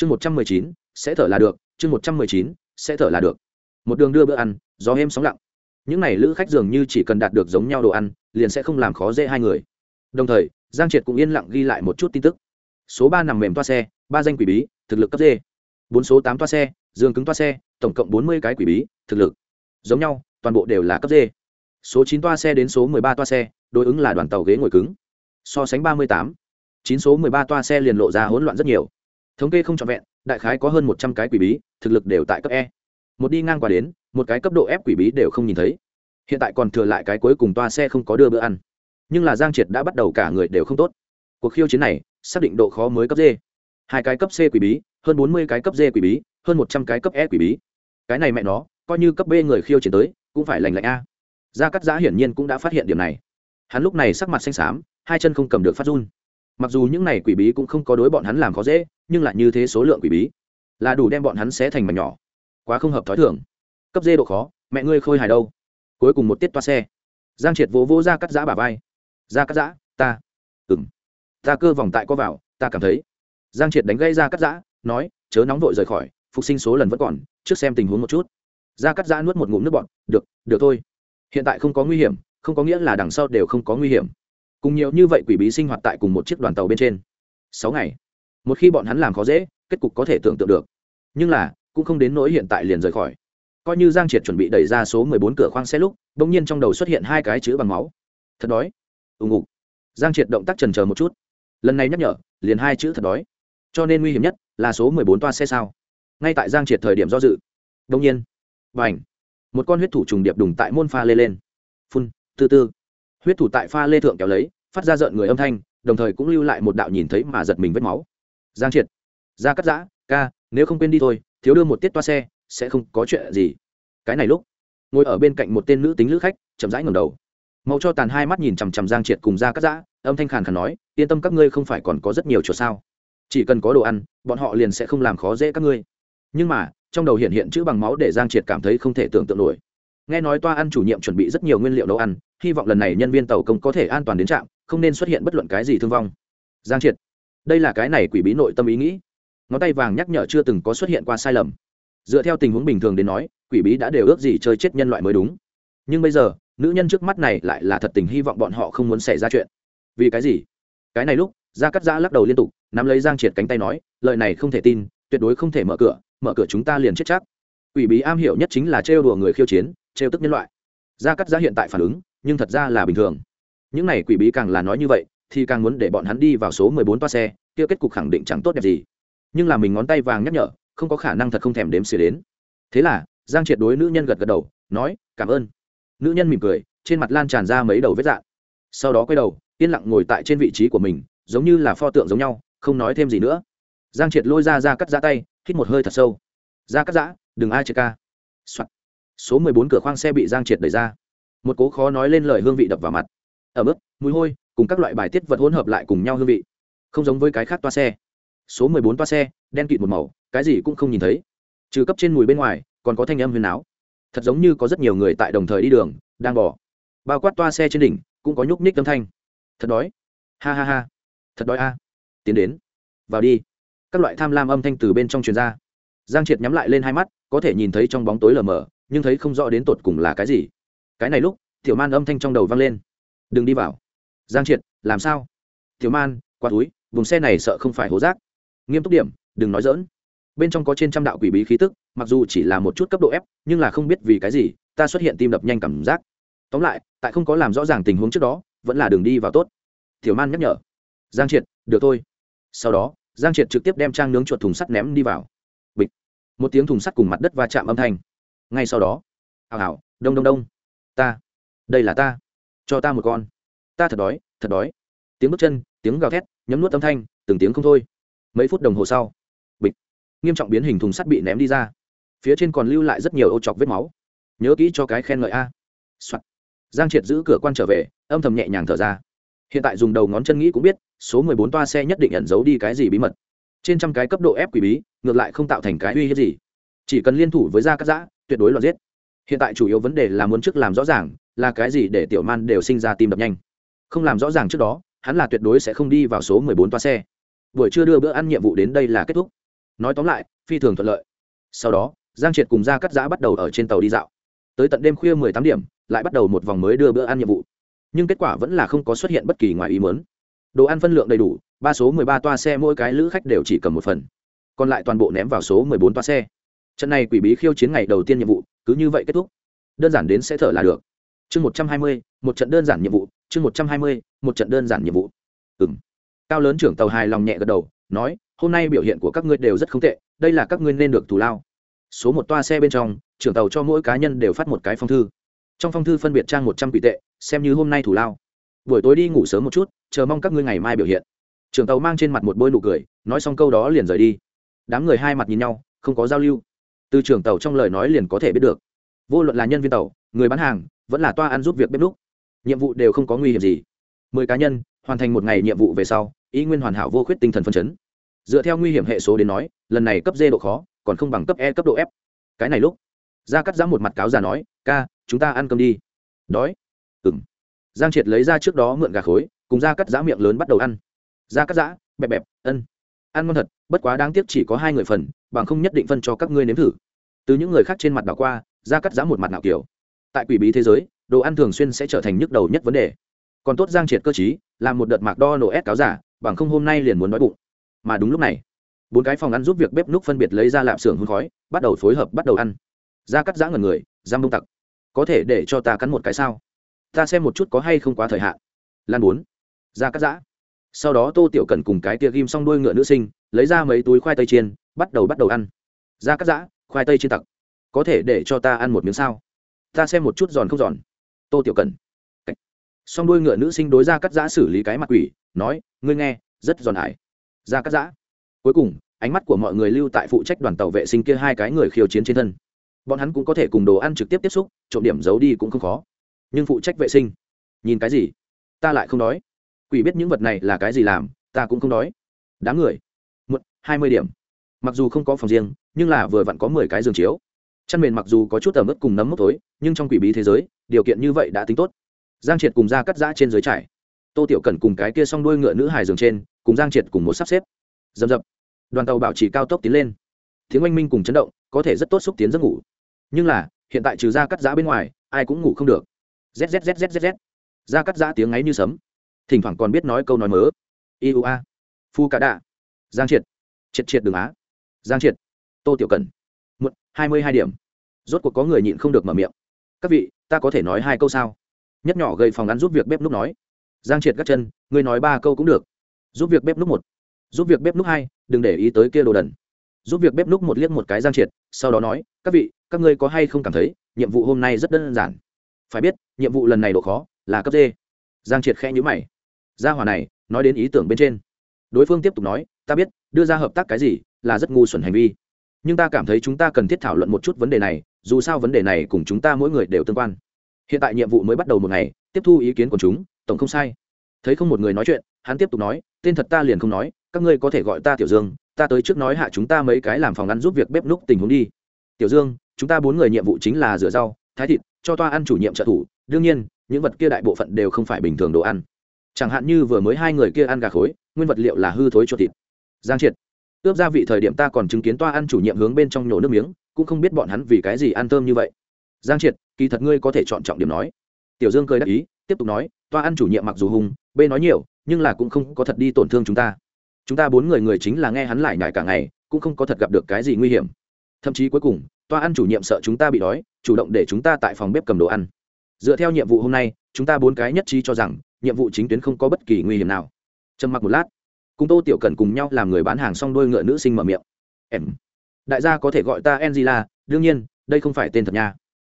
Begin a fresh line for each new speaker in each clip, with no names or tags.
chương một trăm mười chín, sẽ thở là được, chương một trăm mười chín, sẽ thở là được. Một đường đưa bữa ăn, gió êm sóng lặng. Những n à y lữ khách dường như chỉ cần đạt được giống nhau đồ ăn, liền sẽ không làm khó dễ hai người. Đồng thời, giang triệt cũng yên lặng ghi lại một chút tin tức. Số ba nằm mềm toa xe, ba danh quỷ bí, thực lực cấp d. Bốn số tám toa xe giường cứng toa xe, tổng cộng bốn mươi cái quỷ bí, thực lực. Giống nhau, toàn bộ đều là cấp d. Số chín toa xe đến số mười ba toa xe, đối ứng là đoàn tàu ghế ngồi cứng. So sánh ba mươi tám, chín số mười ba toa xe liền lộ ra hỗn loạn rất nhiều thống kê không trọn vẹn, đại khái có hơn một trăm cái quỷ bí, thực lực đều tại cấp e. Một đi ngang qua đến, một cái cấp độ ép quỷ bí đều không nhìn thấy. Hiện tại còn thừa lại cái cuối cùng toa xe không có đưa bữa ăn. Nhưng là giang triệt đã bắt đầu cả người đều không tốt. Cuộc khiêu chiến này, xác định độ khó mới cấp d. Hai cái cấp c quỷ bí, hơn bốn mươi cái cấp d quỷ bí, hơn một trăm cái cấp e quỷ bí. Cái này mẹ nó, coi như cấp b người khiêu chiến tới, cũng phải lành lạnh a. Gia cắt giã hiển nhiên cũng đã phát hiện điểm này. Hắn lúc này sắc mặt xanh xám, hai chân không cầm được phát run mặc dù những này quỷ bí cũng không có đối bọn hắn làm khó dễ, nhưng lại như thế số lượng quỷ bí, là đủ đem bọn hắn xé thành mảnh nhỏ. Quá không hợp t h ó i thưởng cấp dê độ khó, mẹ ngươi khôi hài đâu. Cuối cùng một tiết toa xe. Giang triệt vỗ vỗ ra cắt giã bà vai. Ra cắt giã, ta. Ừng ta cơ vòng tại có vào, ta cảm thấy. Giang triệt đánh gây ra cắt giã, nói, chớ nóng vội rời khỏi, phục sinh số lần vẫn còn, trước xem tình huống một chút. Ra cắt giã nuốt một ngụm nước bọn được được thôi. Hiện tại không có nguy hiểm, không có nghĩa là đằng sau đều không có nguy hiểm cùng nhiều như vậy quỷ bí sinh hoạt tại cùng một chiếc đoàn tàu bên trên. Sáu ngày. Một khi bọn hắn làm khó dễ, kết cục có thể tưởng tượng được. Nhưng là, cũng không đến nỗi hiện tại liền rời khỏi. Coi như giang triệt chuẩn bị đẩy ra số mười bốn cửa khoang xe lúc đ ỗ n g nhiên trong đầu xuất hiện hai cái chữ bằng máu. Thật đói. Ùng ục giang triệt động tác trần c một chút. Lần này nhắc nhở, liền hai chữ thật đói. Cho nên nguy hiểm nhất là số mười bốn toa xe sao. Ngay tại giang triệt thời điểm do dự. Đông nhiên. Và ảnh một con huyết thủ trùng điệp đùng tại môn pha lê lên. Phun tư tư huyết thủ tại pha lê thượng kéo lấy, phát ra rợn người âm thanh, đồng thời cũng lưu lại một đạo nhìn thấy mà giật mình vết máu. Giang triệt, ra cắt giã, ca, nếu không quên đi thôi, thiếu đưa một tiết toa xe, sẽ không có chuyện gì. Cái này lúc, ngồi ở bên cạnh một tên nữ tính lữ khách, chậm rãi ngầm đầu. Màu cho tàn hai mắt nhìn chằm chằm giang triệt cùng ra cắt giã, âm thanh khàn khàn nói, yên tâm các ngươi không phải còn có rất nhiều chỗ sao. Chỉ cần có đồ ăn, bọn họ liền sẽ không làm khó dễ các ngươi. Nhưng mà, trong đầu hiện hiện chữ bằng máu để giang triệt cảm thấy không thể tưởng tượng nổi nghe nói toa ăn chủ nhiệm chuẩn bị rất nhiều nguyên liệu nấu ăn, hy vọng lần này nhân viên tàu công có thể an toàn đến trạm, không nên xuất hiện bất luận cái gì thương vong. Giang triệt, đây là cái này quỷ bí nội tâm ý nghĩ. Ngón tay vàng nhắc nhở chưa từng có xuất hiện qua sai lầm. Dựa theo tình huống bình thường đến nói, quỷ bí đã đều ước gì chơi chết nhân loại mới đúng. Nhưng bây giờ, nữ nhân trước mắt này lại là thật tình hy vọng bọn họ không muốn xảy ra chuyện. Vì cái gì? Cái này lúc, gia cắt giã lắc đầu liên tục, nắm lấy giang triệt cánh tay nói, lời này không thể tin, tuyệt đối không thể mở cửa mở cửa chúng ta liền chết chắc. Quỷ bí am hiểu nhất chính là trêu đùa người khiêu chiến trêu tức nhân loại. Gia cắt giã hiện tại phản ứng, nhưng thật ra là bình thường. Những này quỷ bí càng là nói như vậy, thì càng muốn để bọn hắn đi vào số mười bốn toa xe, kia kết cục khẳng định chẳng tốt đẹp gì. Nhưng là mình ngón tay vàng nhắc nhở, không có khả năng thật không thèm đếm xỉa đến. Thế là, giang triệt đối nữ nhân gật gật đầu, nói, cảm ơn. Nữ nhân mỉm cười, trên mặt lan tràn ra mấy đầu vết dạn sau đó quay đầu, yên lặng ngồi tại trên vị trí của mình, giống như là pho tượng giống nhau, không nói thêm gì nữa. Giang triệt lôi ra ra cắt ra tay, hít một hơi thật sâu. Ra cắt giã, đừng ai chơi ca、Soạn số mười bốn cửa khoang xe bị giang triệt đẩy ra. Một cố khó nói lên lời hương vị đập vào mặt. Ở mức, mùi hôi, cùng các loại bài tiết vật hỗn hợp lại cùng nhau hương vị. Không giống với cái khác toa xe. Số mười bốn toa xe, đen kịt một màu, cái gì cũng không nhìn thấy. Trừ cấp trên mùi bên ngoài, còn có thanh âm huyền áo. Thật giống như có rất nhiều người tại đồng thời đi đường, đang bỏ bao quát toa xe trên đỉnh, cũng có nhúc nhích âm thanh. Thật đói. Ha ha ha. Thật đói a. Tiến đến. Vào đi. Các loại tham lam âm thanh từ bên trong truyền ra. Giang triệt nhắm lại lên hai mắt, có thể nhìn thấy trong bóng tối lờ mờ nhưng thấy không rõ đến tột cùng là cái gì. Cái này lúc, tiểu man âm thanh trong đầu vang lên. Đừng đi vào. Giang triệt, làm sao? Tiểu man qua túi, vùng xe này sợ không phải hố rác. Nghiêm túc điểm, đừng nói dỡn bên trong có trên trăm đạo quỷ bí khí tức, mặc dù chỉ là một chút cấp độ ép nhưng là không biết vì cái gì, ta xuất hiện tim đập nhanh cảm giác. Tóm lại, tại không có làm rõ ràng tình huống trước đó, vẫn là đường đi vào tốt. Tiểu man nhắc nhở. Giang triệt, được thôi. Sau đó, giang triệt trực tiếp đem trang nướng chuột thùng sắt ném đi vào. Bịch. Một tiếng thùng sắt cùng mặt đất va chạm âm thanh ngay sau đó. Hào hào, đông đông đông. Ta, đây là ta. Cho ta một con. Ta thật đói thật đói. Tiếng bước chân, tiếng gào thét, nhấm nuốt âm thanh, từng tiếng không thôi. Mấy phút đồng hồ sau, bịch. Nghiêm trọng biến hình thùng sắt bị ném đi ra. Phía trên còn lưu lại rất nhiều ô chọc vết máu. Nhớ kỹ cho cái khen ngợi a、Soạn. giang triệt giữ cửa quan trở về, âm thầm nhẹ nhàng thở ra. Hiện tại dùng đầu ngón chân nghĩ cũng biết, số mười bốn toa xe nhất định ẩn giấu đi cái gì bí mật. Trên trăm cái cấp độ ép quỷ bí, ngược lại không tạo thành cái uy hiếp gì. Chỉ cần liên thủ với gia cắt giã tuyệt đối là giết. Hiện tại chủ yếu vấn đề là muốn trước làm rõ ràng là cái gì để tiểu man đều sinh ra tim đập nhanh. Không làm rõ ràng trước đó, hắn là tuyệt đối sẽ không đi vào số mười bốn toa xe. Buổi trưa đưa bữa ăn nhiệm vụ đến đây là kết thúc. Nói tóm lại, phi thường thuận lợi. Sau đó, giang triệt cùng ra cắt giã bắt đầu ở trên tàu đi dạo. Tới tận đêm khuya mười tám điểm, lại bắt đầu một vòng mới đưa bữa ăn nhiệm vụ. Nhưng kết quả vẫn là không có xuất hiện bất kỳ ngoài ý mớn đồ ăn phân lượng đầy đủ, ba số mười ba toa xe mỗi cái lữ khách đều chỉ cầm một phần. Còn lại toàn bộ ném vào số mười bốn toa xe trận này quỷ bí khiêu chiến ngày đầu tiên nhiệm vụ, cứ như vậy kết thúc. Đơn giản đến sẽ thở là được. Chương một trăm hai mươi, một trận đơn giản nhiệm vụ, chương một trăm hai mươi, một trận đơn giản nhiệm vụ. Ừ m cao lớn trưởng tàu hài lòng nhẹ gật đầu, nói, hôm nay biểu hiện của các ngươi đều rất không tệ, đây là các ngươi nên được thù lao. Số một toa xe bên trong, trưởng tàu cho mỗi cá nhân đều phát một cái phong thư. Trong phong thư phân biệt trang một trăm quỷ tệ, xem như hôm nay thủ lao. Buổi tối đi ngủ sớm một chút, chờ mong các ngươi ngày mai biểu hiện. Trưởng tàu mang trên mặt một bôi nụ cười, nói xong câu đó liền rời đi. Đám người hai mặt nhìn nhau, không có giao lưu từ trưởng tàu trong lời nói liền có thể biết được. Vô luận là nhân viên tàu, người bán hàng, vẫn là toa ăn giúp việc bếp núc, nhiệm vụ đều không có nguy hiểm gì. Mười cá nhân, hoàn thành một ngày nhiệm vụ về sau, ý nguyên hoàn hảo vô khuyết tinh thần phân chấn. Dựa theo nguy hiểm hệ số đến nói, lần này cấp d độ khó, còn không bằng cấp e cấp độ f. Cái này lúc, gia cắt giã một mặt cáo già nói, ca, chúng ta ăn cơm đi. Đói. Ừng giang triệt lấy ra trước đó mượn gà khối, cùng gia cắt giã miệng lớn bắt đầu ăn. Gia cắt giã, bẹp bẹp, ân ăn ngon thật, bất quá đáng tiếc chỉ có hai người phần, bằng không nhất định phân cho các ngươi nếm thử. Từ những người khác trên mặt đảo qua gia cắt giã một mặt nào kiểu. Tại quỷ bí thế giới, đồ ăn thường xuyên sẽ trở thành nhức đầu nhất vấn đề. Còn tốt giang triệt cơ chí làm một đợt mạc đo nổ ép cáo giả, bằng không hôm nay liền muốn đói bụng. Mà đúng lúc này, bốn cái phòng ăn giúp việc bếp núc phân biệt lấy ra lạp xưởng hôn khói, bắt đầu phối hợp bắt đầu ăn. Ra cắt giã ngần người, giam bông tặc. Có thể để cho ta cắn một cái sao? Ta xem một chút có hay không quá thời hạn. Lan bốn. Ra cắt giã sau đó tô tiểu cần cùng cái tia ghim xong đuôi ngựa nữ sinh, lấy ra mấy túi khoai tây chiên, bắt đầu bắt đầu ăn. Ra cắt giã, khoai tây chiên tặc. Có thể để cho ta ăn một miếng sao? Ta xem một chút giòn không giòn. Tô tiểu cần. Xong đuôi ngựa nữ sinh đối ra cắt giã xử lý cái mặt quỷ, nói, ngươi nghe, rất giòn hải ra cắt giã. Cuối cùng, ánh mắt của mọi người lưu tại phụ trách đoàn tàu vệ sinh kia hai cái người khiêu chiến trên thân. Bọn hắn cũng có thể cùng đồ ăn trực tiếp tiếp xúc, trộm điểm giấu đi cũng không khó. Nhưng phụ trách vệ sinh, nhìn cái gì? Ta lại không nói quỷ biết những vật này là cái gì làm, ta cũng không đói. Đám người, một, hai mươi điểm. Mặc dù không có phòng riêng, nhưng là vừa vặn có mười cái giường chiếu. Chăn mền mặc dù có chút tầm ướp cùng nấm mốc tối nhưng trong quỷ bí thế giới, điều kiện như vậy đã tính tốt. Giang triệt cùng ra cắt giã trên dưới trải. Tô tiểu cần cùng cái kia s o n g đuôi ngựa nữ hài giường trên, cùng giang triệt cùng một sắp xếp. Dầm dập. Đoàn tàu bảo trì cao tốc tiến lên. Tiếng oanh minh cùng chấn động, có thể rất tốt xúc tiến giấc ngủ. Nhưng là, hiện tại trừ ra cắt giã bên ngoài, ai cũng ngủ không được. Zzzzz ra cắt giã tiếng ấy như sấm thỉnh thoảng còn biết nói câu nói mớ. Iua phu cả đạ. Giang triệt. Triệt triệt đường á. Giang triệt. Tô tiểu cần một hai mươi hai điểm. Rốt cuộc có người nhịn không được mở miệng. Các vị, ta có thể nói hai câu sao? Nhất nhỏ gây phòng ăn giúp việc bếp lúc nói. Giang triệt gắt chân, ngươi nói ba câu cũng được. Giúp việc bếp lúc một. Giúp việc bếp lúc hai, đừng để ý tới kia đồ đần. Giúp việc bếp lúc một liếc một cái giang triệt, sau đó nói, các vị, các ngươi có hay không cảm thấy, nhiệm vụ hôm nay rất đơn giản. Phải biết, nhiệm vụ lần này độ khó là cấp d. Giang triệt khe nhữ mày gia hòa này, nói đến ý tưởng bên trên. Đối phương tiếp tục nói, ta biết, đưa ra hợp tác cái gì là rất ngu xuẩn hành vi. Nhưng ta cảm thấy chúng ta cần thiết thảo luận một chút vấn đề này, dù sao vấn đề này cùng chúng ta mỗi người đều tương quan. Hiện tại nhiệm vụ mới bắt đầu một ngày, tiếp thu ý kiến của chúng, tổng không sai. Thấy không một người nói chuyện, hắn tiếp tục nói, tên thật ta liền không nói, các ngươi có thể gọi ta tiểu dương, ta tới trước nói hạ chúng ta mấy cái làm phòng ăn giúp việc bếp núc tình huống đi. Tiểu dương, chúng ta bốn người nhiệm vụ chính là rửa rau, thái thịt, cho toa ăn chủ nhiệm trợ thủ, đương nhiên, những vật kia đại bộ phận đều không phải bình thường đồ ăn chẳng hạn như vừa mới hai người kia ăn gà khối, nguyên vật liệu là hư thối cho thịt. Giang triệt ướp gia vị thời điểm ta còn chứng kiến toa ăn chủ nhiệm hướng bên trong nhổ nước miếng, cũng không biết bọn hắn vì cái gì ăn thơm như vậy. Giang triệt, kỳ thật ngươi có thể chọn trọng điểm nói. Tiểu dương cười đáp ý, tiếp tục nói, toa ăn chủ nhiệm mặc dù hùng b nói nhiều, nhưng là cũng không có thật đi tổn thương chúng ta. Chúng ta bốn người người chính là nghe hắn lại nhải cả ngày, cũng không có thật gặp được cái gì nguy hiểm. Thậm chí cuối cùng, toa ăn chủ nhiệm sợ chúng ta bị đói, chủ động để chúng ta tại phòng bếp cầm đồ ăn. Dựa theo nhiệm vụ hôm nay, chúng ta bốn cái nhất trí cho rằng nhiệm vụ chính tuyến không có bất kỳ nguy hiểm nào. Trầm mặc một lát, cùng tô tiểu cần cùng nhau làm người bán hàng xong đôi ngựa nữ sinh mở miệng. Em, đại gia có thể gọi ta angela, đương nhiên, đây không phải tên thật nha.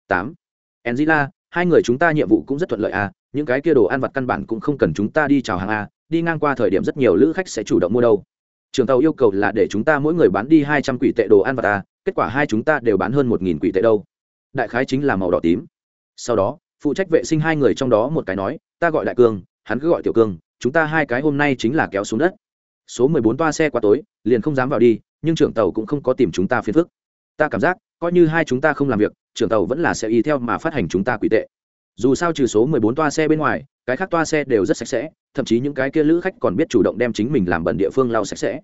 Tám, angela, hai người chúng ta nhiệm vụ cũng rất thuận lợi à những cái kia đồ ăn vặt căn bản cũng không cần chúng ta đi chào hàng à đi ngang qua thời điểm rất nhiều lữ khách sẽ chủ động mua đâu. Trường tàu yêu cầu là để chúng ta mỗi người bán đi hai trăm quỷ tệ đồ ăn vặt à kết quả hai chúng ta đều bán hơn một nghìn quỷ tệ đâu. Đại khái chính là màu đỏ tím. Sau đó, phụ trách vệ sinh hai người trong đó một cái nói ta gọi đại cương, hắn cứ gọi tiểu cương, chúng ta hai cái hôm nay chính là kéo xuống đất. Số mười bốn toa xe qua tối, liền không dám vào đi, nhưng trưởng tàu cũng không có tìm chúng ta phiền phức. Ta cảm giác, coi như hai chúng ta không làm việc, trưởng tàu vẫn là sẽ y theo mà phát hành chúng ta quỷ tệ. Dù sao trừ số mười bốn toa xe bên ngoài, cái khác toa xe đều rất sạch sẽ, thậm chí những cái kia lữ khách còn biết chủ động đem chính mình làm bẩn địa phương lau sạch sẽ.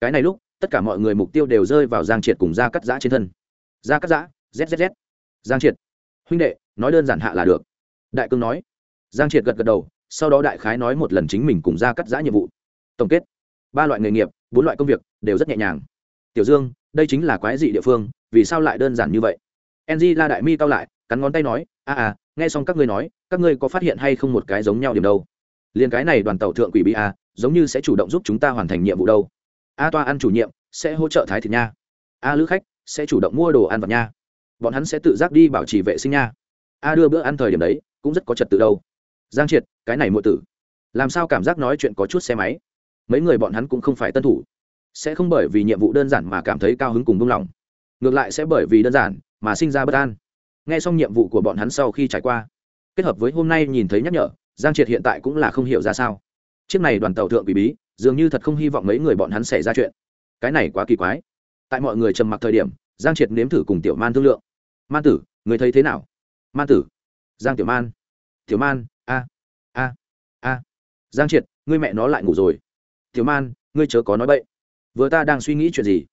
Cái này lúc, tất cả mọi người mục tiêu đều rơi vào giang triệt cùng gia cắt giã trên thân. Gia cắt giã zzz giang triệt. Huynh đệ, nói đơn giản hạ là được. Đại cương nói giang triệt gật gật đầu sau đó đại khái nói một lần chính mình cùng gia cắt giã nhiệm vụ. Tổng kết ba loại nghề nghiệp bốn loại công việc đều rất nhẹ nhàng. Tiểu dương đây chính là quái dị địa phương vì sao lại đơn giản như vậy? Ng la đại mi cao lại cắn ngón tay nói a à, à nghe xong các ngươi nói các ngươi có phát hiện hay không một cái giống nhau điểm đâu? Liền cái này đoàn tàu thượng quỷ bị a giống như sẽ chủ động giúp chúng ta hoàn thành nhiệm vụ đâu. A toa ăn chủ nhiệm sẽ hỗ trợ thái thịt nha. A lữ khách sẽ chủ động mua đồ ăn vật nha. Bọn hắn sẽ tự giác đi bảo trì vệ sinh nha. A đưa bữa ăn thời điểm đấy cũng rất có trật tự đâu giang triệt, cái này mượn tử. Làm sao cảm giác nói chuyện có chút xe máy? Mấy người bọn hắn cũng không phải tân thủ. Sẽ không bởi vì nhiệm vụ đơn giản mà cảm thấy cao hứng cùng buông lỏng. Ngược lại sẽ bởi vì đơn giản mà sinh ra bất an. Nghe xong nhiệm vụ của bọn hắn sau khi trải qua, kết hợp với hôm nay nhìn thấy nhắc nhở, giang triệt hiện tại cũng là không hiểu ra sao. Chiếc này đoàn tàu thượng bị bí, dường như thật không hy vọng mấy người bọn hắn xảy ra chuyện. Cái này quá kỳ quái. Tại mọi người trầm mặc thời điểm, giang triệt nếm thử cùng tiểu man thương lượng. Man tử, người thấy thế nào? Man tử. Giang tiểu man. Tiểu man a a a. Giang triệt, ngươi mẹ nó lại ngủ rồi. Tiểu man, ngươi chớ có nói bậy. Vừa ta đang suy nghĩ chuyện gì?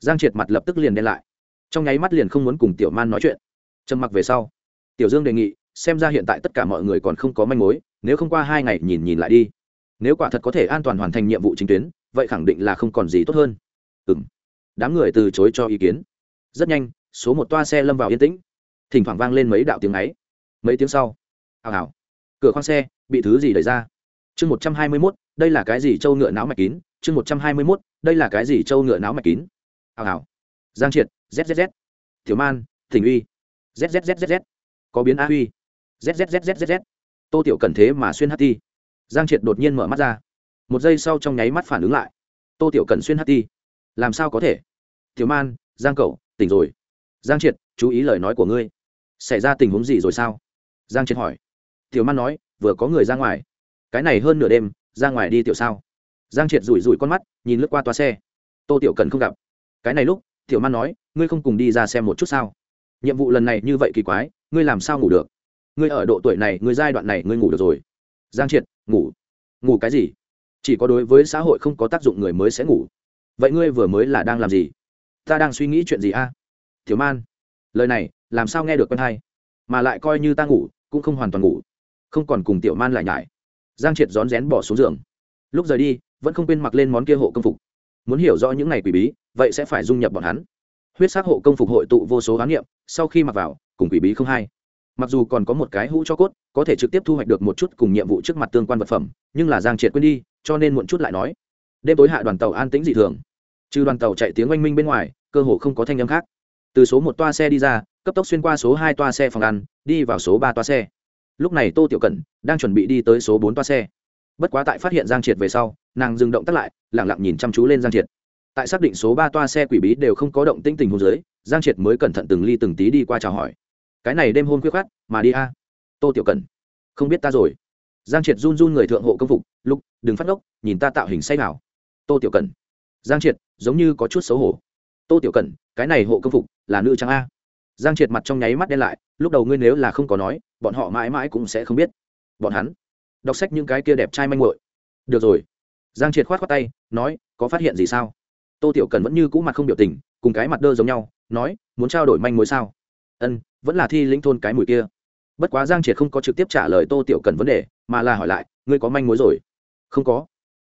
Giang triệt mặt lập tức liền đen lại. Trong nháy mắt liền không muốn cùng tiểu man nói chuyện. Trầm mặc về sau, tiểu dương đề nghị, xem ra hiện tại tất cả mọi người còn không có manh mối, nếu không qua hai ngày nhìn nhìn lại đi. Nếu quả thật có thể an toàn hoàn thành nhiệm vụ chính tuyến, vậy khẳng định là không còn gì tốt hơn. Ừ m đám người từ chối cho ý kiến. Rất nhanh, số một toa xe lâm vào yên tĩnh. Thỉnh thoảng vang lên mấy đạo tiếng ấy. Mấy tiếng sau. Hào hào cửa khoang xe, bị thứ gì đẩy ra? Chương một trăm hai mươi mốt, đây là cái gì trâu ngựa não mạch kín? Chương một trăm hai mươi mốt, đây là cái gì trâu ngựa não mạch kín? Hào hào. Giang triệt zzz thiếu man, thỉnh uy. Zzzzz có biến a uy zzzzz tô tiểu cần thế mà xuyên hát ti. Giang triệt đột nhiên mở mắt ra. Một giây sau trong nháy mắt phản ứng lại. Tô tiểu cần xuyên hát ti. Làm sao có thể? Thiếu man, giang cậu tỉnh rồi. Giang triệt, chú ý lời nói của ngươi. Xảy ra tình huống gì rồi sao? Giang triệt hỏi tiểu man nói, vừa có người ra ngoài. Cái này hơn nửa đêm, ra ngoài đi tiểu sao? Giang triệt rủi rủi con mắt, nhìn lướt qua toa xe. Tô tiểu cần không gặp. Cái này lúc, tiểu man nói, ngươi không cùng đi ra xem một chút sao? Nhiệm vụ lần này như vậy kỳ quái, ngươi làm sao ngủ được? Ngươi ở độ tuổi này, ngươi giai đoạn này, ngươi ngủ được rồi. Giang triệt, ngủ. Ngủ cái gì? Chỉ có đối với xã hội không có tác dụng người mới sẽ ngủ. Vậy ngươi vừa mới là đang làm gì? Ta đang suy nghĩ chuyện gì a? À? thiếu man, lời này, làm sao nghe được con hay mà lại coi như ta ngủ, cũng không hoàn toàn ngủ không còn cùng tiểu man lại nhải. Giang triệt rón rén bỏ xuống giường. Lúc rời đi, vẫn không quên mặc lên món kia hộ công phục. Muốn hiểu rõ những ngày quỷ bí, vậy sẽ phải dung nhập bọn hắn. Huyết sắc hộ công phục hội tụ vô số khám nghiệm sau khi mặc vào, cùng quỷ bí không hay mặc dù còn có một cái hũ cho cốt, có thể trực tiếp thu hoạch được một chút cùng nhiệm vụ trước mặt tương quan vật phẩm, nhưng là giang triệt quên đi, cho nên muộn chút lại nói. Đêm tối hạ đoàn tàu an tĩnh dị thường. Trừ đoàn tàu chạy tiếng oanh minh bên ngoài, cơ hồ không có thanh âm khác. Từ số một toa xe đi ra, cấp tốc xuyên qua số hai toa xe phòng ăn, đi vào số ba toa xe lúc này tô tiểu cẩn đang chuẩn bị đi tới số bốn toa xe. Bất quá tại phát hiện giang triệt về sau, nàng dừng động tắt lại lẳng lặng nhìn chăm chú lên giang triệt. Tại xác định số ba toa xe quỷ bí đều không có động tĩnh tình hồ dưới, giang triệt mới cẩn thận từng ly từng tí đi qua chào hỏi. Cái này đêm hôn khuyết khát mà đi a. Tô tiểu cần không biết ta rồi. Giang triệt run run người thượng hộ công phục lúc đừng phát ngốc, nhìn ta tạo hình say nào. Tô tiểu cần giang triệt, giống như có chút xấu hổ. Tô tiểu cần cái này hộ công phục là nữ trang a giang triệt mặt trong nháy mắt đen lại, lúc đầu ngươi nếu là không có nói, bọn họ mãi mãi cũng sẽ không biết. Bọn hắn, đọc sách những cái kia đẹp trai manh muội. Được rồi. Giang triệt khoát khoát tay, nói, có phát hiện gì sao? Tô tiểu cần vẫn như cũ mặt không biểu tình, cùng cái mặt đơ giống nhau, nói, muốn trao đổi manh mối sao? Ân, vẫn là thi lĩnh thôn cái mùi kia. Bất quá giang triệt không có trực tiếp trả lời tô tiểu cần vấn đề, mà là hỏi lại, ngươi có manh mối rồi? Không có.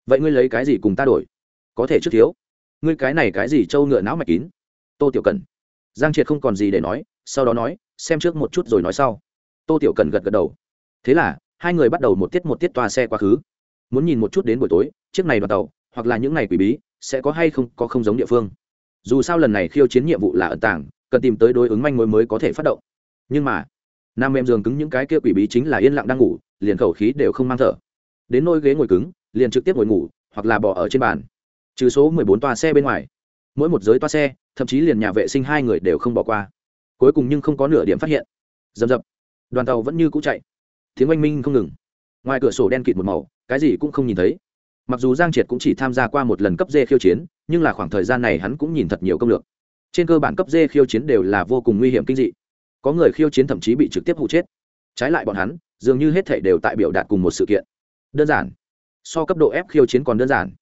Vậy ngươi lấy cái gì cùng ta đổi? Có thể trước thiếu. Ngươi cái này cái gì trâu ngựa não mạch kín? Tô tiểu cần giang triệt không còn gì để nói, sau đó nói, xem trước một chút rồi nói sau. Tô tiểu cần gật gật đầu. Thế là, hai người bắt đầu một tiết một tiết toa xe quá khứ. Muốn nhìn một chút đến buổi tối, chiếc này đoàn tàu, hoặc là những ngày quỷ bí, sẽ có hay không, có không giống địa phương. Dù sao lần này khiêu chiến nhiệm vụ là ẩn tàng, cần tìm tới đối ứng manh mối mới có thể phát động. Nhưng mà, nam em giường cứng những cái kia quỷ bí chính là yên lặng đang ngủ, liền khẩu khí đều không mang thở. Đến nôi ghế ngồi cứng, liền trực tiếp ngồi ngủ, hoặc là bỏ ở trên bàn. Trừ số mười bốn toa xe bên ngoài mỗi một giới toa xe, thậm chí liền nhà vệ sinh hai người đều không bỏ qua. Cuối cùng nhưng không có nửa điểm phát hiện. Dầm dập. Đoàn tàu vẫn như cũ chạy. Tiếng oanh minh không ngừng. Ngoài cửa sổ đen kịt một màu, cái gì cũng không nhìn thấy. Mặc dù giang triệt cũng chỉ tham gia qua một lần cấp dê khiêu chiến, nhưng là khoảng thời gian này hắn cũng nhìn thật nhiều công lược. Trên cơ bản cấp dê khiêu chiến đều là vô cùng nguy hiểm kinh dị. Có người khiêu chiến thậm chí bị trực tiếp hụ chết. Trái lại bọn hắn, dường như hết thể đều tại biểu đạt cùng một sự kiện. Đơn giản. So cấp độ ép khiêu chiến còn đơn giản.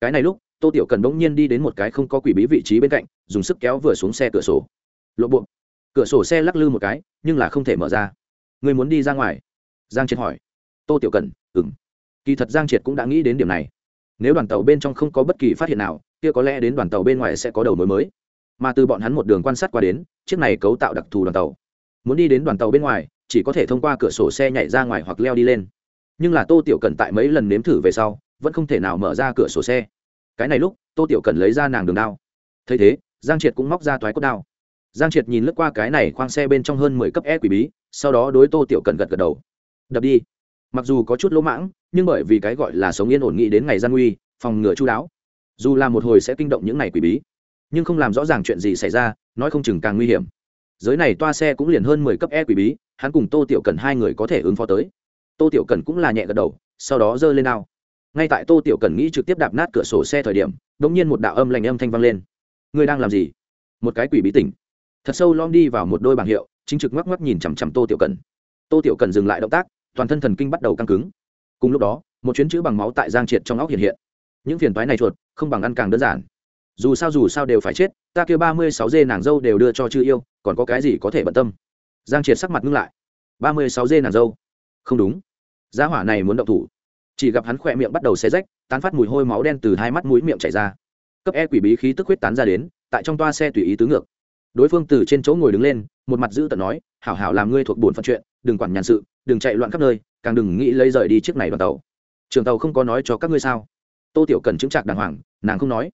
Cái này lúc tô tiểu cần bỗng nhiên đi đến một cái không có quỷ bí vị trí bên cạnh, dùng sức kéo vừa xuống xe cửa sổ. Lộ buộc cửa sổ xe lắc lư một cái, nhưng là không thể mở ra. Người muốn đi ra ngoài? Giang triệt hỏi. Tô tiểu cần ừng kỳ thật giang triệt cũng đã nghĩ đến điểm này. Nếu đoàn tàu bên trong không có bất kỳ phát hiện nào, kia có lẽ đến đoàn tàu bên ngoài sẽ có đầu mối mới. Mà từ bọn hắn một đường quan sát qua đến, chiếc này cấu tạo đặc thù đoàn tàu. Muốn đi đến đoàn tàu bên ngoài, chỉ có thể thông qua cửa sổ xe nhảy ra ngoài hoặc leo đi lên. Nhưng là tô tiểu cần tại mấy lần nếm thử về sau, vẫn không thể nào mở ra cửa sổ xe cái này lúc, tô tiểu cần lấy ra nàng đường đao. Thấy thế, giang triệt cũng móc ra toái cốt đao. Giang triệt nhìn lướt qua cái này khoang xe bên trong hơn mười cấp e quỷ bí, sau đó đối tô tiểu cần gật gật đầu. Đập đi. Mặc dù có chút lỗ mãng, nhưng bởi vì cái gọi là sống yên ổn nghĩ đến ngày gian nguy, phòng ngừa chú đáo, dù là một hồi sẽ kinh động những ngày quỷ bí, nhưng không làm rõ ràng chuyện gì xảy ra, nói không chừng càng nguy hiểm. Giới này toa xe cũng liền hơn mười cấp e quỷ bí, hắn cùng tô tiểu cần hai người có thể ứng phó tới. Tô tiểu cần cũng là nhẹ gật đầu, sau đó giơ lên ao ngay tại tô tiểu cần nghĩ trực tiếp đạp nát cửa sổ xe thời điểm đ ỗ n g nhiên một đạo âm lành âm thanh vang lên. Ngươi đang làm gì? Một cái quỷ bí tỉnh. Thật sâu lom đi vào một đôi bảng hiệu, chính trực ngoắc ngoắc nhìn chằm chằm tô tiểu cần. Tô tiểu cần dừng lại động tác, toàn thân thần kinh bắt đầu căng cứng. Cùng lúc đó, một chuyến chữ bằng máu tại giang triệt trong óc hiện hiện. Những phiền toái này chuột, không bằng ăn càng đơn giản. Dù sao dù sao đều phải chết, ta kêu ba mươi sáu dê nàng dâu đều đưa cho chư yêu, còn có cái gì có thể bận tâm? Giang triệt sắc mặt ngưng lại. ba mươi sáu dê nàng dâu. Không đúng. Giá hỏa này muốn động thủ chỉ gặp hắn khỏe miệng bắt đầu xé rách, tán phát mùi hôi máu đen từ hai mắt mũi miệng chảy ra. Cấp e quỷ bí khí tức huyết tán ra đến, tại trong toa xe tùy ý tứ ngược. Đối phương từ trên chỗ ngồi đứng lên, một mặt giữ tận nói, hảo hảo làm ngươi thuộc bổn phận chuyện, đừng quản nhàn sự, đừng chạy loạn khắp nơi, càng đừng nghĩ lấy rời đi chiếc này đoàn tàu. Trường tàu không có nói cho các ngươi sao? Tô tiểu cần chứng trạc đàng hoàng, nàng không nói.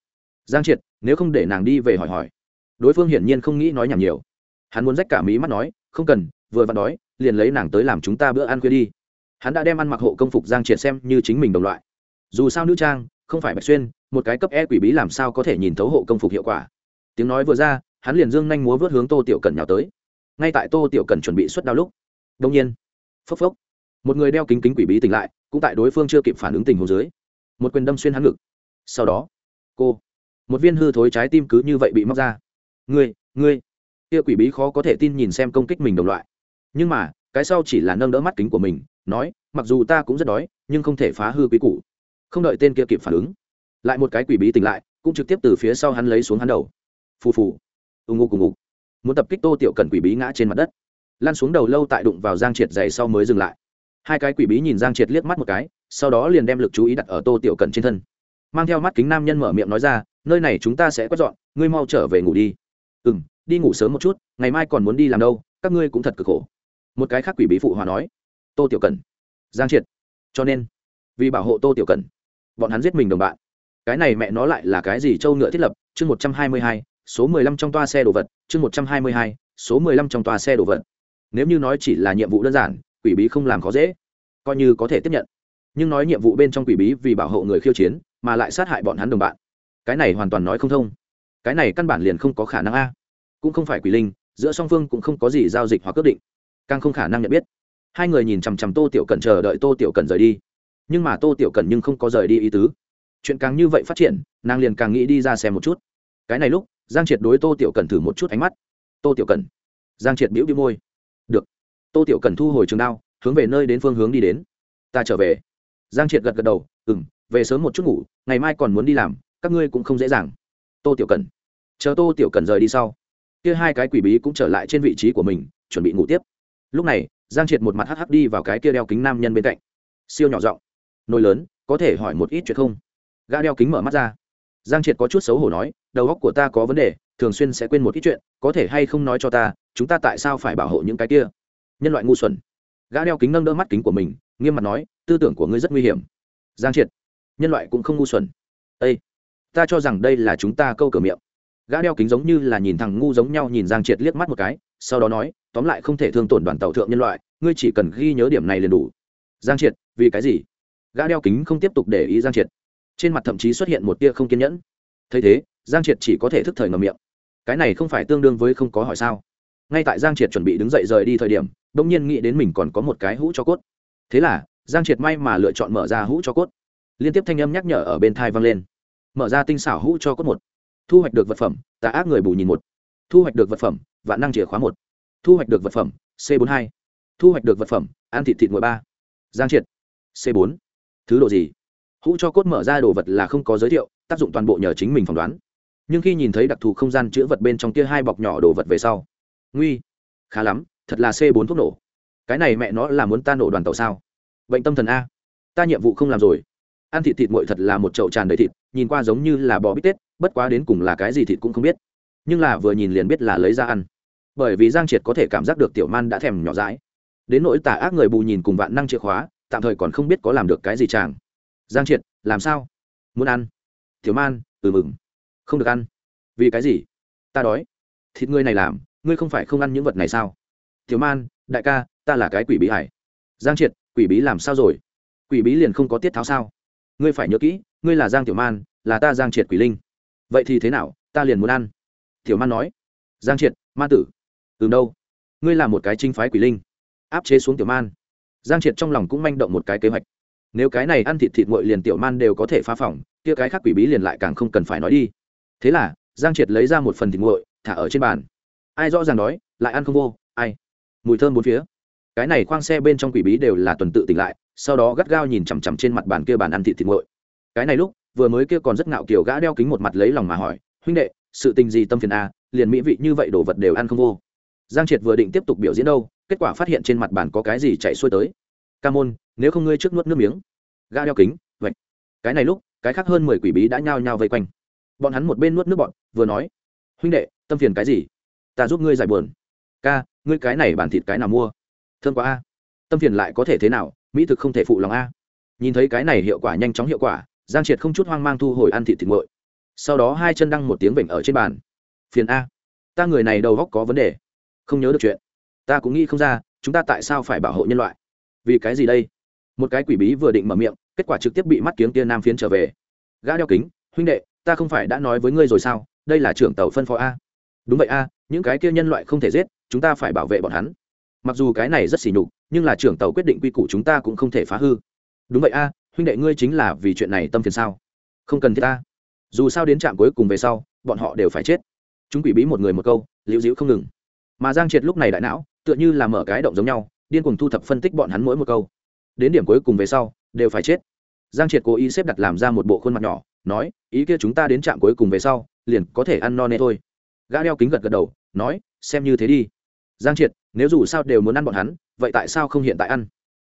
Giang triệt, nếu không để nàng đi về hỏi hỏi. Đối phương hiển nhiên không nghĩ nói nhảm nhiều. Hắn muốn rách cả mí mắt nói, không cần, vừa vặn đói, liền lấy nàng tới làm chúng ta bữa ăn khuya đi hắn đã đem ăn mặc hộ công phục giang triệt xem như chính mình đồng loại. Dù sao nữ trang, không phải bạch xuyên, một cái cấp e quỷ bí làm sao có thể nhìn thấu hộ công phục hiệu quả. Tiếng nói vừa ra, hắn liền dương nhanh múa vớt hướng tô tiểu cần nhào tới. Ngay tại tô tiểu cần chuẩn bị xuất đao lúc đông nhiên, phốc phốc, một người đeo kính kính quỷ bí tỉnh lại, cũng tại đối phương chưa kịp phản ứng tình hồ dưới, một quyền đâm xuyên hắn ngực. Sau đó, cô, một viên hư thối trái tim cứ như vậy bị móc ra. Ngươi ngươi, kia quỷ bí khó có thể tin nhìn xem công kích mình đồng loại. Nhưng mà, cái sau chỉ là nâng đỡ mắt kính của mình nói, mặc dù ta cũng rất đói, nhưng không thể phá hư quý củ. Không đợi tên kia kịp phản ứng, lại một cái quỷ bí tỉnh lại, cũng trực tiếp từ phía sau hắn lấy xuống hắn đầu. Phù phù. Ù ngục cùng ngục. Muốn tập kích tô tiểu cần quỷ bí ngã trên mặt đất. Lăn xuống đầu lâu tại đụng vào giang triệt dày sau mới dừng lại. Hai cái quỷ bí nhìn giang triệt liếc mắt một cái, sau đó liền đem lực chú ý đặt ở tô tiểu cần trên thân. Mang theo mắt kính nam nhân mở miệng nói ra, nơi này chúng ta sẽ quét dọn, ngươi mau trở về ngủ đi. Ừ m đi ngủ sớm một chút, ngày mai còn muốn đi làm đâu, các ngươi cũng thật cực khổ. Một cái khác quỷ bí phụ hòa nói tô tiểu cần giang triệt. Cho nên, vì bảo hộ tô tiểu cần bọn hắn giết mình đồng bạn. Cái này mẹ nó lại là cái gì Châu ngựa thiết lập? Chương một trăm hai mươi hai, số mười lăm trong toa xe đồ vật. Chương một trăm hai mươi hai, số mười lăm trong toa xe đồ vật. Nếu như nói chỉ là nhiệm vụ đơn giản, quỷ bí không làm khó dễ, coi như có thể tiếp nhận. Nhưng nói nhiệm vụ bên trong quỷ bí vì bảo hộ người khiêu chiến, mà lại sát hại bọn hắn đồng bạn. Cái này hoàn toàn nói không thông. Cái này căn bản liền không có khả năng a. Cũng không phải quỷ linh, giữa song phương cũng không có gì giao dịch hoặc quyết định. Càng không khả năng nhận biết hai người nhìn chằm chằm tô tiểu cần chờ đợi tô tiểu cần rời đi. Nhưng mà tô tiểu cần nhưng không có rời đi ý tứ. Chuyện càng như vậy phát triển, nàng liền càng nghĩ đi ra xem một chút. Cái này lúc, giang triệt đối tô tiểu cần thử một chút ánh mắt. Tô tiểu cần giang triệt biểu đi môi. Được. Tô tiểu cần thu hồi trường đao, hướng về nơi đến phương hướng đi đến. Ta trở về. Giang triệt gật gật đầu. Ừ m về sớm một chút ngủ, ngày mai còn muốn đi làm, các ngươi cũng không dễ dàng. Tô tiểu cần chờ tô tiểu cần rời đi sau, kia hai cái quỷ bí cũng trở lại trên vị trí của mình, chuẩn bị ngủ tiếp. Lúc này giang triệt một mặt hắc hắc đi vào cái kia đeo kính nam nhân bên cạnh. Siêu nhỏ giọng. Nồi lớn, có thể hỏi một ít chuyện không? Gã đeo kính mở mắt ra. Giang triệt có chút xấu hổ nói, đầu óc của ta có vấn đề, thường xuyên sẽ quên một ít chuyện, có thể hay không nói cho ta, chúng ta tại sao phải bảo hộ những cái kia? Nhân loại ngu xuẩn. Gã đeo kính nâng đỡ mắt kính của mình, nghiêm mặt nói, tư tưởng của ngươi rất nguy hiểm. Giang triệt. Nhân loại cũng không ngu xuẩn. Â ta cho rằng đây là chúng ta câu cửa miệng. Gã đeo kính giống như là nhìn thằng ngu giống nhau nhìn giang triệt liếc mắt một cái, sau đó nói tóm lại không thể thương tổn đoàn tàu thượng nhân loại, ngươi chỉ cần ghi nhớ điểm này liền đủ. Giang triệt, vì cái gì? Gã đeo kính không tiếp tục để ý giang triệt. Trên mặt thậm chí xuất hiện một tia không kiên nhẫn. Thấy thế, giang triệt chỉ có thể thức thời ngầm miệng. Cái này không phải tương đương với không có hỏi sao? Ngay tại giang triệt chuẩn bị đứng dậy rời đi thời điểm đ ỗ n g nhiên nghĩ đến mình còn có một cái hũ cho cốt. Thế là, giang triệt may mà lựa chọn mở ra hũ cho cốt. Liên tiếp thanh âm nhắc nhở ở bên thai vang lên. Mở ra tinh xảo hũ cho cốt một. Thu hoạch được vật phẩm, tà ác người bù nhìn một. Thu hoạch được vật phẩm, vạn năng chìa khóa một thu hoạch được vật phẩm, c bốn hai. Thu hoạch được vật phẩm, ăn thịt thịt mỗi ba. Giang triệt, c bốn. Thứ độ gì? Hũ cho cốt mở ra đồ vật là không có giới thiệu, tác dụng toàn bộ nhờ chính mình phỏng đoán. Nhưng khi nhìn thấy đặc thù không gian chữ vật bên trong kia hai bọc nhỏ đồ vật về sau, nguy, khá lắm, thật là c bốn thuốc nổ. Cái này mẹ nó là muốn ta nổ đoàn tàu sao? Bệnh tâm thần a. Ta nhiệm vụ không làm rồi. Ăn thịt thịt nguội thật là một chậu tràn đầy thịt, nhìn qua giống như là bò bít tết, bất quá đến cùng là cái gì thịt cũng không biết. Nhưng là vừa nhìn liền biết là lấy ra ăn bởi vì giang triệt có thể cảm giác được tiểu man đã thèm nhỏ dãi. Đến nỗi tà ác người bù nhìn cùng vạn năng chìa khóa, tạm thời còn không biết có làm được cái gì chàng. Giang triệt, làm sao? Muốn ăn? Tiểu man ừ mừng. Không được ăn. Vì cái gì? Ta đói. Thịt ngươi này làm, ngươi không phải không ăn những vật này sao? Tiểu man, đại ca, ta là cái quỷ bí hải giang triệt, quỷ bí làm sao rồi? Quỷ bí liền không có tiết tháo sao? Ngươi phải nhớ kỹ, ngươi là giang tiểu man, là ta giang triệt quỷ linh. Vậy thì thế nào? Ta liền muốn ăn. Tiểu man nói. Giang triệt man tử từ đâu. Ngươi là một cái chính phái quỷ linh. Áp chế xuống tiểu man. Giang triệt trong lòng cũng manh động một cái kế hoạch. Nếu cái này ăn thịt thịt nguội liền tiểu man đều có thể phá phỏng kia cái khác quỷ bí liền lại càng không cần phải nói đi. Thế là, giang triệt lấy ra một phần thịt nguội, thả ở trên bàn. Ai rõ ràng đói, lại ăn không vô, ai? Mùi thơm bốn phía. Cái này khoang xe bên trong quỷ bí đều là tuần tự tỉnh lại, sau đó gắt gao nhìn chằm chằm trên mặt bàn kia bàn ăn thịt thịt nguội. Cái này lúc, vừa mới kia còn rất ngạo kiểu gã đeo kính một mặt lấy lòng mà hỏi, huynh đệ, sự tình gì tâm phiền a liền mỹ vị như vậy đồ vật đều ăn không vô giang triệt vừa định tiếp tục biểu diễn đâu, kết quả phát hiện trên mặt bàn có cái gì chạy xuôi tới. Ca môn, nếu không ngươi trước nuốt nước miếng. Gã đeo kính vậy cái này lúc, cái khác hơn mười quỷ bí đã nhao nhao vây quanh. Bọn hắn một bên nuốt nước bọn vừa nói, huynh đệ, tâm phiền cái gì? Ta giúp ngươi giải buồn. Ca, ngươi cái này bản thịt cái nào mua? Thương quá a. Tâm phiền lại có thể thế nào? Mỹ thực không thể phụ lòng a. Nhìn thấy cái này hiệu quả nhanh chóng hiệu quả, giang triệt không chút hoang mang thu hồi ăn thịt thịt nguội. Sau đó hai chân đăng một tiếng vểnh ở trên bàn. Phiền a, ta người này đầu góc có vấn đề không nhớ được chuyện. Ta cũng nghĩ không ra, chúng ta tại sao phải bảo hộ nhân loại? Vì cái gì đây? Một cái quỷ bí vừa định mở miệng, kết quả trực tiếp bị mắt kiếng tia nam phiến trở về. Gã đeo kính, huynh đệ, ta không phải đã nói với ngươi rồi sao? Đây là trưởng tàu phân phó a. Đúng vậy a, những cái kia nhân loại không thể giết, chúng ta phải bảo vệ bọn hắn. Mặc dù cái này rất xỉ nhục, nhưng là trưởng tàu quyết định quy củ chúng ta cũng không thể phá hư. Đúng vậy a, huynh đệ ngươi chính là vì chuyện này tâm phiền sao? Không cần thiết ta dù sao đến trạm cuối cùng về sau, bọn họ đều phải chết. Chúng quỷ bí một người một câu, liễu dĩu không ngừng mà giang triệt lúc này đại não, tựa như là mở cái động giống nhau, điên cùng thu thập phân tích bọn hắn mỗi một câu. Đến điểm cuối cùng về sau, đều phải chết. Giang triệt cố ý xếp đặt làm ra một bộ khuôn mặt nhỏ, nói, ý kia chúng ta đến trạm cuối cùng về sau, liền có thể ăn no nê thôi. Gã đeo kính gật gật đầu, nói, xem như thế đi. Giang triệt, nếu dù sao đều muốn ăn bọn hắn, vậy tại sao không hiện tại ăn?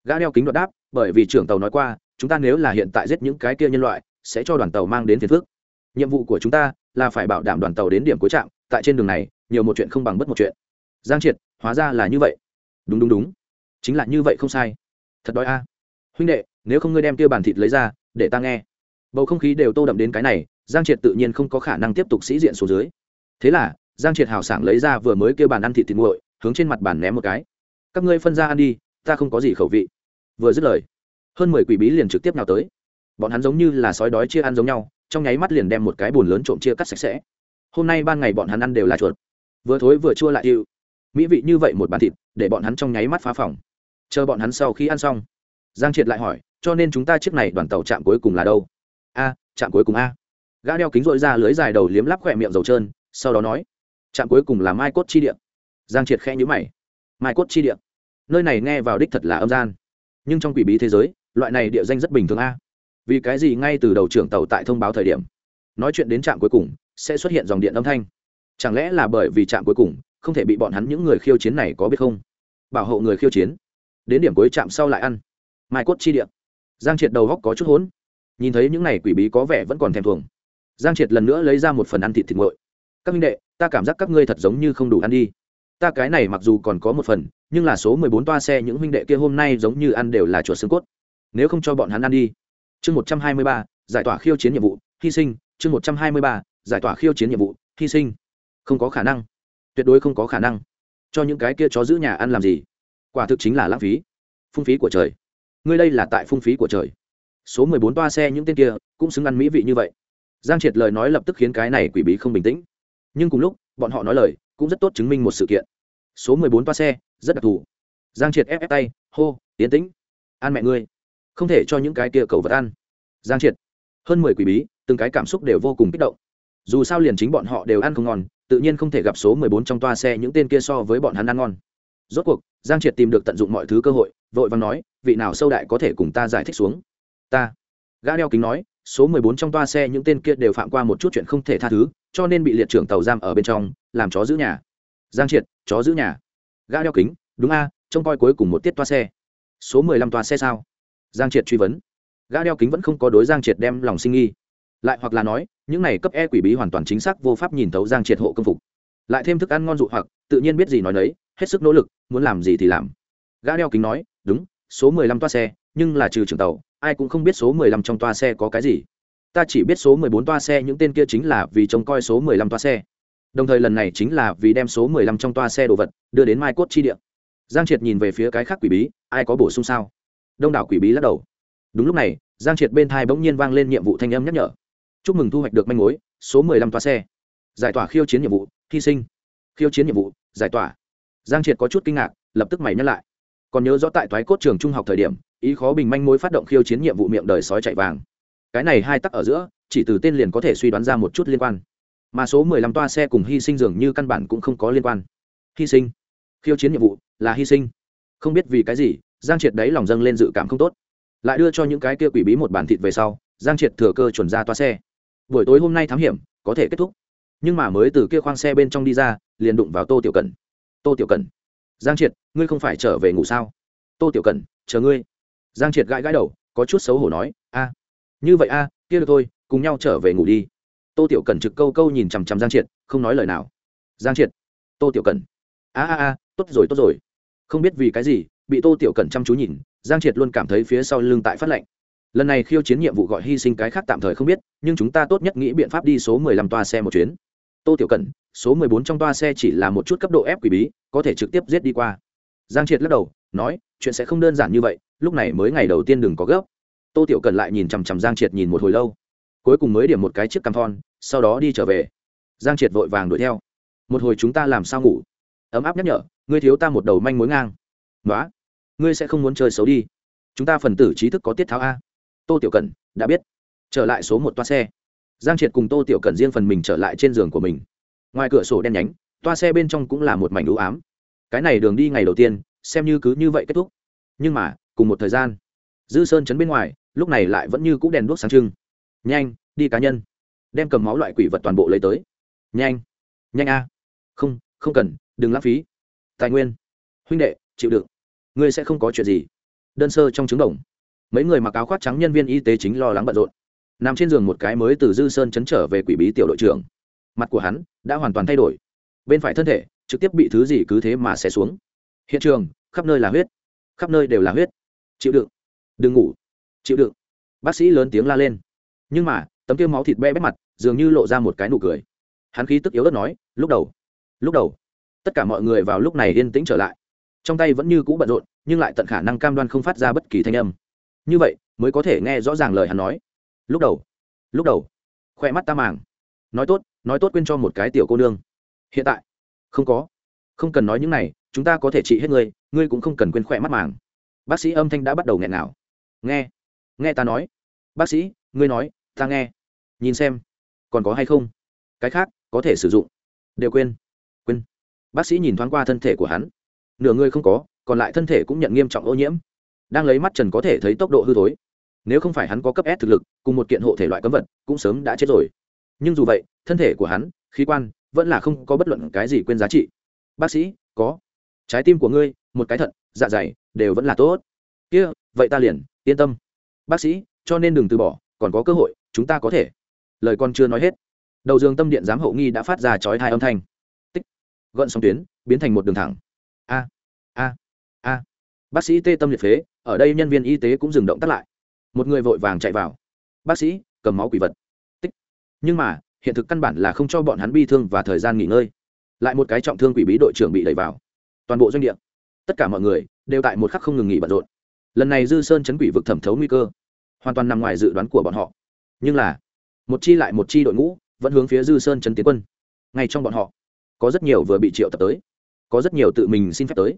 Gã đeo kính đoạt đáp, bởi vì trưởng tàu nói qua, chúng ta nếu là hiện tại giết những cái kia nhân loại, sẽ cho đoàn tàu mang đến phiền phước nhiệm vụ của chúng ta là phải bảo đảm đoàn tàu đến điểm cuối trạm, tại trên đường này, nhiều một chuyện không bằng bất một chuyện giang triệt, hóa ra là như vậy. Đúng đúng đúng. Chính là như vậy không sai. Thật đói a. Huynh đệ, nếu không ngươi đem kia bàn thịt lấy ra, để ta nghe. Bầu không khí đều tô đậm đến cái này, giang triệt tự nhiên không có khả năng tiếp tục sĩ diện số dưới. Thế là, giang triệt hào sảng lấy ra vừa mới kêu bàn ăn thịt thịt nguội, hướng trên mặt bàn ném một cái. Các ngươi phân ra ăn đi, ta không có gì khẩu vị. Vừa dứt lời, hơn mười quỷ bí liền trực tiếp nào tới. Bọn hắn giống như là sói đói chia ăn giống nhau, trong nháy mắt liền đem một cái bùn lớn trộm chia cắt sạch sẽ. Hôm nay ban ngày bọn hắn ăn đều là chuột. Vừa thối vừa chua lại chịu mỹ vị như vậy một bàn thịt, để bọn hắn trong nháy mắt phá phòng. Chờ bọn hắn sau khi ăn xong, giang triệt lại hỏi, cho nên chúng ta chiếc này đoàn tàu chạm cuối cùng là đâu? A, chạm cuối cùng a. Gã đeo kính dội ra lưới dài đầu liếm lắp khỏe miệng dầu trơn, sau đó nói, chạm cuối cùng là mai cốt chi điện giang triệt khe nhữ mày. Mai cốt chi điện nơi này nghe vào đích thật là âm gian. Nhưng trong quỷ bí thế giới, loại này địa danh rất bình thường a. Vì cái gì ngay từ đầu trưởng tàu tại thông báo thời điểm, nói chuyện đến trạm cuối cùng, sẽ xuất hiện dòng điện âm thanh? Chẳng lẽ là bởi vì trạm cuối cùng không thể bị bọn hắn những người khiêu chiến này có biết không? Bảo hộ người khiêu chiến. Đến điểm cuối chạm sau lại ăn. Mai cốt chi điện giang triệt đầu góc có chút hốn nhìn thấy những này quỷ bí có vẻ vẫn còn thèm thuồng. Giang triệt lần nữa lấy ra một phần ăn thịt thịt nguội. Các minh đệ, ta cảm giác các ngươi thật giống như không đủ ăn đi. Ta cái này mặc dù còn có một phần, nhưng là số mười bốn toa xe những huynh đệ kia hôm nay giống như ăn đều là chuột xương cốt. Nếu không cho bọn hắn ăn đi. Chương một trăm hai mươi ba, giải tỏa khiêu chiến nhiệm vụ, hy sinh. Chương một trăm hai mươi ba, giải tỏa khiêu chiến nhiệm vụ, hy sinh. Không có khả năng tuyệt đối không có khả năng. Cho những cái kia chó giữ nhà ăn làm gì? Quả thực chính là lãng phí. Phung phí của trời. Ngươi đây là tại phung phí của trời. Số mười bốn toa xe những tên kia cũng xứng ăn mỹ vị như vậy. Giang triệt lời nói lập tức khiến cái này quỷ bí không bình tĩnh. Nhưng cùng lúc, bọn họ nói lời cũng rất tốt chứng minh một sự kiện. Số mười bốn toa xe rất đặc thù. Giang triệt ép ép tay, hô tiến tĩnh, ăn mẹ ngươi. Không thể cho những cái kia cầu vật ăn. Giang triệt. Hơn mười quỷ bí, từng cái cảm xúc đều vô cùng kích động dù sao liền chính bọn họ đều ăn không ngon, tự nhiên không thể gặp số mười bốn trong toa xe những tên kia so với bọn hắn ăn ngon. Rốt cuộc, giang triệt tìm được tận dụng mọi thứ cơ hội, vội vàng nói, vị nào sâu đại có thể cùng ta giải thích xuống? Ta. Gã đeo kính nói, số mười bốn trong toa xe những tên kia đều phạm qua một chút chuyện không thể tha thứ, cho nên bị liệt trưởng tàu giam ở bên trong, làm chó giữ nhà. Giang triệt, chó giữ nhà. Gã đeo kính, đúng a, trông coi cuối cùng một tiết toa xe. Số mười lăm toa xe sao? Giang triệt truy vấn. Gã đeo kính vẫn không có đối giang triệt đem lòng sinh nghi lại hoặc là nói, những này cấp e quỷ bí hoàn toàn chính xác vô pháp nhìn thấu giang triệt hộ công phục. Lại thêm thức ăn ngon dụ hoặc, tự nhiên biết gì nói đấy hết sức nỗ lực, muốn làm gì thì làm. Gã đeo kính nói, đúng, số mười lăm toa xe, nhưng là trừ trường tàu, ai cũng không biết số mười lăm trong toa xe có cái gì. Ta chỉ biết số mười bốn toa xe, những tên kia chính là vì trông coi số mười lăm toa xe. Đồng thời lần này chính là vì đem số mười lăm trong toa xe đồ vật đưa đến mai cốt chi địa. Giang triệt nhìn về phía cái khác quỷ bí, ai có bổ sung sao? Đông đảo quỷ bí lắc đầu. Đúng lúc này, giang triệt bên thai bỗng nhiên vang lên nhiệm vụ thanh âm nhắc nhở chúc mừng thu hoạch được manh mối, số mười lăm toa xe. Giải tỏa khiêu chiến nhiệm vụ, hy sinh. Khiêu chiến nhiệm vụ, giải tỏa. Giang triệt có chút kinh ngạc, lập tức mày nhắc lại. Còn nhớ rõ tại thoái cốt trường trung học thời điểm, ý khó bình manh mối phát động khiêu chiến nhiệm vụ miệng đời sói chạy vàng. Cái này hai tắc ở giữa, chỉ từ tên liền có thể suy đoán ra một chút liên quan. Mà số mười lăm toa xe cùng hy sinh dường như căn bản cũng không có liên quan. Hy sinh. Khiêu chiến nhiệm vụ là hy sinh. Không biết vì cái gì, giang triệt đấy lòng dâng lên dự cảm không tốt. Lại đưa cho những cái kia quỷ bí một bản thịt về sau, giang triệt thừa cơ chuẩn ra toa xe buổi tối hôm nay thám hiểm, có thể kết thúc. Nhưng mà mới từ kia khoang xe bên trong đi ra, liền đụng vào tô tiểu cần tô tiểu cần giang triệt, ngươi không phải trở về ngủ sao? Tô tiểu cần chờ ngươi. Giang triệt gãi gãi đầu, có chút xấu hổ nói, a, như vậy a, kia được thôi, cùng nhau trở về ngủ đi. Tô tiểu cần trực câu câu nhìn chằm chằm giang triệt, không nói lời nào. Giang triệt, tô tiểu cần a a a, tốt rồi tốt rồi. Không biết vì cái gì, bị tô tiểu cần chăm chú nhìn, giang triệt luôn cảm thấy phía sau lưng tại phát lạnh lần này khiêu chiến nhiệm vụ gọi hy sinh cái khác tạm thời không biết, nhưng chúng ta tốt nhất nghĩ biện pháp đi số mười lăm toa xe một chuyến. Tô tiểu cần số mười bốn trong toa xe chỉ là một chút cấp độ ép quỷ bí, có thể trực tiếp giết đi qua. Giang triệt lắc đầu, nói, chuyện sẽ không đơn giản như vậy, lúc này mới ngày đầu tiên đừng có gấp. Tô tiểu cần lại nhìn chằm chằm giang triệt nhìn một hồi lâu. Cuối cùng mới điểm một cái chiếc cam thon, sau đó đi trở về. Giang triệt vội vàng đuổi theo. Một hồi chúng ta làm sao ngủ? Ấm áp nhắc nhở, ngươi thiếu ta một đầu manh mối ngang. Nói ngươi sẽ không muốn chơi xấu đi. Chúng ta phần tử trí thức có tiết tháo a tô tiểu cần đã biết. Trở lại số một toa xe. Giang triệt cùng tô tiểu cần riêng phần mình trở lại trên giường của mình. Ngoài cửa sổ đen nhánh, toa xe bên trong cũng là một mảnh ưu ám. Cái này đường đi ngày đầu tiên, xem như cứ như vậy kết thúc. Nhưng mà, cùng một thời gian, dư sơn chấn bên ngoài, lúc này lại vẫn như c ũ đèn đuốc sáng trưng. Nhanh, đi cá nhân. Đem cầm máu loại quỷ vật toàn bộ lấy tới. Nhanh nhanh a. Không không cần, đừng lãng phí. Tài nguyên. Huynh đệ, chịu đựng. Ngươi sẽ không có chuyện gì. Đơn sơ trong trứng đồng mấy người mặc áo khoác trắng nhân viên y tế chính lo lắng bận rộn. Nằm trên giường một cái mới từ dư sơn chấn trở về quỷ bí tiểu đội trưởng. Mặt của hắn đã hoàn toàn thay đổi. Bên phải thân thể trực tiếp bị thứ gì cứ thế mà xé xuống. Hiện trường, khắp nơi là huyết. Khắp nơi đều là huyết. Chịu đựng. Đừng ngủ. Chịu đựng. Bác sĩ lớn tiếng la lên. Nhưng mà, tấm kia máu thịt be bét mặt dường như lộ ra một cái nụ cười. Hắn khí tức yếu ớt nói, lúc đầu lúc đầu. Tất cả mọi người vào lúc này yên tĩnh trở lại. Trong tay vẫn như cũ bận rộn, nhưng lại tận khả năng cam đoan không phát ra bất kỳ thanh âm như vậy, mới có thể nghe rõ ràng lời hắn nói. Lúc đầu lúc đầu khoe mắt ta màng. Nói tốt nói tốt quên cho một cái tiểu cô nương. Hiện tại, không có. Không cần nói những này, chúng ta có thể trị hết ngươi ngươi cũng không cần quên khỏe mắt màng. Bác sĩ âm thanh đã bắt đầu nghẹn nào nghe nghe ta nói. Bác sĩ, ngươi nói, ta nghe. Nhìn xem, còn có hay không? Cái khác, có thể sử dụng. Đều quên quên. Bác sĩ nhìn thoáng qua thân thể của hắn. Nửa người không có, còn lại thân thể cũng nhận nghiêm trọng ô nhiễm đang lấy mắt trần có thể thấy tốc độ hư thối. Nếu không phải hắn có cấp s thực lực, cùng một kiện hộ thể loại cấm vật, cũng sớm đã chết rồi. Nhưng dù vậy, thân thể của hắn, khí quan, vẫn là không có bất luận cái gì quên giá trị. Bác sĩ, có. Trái tim của ngươi, một cái thận dạ dày, đều vẫn là tốt. Kia, vậy ta liền, yên tâm. Bác sĩ, cho nên đừng từ bỏ, còn có cơ hội, chúng ta có thể. Lời con chưa nói hết. Đầu giường tâm điện giám hậu nghi đã phát ra chói hai âm thanh. Tích. Gợn sóng tuyến, biến thành một đường thẳng. A a a. Bác sĩ tê tâm liệt phế ở đây nhân viên y tế cũng dừng động tắt lại. Một người vội vàng chạy vào. Bác sĩ, cầm máu quỷ vật. Tích. Nhưng mà, hiện thực căn bản là không cho bọn hắn bi thương và thời gian nghỉ ngơi. Lại một cái trọng thương quỷ bí đội trưởng bị đẩy vào. Toàn bộ doanh địa, tất cả mọi người đều tại một khắc không ngừng nghỉ bận rộn. Lần này dư sơn chấn quỷ vực thẩm thấu nguy cơ, hoàn toàn nằm ngoài dự đoán của bọn họ. Nhưng là, một chi lại một chi đội ngũ vẫn hướng phía dư sơn chấn tiến quân. Ngay trong bọn họ, có rất nhiều vừa bị triệu tập tới, có rất nhiều tự mình xin phép tới,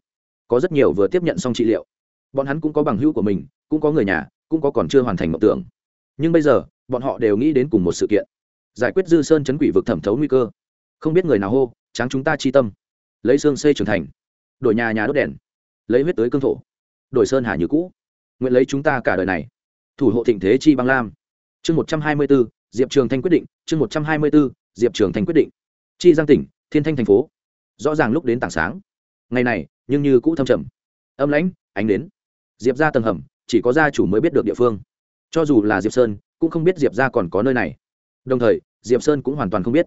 có rất nhiều vừa tiếp nhận xong trị liệu bọn hắn cũng có bằng hữu của mình, cũng có người nhà, cũng có còn chưa hoàn thành mộng tưởng. Nhưng bây giờ, bọn họ đều nghĩ đến cùng một sự kiện. Giải quyết dư sơn chấn quỷ vực thẩm thấu nguy cơ. Không biết người nào hô, tráng chúng ta chi tâm. Lấy xương xây trưởng thành. Đổi nhà nhà đốt đèn. Lấy huyết tới cương thổ. Đổi sơn hà như cũ. Nguyện lấy chúng ta cả đời này. Thủ hộ thịnh thế chi băng lam. Chương một trăm hai mươi b ố diệp trường thanh quyết định. Chương một trăm hai mươi b ố diệp trường thanh quyết định. Chi giang tỉnh, thiên thanh thành phố. Rõ ràng lúc đến tảng sáng. Ngày này, nhưng như cũ thâm trầm. Âm lãnh, ánh đến diệp ra tầng hầm, chỉ có gia chủ mới biết được địa phương. Cho dù là diệp sơn, cũng không biết diệp ra còn có nơi này. Đồng thời, diệp sơn cũng hoàn toàn không biết.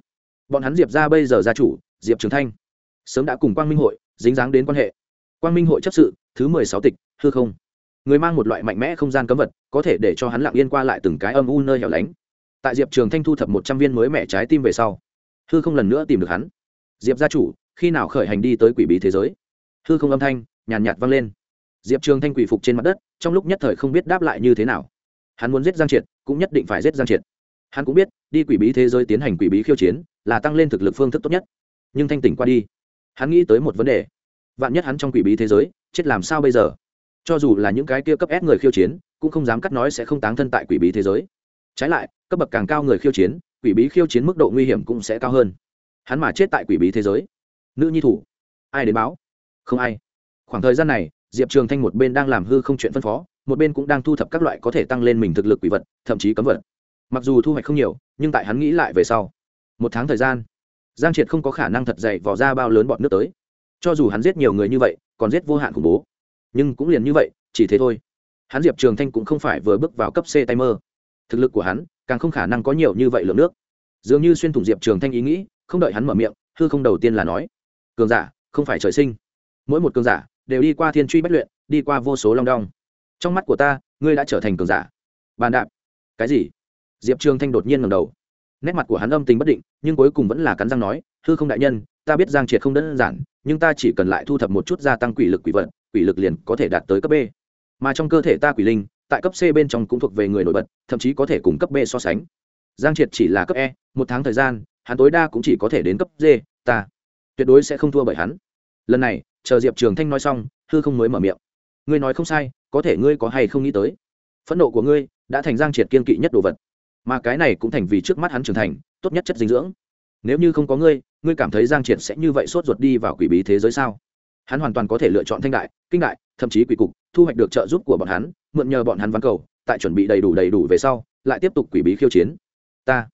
Bọn hắn diệp ra bây giờ gia chủ, diệp trường thanh. Sớm đã cùng quang minh hội dính dáng đến quan hệ. Quang minh hội chấp sự, thứ mười sáu tịch, hư không. Người mang một loại mạnh mẽ không gian cấm vật, có thể để cho hắn lặng yên qua lại từng cái âm u nơi hẻo lánh. Tại diệp trường thanh thu thập một trăm viên mới mẹ trái tim về sau, hư không lần nữa tìm được hắn. Diệp gia chủ, khi nào khởi hành đi tới quỷ bí thế giới? Hư không âm thanh nhàn nhạt vang lên diệp trường thanh quỷ phục trên mặt đất, trong lúc nhất thời không biết đáp lại như thế nào. Hắn muốn giết giang triệt, cũng nhất định phải giết giang triệt. Hắn cũng biết, đi quỷ bí thế giới tiến hành quỷ bí khiêu chiến, là tăng lên thực lực phương thức tốt nhất. Nhưng thanh tỉnh qua đi, hắn nghĩ tới một vấn đề. Vạn nhất hắn trong quỷ bí thế giới, chết làm sao bây giờ? Cho dù là những cái kia cấp ép người khiêu chiến, cũng không dám cắt nói sẽ không táng thân tại quỷ bí thế giới. Trái lại, cấp bậc càng cao người khiêu chiến, quỷ bí khiêu chiến mức độ nguy hiểm cũng sẽ cao hơn. Hắn mà chết tại quỷ bí thế giới. Nữ nhi thủ. Ai đến báo? Không ai. Khoảng thời gian này diệp trường thanh một bên đang làm hư không chuyện phân phó, một bên cũng đang thu thập các loại có thể tăng lên mình thực lực quỷ vật, thậm chí cấm vật. Mặc dù thu hoạch không nhiều, nhưng tại hắn nghĩ lại về sau, một tháng thời gian, giang triệt không có khả năng thật dày vỏ ra bao lớn bọn nước tới. Cho dù hắn giết nhiều người như vậy, còn giết vô hạn khủng bố. Nhưng cũng liền như vậy, chỉ thế thôi. Hắn diệp trường thanh cũng không phải vừa bước vào cấp c tay mơ thực lực của hắn càng không khả năng có nhiều như vậy lượng nước. Dường như xuyên thủng diệp trường thanh ý nghĩ, không đợi hắn mở miệng, hư không đầu tiên là nói, cường giả, không phải trời sinh. Mỗi một cường giả đều đi qua thiên truy bất luyện, đi qua vô số long đong. Trong mắt của ta, ngươi đã trở thành cường giả. Bàn đạp. Cái gì? Diệp trường thanh đột nhiên ngầm đầu. Nét mặt của hắn âm tình bất định, nhưng cuối cùng vẫn là cắn răng nói, hư không đại nhân, ta biết giang triệt không đơn giản, nhưng ta chỉ cần lại thu thập một chút gia tăng quỷ lực quỷ vận quỷ lực liền có thể đạt tới cấp b. Mà trong cơ thể ta quỷ linh, tại cấp c bên trong cũng thuộc về người nổi bật, thậm chí có thể cùng cấp b so sánh. Giang triệt chỉ là cấp e một tháng thời gian, hắn tối đa cũng chỉ có thể đến cấp d ta tuyệt đối sẽ không thua bởi hắn lần này, chờ diệp trường thanh nói xong, hư không mới mở miệng. Ngươi nói không sai, có thể ngươi có hay không nghĩ tới? Phẫn nộ của ngươi đã thành giang triệt kiên kỵ nhất đồ vật. Mà cái này cũng thành vì trước mắt hắn trưởng thành, tốt nhất chất dinh dưỡng. Nếu như không có ngươi ngươi cảm thấy giang triệt sẽ như vậy sốt ruột đi vào quỷ bí thế giới sao? Hắn hoàn toàn có thể lựa chọn thanh đại, kinh đại, thậm chí quỷ cục, thu hoạch được trợ giúp của bọn hắn, mượn nhờ bọn hắn văn cầu, tại chuẩn bị đầy đủ đầy đủ về sau, lại tiếp tục quỷ bí khiêu chiến. Ta.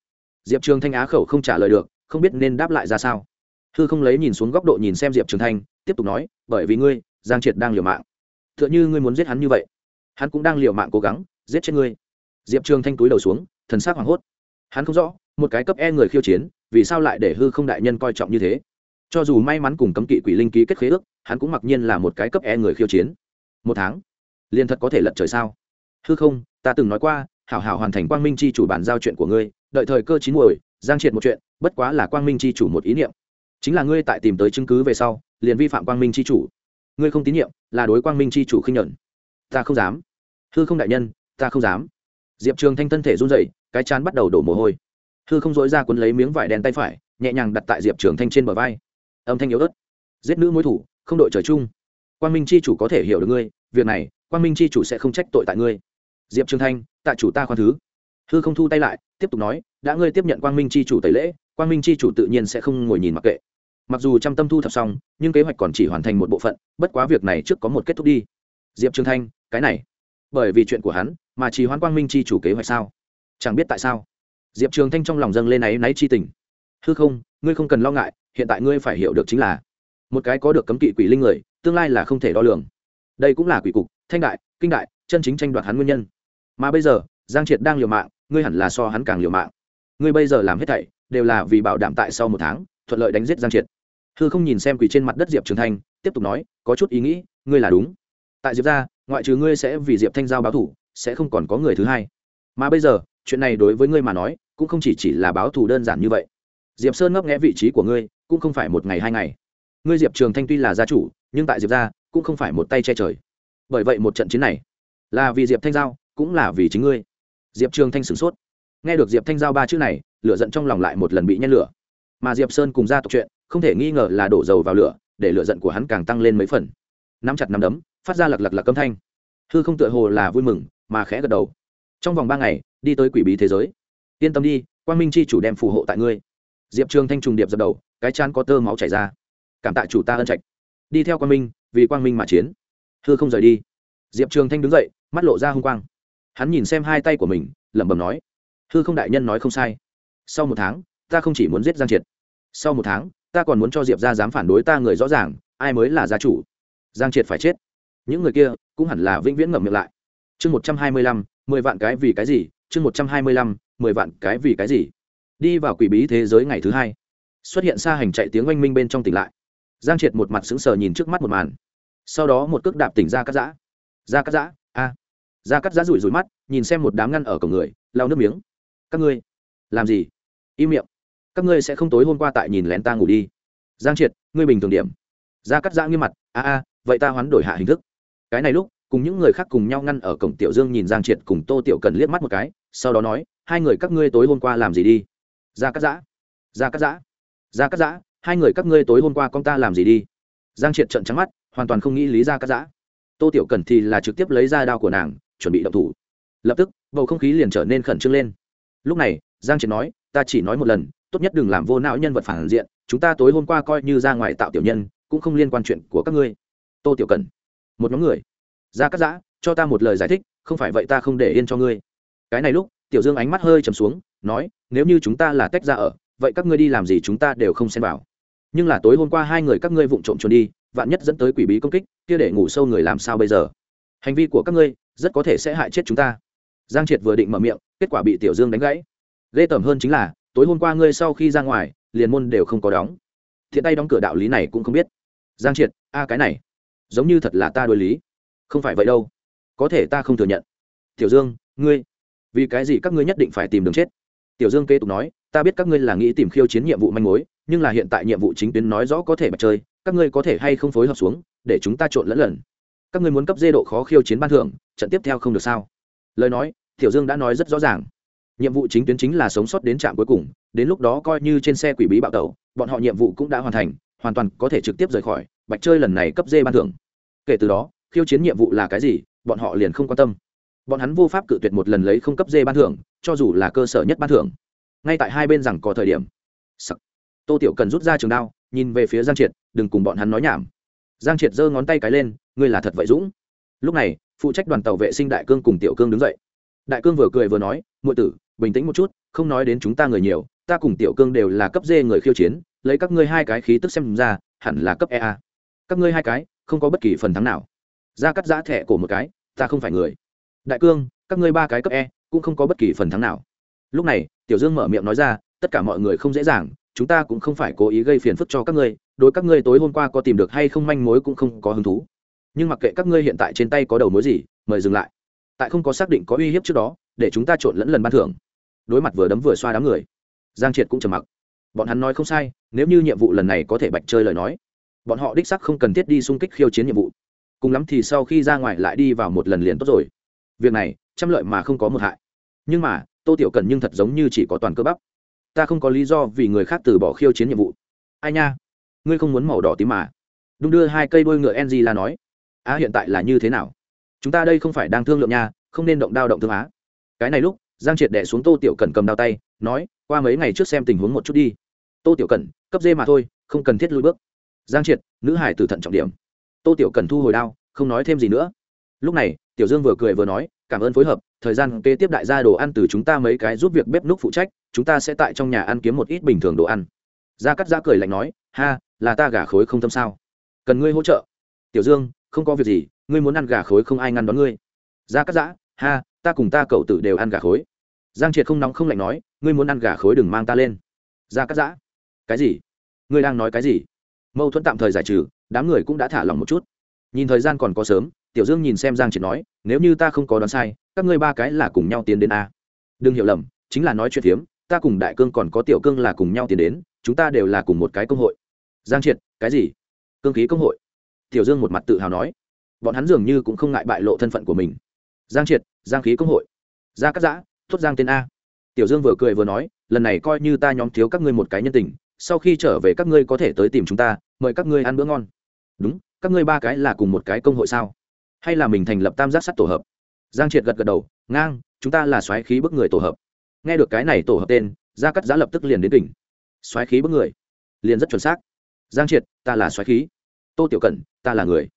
Diệp trường thanh á khẩu không trả lời được, không biết nên đáp lại ra sao hư không lấy nhìn xuống góc độ nhìn xem diệp trường thanh, tiếp tục nói, bởi vì ngươi, giang triệt đang liều mạng. T h ư ợ n h ư ngươi muốn giết hắn như vậy, hắn cũng đang liều mạng cố gắng giết chết ngươi. Diệp trường thanh túi đầu xuống, thần s á c hoảng hốt. Hắn không rõ, một cái cấp e người khiêu chiến, vì sao lại để hư không đại nhân coi trọng như thế? Cho dù may mắn cùng cấm kỵ quỷ linh ký kết khế ước, hắn cũng mặc nhiên là một cái cấp e người khiêu chiến. Một tháng, liền thật có thể lật trời sao? Hư không, ta từng nói qua, hảo hảo hoàn thành quang minh c h i chủ bản giao chuyện của ngươi, đợi thời cơ chín muồi, giang triệt một chuyện, bất quá là quang minh c h i chủ một ý niệm chính là ngươi tại tìm tới chứng cứ về sau, liền vi phạm quang minh c h i chủ. Ngươi không tín nhiệm, là đối quang minh c h i chủ khinh nhuận. Ta không dám. Hư không đại nhân, ta không dám. Diệp trường thanh thân thể run dậy cái chán bắt đầu đổ mồ hôi. Hư không dối ra quấn lấy miếng vải đen tay phải, nhẹ nhàng đặt tại diệp trường thanh trên bờ vai. Âm thanh yếu ớt. Giết nữ mối thủ, không đội trời chung. Quang minh c h i chủ có thể hiểu được ngươi, việc này, quang minh c h i chủ sẽ không trách tội tại ngươi. Diệp trường thanh tại chủ ta khoan thứ. Hư không thu tay lại, tiếp tục nói, đã ngươi tiếp nhận quang minh c h i chủ tẩy lễ, quang minh c h i chủ tự nhiên sẽ không ngồi nhìn mặc kệ mặc dù trăm tâm thu thập xong, nhưng kế hoạch còn chỉ hoàn thành một bộ phận, bất quá việc này trước có một kết thúc đi. Diệp Trường thanh, cái này. Bởi vì chuyện của hắn, mà chỉ hoán quang minh chi chủ kế hoạch sao? Chẳng biết tại sao. Diệp trường thanh trong lòng dâng lên áy náy chi tình. Hư không, ngươi không cần lo ngại, hiện tại ngươi phải hiểu được chính là, một cái có được cấm kỵ quỷ linh người, tương lai là không thể đo lường. Đây cũng là quỷ cục, thanh đại, kinh đại, chân chính tranh đoạt hắn nguyên nhân. Mà bây giờ, giang triệt đang liều mạng, ngươi hẳn là so hắn càng liều mạng. Ngươi bây giờ làm hết thảy, đều là vì bảo đảm tại sau một tháng, thuận lợi đánh giết giang triệt hư không nhìn xem quỳ trên mặt đất diệp trường thanh, tiếp tục nói, có chút ý nghĩ, ngươi là đúng. Tại diệp ra ngoại trừ ngươi sẽ vì diệp thanh giao báo thủ, sẽ không còn có người thứ hai. Mà bây giờ, chuyện này đối với ngươi mà nói, cũng không chỉ chỉ là báo thù đơn giản như vậy. Diệp sơn ngấp nghẽ vị trí của ngươi, cũng không phải một ngày hai ngày. Ngươi diệp trường thanh tuy là gia chủ, nhưng tại diệp ra cũng không phải một tay che trời. Bởi vậy một trận chiến này, là vì diệp thanh giao, cũng là vì chính ngươi. Diệp trường thanh sửng sốt. Nghe được diệp thanh giao ba chữ này, lửa giận trong lòng lại một lần bị nhen lửa. Mà diệp sơn cùng gia tộc chuyện không thể nghi ngờ là đổ dầu vào lửa, để lửa giận của hắn càng tăng lên mấy phần. Nắm chặt nắm đấm, phát ra lặc lặc lặc âm thanh. Hư không tựa hồ là vui mừng, mà khẽ gật đầu. Trong vòng ba ngày, đi tới quỷ bí thế giới. Yên tâm đi, quang minh chi chủ đem phù hộ tại ngươi. Diệp trường thanh trùng điệp dập đầu, cái chán có tơ máu chảy ra. Cảm tạ chủ ta ân trạch. Đi theo quang minh, vì quang minh mà chiến. Hư không rời đi. Diệp trường thanh đứng dậy, mắt lộ ra h u n g quang. Hắn nhìn xem hai tay của mình, lẩm bẩm nói, hư không đại nhân nói không sai. Sau một tháng, ta không chỉ muốn giết giang triệt. Sau một tháng ta còn muốn cho diệp ra dám phản đối ta người rõ ràng, ai mới là gia chủ? Giang triệt phải chết. Những người kia cũng hẳn là vĩnh viễn ngậm miệng lại. Chương một trăm hai mươi lăm, mười vạn cái vì cái gì? Chương một trăm hai mươi lăm, mười vạn cái vì cái gì? Đi vào quỷ bí thế giới ngày thứ hai. Xuất hiện xa hành chạy tiếng oanh minh bên trong tỉnh lại. Giang triệt một mặt sững sờ nhìn trước mắt một màn. Sau đó một cước đạp tỉnh ra cắt giã. Ra cắt giã, a. Ra cắt giã rủi rủi mắt, nhìn xem một đám ngăn ở cổng người, lau nước miếng. Các ngươi, làm gì? Im miệng các ngươi sẽ không tối hôm qua tại nhìn lén ta ngủ đi. Giang triệt, ngươi bình thường điểm. Ra cắt giã nghiêm mặt, a a, vậy ta hoán đổi hạ hình thức. Cái này lúc, cùng những người khác cùng nhau ngăn ở cổng tiểu dương nhìn giang triệt cùng tô tiểu cần liếc mắt một cái, sau đó nói, hai người các ngươi tối hôm qua làm gì đi? Ra cắt giã ra cắt giã ra cắt giã, hai người các ngươi tối hôm qua con ta làm gì đi? Giang triệt trận trắng mắt, hoàn toàn không nghĩ lý ra cắt giã. Tô tiểu cần thì là trực tiếp lấy ra đao của nàng, chuẩn bị động thủ. Lập tức, bầu không khí liền trở nên khẩn trương lên. Lúc này, giang triệt nói, ta chỉ nói một lần tốt nhất đừng làm vô não nhân vật phản diện, chúng ta tối hôm qua coi như ra ngoài tạo tiểu nhân, cũng không liên quan chuyện của các ngươi. Tô tiểu cần. Một nhóm người. Ra cắt giã, cho ta một lời giải thích, không phải vậy ta không để yên cho ngươi. Cái này lúc, tiểu dương ánh mắt hơi trầm xuống, nói, nếu như chúng ta là tách ra ở, vậy các ngươi đi làm gì chúng ta đều không xem vào. Nhưng là tối hôm qua hai người các ngươi vụng trộm trốn đi, vạn nhất dẫn tới quỷ bí công kích, kia để ngủ sâu người làm sao bây giờ? Hành vi của các ngươi, rất có thể sẽ hại chết chúng ta. Giang triệt vừa định mở miệng, kết quả bị tiểu dương đánh gãy. Ghê tởm hơn chính là tối hôm qua ngươi sau khi ra ngoài, liền môn đều không có đóng. Thiện tay đóng cửa đạo lý này cũng không biết. Giang triệt, a cái này, giống như thật là ta đối lý. Không phải vậy đâu. Có thể ta không thừa nhận. Tiểu dương, ngươi, vì cái gì các ngươi nhất định phải tìm đường chết? Tiểu dương kế tục nói, ta biết các ngươi là nghĩ tìm khiêu chiến nhiệm vụ manh mối, nhưng là hiện tại nhiệm vụ chính tuyến nói rõ có thể mặt chơi, các ngươi có thể hay không phối hợp xuống, để chúng ta trộn lẫn lần các ngươi muốn cấp dê độ khó khiêu chiến ban thưởng, trận tiếp theo không được sao? Lời nói, tiểu dương đã nói rất rõ ràng nhiệm vụ chính tuyến chính là sống sót đến trạm cuối cùng, đến lúc đó coi như trên xe quỷ bí bạo tẩu, bọn họ nhiệm vụ cũng đã hoàn thành, hoàn toàn có thể trực tiếp rời khỏi, bạch chơi lần này cấp dê ban thưởng. Kể từ đó, khiêu chiến nhiệm vụ là cái gì, bọn họ liền không quan tâm. Bọn hắn vô pháp cự tuyệt một lần lấy không cấp dê ban thưởng, cho dù là cơ sở nhất ban thưởng. Ngay tại hai bên rằng có thời điểm Sắc. tô tiểu cần rút ra trường đao, nhìn về phía giang triệt, đừng cùng bọn hắn nói nhảm. Giang triệt giơ ngón tay cái lên, ngươi là thật vậy dũng? Lúc này, phụ trách đoàn tàu vệ sinh đại cương cùng tiểu cương đứng dậy đại cương vừa cười vừa nói, muội tử, bình tĩnh một chút, không nói đến chúng ta người nhiều, ta cùng tiểu cương đều là cấp dê người khiêu chiến, lấy các ngươi hai cái khí tức xem ra, hẳn là cấp ea các ngươi hai cái, không có bất kỳ phần thắng nào. Ra cắt giã thẻ cổ một cái, ta không phải người. Đại cương, các ngươi ba cái cấp e cũng không có bất kỳ phần thắng nào. Lúc này, tiểu dương mở miệng nói ra, tất cả mọi người không dễ dàng, chúng ta cũng không phải cố ý gây phiền phức cho các ngươi, đối các ngươi tối hôm qua có tìm được hay không manh mối cũng không có hứng thú. Nhưng mặc kệ các ngươi hiện tại trên tay có đầu mối gì, mời dừng lại tại không có xác định có uy hiếp trước đó, để chúng ta trộn lẫn lần ban thưởng. Đối mặt vừa đấm vừa xoa đám người, giang triệt cũng trầm mặc. Bọn hắn nói không sai, nếu như nhiệm vụ lần này có thể bạch chơi lời nói, bọn họ đích sắc không cần thiết đi xung kích khiêu chiến nhiệm vụ. Cùng lắm thì sau khi ra ngoài lại đi vào một lần liền tốt rồi. Việc này, trăm lợi mà không có một hại. Nhưng mà, tô tiểu cần nhưng thật giống như chỉ có toàn cơ bắp. Ta không có lý do vì người khác từ bỏ khiêu chiến nhiệm vụ. Ai nha? Ngươi không muốn màu đỏ tím mà. Đung đưa hai cây đôi ngựa ng là nói. Á, hiện tại là như thế nào? Chúng ta đây không phải đang thương lượng nha, không nên động đao động thương á. Cái này lúc, giang triệt đẻ xuống tô tiểu cần cầm đao tay, nói, qua mấy ngày trước xem tình huống một chút đi. Tô tiểu cần cấp dê mà thôi, không cần thiết lui bước. Giang triệt, nữ hải tử thận trọng điểm. Tô tiểu cần thu hồi đao, không nói thêm gì nữa. Lúc này, tiểu dương vừa cười vừa nói, cảm ơn phối hợp, thời gian kế tiếp đại gia đồ ăn từ chúng ta mấy cái giúp việc bếp núc phụ trách, chúng ta sẽ tại trong nhà ăn kiếm một ít bình thường đồ ăn. Gia cắt gia cười lạnh nói, ha, là ta gả khối không tâm sao? Cần ngươi hỗ trợ. Tiểu dương, không có việc gì ngươi muốn ăn gà khối không ai ngăn đón ngươi. Gia cắt giã, ha, ta cùng ta cậu tử đều ăn gà khối. Giang triệt không nóng không lạnh nói, ngươi muốn ăn gà khối đừng mang ta lên. Gia cắt giã. Cái gì? Ngươi đang nói cái gì? Mâu thuẫn tạm thời giải trừ, đám người cũng đã thả lòng một chút. Nhìn thời gian còn có sớm, tiểu dương nhìn xem giang triệt nói, nếu như ta không có đoán sai, các ngươi ba cái là cùng nhau tiến đến a. Đừng hiểu lầm, chính là nói chuyện phiếm, ta cùng đại cương còn có tiểu cương là cùng nhau tiến đến, chúng ta đều là cùng một cái công hội. Giang triệt, cái gì? Cương khí công hội. Tiểu dương một mặt tự hào nói bọn hắn dường như cũng không ngại bại lộ thân phận của mình. Giang triệt, giang khí công hội. Gia cắt giã thốt giang tên a. Tiểu dương vừa cười vừa nói, lần này coi như ta nhóm thiếu các ngươi một cái nhân tình, sau khi trở về các ngươi có thể tới tìm chúng ta, mời các ngươi ăn bữa ngon. Đúng, các ngươi ba cái là cùng một cái công hội sao? Hay là mình thành lập tam giác sắt tổ hợp? Giang triệt gật gật đầu, ngang, chúng ta là xoáy khí bức người tổ hợp. Nghe được cái này tổ hợp tên, gia cắt giã lập tức liền đến tỉnh. Xoáy khí bức người. Liền rất chuẩn xác. Giang triệt, ta là xoáy khí. Tô tiểu cẩn, ta là người.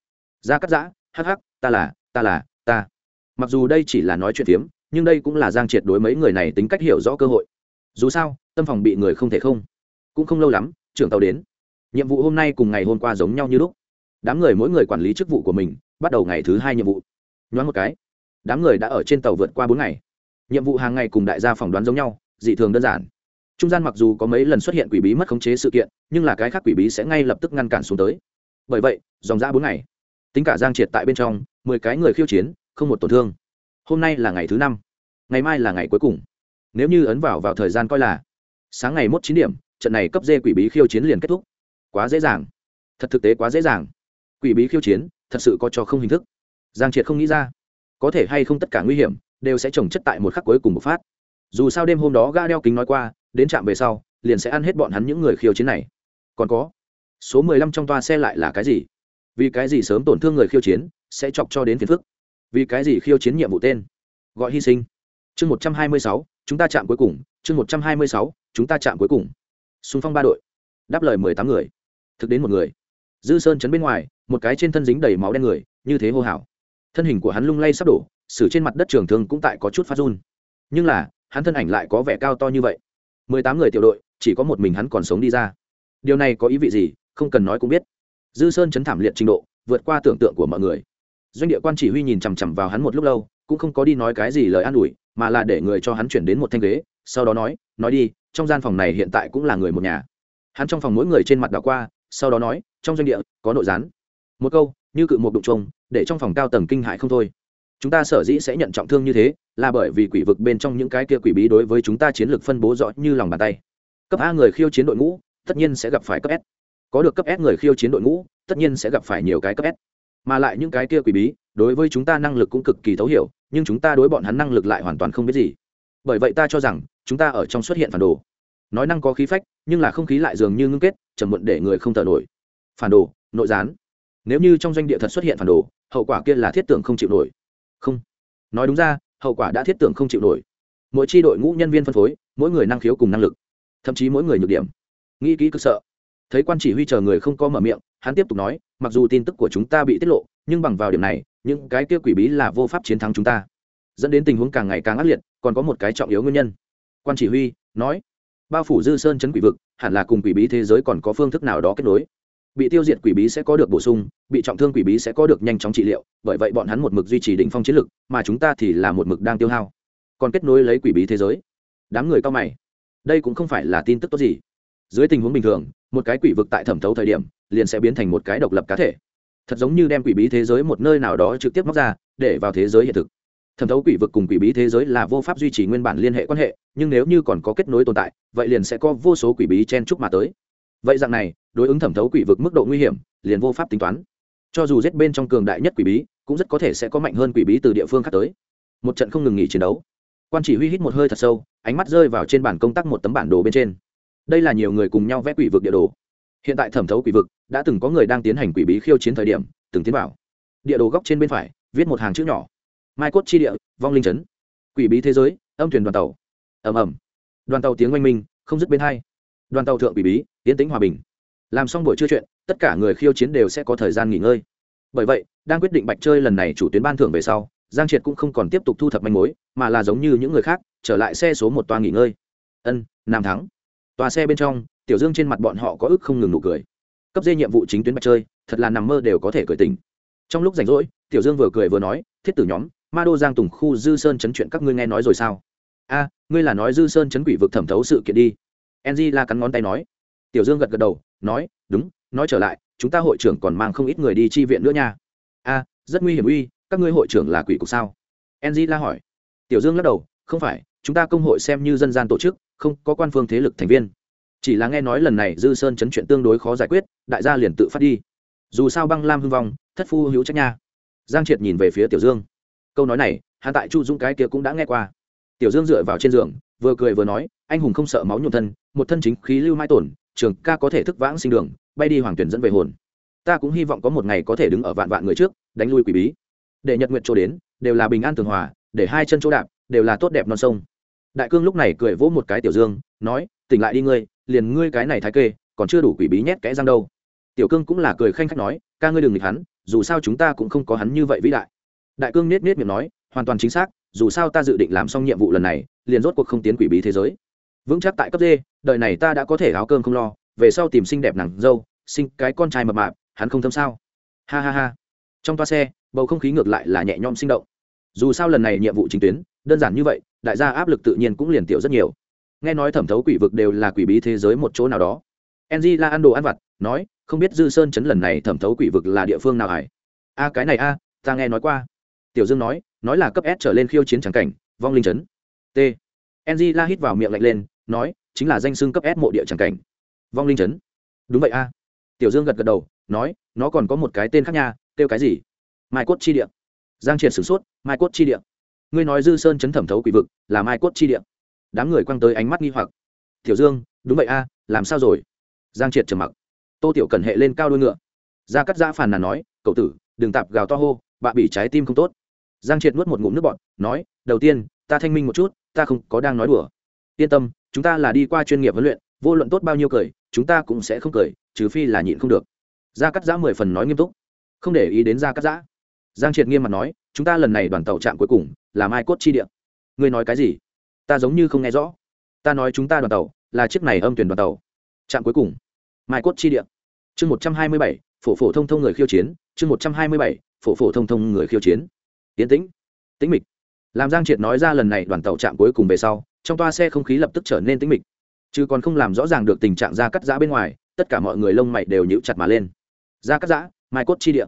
Gia cắt giã Hắc Hắc, ta là ta là ta. Mặc dù đây chỉ là nói chuyện phiếm nhưng đây cũng là giang triệt đối mấy người này tính cách hiểu rõ cơ hội. Dù sao tâm phòng bị người không thể không. Cũng không lâu lắm trưởng tàu đến. Nhiệm vụ hôm nay cùng ngày hôm qua giống nhau như lúc. Đám người mỗi người quản lý chức vụ của mình bắt đầu ngày thứ hai nhiệm vụ. Nhoáng một cái đám người đã ở trên tàu vượt qua bốn ngày. Nhiệm vụ hàng ngày cùng đại gia phỏng đoán giống nhau dị thường đơn giản. Trung gian mặc dù có mấy lần xuất hiện quỷ bí mất khống chế sự kiện nhưng là cái khác quỷ bí sẽ ngay lập tức ngăn cản xuống tới. Bởi vậy dòng ra bốn ngày tính cả giang triệt tại bên trong, mười cái người khiêu chiến, không một tổn thương. Hôm nay là ngày thứ năm, ngày mai là ngày cuối cùng. Nếu như ấn vào vào thời gian coi là sáng ngày mốt chín điểm, trận này cấp dê quỷ bí khiêu chiến liền kết thúc. Quá dễ dàng. Thật thực tế quá dễ dàng. Quỷ bí khiêu chiến, thật sự có cho không hình thức. Giang triệt không nghĩ ra. Có thể hay không tất cả nguy hiểm, đều sẽ trồng chất tại một khắc cuối cùng một phát. Dù sao đêm hôm đó ga đeo kính nói qua, đến trạm về sau, liền sẽ ăn hết bọn hắn những người khiêu chiến này. Còn có, số mười lăm trong toa xe lại là cái gì? Vì cái gì sớm tổn thương người khiêu chiến, sẽ chọc cho đến phiền phức? Vì cái gì khiêu chiến nhiệm vụ tên? Gọi hy sinh. Chương một trăm hai mươi sáu, chúng ta chạm cuối cùng. Chương một trăm hai mươi sáu, chúng ta chạm cuối cùng. Xung phong ba đội. Đáp lời mười tám người. Thực đến một người. Dư sơn chấn bên ngoài, một cái trên thân dính đầy máu đen người, như thế hô hào. Thân hình của hắn lung lay sắp đổ, xử trên mặt đất trường thương cũng tại có chút phát run. Nhưng là, hắn thân ảnh lại có vẻ cao to như vậy. Mười tám người tiểu đội, chỉ có một mình hắn còn sống đi ra. Điều này có ý vị gì, không cần nói cũng biết dư sơn chấn thảm liệt trình độ, vượt qua tưởng tượng của mọi người. Doanh địa quan chỉ huy nhìn chằm chằm vào hắn một lúc lâu, cũng không có đi nói cái gì lời an ủi, mà là để người cho hắn chuyển đến một thanh ghế, sau đó nói nói đi, trong gian phòng này hiện tại cũng là người một nhà. Hắn trong phòng mỗi người trên mặt đảo qua, sau đó nói, trong doanh địa, có nội gián. Một câu, như cự một đụng trông để trong phòng cao tầng kinh hại không thôi. Chúng ta sở dĩ sẽ nhận trọng thương như thế, là bởi vì quỷ vực bên trong những cái kia quỷ bí đối với chúng ta chiến lược phân bố rõ như lòng bàn tay. Cấp a người khiêu chiến đội ngũ, tất nhiên sẽ gặp phải cấp s có được cấp s người khiêu chiến đội ngũ, tất nhiên sẽ gặp phải nhiều cái cấp s. Mà lại những cái kia quỷ bí, đối với chúng ta năng lực cũng cực kỳ thấu hiểu, nhưng chúng ta đối bọn hắn năng lực lại hoàn toàn không biết gì. Bởi vậy ta cho rằng, chúng ta ở trong xuất hiện phản đồ. Nói năng có khí phách, nhưng là không khí lại dường như ngưng kết trầm muộn để người không thở nổi. Phản đồ, nội gián. Nếu như trong doanh địa thật xuất hiện phản đồ, hậu quả kia là thiết tưởng không chịu nổi. Không. Nói đúng ra, hậu quả đã thiết tưởng không chịu nổi. Mỗi chi đội ngũ nhân viên phân phối, mỗi người năng khiếu cùng năng lực. Thậm chí mỗi người nhược điểm. Nghĩ kỹ cực sợ thấy quan chỉ huy chờ người không có mở miệng, hắn tiếp tục nói, mặc dù tin tức của chúng ta bị tiết lộ, nhưng bằng vào điểm này, những cái kia quỷ bí là vô pháp chiến thắng chúng ta. Dẫn đến tình huống càng ngày càng ác liệt, còn có một cái trọng yếu nguyên nhân. Quan chỉ huy nói, bao phủ dư sơn chấn quỷ vực, hẳn là cùng quỷ bí thế giới còn có phương thức nào đó kết nối. Bị tiêu diệt quỷ bí sẽ có được bổ sung, bị trọng thương quỷ bí sẽ có được nhanh chóng trị liệu, bởi vậy bọn hắn một mực duy trì đỉnh phong chiến lực, mà chúng ta thì là một mực đang tiêu hao. Còn kết nối lấy quỷ bí thế giới. Đám người cao mày. Đây cũng không phải là tin tức tốt gì dưới tình huống bình thường, một cái quỷ vực tại thẩm thấu thời điểm, liền sẽ biến thành một cái độc lập cá thể. Thật giống như đem quỷ bí thế giới một nơi nào đó trực tiếp móc ra, để vào thế giới hiện thực. Thẩm thấu quỷ vực cùng quỷ bí thế giới là vô pháp duy trì nguyên bản liên hệ quan hệ, nhưng nếu như còn có kết nối tồn tại, vậy liền sẽ có vô số quỷ bí chen chúc mà tới. Vậy dạng này, đối ứng thẩm thấu quỷ vực mức độ nguy hiểm, liền vô pháp tính toán. Cho dù giết bên trong cường đại nhất quỷ bí, cũng rất có thể sẽ có mạnh hơn quỷ bí từ địa phương khác tới. Một trận không ngừng nghỉ chiến đấu. Quan chỉ huy hít một hơi thật sâu, ánh mắt rơi vào trên bản công tác một tấm bản đồ bên trên đây là nhiều người cùng nhau vẽ quỷ vực địa đồ. Hiện tại thẩm thấu quỷ vực, đã từng có người đang tiến hành quỷ bí khiêu chiến thời điểm, từng tiến vào. Địa đồ góc trên bên phải, viết một hàng chữ nhỏ. Mai cốt chi địa, vong linh trấn. Quỷ bí thế giới, âm thuyền đoàn tàu. Ầm ầm. Đoàn tàu tiếng oanh minh, không dứt bên hai. Đoàn tàu thượng quỷ bí tiến tính hòa bình. Làm xong buổi trưa chuyện, tất cả người khiêu chiến đều sẽ có thời gian nghỉ ngơi. Bởi vậy, đang quyết định bạch chơi lần này chủ tuyến ban thưởng về sau, giang triệt cũng không còn tiếp tục thu thập manh mối, mà là giống như những người khác, trở lại xe số một toa nghỉ ngơi. Ân, nam thắng tòa xe bên trong, tiểu dương trên mặt bọn họ có ức không ngừng nụ cười. Cấp dê nhiệm vụ chính tuyến bạch chơi, thật là nằm mơ đều có thể cười tình trong lúc rảnh rỗi, tiểu dương vừa cười vừa nói, thiết tử nhóm, ma đô giang tùng khu dư sơn chấn chuyện các ngươi nghe nói rồi sao? A, ngươi là nói dư sơn chấn quỷ vực thẩm thấu sự kiện đi. Enzy la cắn ngón tay nói. Tiểu dương gật gật đầu, nói, đúng, nói trở lại, chúng ta hội trưởng còn mang không ít người đi chi viện nữa nha. A, rất nguy hiểm uy, các ngươi hội trưởng là quỷ cục sao? Enzy la hỏi. Tiểu dương lắc đầu, không phải chúng ta công hội xem như dân gian tổ chức, không có quan phương thế lực thành viên. Chỉ là nghe nói lần này dư sơn chấn chuyện tương đối khó giải quyết, đại gia liền tự phát đi. Dù sao băng lam hưng vong, thất phu hữu trách nha. Giang triệt nhìn về phía tiểu dương. Câu nói này hạ tại chu dũng cái kia cũng đã nghe qua. Tiểu dương dựa vào trên giường, vừa cười vừa nói, anh hùng không sợ máu nhuộm thân, một thân chính khí lưu mai tổn, trường ca có thể thức vãng sinh đường, bay đi hoàng tuyển dẫn về hồn. Ta cũng hy vọng có một ngày có thể đứng ở vạn vạn người trước, đánh lui quỷ bí. Để nhật nguyện chỗ đến, đều là bình an tường hòa, để hai chân chỗ đạp, đều là tốt đẹp non sông đại cương lúc này cười vỗ một cái tiểu dương, nói, tỉnh lại đi ngươi, liền ngươi cái này thái kê, còn chưa đủ quỷ bí nhét kẽ răng đâu. Tiểu cương cũng là cười khanh khách nói, ca ngươi đừng nghịch hắn, dù sao chúng ta cũng không có hắn như vậy vĩ đại. Đại cương nết nết miệng nói, hoàn toàn chính xác, dù sao ta dự định làm xong nhiệm vụ lần này, liền rốt cuộc không tiến quỷ bí thế giới. Vững chắc tại cấp d, đời này ta đã có thể áo cơm không lo, về sau tìm xinh đẹp nàng dâu sinh cái con trai mập mạp, hắn không thâm sao. Ha ha ha. Trong toa xe, bầu không khí ngược lại là nhẹ nhõm sinh động. Dù sao lần này nhiệm vụ chính tuyến, đơn giản như vậy đại gia áp lực tự nhiên cũng liền tiểu rất nhiều. Nghe nói thẩm thấu quỷ vực đều là quỷ bí thế giới một chỗ nào đó. Enzy la ăn đồ ăn vặt, nói, không biết dư sơn chấn lần này thẩm thấu quỷ vực là địa phương nào hải a, cái này a, ta nghe nói qua. Tiểu dương nói nói là cấp s trở lên khiêu chiến trắng cảnh, vong linh chấn. T. Enzy la hít vào miệng lạnh lên, nói, chính là danh xưng cấp s mộ địa trắng cảnh, vong linh chấn. Đúng vậy a. Tiểu dương gật gật đầu, nói, nó còn có một cái tên khác nha, kêu cái gì? Mai cốt chi địa. Giang triệt sửng sốt, mai cốt chi địa ngươi nói dư sơn chấn thẩm thấu quỷ vực, là mai cốt chi địa. Đám người quăng tới ánh mắt nghi hoặc. Tiểu dương, đúng vậy a, làm sao rồi? Giang triệt trầm mặc. Tô tiểu cần hệ lên cao đôi ngựa. Ra cắt giã phàn nàn nói, cậu tử, đừng tạp gào to hô, bạ bị trái tim không tốt. Giang triệt nuốt một ngụm nước bọt, nói, đầu tiên, ta thanh minh một chút, ta không có đang nói đùa. Yên tâm, chúng ta là đi qua chuyên nghiệp huấn luyện, vô luận tốt bao nhiêu cười, chúng ta cũng sẽ không cười, trừ phi là nhịn không được. Gia cắt giã mười phần nói nghiêm túc. Không để ý đến gia cắt giã. Giang triệt nghiêm mặt nói chúng ta lần này đoàn tàu trạm cuối cùng là mai cốt chi địa. Ngươi nói cái gì? Ta giống như không nghe rõ. Ta nói chúng ta đoàn tàu là chiếc này âm tuyển đoàn tàu. Trạm cuối cùng, mai cốt chi địa. Chương một trăm hai mươi bảy, phổ phổ thông thông người khiêu chiến. Chương một trăm hai mươi bảy, phổ phổ thông thông người khiêu chiến. Tiến tĩnh tĩnh mịch. Làm giang triệt nói ra lần này đoàn tàu trạm cuối cùng về sau, trong toa xe không khí lập tức trở nên tĩnh mịch. Chứ còn không làm rõ ràng được tình trạng da cắt giã bên ngoài, tất cả mọi người lông mày đều nhíu chặt mà lên. Da cắt giã, mai cốt chi địa.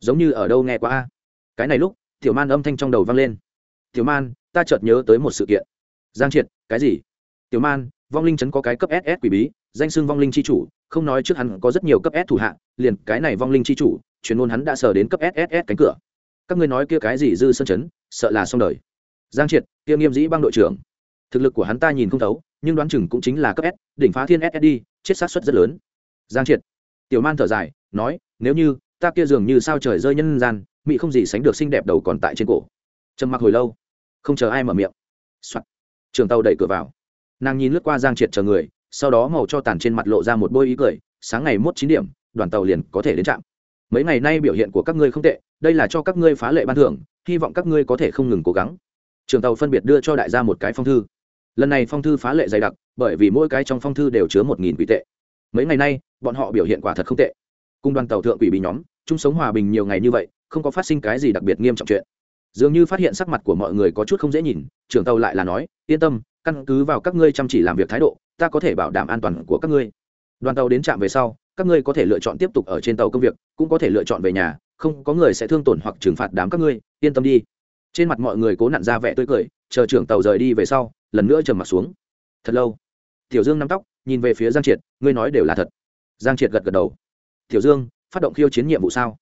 Giống như ở đâu nghe qua a? Cái này lúc tiểu man âm thanh trong đầu vang lên. Tiểu man, ta chợt nhớ tới một sự kiện. Giang triệt, cái gì? Tiểu man, vong linh chấn có cái cấp ss quỷ bí, danh xưng vong linh c h i chủ, không nói trước hắn có rất nhiều cấp s thủ hạ, liền cái này vong linh c h i chủ, chuyên môn hắn đã sờ đến cấp sss cánh cửa. Các ngươi nói kia cái gì dư sân chấn, sợ là xong đời. Giang triệt, kia nghiêm dĩ băng đội trưởng. Thực lực của hắn ta nhìn không thấu, nhưng đoán chừng cũng chính là cấp s, đỉnh phá thiên ssd chết sát xuất rất lớn. Giang triệt, tiểu man thở dài, nói, nếu như, ta kia dường như sao trời rơi nhân gian mỹ không gì sánh được xinh đẹp đầu còn tại trên cổ. Trầm mặc hồi lâu, không chờ ai mở miệng、Soạn. trường tàu đẩy cửa vào. Nàng nhìn lướt qua giang triệt chờ người, sau đó màu cho tàn trên mặt lộ ra một bôi ý cười, sáng ngày mốt chín điểm, đoàn tàu liền có thể đến trạm. Mấy ngày nay biểu hiện của các ngươi không tệ, đây là cho các ngươi phá lệ ban thưởng, hy vọng các ngươi có thể không ngừng cố gắng. Trường tàu phân biệt đưa cho đại gia một cái phong thư. Lần này phong thư phá lệ dày đặc, bởi vì mỗi cái trong phong thư đều chứa một nghìn quỷ tệ. Mấy ngày nay, bọn họ biểu hiện quả thật không tệ. Cùng đoàn tàu thượng quỷ bị nhóm, chung sống hòa bình nhiều ngày như vậy không có phát sinh cái gì đặc biệt nghiêm trọng chuyện. Dường như phát hiện sắc mặt của mọi người có chút không dễ nhìn, trưởng tàu lại là nói, yên tâm, căn cứ vào các ngươi chăm chỉ làm việc thái độ, ta có thể bảo đảm an toàn của các ngươi. Đoàn tàu đến trạm về sau, các ngươi có thể lựa chọn tiếp tục ở trên tàu công việc, cũng có thể lựa chọn về nhà, không có người sẽ thương tổn hoặc trừng phạt đám các ngươi, yên tâm đi. Trên mặt mọi người cố nặn ra vẻ tươi cười, chờ trưởng tàu rời đi về sau, lần nữa trầm mặt xuống. Thật lâu. Tiểu dương nắm tóc, nhìn về phía giang triệt, ngươi nói đều là thật. Giang triệt gật gật đầu. Tiểu dương, phát động khiêu chiến nhiệm vụ sao?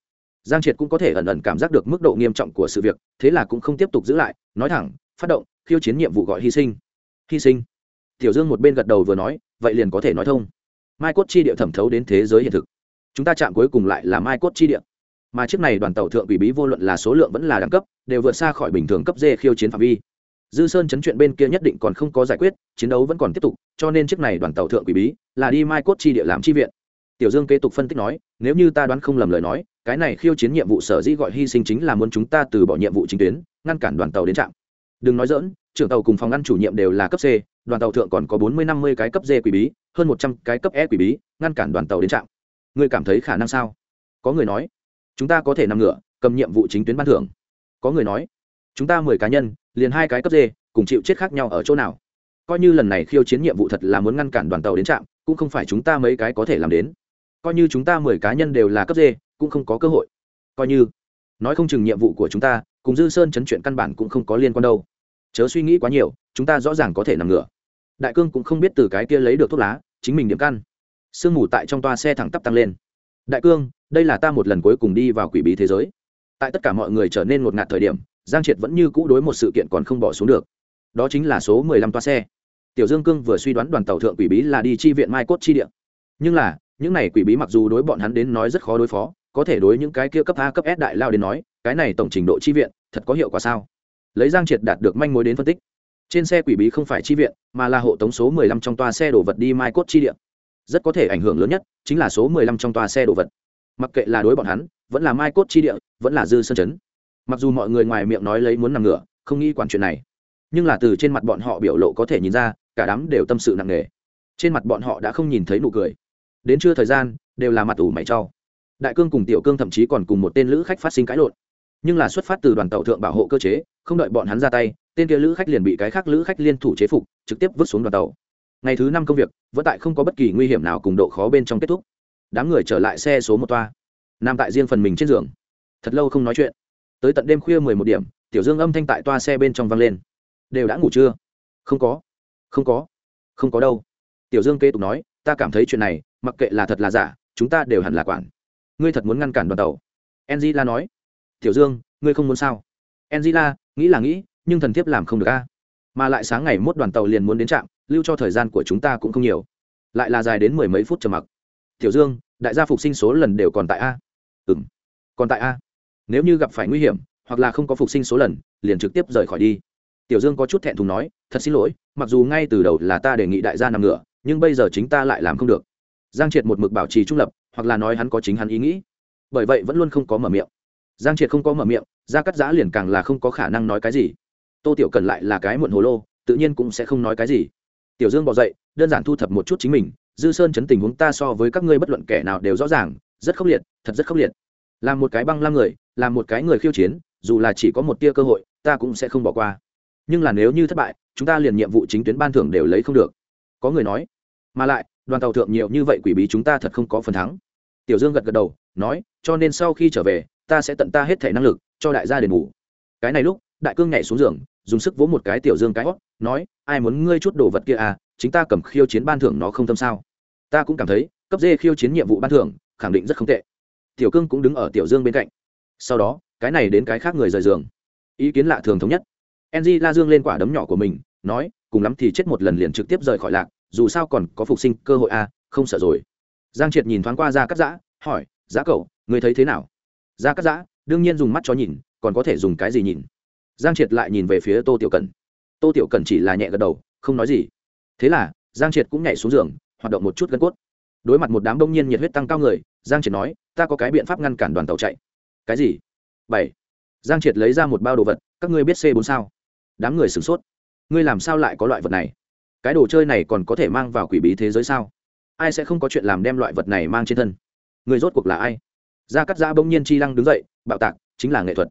Giang triệt cũng có thể ẩn ẩn cảm giác được mức độ nghiêm trọng của sự việc, thế là cũng không tiếp tục giữ lại, nói thẳng, phát động, khiêu chiến nhiệm vụ gọi hy sinh. Hy sinh. Tiểu dương một bên gật đầu vừa nói, vậy liền có thể nói thông. Mai cốt chi địa thẩm thấu đến thế giới hiện thực. Chúng ta chạm cuối cùng lại là mai cốt chi địa. Mà chiếc này đoàn tàu thượng ủy bí vô luận là số lượng vẫn là đẳng cấp, đều vượt xa khỏi bình thường cấp d khiêu chiến phạm vi. Dư sơn chấn chuyện bên kia nhất định còn không có giải quyết, chiến đấu vẫn còn tiếp tục, cho nên chiếc này đoàn tàu thượng quỷ bí là đi mai cốt chi địa làm chi viện. Tiểu dương kế tục phân tích nói, nếu như ta đoán không lầm lời nói cái này khiêu chiến nhiệm vụ sở dĩ gọi hy sinh chính là muốn chúng ta từ bỏ nhiệm vụ chính tuyến, ngăn cản đoàn tàu đến trạm. Đừng nói dỡn trưởng tàu cùng phòng ngăn chủ nhiệm đều là cấp c, đoàn tàu thượng còn có bốn mươi năm mươi cái cấp d quỷ bí, hơn một trăm cái cấp e quỷ bí, ngăn cản đoàn tàu đến trạm. Ngươi cảm thấy khả năng sao? Có người nói, chúng ta có thể nằm ngửa, cầm nhiệm vụ chính tuyến ban thưởng. Có người nói, chúng ta mười cá nhân, liền hai cái cấp d, cùng chịu chết khác nhau ở chỗ nào? Coi như lần này khiêu chiến nhiệm vụ thật là muốn ngăn cản đoàn tàu đến trạm, cũng không phải chúng ta mấy cái có thể làm đến. Coi như chúng ta mười cá nhân đều là cấp d cũng không có cơ hội. Coi như nói không chừng nhiệm vụ của chúng ta cùng dư sơn chấn chuyện căn bản cũng không có liên quan đâu. Chớ suy nghĩ quá nhiều chúng ta rõ ràng có thể nằm ngửa. Đại cương cũng không biết từ cái kia lấy được thuốc lá chính mình điểm căn. Sương mù tại trong toa xe thẳng tắp tăng lên. Đại cương đây là ta một lần cuối cùng đi vào quỷ bí thế giới. Tại tất cả mọi người trở nên ngột ngạt thời điểm giang triệt vẫn như cũ đối một sự kiện còn không bỏ xuống được. Đó chính là số mười lăm toa xe. Tiểu dương cương vừa suy đoán đoàn tàu thượng quỷ bí là đi chi viện mai cốt chi địa, nhưng là những này quỷ bí mặc dù đối bọn hắn đến nói rất khó đối phó có thể đối những cái kia cấp a, cấp s đại lao đến nói, cái này tổng trình độ chi viện, thật có hiệu quả sao? Lấy giang triệt đạt được manh mối đến phân tích. Trên xe quỷ bí không phải chi viện, mà là hộ tống số mười lăm trong toa xe đổ vật đi mai cốt chi địa. Rất có thể ảnh hưởng lớn nhất chính là số mười lăm trong toa xe đổ vật. Mặc kệ là đối bọn hắn, vẫn là mai cốt chi địa, vẫn là dư sơn chấn mặc dù mọi người ngoài miệng nói lấy muốn nằm ngửa, không nghĩ quản chuyện này. Nhưng là từ trên mặt bọn họ biểu lộ có thể nhìn ra, cả đám đều tâm sự nặng nề. Trên mặt bọn họ đã không nhìn thấy nụ cười. Đến trưa thời gian, đều là mặt ủ mày cho đại cương cùng tiểu cương thậm chí còn cùng một tên lữ khách phát sinh cãi lộn. Nhưng là xuất phát từ đoàn tàu thượng bảo hộ cơ chế, không đợi bọn hắn ra tay, tên kia lữ khách liền bị cái khác lữ khách liên thủ chế phục, trực tiếp vứt xuống đoàn tàu. Ngày thứ năm công việc, vẫn tại không có bất kỳ nguy hiểm nào cùng độ khó bên trong kết thúc. Đám người trở lại xe số một toa, nằm tại riêng phần mình trên giường. Thật lâu không nói chuyện. Tới tận đêm khuya mười một điểm, tiểu dương âm thanh tại toa xe bên trong vang lên. Đều đã ngủ chưa? Không có. Không có. Không có đâu. Tiểu dương kế tục nói, ta cảm thấy chuyện này, mặc kệ là thật là giả, chúng ta đều hẳn là quản ngươi thật muốn ngăn cản đoàn tàu? Angela nói. Tiểu dương ngươi không muốn sao? Angela nghĩ là nghĩ nhưng thần thiếp làm không được a. Mà lại sáng ngày mốt đoàn tàu liền muốn đến trạm lưu cho thời gian của chúng ta cũng không nhiều. Lại là dài đến mười mấy phút trầm mặc. Tiểu dương đại gia phục sinh số lần đều còn tại a. Ừ m còn tại a. Nếu như gặp phải nguy hiểm hoặc là không có phục sinh số lần liền trực tiếp rời khỏi đi. Tiểu dương có chút thẹn thùng nói thật xin lỗi mặc dù ngay từ đầu là ta đề nghị đại gia nằm ngựa, nhưng bây giờ chính ta lại làm không được. Giang triệt một mực bảo trì trung lập hoặc là nói hắn có chính hắn ý nghĩ. Bởi vậy vẫn luôn không có mở miệng. Giang triệt không có mở miệng, gia cắt giã liền càng là không có khả năng nói cái gì. Tô tiểu cần lại là cái muộn hồ lô, tự nhiên cũng sẽ không nói cái gì. Tiểu dương bỏ dậy, đơn giản thu thập một chút chính mình, dư sơn chấn tình huống ta so với các ngươi bất luận kẻ nào đều rõ ràng, rất khốc liệt, thật rất khốc liệt. Làm một cái băng lam người, làm một cái người khiêu chiến, dù là chỉ có một tia cơ hội, ta cũng sẽ không bỏ qua. Nhưng là nếu như thất bại, chúng ta liền nhiệm vụ chính tuyến ban thưởng đều lấy không được. Có người nói. Mà lại đoàn tàu thượng nhiều như vậy quỷ bí chúng ta thật không có phần thắng. Tiểu dương gật gật đầu, nói, cho nên sau khi trở về, ta sẽ tận ta hết thể năng lực, cho đại gia đền bù. Cái này lúc, đại cương nhảy xuống giường, dùng sức vỗ một cái tiểu dương cái hót, nói, ai muốn ngươi chút đồ vật kia à chính ta cầm khiêu chiến ban thưởng nó không tâm sao. Ta cũng cảm thấy, cấp dê khiêu chiến nhiệm vụ ban thưởng, khẳng định rất không tệ. Tiểu cương cũng đứng ở tiểu dương bên cạnh. Sau đó, cái này đến cái khác người rời giường. Ý kiến lạ thường thống nhất. Ng la dương lên quả đấm nhỏ của mình, nói, cùng lắm thì chết một lần liền trực tiếp rời khỏi lạc dù sao còn có phục sinh cơ hội à, không sợ rồi. Giang triệt nhìn thoáng qua ra cắt giã hỏi giá cậu người thấy thế nào? Ra cắt giã đương nhiên dùng mắt cho nhìn còn có thể dùng cái gì nhìn? Giang triệt lại nhìn về phía tô tiểu cần tô tiểu cần chỉ là nhẹ gật đầu không nói gì. Thế là giang triệt cũng nhảy xuống giường hoạt động một chút gân cốt. Đối mặt một đám đông nhiên nhiệt huyết tăng cao người giang triệt nói ta có cái biện pháp ngăn cản đoàn tàu chạy. Cái gì? Bảy. Giang triệt lấy ra một bao đồ vật các ngươi biết c bốn sao? Đám người sửng sốt. Ngươi làm sao lại có loại vật này? Cái đồ chơi này còn có thể mang vào quỷ bí thế giới sao? Ai sẽ không có chuyện làm đem loại vật này mang trên thân? Người rốt cuộc là ai? Gia cắt giã bỗng nhiên chi lăng đứng dậy, bạo tạc, chính là nghệ thuật.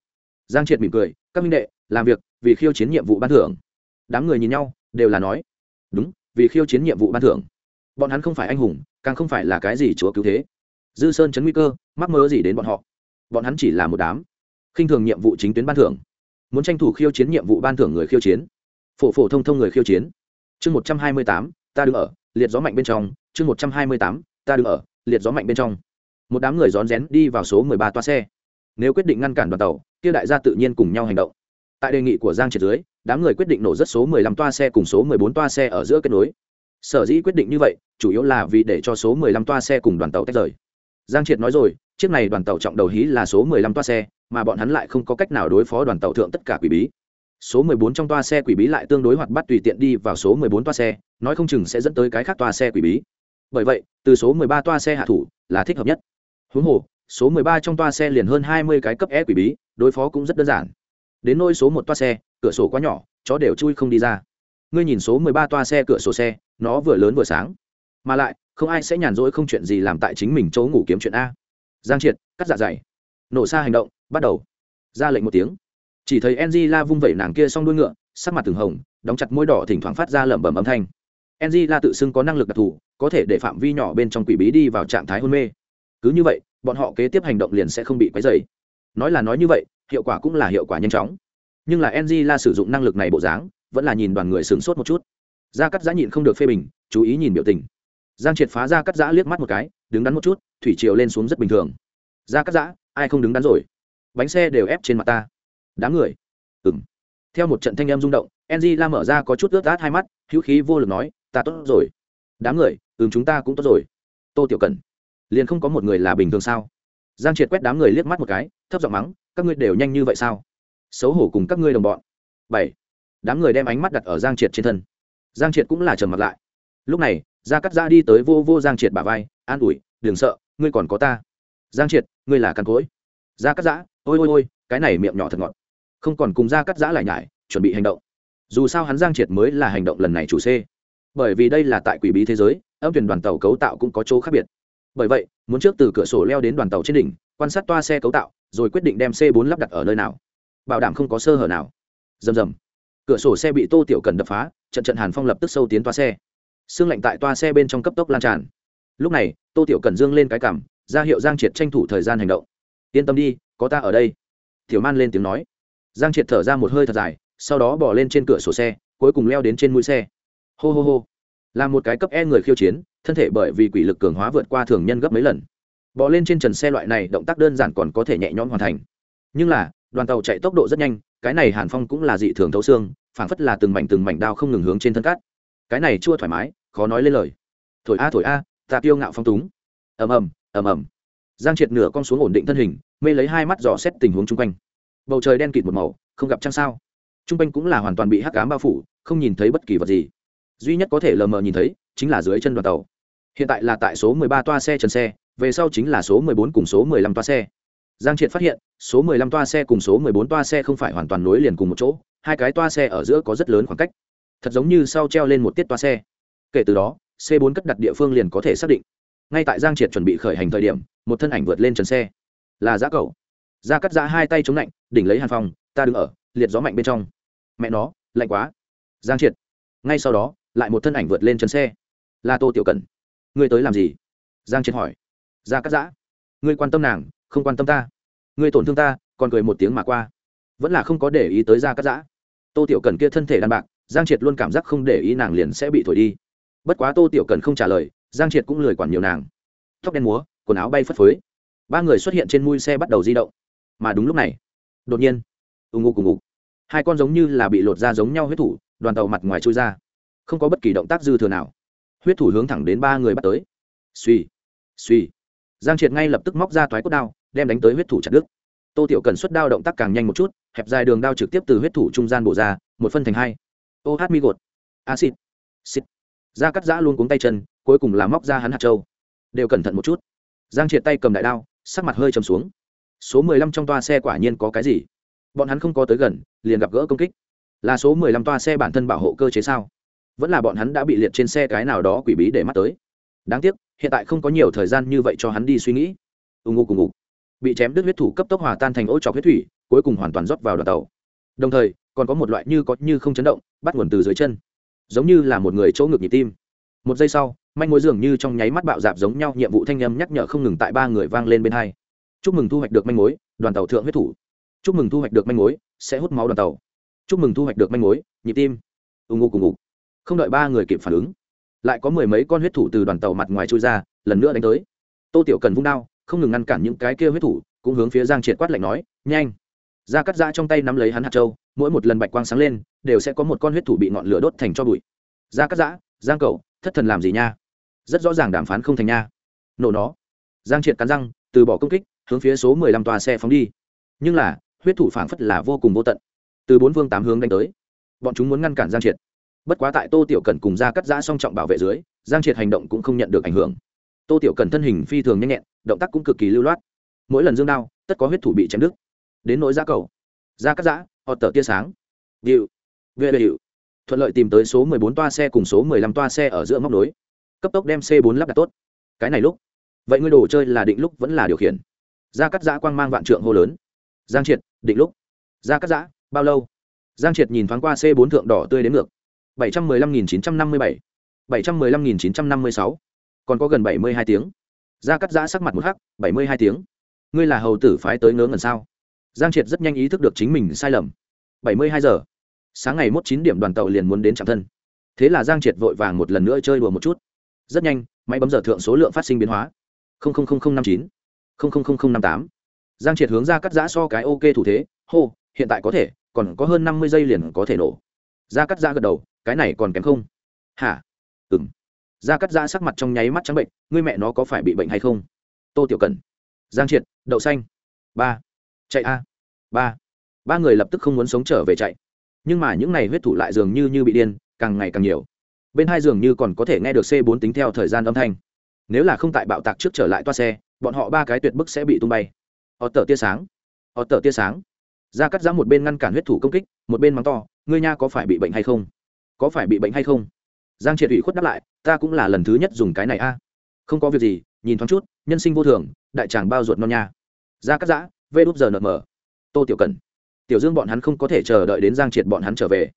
Giang triệt mỉm cười, các minh đệ, làm việc, vì khiêu chiến nhiệm vụ ban thưởng. Đám người nhìn nhau, đều là nói, đúng, vì khiêu chiến nhiệm vụ ban thưởng. Bọn hắn không phải anh hùng, càng không phải là cái gì chúa cứu thế. Dư sơn chấn nguy cơ, mắc mơ gì đến bọn họ? Bọn hắn chỉ là một đám, khinh thường nhiệm vụ chính tuyến ban thưởng. Muốn tranh thủ khiêu chiến nhiệm vụ ban thưởng người khiêu chiến. Phổ phổ thông thông người khiêu chiến chương một trăm hai mươi tám, ta đứng ở, liệt gió mạnh bên trong, chương một trăm hai mươi tám, ta đứng ở, liệt gió mạnh bên trong. Một đám người rón rén đi vào số mười ba toa xe. Nếu quyết định ngăn cản đoàn tàu, kia đại gia tự nhiên cùng nhau hành động. Tại đề nghị của giang triệt dưới, đám người quyết định nổ rất số mười lăm toa xe cùng số mười bốn toa xe ở giữa kết nối. Sở dĩ quyết định như vậy, chủ yếu là vì để cho số mười lăm toa xe cùng đoàn tàu tách rời. Giang triệt nói rồi, chiếc này đoàn tàu trọng đầu hí là số mười lăm toa xe, mà bọn hắn lại không có cách nào đối phó đoàn tàu thượng tất cả quỷ bí số 14 trong toa xe quỷ bí lại tương đối hoạt bát tùy tiện đi vào số 14 toa xe, nói không chừng sẽ dẫn tới cái khác toa xe quỷ bí. Bởi vậy, từ số 13 toa xe hạ thủ là thích hợp nhất. Huống hồ, số 13 trong toa xe liền hơn 20 cái cấp e quỷ bí, đối phó cũng rất đơn giản. Đến nôi số một toa xe, cửa sổ quá nhỏ, chó đều chui không đi ra. Ngươi nhìn số 13 toa xe cửa sổ xe, nó vừa lớn vừa sáng. Mà lại, không ai sẽ nhàn rỗi không chuyện gì làm tại chính mình chỗ ngủ kiếm chuyện a. Giang triệt, cắt dạ dày. Nổ xa hành động, bắt đầu. Ra lệnh một tiếng chỉ thấy Angela vung vẩy nàng kia xong đuôi ngựa, sắc mặt từng hồng, đóng chặt môi đỏ thỉnh thoảng phát ra lẩm bẩm âm thanh. Angela tự xưng có năng lực đặc thù, có thể để phạm vi nhỏ bên trong quỷ bí đi vào trạng thái hôn mê. Cứ như vậy, bọn họ kế tiếp hành động liền sẽ không bị quấy dày nói là nói như vậy, hiệu quả cũng là hiệu quả nhanh chóng. Nhưng là Angela sử dụng năng lực này bộ dáng, vẫn là nhìn đoàn người sửng sốt một chút. Gia cắt giã nhịn không được phê bình, chú ý nhìn biểu tình. Giang triệt phá ra cắt giã liếc mắt một cái, đứng đắn một chút, thủy triều lên xuống rất bình thường. Gia cắt giã, ai không đứng đắn rồi? Bánh xe đều ép trên mặt ta đám người. Ừng theo một trận thanh em rung động enzy la mở ra có chút ướt át hai mắt, hữu khí vô lực nói, ta tốt rồi. Đám người ừng chúng ta cũng tốt rồi. Tô tiểu cần liền không có một người là bình thường sao? Giang triệt quét đám người liếc mắt một cái, thấp giọng mắng, các ngươi đều nhanh như vậy sao? Xấu hổ cùng các ngươi đồng bọn. Bảy. Đám người đem ánh mắt đặt ở giang triệt trên thân. Giang triệt cũng là trầm mặt lại. Lúc này, gia cắt ra đi tới vô vô giang triệt bà vai, an ủi, đừng sợ, ngươi còn có ta. Giang triệt, ngươi là căn cối gia cắt giã ôi ôi ôi, cái này miệng nhỏ thật ngọt không còn cùng ra cắt giã lại nhải, chuẩn bị hành động. Dù sao hắn giang triệt mới là hành động lần này chủ c. Bởi vì đây là tại quỷ bí thế giới, âm thuyền đoàn tàu cấu tạo cũng có chỗ khác biệt. Bởi vậy, muốn trước từ cửa sổ leo đến đoàn tàu trên đỉnh, quan sát toa xe cấu tạo, rồi quyết định đem c 4 lắp đặt ở nơi nào. Bảo đảm không có sơ hở nào. Rầm rầm. Cửa sổ xe bị tô tiểu cần đập phá, trận trận hàn phong lập tức sâu tiến toa xe. Xương lạnh tại toa xe bên trong cấp tốc lan tràn. Lúc này, tô tiểu cần dương lên cái cảm, ra hiệu giang triệt tranh thủ thời gian hành động. Yên tâm đi, có ta ở đây. Tiểu man lên tiếng nói giang triệt thở ra một hơi thật dài, sau đó bỏ lên trên cửa sổ xe, cuối cùng leo đến trên mũi xe. Hô hô hô. Là một cái cấp e người khiêu chiến, thân thể bởi vì quỷ lực cường hóa vượt qua thường nhân gấp mấy lần. Bỏ lên trên trần xe loại này, động tác đơn giản còn có thể nhẹ nhõm hoàn thành. Nhưng là, đoàn tàu chạy tốc độ rất nhanh, cái này hàn phong cũng là dị thường thấu xương, phảng phất là từng mảnh từng mảnh đao không ngừng hướng trên thân cát. Cái này chua thoải mái, khó nói lên lời. Thổi a thổi a, ta kiêu ngạo phong túng. Ầm ầm ầm ầm. Giang triệt nửa con xuống ổn định thân hình, mê lấy hai mắt dò xét tình huống chung quanh bầu trời đen kịt một màu, không gặp trăng sao. Chung quanh cũng là hoàn toàn bị hắc cám bao phủ, không nhìn thấy bất kỳ vật gì. Duy nhất có thể lờ mờ nhìn thấy, chính là dưới chân đoàn tàu. Hiện tại là tại số 13 toa xe trần xe, về sau chính là số 14 cùng số 15 toa xe. Giang triệt phát hiện, số 15 toa xe cùng số 14 toa xe không phải hoàn toàn nối liền cùng một chỗ, hai cái toa xe ở giữa có rất lớn khoảng cách. Thật giống như sau treo lên một tiết toa xe. Kể từ đó, c 4 cất đặt địa phương liền có thể xác định. Ngay tại giang triệt chuẩn bị khởi hành thời điểm, một thân ảnh vượt lên trần xe. Là giá cầu ra cắt ra hai tay chống lạnh đỉnh lấy hàn phòng, ta đứng ở liệt gió mạnh bên trong. Mẹ nó lạnh quá. Giang triệt. Ngay sau đó lại một thân ảnh vượt lên chân xe. Là tô tiểu cần ngươi tới làm gì? Giang triệt hỏi. Ra cắt giã ngươi quan tâm nàng không quan tâm ta. Ngươi tổn thương ta còn cười một tiếng mà qua. Vẫn là không có để ý tới ra cắt giã. Tô tiểu cần kia thân thể đàn bạc giang triệt luôn cảm giác không để ý nàng liền sẽ bị thổi đi. Bất quá tô tiểu cần không trả lời giang triệt cũng lười quản nhiều nàng. Tóc đen múa quần áo bay phất phới. Ba người xuất hiện trên mui xe bắt đầu di động mà đúng lúc này, đột nhiên, ù ngục cùng ngục, hai con giống như là bị lột ra giống nhau huyết thủ, đoàn tàu mặt ngoài trôi ra, không có bất kỳ động tác dư thừa nào. Huyết thủ hướng thẳng đến ba người bắt tới. Suy suy giang triệt ngay lập tức móc ra toái cốt đao, đem đánh tới huyết thủ chặt đứt. Tô tiểu cần xuất đao động tác càng nhanh một chút, hẹp dài đường đao trực tiếp từ huyết thủ trung gian bổ ra, một phân thành hai. Ô hát mi gột. Acid. Xịt. Ra cắt giã luôn cuống tay chân, cuối cùng là móc ra hắn hạt trâu đều cẩn thận một chút. Giang triệt tay cầm đại đao, sắc mặt hơi chầm xuống số mười lăm trong toa xe quả nhiên có cái gì? Bọn hắn không có tới gần, liền gặp gỡ công kích. Là số mười lăm toa xe bản thân bảo hộ cơ chế sao? Vẫn là bọn hắn đã bị liệt trên xe cái nào đó quỷ bí để mắt tới. Đáng tiếc, hiện tại không có nhiều thời gian như vậy cho hắn đi suy nghĩ. Ù ngụ cùng ngụ bị chém đứt huyết thủ cấp tốc hòa tan thành ô trọc huyết thủy, cuối cùng hoàn toàn rót vào đoàn tàu. Đồng thời, còn có một loại như có như không chấn động, bắt nguồn từ dưới chân. Giống như là một người chỗ ngực nhịp tim. Một giây sau, manh mối dường như trong nháy mắt bạo dạp giống nhau, nhiệm vụ thanh âm nhắc nhở không ngừng tại ba người vang lên bên hai chúc mừng thu hoạch được manh mối, đoàn tàu thượng huyết thủ. Chúc mừng thu hoạch được manh mối, sẽ hút máu đoàn tàu. Chúc mừng thu hoạch được manh mối, nhịp tim. Ù ngụ cùng ngụ không đợi ba người kịp phản ứng, lại có mười mấy con huyết thủ từ đoàn tàu mặt ngoài trôi ra, lần nữa đánh tới. Tô tiểu cần vung đao, không ngừng ngăn cản những cái kia huyết thủ, cũng hướng phía giang triệt quát lạnh nói, nhanh! Ra cắt ra trong tay nắm lấy hắn hạt trâu mỗi một lần bạch quang sáng lên, đều sẽ có một con huyết thủ bị ngọn lửa đốt thành cho bụi. Ra cắt giã giang cầu thất thần làm gì nha? Rất rõ ràng đàm phán không thành nha. Nổ nó. Giang triệt cắn răng, từ bỏ công kích hướng phía số mười lăm tòa xe phóng đi. Nhưng là, huyết thủ phảng phất là vô cùng vô tận. Từ bốn phương tám hướng đánh tới. Bọn chúng muốn ngăn cản giang triệt. Bất quá tại tô tiểu cần cùng ra cắt giã song trọng bảo vệ dưới, giang triệt hành động cũng không nhận được ảnh hưởng. Tô tiểu cần thân hình phi thường nhanh nhẹn, động tác cũng cực kỳ lưu loát. Mỗi lần dương đao, tất có huyết thủ bị chém đứt. Đến nỗi giá cầu ra cắt giã, họ tờ tia sáng. Điệu vệ vệ thuận lợi tìm tới số 14 toa xe cùng số 15 toa xe ở giữa móc nối. Cấp tốc đem c 4 lắp đặt tốt. Cái này lúc. Vậy ngươi đồ chơi là định lúc vẫn là điều khiển? Gia cắt giã quang mang vạn trượng hô lớn. Giang triệt, định lúc. Gia cắt giã, bao lâu? Giang triệt nhìn thoáng qua c 4 thượng đỏ tươi đến ngược. Bảy trăm mười lăm nghìn chín trăm năm mươi bảy. Bảy trăm mười lăm nghìn chín trăm năm mươi sáu. Còn có gần bảy mươi hai tiếng. Gia cắt giã sắc mặt một hắc, bảy mươi hai tiếng. Ngươi là hầu tử phái tới ngớ ngần sao? Giang triệt rất nhanh ý thức được chính mình sai lầm. Bảy mươi hai giờ. Sáng ngày mốt chín điểm đoàn tàu liền muốn đến trạm thân. Thế là giang triệt vội vàng một lần nữa chơi đùa một chút. Rất nhanh, máy bấm giờ thượng số lượng phát sinh biến hóa. Năm chín năm tám. Giang triệt hướng ra cắt giã so cái ok thủ thế, hô, hiện tại có thể, còn có hơn năm mươi giây liền có thể nổ. Ra cắt giã gật đầu, cái này còn kém không? Hả? Ừng ra cắt da sắc mặt trong nháy mắt trắng bệnh, ngươi mẹ nó có phải bị bệnh hay không? Tô tiểu cần giang triệt, đậu xanh. Ba. Chạy a. Ba. Ba người lập tức không muốn sống trở về chạy. Nhưng mà những này huyết thủ lại dường như như bị điên, càng ngày càng nhiều. Bên hai dường như còn có thể nghe được c 4 tính theo thời gian âm thanh. Nếu là không tại bạo tạc trước trở lại toa xe bọn họ ba cái tuyệt bức sẽ bị tung bay. Họ tờ tia sáng. Họ tờ tia sáng. Ra cắt giá một bên ngăn cản huyết thủ công kích, một bên mắng to, ngươi nha có phải bị bệnh hay không? Có phải bị bệnh hay không? Giang triệt ủy khuất đáp lại, ta cũng là lần thứ nhất dùng cái này a. Không có việc gì, nhìn thoáng chút, nhân sinh vô thường, đại tràng bao ruột non nha. Ra cắt giã vê đúp giờ nợ mờ. Tô tiểu cần. Tiểu dương bọn hắn không có thể chờ đợi đến giang triệt bọn hắn trở về.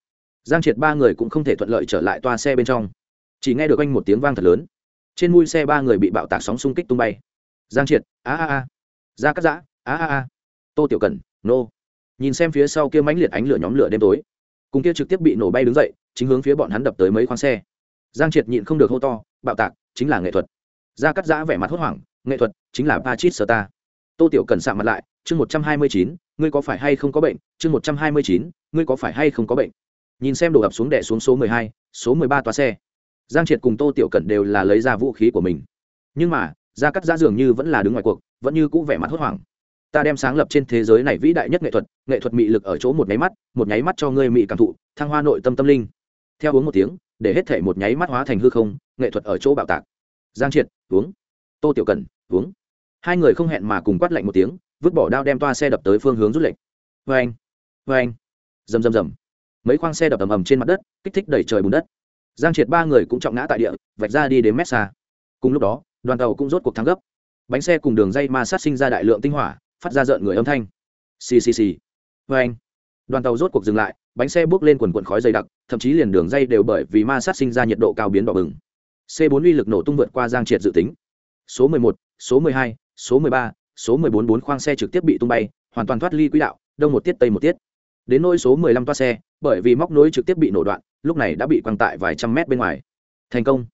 Giang triệt ba người cũng không thể thuận lợi trở lại toa xe bên trong. Chỉ nghe được anh một tiếng vang thật lớn. Trên mui xe ba người bị bạo tạc sóng xung kích tung bay giang triệt, a a a. Ra cắt giã, a a a. Tô tiểu cần nô. Nhìn xem phía sau kia mãnh liệt ánh lửa nhóm lửa đêm tối. Cùng kia trực tiếp bị nổ bay đứng dậy, chính hướng phía bọn hắn đập tới mấy khoang xe. Giang triệt nhịn không được hô to, bạo tạc, chính là nghệ thuật. Ra cắt giã vẻ mặt hốt hoảng, nghệ thuật chính là pachit sơ ta. Tô tiểu cần sạm mặt lại, chương một trăm hai mươi chín, ngươi có phải hay không có bệnh? Chương một trăm hai mươi chín, ngươi có phải hay không có bệnh? Nhìn xem đổ ập xuống đẻ xuống số mười hai, số mười ba toa xe. Giang triệt cùng tô tiểu cẩn đều là lấy ra vũ khí của mình. Nhưng mà gia cắt giã dường như vẫn là đứng ngoài cuộc, vẫn như cũ vẻ mặt hốt hoảng. Ta đem sáng lập trên thế giới này vĩ đại nhất nghệ thuật nghệ thuật mị lực ở chỗ một nháy mắt, một nháy mắt cho ngươi mị cảm thụ, thăng hoa nội tâm tâm linh. Theo uống một tiếng, để hết thể một nháy mắt hóa thành hư không, nghệ thuật ở chỗ bạo tạc. Giang triệt, uống. Tô tiểu cần, uống. Hai người không hẹn mà cùng quát lạnh một tiếng, vứt bỏ đao đem toa xe đập tới phương hướng rút lệnh vê vâng anh vê anh. Rầm rầm rầm. Mấy khoang xe đập ầm ầm trên mặt đất, kích thích đẩy trời bùn đất. Giang triệt ba người cũng trọng ngã tại địa, vạch ra đi đến mét xa. Cùng lúc đó đoàn tàu cũng rốt cuộc thắng gấp. Bánh xe cùng đường dây ma sát sinh ra đại lượng tinh hỏa phát ra rợn người âm thanh. Xì xì xì. Vê anh đoàn tàu rốt cuộc dừng lại bánh xe bước lên quần quần khói dày đặc thậm chí liền đường dây đều bởi vì ma sát sinh ra nhiệt độ cao biến đỏ bừng. C 4 uy lực nổ tung vượt qua giang triệt dự tính. Số 11, số 12, số 13, số 14 bốn khoang xe trực tiếp bị tung bay hoàn toàn thoát ly quỹ đạo đông một tiết tây một tiết. Đến nỗi số 15 toa xe bởi vì móc nối trực tiếp bị nổ đoạn lúc này đã bị quăng tại vài trăm mét bên ngoài. Thành công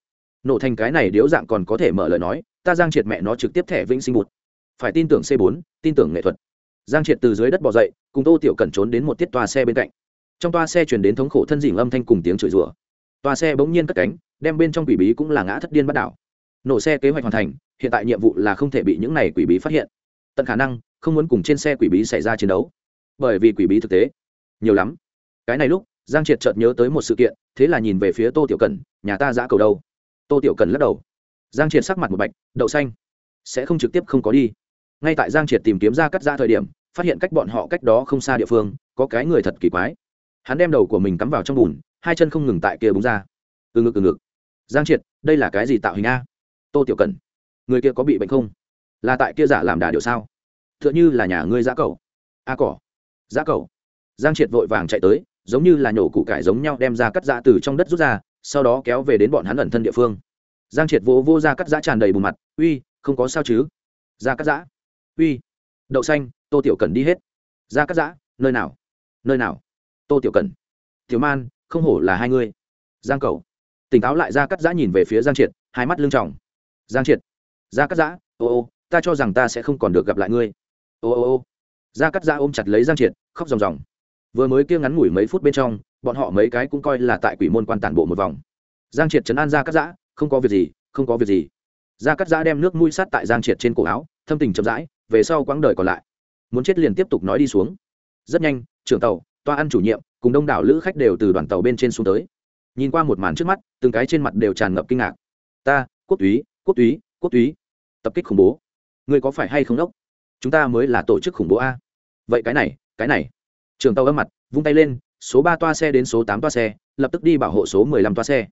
nổ thành cái này điếu dạng còn có thể mở lời nói ta giang triệt mẹ nó trực tiếp thẻ vĩnh sinh bụt. Phải tin tưởng c 4 tin tưởng nghệ thuật. Giang triệt từ dưới đất bỏ dậy cùng tô tiểu cẩn trốn đến một tiết toa xe bên cạnh. Trong toa xe chuyển đến thống khổ thân dình âm thanh cùng tiếng chửi rủa. Toa xe bỗng nhiên cất cánh đem bên trong quỷ bí cũng là ngã thất điên bắt đảo. Nổ xe kế hoạch hoàn thành hiện tại nhiệm vụ là không thể bị những này quỷ bí phát hiện. Tận khả năng không muốn cùng trên xe quỷ bí xảy ra chiến đấu. Bởi vì quỷ bí thực tế nhiều lắm. Cái này lúc giang triệt chợt nhớ tới một sự kiện thế là nhìn về phía tô tiểu Cẩn, nhà ta giã cầu đâu? Tô tiểu cần lắc đầu. Giang triệt sắc mặt một bạch, đậu xanh. Sẽ không trực tiếp không có đi. Ngay tại giang triệt tìm kiếm ra cắt ra thời điểm, phát hiện cách bọn họ cách đó không xa địa phương, có cái người thật kỳ quái. Hắn đem đầu của mình cắm vào trong bùn, hai chân không ngừng tại kia búng ra. Từ ngực từ ngực. Giang triệt, đây là cái gì tạo hình a? Tô tiểu cần. Người kia có bị bệnh không? Là tại kia giả làm đà điều sao? T h ư ợ n h ư là nhà ngươi giã cầu a cỏ. Giã cầu giang triệt vội vàng chạy tới, giống như là nhổ củ cải giống nhau đem ra cắt giã từ trong đất rút ra sau đó kéo về đến bọn hắn ẩn thân địa phương. Giang triệt vỗ vô ra cắt giã tràn đầy bùn mặt, uy, không có sao chứ? Ra cắt giã. Uy, đậu xanh, tô tiểu cần đi hết. Ra cắt giã, nơi nào? Nơi nào? Tô tiểu cần tiểu man, không hổ là hai ngươi. Giang cầu. Tỉnh táo lại ra cắt giã nhìn về phía giang triệt, hai mắt lưng trọng. Giang triệt, ra cắt giã, ô ô, ta cho rằng ta sẽ không còn được gặp lại ngươi. Ô ô ô. Ra cắt giã ôm chặt lấy giang triệt, khóc ròng ròng. Vừa mới kia ngắn ngủi mấy phút bên trong bọn họ mấy cái cũng coi là tại quỷ môn quan tản bộ một vòng. Giang triệt chấn an ra cắt giã, không có việc gì, không có việc gì. Ra cắt giã đem nước mũi sắt tại giang triệt trên cổ áo, thâm tình chậm rãi, về sau quãng đời còn lại. Muốn chết liền tiếp tục nói đi xuống. Rất nhanh, trưởng tàu, toa ăn chủ nhiệm, cùng đông đảo lữ khách đều từ đoàn tàu bên trên xuống tới. Nhìn qua một màn trước mắt, từng cái trên mặt đều tràn ngập kinh ngạc. Ta, quốc túy quốc túy quốc túy. Tập kích khủng bố. Ngươi có phải hay không đốc? Chúng ta mới là tổ chức khủng bố a. Vậy cái này cái này. Trường tàu âm mặt, vung tay lên số ba toa xe đến số tám toa xe, lập tức đi bảo hộ số mười lăm toa xe.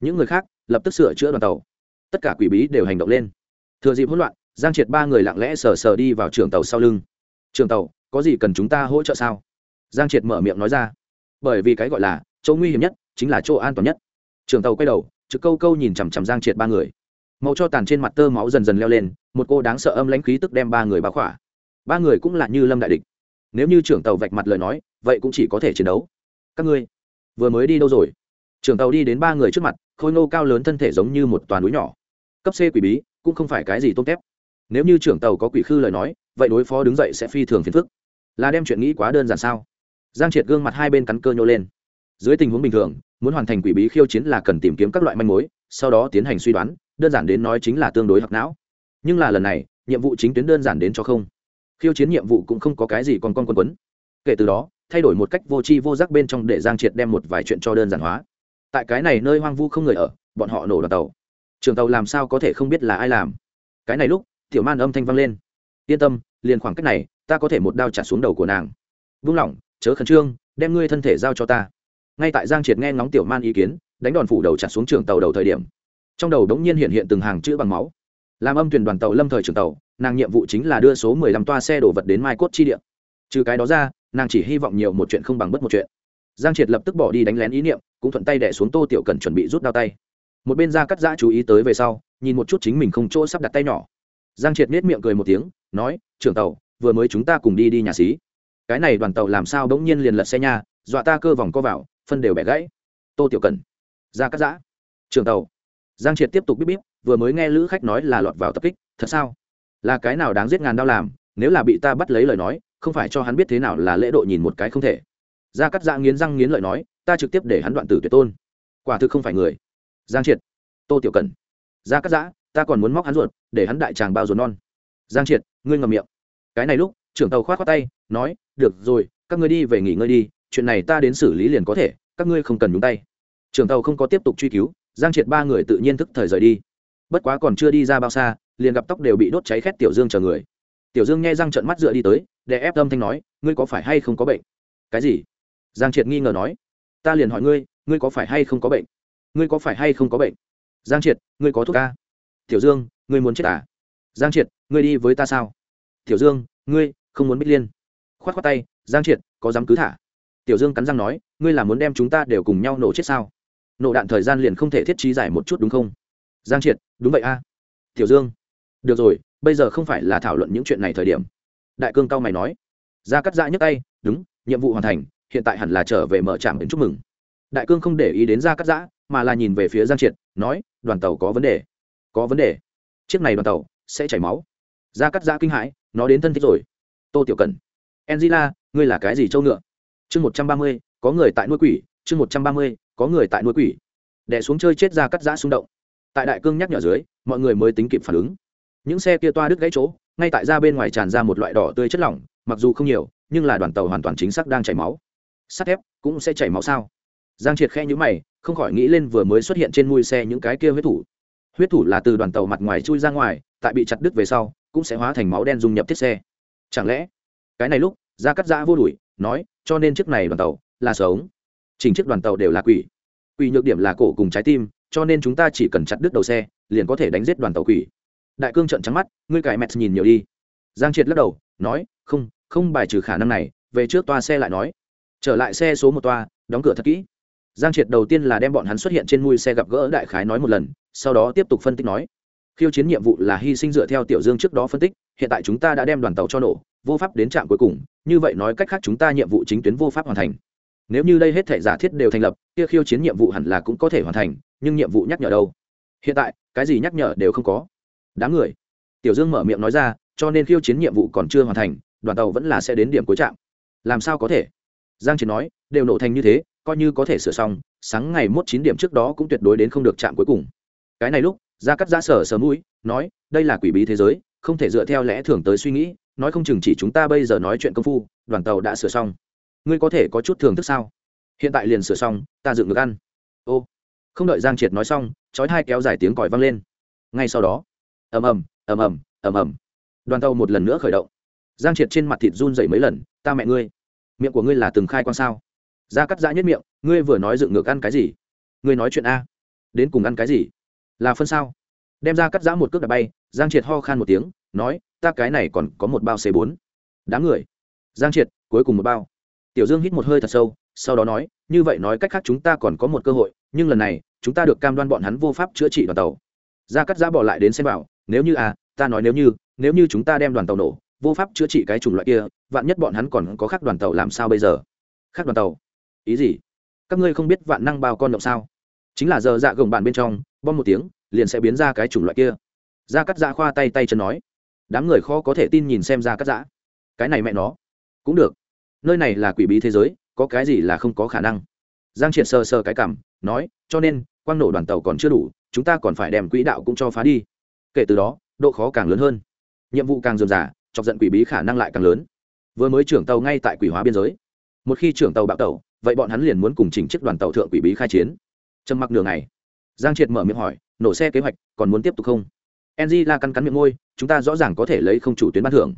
Những người khác, lập tức sửa chữa đoàn tàu. Tất cả quỷ bí đều hành động lên. Thừa dịp hỗn loạn, giang triệt ba người lặng lẽ sờ sờ đi vào trường tàu sau lưng. Trường tàu, có gì cần chúng ta hỗ trợ sao? Giang triệt mở miệng nói ra. Bởi vì cái gọi là chỗ nguy hiểm nhất chính là chỗ an toàn nhất. Trường tàu quay đầu, trực câu câu nhìn chằm chằm giang triệt ba người. Màu cho tàn trên mặt tơ máu dần dần leo lên, một cô đáng sợ âm lãnh khí tức đem ba người báo khỏa. Ba người cũng là như lâm đại địch. Nếu như trưởng tàu vạch mặt lời nói, vậy cũng chỉ có thể chiến đấu các ngươi, vừa mới đi đâu rồi? Trưởng tàu đi đến ba người trước mặt, khôi ngô cao lớn thân thể giống như một toàn núi nhỏ. Cấp c quỷ bí, cũng không phải cái gì tôm tép. Nếu như trưởng tàu có quỷ khư lời nói, vậy đối phó đứng dậy sẽ phi thường phiền phức. Là đem chuyện nghĩ quá đơn giản sao? Giang triệt gương mặt hai bên cắn cơ nhô lên. Dưới tình huống bình thường, muốn hoàn thành quỷ bí khiêu chiến là cần tìm kiếm các loại manh mối, sau đó tiến hành suy đoán, đơn giản đến nói chính là tương đối học não. Nhưng là lần này, nhiệm vụ chính tuyến đơn giản đến cho không. Khiêu chiến nhiệm vụ cũng không có cái gì còn con quân quấn. Kể từ đó thay đổi một cách vô tri vô giác bên trong để giang triệt đem một vài chuyện cho đơn giản hóa. Tại cái này nơi hoang vu không người ở, bọn họ nổ đoàn tàu. Trường tàu làm sao có thể không biết là ai làm? Cái này lúc, tiểu man âm thanh vang lên. Yên tâm, liền khoảng cách này, ta có thể một đao trả xuống đầu của nàng. Vung lỏng, chớ khẩn trương, đem ngươi thân thể giao cho ta. Ngay tại giang triệt nghe ngóng tiểu man ý kiến, đánh đòn phủ đầu trả xuống trường tàu đầu thời điểm, trong đầu đống nhiên hiện hiện từng hàng chữ bằng máu. Làm âm thuyền đoàn tàu lâm thời trường tàu, nàng nhiệm vụ chính là đưa số mười lăm toa xe đổ vật đến mai cốt chi địa. Trừ cái đó ra nàng chỉ hy vọng nhiều một chuyện không bằng bất một chuyện. Giang triệt lập tức bỏ đi đánh lén ý niệm, cũng thuận tay đẻ xuống tô tiểu cần chuẩn bị rút đao tay. Một bên Gia cắt giã chú ý tới về sau, nhìn một chút chính mình không chỗ sắp đặt tay nhỏ. Giang triệt nết miệng cười một tiếng, nói, trưởng tàu, vừa mới chúng ta cùng đi đi nhà xí. Cái này đoàn tàu làm sao bỗng nhiên liền lật xe nha, dọa ta cơ vòng co vào, phân đều bẻ gãy. Tô tiểu cần Gia cắt giã, trưởng tàu. Giang triệt tiếp tục bíp bíp, vừa mới nghe lữ khách nói là lọt vào tập kích, thật sao? Là cái nào đáng giết ngàn đau làm, nếu là bị ta bắt lấy lời nói không phải cho hắn biết thế nào là lễ độ nhìn một cái không thể. Gia cắt dạ nghiến răng nghiến lợi nói, ta trực tiếp để hắn đoạn tử tuyệt tôn. Quả thực không phải người. Giang triệt, tô tiểu cần gia cắt dạ ta còn muốn móc hắn ruột, để hắn đại tràng bao ruột non. Giang triệt, ngươi ngầm miệng. Cái này lúc, trưởng tàu khoát khoát tay, nói, được rồi, các ngươi đi về nghỉ ngơi đi, chuyện này ta đến xử lý liền có thể, các ngươi không cần nhúng tay. Trưởng tàu không có tiếp tục truy cứu, giang triệt ba người tự nhiên thức thời rời đi. Bất quá còn chưa đi ra bao xa, liền gặp tóc đều bị đốt cháy khét tiểu dương chờ người tiểu dương nghe răng trận mắt dựa đi tới để ép âm thanh nói, ngươi có phải hay không có bệnh? Cái gì? Giang triệt nghi ngờ nói, ta liền hỏi ngươi ngươi có phải hay không có bệnh? Ngươi có phải hay không có bệnh? Giang triệt, ngươi có thuốc ca tiểu dương, ngươi muốn chết à? Giang triệt, ngươi đi với ta sao? Tiểu dương, ngươi không muốn bích liên. K h o á t k h o á t tay, giang triệt, có dám cứ thả? Tiểu dương cắn răng nói, ngươi là muốn đem chúng ta đều cùng nhau nổ chết sao? Nổ đạn thời gian liền không thể thiết trí giải một chút đúng không? Giang triệt, đúng vậy a. Tiểu dương. Được rồi bây giờ không phải là thảo luận những chuyện này thời điểm. Đại cương cao mày nói. Ra cắt giã nhấc tay, đúng, nhiệm vụ hoàn thành, hiện tại hẳn là trở về mở trạm đến chúc mừng. Đại cương không để ý đến ra cắt giã, mà là nhìn về phía giang triệt, nói, đoàn tàu có vấn đề. Có vấn đề? Chiếc này đoàn tàu sẽ chảy máu. Ra cắt giã kinh hãi, nó đến thân thích rồi. Tô tiểu cần angela, ngươi là cái gì trâu ngựa? Chương một trăm ba mươi, có người tại nuôi quỷ, chương một trăm ba mươi, có người tại nuôi quỷ. Đẻ xuống chơi chết ra cắt giã xung động. Tại đại cương nhắc nhở dưới, mọi người mới tính kịp phản ứng những xe kia toa đứt gãy chỗ, ngay tại ra bên ngoài tràn ra một loại đỏ tươi chất lỏng, mặc dù không nhiều, nhưng là đoàn tàu hoàn toàn chính xác đang chảy máu. Sắt thép cũng sẽ chảy máu sao? Giang triệt khe nhữ mày, không khỏi nghĩ lên vừa mới xuất hiện trên mui xe những cái kia huyết thủ. Huyết thủ là từ đoàn tàu mặt ngoài chui ra ngoài, tại bị chặt đứt về sau, cũng sẽ hóa thành máu đen dung nhập thiết xe. Chẳng lẽ, cái này lúc ra cắt giã vô đuổi, nói, cho nên chiếc này đoàn tàu là sống chỉnh chiếc đoàn tàu đều là quỷ. Quỷ nhược điểm là cổ cùng trái tim, cho nên chúng ta chỉ cần chặt đứt đầu xe, liền có thể đánh giết đoàn tàu quỷ đại cương trận trắng mắt, ngươi cải mẹt nhìn nhiều đi. Giang triệt lắc đầu, nói, không không bài trừ khả năng này, về trước toa xe lại nói. Trở lại xe số một toa, đóng cửa thật kỹ. Giang triệt đầu tiên là đem bọn hắn xuất hiện trên mui xe gặp gỡ đại khái nói một lần, sau đó tiếp tục phân tích nói. Khiêu chiến nhiệm vụ là hy sinh dựa theo tiểu dương trước đó phân tích, hiện tại chúng ta đã đem đoàn tàu cho nổ, vô pháp đến trạm cuối cùng, như vậy nói cách khác chúng ta nhiệm vụ chính tuyến vô pháp hoàn thành. Nếu như đây hết thể giả thiết đều thành lập, kia khiêu chiến nhiệm vụ hẳn là cũng có thể hoàn thành, nhưng nhiệm vụ nhắc nhở đâu? Hiện tại, cái gì nhắc nhở đều không có đáng người. Tiểu dương mở miệng nói ra, cho nên khiêu chiến nhiệm vụ còn chưa hoàn thành, đoàn tàu vẫn là sẽ đến điểm cuối trạm. Làm sao có thể? Giang triệt nói, đều nổ thành như thế, coi như có thể sửa xong, sáng ngày mốt chín điểm trước đó cũng tuyệt đối đến không được chạm cuối cùng. Cái này lúc ra cắt giã sở sờ mũi, nói, đây là quỷ bí thế giới, không thể dựa theo lẽ thường tới suy nghĩ, nói không chừng chỉ chúng ta bây giờ nói chuyện công phu, đoàn tàu đã sửa xong. Ngươi có thể có chút thưởng thức sao? Hiện tại liền sửa xong, ta dựng ngược ăn. Ô. Không đợi giang triệt nói xong, chói hai kéo dài tiếng còi vang lên. Ngay sau đó ầm ầm ầm ầm ầm ầm. Đoàn tàu một lần nữa khởi động. Giang triệt trên mặt thịt run dậy mấy lần, ta mẹ ngươi, miệng của ngươi là từng khai quan sao? Ra cắt giã nhất miệng, ngươi vừa nói dựng ngược ăn cái gì? Ngươi nói chuyện a. Đến cùng ăn cái gì? Là phân sao? Đem ra cắt giã một cước đạp bay, giang triệt ho khan một tiếng, nói, ta cái này còn có một bao c bốn. Đám người. Giang triệt, cuối cùng một bao. Tiểu dương hít một hơi thật sâu, sau đó nói, như vậy nói cách khác chúng ta còn có một cơ hội, nhưng lần này, chúng ta được cam đoan bọn hắn vô pháp chữa trị đoàn tàu. Ra cắt giã bỏ lại đến xem bảo nếu như à ta nói nếu như nếu như chúng ta đem đoàn tàu nổ, vô pháp chữa trị cái chủng loại kia, vạn nhất bọn hắn còn có khác đoàn tàu làm sao bây giờ? Khác đoàn tàu? Ý gì? Các ngươi không biết vạn năng bao con động sao? Chính là giờ dạ gồng bạn bên trong, bom một tiếng, liền sẽ biến ra cái chủng loại kia. Ra cắt dạ khoa tay tay chân nói. Đám người khó có thể tin nhìn xem ra cắt dạ cái này mẹ nó. Cũng được. Nơi này là quỷ bí thế giới, có cái gì là không có khả năng? Giang triệt sờ sờ cái cảm, nói, cho nên, quang nổ đoàn tàu còn chưa đủ, chúng ta còn phải đem quỹ đạo cũng cho phá đi kể từ đó, độ khó càng lớn hơn. Nhiệm vụ càng dườm giả chọc giận quỷ bí khả năng lại càng lớn. Vừa mới trưởng tàu ngay tại quỷ hóa biên giới. Một khi trưởng tàu bạo tàu vậy bọn hắn liền muốn cùng chỉnh chiếc đoàn tàu thượng quỷ bí khai chiến. Trầm mặc nửa ngày, giang triệt mở miệng hỏi, nổ xe kế hoạch, còn muốn tiếp tục không? Ng la cắn cắn miệng môi, chúng ta rõ ràng có thể lấy không chủ tuyến ban thưởng.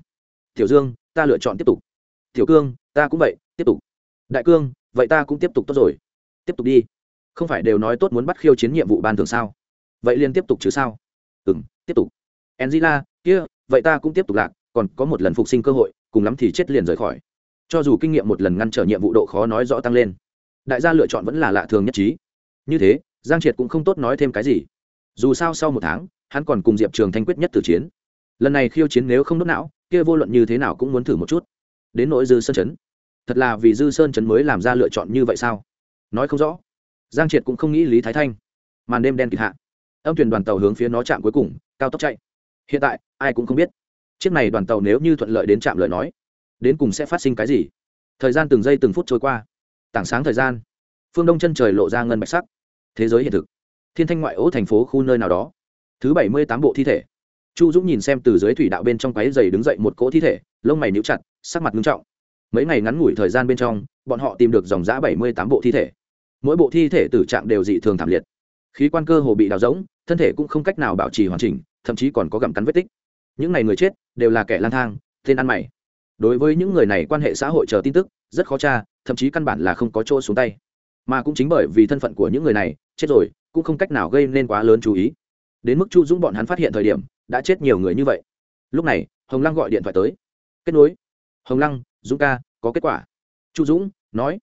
Tiểu dương, ta lựa chọn tiếp tục. Tiểu cương, ta cũng vậy, tiếp tục. Đại cương, vậy ta cũng tiếp tục tốt rồi. Tiếp tục đi. Không phải đều nói tốt muốn bắt khiêu chiến nhiệm vụ ban thường sao? Vậy liền tiếp tục chứ sao? Ừ m tiếp tục. Angela, kia, vậy ta cũng tiếp tục lạc, còn có một lần phục sinh cơ hội, cùng lắm thì chết liền rời khỏi. Cho dù kinh nghiệm một lần ngăn trở nhiệm vụ độ khó nói rõ tăng lên, đại gia lựa chọn vẫn là lạ thường nhất trí. Như thế, giang triệt cũng không tốt nói thêm cái gì. Dù sao sau một tháng, hắn còn cùng diệp trường thanh quyết nhất tử chiến. Lần này khiêu chiến nếu không đốt não, kia vô luận như thế nào cũng muốn thử một chút. Đến nỗi dư sơn chấn. Thật là vì dư sơn chấn mới làm ra lựa chọn như vậy sao? Nói không rõ. Giang triệt cũng không nghĩ lý thái thanh. Màn đêm đen kịt hạ âm thuyền đoàn tàu hướng phía nó chạm cuối cùng, cao tốc chạy. Hiện tại, ai cũng không biết. Chiếc này đoàn tàu nếu như thuận lợi đến trạm lời nói, đến cùng sẽ phát sinh cái gì? Thời gian từng giây từng phút trôi qua. Tảng sáng thời gian, phương đông chân trời lộ ra ngân bạch sắc. Thế giới hiện thực. Thiên thanh ngoại ô thành phố khu nơi nào đó. Thứ bảy mươi tám bộ thi thể. Chu dũng nhìn xem từ dưới thủy đạo bên trong quáy dày đứng dậy một cỗ thi thể, lông mày níu chặt, sắc mặt nghiêm trọng. Mấy ngày ngắn ngủi thời gian bên trong, bọn họ tìm được dòng giã bảy mươi tám bộ thi thể. Mỗi bộ thi thể tử trạng đều dị thường thảm liệt. Khí quan cơ hồ bị đào rỗng thân thể cũng không cách nào bảo trì hoàn chỉnh, thậm chí còn có gặm cắn vết tích. Những n à y người chết đều là kẻ lang thang, tên ăn mày. Đối với những người này quan hệ xã hội chờ tin tức rất khó tra, thậm chí căn bản là không có chỗ xuống tay. Mà cũng chính bởi vì thân phận của những người này, chết rồi, cũng không cách nào gây nên quá lớn chú ý. Đến mức chu dũng bọn hắn phát hiện thời điểm, đã chết nhiều người như vậy. Lúc này, hồng lăng gọi điện thoại tới. Kết nối. Hồng lăng, dũng ca, có kết quả. Chu dũng, nói.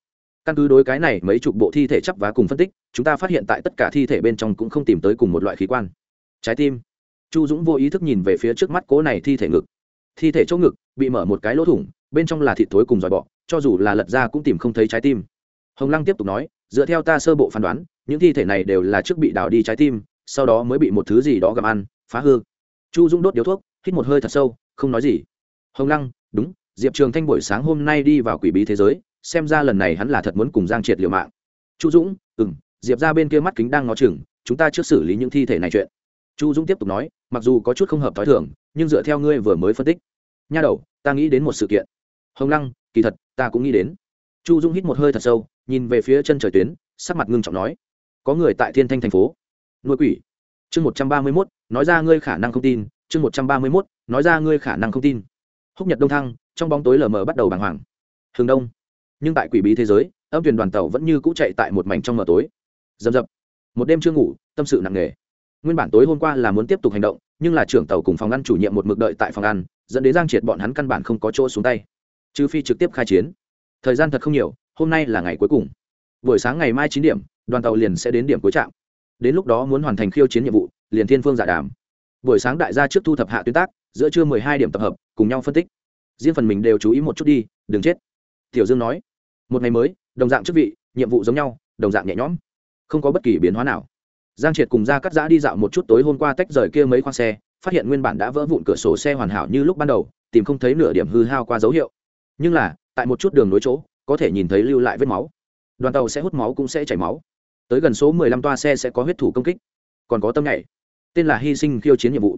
Căn cứ đối cái này, mấy chục bộ thi thể chấp vá cùng phân tích chúng ta phát hiện tại tất cả thi thể bên trong cũng không tìm tới cùng một loại khí quan. Trái tim. Chu dũng vô ý thức nhìn về phía trước mắt cố này thi thể ngực. Thi thể chỗ ngực bị mở một cái lỗ thủng, bên trong là thịt thối cùng dòi bọ, cho dù là lật ra cũng tìm không thấy trái tim. Hồng lăng tiếp tục nói, dựa theo ta sơ bộ phán đoán, những thi thể này đều là trước bị đào đi trái tim, sau đó mới bị một thứ gì đó gặm ăn, phá hư. Chu dũng đốt điếu thuốc, hít một hơi thật sâu, không nói gì. Hồng lăng, đúng, diệp trường thanh buổi sáng hôm nay đi vào quỷ bí thế giới, xem ra lần này hắn là thật muốn cùng giang triệt liều mạng. Chu dũng ừ m diệp ra bên kia mắt kính đang ngó chừng, chúng ta trước xử lý những thi thể này chuyện. Chu dũng tiếp tục nói, mặc dù có chút không hợp t h ó i thường, nhưng dựa theo ngươi vừa mới phân tích. Nha đầu, ta nghĩ đến một sự kiện. Hồng lăng, kỳ thật, ta cũng nghĩ đến. Chu dũng hít một hơi thật sâu, nhìn về phía chân trời tuyến, sắc mặt ngưng trọng nói, có người tại thiên thanh thành phố. Nuôi quỷ. Chương một trăm ba mươi mốt, nói ra ngươi khả năng không tin. Chương một trăm ba mươi mốt, nói ra ngươi khả năng không tin. Húc nhật đông thăng, trong bóng tối lờ mờ bắt đầu bàng hoàng. Hướng đông. Nhưng tại quỷ bí thế giới, âm thuyền đoàn tàu vẫn như cũ chạy tại một mảnh trong mờ tối dầm dập. Một đêm chưa ngủ, tâm sự nặng nề. Nguyên bản tối hôm qua là muốn tiếp tục hành động, nhưng là trưởng tàu cùng phòng ăn chủ nhiệm một mực đợi tại phòng ăn dẫn đến giang triệt bọn hắn căn bản không có chỗ xuống tay. Trừ phi trực tiếp khai chiến. Thời gian thật không nhiều, hôm nay là ngày cuối cùng. Buổi sáng ngày mai chín điểm, đoàn tàu liền sẽ đến điểm cuối trạm. Đến lúc đó muốn hoàn thành khiêu chiến nhiệm vụ, liền thiên phương giả đàm. Buổi sáng đại gia trước thu thập hạ tuyến tác, giữa trưa mười hai điểm tập hợp, cùng nhau phân tích. Riêng phần mình đều chú ý một chút đi, đừng chết. Tiểu dương nói, một ngày mới, đồng dạng chức vị, nhiệm vụ giống nhau, đồng dạng nhẹ nhõm không có bất kỳ biến hóa nào. Giang triệt cùng ra cắt giã đi dạo một chút tối hôm qua tách rời kia mấy khoang xe, phát hiện nguyên bản đã vỡ vụn cửa sổ xe hoàn hảo như lúc ban đầu, tìm không thấy nửa điểm hư hao qua dấu hiệu. Nhưng là, tại một chút đường nối chỗ, có thể nhìn thấy lưu lại vết máu. Đoàn tàu sẽ hút máu cũng sẽ chảy máu. Tới gần số mười lăm toa xe sẽ có huyết thủ công kích. Còn có tâm nhảy. Tên là hy sinh khiêu chiến nhiệm vụ.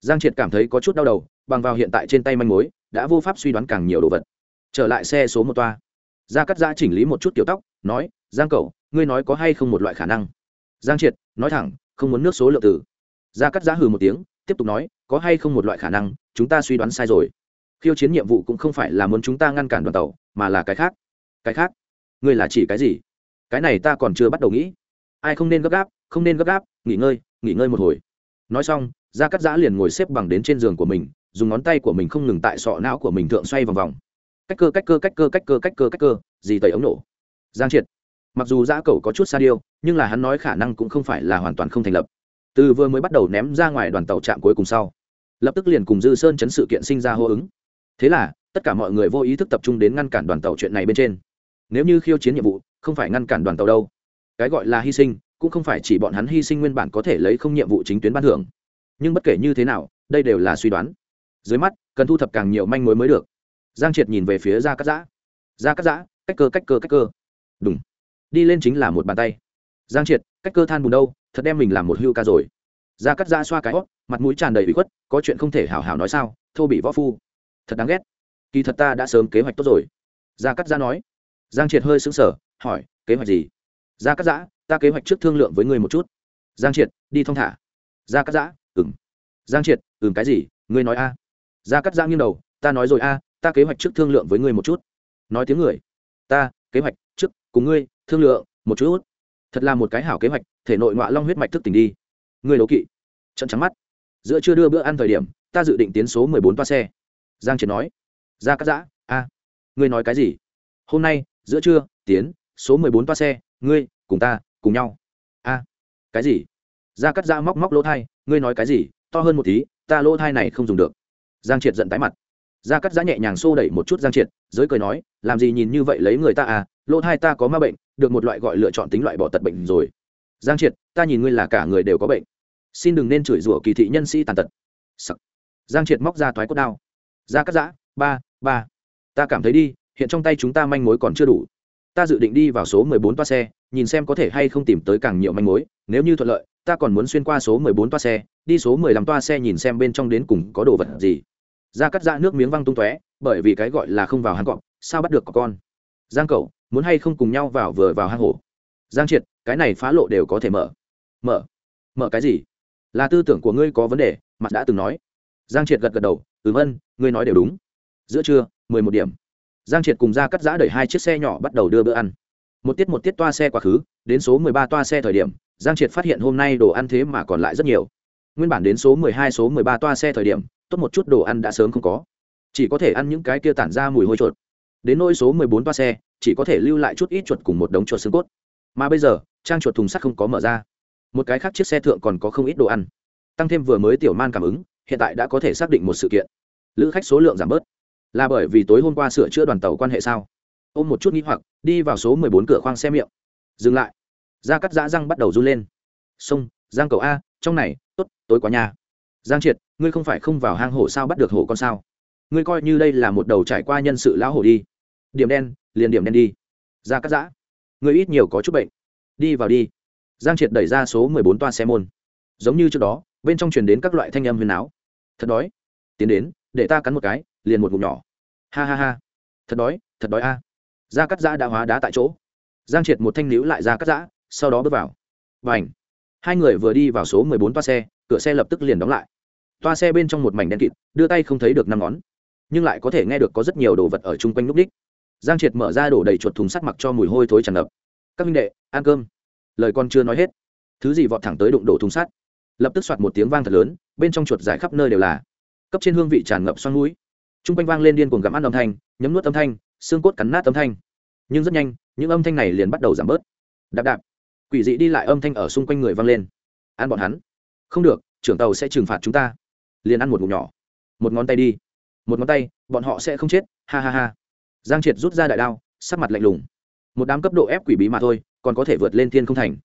Giang triệt cảm thấy có chút đau đầu, bằng vào hiện tại trên tay manh mối, đã vô pháp suy đoán càng nhiều đồ vật. Trở lại xe số một toa. Gia cắt giã chỉnh lý một chút kiểu tóc, nói, giang cậu ngươi nói có hay không một loại khả năng? Giang triệt, nói thẳng, không muốn nước số lượng tử gia cắt giá hừ một tiếng, tiếp tục nói, có hay không một loại khả năng, chúng ta suy đoán sai rồi. Khiêu chiến nhiệm vụ cũng không phải là muốn chúng ta ngăn cản đoàn tàu, mà là cái khác. Cái khác? Ngươi là chỉ cái gì? Cái này ta còn chưa bắt đầu nghĩ. Ai không nên gấp gáp, không nên gấp gáp, nghỉ ngơi nghỉ ngơi một hồi. Nói xong, gia cắt giã liền ngồi xếp bằng đến trên giường của mình, dùng ngón tay của mình không ngừng tại sọ não của mình thượng xoay vòng vòng. Cách cơ cách cơ cách cơ cách cơ cách cơ cách cơ, gì tẩy ống nổ. Giang triệt mặc dù giã cầu có chút xa điêu, nhưng là hắn nói khả năng cũng không phải là hoàn toàn không thành lập. Từ vừa mới bắt đầu ném ra ngoài đoàn tàu trạm cuối cùng sau, lập tức liền cùng dư sơn chấn sự kiện sinh ra hô ứng. Thế là, tất cả mọi người vô ý thức tập trung đến ngăn cản đoàn tàu chuyện này bên trên. Nếu như khiêu chiến nhiệm vụ, không phải ngăn cản đoàn tàu đâu. Cái gọi là hy sinh, cũng không phải chỉ bọn hắn hy sinh nguyên bản có thể lấy không nhiệm vụ chính tuyến ban thưởng. Nhưng bất kể như thế nào, đây đều là suy đoán. Dưới mắt, cần thu thập càng nhiều manh mối mới được. Giang triệt nhìn về phía gia cắt giã. Gia cắt giã, cách cơ cách cơ cách cơ. Đúng đi lên chính là một bàn tay. Giang triệt, cách cơ than bùn đâu, thật đem mình làm một hưu ca rồi. Gia cắt giã xoa cái hót, mặt mũi tràn đầy bị khuất, có chuyện không thể hảo hảo nói sao, thô bị võ phu. Thật đáng ghét. Kỳ thật ta đã sớm kế hoạch tốt rồi. Gia cắt giã nói. Giang triệt hơi sững sờ, hỏi, kế hoạch gì? Gia cắt giã ta kế hoạch trước thương lượng với ngươi một chút. Giang triệt, đi thong thả. Gia cắt giã ừng giang triệt ừng cái gì, ngươi nói a. Gia cắt giã nghiêng đầu, ta nói rồi a, ta kế hoạch trước thương lượng với ngươi một chút. Nói tiếng người. Ta, kế hoạch trước, cùng ngươi thương lượng một chút. Thật là một cái hảo kế hoạch, thể nội ngoại long huyết mạch thức tỉnh đi. Người đấu kỵ. Trận trắng mắt. Giữa chưa đưa bữa ăn thời điểm, ta dự định tiến số mười bốn toa xe. Giang triệt nói. Ra cắt giã. A. Ngươi nói cái gì? Hôm nay, giữa trưa, tiến số mười bốn toa xe, ngươi cùng ta cùng nhau. A. Cái gì? Ra cắt giã móc móc lỗ thai, ngươi nói cái gì? To hơn một tí, ta lỗ thai này không dùng được. Giang triệt giận tái mặt. Ra cắt giã nhẹ nhàng xô đẩy một chút giang triệt, giới cười nói, làm gì nhìn như vậy lấy người ta à lỗ thai ta có ma bệnh, được một loại gọi lựa chọn tính loại bỏ tật bệnh rồi. Giang triệt, ta nhìn ngươi là cả người đều có bệnh. Xin đừng nên chửi rủa kỳ thị nhân sĩ tàn tật、Sắc. Giang triệt móc ra thoái cốt đao. Ra cắt giã, ba ba. Ta cảm thấy đi, hiện trong tay chúng ta manh mối còn chưa đủ. Ta dự định đi vào số mười bốn toa xe, nhìn xem có thể hay không tìm tới càng nhiều manh mối. Nếu như thuận lợi, ta còn muốn xuyên qua số mười bốn toa xe, đi số mười lăm toa xe nhìn xem bên trong đến cùng có đồ vật gì. Ra cắt giã nước miếng văng tung tóe, bởi vì cái gọi là không vào hang cọp, sao bắt được có con? Giang cậu muốn hay không cùng nhau vào vừa vào hang hổ. Giang triệt, cái này phá lộ đều có thể mở. Mở? Mở cái gì? Là tư tưởng của ngươi có vấn đề, mặt đã từng nói. Giang triệt gật gật đầu ừ vân, ngươi nói đều đúng. Giữa trưa, mười một điểm. Giang triệt cùng ra cắt giã đẩy hai chiếc xe nhỏ bắt đầu đưa bữa ăn. Một tiết một tiết toa xe quá khứ, đến số mười ba toa xe thời điểm, giang triệt phát hiện hôm nay đồ ăn thế mà còn lại rất nhiều. Nguyên bản đến số mười hai, số mười ba toa xe thời điểm, tốt một chút đồ ăn đã sớm không có. Chỉ có thể ăn những cái kia tản ra mùi hôi chuột. Đến nỗi số mười bốn toa xe chỉ có thể lưu lại chút ít chuột cùng một đống chuột xương cốt. Mà bây giờ, trang chuột thùng sắt không có mở ra. Một cái khác chiếc xe thượng còn có không ít đồ ăn. Tăng thêm vừa mới tiểu man cảm ứng, hiện tại đã có thể xác định một sự kiện. Lữ khách số lượng giảm bớt. Là bởi vì tối hôm qua sửa chữa đoàn tàu quan hệ sao? Ôm một chút nghĩ hoặc, đi vào số mười bốn cửa khoang xe miệng. Dừng lại. Da cắt dã răng bắt đầu run lên. Sông, giang cầu a, trong này t ố t tối quá nhà giang triệt, ngươi không phải không vào hang hổ sao bắt được hổ con sao? Ngươi coi như đây là một đầu trải qua nhân sự lão hổ đi điểm đen, liền điểm đen đi. Ra cắt giã. Người ít nhiều có chút bệnh. Đi vào đi. Giang triệt đẩy ra số mười bốn toa xe môn. Giống như trước đó, bên trong truyền đến các loại thanh âm huyền áo. Thật đói. Tiến đến, để ta cắn một cái, liền một ngụm nhỏ. Ha ha ha. Thật đói thật đói a. À. ra cắt giã đã hóa đá tại chỗ. Giang triệt một thanh níu lại ra cắt giã, sau đó bước vào. Và ảnh hai người vừa đi vào số mười bốn toa xe, cửa xe lập tức liền đóng lại. Toa xe bên trong một mảnh đen kịt, đưa tay không thấy được năm ngón. Nhưng lại có thể nghe được có rất nhiều đồ vật ở chung quanh núp đích giang triệt mở ra đổ đầy chuột thùng sắt mặc cho mùi hôi thối tràn ngập. Các minh đệ, ăn cơm. Lời con chưa nói hết, thứ gì vọt thẳng tới đụng đổ thùng sắt. Lập tức soạt một tiếng vang thật lớn, bên trong chuột dài khắp nơi đều là. Cấp trên hương vị tràn ngập xoăn mũi. T r u n g quanh vang lên điên cuồng gặm ăn âm thanh, nhấm nuốt âm thanh, xương cốt cắn nát âm thanh. Nhưng rất nhanh, những âm thanh này liền bắt đầu giảm bớt. Đạp đạp. Quỷ dị đi lại âm thanh ở xung quanh người vang lên. Ăn bọn hắn. Không được, trưởng tàu sẽ trừng phạt chúng ta. Liền ăn một ngụm nhỏ. Một ngón tay đi. Một ngón tay, bọn họ sẽ không chết. Ha ha ha giang triệt rút ra đại đao sắc mặt lạnh lùng. Một đám cấp độ ép quỷ bí mà thôi còn có thể vượt lên thiên không thành.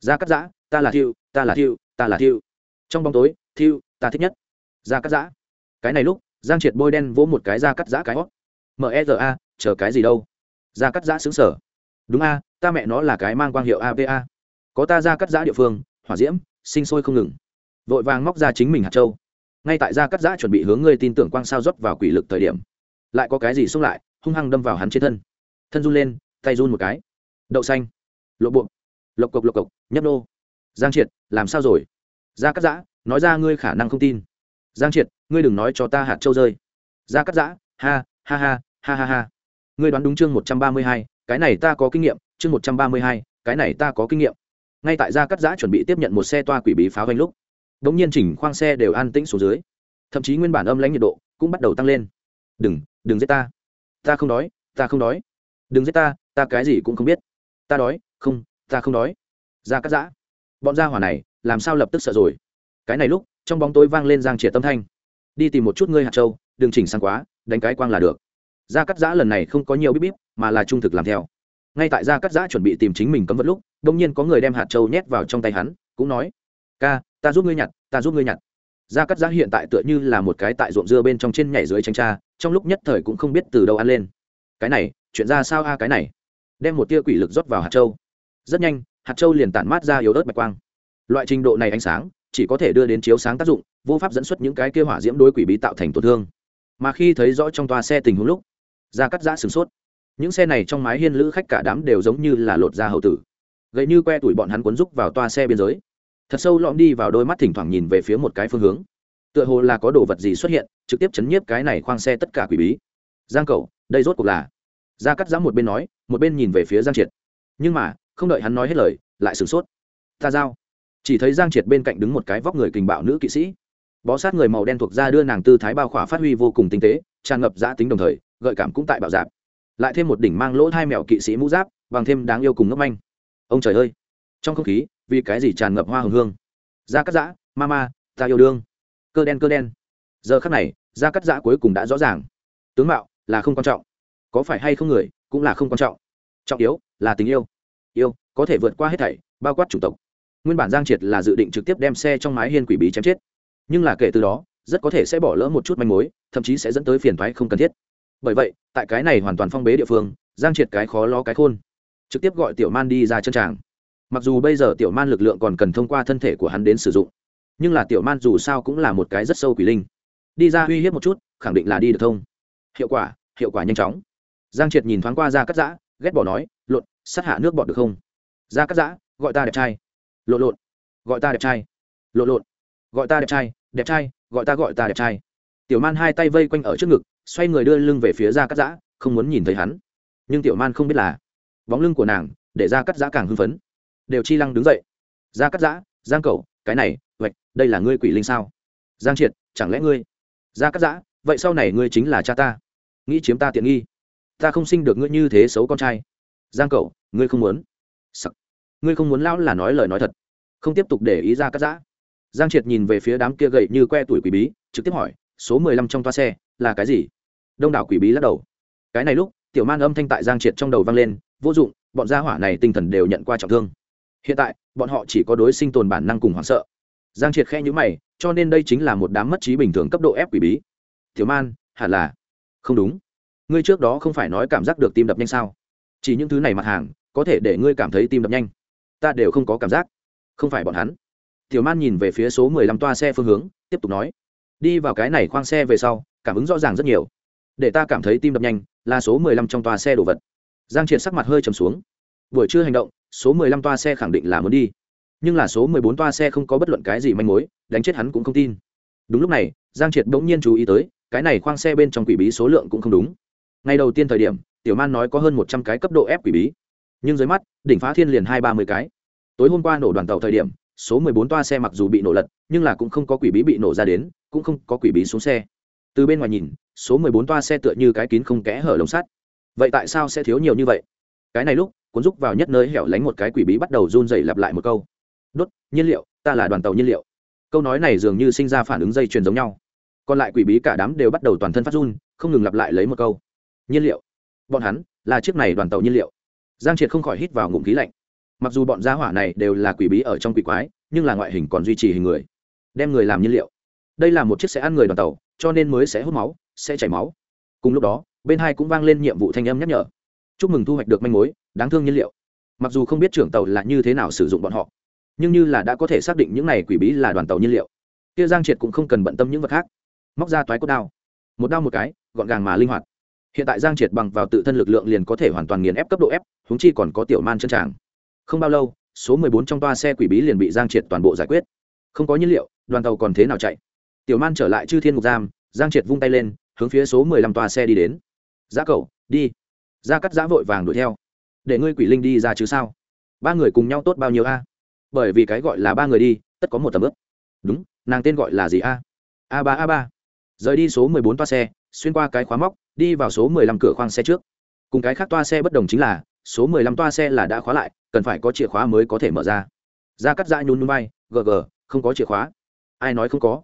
Gia cắt giã ta là thiêu ta là thiêu ta là thiêu trong bóng tối thiêu ta thích nhất. Gia cắt giã. Cái này lúc giang triệt bôi đen vỗ một cái Gia cắt giã cái hót. A, chờ cái gì đâu? Gia cắt giã xứng sở đúng a ta mẹ nó là cái mang quang hiệu apa có ta Gia cắt giã địa phương hỏa diễm sinh sôi không ngừng. Vội vàng móc ra chính mình hạt châu. Ngay tại gia cắt giã chuẩn bị hướng ngươi tin tưởng quang sao rót vào quỷ lực thời điểm. Lại có cái gì xung lại? Hung hăng đâm vào hắn trên thân. Thân run lên, tay run một cái. Đậu xanh. Lộ buộc. Lộc cộc lộc cộc, nhấp nô. Giang triệt, làm sao rồi? Gia cắt giã, nói ra ngươi khả năng không tin. Giang triệt, ngươi đừng nói cho ta hạt châu rơi. Gia cắt giã, ha ha ha ha ha ha. Ngươi đoán đúng chương một trăm ba mươi hai, cái này ta có kinh nghiệm, chương một trăm ba mươi hai, cái này ta có kinh nghiệm. Ngay tại gia cắt giã chuẩn bị tiếp nhận một xe toa quỷ bí pháo vanh lúc đ ỗ n g nhiên chỉnh khoang xe đều an tĩnh xuống dưới. Thậm chí nguyên bản âm lãnh nhiệt độ cũng bắt đầu tăng lên. Đừng đừng giết ta ta không đói, ta không đói. Đừng giết ta ta cái gì cũng không biết. Ta đói, không, ta không đói. Ra cắt giã. Bọn gia hỏa này, làm sao lập tức sợ rồi? Cái này lúc, trong bóng tối vang lên giang triệt tâm thanh. Đi tìm một chút ngươi hạt châu, đừng chỉnh sang quá, đánh cái quang là được. Gia cắt giã lần này không có nhiều bíp bíp, mà là trung thực làm theo. Ngay tại gia cắt giã chuẩn bị tìm chính mình cấm vật lúc đ ỗ n g nhiên có người đem hạt châu nhét vào trong tay hắn, cũng nói, ca, ta giúp ngươi nhặt, ta giúp ngươi nhặt gia cắt giã hiện tại tựa như là một cái tại ruộng dưa bên trong trên nhảy dưới tranh tra trong lúc nhất thời cũng không biết từ đâu ăn lên. Cái này, chuyện ra sao a cái này? Đem một tia quỷ lực rót vào hạt châu. Rất nhanh, hạt châu liền tản mát ra yếu ớt bạch quang. Loại trình độ này ánh sáng, chỉ có thể đưa đến chiếu sáng tác dụng, vô pháp dẫn xuất những cái kêu hỏa diễm đối quỷ bí tạo thành tổn thương. Mà khi thấy rõ trong toa xe tình huống lúc, gia cắt giã sửng sốt. Những xe này trong mái hiên lữ khách cả đám đều giống như là lột da hậu tử. Gậy như que tuổi bọn hắn cuốn rúc vào toa xe biên giới thật sâu lõm đi vào đôi mắt thỉnh thoảng nhìn về phía một cái phương hướng. Tựa hồ là có đồ vật gì xuất hiện, trực tiếp chấn nhiếp cái này khoang xe tất cả quỷ bí. Giang cầu đây rốt cuộc là? Gia cắt giã một bên nói, một bên nhìn về phía giang triệt. Nhưng mà, không đợi hắn nói hết lời, lại sửng sốt. Ta giao. Chỉ thấy giang triệt bên cạnh đứng một cái vóc người kình bạo nữ kỵ sĩ. Bó sát người màu đen thuộc ra đưa nàng tư thái bao khỏa phát huy vô cùng tinh tế, tràn ngập giã tính đồng thời, gợi cảm cũng tại bạo dạp lại thêm một đỉnh mang lỗ hai mèo kỵ sĩ mũ giáp, bằng thêm đáng yêu cùng ngốc manh. Ông trời ơi! Trong không khí vì cái gì tràn ngập hoa hồng hương? Da cắt giã ma ma ta yêu đương. Cơ đen cơ đen. Giờ khắc này da cắt giã cuối cùng đã rõ ràng. Tướng mạo là không quan trọng. Có phải hay không người, cũng là không quan trọng. Trọng yếu là tình yêu. Yêu, có thể vượt qua hết thảy, bao quát chủng tộc. Nguyên bản giang triệt là dự định trực tiếp đem xe trong mái hiên quỷ bí chém chết. Nhưng là kể từ đó, rất có thể sẽ bỏ lỡ một chút manh mối, thậm chí sẽ dẫn tới phiền thoái không cần thiết. Bởi vậy, tại cái này hoàn toàn phong bế địa phương, giang triệt cái khó lo cái khôn. Trực tiếp gọi tiểu man đi ra chân tràng mặc dù bây giờ tiểu man lực lượng còn cần thông qua thân thể của hắn đến sử dụng, nhưng là tiểu man dù sao cũng là một cái rất sâu quỷ linh. Đi ra uy hiếp một chút, khẳng định là đi được thông. Hiệu quả hiệu quả nhanh chóng. Giang triệt nhìn thoáng qua ra cắt giã, ghét bỏ nói, lộn, sát hạ nước bọt được không? Ra cắt giã, gọi ta đẹp trai. Lộn lộn, gọi ta đẹp trai. Lộn lộn, gọi ta đẹp trai đẹp trai, gọi ta gọi ta đẹp trai. Tiểu man hai tay vây quanh ở trước ngực, xoay người đưa lưng về phía ra cắt giã, không muốn nhìn thấy hắn. Nhưng tiểu man không biết là bóng lưng của nàng để ra cắt giã càng hưng phấn đều chi lăng đứng dậy. Ra cắt giã, giang cầu cái này vậy đây là ngươi quỷ linh sao? Giang triệt, chẳng lẽ ngươi? Ra cắt giã, vậy sau này ngươi chính là cha ta. Nghĩ chiếm ta tiện nghi. Ta không sinh được ngươi như thế xấu con trai. Giang cầu ngươi không muốn. Sắc. ngươi không muốn lão là nói lời nói thật. Không tiếp tục để ý ra cắt giã. Giang triệt nhìn về phía đám kia gậy như que tuổi quỷ bí, trực tiếp hỏi, số mười lăm trong toa xe, là cái gì? Đông đảo quỷ bí lắc đầu. Cái này lúc, tiểu man âm thanh tại giang triệt trong đầu vang lên, vô dụng, bọn gia hỏa này tinh thần đều nhận qua trọng thương hiện tại, bọn họ chỉ có đối sinh tồn bản năng cùng hoảng sợ. Giang triệt khe nhữ mày, cho nên đây chính là một đám mất trí bình thường cấp độ ép quỷ bí. Thiếu man, hẳn là. Không đúng. Ngươi trước đó không phải nói cảm giác được tim đập nhanh sao? Chỉ những thứ này mặt hàng, có thể để ngươi cảm thấy tim đập nhanh. Ta đều không có cảm giác. Không phải bọn hắn. Tiểu man nhìn về phía số mười lăm toa xe phương hướng, tiếp tục nói. Đi vào cái này khoang xe về sau, cảm ứng rõ ràng rất nhiều. Để ta cảm thấy tim đập nhanh, là số mười lăm trong toa xe đồ vật. Giang triệt sắc mặt hơi trầm xuống. Buổi trưa hành động số mười lăm toa xe khẳng định là muốn đi. Nhưng là số mười bốn toa xe không có bất luận cái gì manh mối, đánh chết hắn cũng không tin. Đúng lúc này, giang triệt bỗng nhiên chú ý tới, cái này khoang xe bên trong quỷ bí số lượng cũng không đúng. Ngày đầu tiên thời điểm, tiểu man nói có hơn một trăm cái cấp độ ép quỷ bí. Nhưng dưới mắt, đỉnh phá thiên liền hai ba mươi cái. Tối hôm qua nổ đoàn tàu thời điểm, số mười bốn toa xe mặc dù bị nổ lật, nhưng là cũng không có quỷ bí bị nổ ra đến, cũng không có quỷ bí xuống xe. Từ bên ngoài nhìn, số mười bốn toa xe tựa như cái kín không kẽ hở lồng sắt. Vậy tại sao sẽ thiếu nhiều như vậy? Cái này lúc cuốn rúc vào nhất nơi hẻo lánh một cái quỷ bí bắt đầu run rẩy lặp lại một câu. Đốt, nhiên liệu, ta là đoàn tàu nhiên liệu. Câu nói này dường như sinh ra phản ứng dây chuyền giống nhau. Còn lại quỷ bí cả đám đều bắt đầu toàn thân phát run, không ngừng lặp lại lấy một câu. Nhiên liệu? Bọn hắn là chiếc này đoàn tàu nhiên liệu. Giang triệt không khỏi hít vào ngụm khí lạnh. Mặc dù bọn gia hỏa này đều là quỷ bí ở trong quỷ quái, nhưng là ngoại hình còn duy trì hình người. Đem người làm nhiên liệu. Đây là một chiếc xe ăn người đoàn tàu, cho nên mới sẽ hút máu, sẽ chảy máu. Cùng lúc đó, bên hai cũng vang lên nhiệm vụ thanh âm nhắc nhở chúc mừng thu hoạch được manh mối, đáng thương nhiên liệu. Mặc dù không biết trưởng tàu là như thế nào sử dụng bọn họ, nhưng như là đã có thể xác định những này quỷ bí là đoàn tàu nhiên liệu, kia giang triệt cũng không cần bận tâm những vật khác. Móc ra toái cốt đao, một đao một cái, gọn gàng mà linh hoạt. Hiện tại giang triệt bằng vào tự thân lực lượng liền có thể hoàn toàn nghiền ép cấp độ ép húng chi còn có tiểu man chân tràng. Không bao lâu, số mười bốn trong toa xe quỷ bí liền bị giang triệt toàn bộ giải quyết. Không có nhiên liệu, đoàn tàu còn thế nào chạy? Tiểu man trở lại chư thiên ngục giam, giang triệt vung tay lên, hướng phía số mười lăm toa xe đi đến. Giá cầu đi gia cắt giã vội vàng đuổi theo. Để ngươi quỷ linh đi ra chứ sao? Ba người cùng nhau tốt bao nhiêu a? Bởi vì cái gọi là ba người đi, tất có một tầm ướp đúng, nàng tên gọi là gì a? A ba a ba. Rời đi số mười bốn toa xe, xuyên qua cái khóa móc, đi vào số mười lăm cửa khoang xe trước. Cùng cái khác toa xe bất đồng chính là, số mười lăm toa xe là đã khóa lại, cần phải có chìa khóa mới có thể mở ra. Ra cắt dã nhún núi bay gg không có chìa khóa. Ai nói không có?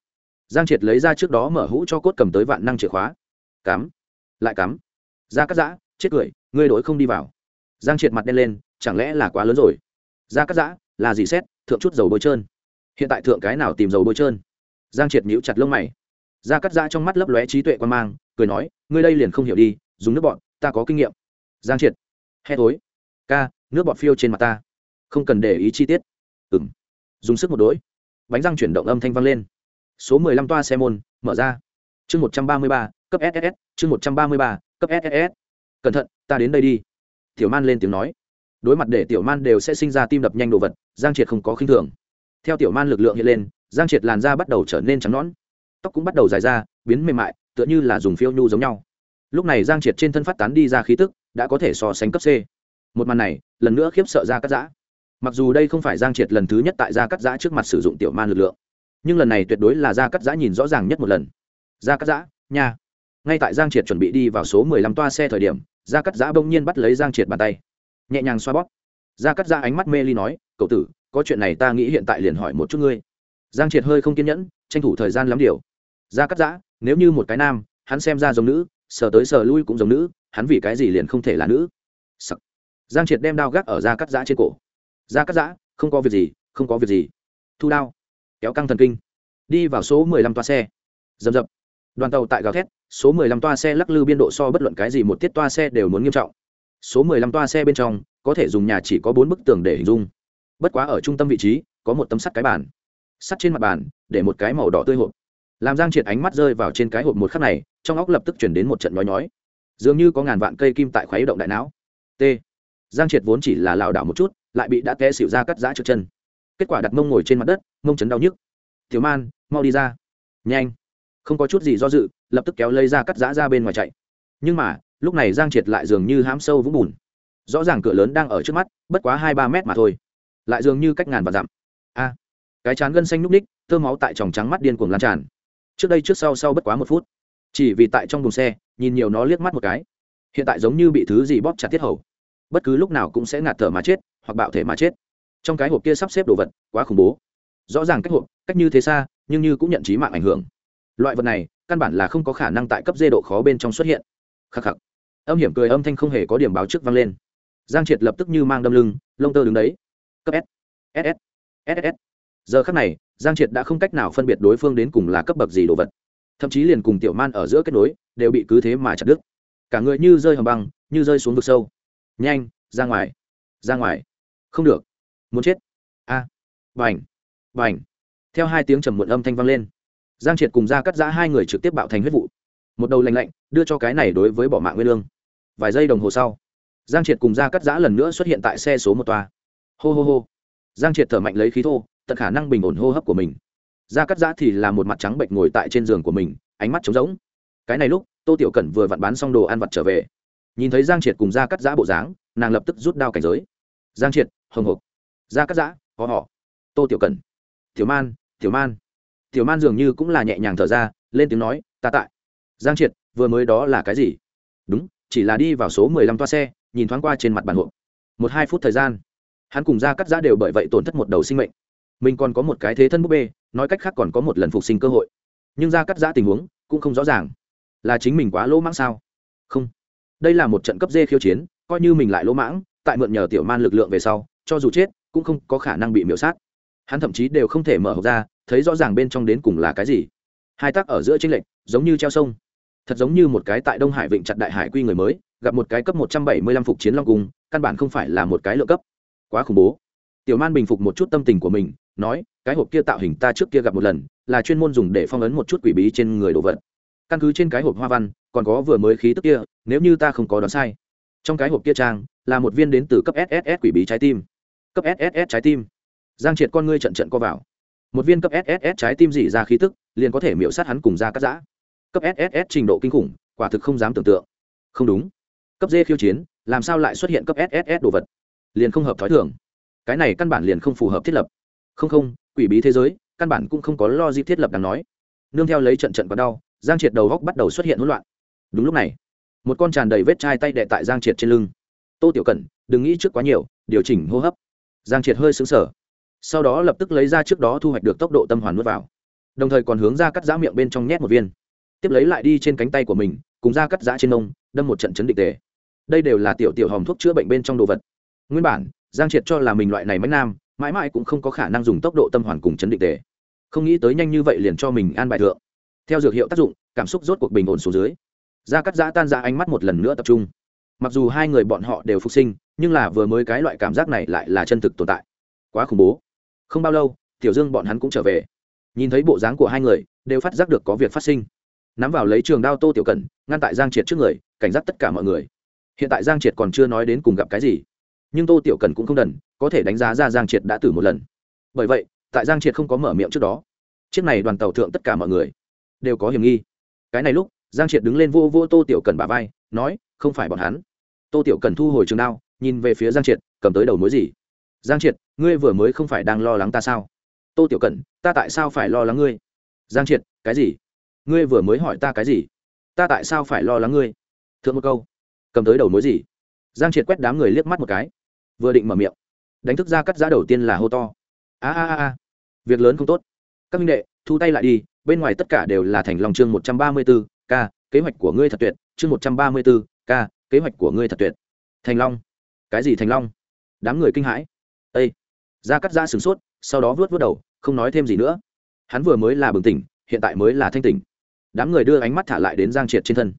Giang triệt lấy ra trước đó mở hũ cho cốt cầm tới vạn năng chìa khóa. Cắm. Lại cắm. Ra cắt giã chết cười, ngươi đổi không đi vào. Giang triệt mặt đen lên, chẳng lẽ là quá lớn rồi? Ra cắt giã, là gì xét, thượng chút dầu bôi trơn. Hiện tại thượng cái nào tìm dầu bôi trơn? Giang triệt nhíu chặt lông mày. Ra cắt giã trong mắt lấp lóe trí tuệ quan mang, cười nói, ngươi đây liền không hiểu đi, dùng nước bọn ta có kinh nghiệm. Giang triệt, hét tối ca, nước bọt phiêu trên mặt ta. Không cần để ý chi tiết. Ừng dùng sức một đỗi. Bánh răng chuyển động âm thanh vang lên. Số mười lăm toa xe môn, mở ra. Chương một trăm ba mươi ba, cấp ss chương một trăm ba mươi ba, cấp ss cẩn thận, ta đến đây đi. Tiểu man lên tiếng nói. Đối mặt để tiểu man đều sẽ sinh ra tim đập nhanh đồ vật, giang triệt không có khinh thường. Theo tiểu man lực lượng hiện lên, giang triệt làn da bắt đầu trở nên trắng nõn. Tóc cũng bắt đầu dài ra, biến mềm mại, tựa như là dùng phiêu nhu giống nhau. Lúc này giang triệt trên thân phát tán đi ra khí tức, đã có thể so sánh cấp c. Một màn này, lần nữa khiếp sợ ra cắt giã. Mặc dù đây không phải giang triệt lần thứ nhất tại gia cắt giã trước mặt sử dụng tiểu man lực lượng, nhưng lần này tuyệt đối là gia cắt giã nhìn rõ ràng nhất một lần. Gia cắt giã, nha. Ngay tại giang triệt chuẩn bị đi vào số mười lăm toa xe thời điểm gia cắt giã bỗng nhiên bắt lấy giang triệt bàn tay. Nhẹ nhàng xoa bóp. Gia cắt giã ánh mắt mê ly nói, cậu tử, có chuyện này ta nghĩ hiện tại liền hỏi một chút ngươi. Giang triệt hơi không kiên nhẫn, tranh thủ thời gian lắm điều. Gia cắt giã, nếu như một cái nam, hắn xem ra giống nữ, sờ tới sờ lui cũng giống nữ, hắn vì cái gì liền không thể là nữ? Giang triệt đem đao gác ở gia cắt giã trên cổ. Gia cắt giã, không có việc gì, không có việc gì. Thu đao. Kéo căng thần kinh. Đi vào số mười lăm toa xe. Dầm dập đoàn tàu tại gào thét, số mười lăm toa xe lắc lư biên độ so bất luận cái gì một tiết toa xe đều muốn nghiêm trọng. Số mười lăm toa xe bên trong, có thể dùng nhà chỉ có bốn bức tường để hình dung. Bất quá ở trung tâm vị trí, có một tấm sắt cái bàn. Sắt trên mặt bàn, để một cái màu đỏ tươi hộp. Làm giang triệt ánh mắt rơi vào trên cái hộp một khắc này, trong óc lập tức chuyển đến một trận nhói nhói. Dường như có ngàn vạn cây kim tại khuấy động đại não. T. Giang triệt vốn chỉ là lảo đảo một chút, lại bị đã té xịu ra cắt giã trước chân. Kết quả đặt mông ngồi trên mặt đất, mông chấn đau nhức. Tiểu man, mau đi ra. Nhanh không có chút gì do dự, lập tức kéo lây ra cắt giã ra bên ngoài chạy. Nhưng mà, lúc này giang triệt lại dường như hãm sâu vũng bùn. Rõ ràng cửa lớn đang ở trước mắt, bất quá hai ba mét mà thôi. Lại dường như cách ngàn và dặm. A! Cái chán gân xanh núp ních, tơ máu tại tròng trắng mắt điên cuồng lan tràn. Trước đây trước sau sau bất quá một phút. Chỉ vì tại trong buồng xe, nhìn nhiều nó liếc mắt một cái. Hiện tại giống như bị thứ gì bóp chặt tiết hầu. Bất cứ lúc nào cũng sẽ ngạt thở mà chết, hoặc bạo thể mà chết. Trong cái hộp kia sắp xếp đồ vật, quá khủng bố. Rõ ràng cách hộp, cách như thế xa, nhưng như cũng nhận trí mạng ảnh hưởng loại vật này, căn bản là không có khả năng tại cấp dê độ khó bên trong xuất hiện. Khắc khắc. Âm hiểm cười âm thanh không hề có điểm báo trước vang lên. Giang triệt lập tức như mang đâm lưng, lông tơ đứng đấy. Cấp s. Ss ss giờ khắc này, giang triệt đã không cách nào phân biệt đối phương đến cùng là cấp bậc gì đồ vật. Thậm chí liền cùng tiểu man ở giữa kết nối, đều bị cứ thế mà chặt đứt. Cả người như rơi hầm băng, như rơi xuống vực sâu. Nhanh, ra ngoài. Ra ngoài. Không được. Muốn chết. A. À. bành. Bành. Theo hai tiếng trầm muộn âm thanh vang lên giang triệt cùng ra cắt giã hai người trực tiếp bạo thành huyết vụ. Một đầu lành lạnh, đưa cho cái này đối với bỏ mạng nguyên lương. Vài giây đồng hồ sau, giang triệt cùng ra cắt giã lần nữa xuất hiện tại xe số một toa. Hô hô hô. Giang triệt thở mạnh lấy khí thô, tận khả năng bình ổn hô hấp của mình. Ra cắt giã thì là một mặt trắng bệnh ngồi tại trên giường của mình, ánh mắt trống rỗng. Cái này lúc, tô tiểu cẩn vừa vặn bán xong đồ ăn vặt trở về. Nhìn thấy giang triệt cùng ra cắt giã bộ dáng, nàng lập tức rút đao cảnh giới. Giang triệt, hồng hộc. Ra cắt giã có họ tô tiểu cẩn. Tiểu man tiểu man tiểu man dường như cũng là nhẹ nhàng thở ra, lên tiếng nói, ta tại. Giang triệt, vừa mới đó là cái gì? Đúng, chỉ là đi vào số mười lăm toa xe, nhìn thoáng qua trên mặt bàn hộp. Một hai phút thời gian, hắn cùng ra cắt giã đều bởi vậy tổn thất một đầu sinh mệnh. Mình còn có một cái thế thân búp bê, nói cách khác còn có một lần phục sinh cơ hội. Nhưng ra cắt giã tình huống cũng không rõ ràng. Là chính mình quá lỗ mãng sao? Không. Đây là một trận cấp dê khiêu chiến, coi như mình lại lỗ mãng, tại mượn nhờ tiểu man lực lượng về sau, cho dù chết, cũng không có khả năng bị miễu sát. Hắn thậm chí đều không thể mở hộp ra thấy rõ ràng bên trong đến cùng là cái gì. Hai tác ở giữa tranh lệch, giống như treo sông. Thật giống như một cái tại đông hải vịnh chặt đại hải quy người mới, gặp một cái cấp một trăm bảy mươi lăm phục chiến long cung, căn bản không phải là một cái lượng cấp. Quá khủng bố. Tiểu man bình phục một chút tâm tình của mình, nói, cái hộp kia tạo hình ta trước kia gặp một lần, là chuyên môn dùng để phong ấn một chút quỷ bí trên người đồ vật. Căn cứ trên cái hộp hoa văn, còn có vừa mới khí tức kia, nếu như ta không có đoán sai. Trong cái hộp kia trang, là một viên đến từ cấp sss quỷ bí trái tim. Cấp sss trái tim. Giang triệt con ngươi trận trận co vào một viên cấp sss trái tim dỉ ra khí tức, liền có thể miễu sát hắn cùng ra cắt giã. Cấp sss trình độ kinh khủng, quả thực không dám tưởng tượng. Không đúng. Cấp d khiêu chiến, làm sao lại xuất hiện cấp sss đồ vật? Liền không hợp t h ó i thường. Cái này căn bản liền không phù hợp thiết lập. Không không, quỷ bí thế giới, căn bản cũng không có lo di thiết lập đáng nói. Nương theo lấy trận trận còn đau, giang triệt đầu góc bắt đầu xuất hiện hỗn loạn. Đúng lúc này, một con tràn đầy vết chai tay đệ tại giang triệt trên lưng. Tô tiểu cẩn, đừng nghĩ trước quá nhiều, điều chỉnh hô hấp. Giang triệt hơi xứng sở sau đó lập tức lấy ra trước đó thu hoạch được tốc độ tâm hoàn nuốt vào. Đồng thời còn hướng ra cắt giã miệng bên trong nhét một viên. Tiếp lấy lại đi trên cánh tay của mình, cùng ra cắt giã trên nông, đâm một trận chấn định tề. Đây đều là tiểu tiểu hòm thuốc chữa bệnh bên trong đồ vật. Nguyên bản, giang triệt cho là mình loại này mách nam, mãi mãi cũng không có khả năng dùng tốc độ tâm hoàn cùng chấn định tề. Không nghĩ tới nhanh như vậy liền cho mình an bài thượng. Theo dược hiệu tác dụng, cảm xúc rốt cuộc bình ổn xuống dưới. Ra cắt giã tan ra ánh mắt một lần nữa tập trung. Mặc dù hai người bọn họ đều phục sinh, nhưng là vừa mới cái loại cảm giác này lại là chân thực tồn tại. Quá khủng bố không bao lâu, tiểu dương bọn hắn cũng trở về. Nhìn thấy bộ dáng của hai người, đều phát giác được có việc phát sinh. Nắm vào lấy trường đao tô tiểu cẩn, ngăn tại giang triệt trước người, cảnh giác tất cả mọi người. Hiện tại giang triệt còn chưa nói đến cùng gặp cái gì. Nhưng tô tiểu cẩn cũng không đần, có thể đánh giá ra giang triệt đã tử một lần. Bởi vậy, tại giang triệt không có mở miệng trước đó, chiếc này đoàn tàu thượng tất cả mọi người đều có hiểm nghi. Cái này lúc, giang triệt đứng lên vô vô tô tiểu cần bà vai, nói, không phải bọn hắn. Tô tiểu cần thu hồi trường đao, nhìn về phía giang triệt, cầm tới đầu mối gì? Giang triệt, ngươi vừa mới không phải đang lo lắng ta sao? Tô tiểu cẩn, ta tại sao phải lo lắng ngươi? Giang triệt, cái gì? Ngươi vừa mới hỏi ta cái gì? Ta tại sao phải lo lắng ngươi? Thượng một câu. Cầm tới đầu mối gì? Giang triệt quét đám người liếc mắt một cái. Vừa định mở miệng. Đánh thức ra cắt giá đầu tiên là hô to. A a a việc lớn không tốt. Các minh đệ, thu tay lại đi. Bên ngoài tất cả đều là thành lòng chương một trăm ba mươi b k, kế hoạch của ngươi thật tuyệt. Chương một trăm ba mươi b k, kế hoạch của ngươi thật tuyệt. Thành long. Cái gì thành long? Đám người kinh hãi ây ra cắt ra sửng sốt, sau đó vớt vớt đầu, không nói thêm gì nữa. Hắn vừa mới là bừng tỉnh, hiện tại mới là thanh tỉnh. Đám người đưa ánh mắt thả lại đến giang triệt trên thân.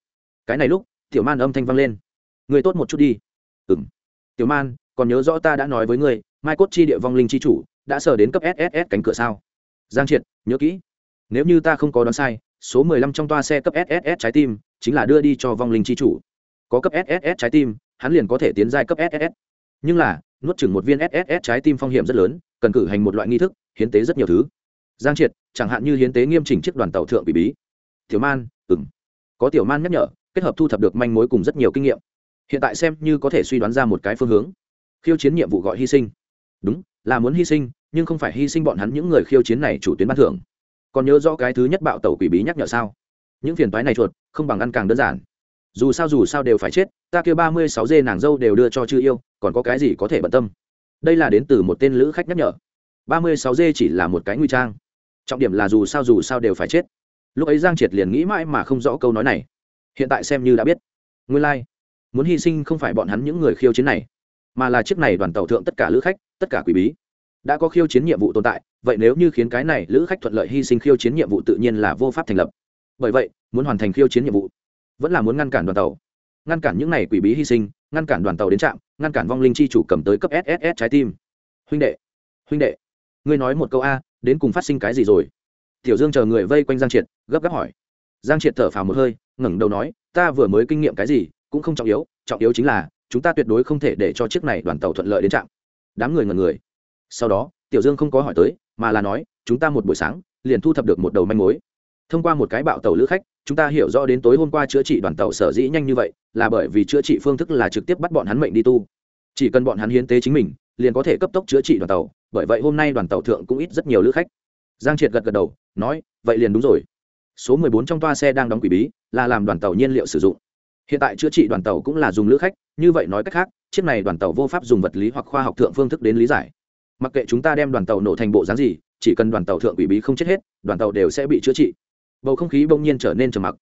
Cái này lúc, tiểu man âm thanh vang lên. Người tốt một chút đi. Ừ m tiểu man, còn nhớ rõ ta đã nói với ngươi, mai cốt chi địa vong linh chi chủ, đã sờ đến cấp sss cánh cửa sao? Giang triệt, nhớ kỹ. Nếu như ta không có đoán sai, số mười lăm trong toa xe cấp sss trái tim, chính là đưa đi cho vong linh chi chủ. Có cấp sss trái tim, hắn liền có thể tiến giai cấp sss nhưng là nuốt chừng một viên sss trái tim phong hiểm rất lớn, cần cử hành một loại nghi thức, hiến tế rất nhiều thứ. Giang triệt, chẳng hạn như hiến tế nghiêm chỉnh chiếc đoàn tàu thượng bị bí. Tiểu man ừng có tiểu man nhắc nhở, kết hợp thu thập được manh mối cùng rất nhiều kinh nghiệm. Hiện tại xem như có thể suy đoán ra một cái phương hướng. Khiêu chiến nhiệm vụ gọi hy sinh. Đúng, là muốn hy sinh, nhưng không phải hy sinh bọn hắn những người khiêu chiến này chủ tuyến ban thưởng. Còn nhớ rõ cái thứ nhất bạo tàu quỷ bí nhắc nhở sao? Những phiền toái này chuột, không bằng ăn càng đơn giản dù sao dù sao đều phải chết, ta kêu ba mươi sáu dê nàng dâu đều đưa cho chư yêu, còn có cái gì có thể bận tâm? Đây là đến từ một tên lữ khách nhắc nhở. Ba mươi sáu dê chỉ là một cái nguy trang. Trọng điểm là dù sao dù sao đều phải chết. Lúc ấy giang triệt liền nghĩ mãi mà không rõ câu nói này. Hiện tại xem như đã biết. Nguyên lai、like. muốn hy sinh không phải bọn hắn những người khiêu chiến này, mà là chiếc này đoàn tàu thượng tất cả lữ khách, tất cả quý bí. Đã có khiêu chiến nhiệm vụ tồn tại, vậy nếu như khiến cái này lữ khách thuận lợi hy sinh khiêu chiến nhiệm vụ tự nhiên là vô pháp thành lập. Bởi vậy, muốn hoàn thành khiêu chiến nhiệm vụ vẫn là muốn ngăn cản đoàn tàu. Ngăn cản những này quỷ bí hy sinh, ngăn cản đoàn tàu đến trạm, ngăn cản vong linh chi chủ cầm tới cấp sss trái tim. Huynh đệ huynh đệ, ngươi nói một câu a, đến cùng phát sinh cái gì rồi? Tiểu dương chờ người vây quanh giang triệt, gấp gáp hỏi. Giang triệt thở phào một hơi, ngẩng đầu nói, ta vừa mới kinh nghiệm cái gì, cũng không trọng yếu trọng yếu chính là, chúng ta tuyệt đối không thể để cho chiếc này đoàn tàu thuận lợi đến trạm. Đám người ngần người. Sau đó, tiểu dương không có hỏi tới, mà là nói, chúng ta một buổi sáng, liền thu thập được một đầu manh mối thông qua một cái bạo tàu lữ khách, chúng ta hiểu rõ đến tối hôm qua chữa trị đoàn tàu sở dĩ nhanh như vậy, là bởi vì chữa trị phương thức là trực tiếp bắt bọn hắn mệnh đi tu. Chỉ cần bọn hắn hiến tế chính mình, liền có thể cấp tốc chữa trị đoàn tàu, bởi vậy hôm nay đoàn tàu thượng cũng ít rất nhiều lữ khách. Giang triệt gật gật đầu, nói, vậy liền đúng rồi. Số mười bốn trong toa xe đang đóng quỷ bí, là làm đoàn tàu nhiên liệu sử dụng. Hiện tại chữa trị đoàn tàu cũng là dùng lữ khách, như vậy nói cách khác, chiếc này đoàn tàu vô pháp dùng vật lý hoặc khoa học thượng phương thức đến lý giải. Mặc kệ chúng ta đem đoàn tàu nổ thành bộ dáng gì, chỉ cần đoàn tàu thượng quỷ bí không chết hết, đoàn tàu đều sẽ bị chữa trị bầu không khí bỗng nhiên trở nên trầm mặc.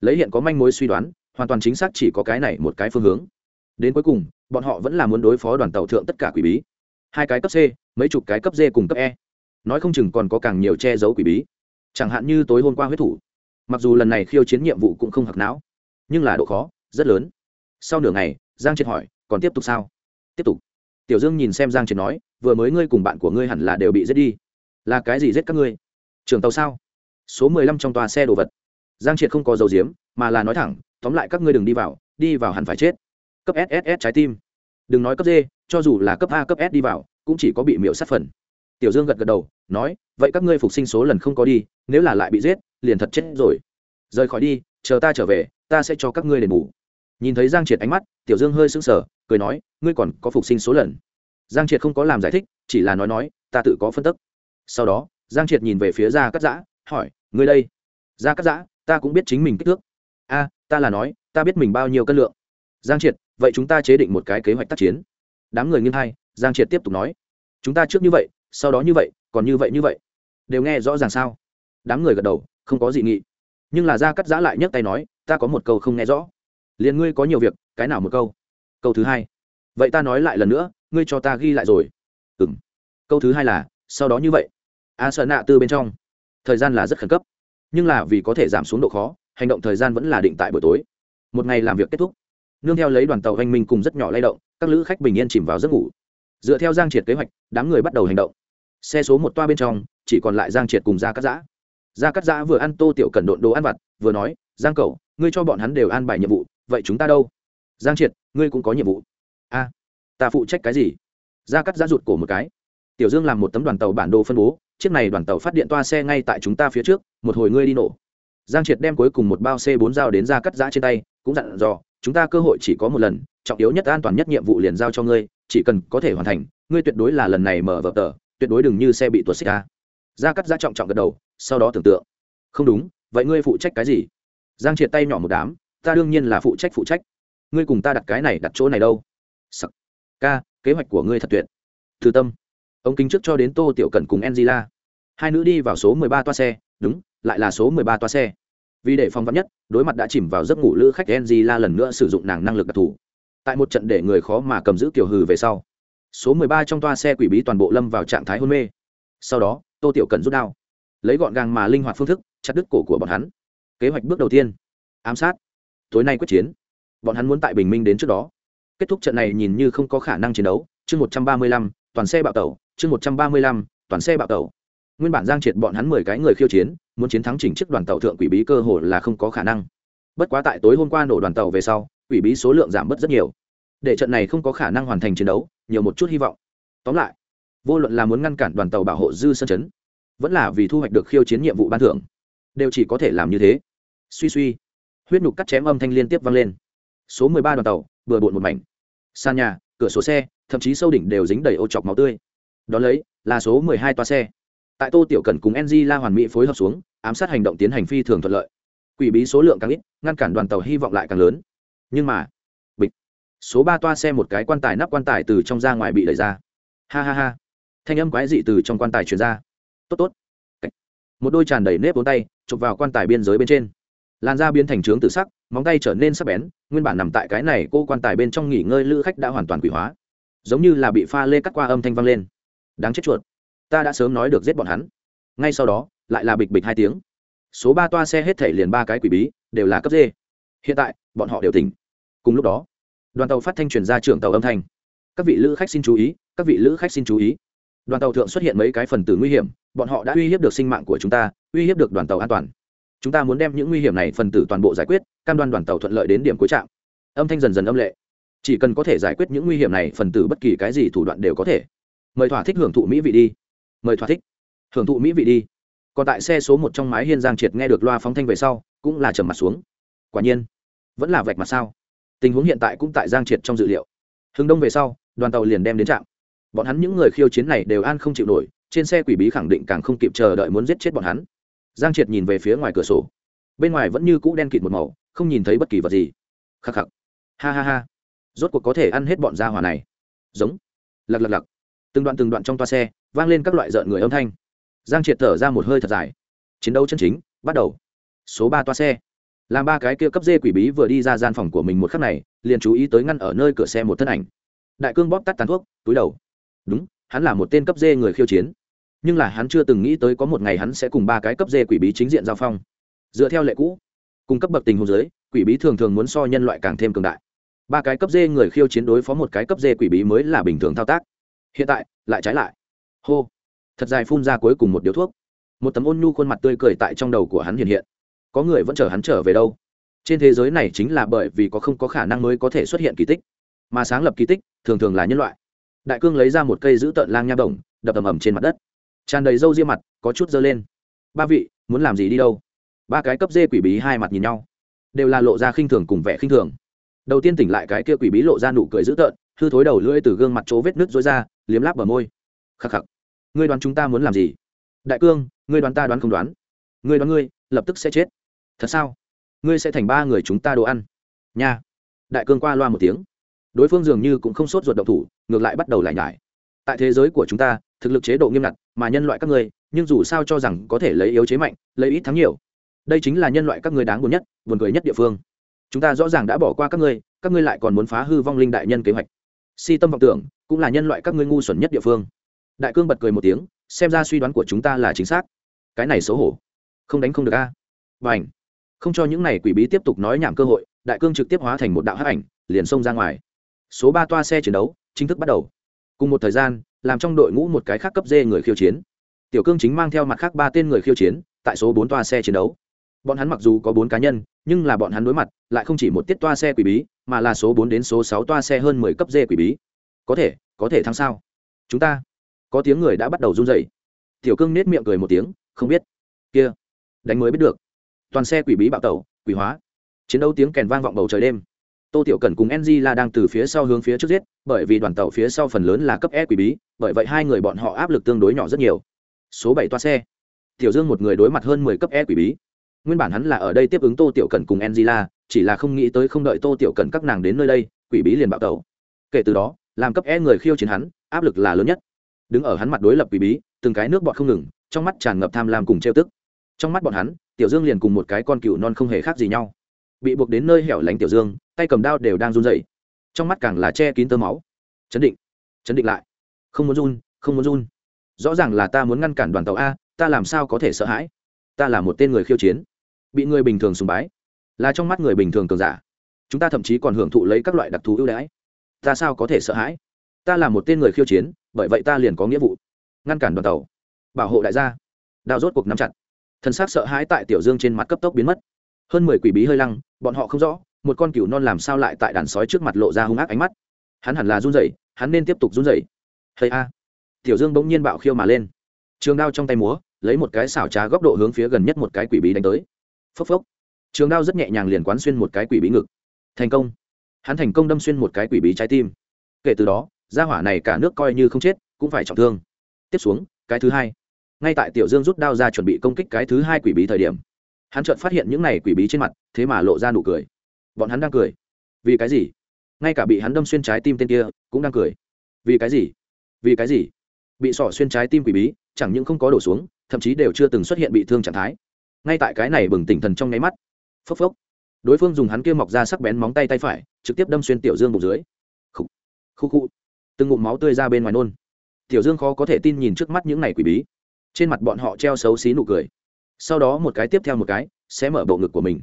Lấy hiện có manh mối suy đoán, hoàn toàn chính xác chỉ có cái này một cái phương hướng. Đến cuối cùng, bọn họ vẫn là muốn đối phó đoàn tàu thượng tất cả quỷ bí. Hai cái cấp c, mấy chục cái cấp d cùng cấp e. Nói không chừng còn có càng nhiều che giấu quỷ bí. Chẳng hạn như tối hôm qua huyết thủ. Mặc dù lần này khiêu chiến nhiệm vụ cũng không hặc não, nhưng là độ khó rất lớn. Sau nửa ngày, giang triệt hỏi, còn tiếp tục sao? Tiếp tục. Tiểu dương nhìn xem giang triệt nói, vừa mới ngươi cùng bạn của ngươi hẳn là đều bị giết đi. Là cái gì giết các ngươi? Trường tàu sao? Số mười lăm trong tòa xe đồ vật. Giang triệt không có dấu diếm mà là nói thẳng, tóm lại các ngươi đừng đi vào đi vào hẳn phải chết. Cấp sss trái tim. Đừng nói cấp d, cho dù là cấp a, cấp s đi vào, cũng chỉ có bị miễu sát phần. Tiểu dương gật gật đầu, nói, vậy các ngươi phục sinh số lần không có đi, nếu là lại bị giết, liền thật chết rồi. Rời khỏi đi, chờ ta trở về, ta sẽ cho các ngươi đền bù. Nhìn thấy giang triệt ánh mắt, tiểu dương hơi sững sờ, cười nói, ngươi còn có phục sinh số lần? Giang triệt không có làm giải thích, chỉ là nói nói, ta tự có phân tức. Sau đó, giang triệt nhìn về phía ra cắt giã hỏi, ngươi đây, gia cắt giã, ta cũng biết chính mình kích thước. A, ta là nói, ta biết mình bao nhiêu cân lượng. Giang triệt, vậy chúng ta chế định một cái kế hoạch tác chiến. Đám người nghiêng hay giang triệt tiếp tục nói, chúng ta trước như vậy, sau đó như vậy, còn như vậy như vậy. Đều nghe rõ ràng sao? Đám người gật đầu, không có gì nghị. Nhưng là gia cắt giã lại nhấc tay nói, ta có một câu không nghe rõ. Liền ngươi có nhiều việc, cái nào một câu? Câu thứ hai. Vậy ta nói lại lần nữa, ngươi cho ta ghi lại rồi. Ừ m câu thứ hai là, sau đó như vậy. A sợ nạ tư bên trong thời gian là rất khẩn cấp. Nhưng là vì có thể giảm xuống độ khó, hành động thời gian vẫn là định tại buổi tối. Một ngày làm việc kết thúc. Nương theo lấy đoàn tàu hành minh cùng rất nhỏ lay động, các lữ khách bình yên chìm vào giấc ngủ. Dựa theo giang triệt kế hoạch, đám người bắt đầu hành động. Xe số một toa bên trong, chỉ còn lại giang triệt cùng gia cắt giã. Gia cắt giã vừa ăn tô tiểu cần độn đồ ăn vặt, vừa nói, giang cầu ngươi cho bọn hắn đều an bài nhiệm vụ, vậy chúng ta đâu? Giang triệt, ngươi cũng có nhiệm vụ. A, ta phụ trách cái gì? Gia cắt giã rụt cổ một cái. Tiểu dương làm một tấm đoàn tàu bản đồ phân bố chiếc này đoàn tàu phát điện toa xe ngay tại chúng ta phía trước, một hồi ngươi đi nổ. Giang triệt đem cuối cùng một bao c bốn dao đến ra cắt giã trên tay, cũng dặn dò, chúng ta cơ hội chỉ có một lần, trọng yếu nhất an toàn nhất nhiệm vụ liền giao cho ngươi, chỉ cần có thể hoàn thành, ngươi tuyệt đối là lần này mở vở tờ, tuyệt đối đừng như xe bị tuột xích ra ra cắt giã trọng trọng gật đầu, sau đó tưởng tượng. Không đúng, vậy ngươi phụ trách cái gì? Giang triệt tay nhỏ một đám, ta đương nhiên là phụ trách phụ trách. Ngươi cùng ta đặt cái này đặt chỗ này đâu? Sắc. ca, kế hoạch của ngươi thật tuyệt. Thư tâm ông kính trước cho đến tô tiểu cẩn cùng angela. Hai nữ đi vào số mười ba toa xe, đúng, lại là số mười ba toa xe. Vì để phòng vắn nhất, đối mặt đã chìm vào giấc ngủ lữ khách angela lần nữa sử dụng nàng năng lực đặc thù. Tại một trận để người khó mà cầm giữ kiểu hừ về sau, số mười ba trong toa xe quỷ bí toàn bộ lâm vào trạng thái hôn mê. Sau đó, tô tiểu cần rút đao, lấy gọn gàng mà linh hoạt phương thức, chặt đứt cổ của bọn hắn. Kế hoạch bước đầu tiên, ám sát. Tối nay quyết chiến. Bọn hắn muốn tại bình minh đến trước đó. Kết thúc trận này nhìn như không có khả năng chiến đấu. Chương một trăm ba mươi lăm, toàn xe bạo tẩu chương một trăm ba mươi lăm, toàn xe bạo tẩu. Nguyên bản giang triệt bọn hắn mười cái người khiêu chiến, muốn chiến thắng chỉnh chiếc đoàn tàu thượng quỷ bí cơ hồ là không có khả năng. Bất quá tại tối hôm qua nổ đoàn tàu về sau, quỷ bí số lượng giảm bớt rất nhiều. Để trận này không có khả năng hoàn thành chiến đấu, nhiều một chút hy vọng. Tóm lại, vô luận là muốn ngăn cản đoàn tàu bảo hộ dư sân chấn, vẫn là vì thu hoạch được khiêu chiến nhiệm vụ ban thưởng, đều chỉ có thể làm như thế. Suy suy, huyết nhục cắt chém âm thanh liên tiếp vang lên. Số mười ba đoàn tàu vừa bộn một mảnh. Sàn nhà, cửa sổ xe, thậm chí sâu đỉnh đều dính đầy ô chọc máu tươi đón lấy, là số mười hai toa xe. Tại tô tiểu cần cùng ng la hoàn mỹ phối hợp xuống, ám sát hành động tiến hành phi thường thuận lợi. Quỷ bí số lượng càng ít, ngăn cản đoàn tàu hy vọng lại càng lớn. Nhưng mà, bịch. Số ba toa xe một cái quan tài nắp quan tài từ trong ra ngoài bị đẩy ra. Ha ha ha. Thanh âm quái dị từ trong quan tài truyền ra. Tốt tốt. Một đôi tràn đầy nếp vốn tay, chụp vào quan tài biên giới bên trên. Làn da biến thành trướng tự sắc, móng tay trở nên sắc bén, nguyên bản nằm tại cái này cô quan tài bên trong nghỉ ngơi lữ khách đã hoàn toàn quỷ hóa. Giống như là bị pha lê cắt qua âm thanh vang lên đáng chết chuột. Ta đã sớm nói được giết bọn hắn. Ngay sau đó, lại là bịch bịch hai tiếng. Số ba toa xe hết thể liền ba cái quỷ bí, đều là cấp d. Hiện tại, bọn họ đều tỉnh. Cùng lúc đó, đoàn tàu phát thanh truyền ra trưởng tàu âm thanh. Các vị lữ khách xin chú ý, các vị lữ khách xin chú ý. Đoàn tàu thượng xuất hiện mấy cái phần tử nguy hiểm, bọn họ đã uy hiếp được sinh mạng của chúng ta, uy hiếp được đoàn tàu an toàn. Chúng ta muốn đem những nguy hiểm này phần tử toàn bộ giải quyết, cam đoan đoàn tàu thuận lợi đến điểm cuối trạm. Âm thanh dần dần âm lệ. Chỉ cần có thể giải quyết những nguy hiểm này, phần tử bất kỳ cái gì thủ đoạn đều có thể mời thỏa thích hưởng thụ mỹ vị đi. Mời thỏa thích. Hưởng thụ mỹ vị đi. Còn tại xe số một trong mái hiên giang triệt nghe được loa phóng thanh về sau, cũng là trầm mặt xuống. Quả nhiên, vẫn là vạch mặt sao. Tình huống hiện tại cũng tại giang triệt trong dự liệu. Hưng đông về sau, đoàn tàu liền đem đến trạm. Bọn hắn những người khiêu chiến này đều an không chịu nổi, trên xe quỷ bí khẳng định càng không kịp chờ đợi muốn giết chết bọn hắn. Giang triệt nhìn về phía ngoài cửa sổ. Bên ngoài vẫn như cũ đen kịt một màu, không nhìn thấy bất kỳ vật gì. Khắc khắc. Ha ha ha. Rốt cuộc có thể ăn hết bọn gia hỏa này. Giống. Lặc lặc lặc từng đoạn từng đoạn trong toa xe vang lên các loại rợn người âm thanh. Giang triệt thở ra một hơi thật dài. Chiến đấu chân chính, bắt đầu. Số ba toa xe. Làm ba cái kia cấp dê quỷ bí vừa đi ra gian phòng của mình một khắc này, liền chú ý tới ngăn ở nơi cửa xe một thân ảnh. Đại cương bóp tắt tàn thuốc, túi đầu. Đúng, hắn là một tên cấp dê người khiêu chiến. Nhưng là hắn chưa từng nghĩ tới có một ngày hắn sẽ cùng ba cái cấp dê quỷ bí chính diện giao phong. Dựa theo lệ cũ, cùng cấp bậc tình hồ giới quỷ bí thường thường muốn so nhân loại càng thêm cường đại. Ba cái cấp dê người khiêu chiến đối phó một cái cấp dê quỷ bí mới là bình thường thao tác hiện tại, lại trái lại. Hô. Thật dài phun ra cuối cùng một điếu thuốc. Một tấm ôn nhu khuôn mặt tươi cười tại trong đầu của hắn hiện hiện. Có người vẫn chờ hắn trở về đâu? Trên thế giới này chính là bởi vì có không có khả năng mới có thể xuất hiện kỳ tích. Mà sáng lập kỳ tích, thường thường là nhân loại. Đại cương lấy ra một cây giữ tợn lang nha bổng, đập ầm ầm trên mặt đất. Tràn đầy râu ria mặt, có chút dơ lên. Ba vị, muốn làm gì đi đâu? Ba cái cấp dê quỷ bí hai mặt nhìn nhau. Đều là lộ ra khinh thường cùng vẻ khinh thường. Đầu tiên tỉnh lại cái kia quỷ bí lộ ra nụ cười dữ tợn, hư thối đầu lưỡi từ gương mặt chỗ vết nước dối ra liếm láp bờ môi. Khắc khắc. Ngươi đoán chúng ta muốn làm gì? Đại cương, ngươi đoán ta đoán không đoán? Ngươi đoán ngươi, lập tức sẽ chết. Thật sao? Ngươi sẽ thành ba người chúng ta đồ ăn. Nha. Đại cương qua loa một tiếng. Đối phương dường như cũng không sốt ruột động thủ, ngược lại bắt đầu lại nhải. Tại thế giới của chúng ta, thực lực chế độ nghiêm ngặt mà nhân loại các ngươi, nhưng dù sao cho rằng có thể lấy yếu chế mạnh, lấy ít thắng nhiều. Đây chính là nhân loại các ngươi đáng buồn nhất, buồn cười nhất địa phương. Chúng ta rõ ràng đã bỏ qua các ngươi các ngươi lại còn muốn phá hư vong linh đại nhân kế hoạch si tâm vọng tưởng, cũng là nhân loại các ngươi ngu xuẩn nhất địa phương. Đại cương bật cười một tiếng, xem ra suy đoán của chúng ta là chính xác. Cái này xấu hổ. Không đánh không được a. À? và ảnh không cho những này quỷ bí tiếp tục nói nhảm cơ hội, đại cương trực tiếp hóa thành một đạo hắc ảnh, liền xông ra ngoài. Số ba toa xe chiến đấu, chính thức bắt đầu. Cùng một thời gian, làm trong đội ngũ một cái khác cấp dê người khiêu chiến. Tiểu cương chính mang theo mặt khác ba tên người khiêu chiến, tại số bốn toa xe chiến đấu. Bọn hắn mặc dù có bốn cá nhân, nhưng là bọn hắn đối mặt, lại không chỉ một tiết toa xe quỷ bí mà là số bốn đến số sáu toa xe hơn mười cấp dê quỷ bí. Có thể có thể thắng sao? Chúng ta, có tiếng người đã bắt đầu run rẩy. Tiểu cương nết miệng cười một tiếng, không biết. Kia, đánh mới biết được. Toàn xe quỷ bí bạo tẩu, quỷ hóa. Chiến đấu tiếng kèn vang vọng bầu trời đêm. Tô tiểu cần cùng angela đang từ phía sau hướng phía trước giết, bởi vì đoàn tàu phía sau phần lớn là cấp e quỷ bí, bởi vậy hai người bọn họ áp lực tương đối nhỏ rất nhiều. Số bảy toa xe. Tiểu dương một người đối mặt hơn mười cấp e quỷ bí. Nguyên bản hắn là ở đây tiếp ứng tô tiểu cần cùng angela chỉ là không nghĩ tới không đợi tô tiểu cần các nàng đến nơi đây, quỷ bí liền bạo tẩu. kể từ đó, làm cấp e người khiêu chiến hắn, áp lực là lớn nhất. Đứng ở hắn mặt đối lập quỷ bí, từng cái nước bọt không ngừng, trong mắt tràn ngập tham lam cùng trêu tức. Trong mắt bọn hắn, tiểu dương liền cùng một cái con cừu non không hề khác gì nhau. Bị buộc đến nơi hẻo lánh tiểu dương, tay cầm đao đều đang run dậy trong mắt càng là che kín tơ máu. Chấn định chấn định lại. Không muốn run, không muốn run. Rõ ràng là ta muốn ngăn cản đoàn tàu a, ta làm sao có thể sợ hãi? Ta là một tên người khiêu chiến. Bị người bình thường sùng bái là trong mắt người bình thường cường giả. Chúng ta thậm chí còn hưởng thụ lấy các loại đặc thù ưu đãi. Ta sao có thể sợ hãi? Ta là một tên người khiêu chiến, bởi vậy ta liền có nghĩa vụ. Ngăn cản đoàn tàu. Bảo hộ đại gia. Đao rốt cuộc nắm chặt. Thân xác sợ hãi tại tiểu dương trên mặt cấp tốc biến mất. Hơn mười quỷ bí hơi lăng, bọn họ không rõ, một con cừu non làm sao lại tại đàn sói trước mặt lộ ra hung ác ánh mắt. Hắn hẳn là run rẩy, hắn nên tiếp tục run rẩy. Hay a. Tiểu dương bỗng nhiên bạo khiêu mà lên. Trường đao trong tay múa, lấy một cái xảo trá góc độ hướng phía gần nhất một cái quỷ bí đánh tới. Phốc phốc trường đao rất nhẹ nhàng liền quán xuyên một cái quỷ bí ngực. Thành công. Hắn thành công đâm xuyên một cái quỷ bí trái tim. Kể từ đó, gia hỏa này cả nước coi như không chết, cũng phải trọng thương. Tiếp xuống, cái thứ hai. Ngay tại tiểu dương rút đao ra chuẩn bị công kích cái thứ hai quỷ bí thời điểm, hắn chợt phát hiện những này quỷ bí trên mặt, thế mà lộ ra nụ cười. Bọn hắn đang cười. Vì cái gì? Ngay cả bị hắn đâm xuyên trái tim tên kia, cũng đang cười. Vì cái gì? Vì cái gì? Bị sỏ xuyên trái tim quỷ bí, chẳng những không có đổ xuống, thậm chí đều chưa từng xuất hiện bị thương trạng thái. Ngay tại cái này bừng tỉnh thần trong nháy mắt phốc phốc. Đối phương dùng hắn kia mọc ra sắc bén móng tay tay phải, trực tiếp đâm xuyên tiểu dương bụng dưới. Khu khu khu. Từng ngụm máu tươi ra bên ngoài nôn. Tiểu dương khó có thể tin nhìn trước mắt những này quỷ bí. Trên mặt bọn họ treo xấu xí nụ cười. Sau đó một cái tiếp theo một cái, sẽ mở bộ ngực của mình.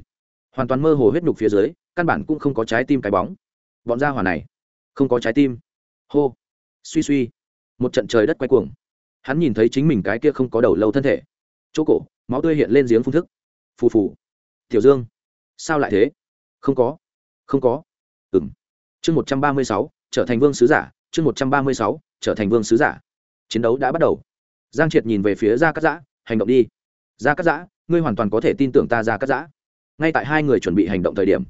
Hoàn toàn mơ hồ huyết nhục phía dưới, căn bản cũng không có trái tim cái bóng. Bọn gia hỏa này, không có trái tim. Hô. Suy suy. Một trận trời đất quay cuồng. Hắn nhìn thấy chính mình cái kia không có đầu lâu thân thể. Chỗ cổ, máu tươi hiện lên giếng phun thức. Phù phù. Tiểu dương sao lại thế? Không có. Không có. Ừng chương một trăm ba mươi sáu, trở thành vương sứ giả. Chương một trăm ba mươi sáu, trở thành vương sứ giả. Chiến đấu đã bắt đầu. Giang triệt nhìn về phía gia cắt giã, hành động đi. Gia cắt giã, ngươi hoàn toàn có thể tin tưởng ta, gia cắt giã. Ngay tại hai người chuẩn bị hành động thời điểm,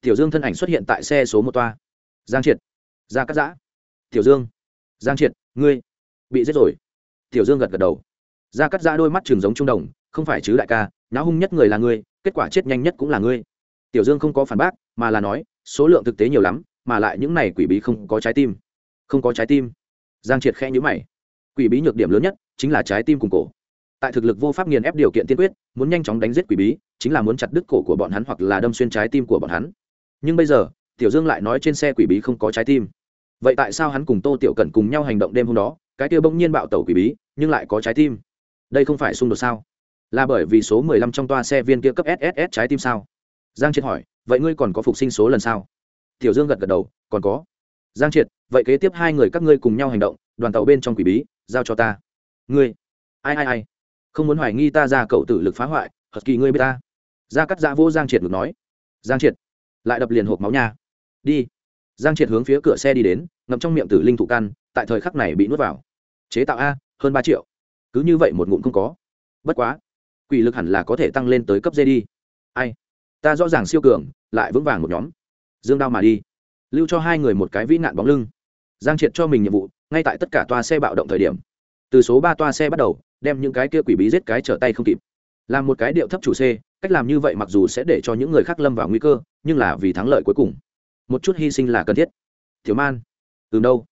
tiểu dương thân ảnh xuất hiện tại xe số một toa. Giang triệt. Gia cắt giã. Tiểu dương. Giang triệt, ngươi bị giết rồi. Tiểu dương gật gật đầu. Gia cắt giã đôi mắt trường giống trung đồng, không phải chứ đại ca nháo hung nhất người là ngươi, kết quả chết nhanh nhất cũng là ngươi. Tiểu dương không có phản bác, mà là nói, số lượng thực tế nhiều lắm, mà lại những này quỷ bí không có trái tim. Không có trái tim. Giang triệt khẽ nhữ mày. Quỷ bí nhược điểm lớn nhất chính là trái tim cùng cổ. Tại thực lực vô pháp nghiền ép điều kiện tiên quyết, muốn nhanh chóng đánh giết quỷ bí, chính là muốn chặt đứt cổ của bọn hắn hoặc là đâm xuyên trái tim của bọn hắn. Nhưng bây giờ, tiểu dương lại nói trên xe quỷ bí không có trái tim. Vậy tại sao hắn cùng tô tiểu cẩn cùng nhau hành động đêm hôm đó, cái kia bỗng nhiên bạo tẩu quỷ bí, nhưng lại có trái tim? Đây không phải xung đột sao? Là bởi vì số mười lăm trong toa xe viên kia cấp sss trái tim sao? Giang triệt hỏi, vậy ngươi còn có phục sinh số lần sao? Tiểu dương gật gật đầu, còn có. Giang triệt, vậy kế tiếp hai người các ngươi cùng nhau hành động, đoàn tàu bên trong quỷ bí, giao cho ta. Ngươi. Ai ai ai. Không muốn hoài nghi ta ra cậu tử lực phá hoại hật kỳ ngươi b ta. Ra cắt dạ vô giang triệt ngược nói. Giang triệt. Lại đập liền hộp máu nha. Đi. Giang triệt hướng phía cửa xe đi đến, ngậm trong miệng tử linh thủ căn, tại thời khắc này bị nuốt vào. Chế tạo a, hơn ba triệu. Cứ như vậy một ngụm không có. Bất quá quỷ lực hẳn là có thể tăng lên tới cấp dê đi. Ai? Ta rõ ràng siêu cường, lại vững vàng một nhóm. Dương đao mà đi. Lưu cho hai người một cái vĩ nạn bóng lưng. Giang triệt cho mình nhiệm vụ, ngay tại tất cả toa xe bạo động thời điểm. Từ số ba toa xe bắt đầu, đem những cái kia quỷ bí giết cái trở tay không kịp. Làm một cái điệu thấp chủ c, cách làm như vậy mặc dù sẽ để cho những người khác lâm vào nguy cơ, nhưng là vì thắng lợi cuối cùng. Một chút hy sinh là cần thiết. Thiếu man. Từ đâu?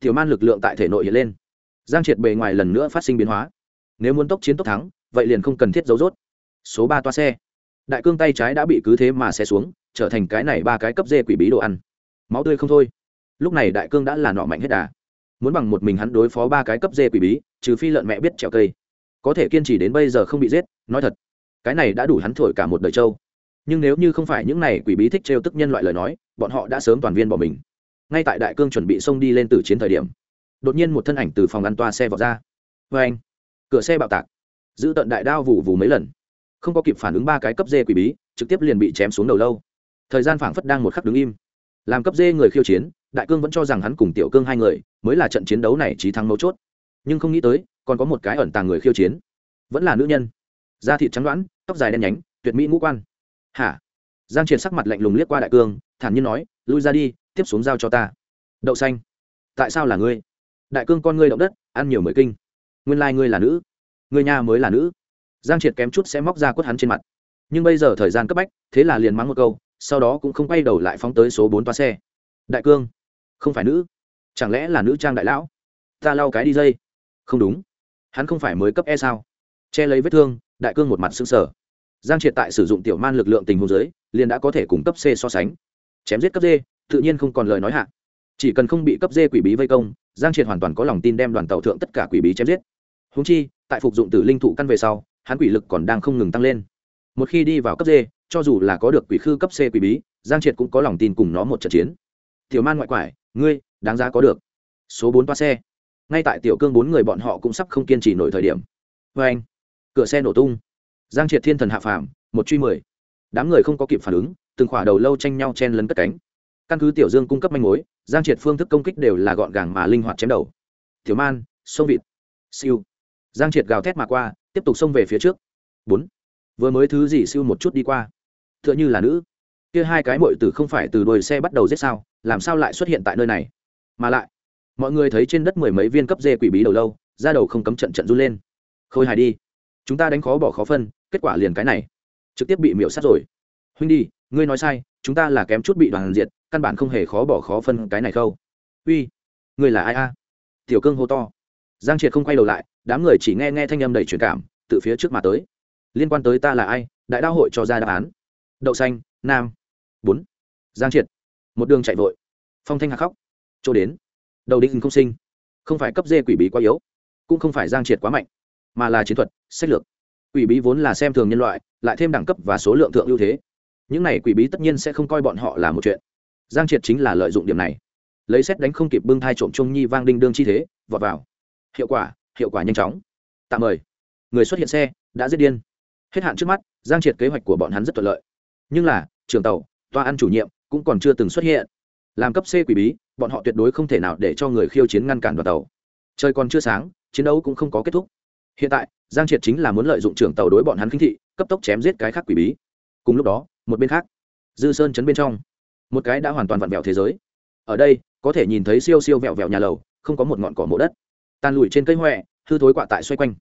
Thiếu man lực lượng tại thể nội hiện lên. Giang triệt bề ngoài lần nữa phát sinh biến hóa. Nếu muốn tốc chiến tốc thắng vậy liền không cần thiết giấu rốt. Số ba toa xe. Đại cương tay trái đã bị cứ thế mà xe xuống, trở thành cái này ba cái cấp dê quỷ bí đồ ăn. Máu tươi không thôi. Lúc này đại cương đã là nọ mạnh hết đà. Muốn bằng một mình hắn đối phó ba cái cấp dê quỷ bí, trừ phi lợn mẹ biết trèo cây. Có thể kiên trì đến bây giờ không bị giết, nói thật. Cái này đã đủ hắn thổi cả một đời trâu. Nhưng nếu như không phải những này quỷ bí thích trêu tức nhân loại lời nói, bọn họ đã sớm toàn viên bỏ mình. Ngay tại đại cương chuẩn bị xông đi lên từ chiến thời điểm, đột nhiên một thân ảnh từ phòng ăn toa xe vọt ra. Vê anh cửa xe bạo tạc giữ tận đại đao vụ vù mấy lần. Không có kịp phản ứng ba cái cấp dê quỷ bí, trực tiếp liền bị chém xuống đầu lâu. Thời gian phảng phất đang một khắc đứng im. Làm cấp dê người khiêu chiến, đại cương vẫn cho rằng hắn cùng tiểu cương hai người mới là trận chiến đấu này trí thắng mấu chốt. Nhưng không nghĩ tới, còn có một cái ẩn tàng người khiêu chiến. Vẫn là nữ nhân. Da thịt trắng đoán, tóc dài đen nhánh, tuyệt mỹ ngũ quan. Hả? Giang triệt sắc mặt lạnh lùng liếc qua đại cương, thản nhiên nói, lui ra đi, tiếp xuống giao cho ta. Đậu xanh. Tại sao là ngươi? Đại cương con ngươi động đất, ăn nhiều mười kinh. Nguyên lai、like、ngươi là nữ. Người nhà mới là nữ. Giang triệt kém chút sẽ móc ra quất hắn trên mặt. Nhưng bây giờ thời gian cấp bách, thế là liền mắng một câu, sau đó cũng không quay đầu lại phóng tới số bốn toa xe. Đại cương, không phải nữ. Chẳng lẽ là nữ trang đại lão? Ta lau cái đi dây. Không đúng. Hắn không phải mới cấp e sao? Che lấy vết thương, đại cương một mặt xương sở giang triệt tại sử dụng tiểu man lực lượng tình hồ giới liền đã có thể cùng cấp c so sánh. Chém giết cấp d, tự nhiên không còn lời nói hạ. Chỉ cần không bị cấp d quỷ bí vây công, giang triệt hoàn toàn có lòng tin đem đoàn tàu thượng tất cả quỷ bí chém giết húng chi, tại phục dụng tử linh thụ căn về sau, hắn quỷ lực còn đang không ngừng tăng lên. Một khi đi vào cấp d, cho dù là có được quỷ khư cấp c quỷ bí, giang triệt cũng có lòng tin cùng nó một trận chiến. Tiểu man ngoại quải, ngươi, đáng giá có được. Số bốn toa xe. Ngay tại tiểu cương bốn người bọn họ cũng sắp không kiên trì nổi thời điểm. Vê anh, cửa xe nổ tung. Giang triệt thiên thần hạ phàm, một truy mười. Đám người không có kịp phản ứng, từng khỏa đầu lâu tranh nhau chen lấn cất cánh. Căn cứ tiểu dương cung cấp manh mối, giang triệt phương thức công kích đều là gọn gàng mà linh hoạt chém đầu. Tiểu man, sông vịt. Siêu giang triệt gào thét mà qua, tiếp tục xông về phía trước. Bốn. Vừa mới thứ gì siêu một chút đi qua. T h ư ợ n h ư là nữ. Kia hai cái mội từ không phải từ đuôi xe bắt đầu giết sao, làm sao lại xuất hiện tại nơi này? Mà lại, mọi người thấy trên đất mười mấy viên cấp dê quỷ bí đầu lâu ra đầu không cấm trận trận run lên. Khôi hài đi. Chúng ta đánh khó bỏ khó phân, kết quả liền cái này. Trực tiếp bị miễu sát rồi. Huynh đi, ngươi nói sai, chúng ta là kém chút bị đoàn diệt, căn bản không hề khó bỏ khó phân cái này khâu. Uy, ngươi là ai a? Tiểu cương hô to. Giang triệt không quay đầu lại đám người chỉ nghe nghe thanh âm đầy truyền cảm, từ phía trước mà tới. Liên quan tới ta là ai, đại đao hội cho ra đáp án. Đậu xanh, nam. Bốn. Giang triệt. Một đường chạy vội. Phong thanh hạ khóc. Chỗ đến. Đầu đinh không sinh. Không phải cấp dê quỷ bí quá yếu, cũng không phải giang triệt quá mạnh, mà là chiến thuật, sách lược. Quỷ bí vốn là xem thường nhân loại, lại thêm đẳng cấp và số lượng thượng ưu thế. Những này quỷ bí tất nhiên sẽ không coi bọn họ là một chuyện. Giang triệt chính là lợi dụng điểm này. Lấy xét đánh không kịp bưng thai trộm trung nhi vang đinh đương chi thế, vọt vào. Hiệu quả hiệu quả nhanh chóng. Tạm mời. Người xuất hiện xe đã giết điên. Hết hạn trước mắt, giang triệt kế hoạch của bọn hắn rất thuận lợi. Nhưng là trường tàu toa ăn chủ nhiệm cũng còn chưa từng xuất hiện. Làm cấp c quỷ bí, bọn họ tuyệt đối không thể nào để cho người khiêu chiến ngăn cản đoàn tàu. Trời còn chưa sáng, chiến đấu cũng không có kết thúc. Hiện tại, giang triệt chính là muốn lợi dụng trường tàu đối bọn hắn khinh thị, cấp tốc chém giết cái khác quỷ bí. Cùng lúc đó, một bên khác, dư sơn chấn bên trong, một cái đã hoàn toàn vặn vẹo thế giới. Ở đây, có thể nhìn thấy siêu siêu vẹo vẹo nhà lầu, không có một ngọn cỏ mộ đất tàn lùi trên cây huệ hư thối quạ tại xoay quanh.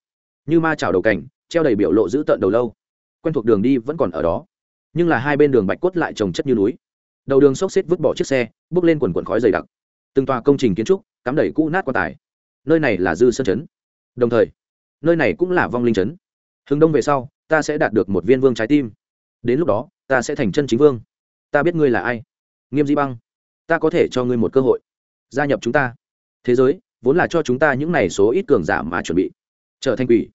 Như ma chảo đầu cảnh treo đầy biểu lộ giữ tợn đầu lâu. Quen thuộc đường đi vẫn còn ở đó. Nhưng là hai bên đường bạch cốt lại trồng chất như núi. Đầu đường xốc xếp vứt bỏ chiếc xe, bước lên quần quần khói dày đặc. Từng tòa công trình kiến trúc, cắm đầy cũ nát quan tài. Nơi này là dư sơn chấn đồng thời, nơi này cũng là vong linh chấn Hướng đông về sau, ta sẽ đạt được một viên vương trái tim. Đến lúc đó, ta sẽ thành chân chính vương. Ta biết ngươi là ai. Nghiêm di băng, ta có thể cho ngươi một cơ hội. Gia nhập chúng ta. Thế giới vốn là cho chúng ta những này số ít cường giả mà chuẩn bị. Trở thành quỷ,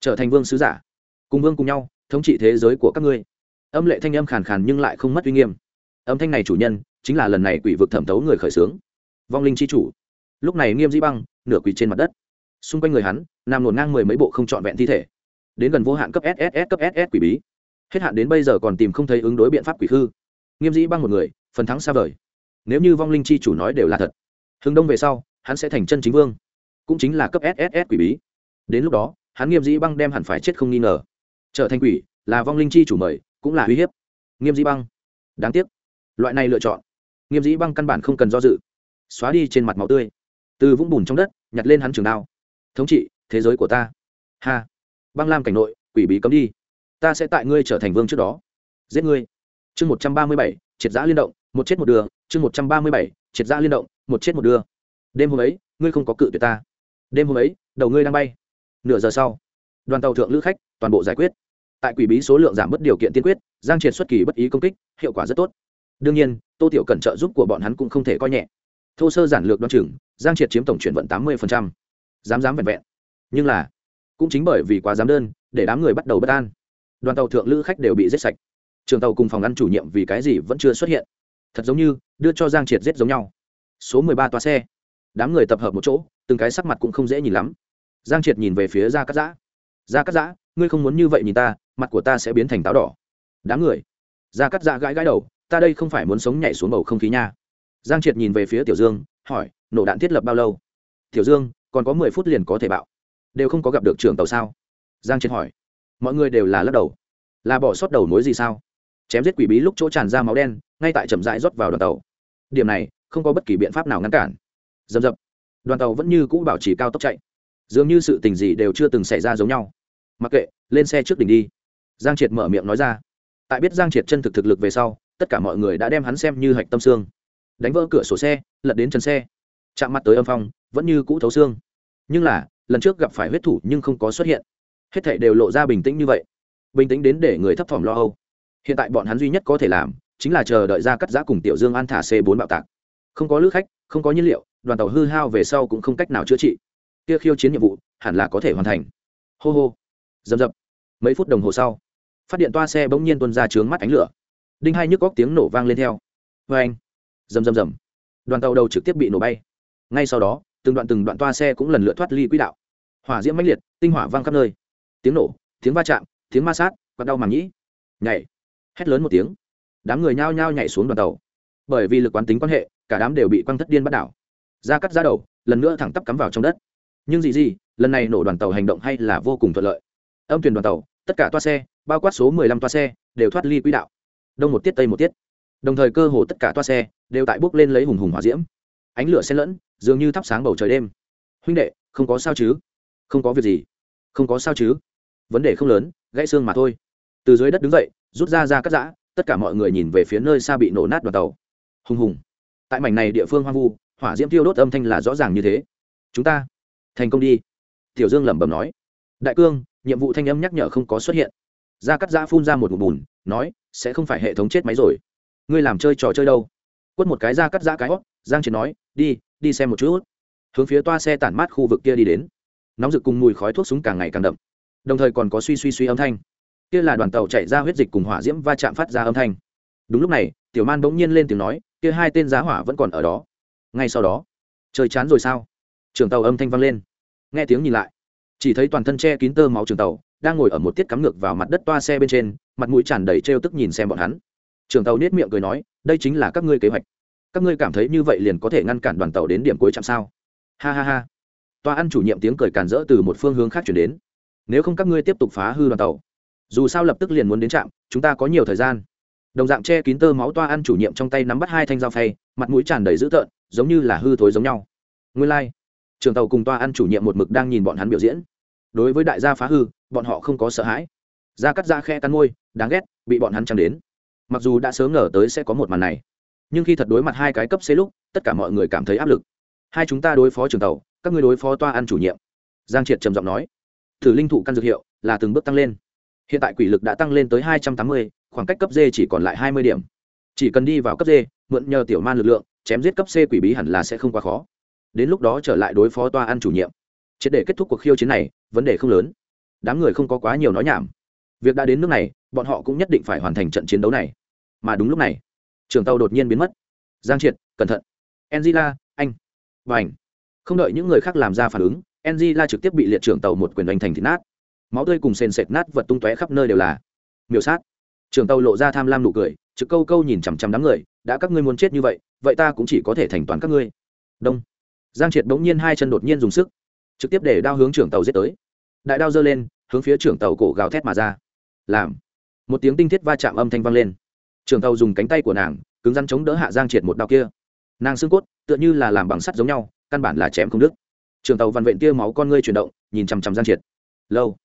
trở thành vương sứ giả, cùng vương cùng nhau, thống trị thế giới của các ngươi. Âm lệ thanh âm khàn khàn nhưng lại không mất uy nghiêm. Âm thanh này chủ nhân, chính là lần này quỷ vực thẩm thấu người khởi xướng. Vong linh c h i chủ. Lúc này nghiêm dĩ băng, nửa quỷ trên mặt đất. Xung quanh người hắn, nằm nổn ngang mười mấy bộ không trọn vẹn thi thể. Đến gần vô hạn cấp sss cấp ss quỷ bí. Hết hạn đến bây giờ còn tìm không thấy ứng đối biện pháp quỷ khư. Nghiêm dĩ băng một người, phần thắng xa vời. Nếu như vong linh c h i chủ nói đều là thật. Hướng đông về sau hắn sẽ thành chân chính vương. Cũng chính là cấp sss quỷ bí. Đến lúc đó, hắn nghiêm dĩ băng đem hẳn phải chết không nghi ngờ. Trở thành quỷ, là vong linh chi chủ mời, cũng là uy hiếp. Nghiêm dĩ băng. Đáng tiếc. Loại này lựa chọn. Nghiêm dĩ băng căn bản không cần do dự. Xóa đi trên mặt máu tươi. Từ vũng bùn trong đất, nhặt lên hắn trường đao. Thống trị, thế giới của ta. Ha. Băng lam cảnh nội, quỷ bí cấm đi. Ta sẽ tại ngươi trở thành vương trước đó. Giết ngươi. Chương một trăm ba mươi bảy, triệt giã liên động, một chết một đưa chương một trăm ba mươi bảy, triệt giã liên động, một chết một đưa đêm hôm ấy, ngươi không có cự tuyệt ta. Đêm hôm ấy, đầu ngươi đang bay. Nửa giờ sau, đoàn tàu thượng lữ khách, toàn bộ giải quyết. Tại quỷ bí số lượng giảm bớt điều kiện tiên quyết, giang triệt xuất kỳ bất ý công kích, hiệu quả rất tốt. Đương nhiên, tô tiểu cẩn trợ giúp của bọn hắn cũng không thể coi nhẹ. Thô sơ giản lược đ o chừng, giang triệt chiếm tổng chuyển vận tám mươi dám dám vẹn vẹn. Nhưng là, cũng chính bởi vì quá dám đơn, để đám người bắt đầu bất an. Đoàn tàu thượng lữ khách đều bị giết sạch. Trường tàu cùng phòng ăn chủ nhiệm vì cái gì vẫn chưa xuất hiện. Thật giống như, đưa cho giang triệt giết giống nhau. Số mười ba toa xe đám người tập hợp một chỗ, từng cái sắc mặt cũng không dễ nhìn lắm. Giang triệt nhìn về phía gia cắt giã. Gia cắt giã, ngươi không muốn như vậy nhìn ta, mặt của ta sẽ biến thành táo đỏ. Đám người? Gia cắt giã gãi gãi đầu, ta đây không phải muốn sống nhảy xuống bầu không khí nha. Giang triệt nhìn về phía tiểu dương, hỏi, nổ đạn thiết lập bao lâu? Tiểu dương, còn có mười phút liền có thể bạo. Đều không có gặp được trưởng tàu sao? Giang triệt hỏi. Mọi người đều là lắc đầu. Là bỏ sót đầu mối gì sao? Chém giết quỷ bí lúc chỗ tràn ra máu đen, ngay tại chậm rãi rót vào đoàn tàu. Điểm này, không có bất kỳ biện pháp nào ngăn cản dầm dập. Đoàn tàu vẫn như cũ bảo trì cao tốc chạy. Dường như sự tình gì đều chưa từng xảy ra giống nhau. Mặc kệ, lên xe trước đỉnh đi. Giang triệt mở miệng nói ra. Tại biết giang triệt chân thực thực lực về sau, tất cả mọi người đã đem hắn xem như hạch tâm xương. Đánh vỡ cửa sổ xe, lật đến chân xe. Chạm mặt tới âm phong, vẫn như cũ thấu xương. Nhưng là, lần trước gặp phải huyết thủ nhưng không có xuất hiện. Hết thảy đều lộ ra bình tĩnh như vậy. Bình tĩnh đến để người thấp thỏm lo âu. Hiện tại bọn hắn duy nhất có thể làm, chính là chờ đợi ra cắt giã cùng tiểu dương an thả c bốn bạo tạc không có lữ khách, không có nhiên liệu, đoàn tàu hư hao về sau cũng không cách nào chữa trị. Kia khiêu chiến nhiệm vụ, hẳn là có thể hoàn thành. Hô hô. Dầm dập. Mấy phút đồng hồ sau, phát điện toa xe bỗng nhiên tuân ra trướng mắt ánh lửa. Đinh hai nhức góc tiếng nổ vang lên theo. Vê anh. Rầm rầm rầm đoàn tàu đầu trực tiếp bị nổ bay. Ngay sau đó, từng đoạn từng đoạn toa xe cũng lần lượt thoát ly quỹ đạo. Hỏa diễm mãnh liệt, tinh hỏa vang khắp nơi. Tiếng nổ, tiếng va chạm, tiếng ma sát quạt đau màng nhĩ. Nhảy. Hét lớn một tiếng. Đám người nhao nhao nhảy xuống đoàn tàu bởi vì lực quán tính quan hệ, cả đám đều bị quăng thất điên bắt đảo. Ra cắt ra đầu, lần nữa thẳng tắp cắm vào trong đất. Nhưng gì gì, lần này nổ đoàn tàu hành động hay là vô cùng thuận lợi. Âm thuyền đoàn tàu, tất cả toa xe, bao quát số mười lăm toa xe, đều thoát ly quỹ đạo. Đông một tiết, tây một tiết. Đồng thời cơ hồ tất cả toa xe đều tại bước lên lấy hùng hùng hỏa diễm. Ánh lửa xen lẫn, dường như thắp sáng bầu trời đêm. Huynh đệ, không có sao chứ? Không có việc gì. Không có sao chứ? Vấn đề không lớn, gãy xương mà thôi. Từ dưới đất đứng dậy, rút ra ra cắt giã, tất cả mọi người nhìn về phía nơi xa bị nổ nát đoàn tàu hùng hùng. Tại mảnh này địa phương hoang vu, hỏa diễm tiêu đốt âm thanh là rõ ràng như thế. Chúng ta, thành công đi. Tiểu dương lẩm bẩm nói. Đại cương, nhiệm vụ thanh âm nhắc nhở không có xuất hiện. Gia cắt giã phun ra một mụn bùn, nói, sẽ không phải hệ thống chết máy rồi. Ngươi làm chơi trò chơi đâu? Quất một cái gia cắt giã cái hót, giang chiến nói, đi đi xem một chút. Hướng phía toa xe tản mát khu vực kia đi đến. Nóng rực cùng mùi khói thuốc súng càng ngày càng đậm. Đồng thời còn có suy suy suy âm thanh. Kia là đoàn tàu chạy ra huyết dịch cùng hỏa diễm va chạm phát ra âm thanh. Đúng lúc này, tiểu man bỗng nhiên lên tiếng nói kia hai tên giá hỏa vẫn còn ở đó. Ngay sau đó, trời chán rồi sao? Trường tàu âm thanh vang lên. Nghe tiếng nhìn lại, chỉ thấy toàn thân che kín tơ máu trường tàu, đang ngồi ở một tiết cắm ngược vào mặt đất toa xe bên trên, mặt mũi tràn đầy trêu tức nhìn xem bọn hắn. Trường tàu nết miệng cười nói, đây chính là các ngươi kế hoạch. Các ngươi cảm thấy như vậy liền có thể ngăn cản đoàn tàu đến điểm cuối chạm sao? Ha ha ha. Toa ăn chủ nhiệm tiếng cười càn rỡ từ một phương hướng khác chuyển đến. Nếu không các ngươi tiếp tục phá hư đoàn tàu, dù sao lập tức liền muốn đến trạm, chúng ta có nhiều thời gian đồng dạng che kín tơ máu toa ăn chủ nhiệm trong tay nắm bắt hai thanh dao phay, mặt mũi tràn đầy dữ tợn, giống như là hư thối giống nhau. Nguyên lai、like. trường tàu cùng toa ăn chủ nhiệm một mực đang nhìn bọn hắn biểu diễn. Đối với đại gia phá hư, bọn họ không có sợ hãi. Da cắt da khe cắn môi, đáng ghét, bị bọn hắn trăng đến. Mặc dù đã sớm ngờ tới sẽ có một màn này, nhưng khi thật đối mặt hai cái cấp c lúc, tất cả mọi người cảm thấy áp lực. Hai chúng ta đối phó trường tàu, các ngươi đối phó toa ăn chủ nhiệm. Giang triệt trầm giọng nói. Thử linh thụ căn dược hiệu là từng bước tăng lên hiện tại quỷ lực đã tăng lên tới hai trăm tám mươi, khoảng cách cấp d chỉ còn lại hai mươi điểm. Chỉ cần đi vào cấp d mượn nhờ tiểu man lực lượng, chém giết cấp c quỷ bí hẳn là sẽ không quá khó. Đến lúc đó trở lại đối phó toa ăn chủ nhiệm. Triệt để kết thúc cuộc khiêu chiến này, vấn đề không lớn. Đám người không có quá nhiều nói nhảm. Việc đã đến nước này, bọn họ cũng nhất định phải hoàn thành trận chiến đấu này. Mà đúng lúc này, trường tàu đột nhiên biến mất. Giang triệt, cẩn thận. Angela, anh. Và ảnh. Không đợi những người khác làm ra phản ứng, angela trực tiếp bị liệt trưởng tàu một quyền đánh thành thịt nát máu tươi cùng sền sệt nát vật tung tóe khắp nơi đều là. Miểu sát. Trường tàu lộ ra tham lam nụ cười, trực câu câu nhìn chằm chằm đám người, đã các ngươi muốn chết như vậy vậy ta cũng chỉ có thể thành toàn các ngươi. Đông. Giang triệt bỗng nhiên hai chân đột nhiên dùng sức, trực tiếp để đao hướng trưởng tàu giết tới. Đại đao giơ lên, hướng phía trưởng tàu cổ gào thét mà ra. Làm. Một tiếng tinh thiết va chạm âm thanh vang lên. Trưởng tàu dùng cánh tay của nàng, cứng rắn chống đỡ hạ giang triệt một đao kia. Nàng xương cốt, tựa như là làm bằng sắt giống nhau, căn bản là chém không đứt. Trưởng tàu vằn vện tia máu con ngươi chuyển động, nhìn chằm chằm giang triệt. Lâu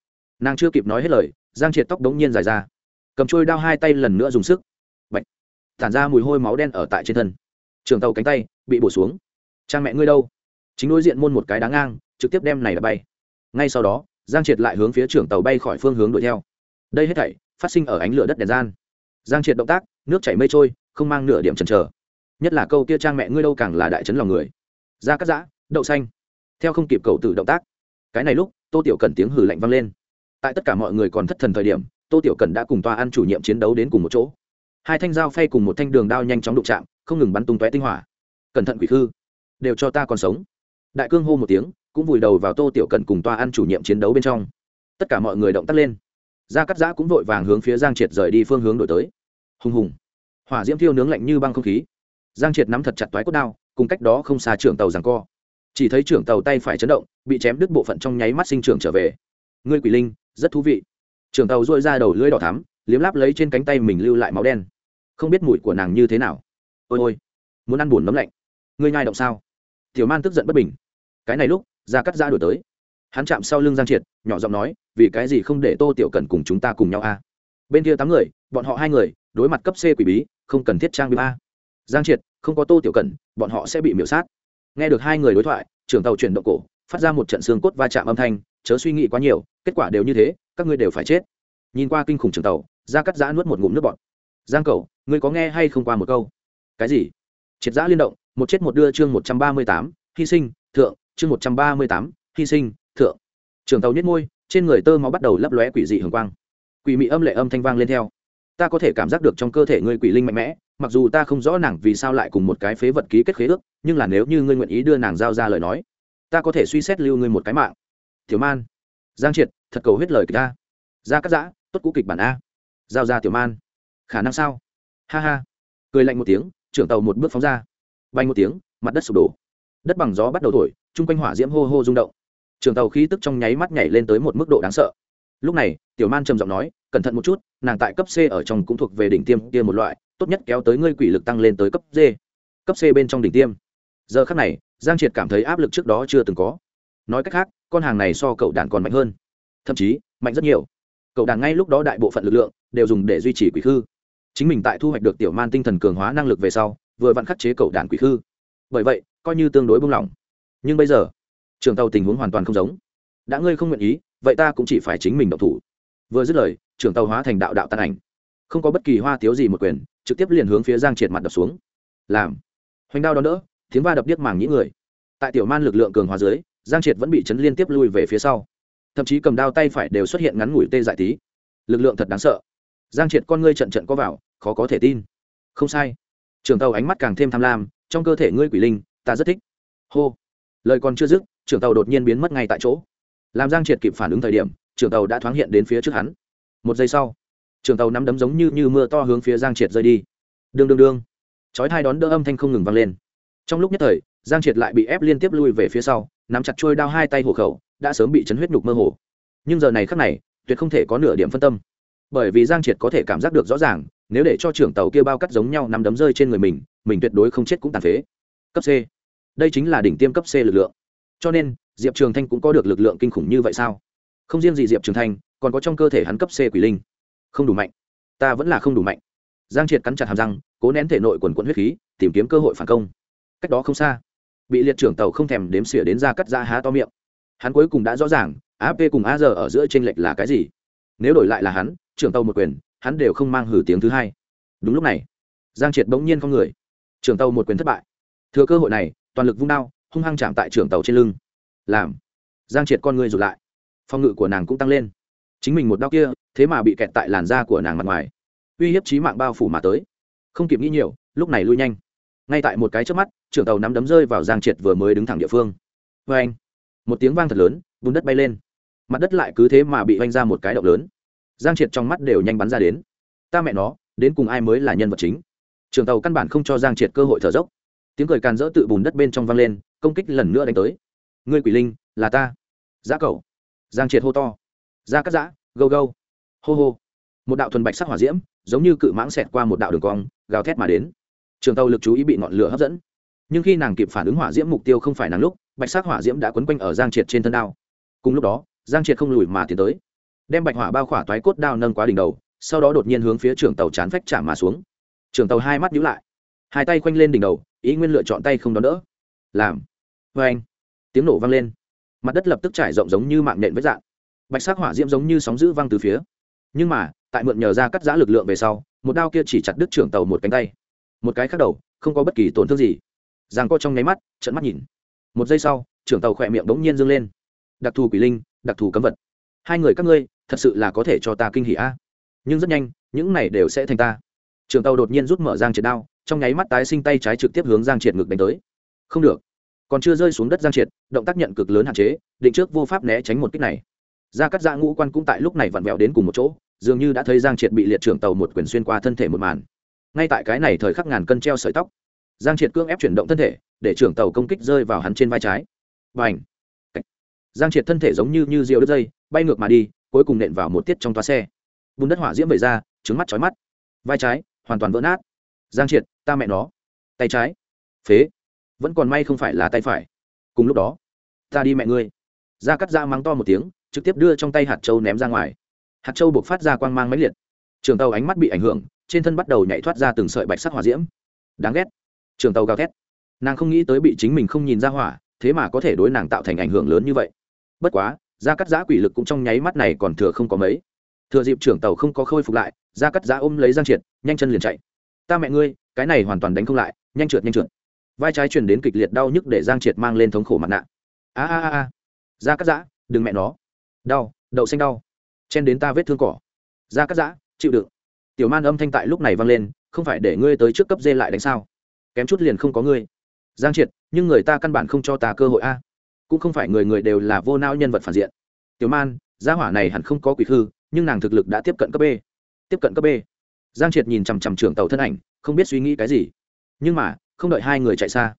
nàng chưa kịp nói hết lời, giang triệt tóc đống nhiên dài ra. Cầm trôi đao hai tay lần nữa dùng sức. Bạch. tản ra mùi hôi máu đen ở tại trên thân. Trường tàu cánh tay bị bổ xuống. Cha mẹ ngươi đâu? Chính đối diện môn một cái đá ngang, trực tiếp đem này là bay. Ngay sau đó, giang triệt lại hướng phía trưởng tàu bay khỏi phương hướng đuổi theo. Đây hết thảy phát sinh ở ánh lửa đất đèn gian. Giang triệt động tác, nước chảy mây trôi, không mang nửa điểm chần chờ. Nhất là câu kia trang mẹ ngươi đâu càng là đại chấn lòng người. Ra cắt giã, đậu xanh. Theo không kịp cầu tử động tác. Cái này lúc, tô tiểu cần tiếng hử lạnh vang lên tại tất cả mọi người còn thất thần thời điểm, tô tiểu cần đã cùng toa ăn chủ nhiệm chiến đấu đến cùng một chỗ. Hai thanh dao phay cùng một thanh đường đao nhanh chóng đụng chạm, không ngừng bắn tung tóe tinh hỏa. Cẩn thận quỷ khư, đều cho ta còn sống. Đại cương hô một tiếng, cũng vùi đầu vào tô tiểu cần cùng toa ăn chủ nhiệm chiến đấu bên trong. Tất cả mọi người động tác lên. Gia cắt giã cũng vội vàng hướng phía giang triệt rời đi phương hướng đổi tới. Hùng hùng. Hỏa diễm thiêu nướng lạnh như băng không khí. Giang triệt nắm thật chặt toái cốt đao, cùng cách đó không xa trưởng tàu rằng co. Chỉ thấy trưởng tàu tay phải chấn động, bị chém đứt bộ phận trong nháy mắt sinh trưởng trở về. Ngươi quỷ linh rất thú vị. Trưởng tàu dội ra đầu lưỡi đỏ thắm, liếm láp lấy trên cánh tay mình lưu lại máu đen. Không biết mùi của nàng như thế nào. Ôi ôi, muốn ăn buồn nấm lạnh. Ngươi nhai động sao? Tiểu man tức giận bất bình. Cái này lúc ra cắt ra đổi tới. Hắn chạm sau lưng giang triệt, nhỏ giọng nói, vì cái gì không để tô tiểu cần cùng chúng ta cùng nhau a? Bên kia tám người, bọn họ hai người, đối mặt cấp c quỷ bí, không cần thiết trang bị a giang triệt, không có tô tiểu cần bọn họ sẽ bị miểu sát. Nghe được hai người đối thoại, trưởng tàu chuyển động cổ, phát ra một trận xương cốt va chạm âm thanh chớ suy nghĩ quá nhiều, kết quả đều như thế, các ngươi đều phải chết. Nhìn qua kinh khủng trưởng tàu ra cắt giã nuốt một ngụm nước bọt. Giang cầu ngươi có nghe hay không qua một câu? Cái gì? Triệt giã liên động, một chết một đưa chương một trăm ba mươi tám, hy sinh, thượng, chương một trăm ba mươi tám, hy sinh, thượng. Trường tàu nhét môi, trên người tơ máu bắt đầu lấp lóe quỷ dị hường quang. Quỷ mị âm lệ âm thanh vang lên theo. Ta có thể cảm giác được trong cơ thể ngươi quỷ linh mạnh mẽ, mặc dù ta không rõ nàng vì sao lại cùng một cái phế vật ký kết khế ước, nhưng là nếu như ngươi nguyện ý đưa nàng giao ra lời nói, ta có thể suy xét lưu ngươi một cái mạng tiểu man. Giang triệt, thật cầu hết lời kịch ta ra cắt giã, tốt cũ kịch bản a. Giao ra tiểu man. Khả năng sao? Ha ha. Cười lạnh một tiếng, trưởng tàu một bước phóng ra. Bay một tiếng, mặt đất sụp đổ. Đất bằng gió bắt đầu thổi, chung quanh hỏa diễm hô hô rung động. Trưởng tàu khí tức trong nháy mắt nhảy lên tới một mức độ đáng sợ. Lúc này, tiểu man trầm giọng nói, cẩn thận một chút, nàng tại cấp c ở trong cũng thuộc về đỉnh tiêm kia một loại, tốt nhất kéo tới ngươi quỷ lực tăng lên tới cấp d. Cấp c bên trong đỉnh tiêm. Giờ khắc này, giang triệt cảm thấy áp lực trước đó chưa từng có nói cách khác, con hàng này so cậu đàn còn mạnh hơn. Thậm chí, mạnh rất nhiều. Cậu đàn ngay lúc đó đại bộ phận lực lượng đều dùng để duy trì quỷ khư. Chính mình tại thu hoạch được tiểu man tinh thần cường hóa năng lực về sau, vừa vặn khắc chế cậu đàn quỷ khư. Bởi vậy, coi như tương đối buông lỏng. Nhưng bây giờ, trường tàu tình huống hoàn toàn không giống. Đã ngươi không nguyện ý, vậy ta cũng chỉ phải chính mình độc thủ. Vừa dứt lời, trường tàu hóa thành đạo đạo tàn ảnh. Không có bất kỳ hoa tiếu gì một quyền, trực tiếp liền hướng phía giang triệt mặt đập xuống. Làm. Hoành đao đó đỡ, tiếng va đập điếc màng nhĩ người. Tại tiểu man lực lượng cường hóa dưới giang triệt vẫn bị chấn liên tiếp lui về phía sau. Thậm chí cầm đao tay phải đều xuất hiện ngắn ngủi tê dại tí. Lực lượng thật đáng sợ. Giang triệt con ngươi trận trận có vào khó có thể tin. Không sai. Trường tàu ánh mắt càng thêm tham lam trong cơ thể ngươi quỷ linh ta rất thích. Hô. Lời còn chưa dứt trưởng tàu đột nhiên biến mất ngay tại chỗ. Làm giang triệt kịp phản ứng thời điểm trưởng tàu đã thoáng hiện đến phía trước hắn. Một giây sau trưởng tàu nắm đấm giống như, như mưa to hướng phía giang triệt rơi đi. Đương đương đương. Chói thai đón đỡ âm thanh không ngừng vang lên. Trong lúc nhất thời giang triệt lại bị ép liên tiếp lui về phía sau nắm chặt trôi đao hai tay hộ khẩu, đã sớm bị chấn huyết nhục mơ hồ. Nhưng giờ này khắc này, tuyệt không thể có nửa điểm phân tâm. Bởi vì giang triệt có thể cảm giác được rõ ràng, nếu để cho trưởng tàu kia bao cắt giống nhau nắm đấm rơi trên người mình mình tuyệt đối không chết cũng tàn phế. Cấp c. Đây chính là đỉnh tiêm cấp c lực lượng. Cho nên, diệp trường thanh cũng có được lực lượng kinh khủng như vậy sao? Không riêng gì diệp trường thanh, còn có trong cơ thể hắn cấp c quỷ linh. Không đủ mạnh. Ta vẫn là không đủ mạnh. Giang triệt cắn chặt hàm răng, cố nén thể nội quần quận huyết khí, tìm kiếm cơ hội phản công. Cách đó không xa bị liệt trưởng tàu không thèm đếm xỉa đến ra cắt ra há to miệng. Hắn cuối cùng đã rõ ràng ap cùng a giờ ở giữa t r ê n lệch là cái gì. Nếu đổi lại là hắn, trưởng tàu một quyền, hắn đều không mang hử tiếng thứ hai. Đúng lúc này, giang triệt bỗng nhiên con người. Trưởng tàu một quyền thất bại. Thừa cơ hội này, toàn lực vung đao, hung hăng chạm tại trưởng tàu trên lưng. Làm. Giang triệt con người rụt lại. Phòng ngự của nàng cũng tăng lên. Chính mình một đau kia, thế mà bị kẹt tại làn da của nàng mặt ngoài. Uy hiếp trí mạng bao phủ mà tới. Không kịp nghĩ nhiều, lúc này lui nhanh ngay tại một cái trước mắt, trưởng tàu nắm đấm rơi vào giang triệt vừa mới đứng thẳng địa phương. Vê anh, một tiếng vang thật lớn, bùn đất bay lên. Mặt đất lại cứ thế mà bị vanh ra một cái động lớn. Giang triệt trong mắt đều nhanh bắn ra đến. Ta mẹ nó, đến cùng ai mới là nhân vật chính? Trưởng tàu căn bản không cho giang triệt cơ hội thở dốc. Tiếng cười càn rỡ tự bùn đất bên trong vang lên, công kích lần nữa đánh tới. Ngươi quỷ linh, là ta. Giá cậu giang triệt hô to. Ra cắt giã, gâu gâu. Hô hô. Một đạo thuần bạch sắc hỏa diễm, giống như cự mãng xẹt qua một đạo đường cong, gào thét mà đến trường tàu lực chú ý bị ngọn lửa hấp dẫn. Nhưng khi nàng kịp phản ứng hỏa diễm mục tiêu không phải nàng lúc, bạch sắc hỏa diễm đã quấn quanh ở giang triệt trên thân đao. Cùng lúc đó, giang triệt không lùi mà tiến tới. Đem bạch hỏa bao khỏa toái cốt đao nâng quá đỉnh đầu, sau đó đột nhiên hướng phía trưởng tàu chán phách chạm mà xuống. Trưởng tàu hai mắt nhíu lại. Hai tay quanh lên đỉnh đầu, ý nguyên lựa chọn tay không đón đỡ. Làm. Vê anh, tiếng nổ vang lên. Mặt đất lập tức trải rộng giống như mạng nện với dạng bạch sắc hỏa diễm giống như sóng dữ văng từ phía. Nhưng mà, tại mượn nhờ ra cắt giã lực lượng về sau, một đao kia chỉ chặt đứt trưởng tàu một cánh tay một cái khác đầu, không có bất kỳ tổn thương gì. Giang co trong nháy mắt trận mắt nhìn. Một giây sau, trưởng tàu khỏe miệng bỗng nhiên dâng lên. Đặc thù quỷ linh, đặc thù cấm vật. Hai người các ngươi, thật sự là có thể cho ta kinh hỉ a. Nhưng rất nhanh, những này đều sẽ thành ta. Trưởng tàu đột nhiên rút mở giang triệt đao, trong nháy mắt tái sinh tay trái trực tiếp hướng giang triệt ngực đánh tới. Không được. Còn chưa rơi xuống đất giang triệt, động tác nhận cực lớn hạn chế, định trước vô pháp né tránh một kích này. Ra cắt dạ ngũ quan cũng tại lúc này vặn vẹo đến cùng một chỗ, dường như đã thấy giang triệt bị liệt trưởng tàu một quyền xuyên qua thân thể một màn ngay tại cái này thời khắc ngàn cân treo sợi tóc. Giang triệt cương ép chuyển động thân thể, để trưởng tàu công kích rơi vào hắn trên vai trái. Và ảnh giang triệt thân thể giống như như rượu đứt dây, bay ngược mà đi, cuối cùng nện vào một tiết trong toa xe. Bùn đất hỏa diễm vẩy ra trứng mắt chói mắt. Vai trái, hoàn toàn vỡ nát. Giang triệt, ta mẹ nó. Tay trái. Phế. Vẫn còn may không phải là tay phải. Cùng lúc đó, ta đi mẹ ngươi. Da cắt da mắng to một tiếng, trực tiếp đưa trong tay hạt châu ném ra ngoài. Hạt châu buộc phát ra quang mang máy liệt. Trường tàu ánh mắt bị ảnh hưởng trên thân bắt đầu nhảy thoát ra từng sợi bạch sắc hỏa diễm. Đáng ghét. Trường tàu gào thét. Nàng không nghĩ tới bị chính mình không nhìn ra hỏa, thế mà có thể đối nàng tạo thành ảnh hưởng lớn như vậy. Bất quá ra cắt giã quỷ lực cũng trong nháy mắt này còn thừa không có mấy. Thừa dịp trưởng tàu không có khôi phục lại ra cắt giã ôm lấy giang triệt, nhanh chân liền chạy. Ta mẹ ngươi, cái này hoàn toàn đánh không lại, nhanh trượt nhanh trượt. Vai trái truyền đến kịch liệt đau nhức để giang triệt mang lên thống khổ mặt nạ. A a a a. Ra cắt giã, đừng mẹ nó. Đau, đậu xanh đau. Chen đến ta vết thương cỏ. Ra cắt giã, chịu đựng tiểu man âm thanh tại lúc này vang lên, không phải để ngươi tới trước cấp dê lại đánh sao? Kém chút liền không có ngươi. Giang triệt, nhưng người ta căn bản không cho ta cơ hội a. Cũng không phải người người đều là vô não nhân vật phản diện. Tiểu man, gia hỏa này hẳn không có quỷ hư nhưng nàng thực lực đã tiếp cận cấp b. Tiếp cận cấp b. Giang triệt nhìn chằm chằm trưởng tàu thân ảnh, không biết suy nghĩ cái gì. Nhưng mà, không đợi hai người chạy xa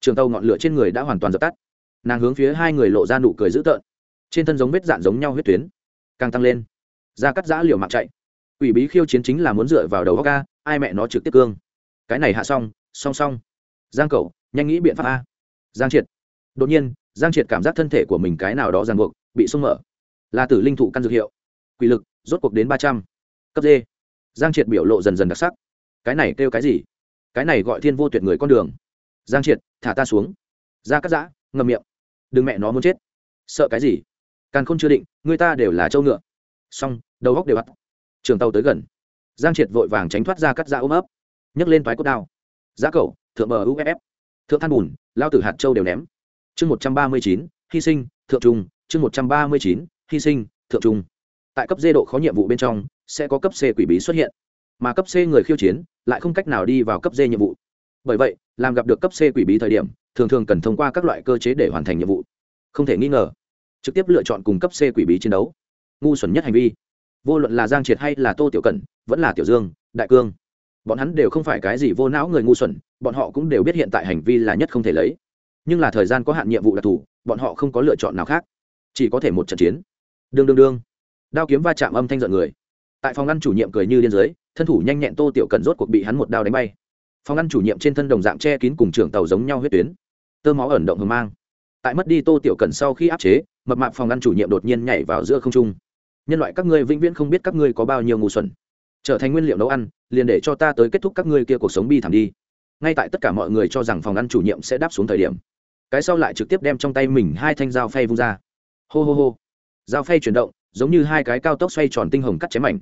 trường tàu ngọn lửa trên người đã hoàn toàn dập tắt. Nàng hướng phía hai người lộ ra nụ cười dữ tợn. Trên thân giống vết dạn giống nhau huyết tuyến, càng tăng lên. Da cắt giã liều mạng chạy ủy bí khiêu chiến chính là muốn dựa vào đầu góc a, ai mẹ nó trực tiếp cương. Cái này hạ xong, song song. Giang cậu, nhanh nghĩ biện pháp a. Giang triệt. Đột nhiên, giang triệt cảm giác thân thể của mình cái nào đó ràng buộc, bị sung mở. Là tử linh thụ căn dược hiệu. Quỷ lực, rốt cuộc đến ba trăm. Cấp d. Giang triệt biểu lộ dần dần đặc sắc. Cái này kêu cái gì? Cái này gọi thiên vô tuyệt người con đường. Giang triệt, thả ta xuống. Ra cắt giã ngầm miệng. Đừng mẹ nó muốn chết. Sợ cái gì? Càng không chưa định, người ta đều là trâu ngựa. Xong, đầu góc đều bắt trường tàu tới gần. Giang triệt vội vàng tránh thoát ra cắt da ôm ấp. Nhấc lên thoái cốt đao. Giá cầu, thượng bờ uff thượng than bùn, lao tử hạt châu đều ném. Chương một trăm ba mươi chín, hy sinh, thượng trung. Chương một trăm ba mươi chín, hy sinh, thượng trung. Tại cấp d độ khó nhiệm vụ bên trong, sẽ có cấp c quỷ bí xuất hiện. Mà cấp c người khiêu chiến lại không cách nào đi vào cấp d nhiệm vụ. Bởi vậy, làm gặp được cấp c quỷ bí thời điểm, thường thường cần thông qua các loại cơ chế để hoàn thành nhiệm vụ. Không thể nghi ngờ, trực tiếp lựa chọn cùng cấp c quỷ bí chiến đấu. Ngu xuẩn nhất hành vi vô luận là giang triệt hay là tô tiểu cẩn, vẫn là tiểu dương, đại cương, bọn hắn đều không phải cái gì vô não người ngu xuẩn, bọn họ cũng đều biết hiện tại hành vi là nhất không thể lấy. Nhưng là thời gian có hạn nhiệm vụ đặc thù, bọn họ không có lựa chọn nào khác, chỉ có thể một trận chiến. Đương đương đương. Đao kiếm va chạm âm thanh giận người. Tại phòng ngăn chủ nhiệm cười như điên giới thân thủ nhanh nhẹn tô tiểu cần rốt cuộc bị hắn một đao đánh bay. Phòng ngăn chủ nhiệm trên thân đồng dạng che kín cùng trưởng tàu giống nhau huyết tuyến. Tơ máu ẩn động hờ mang. Tại mất đi tô tiểu cần sau khi áp chế, mập mạp phòng ngăn chủ nhiệm đột nhiên nhảy vào giữa không trung nhân loại các ngươi vĩnh viễn không biết các ngươi có bao nhiêu ngu xuẩn. Trở thành nguyên liệu nấu ăn, liền để cho ta tới kết thúc các ngươi kia cuộc sống bi thảm đi. Ngay tại tất cả mọi người cho rằng phòng ăn chủ nhiệm sẽ đáp xuống thời điểm, cái sau lại trực tiếp đem trong tay mình hai thanh dao phay vung ra. Hô hô hô. Dao phay chuyển động, giống như hai cái cao tốc xoay tròn tinh hồng cắt chém mảnh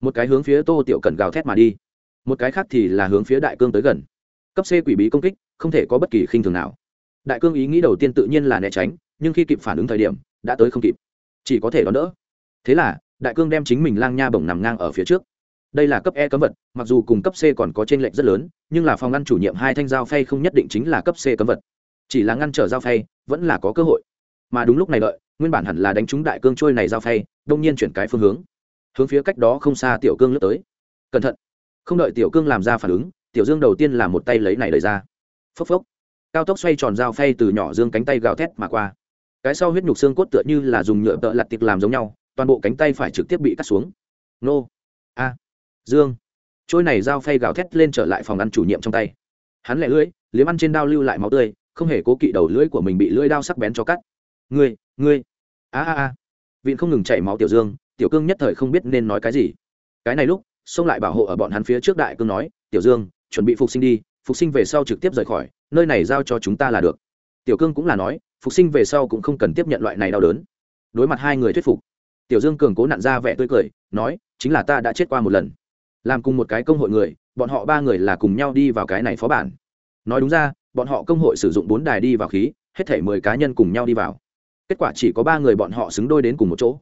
một cái hướng phía tô tiểu cần gào thét mà đi. Một cái khác thì là hướng phía đại cương tới gần. Cấp c quỷ bí công kích, không thể có bất kỳ khinh thường nào. Đại cương ý nghĩ đầu tiên tự nhiên là né tránh, nhưng khi kịp phản ứng thời điểm, đã tới không kịp. Chỉ có thể đón đỡ thế là, đại cương đem chính mình lang nha bổng nằm ngang ở phía trước. Đây là cấp e cấm vật, mặc dù cùng cấp c còn có t r ê n lệch rất lớn, nhưng là phòng ngăn chủ nhiệm hai thanh dao phay không nhất định chính là cấp c cấm vật. Chỉ là ngăn trở dao phay, vẫn là có cơ hội. Mà đúng lúc này đợi, nguyên bản hẳn là đánh trúng đại cương trôi này dao phay, đông nhiên chuyển cái phương hướng. Hướng phía cách đó không xa tiểu cương lướt tới. Cẩn thận. Không đợi tiểu cương làm ra phản ứng, tiểu dương đầu tiên là một tay lấy này lời ra. Phốc phốc. Cao tốc xoay tròn dao phay từ nhỏ dương cánh tay gào thét mà qua. Cái sau huyết nhục xương cốt tựa như là dùng nhựa tợ lặt tiệc làm giống nhau toàn bộ cánh tay phải trực tiếp bị cắt xuống. Nô. A. Dương. Trôi này dao phay gào thét lên trở lại phòng ăn chủ nhiệm trong tay. Hắn lẻ lưỡi, liếm ăn trên đao lưu lại máu tươi, không hề cố kỵ đầu lưỡi của mình bị lưỡi đao sắc bén cho cắt. Ngươi ngươi. A a a. Vịn không ngừng chảy máu tiểu dương, tiểu cương nhất thời không biết nên nói cái gì. Cái này lúc, xông lại bảo hộ ở bọn hắn phía trước đại cương nói, tiểu dương, chuẩn bị phục sinh đi, phục sinh về sau trực tiếp rời khỏi, nơi này giao cho chúng ta là được. Tiểu cương cũng là nói, phục sinh về sau cũng không cần tiếp nhận loại này đau đớn. Đối mặt hai người thuyết phục tiểu dương cường cố nặn ra vẻ tươi cười, nói, chính là ta đã chết qua một lần. Làm cùng một cái công hội người, bọn họ ba người là cùng nhau đi vào cái này phó bản. Nói đúng ra, bọn họ công hội sử dụng bốn đài đi vào khí, hết thể mười cá nhân cùng nhau đi vào. Kết quả chỉ có ba người bọn họ xứng đôi đến cùng một chỗ.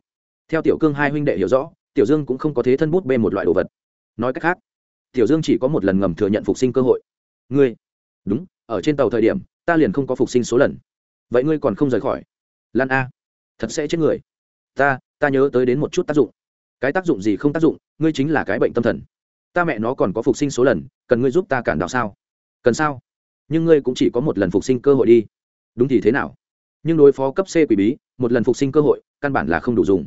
Theo tiểu cương hai huynh đệ hiểu rõ, tiểu dương cũng không có thế thân bút bê một loại đồ vật. Nói cách khác, tiểu dương chỉ có một lần ngầm thừa nhận phục sinh cơ hội. Ngươi, đúng, ở trên tàu thời điểm, ta liền không có phục sinh số lần. Vậy ngươi còn không rời khỏi. Lan a, thật sẽ chết người. Ta ta nhớ tới đến một chút tác dụng. Cái tác dụng gì không tác dụng, ngươi chính là cái bệnh tâm thần. Ta mẹ nó còn có phục sinh số lần, cần ngươi giúp ta cản đạo sao? Cần sao? Nhưng ngươi cũng chỉ có một lần phục sinh cơ hội đi. Đúng thì thế nào? Nhưng đối phó cấp c quỷ bí, một lần phục sinh cơ hội, căn bản là không đủ dùng.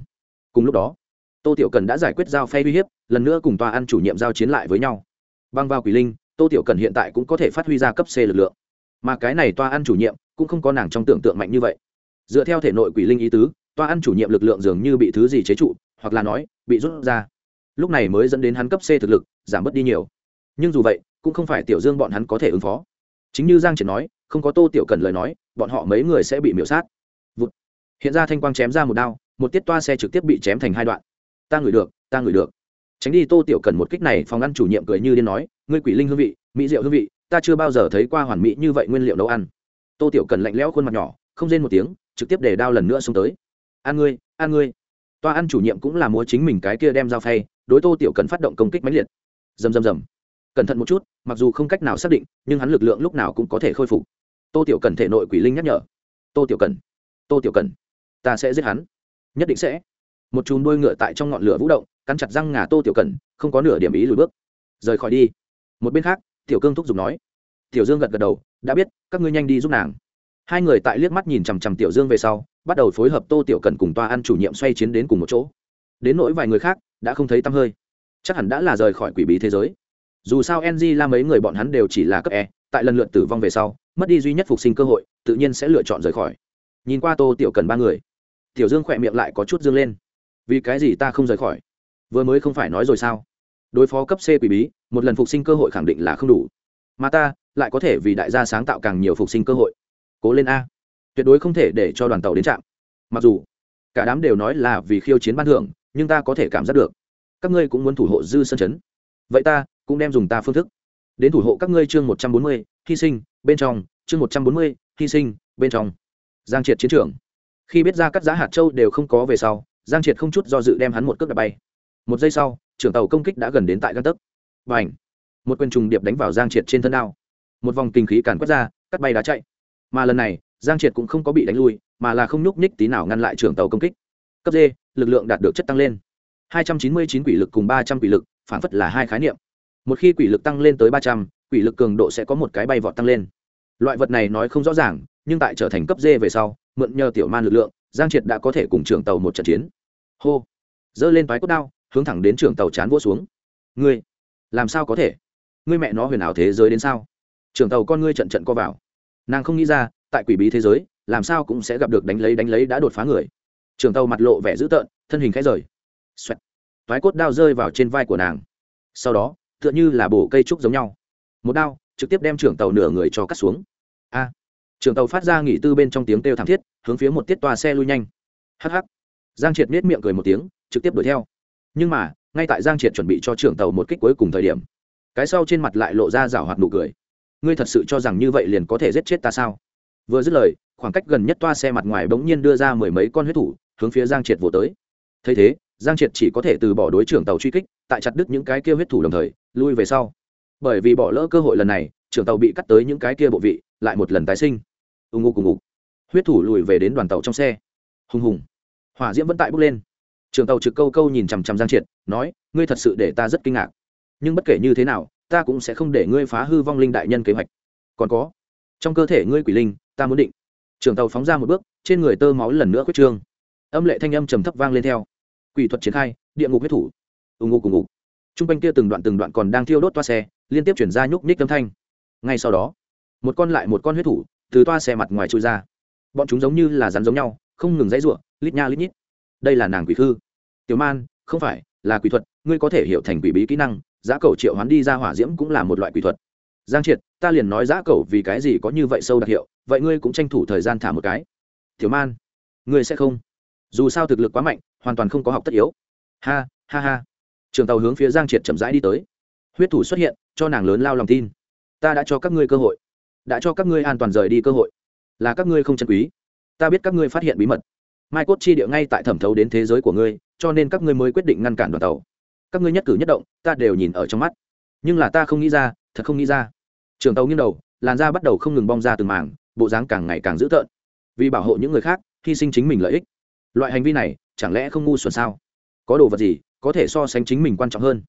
Cùng lúc đó, tô tiểu cần đã giải quyết giao phay uy hiếp, lần nữa cùng tòa ăn chủ nhiệm giao chiến lại với nhau. Băng vào quỷ linh, tô tiểu cần hiện tại cũng có thể phát huy ra cấp c lực lượng. Mà cái này toa ăn chủ nhiệm cũng không có nàng trong tưởng tượng mạnh như vậy. Dựa theo thể nội quỷ linh ý tứ toa ăn chủ nhiệm lực lượng dường như bị thứ gì chế trụ, hoặc là nói, bị rút ra. Lúc này mới dẫn đến hắn cấp c thực lực, giảm bớt đi nhiều. Nhưng dù vậy, cũng không phải tiểu dương bọn hắn có thể ứng phó. Chính như giang triển nói, không có tô tiểu cần lời nói, bọn họ mấy người sẽ bị miễu sát. Vụt. hiện ra thanh quang chém ra một đao, một tiết toa xe trực tiếp bị chém thành hai đoạn. Ta ngửi được, ta ngửi được. Tránh đi tô tiểu cần một kích này, phòng ăn chủ nhiệm cười như điên nói, ngươi quỷ linh hương vị, mỹ rượu hương vị, ta chưa bao giờ thấy qua hoàn mỹ như vậy nguyên liệu nấu ăn. Tô tiểu cần lạnh lẽo khuôn mặt nhỏ, không rên một tiếng, trực tiếp để đao lần nữa xuống tới an ngươi an ngươi. Toa ăn chủ nhiệm cũng là múa chính mình cái kia đem dao phay, đối tô tiểu cần phát động công kích mãnh liệt. Dầm dầm dầm cẩn thận một chút, mặc dù không cách nào xác định, nhưng hắn lực lượng lúc nào cũng có thể khôi phục. Tô tiểu cần thể nội quỷ linh nhắc nhở. Tô tiểu cần, tô tiểu cần, ta sẽ giết hắn. Nhất định sẽ. Một chùm đôi ngựa tại trong ngọn lửa vũ động, cắn chặt răng ngà tô tiểu cần, không có nửa điểm ý lùi bước. Rời khỏi đi. Một bên khác, tiểu cương thúc giục nói. Tiểu dương gật gật đầu, đã biết, các ngươi nhanh đi giúp nàng. Hai người tại liếc mắt nhìn chằm chằm tiểu dương về sau bắt đầu phối hợp tô tiểu cần cùng toa ăn chủ nhiệm xoay chiến đến cùng một chỗ. Đến nỗi vài người khác, đã không thấy tăm hơi. Chắc hẳn đã là rời khỏi quỷ bí thế giới. Dù sao ng là mấy người bọn hắn đều chỉ là cấp e tại lần lượt tử vong về sau, mất đi duy nhất phục sinh cơ hội, tự nhiên sẽ lựa chọn rời khỏi. Nhìn qua tô tiểu cần ba người, tiểu dương khỏe miệng lại có chút dương lên. Vì cái gì ta không rời khỏi? Vừa mới không phải nói rồi sao? Đối phó cấp c quỷ bí, một lần phục sinh cơ hội khẳng định là không đủ. Mà ta, lại có thể vì đại gia sáng tạo càng nhiều phục sinh cơ hội. Cố lên a tuyệt đối không thể để cho đoàn tàu đến trạm. Mặc dù, cả đám đều nói là vì khiêu chiến ban thưởng, nhưng ta có thể cảm giác được, các ngươi cũng muốn thủ hộ dư sân chấn. Vậy ta cũng đem dùng ta phương thức. Đến thủ hộ các ngươi chương một trăm bốn mươi, hy sinh, bên trong, chương một trăm bốn mươi, hy sinh, bên trong. Giang triệt chiến trường. Khi biết ra các giá hạt châu đều không có về sau, giang triệt không chút do dự đem hắn một cước đạp bay. Một giây sau, trưởng tàu công kích đã gần đến tại găng tấc. Và ảnh một quyền trùng điệp đánh vào giang triệt trên thân đao. Một vòng kinh khí càn quét ra, cắt bay đá chạy. Mà lần này giang triệt cũng không có bị đánh lui, mà là không nhúc nhích tí nào ngăn lại trưởng tàu công kích. Cấp d, lực lượng đạt được chất tăng lên. Hai trăm chín mươi chín quỷ lực cùng ba trăm quỷ lực, phản phất là hai khái niệm. Một khi quỷ lực tăng lên tới ba trăm, quỷ lực cường độ sẽ có một cái bay vọt tăng lên. Loại vật này nói không rõ ràng, nhưng tại trở thành cấp d về sau, mượn nhờ tiểu man lực lượng, giang triệt đã có thể cùng trưởng tàu một trận chiến. Hô. Dơ lên toái cốt đao, hướng thẳng đến trưởng tàu chán vỗ xuống. Ngươi, làm sao có thể? Ngươi mẹ nó huyền ảo thế giới đến sao? Trưởng tàu con ngươi trận trận co vào. Nàng không nghĩ ra tại quỷ bí thế giới, làm sao cũng sẽ gặp được đánh lấy đánh lấy đã đột phá người. Trường tàu mặt lộ vẻ dữ tợn, thân hình khẽ rời. Xoẹt. Thoái cốt đao rơi vào trên vai của nàng. Sau đó, tựa như là bổ cây trúc giống nhau. Một đao, trực tiếp đem trưởng tàu nửa người cho cắt xuống. A. Trưởng tàu phát ra nghỉ tư bên trong tiếng kêu thảm thiết, hướng phía một tiết toa xe lui nhanh. Hh giang triệt miết miệng cười một tiếng, trực tiếp đuổi theo. Nhưng mà, ngay tại giang triệt chuẩn bị cho trưởng tàu một kích cuối cùng thời điểm, cái sau trên mặt lại lộ ra rảo hoạt nụ cười. Ngươi thật sự cho rằng như vậy liền có thể giết chết ta sao? Vừa dứt lời, khoảng cách gần nhất toa xe mặt ngoài bỗng nhiên đưa ra mười mấy con huyết thủ, hướng phía giang triệt vỗ tới. Thấy thế, giang triệt chỉ có thể từ bỏ đối trưởng tàu truy kích, tại chặt đứt những cái kia huyết thủ đồng thời, lui về sau. Bởi vì bỏ lỡ cơ hội lần này, trưởng tàu bị cắt tới những cái kia bộ vị, lại một lần tái sinh. Ù ngục cùng ngục. Huyết thủ lùi về đến đoàn tàu trong xe. Hùng hùng. Hỏa diễm vẫn tại bước lên. Trưởng tàu trực câu câu nhìn chằm chằm giang triệt, nói, ngươi thật sự để ta rất kinh ngạc. Nhưng bất kể như thế nào, ta cũng sẽ không để ngươi phá hư vong linh đại nhân kế hoạch. Còn có trong cơ thể ngươi quỷ linh, ta muốn định. Trưởng tàu phóng ra một bước, trên người tơ máu lần nữa quyết trương. Âm lệ thanh âm trầm thấp vang lên theo. Quỷ thuật triển khai, địa ngục huyết thủ. Ù ngục cùng ngục. T r u n g quanh kia từng đoạn từng đoạn còn đang thiêu đốt toa xe, liên tiếp chuyển ra nhúc nhích âm thanh. Ngay sau đó, một con lại một con huyết thủ từ toa xe mặt ngoài trôi ra. Bọn chúng giống như là rắn giống nhau, không ngừng dãy r u ộ lít nha lít nhít. Đây là nàng quỷ khư. Tiểu man, không phải, là quỷ thuật, ngươi có thể hiểu thành quỷ bí kỹ năng, giá cầu triệu hoán đi ra hỏa diễm cũng là một loại quỷ thuật giang triệt, ta liền nói giã cầu vì cái gì có như vậy sâu đặc hiệu, vậy ngươi cũng tranh thủ thời gian thả một cái. Thiếu man, ngươi sẽ không? Dù sao thực lực quá mạnh, hoàn toàn không có học tất yếu. Ha ha ha. Trường tàu hướng phía giang triệt chậm rãi đi tới. Huyết thủ xuất hiện, cho nàng lớn lao lòng tin. Ta đã cho các ngươi cơ hội. Đã cho các ngươi an toàn rời đi cơ hội. Là các ngươi không chân quý. Ta biết các ngươi phát hiện bí mật. Mai cốt chi địa ngay tại thẩm thấu đến thế giới của ngươi, cho nên các ngươi mới quyết định ngăn cản đoàn tàu. Các ngươi nhất cử nhất động, ta đều nhìn ở trong mắt. Nhưng là ta không nghĩ ra, thật không nghĩ ra trường tàu nghiêng đầu, làn da bắt đầu không ngừng bong ra từng mảng, bộ dáng càng ngày càng dữ tợn. Vì bảo hộ những người khác, hy sinh chính mình lợi ích. Loại hành vi này, chẳng lẽ không ngu xuẩn sao? Có đồ vật gì, có thể so sánh chính mình quan trọng hơn?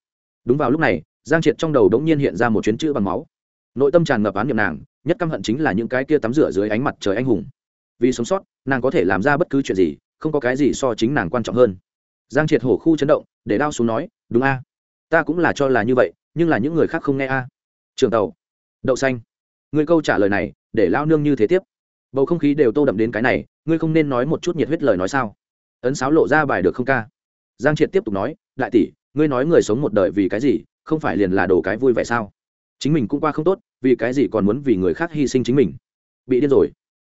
Đúng vào lúc này, giang triệt trong đầu đống nhiên hiện ra một chuyến chữ bằng máu. Nội tâm tràn ngập án niệm nàng, nhất căm hận chính là những cái kia tắm rửa dưới ánh mặt trời anh hùng. Vì sống sót, nàng có thể làm ra bất cứ chuyện gì, không có cái gì so chính nàng quan trọng hơn. Giang triệt hổ khu chấn động, để đao xuống nói, đúng a, ta cũng là cho là như vậy, nhưng là những người khác không nghe a. Trường tàu đậu xanh. Người câu trả lời này, để lao nương như thế tiếp. Bầu không khí đều tô đậm đến cái này, ngươi không nên nói một chút nhiệt huyết lời nói sao? Ấn sáo lộ ra bài được không ca? Giang triệt tiếp tục nói, đại tỷ, ngươi nói người sống một đời vì cái gì, không phải liền là đồ cái vui vẻ sao? Chính mình cũng qua không tốt, vì cái gì còn muốn vì người khác hy sinh chính mình? Bị điên rồi.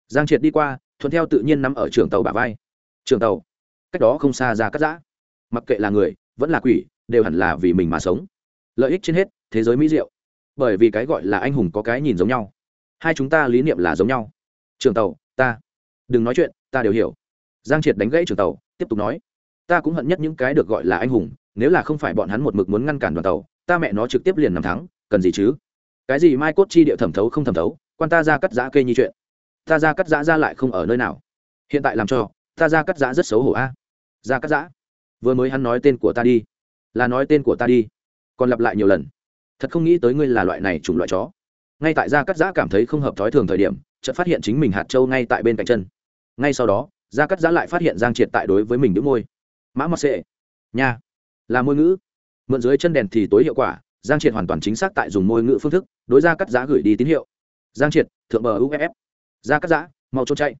Giang triệt đi qua, thuận theo tự nhiên nằm ở trường tàu bà vai. Trường tàu? Cách đó không xa ra cắt giã. Mặc kệ là người, vẫn là quỷ, đều hẳn là vì mình mà sống. Lợi ích trên hết, thế giới mỹ diệu bởi vì cái gọi là anh hùng có cái nhìn giống nhau. Hai chúng ta lý niệm là giống nhau. Trường tàu, ta. Đừng nói chuyện, ta đều hiểu. Giang triệt đánh gãy trường tàu, tiếp tục nói. Ta cũng hận nhất những cái được gọi là anh hùng, nếu là không phải bọn hắn một mực muốn ngăn cản đoàn tàu, ta mẹ nó trực tiếp liền nằm thắng, cần gì chứ? Cái gì mai cốt chi địa thẩm thấu không thẩm thấu, quan ta ra cắt giã cây như chuyện. Ta ra cắt giã ra lại không ở nơi nào. Hiện tại làm cho, ta ra cắt giã rất xấu hổ a. Ra cắt giã. Vừa mới hắn nói tên của ta đi, là nói tên của ta đi, còn lặp lại nhiều lần thật không nghĩ tới ngươi là loại này chủng loại chó. Ngay tại gia cắt giã cảm thấy không hợp thói thường thời điểm, chợt phát hiện chính mình hạt trâu ngay tại bên cạnh chân. Ngay sau đó, gia cắt giã lại phát hiện giang triệt tại đối với mình đĩu môi. Mã mọt sệ, nha, là môi ngữ. Mượn dưới chân đèn thì tối hiệu quả, giang triệt hoàn toàn chính xác tại dùng môi ngữ phương thức, đối gia cắt giã gửi đi tín hiệu. Giang triệt, thượng bờ uff gia cắt giã, mau trốn chạy.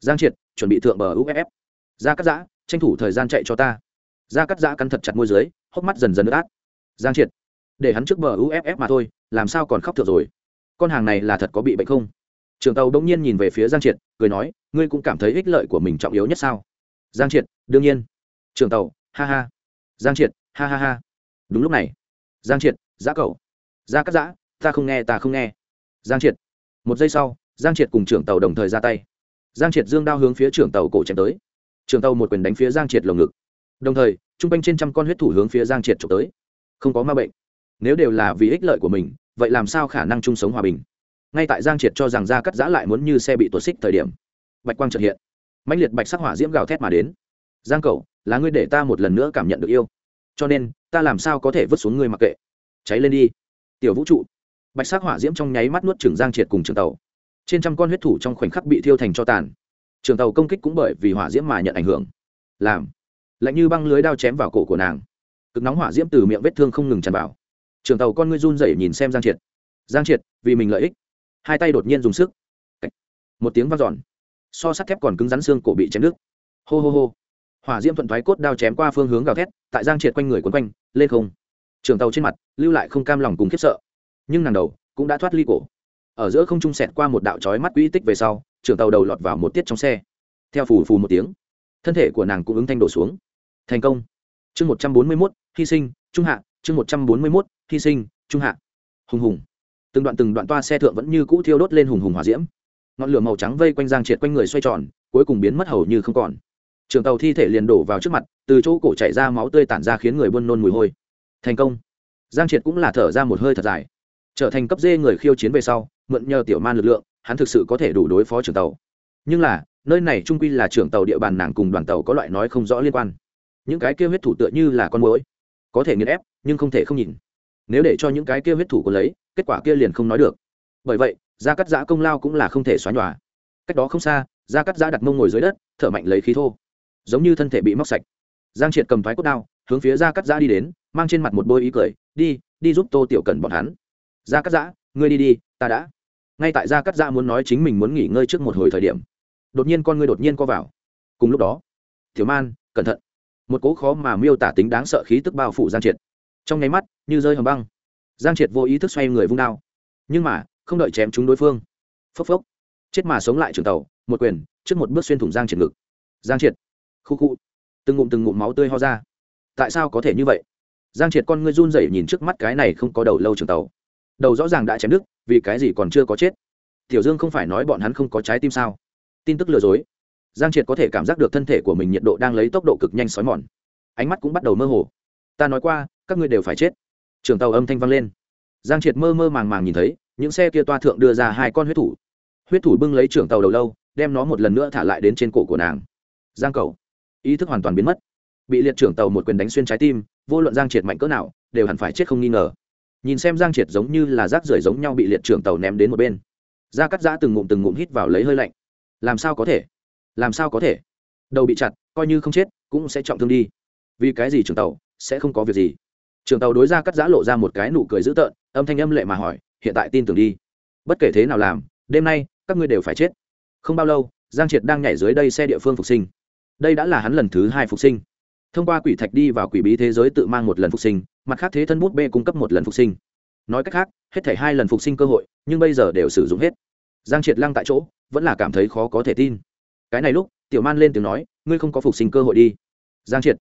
Giang triệt, chuẩn bị thượng bờ uff gia cắt giã, tranh thủ thời gian chạy cho ta. Gia cắt giã cắn thật chặt môi dưới, hốc mắt dần dần ướt át. Giang triệt để hắn trước bờ uff mà thôi, làm sao còn khóc thượng rồi? Con hàng này là thật có bị bệnh không? Trường tàu đông nhiên nhìn về phía giang triệt, cười nói, ngươi cũng cảm thấy ích lợi của mình trọng yếu nhất sao? Giang triệt, đương nhiên. Trường tàu, ha ha. Giang triệt, ha ha ha. Đúng lúc này. Giang triệt, giã cậu. Ra cắt giã, ta không nghe, ta không nghe. Giang triệt. Một giây sau, giang triệt cùng trưởng tàu đồng thời ra tay. Giang triệt dương đao hướng phía trưởng tàu cổ chém tới. Trưởng tàu một quyền đánh phía giang triệt lồng ngực. Đồng thời t r u n g quanh trên trăm con huyết thủ hướng phía giang triệt trộm tới. Không có ma bệnh nếu đều là vì ích lợi của mình, vậy làm sao khả năng chung sống hòa bình? Ngay tại giang triệt cho rằng gia cắt giã lại muốn như xe bị tuột xích thời điểm, bạch quang trật hiện. Mạnh liệt bạch sắc hỏa diễm gào thét mà đến. Giang cầu là ngươi để ta một lần nữa cảm nhận được yêu. Cho nên, ta làm sao có thể vứt xuống ngươi mặc kệ? Cháy lên đi. Tiểu vũ trụ. Bạch sắc hỏa diễm trong nháy mắt nuốt trường giang triệt cùng trường tàu. Trên trăm con huyết thủ trong khoảnh khắc bị thiêu thành cho tàn. Trường tàu công kích cũng bởi vì hỏa diễm mà nhận ảnh hưởng. Làm. Lạnh như băng lưới đao chém vào cổ của nàng. Cực nóng hỏa diễm từ miệng vết thương không ngừng tràn vào. Trưởng tàu con ngươi run rẩy nhìn xem giang triệt. Giang triệt, vì mình lợi ích. Hai tay đột nhiên dùng sức. Một tiếng vang dọn. So sắt thép còn cứng rắn xương cổ bị chém đứt. Hô hô hô. Hỏa diễm thuận thoái cốt đao chém qua phương hướng gào thét, tại giang triệt quanh người quấn quanh, lên không. Trường tàu trên mặt, lưu lại không cam lòng cùng khiếp sợ. Nhưng nàng đầu cũng đã thoát ly cổ. Ở giữa không trung sẹt qua một đạo chói mắt quỹ tích về sau, trường tàu đầu lọt vào một tiết trong xe. Theo phù phù một tiếng, thân thể của nàng cũng ứng thanh đổ xuống. Thành công. Chương một trăm bốn mươi mốt, hy sinh. Trung hạ. Chương một trăm bốn mươi mốt hy sinh, trung hạ. Hùng hùng. Từng đoạn từng đoạn toa xe thượng vẫn như cũ thiêu đốt lên hùng hùng hỏa diễm. Ngọn lửa màu trắng vây quanh giang triệt quanh người xoay tròn, cuối cùng biến mất hầu như không còn. Trường tàu thi thể liền đổ vào trước mặt, từ chỗ cổ chảy ra máu tươi tản ra khiến người buôn nôn mùi hôi. Thành công. Giang triệt cũng là thở ra một hơi thật dài. Trở thành cấp dê người khiêu chiến về sau, mượn nhờ tiểu man lực lượng, hắn thực sự có thể đủ đối phó trường tàu. Nhưng là, nơi này trung quy là trưởng tàu địa bàn nàng cùng đoàn tàu có loại nói không rõ liên quan. Những cái kêu huyết thủ tựa như là con mối có thể nghiền ép, nhưng không thể không nhìn nếu để cho những cái kia huyết thủ có lấy, kết quả kia liền không nói được. Bởi vậy, gia cắt giã công lao cũng là không thể xóa nhòa. Cách đó không xa, gia cắt giã đặt mông ngồi dưới đất, thở mạnh lấy khí thô. Giống như thân thể bị móc sạch. Giang triệt cầm thoái cốt đao, hướng phía gia cắt giã đi đến, mang trên mặt một bôi ý cười, đi đi giúp tô tiểu cần bọn hắn. Gia cắt giã, ngươi đi đi, ta đã. Ngay tại gia cắt giã muốn nói chính mình muốn nghỉ ngơi trước một hồi thời điểm, đột nhiên con ngươi đột nhiên co vào. Cùng lúc đó thiếu man, cẩn thận. Một cố khó mà miêu tả tính đáng sợ khí tức bao phủ giang triệt trong nháy mắt, như rơi hầm băng. Giang triệt vô ý thức xoay người vung đao. Nhưng mà, không đợi chém chúng đối phương. Phốc phốc. Chết mà sống lại trường tàu, một quyền, trước một bước xuyên thủng giang triệt ngực. Giang triệt. Khu khu. Từng ngụm từng ngụm máu tươi ho ra. Tại sao có thể như vậy? Giang triệt con ngươi run rẩy nhìn trước mắt cái này không có đầu lâu trường tàu. Đầu rõ ràng đã chém đứt, vì cái gì còn chưa có chết? Tiểu dương không phải nói bọn hắn không có trái tim sao? Tin tức lừa dối. Giang triệt có thể cảm giác được thân thể của mình nhiệt độ đang lấy tốc độ cực nhanh xói mòn. Ánh mắt cũng bắt đầu mơ hồ. Ta nói qua các ngươi đều phải chết. Trường tàu âm thanh vang lên. Giang triệt mơ mơ màng màng nhìn thấy, những xe kia toa thượng đưa ra hai con huyết thủ. Huyết thủ bưng lấy trưởng tàu đầu lâu, đem nó một lần nữa thả lại đến trên cổ của nàng. Giang cầu. Ý thức hoàn toàn biến mất. Bị liệt trưởng tàu một quyền đánh xuyên trái tim, vô luận giang triệt mạnh cỡ nào, đều hẳn phải chết không nghi ngờ. Nhìn xem giang triệt giống như là rác rưởi giống nhau bị liệt trưởng tàu ném đến một bên. Da cắt giã từng ngụm từng ngụm hít vào lấy hơi lạnh. Làm sao có thể? Làm sao có thể? Đầu bị chặt, coi như không chết, cũng sẽ trọng thương đi. Vì cái gì trưởng tàu sẽ không có việc gì? Trường tàu đối ra cắt giã lộ ra một cái nụ cười dữ tợn, âm thanh âm lệ mà hỏi, hiện tại tin tưởng đi. Bất kể thế nào làm, đêm nay các ngươi đều phải chết. Không bao lâu, giang triệt đang nhảy dưới đây xe địa phương phục sinh. Đây đã là hắn lần thứ hai phục sinh. Thông qua quỷ thạch đi vào quỷ bí thế giới tự mang một lần phục sinh, mặt khác thế thân bút bê cung cấp một lần phục sinh. Nói cách khác, hết thể hai lần phục sinh cơ hội, nhưng bây giờ đều sử dụng hết. Giang triệt lăng tại chỗ, vẫn là cảm thấy khó có thể tin. Cái này lúc, tiểu man lên tiếng nói, ngươi không có phục sinh cơ hội đi. Giang triệt.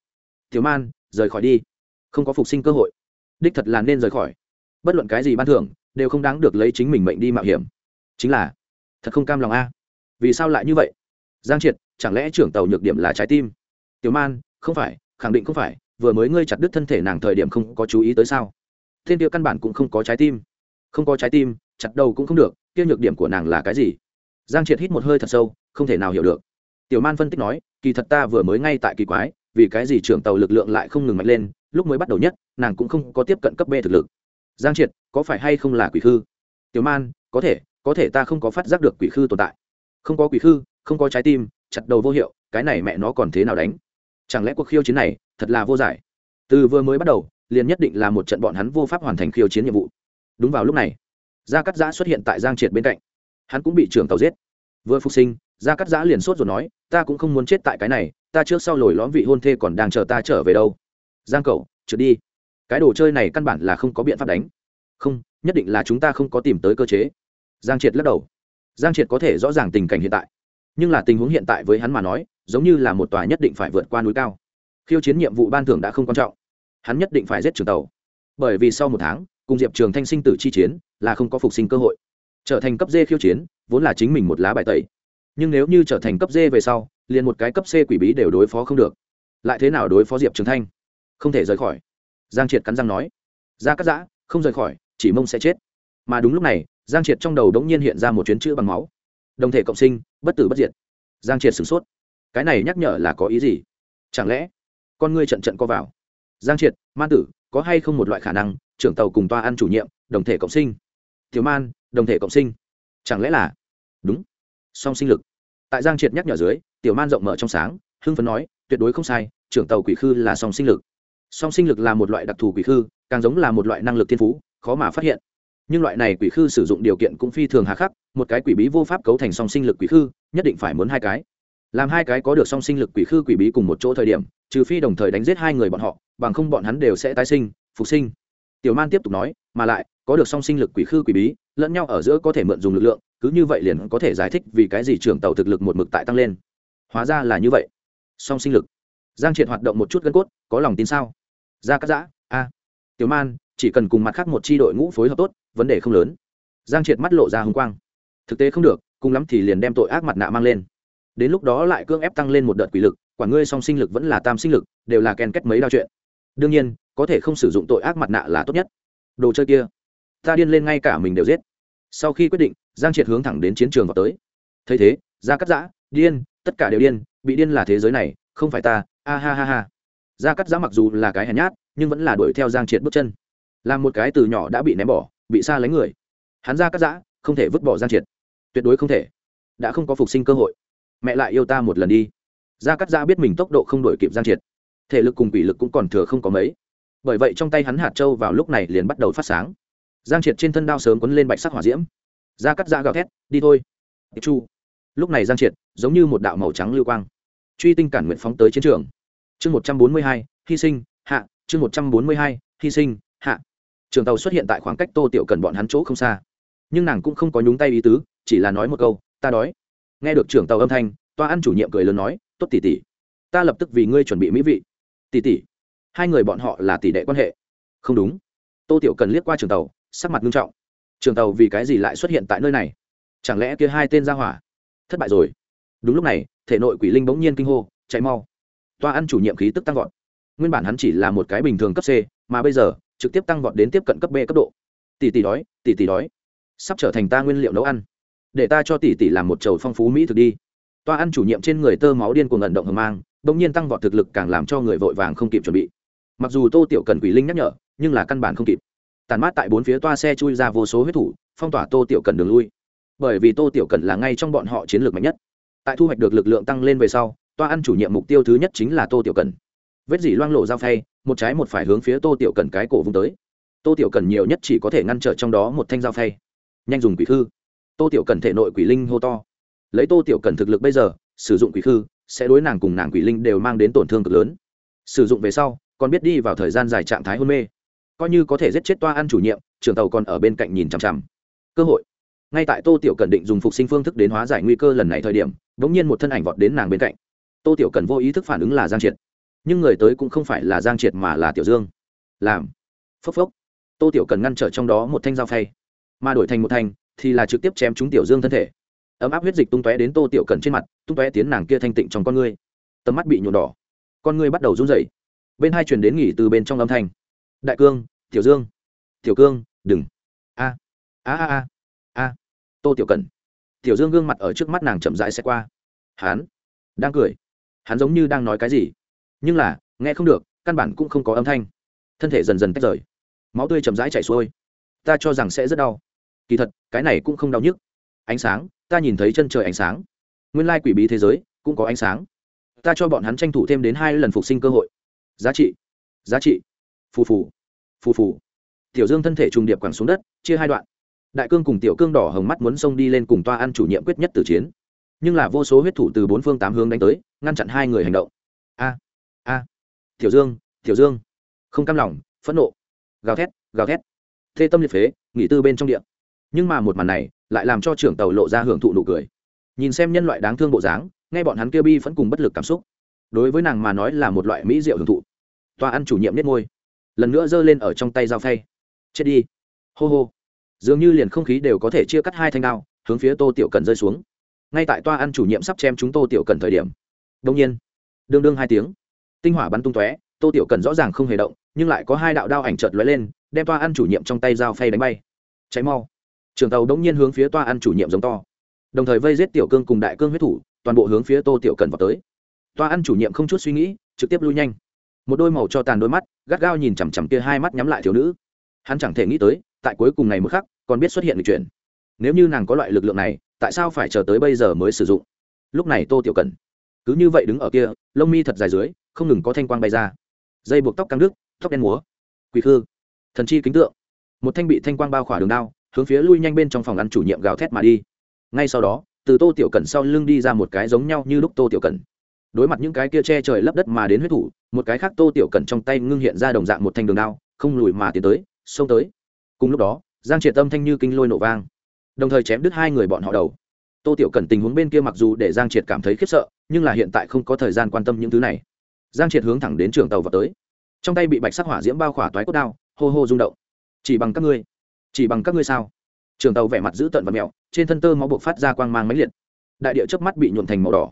Tiểu man, rời khỏi đi không có phục sinh cơ hội. Đích thật là nên rời khỏi. Bất luận cái gì ban thưởng, đều không đáng được lấy chính mình mệnh đi mạo hiểm. Chính là, thật không cam lòng a. Vì sao lại như vậy? Giang triệt, chẳng lẽ trưởng tàu nhược điểm là trái tim? Tiểu man, không phải, khẳng định không phải, vừa mới ngươi chặt đứt thân thể nàng thời điểm không có chú ý tới sao? Thiên tiêu căn bản cũng không có trái tim. Không có trái tim, chặt đầu cũng không được, kia nhược điểm của nàng là cái gì? Giang triệt hít một hơi thật sâu, không thể nào hiểu được. Tiểu man phân tích nói, kỳ thật ta vừa mới ngay tại kỳ quái, vì cái gì trưởng tàu lực lượng lại không ngừng mạnh lên lúc mới bắt đầu nhất, nàng cũng không có tiếp cận cấp b thực lực. Giang triệt, có phải hay không là quỷ khư? Tiểu man, có thể có thể ta không có phát giác được quỷ khư tồn tại. Không có quỷ khư, không có trái tim, chặt đầu vô hiệu, cái này mẹ nó còn thế nào đánh? Chẳng lẽ cuộc khiêu chiến này thật là vô giải? Từ vừa mới bắt đầu, liền nhất định là một trận bọn hắn vô pháp hoàn thành khiêu chiến nhiệm vụ. Đúng vào lúc này, gia cắt giã xuất hiện tại giang triệt bên cạnh. Hắn cũng bị trưởng tàu giết. Vừa phục sinh, gia cắt giã liền sốt rồi nói, ta cũng không muốn chết tại cái này, ta trước sau lồi lõm vị hôn thê còn đang chờ ta trở về đâu giang cậu, trượt đi. Cái đồ chơi này căn bản là không có biện pháp đánh. Không, nhất định là chúng ta không có tìm tới cơ chế. Giang triệt lắc đầu. Giang triệt có thể rõ ràng tình cảnh hiện tại. Nhưng là tình huống hiện tại với hắn mà nói, giống như là một tòa nhất định phải vượt qua núi cao. Khiêu chiến nhiệm vụ ban thưởng đã không quan trọng. Hắn nhất định phải giết trường tàu. Bởi vì sau một tháng, cùng diệp trường thanh sinh tử chi chiến, là không có phục sinh cơ hội. Trở thành cấp d khiêu chiến, vốn là chính mình một lá bài tẩy. Nhưng nếu như trở thành cấp d về sau, liền một cái cấp c quỷ bí đều đối phó không được. Lại thế nào đối phó diệp trường thanh? Không thể rời khỏi. Giang triệt cắn răng nói, ra cắt giã, không rời khỏi, chỉ mông sẽ chết. Mà đúng lúc này, giang triệt trong đầu đống nhiên hiện ra một chuyến chữ bằng máu. Đồng thể cộng sinh, bất tử bất diệt. Giang triệt sửng sốt. Cái này nhắc nhở là có ý gì? Chẳng lẽ con ngươi trận trận co vào? Giang triệt man tử, có hay không một loại khả năng, trưởng tàu cùng toa ăn chủ nhiệm, đồng thể cộng sinh? Thiếu man, đồng thể cộng sinh. Chẳng lẽ là đúng? Song sinh lực. Tại giang triệt nhắc nhở dưới, tiểu man rộng mở trong sáng, hưng phấn nói, tuyệt đối không sai, trưởng tàu quỷ khư là song sinh lực song sinh lực là một loại đặc thù quỷ khư, càng giống là một loại năng lực thiên phú, khó mà phát hiện. Nhưng loại này quỷ khư sử dụng điều kiện cũng phi thường hà khắc, một cái quỷ bí vô pháp cấu thành song sinh lực quỷ khư, nhất định phải muốn hai cái. Làm hai cái có được song sinh lực quỷ khư quỷ bí cùng một chỗ thời điểm, trừ phi đồng thời đánh giết hai người bọn họ, bằng không bọn hắn đều sẽ tái sinh, phục sinh. Tiểu man tiếp tục nói, mà lại, có được song sinh lực quỷ khư quỷ bí, lẫn nhau ở giữa có thể mượn dùng lực lượng, cứ như vậy liền có thể giải thích vì cái gì trưởng tàu thực lực một mực tại tăng lên. Hóa ra là như vậy. Song sinh lực giang triệt hoạt động một chút gân cốt, có lòng tin sao? Ra cắt giã, a. Tiểu man, chỉ cần cùng mặt khác một c h i đội ngũ phối hợp tốt, vấn đề không lớn. Giang triệt mắt lộ ra hồng quang. Thực tế không được, cùng lắm thì liền đem tội ác mặt nạ mang lên. Đến lúc đó lại cưỡng ép tăng lên một đợt quỷ lực, quả ngươi song sinh lực vẫn là tam sinh lực, đều là kèn kết mấy đao chuyện. Đương nhiên, có thể không sử dụng tội ác mặt nạ là tốt nhất. Đồ chơi kia, ta điên lên ngay cả mình đều giết. Sau khi quyết định, giang triệt hướng thẳng đến chiến trường vào tới. Thấy thế, ra cắt giã, điên, tất cả đều điên, bị điên là thế giới này, không phải ta a ha ha ha. Gia cắt giã mặc dù là cái hèn nhát, nhưng vẫn là đuổi theo giang triệt bước chân. Là một cái từ nhỏ đã bị ném bỏ, bị xa lánh người. Hắn Gia cắt giã, không thể vứt bỏ giang triệt. Tuyệt đối không thể. Đã không có phục sinh cơ hội. Mẹ lại yêu ta một lần đi. Gia cắt giã biết mình tốc độ không đổi kịp giang triệt. Thể lực cùng quỷ lực cũng còn thừa không có mấy. Bởi vậy trong tay hắn hạt trâu vào lúc này liền bắt đầu phát sáng. Giang triệt trên thân đao sớm quấn lên bạch sắc hỏa diễm. Gia cắt giã gào thét, đi thôi. Chu. Lúc này giang triệt giống như một đạo màu trắng lưu quang, truy tinh cản nguyện phóng tới chiến trường chương một trăm bốn mươi hai, hy sinh, hạ. Chương một trăm bốn mươi hai, hy sinh, hạ. Trường tàu xuất hiện tại khoảng cách tô tiểu cần bọn hắn chỗ không xa. Nhưng nàng cũng không có nhúng tay ý tứ, chỉ là nói một câu, ta đói. Nghe được trưởng tàu âm thanh, toa ăn chủ nhiệm cười lớn nói, tốt tỷ tỷ, ta lập tức vì ngươi chuẩn bị mỹ vị. Tỷ tỷ, hai người bọn họ là tỷ đệ quan hệ. Không đúng. Tô tiểu cần liếc qua trường tàu, sắc mặt nghiêm trọng. Trường tàu vì cái gì lại xuất hiện tại nơi này? Chẳng lẽ kia hai tên ra hỏa? Thất bại rồi. Đúng lúc này, thể nội quỷ linh bỗng nhiên kinh hô, chạy mau toa ăn chủ nhiệm khí tức tăng vọt. Nguyên bản hắn chỉ là một cái bình thường cấp c, mà bây giờ, trực tiếp tăng vọt đến tiếp cận cấp b cấp độ. Tỷ tỷ đói, tỷ tỷ đói. Sắp trở thành ta nguyên liệu nấu ăn. Để ta cho tỷ tỷ làm một chầu phong phú mỹ thực đi. Toa ăn chủ nhiệm trên người tơ máu điên cuồng ẩn động hờ mang đ nhiên tăng vọt thực lực càng làm cho người vội vàng không kịp chuẩn bị. Mặc dù tô tiểu cần quỷ linh nhắc nhở, nhưng là căn bản không kịp. Tàn mát tại bốn phía toa xe chui ra vô số huyết thủ, phong tỏa tô tiểu cần đường lui. Bởi vì tô tiểu cần là ngay trong bọn họ chiến lược mạnh nhất. Tại thu hoạch được lực lượng tăng lên về sau toa ăn chủ nhiệm mục tiêu thứ nhất chính là tô tiểu cần. Vết dỉ loang lộ dao phay, một trái một phải hướng phía tô tiểu cần cái cổ vung tới. Tô tiểu cần nhiều nhất chỉ có thể ngăn trở trong đó một thanh dao phay. Nhanh dùng quỷ khư. Tô tiểu cần thể nội quỷ linh hô to. Lấy tô tiểu cần thực lực bây giờ, sử dụng quỷ khư, sẽ đối nàng cùng nàng quỷ linh đều mang đến tổn thương cực lớn. Sử dụng về sau, còn biết đi vào thời gian dài trạng thái hôn mê. Coi như có thể giết chết toa ăn chủ nhiệm, trưởng tàu còn ở bên cạnh nhìn chằm chằm. Cơ hội. Ngay tại tô tiểu cần định dùng phục sinh phương thức đến hóa giải nguy cơ lần này thời điểm đ ỗ n g nhiên một thân ảnh vọt đến nàng bên cạnh tô tiểu cần vô ý thức phản ứng là giang triệt. Nhưng người tới cũng không phải là giang triệt mà là tiểu dương. Làm. Phốc phốc. Tô tiểu cần ngăn trở trong đó một thanh dao phay. Mà đổi thành một thanh thì là trực tiếp chém trúng tiểu dương thân thể. Ấm áp huyết dịch tung tóe đến tô tiểu cần trên mặt tung tóe tiến nàng kia thanh tịnh trong con ngươi. Tầm mắt bị nhuộm đỏ. Con ngươi bắt đầu run rẩy. Bên hai truyền đến nghỉ từ bên trong âm thanh. Đại cương tiểu dương. Tiểu cương đừng. A a a a a. Tô tiểu cần. Tiểu dương gương mặt ở trước mắt nàng chậm rãi xe qua. Hán, đang cười hắn giống như đang nói cái gì. Nhưng là, nghe không được, căn bản cũng không có âm thanh. Thân thể dần dần tách rời. Máu tươi chậm rãi chảy xuôi. Ta cho rằng sẽ rất đau. Kỳ thật, cái này cũng không đau nhức. Ánh sáng, ta nhìn thấy chân trời ánh sáng. Nguyên lai quỷ bí thế giới cũng có ánh sáng. Ta cho bọn hắn tranh thủ thêm đến hai lần phục sinh cơ hội. Giá trị. Giá trị. Phù phù. Phù phù. Tiểu dương thân thể trùng điệp quẳng xuống đất, chia hai đoạn. Đại cương cùng tiểu cương đỏ hồng mắt muốn xông đi lên cùng toa ăn chủ nhiệm quyết nhất từ chiến nhưng là vô số huyết thủ từ bốn phương tám hướng đánh tới, ngăn chặn hai người hành động. A a, tiểu dương tiểu dương. Không cam lòng, phẫn nộ. Gào thét gào thét. Thê tâm liệt phế, nghỉ tư bên trong điện nhưng mà một màn này lại làm cho trưởng tàu lộ ra hưởng thụ nụ cười. Nhìn xem nhân loại đáng thương bộ dáng, nghe bọn hắn kia bi vẫn cùng bất lực cảm xúc. Đối với nàng mà nói là một loại mỹ diệu hưởng thụ. Toa ăn chủ nhiệm nết ngôi lần nữa giơ lên ở trong tay dao phay. Chết đi. Hô hô. Dường như liền không khí đều có thể chia cắt hai thanh đao, hướng phía tô tiểu cần rơi xuống ngay tại toa ăn chủ nhiệm sắp chém chúng tô tiểu cần thời điểm. Đông nhiên, đương đương hai tiếng, tinh hỏa bắn tung tóe, tô tiểu cần rõ ràng không hề động, nhưng lại có hai đạo đao ảnh chợt lóe lên, đem toa ăn chủ nhiệm trong tay dao phay đánh bay. Cháy mau. Trường tàu đông nhiên hướng phía toa ăn chủ nhiệm giống to. Đồng thời vây giết tiểu cương cùng đại cương huyết thủ, toàn bộ hướng phía tô tiểu cần vào tới. Toa ăn chủ nhiệm không chút suy nghĩ, trực tiếp lui nhanh. Một đôi màu cho tàn đôi mắt, gắt gao nhìn chằm chằm kia hai mắt nhắm lại thiếu nữ. Hắn chẳng thể nghĩ tới, tại cuối cùng này một khắc, còn biết xuất hiện lịch chuyển nếu như nàng có loại lực lượng này tại sao phải chờ tới bây giờ mới sử dụng? Lúc này tô tiểu cần, cứ như vậy đứng ở kia, lông mi thật dài dưới, không ngừng có thanh quang bay ra. Dây buộc tóc căng đức tóc đen múa. Quỳ khư, thần chi kính tượng. Một thanh bị thanh quang bao khỏa đường đao, hướng phía lui nhanh bên trong phòng ăn chủ nhiệm gào thét mà đi. Ngay sau đó, từ tô tiểu cần sau lưng đi ra một cái giống nhau như lúc tô tiểu cần. Đối mặt những cái kia che trời lấp đất mà đến huyết thủ, một cái khác tô tiểu cần trong tay ngưng hiện ra đồng dạng một thanh đường đao, không lùi mà tiến tới, xông tới. Cùng lúc đó, giang triệt tâm thanh như kinh lôi nổ vang đồng thời chém đứt hai người bọn họ đầu. Tô tiểu cần tình huống bên kia mặc dù để giang triệt cảm thấy khiếp sợ, nhưng là hiện tại không có thời gian quan tâm những thứ này. Giang triệt hướng thẳng đến trường tàu vào tới. Trong tay bị bạch sắc hỏa diễm bao khỏa toái cốt đao, hô hô rung động. Chỉ bằng các ngươi. Chỉ bằng các ngươi sao? Trường tàu vẻ mặt giữ tận và mẹo, trên thân tơ máu buộc phát ra quang mang máy liệt. Đại địa chớp mắt bị nhuộn thành màu đỏ.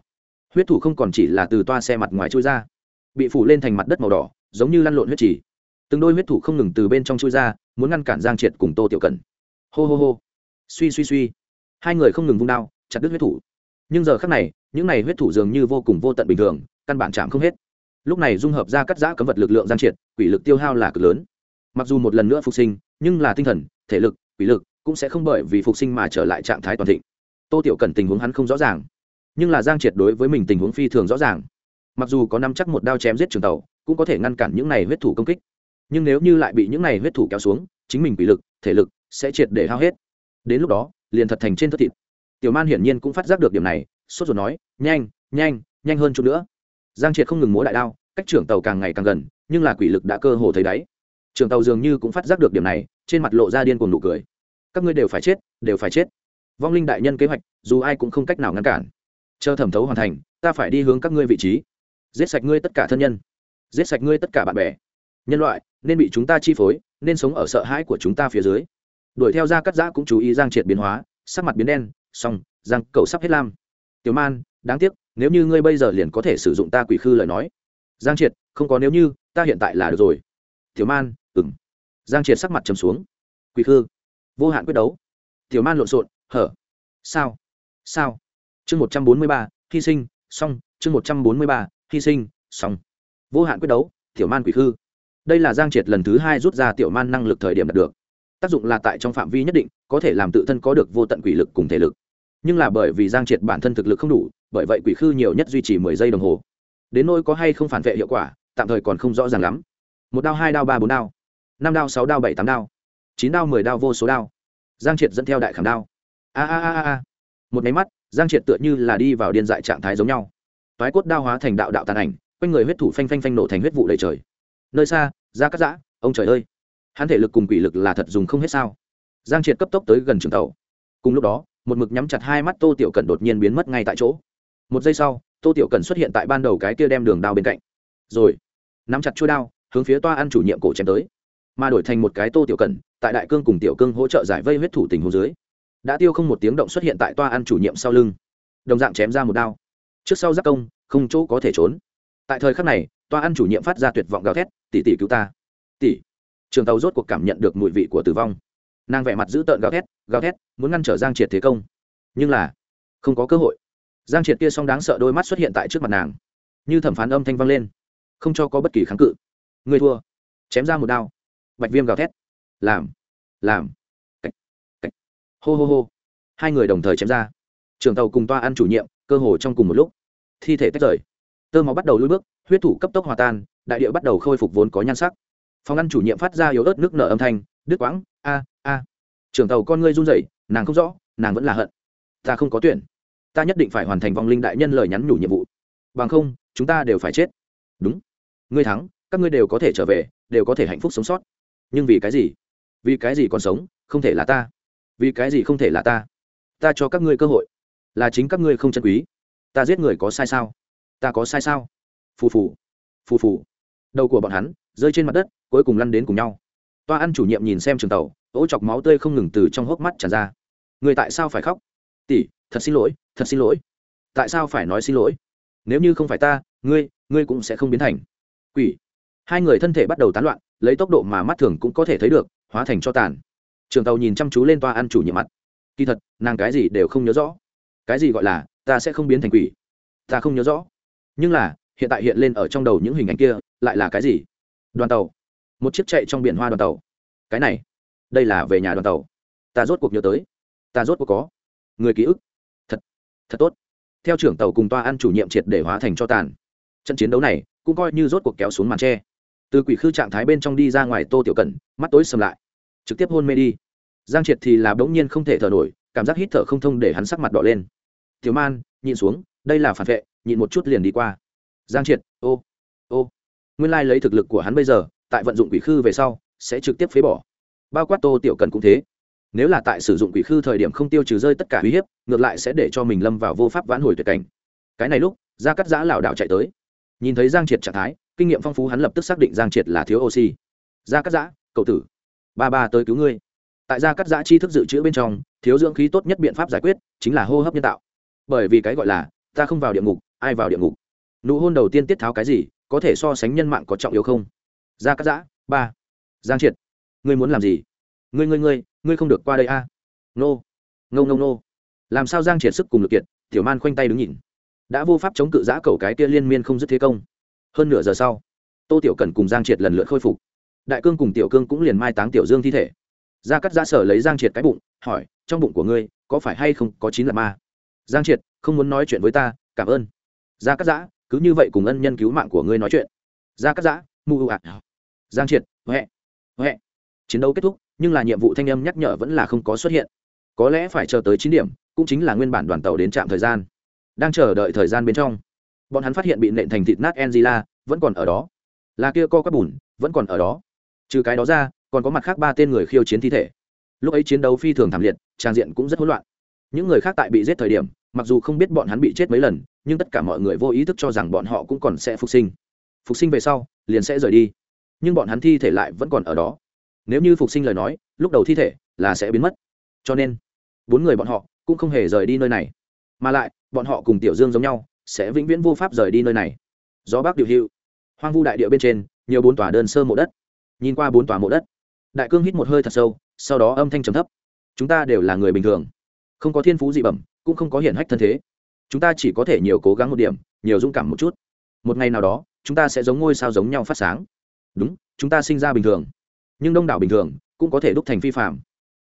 Huyết thủ không còn chỉ là từ toa xe mặt ngoài trôi ra, bị phủ lên thành mặt đất màu đỏ, giống như lăn lộn huyết chỉ từng đôi huyết thủ không ngừng từ bên trong chui ra, muốn ngăn cản giang triệt cùng tô tiểu cần hô hô hô suy suy suy. Hai người không ngừng vung đao, chặt đứt huyết thủ. Nhưng giờ khác này, những này huyết thủ dường như vô cùng vô tận bình thường, căn bản chạm không hết. Lúc này dung hợp ra cắt giã cấm vật lực lượng giang triệt, quỷ lực tiêu hao là cực lớn. Mặc dù một lần nữa phục sinh, nhưng là tinh thần, thể lực, quỷ lực cũng sẽ không bởi vì phục sinh mà trở lại trạng thái toàn thịnh. Tô tiểu cần tình huống hắn không rõ ràng, nhưng là giang triệt đối với mình tình huống phi thường rõ ràng. Mặc dù có năm chắc một đao chém giết trường tàu, cũng có thể ngăn cản những này huyết thủ công kích. Nhưng nếu như lại bị những này huyết thủ kéo xuống, chính mình bị lực, thể lực sẽ triệt để hao hết đến lúc đó, liền thật thành trên thất thịt. Tiểu man hiển nhiên cũng phát giác được điểm này, sốt ruột nói, nhanh nhanh nhanh hơn chút nữa. Giang triệt không ngừng múa đại đao, cách trưởng tàu càng ngày càng gần, nhưng là quỷ lực đã cơ hồ thấy đáy. Trưởng tàu dường như cũng phát giác được điểm này, trên mặt lộ ra điên cuồng nụ cười. Các ngươi đều phải chết, đều phải chết. Vong linh đại nhân kế hoạch, dù ai cũng không cách nào ngăn cản. Chờ thẩm thấu hoàn thành, ta phải đi hướng các ngươi vị trí. Giết sạch ngươi tất cả thân nhân. Giết sạch ngươi tất cả bạn bè. Nhân loại, nên bị chúng ta chi phối, nên sống ở sợ hãi của chúng ta phía dưới đuổi theo ra cắt giã cũng chú ý giang triệt biến hóa, sắc mặt biến đen xong giang cậu sắp hết lam. Tiểu man, đáng tiếc, nếu như ngươi bây giờ liền có thể sử dụng ta quỷ khư lời nói. Giang triệt, không có nếu như, ta hiện tại là được rồi. Tiểu man ừng giang triệt sắc mặt trầm xuống. Quỷ khư. Vô hạn quyết đấu. Tiểu man lộn xộn, hở. Sao? Sao? Chương một trăm bốn mươi ba, hy sinh xong chương một trăm bốn mươi ba, hy sinh xong vô hạn quyết đấu, tiểu man quỷ khư. Đây là giang triệt lần thứ hai rút ra tiểu man năng lực thời điểm đạt được tác dụng là tại trong phạm vi nhất định, có thể làm tự thân có được vô tận quỷ lực cùng thể lực. Nhưng là bởi vì giang triệt bản thân thực lực không đủ, bởi vậy quỷ khư nhiều nhất duy trì mười giây đồng hồ. Đến nỗi có hay không phản vệ hiệu quả, tạm thời còn không rõ ràng lắm. Một đao, hai đao, ba bốn đao, năm đao, sáu đao, bảy tám đao, chín đao, mười đao, vô số đao. Giang triệt dẫn theo đại khảm đao. A a a a một máy mắt, giang triệt tựa như là đi vào điên dại trạng thái giống nhau. Toái cốt đao hóa thành đạo đạo tàn ảnh, quanh người huyết thủ phanh phanh phanh nổ thành huyết vụ đầy trời. Nơi xa ra cắt giã, ông trời ơi hắn thể lực cùng quỷ lực là thật dùng không hết sao? Giang triệt cấp tốc tới gần trường tàu. Cùng lúc đó, một mực nhắm chặt hai mắt tô tiểu Cần đột nhiên biến mất ngay tại chỗ. Một giây sau, tô tiểu Cần xuất hiện tại ban đầu cái kia đem đường đao bên cạnh. Rồi, nắm chặt chuôi đao, hướng phía toa ăn chủ nhiệm cổ chém tới. Mà đổi thành một cái tô tiểu Cần tại đại cương cùng tiểu cương hỗ trợ giải vây huyết thủ tình hồ dưới, đã tiêu không một tiếng động xuất hiện tại toa ăn chủ nhiệm sau lưng. Đồng dạng chém ra một đao. Trước sau giác công, không chỗ có thể trốn. Tại thời khắc này, toa ăn chủ nhiệm phát ra tuyệt vọng gào thét, tỷ tỷ cứu ta. Tỷ? Trường tàu rốt cuộc cảm nhận được mùi vị của tử vong. Nàng vẻ mặt giữ tợn gào thét gào thét, muốn ngăn trở giang triệt thế công. Nhưng là, không có cơ hội. Giang triệt kia song đáng sợ đôi mắt xuất hiện tại trước mặt nàng. Như thẩm phán âm thanh vang lên. Không cho có bất kỳ kháng cự. Người thua. Chém ra một đao. Bạch viêm gào thét. Làm. Làm. Cách cách hô hô hô. Hai người đồng thời chém ra. Trường tàu cùng toa ăn chủ nhiệm, cơ hồ trong cùng một lúc. Thi thể tách rời. Tơ máu bắt đầu lui bước, huyết thủ cấp tốc hòa tan, đại địa bắt đầu khôi phục vốn có nhan sắc phòng ăn chủ nhiệm phát ra yếu ớt nước nở âm thanh đứt quãng, a a. Trưởng tàu con ngươi run rẩy, nàng không rõ, nàng vẫn là hận. Ta không có tuyển. Ta nhất định phải hoàn thành vong linh đại nhân lời nhắn nhủ nhiệm vụ. Bằng không, chúng ta đều phải chết. Đúng. Ngươi thắng, các ngươi đều có thể trở về, đều có thể hạnh phúc sống sót. Nhưng vì cái gì? Vì cái gì còn sống, không thể là ta. Vì cái gì không thể là ta? Ta cho các ngươi cơ hội. Là chính các ngươi không chân quý. Ta giết người có sai sao? Ta có sai sao? Phù phù. Phù phù. Đầu của bọn hắn rơi trên mặt đất cuối cùng lăn đến cùng nhau. Toa ăn chủ nhiệm nhìn xem trường tàu ỗ chọc máu tươi không ngừng từ trong hốc mắt tràn ra. Người tại sao phải khóc? Tỷ, thật xin lỗi, thật xin lỗi. Tại sao phải nói xin lỗi? Nếu như không phải ta, ngươi ngươi cũng sẽ không biến thành quỷ. Hai người thân thể bắt đầu tán loạn, lấy tốc độ mà mắt thường cũng có thể thấy được, hóa thành cho tàn. Trường tàu nhìn chăm chú lên toa ăn chủ nhiệm mặt. Kỳ thật, nàng cái gì đều không nhớ rõ. Cái gì gọi là, ta sẽ không biến thành quỷ? Ta không nhớ rõ. Nhưng là, hiện tại hiện lên ở trong đầu những hình ảnh kia, lại là cái gì? Đoàn tàu một chiếc chạy trong biển hoa đoàn tàu. Cái này, đây là về nhà đoàn tàu. Ta rốt cuộc nhớ tới. Ta rốt cuộc có. Người ký ức. Thật thật tốt. Theo trưởng tàu cùng toa ăn chủ nhiệm triệt để hóa thành cho tàn. Trận chiến đấu này cũng coi như rốt cuộc kéo xuống màn tre. Từ quỷ khư trạng thái bên trong đi ra ngoài tô tiểu cẩn, mắt tối sầm lại. Trực tiếp hôn mê đi. Giang triệt thì là bỗng nhiên không thể thở nổi, cảm giác hít thở không thông để hắn sắc mặt đỏ lên. Tiểu man, nhìn xuống, đây là phản vệ nhịn một chút liền đi qua. Giang triệt, ô ô. Nguyên lai lấy thực lực của hắn bây giờ tại vận dụng quỷ khư về sau, sẽ trực tiếp phế bỏ. Bao quát tô tiểu cần cũng thế. Nếu là tại sử dụng quỷ khư thời điểm không tiêu trừ rơi tất cả uy hiếp, ngược lại sẽ để cho mình lâm vào vô pháp vãn hồi tuyệt cảnh. Cái này lúc, gia cắt giã lảo đảo chạy tới. Nhìn thấy giang triệt trạng thái, kinh nghiệm phong phú hắn lập tức xác định giang triệt là thiếu oxy. Gia cắt giã, cậu tử, ba ba tới cứu ngươi. Tại gia cắt giã chi thức dự trữ bên trong, thiếu dưỡng khí tốt nhất biện pháp giải quyết chính là hô hấp nhân tạo. Bởi vì cái gọi là, ta không vào địa ngục, ai vào địa ngục? Nụ hôn đầu tiên tiết tháo cái gì, có thể so sánh nhân mạng có trọng yếu không? Gia cắt giã, ba. Giang triệt, ngươi muốn làm gì? Ngươi ngươi ngươi ngươi không được qua đây a. À? nô. Nô ngâu nô làm sao giang triệt sức cùng lực kiện tiểu man khoanh tay đứng nhìn? Đã vô pháp chống cự giã cầu cái kia liên miên không dứt thế công. Hơn nửa giờ sau, tô tiểu cần cùng giang triệt lần lượt khôi phục. Đại cương cùng tiểu cương cũng liền mai táng tiểu dương thi thể. Gia cắt giã sở lấy giang triệt cái bụng, hỏi, trong bụng của ngươi, có phải hay không có chín là ma? Giang triệt, không muốn nói chuyện với ta, cảm ơn. Gia cắt giã, cứ như vậy cùng ân nhân cứu mạng của ngươi nói chuyện. Gia cắt giã, mu ưu ạt giang triệt, huệ huệ. Chiến đấu kết thúc, nhưng là nhiệm vụ thanh âm nhắc nhở vẫn là không có xuất hiện. Có lẽ phải chờ tới chín điểm, cũng chính là nguyên bản đoàn tàu đến trạm thời gian. Đang chờ đợi thời gian bên trong, bọn hắn phát hiện bị nện thành thịt nát angela, vẫn còn ở đó. Là kia co quắp bùn, vẫn còn ở đó. Trừ cái đó ra, còn có mặt khác ba tên người khiêu chiến thi thể. Lúc ấy chiến đấu phi thường thảm liệt, trang diện cũng rất hỗn loạn. Những người khác tại bị giết thời điểm, mặc dù không biết bọn hắn bị chết mấy lần, nhưng tất cả mọi người vô ý thức cho rằng bọn họ cũng còn sẽ phục sinh. Phục sinh về sau, liền sẽ rời đi nhưng bọn hắn thi thể lại vẫn còn ở đó. Nếu như phục sinh lời nói, lúc đầu thi thể là sẽ biến mất. Cho nên, bốn người bọn họ cũng không hề rời đi nơi này. Mà lại, bọn họ cùng tiểu dương giống nhau, sẽ vĩnh viễn vô pháp rời đi nơi này. Gió bắc điều hữu, hoang vu đại địa bên trên, nhiều bốn tòa đơn sơ mộ đất. Nhìn qua bốn tòa mộ đất, đại cương hít một hơi thật sâu, sau đó âm thanh trầm thấp. Chúng ta đều là người bình thường, không có thiên phú dị bẩm, cũng không có hiển hách thân thế. Chúng ta chỉ có thể nhiều cố gắng một điểm, nhiều dũng cảm một chút. Một ngày nào đó, chúng ta sẽ giống ngôi sao giống nhau phát sáng đúng, chúng ta sinh ra bình thường. Nhưng đông đảo bình thường cũng có thể đúc thành phi phạm.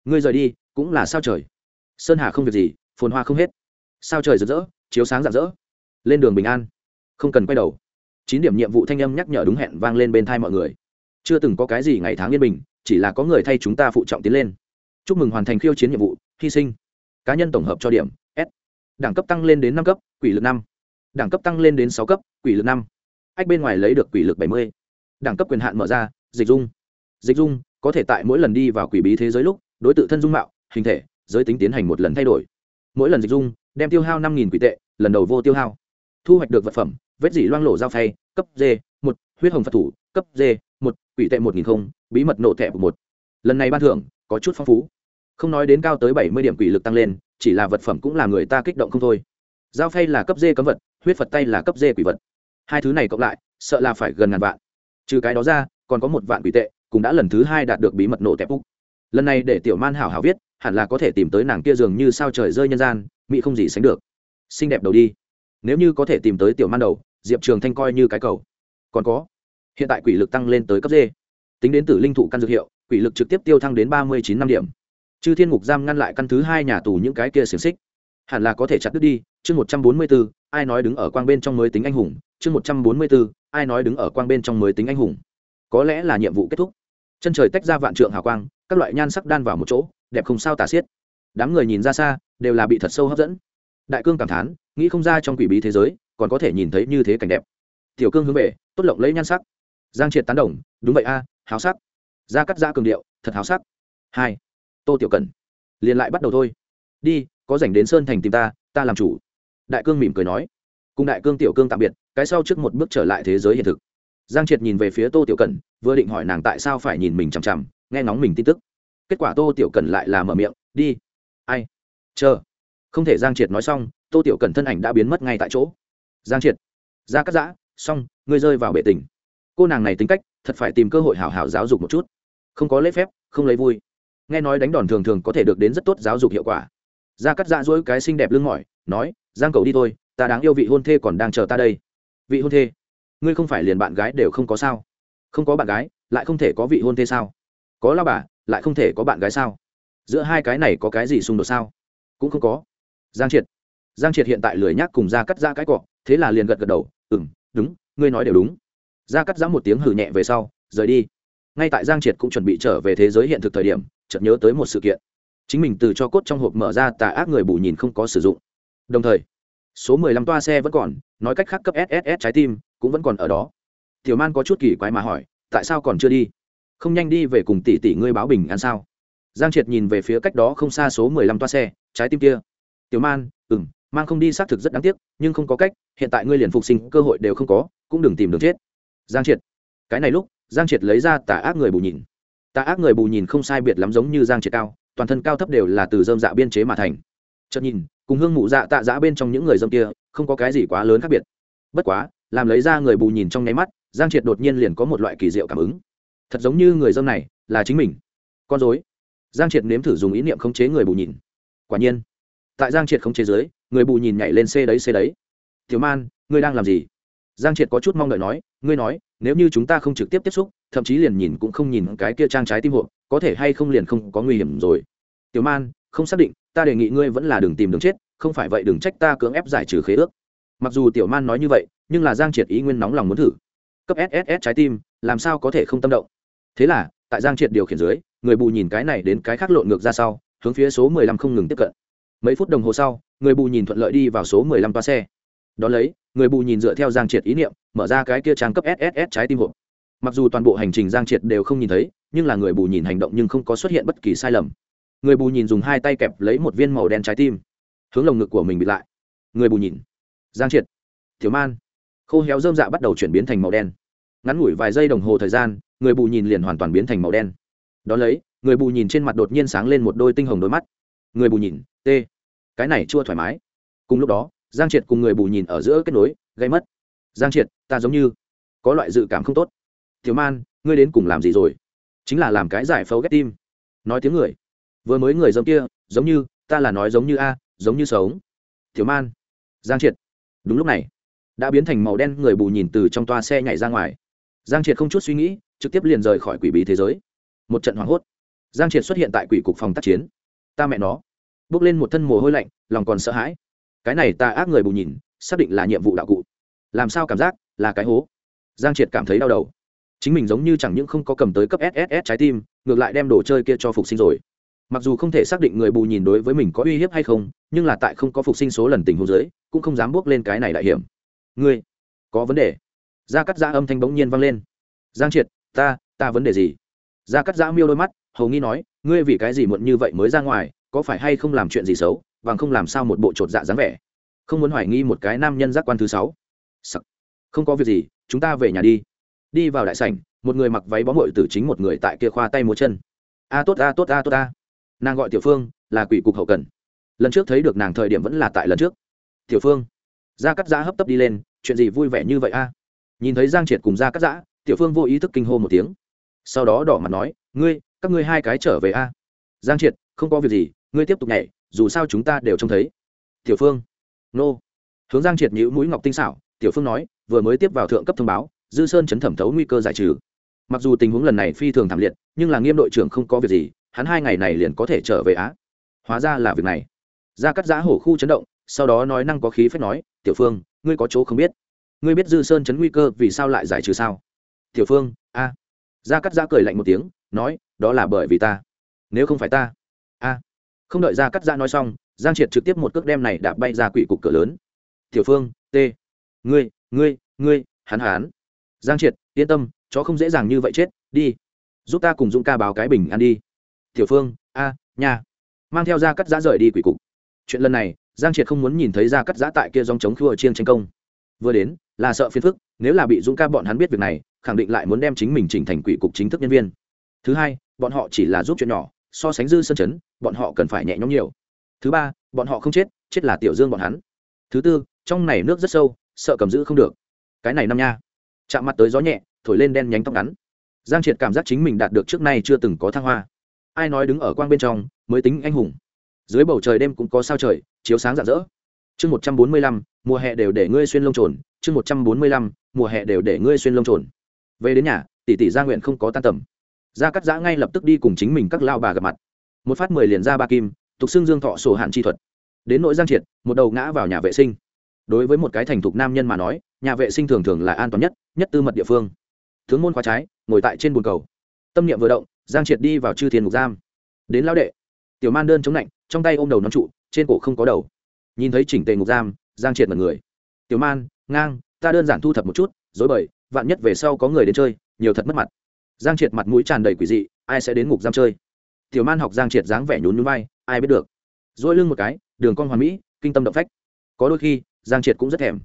Ngươi rời đi cũng là sao trời? Sơn hà không việc gì, phồn hoa không hết. Sao trời rực rỡ, chiếu sáng rạng rỡ. Lên đường bình an, không cần quay đầu. Chín điểm nhiệm vụ thanh âm nhắc nhở đúng hẹn vang lên bên thai mọi người. Chưa từng có cái gì ngày tháng yên bình, chỉ là có người thay chúng ta phụ trọng tiến lên. Chúc mừng hoàn thành khiêu chiến nhiệm vụ, hy sinh. Cá nhân tổng hợp cho điểm, s. Đẳng cấp tăng lên đến năm cấp, quỷ lực năm. Đẳng cấp tăng lên đến sáu cấp, quỷ lực năm. Ách bên ngoài lấy được quỷ lực bảy mươi đẳng cấp quyền hạn mở ra, dịch dung. Dịch dung có thể tại mỗi lần đi vào quỷ bí thế giới lúc, đối tượng thân dung mạo, hình thể, giới tính tiến hành một lần thay đổi. Mỗi lần dịch dung đem tiêu hao năm quỷ tệ, lần đầu vô tiêu hao. Thu hoạch được vật phẩm, vết dỉ loang lộ giao phay, cấp d một, huyết hồng phật thủ, cấp d một, quỷ tệ một nghìn không, bí mật nộ thẻ một. Lần này ban thưởng có chút phong phú. Không nói đến cao tới bảy mươi điểm quỷ lực tăng lên, chỉ là vật phẩm cũng là người ta kích động không thôi. Giao phay là cấp d cấm vật, huyết phật tay là cấp d quỷ vật. Hai thứ này cộng lại, sợ là phải gần ngàn vạn trừ cái đó ra, còn có một vạn quỷ tệ, cũng đã lần thứ hai đạt được bí mật nổ tẹp úc. Lần này để tiểu man hảo hảo viết, hẳn là có thể tìm tới nàng kia dường như sao trời rơi nhân gian, mỹ không gì sánh được. Xinh đẹp đầu đi. Nếu như có thể tìm tới tiểu man đầu, diệp trường thanh coi như cái cầu. Còn có, hiện tại quỷ lực tăng lên tới cấp d. Tính đến từ linh thụ căn dược hiệu, quỷ lực trực tiếp tiêu thăng đến ba mươi chín năm điểm. Chư thiên ngục giam ngăn lại căn thứ hai nhà tù những cái kia xiềng xích. Hẳn là có thể chặt đứt đi, chương một trăm bốn mươi bốn ai nói đứng ở quang bên trong mới tính anh hùng, chương một trăm bốn mươi bốn ai nói đứng ở quang bên trong mới tính anh hùng? Có lẽ là nhiệm vụ kết thúc. Chân trời tách ra vạn trượng hào quang, các loại nhan sắc đan vào một chỗ, đẹp không sao tả xiết. Đám người nhìn ra xa, đều là bị thật sâu hấp dẫn. Đại cương cảm thán, nghĩ không ra trong quỷ bí thế giới, còn có thể nhìn thấy như thế cảnh đẹp. Tiểu cương hướng về, tốt lộng lấy nhan sắc. Giang triệt tán đồng, đúng vậy a, háo sắc. Ra cắt ra cường điệu, thật háo sắc. Hai, tô tiểu cần liền lại bắt đầu thôi. Đi, có dành đến sơn thành tìm ta ta làm chủ. Đại cương mỉm cười nói cùng đại cương tiểu cương tạm biệt, cái sau trước một bước trở lại thế giới hiện thực. Giang triệt nhìn về phía tô tiểu cần vừa định hỏi nàng tại sao phải nhìn mình chằm chằm, nghe ngóng mình tin tức. Kết quả tô tiểu cần lại là mở miệng, đi. Ai? Chờ. Không thể giang triệt nói xong, tô tiểu cần thân ảnh đã biến mất ngay tại chỗ. Giang triệt. Ra cắt giã, xong, ngươi rơi vào bệ tình. Cô nàng này tính cách, thật phải tìm cơ hội hào hào giáo dục một chút. Không có lễ phép, không lấy vui. Nghe nói đánh đòn thường thường có thể được đến rất tốt giáo dục hiệu quả. Ra cắt giã dỗi cái xinh đẹp lưng mỏi, nói, giang cầu đi thôi ta đáng yêu vị hôn thê còn đang chờ ta đây. Vị hôn thê, ngươi không phải liền bạn gái đều không có sao? Không có bạn gái, lại không thể có vị hôn thê sao? Có lao bà, lại không thể có bạn gái sao? Giữa hai cái này có cái gì xung đột sao? Cũng không có. Giang triệt giang triệt hiện tại lười nhác cùng ra cắt ra cái cọ, thế là liền gật gật đầu ừ m đúng, ngươi nói đều đúng. Ra cắt giã một tiếng hử nhẹ về sau, rời đi. Ngay tại giang triệt cũng chuẩn bị trở về thế giới hiện thực thời điểm, chợt nhớ tới một sự kiện. Chính mình từ cho cốt trong hộp mở ra tà ác người bù nhìn không có sử dụng. Đồng thời số mười lăm toa xe vẫn còn nói cách khác cấp sss trái tim cũng vẫn còn ở đó. Tiểu man có chút kỳ quái mà hỏi tại sao còn chưa đi? Không nhanh đi về cùng tỷ tỷ ngươi báo bình an sao? Giang triệt nhìn về phía cách đó không xa số mười lăm toa xe trái tim kia. Tiểu man ừm, mang không đi xác thực rất đáng tiếc nhưng không có cách hiện tại ngươi liền phục sinh cơ hội đều không có cũng đừng tìm đường chết. Giang triệt. Cái này lúc giang triệt lấy ra tà ác người bù nhìn. Tà ác người bù nhìn không sai biệt lắm giống như giang triệt cao toàn thân cao thấp đều là từ dơm dạ biên chế mà thành. Chợt nhìn cùng hương mụ dạ tạ giã bên trong những người dâm kia, không có cái gì quá lớn khác biệt. Bất quá, làm lấy ra người bù nhìn trong nháy mắt, giang triệt đột nhiên liền có một loại kỳ diệu cảm ứng. Thật giống như người dâm này là chính mình. Con dối giang triệt nếm thử dùng ý niệm khống chế người bù nhìn. Quả nhiên, tại giang triệt khống chế dưới, người bù nhìn nhảy lên xe đấy xe đấy. Thiếu man, ngươi đang làm gì? Giang triệt có chút mong đợi nói, ngươi nói, nếu như chúng ta không trực tiếp tiếp xúc, thậm chí liền nhìn cũng không nhìn cái kia trang trái tim hộ, có thể hay không liền không có nguy hiểm rồi. Tiểu man, không xác định ta đề nghị ngươi vẫn là đừng tìm đường chết, không phải vậy đừng trách ta cưỡng ép giải trừ khế ước. Mặc dù tiểu man nói như vậy, nhưng là giang triệt ý nguyên nóng lòng muốn thử. Cấp sss trái tim, làm sao có thể không tâm động? Thế là, tại giang triệt điều khiển dưới, người bù nhìn cái này đến cái khác lộn ngược ra sau, hướng phía số mười lăm không ngừng tiếp cận. Mấy phút đồng hồ sau, người bù nhìn thuận lợi đi vào số mười lăm toa xe. Đ ó lấy, người bù nhìn dựa theo giang triệt ý niệm, mở ra cái kia trang cấp sss trái tim hộp. Mặc dù toàn bộ hành trình giang triệt đều không nhìn thấy, nhưng là người bù nhìn hành động nhưng không có xuất hiện bất kỳ sai lầm người bù nhìn dùng hai tay kẹp lấy một viên màu đen trái tim. Hướng lồng ngực của mình bị lại. Người bù nhìn. Giang triệt. Thiếu man. Khô héo dơm dạ bắt đầu chuyển biến thành màu đen. Ngắn ngủi vài giây đồng hồ thời gian, người bù nhìn liền hoàn toàn biến thành màu đen. Đ ó lấy, người bù nhìn trên mặt đột nhiên sáng lên một đôi tinh hồng đôi mắt. Người bù nhìn, t. Cái này chưa thoải mái. Cùng lúc đó, giang triệt cùng người bù nhìn ở giữa kết nối, gây mất. Giang triệt, ta giống như có loại dự cảm không tốt. Thiếu man, ngươi đến cùng làm gì rồi? Chính là làm cái giải phẫu ghép tim. Nói tiếng người vừa mới người giống kia, giống như, ta là nói giống như a, giống như sống. Thiếu man, giang triệt. Đúng lúc này, đã biến thành màu đen người bù nhìn từ trong toa xe nhảy ra ngoài. Giang triệt không chút suy nghĩ, trực tiếp liền rời khỏi quỷ bí thế giới. Một trận hoảng hốt, giang triệt xuất hiện tại quỷ cục phòng tác chiến. Ta mẹ nó, bước lên một thân mồ hôi lạnh, lòng còn sợ hãi. Cái này ta ác người bù nhìn, xác định là nhiệm vụ đạo cụ. Làm sao cảm giác là cái hố? Giang triệt cảm thấy đau đầu. Chính mình giống như chẳng những không có cầm tới cấp sss trái tim, ngược lại đem đồ chơi kia cho phục sinh rồi mặc dù không thể xác định người bù nhìn đối với mình có uy hiếp hay không, nhưng là tại không có phục sinh số lần tình hồ dưới, cũng không dám bước lên cái này đại hiểm. Ngươi, có vấn đề? Gia cắt giã âm thanh bỗng nhiên vang lên. Giang triệt, ta ta vấn đề gì? Gia cắt giã miêu đôi mắt, hầu nghi nói, ngươi vì cái gì muộn như vậy mới ra ngoài, có phải hay không làm chuyện gì xấu và không làm sao một bộ trột dạ dáng vẻ? Không muốn hoài nghi một cái nam nhân giác quan thứ sáu. Không có việc gì, chúng ta về nhà đi. Đi vào đại sảnh, một người mặc váy bó mội tử chính một người tại kia khoa tay múa chân. A, tốt a tốt a tốt, a nàng gọi tiểu phương, là quỷ cục hậu cần. Lần trước thấy được nàng thời điểm vẫn là tại lần trước. Tiểu phương, gia cắt giã hấp tấp đi lên, chuyện gì vui vẻ như vậy a? Nhìn thấy giang triệt cùng gia cắt giã, tiểu phương vô ý thức kinh hô một tiếng. Sau đó đỏ mặt nói, ngươi, các ngươi hai cái trở về a? Giang triệt, không có việc gì, ngươi tiếp tục nhảy, dù sao chúng ta đều trông thấy. Tiểu phương, nô. Hướng giang triệt nhữ mũi ngọc tinh xảo, tiểu phương nói, vừa mới tiếp vào thượng cấp thông báo, dư sơn chấn thẩm thấu nguy cơ giải trừ. Mặc dù tình huống lần này phi thường thảm liệt, nhưng là nghiêm đội trưởng không có việc gì hắn hai ngày này liền có thể trở về á. Hóa ra là việc này. Ra cắt giá hổ khu chấn động, sau đó nói năng có khí phép nói, tiểu phương, ngươi có chỗ không biết. Ngươi biết dư sơn chấn nguy cơ vì sao lại giải trừ sao? Tiểu phương, a. À. ra cắt giá cười lạnh một tiếng, nói, đó là bởi vì ta. Nếu không phải ta, a. Không đợi ra cắt giá nói xong, giang triệt trực tiếp một cước đem này đạp bay ra quỷ cục cửa lớn. Tiểu phương, t, ngươi ngươi ngươi, hắn hắn. Giang triệt, yên tâm, chó không dễ dàng như vậy chết, đi. Giúp ta cùng dũng ca báo cái bình ăn đi tiểu phương a à, nhà mang theo ra cắt giã rời đi quỷ cục. Chuyện lần này giang triệt không muốn nhìn thấy ra cắt giã tại kia dòng chống khua chiên tranh công. Vừa đến là sợ phiền phức nếu là bị dũng ca bọn hắn biết việc này khẳng định lại muốn đem chính mình chỉnh thành quỷ cục chính thức nhân viên. Thứ hai bọn họ chỉ là giúp chuyện nhỏ so sánh dư sân chấn bọn họ cần phải nhẹ nhõm nhiều. Thứ ba bọn họ không chết chết là tiểu dương bọn hắn. Thứ tư trong này nước rất sâu sợ cầm giữ không được. Cái này năm nha. Chạm mặt tới gió nhẹ thổi lên đen nhánh tóc ngắn. Giang triệt cảm giác chính mình đạt được trước nay chưa từng có thăng hoa ai nói đứng ở quang bên trong mới tính anh hùng. Dưới bầu trời đêm cũng có sao trời, chiếu sáng rạng rỡ. Chương một trăm bốn mươi lăm, mùa hè đều để ngươi xuyên lông trồn. Chương một trăm bốn mươi lăm, mùa hè đều để ngươi xuyên lông trồn. Về đến nhà, tỷ tỷ gia nguyện không có tan tầm. Gia cắt giã ngay lập tức đi cùng chính mình các lao bà gặp mặt. Một phát mười liền ra ba kim tục xưng dương thọ sổ hạn chi thuật. Đến nỗi giang triệt, một đầu ngã vào nhà vệ sinh. Đối với một cái thành thục nam nhân mà nói, nhà vệ sinh thường thường là an toàn nhất nhất tư mật địa phương. Tướng môn khóa trái, ngồi tại trên bồn cầu. Tâm niệm vừa động giang triệt đi vào chư thiên ngục giam. Đến lao đệ. Tiểu man đơn chống lạnh trong tay ôm đầu nón trụ, trên cổ không có đầu. Nhìn thấy chỉnh tề ngục giam, giang triệt mật người. Tiểu man, ngang, ta đơn giản thu thập một chút dối bời, vạn nhất về sau có người đến chơi, nhiều thật mất mặt. Giang triệt mặt mũi tràn đầy quỷ dị, ai sẽ đến ngục giam chơi? Tiểu man học giang triệt dáng vẻ nhún nhún vai, ai biết được. Dỗi lưng một cái, đường con hoàn mỹ, kinh tâm động phách. Có đôi khi, giang triệt cũng rất thèm.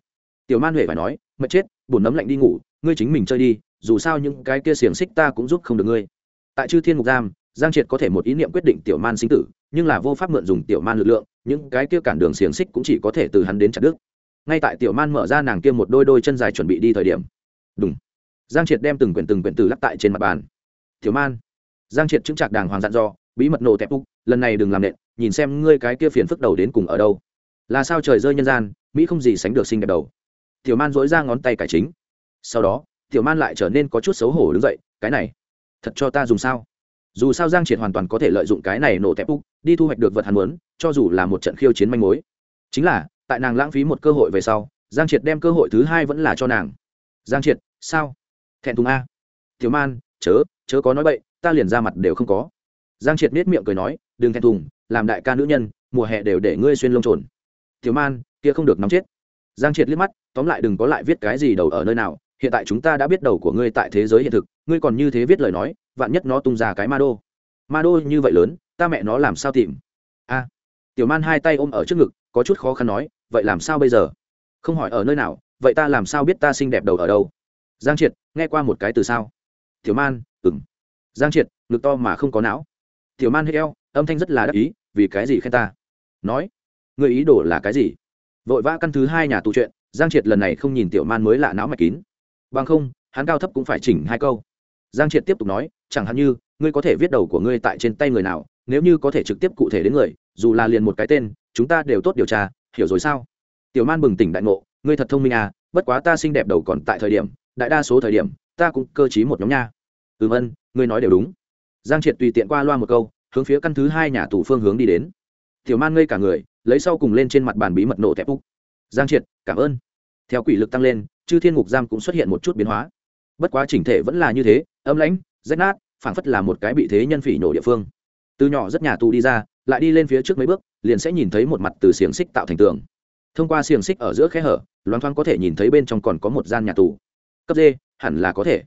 Tiểu man huệ phải nói, mệt chết bùn nấm lạnh đi ngủ, ngươi chính mình chơi đi, dù sao những cái kia xiềng xích ta cũng giúp không được ngươi tại chư thiên mục giam, giang triệt có thể một ý niệm quyết định tiểu man sinh tử, nhưng là vô pháp mượn dùng tiểu man lực lượng, những cái kia cản đường xiềng xích cũng chỉ có thể từ hắn đến chặt đứt. Ngay tại tiểu man mở ra nàng kia một đôi đôi chân dài chuẩn bị đi thời điểm. Đúng giang triệt đem từng quyển từng quyển từ lắp tại trên mặt bàn. Tiểu man. Giang triệt chứng chặt đàng hoàng dặn dò, bí mật nổ tẹp úc, lần này đừng làm nện, nhìn xem ngươi cái kia phiền phức đầu đến cùng ở đâu. Là sao trời rơi nhân gian, mỹ không gì sánh được sinh đẹp đầu. Tiểu man dỗi ra ngón tay cải chính. Sau đó, tiểu man lại trở nên có chút xấu hổ đứng dậy, cái này thật cho ta dùng sao? Dù sao giang triệt hoàn toàn có thể lợi dụng cái này nổ tép úc, đi thu hoạch được vật hắn muốn, cho dù là một trận khiêu chiến manh mối. Chính là, tại nàng lãng phí một cơ hội về sau, giang triệt đem cơ hội thứ hai vẫn là cho nàng. Giang triệt, sao? Thẹn thùng a. Thiếu man, chớ chớ có nói bậy, ta liền ra mặt đều không có. Giang triệt nết miệng cười nói, đừng thẹn thùng, làm đại ca nữ nhân, mùa hè đều để ngươi xuyên lông trồn. Thiếu man, kia không được nóng chết. Giang triệt liếc mắt, tóm lại đừng có lại viết cái gì đầu ở nơi nào, hiện tại chúng ta đã biết đầu của ngươi tại thế giới hiện thực ngươi còn như thế viết lời nói, vạn nhất nó tung ra cái ma đô. Ma đô như vậy lớn, ta mẹ nó làm sao tìm? A, tiểu man hai tay ôm ở trước ngực, có chút khó khăn nói, vậy làm sao bây giờ? Không hỏi ở nơi nào, vậy ta làm sao biết ta xinh đẹp đầu ở đâu? Giang triệt, nghe qua một cái từ sao? Tiểu man ừng giang triệt, ngực to mà không có não. Tiểu man hay eo, âm thanh rất là đắc ý, vì cái gì khen ta? Nói người ý đồ là cái gì? Vội vã căn thứ hai nhà tù chuyện, giang triệt lần này không nhìn tiểu man mới lạ não mạch kín. Bằng không, hắn cao thấp cũng phải chỉnh hai câu giang triệt tiếp tục nói, chẳng hạn như, ngươi có thể viết đầu của ngươi tại trên tay người nào, nếu như có thể trực tiếp cụ thể đến người, dù là liền một cái tên, chúng ta đều tốt điều tra, hiểu rồi sao? Tiểu man bừng tỉnh đại ngộ, ngươi thật thông minh à bất quá ta xinh đẹp đầu còn tại thời điểm, đại đa số thời điểm, ta cũng cơ t một nhóm nha. Ừm ân, ngươi nói đều đúng. Giang triệt tùy tiện qua loa một câu, hướng phía căn thứ hai nhà tù phương hướng đi đến. Tiểu man ngây cả người, lấy sau cùng lên trên mặt bàn bí mật nổ tẹp úc. Giang triệt, cảm ơn. Theo quỷ lực tăng lên, chư thiên ngục giam cũng xuất hiện một chút biến hóa bất quá chỉnh thể vẫn là như thế, âm lãnh, rách nát, phảng phất là một cái bị thế nhân phỉ nổ địa phương. Từ nhỏ rất nhà tù đi ra, lại đi lên phía trước mấy bước, liền sẽ nhìn thấy một mặt từ xiềng xích tạo thành tường. Thông qua xiềng xích ở giữa khe hở loan thoáng có thể nhìn thấy bên trong còn có một gian nhà tù. Cấp d, hẳn là có thể.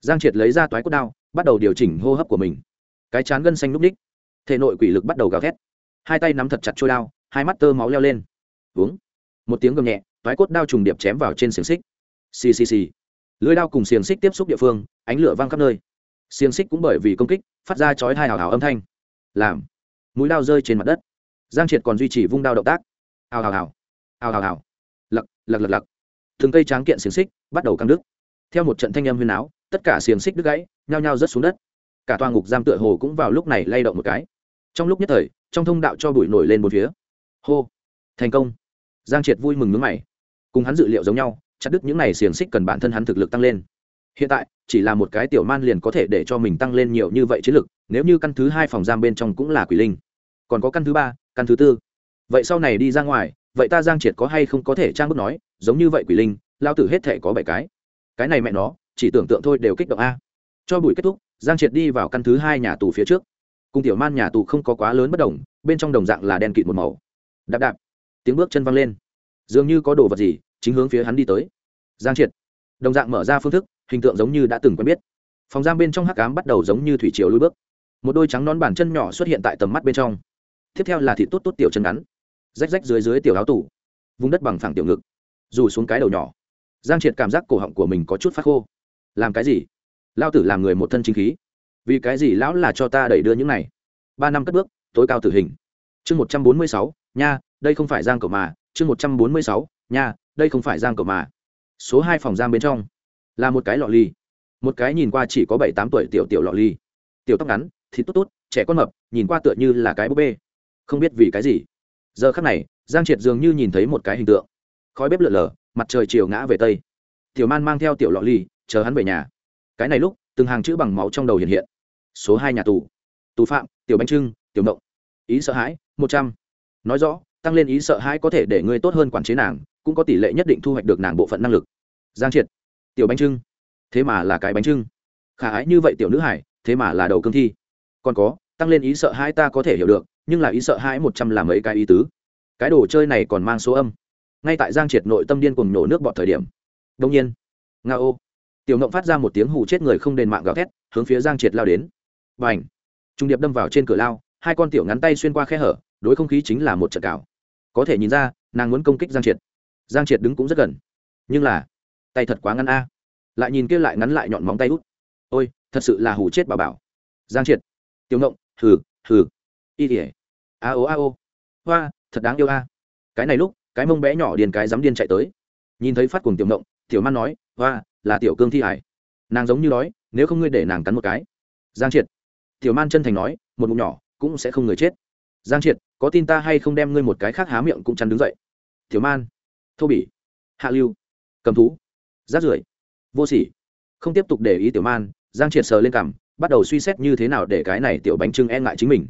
Giang triệt lấy ra toái cốt đao, bắt đầu điều chỉnh hô hấp của mình. Cái chán gân xanh núp ních. Thể nội quỷ lực bắt đầu gào thét. Hai tay nắm thật chặt trôi đao, hai mắt tơ máu leo lên. Uống. Một tiếng gầm nhẹ, toái cốt đao trùng điệp chém vào trên xiềng xích. Xì xì xì lưới đao cùng xiềng xích tiếp xúc địa phương, ánh lửa văng khắp nơi. Xiềng xích cũng bởi vì công kích, phát ra chói hai hào hào âm thanh. Làm, mũi đao rơi trên mặt đất. Giang triệt còn duy trì vung đao động tác. Hào hào hào hào hào hào. Lặc lặc lặc lặc. Từng cây tráng kiện xiềng xích bắt đầu căng đứt. Theo một trận thanh âm huyền áo, tất cả xiềng xích đứt gãy, nhao nhao rớt xuống đất. Cả toa ngục giam tựa hồ cũng vào lúc này lay động một cái. Trong lúc nhất thời, trong thông đạo cho bụi nổi lên một phía. Hô, thành công. Giang triệt vui mừng nước mày. Cùng hắn dự liệu giống nhau chặt đứt những này xiềng xích cần bản thân hắn thực lực tăng lên. Hiện tại, chỉ là một cái tiểu man liền có thể để cho mình tăng lên nhiều như vậy chiến lực, nếu như căn thứ hai phòng giam bên trong cũng là quỷ linh. Còn có căn thứ ba, căn thứ tư. Vậy sau này đi ra ngoài, vậy ta giang triệt có hay không có thể trang bức nói, giống như vậy quỷ linh, lao tử hết thể có bảy cái. Cái này mẹ nó, chỉ tưởng tượng thôi đều kích động a. Cho buổi kết thúc, giang triệt đi vào căn thứ hai nhà tù phía trước. Cùng tiểu man nhà tù không có quá lớn bất đồng, bên trong đồng dạng là đen kịt một màu. Đạp đạp. Tiếng bước chân văng lên. Dường như có đồ vật gì chính hướng phía hắn đi tới. Giang triệt. Đồng dạng mở ra phương thức, hình tượng giống như đã từng quen biết. Phòng giam bên trong hắc cám bắt đầu giống như thủy triều lui bước. Một đôi trắng nón bàn chân nhỏ xuất hiện tại tầm mắt bên trong. Tiếp theo là thị tốt tốt tiểu chân ngắn. Rách rách dưới dưới tiểu áo tủ vùng đất bằng phẳng tiểu ngực. Dù xuống cái đầu nhỏ. Giang triệt cảm giác cổ họng của mình có chút phát khô. Làm cái gì? Lao tử làm người một thân chính khí. Vì cái gì lão là cho ta đẩy đưa những này? Ba năm cất bước, tối cao tử hình. Chương một trăm bốn mươi sáu, nha, đây không phải giang cầu mà. Chương một trăm bốn mươi sáu, nha đây không phải giang cầu mà. Số hai phòng giam bên trong. Là một cái lọ ly. Một cái nhìn qua chỉ có bảy tám tuổi tiểu tiểu lọ ly. Tiểu tóc ngắn, thịt tốt tốt, trẻ con mập, nhìn qua tựa như là cái búp bê. Không biết vì cái gì. Giờ khắc này, giang triệt dường như nhìn thấy một cái hình tượng. Khói bếp lượn lờ, mặt trời chiều ngã về tây. Tiểu man mang theo tiểu lọ ly, chờ hắn về nhà. Cái này lúc, từng hàng chữ bằng máu trong đầu hiện hiện. Số hai nhà tù. Tù phạm, tiểu bánh trưng, tiểu mộng ý sợ hãi, một trăm. Nói rõ, tăng lên ý sợ hãi có thể để ngươi tốt hơn quản chế nàng cũng có tỷ lệ nhất định thu hoạch được nàng bộ phận năng lực. Giang triệt, tiểu bánh trưng. Thế mà là cái bánh trưng. Khả ái như vậy tiểu nữ hải, thế mà là đầu cương thi. Còn có, tăng lên ý sợ hãi ta có thể hiểu được, nhưng là ý sợ hãi một trăm là mấy cái ý tứ. Cái đồ chơi này còn mang số âm. Ngay tại giang triệt nội tâm điên cùng nổ nước bọt thời điểm đông nhiên nga ô tiểu ngộng phát ra một tiếng hù chết người không đền mạng gào thét, hướng phía giang triệt lao đến. Và ảnh trung điệp đâm vào trên cửa lao, hai con tiểu ngắn tay xuyên qua khe hở, đối không khí chính là một trận cào. Có thể nhìn ra, nàng muốn công kích giang triệt giang triệt đứng cũng rất gần. Nhưng là, tay thật quá ngắn a. Lại nhìn kia lại ngắn lại nhọn móng tay út. Ôi, thật sự là hủ chết bà bảo. Giang triệt. Tiểu ngộng, hừ hừ. Y tỉa a ô a ô. Hoa, thật đáng yêu a. Cái này lúc, cái mông bé nhỏ điền cái dám điên chạy tới. Nhìn thấy phát cùng tiểu ngộng, tiểu man nói, hoa, là tiểu cương thi hải. Nàng giống như nói, nếu không ngươi để nàng cắn một cái. Giang triệt. Tiểu man chân thành nói, một mụn nhỏ, cũng sẽ không người chết. Giang triệt, có tin ta hay không đem ngươi một cái khác há miệng cũng chắn đứng dậy. Tiểu man thô bỉ. Hạ lưu. Cầm thú. Rát rưởi. Vô sỉ. Không tiếp tục để ý tiểu man, giang triệt sờ lên cằm, bắt đầu suy xét như thế nào để cái này tiểu bánh trưng e ngại chính mình.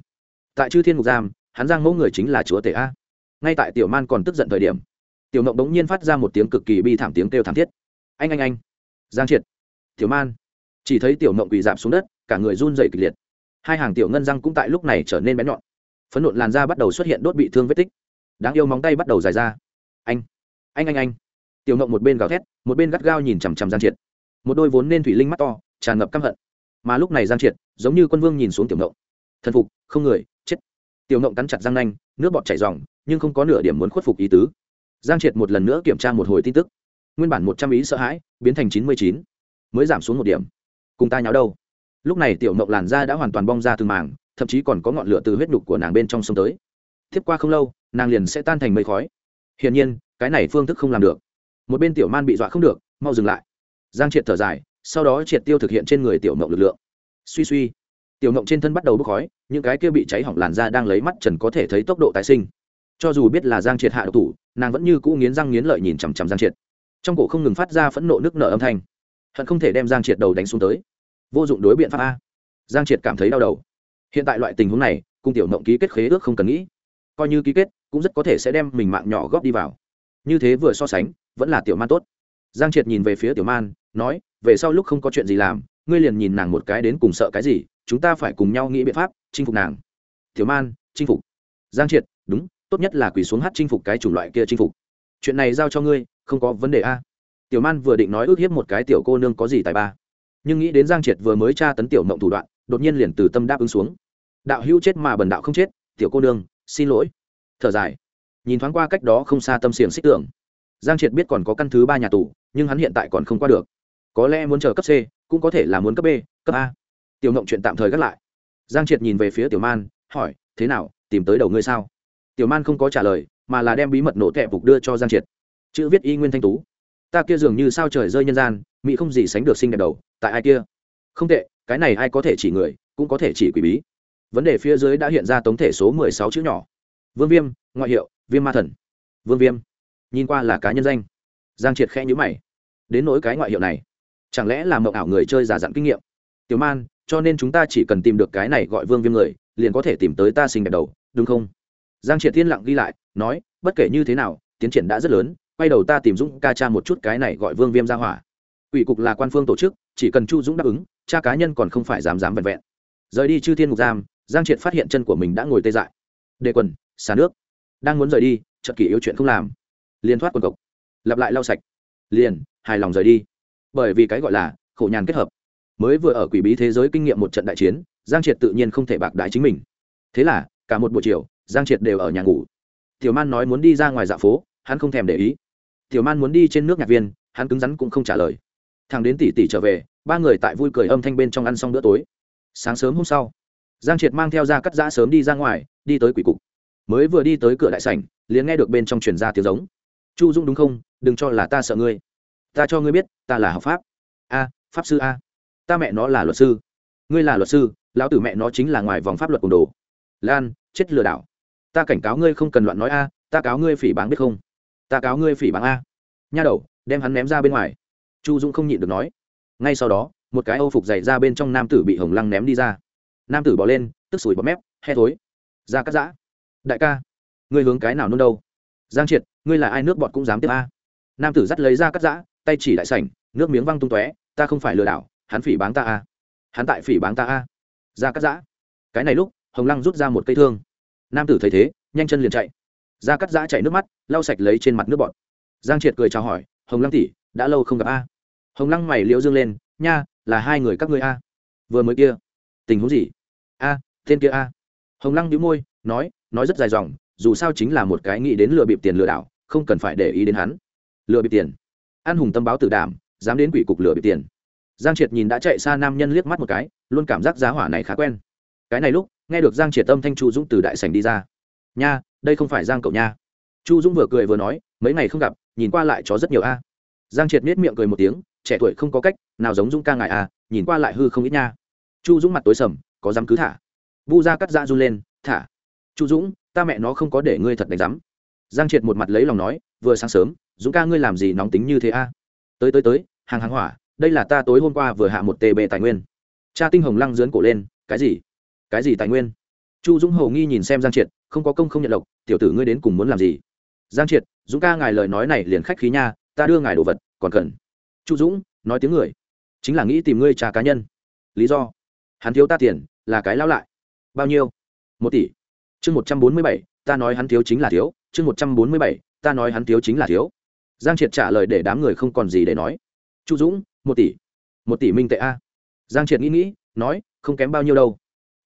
Tại chư thiên ngục giam, hắn giang mẫu người chính là chúa tể a. Ngay tại tiểu man còn tức giận thời điểm, tiểu mộng đống nhiên phát ra một tiếng cực kỳ bi thảm tiếng kêu thảm thiết. Anh anh anh. Giang triệt. Tiểu man. Chỉ thấy tiểu mộng quỳ giảm xuống đất, cả người run dày kịch liệt. Hai hàng tiểu ngân răng cũng tại lúc này trở nên bén nhọn. Phấn nộn làn da bắt đầu xuất hiện đốt bị thương vết tích. Đáng yêu móng tay bắt đầu dài ra. Anh anh anh anh. Tiểu ngộng một bên gào thét, một bên gắt gao nhìn chằm chằm giang triệt. Một đôi vốn nên thủy linh mắt to, tràn ngập căm hận. Mà lúc này giang triệt, giống như quân vương nhìn xuống tiểu ngộng. Thần phục, không người, chết. Tiểu ngộng cắn chặt răng nanh, nước bọt chảy dòng nhưng không có nửa điểm muốn khuất phục ý tứ. Giang triệt một lần nữa kiểm tra một hồi tin tức. Nguyên bản một trăm ý sợ hãi, biến thành chín mươi chín. Mới giảm xuống một điểm. Cùng ta nháo đâu? Lúc này tiểu ngộng làn da đã hoàn toàn bong ra từng màng thậm chí còn có ngọn lửa từ huyết đục của nàng bên trong sông tới. Tiếp qua không lâu, nàng liền sẽ tan thành mây khói hiển nhiên, cái này phương thức không làm được. Một bên tiểu man bị dọa không được, mau dừng lại. Giang triệt thở dài, sau đó triệt tiêu thực hiện trên người tiểu mộng lực lượng. Suy suy, tiểu mộng trên thân bắt đầu bốc khói, những cái kia bị cháy hỏng làn da đang lấy mắt trần có thể thấy tốc độ tái sinh. Cho dù biết là giang triệt hạ độc thủ, nàng vẫn như cũ nghiến răng nghiến lợi nhìn chằm chằm giang triệt. Trong cổ không ngừng phát ra phẫn nộ nước nở âm thanh. Hận không thể đem giang triệt đầu đánh xuống tới. Vô dụng đối biện pháp a. Giang triệt cảm thấy đau đầu. Hiện tại loại tình huống này cung tiểu mộng ký kết khế ước không cần nghĩ. Coi như ký kết cũng rất có thể sẽ đem mình mạng nhỏ góp đi vào. Như thế vừa so sánh, vẫn là tiểu man tốt. Giang triệt nhìn về phía tiểu man, nói, về sau lúc không có chuyện gì làm, ngươi liền nhìn nàng một cái đến cùng sợ cái gì, chúng ta phải cùng nhau nghĩ biện pháp, chinh phục nàng. Tiểu man, chinh phục. Giang triệt, đúng, tốt nhất là quỳ xuống hát chinh phục cái chủng loại kia chinh phục. Chuyện này giao cho ngươi, không có vấn đề a. Tiểu man vừa định nói ước hiếp một cái tiểu cô nương có gì tài ba, nhưng nghĩ đến giang triệt vừa mới tra tấn tiểu mộng thủ đoạn, đột nhiên liền từ tâm đáp ứng xuống. Đạo hữu chết mà bần đạo không chết, tiểu cô nương, xin lỗi thở dài. Nhìn thoáng qua cách đó không xa tâm xiềng xích tưởng giang triệt biết còn có căn thứ ba nhà tù, nhưng hắn hiện tại còn không qua được. Có lẽ muốn chờ cấp c, cũng có thể là muốn cấp b, cấp a. Tiểu ngộng chuyện tạm thời gác lại. Giang triệt nhìn về phía tiểu man, hỏi, thế nào, tìm tới đầu ngươi sao? Tiểu man không có trả lời, mà là đem bí mật nổ tẹp phục đưa cho giang triệt. Chữ viết y nguyên thanh tú. Ta kia dường như sao trời rơi nhân gian mỹ không gì sánh được sinh đẹp đầu, tại ai kia? Không tệ, cái này ai có thể chỉ người, cũng có thể chỉ quỷ bí. Vấn đề phía dưới đã hiện ra tống thể số mười sáu chữ nhỏ vương viêm, ngoại hiệu, viêm ma thần. Vương viêm, nhìn qua là cá nhân danh. Giang triệt khẽ nhữ mày. Đến nỗi cái ngoại hiệu này, chẳng lẽ là mộng ảo người chơi giả dặn kinh nghiệm? Tiểu man, cho nên chúng ta chỉ cần tìm được cái này gọi vương viêm người, liền có thể tìm tới ta sinh đẹp đầu, đúng không? Giang triệt thiên lặng ghi lại, nói, bất kể như thế nào, tiến triển đã rất lớn, quay đầu ta tìm dũng ca cha một chút cái này gọi vương viêm ra hỏa. Ủy cục là quan phương tổ chức, chỉ cần chu dũng đáp ứng, cha cá nhân còn không phải dám dám vẹn vẹn. Rời đi chư thiên ngục giam, giang triệt phát hiện chân của mình đã ngồi tê dại. Đề quần xả nước. Đang muốn rời đi, chợt kỷ yếu chuyện không làm. Liền thoát quần cộc. Lặp lại lau sạch. Liền, hài lòng rời đi. Bởi vì cái gọi là khổ nhàn kết hợp. Mới vừa ở quỷ bí thế giới kinh nghiệm một trận đại chiến, giang triệt tự nhiên không thể bạc đại chính mình. Thế là, cả một buổi chiều, giang triệt đều ở nhà ngủ. Tiểu man nói muốn đi ra ngoài dạ phố, hắn không thèm để ý. Tiểu man muốn đi trên nước nhạc viên, hắn cứng rắn cũng không trả lời. Thằng đến tỷ tỷ trở về, ba người tại vui cười âm thanh bên trong ăn xong bữa tối. Sáng sớm hôm sau, giang triệt mang theo ra cắt giã sớm đi ra ngoài, đi tới quỷ cục mới vừa đi tới cửa đại sảnh, liền nghe được bên trong truyền ra tiếng giống. Chu dung đúng không? Đừng cho là ta sợ ngươi. Ta cho ngươi biết, ta là học pháp. A, pháp sư a. Ta mẹ nó là luật sư. Ngươi là luật sư, lão tử mẹ nó chính là ngoài vòng pháp luật cùng đồ. Lan, chết lừa đảo. Ta cảnh cáo ngươi không cần loạn nói a, ta cáo ngươi phỉ báng biết không? Ta cáo ngươi phỉ báng a. Nha đầu, đem hắn ném ra bên ngoài. Chu dung không nhịn được nói. Ngay sau đó, một cái âu phục dày ra bên trong nam tử bị hồng lăng ném đi ra. Nam tử bỏ lên, tức sủi bọt mép he thối. Ra cắt giã đại ca, ngươi hướng cái nào nôn đâu? Giang triệt, ngươi là ai nước bọt cũng dám tiếp a? Nam tử dắt lấy ra cắt giã, tay chỉ đại sảnh, nước miếng văng tung tóe, ta không phải lừa đảo, hắn phỉ báng ta a. Hắn tại phỉ báng ta a. Ra cắt giã. Cái này lúc, hồng lăng rút ra một cây thương. Nam tử thấy thế, nhanh chân liền chạy. Ra cắt giã chạy nước mắt, lau sạch lấy trên mặt nước bọt giang triệt cười chào hỏi, hồng lăng tỷ, đã lâu không gặp a? Hồng lăng mày liễu dương lên, nha, là hai người các ngươi a. Vừa mới kia, tình huống gì? A, tên kia a. Hồng lăng đĩu môi, nói nói rất dài dòng, dù sao chính là một cái nghĩ đến lừa bịp tiền lừa đảo, không cần phải để ý đến hắn. Lừa bịp tiền. An hùng tâm báo tự đảm, dám đến quỷ cục lừa bịp tiền. Giang triệt nhìn đã chạy xa nam nhân liếc mắt một cái, luôn cảm giác giá hỏa này khá quen. Cái này lúc, nghe được giang triệt tâm thanh chu dũng từ đại sảnh đi ra. Nha, đây không phải giang cậu nha. Chu dũng vừa cười vừa nói, mấy ngày không gặp, nhìn qua lại chó rất nhiều a. Giang triệt miết miệng cười một tiếng, trẻ tuổi không có cách, nào giống dũng ca ngại a à, nhìn qua lại hư không ít nha. Chu dũng mặt tối sầm, có dám cứ thả. Vu ra cắt da run lên, thả chu dũng, ta mẹ nó không có để ngươi thật đánh rắm giang triệt một mặt lấy lòng nói, vừa sáng sớm, dũng ca ngươi làm gì nóng tính như thế a? Tới tới tới, hàng hàng hỏa, đây là ta tối hôm qua vừa hạ một tb tài nguyên. Cha tinh hồng lăng dướn cổ lên, cái gì? Cái gì tài nguyên? Chu dũng hầu nghi nhìn xem giang triệt, không có công không nhận lộc, tiểu tử ngươi đến cùng muốn làm gì? Giang triệt, dũng ca ngài lời nói này liền khách khí nha, ta đưa ngài đồ vật, còn cần. Chu dũng, nói tiếng người. Chính là nghĩ tìm ngươi trà cá nhân. Lý do. Hắn thiếu ta tiền, là cái lao lại. Bao nhiêu? Một tỷ chương một trăm bốn mươi bảy, ta nói hắn thiếu chính là thiếu. Chương một trăm bốn mươi bảy, ta nói hắn thiếu chính là thiếu. Giang triệt trả lời để đám người không còn gì để nói. Chu dũng, một tỷ. Một tỷ minh tệ a. Giang triệt nghĩ nghĩ, nói, không kém bao nhiêu đâu.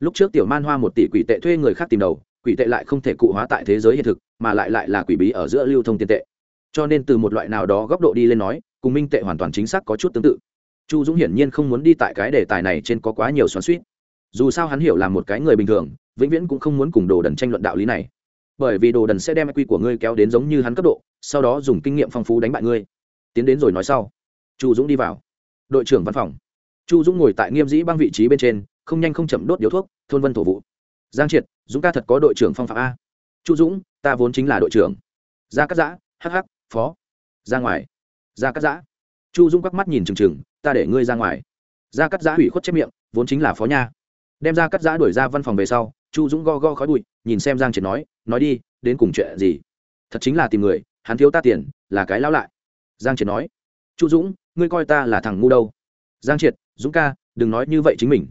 Lúc trước tiểu man hoa một tỷ quỷ tệ thuê người khác tìm đầu, quỷ tệ lại không thể cụ hóa tại thế giới hiện thực, mà lại lại là quỷ bí ở giữa lưu thông tiền tệ. Cho nên từ một loại nào đó góc độ đi lên nói, cùng minh tệ hoàn toàn chính xác có chút tương tự. Chu dũng hiển nhiên không muốn đi tại cái đề tài này trên có quá nhiều xoắn suýt dù sao hắn hiểu là một cái người bình thường, vĩnh viễn cũng không muốn cùng đồ đần tranh luận đạo lý này. Bởi vì đồ đần sẽ đem quy của ngươi kéo đến giống như hắn cấp độ, sau đó dùng kinh nghiệm phong phú đánh bại ngươi. Tiến đến rồi nói sau. Chu dũng đi vào. Đội trưởng văn phòng. Chu dũng ngồi tại nghiêm dĩ băng vị trí bên trên, không nhanh không chậm đốt điếu thuốc, thôn vân thổ vụ. Giang triệt, dũng ca thật có đội trưởng phong phạm a. Chu dũng, ta vốn chính là đội trưởng. Gia cắt giã hh phó. Ra ngoài. Gia cắt giã. Chu dũng quắc mắt nhìn trừng trừng ta để ngươi ra ngoài. Gia cắt giã hủy khuất chép miệng, vốn chính là phó nha đem ra cắt giã đuổi ra văn phòng về sau, chu dũng go go khói bụi, nhìn xem giang triệt nói nói đi, đến cùng chuyện gì? Thật chính là tìm người, hắn thiếu ta tiền, là cái lão lại. Giang triệt nói, chu dũng, ngươi coi ta là thằng ngu đâu. Giang triệt, dũng ca, đừng nói như vậy chính mình.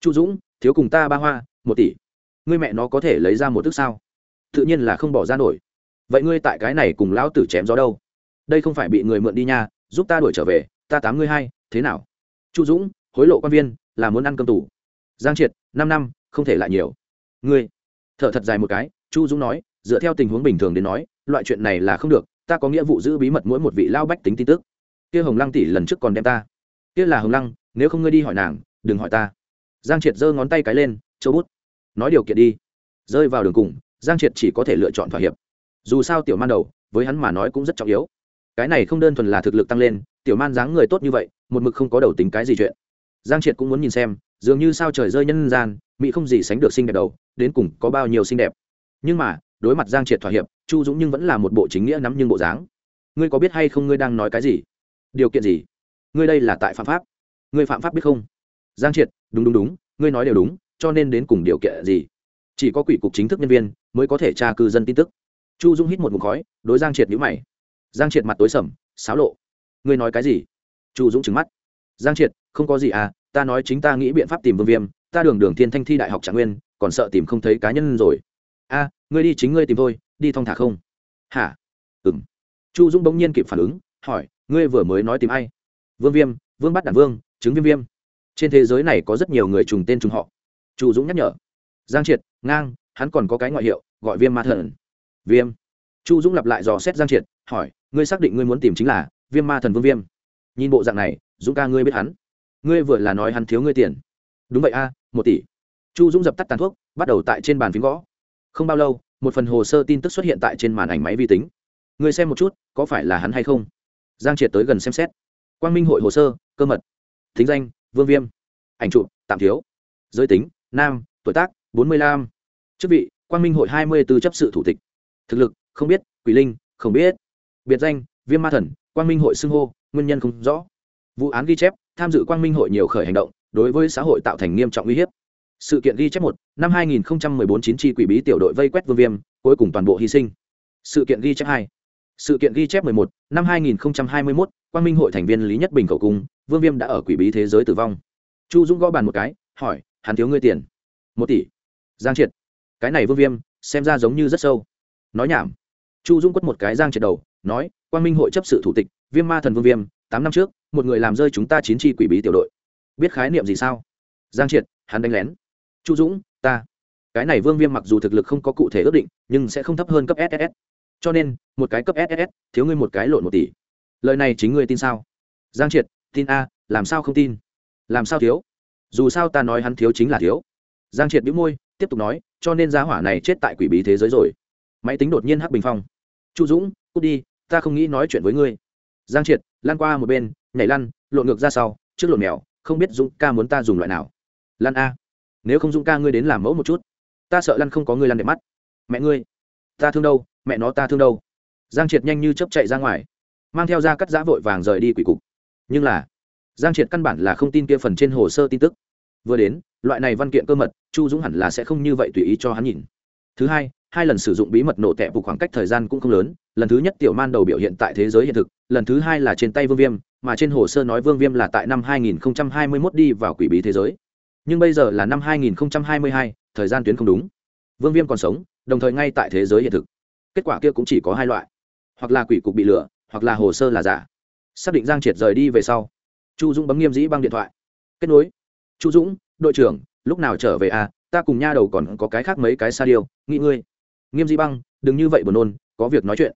Chu dũng, thiếu cùng ta ba hoa, một tỷ. Ngươi mẹ nó có thể lấy ra một tức sao? Tự nhiên là không bỏ ra nổi. Vậy ngươi tại cái này cùng lão tử chém gió đâu? Đây không phải bị người mượn đi nha, giúp ta đuổi trở về, ta tám ngươi hai, thế nào? Chu dũng, hối lộ quan viên, là muốn ăn cơm tủ giang triệt, năm năm, không thể lại nhiều. Ngươi, thở thật dài một cái, chu dũng nói, dựa theo tình huống bình thường đến nói, loại chuyện này là không được, ta có nghĩa vụ giữ bí mật mỗi một vị lao bách tính tin tức. Kia hồng lăng tỷ lần trước còn đem ta. Kia là hồng lăng, nếu không ngươi đi hỏi nàng, đừng hỏi ta. Giang triệt giơ ngón tay cái lên, châu bút, nói điều kiện đi. Rơi vào đường cùng, giang triệt chỉ có thể lựa chọn thỏa hiệp. Dù sao tiểu man đầu, với hắn mà nói cũng rất trọng yếu. Cái này không đơn thuần là thực lực tăng lên, tiểu man dáng người tốt như vậy, một mực không có đầu tính cái gì chuyện giang triệt cũng muốn nhìn xem, dường như sao trời rơi nhân gian, mỹ không gì sánh được xinh đẹp đầu, đến cùng có bao nhiêu xinh đẹp. Nhưng mà, đối mặt giang triệt thỏa hiệp, chu dũng nhưng vẫn là một bộ chính nghĩa nắm nhưng bộ dáng. Ngươi có biết hay không ngươi đang nói cái gì? Điều kiện gì? Ngươi đây là tại phạm pháp. Ngươi phạm pháp biết không? Giang triệt, đúng đúng đúng, ngươi nói đều đúng, cho nên đến cùng điều kiện gì? Chỉ có quỷ cục chính thức nhân viên mới có thể tra cư dân tin tức. Chu dung hít một mục khói, đối giang triệt nhữ mày. Giang triệt mặt tối sầm, xáo lộ. Ngươi nói cái gì? Chu dũng trừng mắt. Giang triệt không có gì à ta nói chính ta nghĩ biện pháp tìm vương viêm, ta đường đường thiên thanh thi đại học trạng nguyên, còn sợ tìm không thấy cá nhân rồi. A ngươi đi chính ngươi tìm thôi, đi thong thả không. Hả? Ừng chu dũng bỗng nhiên kịp phản ứng, hỏi, ngươi vừa mới nói tìm ai? Vương viêm, vương bắt đản vương chứng viêm viêm. Trên thế giới này có rất nhiều người trùng tên trùng họ. Chu dũng nhắc nhở. Giang triệt, ngang, hắn còn có cái ngoại hiệu, gọi viêm ma thần. Viêm. Chu dũng lặp lại dò xét giang triệt, hỏi, ngươi xác định ngươi muốn tìm chính là viêm ma thần vương viêm. Nhìn bộ dạng này, dũng ca ngươi biết hắn ngươi vừa là nói hắn thiếu ngươi tiền. Đúng vậy a, một tỷ. Chu dũng dập tắt tàn thuốc, bắt đầu tại trên bàn phím gõ. Không bao lâu, một phần hồ sơ tin tức xuất hiện tại trên màn ảnh máy vi tính. Ngươi xem một chút, có phải là hắn hay không? Giang triệt tới gần xem xét. Quang minh hội hồ sơ, cơ mật. Thính danh, vương viêm. Ảnh trụ tạm thiếu. Giới tính, nam, tuổi tác, bốn mươi lăm. Chức vị, quang minh hội hai mươi b ố chấp sự thủ tịch. Thực lực, không biết, quỷ linh, không biết. Biệt danh, viêm ma thần, quang minh hội xưng hô, nguyên nhân không rõ. Vụ án ghi chép tham dự quang minh hội nhiều khởi hành động đối với xã hội tạo thành nghiêm trọng uy hiếp. Sự kiện ghi chép một năm 2014 chín chi quỷ bí tiểu đội vây quét vương viêm cuối cùng toàn bộ hy sinh. Sự kiện ghi chép hai. Sự kiện ghi chép 11, năm 2021, quang minh hội thành viên lý nhất bình cầu cung vương viêm đã ở quỷ bí thế giới tử vong. Chu dũng gõ bàn một cái hỏi hắn thiếu ngươi tiền? Một tỷ. Giang triệt. Cái này vương viêm xem ra giống như rất sâu. Nói nhảm. Chu dũng quất một cái giang triệt đầu nói quang minh hội chấp sự thủ tịch viêm ma thần vương viêm tám năm trước, một người làm rơi chúng ta chín chi quỷ bí tiểu đội. Biết khái niệm gì sao? Giang triệt, hắn đánh lén. Chu dũng, ta. Cái này vương viêm mặc dù thực lực không có cụ thể ước định, nhưng sẽ không thấp hơn cấp ss cho nên, một cái cấp ss thiếu ngươi một cái lộn một tỷ. Lời này chính ngươi tin sao? Giang triệt, tin a, làm sao không tin? Làm sao thiếu? Dù sao ta nói hắn thiếu chính là thiếu. Giang triệt bĩu môi, tiếp tục nói, cho nên giá hỏa này chết tại quỷ bí thế giới rồi. Máy tính đột nhiên hắc bình phong. Chu dũng, cút đi, ta không nghĩ nói chuyện với ngươi giang triệt, lan qua một bên, nhảy lăn, lộn ngược ra sau, trước lộn mèo, không biết dũng ca muốn ta dùng loại nào. Lan a, nếu không dũng ca ngươi đến làm mẫu một chút. Ta sợ lăn không có ngươi lăn đẹp mắt. Mẹ ngươi, ta thương đâu, mẹ nó ta thương đâu. Giang triệt nhanh như chấp chạy ra ngoài, mang theo ra cắt giã vội vàng rời đi quỷ cục. Nhưng là, giang triệt căn bản là không tin kia phần trên hồ sơ tin tức. Vừa đến, loại này văn kiện cơ mật, chu dũng hẳn là sẽ không như vậy tùy ý cho hắn nhìn. Thứ hai hai lần sử dụng bí mật nổ tẹp vụ khoảng cách thời gian cũng không lớn. Lần thứ nhất tiểu man đầu biểu hiện tại thế giới hiện thực lần thứ hai là trên tay vương viêm mà trên hồ sơ nói vương viêm là tại năm 2021 đi vào quỷ bí thế giới. Nhưng bây giờ là năm 2022, thời gian tuyến không đúng. Vương viêm còn sống đồng thời ngay tại thế giới hiện thực. Kết quả kia cũng chỉ có hai loại. Hoặc là quỷ cục bị lửa hoặc là hồ sơ là giả. Xác định giang triệt rời đi về sau chu dũng bấm nghiêm dĩ băng điện thoại. Kết nối. Chu dũng đội trưởng lúc nào trở về à? Ta cùng nha đầu còn có cái khác mấy cái sa điêu nghĩ ngươi nghiêm Di băng, đừng như vậy buồn nôn, có việc nói chuyện.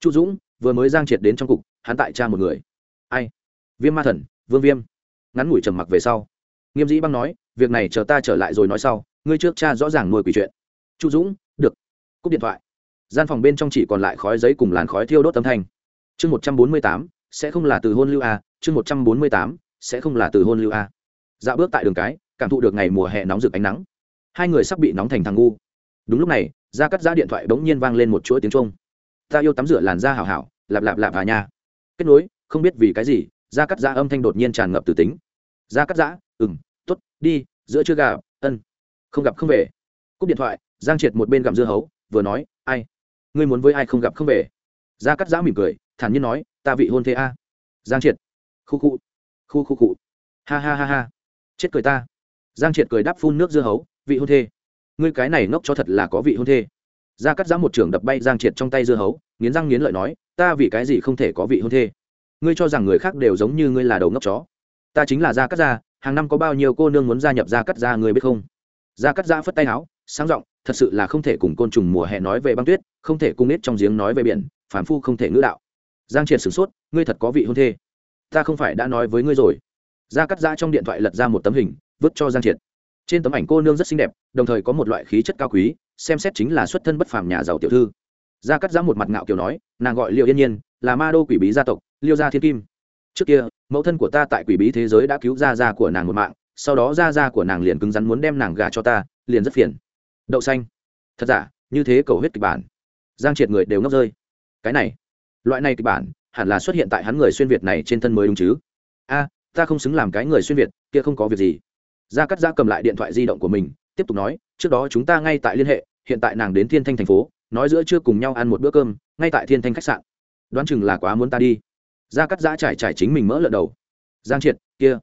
Chu dũng, vừa mới giang triệt đến trong cục, hắn tại cha một người. Ai? Viêm ma thần, vương viêm. Ngắn ngủi trầm mặc về sau. Nghiêm dĩ băng nói, việc này chờ ta trở lại rồi nói sau, ngươi trước cha rõ ràng nuôi quỷ chuyện. Chu dũng, được. Cúp điện thoại. Gian phòng bên trong chỉ còn lại khói giấy cùng làn khói thiêu đốt âm thanh. Chương một trăm bốn mươi tám, sẽ không là từ hôn lưu a, chương một trăm bốn mươi tám, sẽ không là từ hôn lưu a. Dạo bước tại đường cái, cảm thụ được ngày mùa hè nóng rực ánh nắng. Hai người sắp bị nóng thành thằng ngu. Đúng lúc này ra cắt giá điện thoại bỗng nhiên vang lên một chuỗi tiếng trung ta yêu tắm rửa làn da hảo hảo, lạp lạp lạp hà nha. Kết nối, không biết vì cái gì ra cắt giá âm thanh đột nhiên tràn ngập từ tính. Ra cắt giã ừng t ố t đi, giữa chưa gà, ân. Không gặp không về. Cúp điện thoại, giang triệt một bên gặm dưa hấu, vừa nói, ai? Ngươi muốn với ai không gặp không về? Ra cắt giã mỉm cười, thản nhiên nói, ta vị hôn thế a. Giang triệt, khu khu khu khu khu. Ha ha ha ha. Chết cười ta. Giang triệt cười đáp phun nước dưa hấu, vị hôn thê ngươi cái này ngốc cho thật là có vị hôn thê. Gia cắt giã một trưởng đập bay giang triệt trong tay dưa hấu, nghiến răng nghiến lợi nói, ta vì cái gì không thể có vị hôn thê? Ngươi cho rằng người khác đều giống như ngươi là đầu ngốc chó. Ta chính là gia cắt gia hàng năm có bao nhiêu cô nương muốn gia nhập gia cắt gia ngươi biết không? Gia cắt giã phất tay áo, sáng giọng, thật sự là không thể cùng côn trùng mùa hè nói về băng tuyết, không thể cung nết trong giếng nói về biển phản phu không thể ngữ đạo. Giang triệt sửng sốt, ngươi thật có vị hôn thê. Ta không phải đã nói với ngươi rồi. Gia cắt giã trong điện thoại lật ra một tấm hình, vứt cho giang triệt trên tấm ảnh cô nương rất xinh đẹp, đồng thời có một loại khí chất cao quý, xem xét chính là xuất thân bất phàm nhà giàu tiểu thư. Gia cắt giã một mặt ngạo kiểu nói, nàng gọi liệu yên nhiên, là ma đô quỷ bí gia tộc, liêu gia thiên kim. Trước kia, mẫu thân của ta tại quỷ bí thế giới đã cứu gia gia của nàng một mạng, sau đó gia gia của nàng liền cứng rắn muốn đem nàng gà cho ta, liền rất phiền. Đậu xanh. Thật giả, như thế cầu huyết kịch bản. Giang triệt người đều ngốc rơi. Cái này, loại này kịch bản, hẳn là xuất hiện tại hắn người xuyên việt này trên thân mới đúng chứ? A, ta không xứng làm cái người xuyên việt, kia không có việc gì gia cắt giã cầm lại điện thoại di động của mình, tiếp tục nói, trước đó chúng ta ngay tại liên hệ, hiện tại nàng đến thiên thanh thành phố, nói giữa chưa cùng nhau ăn một bữa cơm, ngay tại thiên thanh khách sạn. Đoán chừng là quá muốn ta đi. Gia cắt giã trải trải chính mình mỡ lợn đầu. Giang triệt, kia.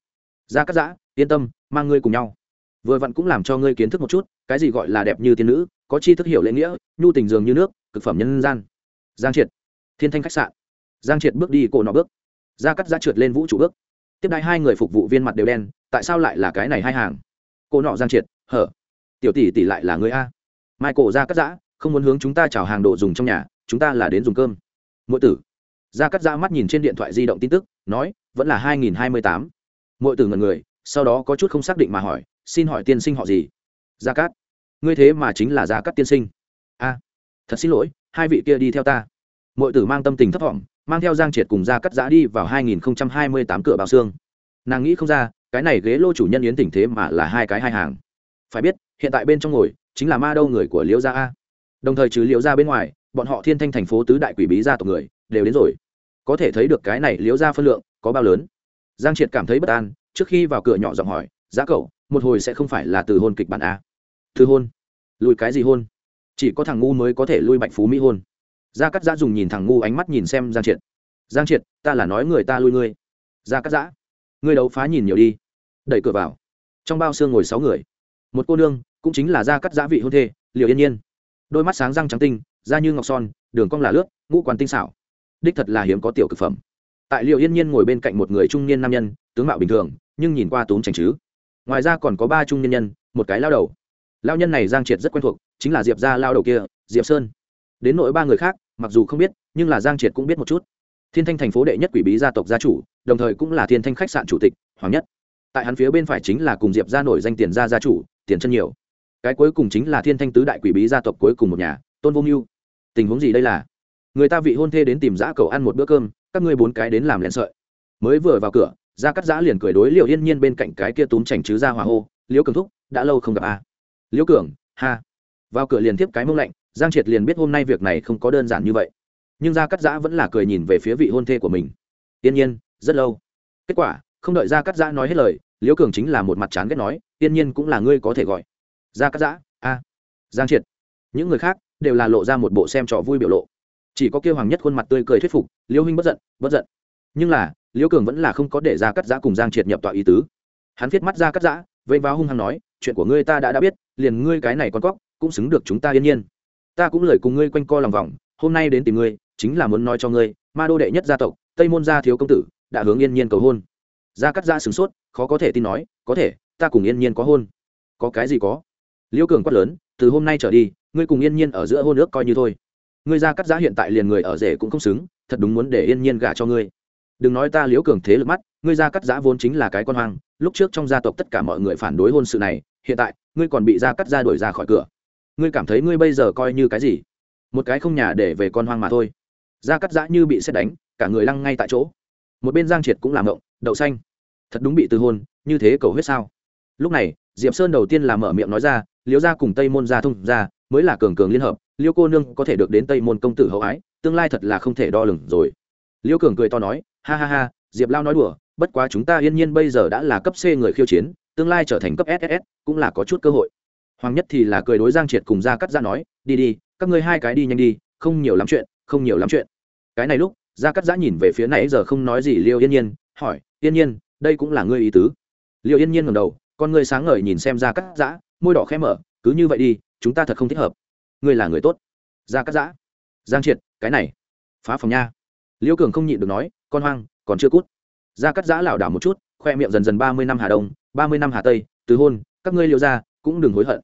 Gia cắt giã, yên tâm, mang ngươi cùng nhau. Vừa vặn cũng làm cho ngươi kiến thức một chút, cái gì gọi là đẹp như tiên nữ, có chi thức hiểu lễ nghĩa, nhu tình dường như nước, cực phẩm nhân gian. Giang triệt. Thiên thanh khách sạn. Giang triệt bước đi cổ nọ bước. Gia cắt giã trượt lên vũ trụ bước tiếp đai hai người phục vụ viên mặt đều đen, tại sao lại là cái này hai hàng? Cô nọ giang triệt, hở? Tiểu tỷ tỷ lại là người a. Mai cổ ra cắt giã, không muốn hướng chúng ta chào hàng đồ dùng trong nhà, chúng ta là đến dùng cơm. Mỗi tử. Ra cắt giã mắt nhìn trên điện thoại di động tin tức, nói, vẫn là hai nghìn hai mươi tám. Mỗi tử ngần người, sau đó có chút không xác định mà hỏi, xin hỏi tiên sinh họ gì? Gia cát. Ngươi thế mà chính là gia cát tiên sinh. A, thật xin lỗi, hai vị kia đi theo ta. Mọi tử mang tâm tình thấp thỏm mang theo giang triệt cùng Ra cắt giã đi vào hai nghìn hai mươi tám cửa bao xương nàng nghĩ không ra, cái này ghế lô chủ nhân yến tình thế mà là hai cái hai hàng. Phải biết, hiện tại bên trong ngồi, chính là ma đâu người của liễu gia a. Đồng thời trừ liễu gia bên ngoài, bọn họ thiên thanh thành phố tứ đại quỷ bí gia tộc người, đều đến rồi. Có thể thấy được cái này liễu gia phân lượng, có bao lớn. Giang triệt cảm thấy bất an, trước khi vào cửa nhỏ giọng hỏi, giá cậu, một hồi sẽ không phải là từ hôn kịch bản a? Từ hôn? Lùi cái gì hôn? Chỉ có thằng ngu mới có thể lui bạch phú mỹ hôn gia cắt giã dùng nhìn thằng ngu ánh mắt nhìn xem giang triệt. Giang triệt, ta là nói người ta lui ngươi. Gia cắt giã, ngươi đấu phá nhìn nhiều đi. Đẩy cửa vào. Trong bao xương ngồi sáu người. Một cô nương, cũng chính là gia cắt giã vị hôn thê liệu yên nhiên. Đôi mắt sáng răng trắng tinh, da như ngọc son, đường cong là lướt, ngũ quan tinh xảo. Đích thật là hiếm có tiểu cực phẩm. Tại liệu yên nhiên ngồi bên cạnh một người trung niên nam nhân, tướng mạo bình thường, nhưng nhìn qua túm trành chứ. Ngoài ra còn có ba trung niên nhân, một cái lao đầu. Lao nhân này giang triệt rất quen thuộc, chính là diệp gia lao đầu kia, diệp sơn đến nội ba người khác, mặc dù không biết, nhưng là giang triệt cũng biết một chút. Thiên thanh thành phố đệ nhất quỷ bí gia tộc gia chủ, đồng thời cũng là thiên thanh khách sạn chủ tịch, hoàng nhất. Tại hắn phía bên phải chính là cùng diệp ra nổi danh tiền gia gia chủ, tiền chân nhiều. Cái cuối cùng chính là thiên thanh tứ đại quỷ bí gia tộc cuối cùng một nhà, tôn vô mưu. Tình huống gì đây là? Người ta vị hôn thê đến tìm giã cầu ăn một bữa cơm, các ngươi bốn cái đến làm lẹn sợi. Mới vừa vào cửa gia cắt giã liền cười đối liệu yên nhiên bên cạnh cái kia túm chảnh chứ ra hỏa hô, liễu cường thúc, đã lâu không gặp a à. liễu cường, ha. Vào cửa liền tiếp cái mông lạnh giang triệt liền biết hôm nay việc này không có đơn giản như vậy. Nhưng ra cắt giã vẫn là cười nhìn về phía vị hôn thê của mình. Yên nhiên, rất lâu. Kết quả, không đợi ra cắt giã nói hết lời, liễu cường chính là một mặt chán ghét nói, yên nhiên cũng là ngươi có thể gọi. Ra cắt giã, a. Giang triệt, những người khác đều là lộ ra một bộ xem trò vui biểu lộ. Chỉ có kêu hoàng nhất khuôn mặt tươi cười thuyết phục, liễu huynh bất giận bất giận. Nhưng là, liễu cường vẫn là không có để ra cắt giã cùng giang triệt nhập tọa ý tứ. Hắn viết mắt ra cắt giã vây vào hung hăng nói, chuyện của ngươi ta đã đã biết, liền ngươi cái này con cóc cũng xứng được chúng ta yên nhiên ta cũng lời cùng ngươi quanh co lòng vòng, hôm nay đến tìm ngươi, chính là muốn nói cho ngươi, ma đô đệ nhất gia tộc, tây môn gia thiếu công tử, đã hướng yên nhiên cầu hôn. Gia cắt gia sửng sốt, khó có thể tin nói, có thể, ta cùng yên nhiên có hôn. Có cái gì có? Liễu cường quát lớn, từ hôm nay trở đi, ngươi cùng yên nhiên ở giữa hôn ước coi như thôi. Ngươi gia cắt gia hiện tại liền người ở rể cũng không xứng, thật đúng muốn để yên nhiên gả cho ngươi. Đừng nói ta liễu cường thế lực mắt, ngươi gia cắt gia vốn chính là cái con hoang, lúc trước trong gia tộc tất cả mọi người phản đối hôn sự này, hiện tại, ngươi còn bị gia cắt gia đuổi ra khỏi cửa ngươi cảm thấy ngươi bây giờ coi như cái gì? Một cái không nhà để về con hoang mà thôi. Gia cắt giã như bị xét đánh, cả người lăng ngay tại chỗ. Một bên giang triệt cũng làm ngộng, đậu xanh. Thật đúng bị từ hôn, như thế cầu huyết sao? Lúc này, diệp sơn đầu tiên là mở miệng nói ra liễu gia cùng tây môn gia thông gia, mới là cường cường liên hợp liễu cô nương có thể được đến tây môn công tử hậu ái, tương lai thật là không thể đo lường rồi. Liễu cường cười to nói, ha ha ha, diệp lao nói đùa, bất quá chúng ta yên nhiên bây giờ đã là cấp c người khiêu chiến, tương lai trở thành cấp ss cũng là có chút cơ hội hoàng nhất thì là cười đối giang triệt cùng ra cắt ra nói, đi đi, các ngươi hai cái đi nhanh đi, không nhiều lắm chuyện, không nhiều lắm chuyện. Cái này lúc, gia cắt giã nhìn về phía này giờ không nói gì liêu yên nhiên, hỏi, yên nhiên, đây cũng là ngươi ý tứ? Liêu yên nhiên ngầm đầu, con ngươi sáng ngời nhìn xem gia cắt giã, môi đỏ khẽ mở, cứ như vậy đi, chúng ta thật không thích hợp. Ngươi là người tốt. Ra cắt giã, giang triệt, cái này, phá phòng nha. Liêu cường không nhịn được nói, con hoang, còn chưa cút. Ra cắt giã lảo đảo một chút, khoe miệng dần dần ba mươi năm hà đông, ba mươi năm hà tây, từ hôn, các ngươi liêu ra cũng đừng hối hận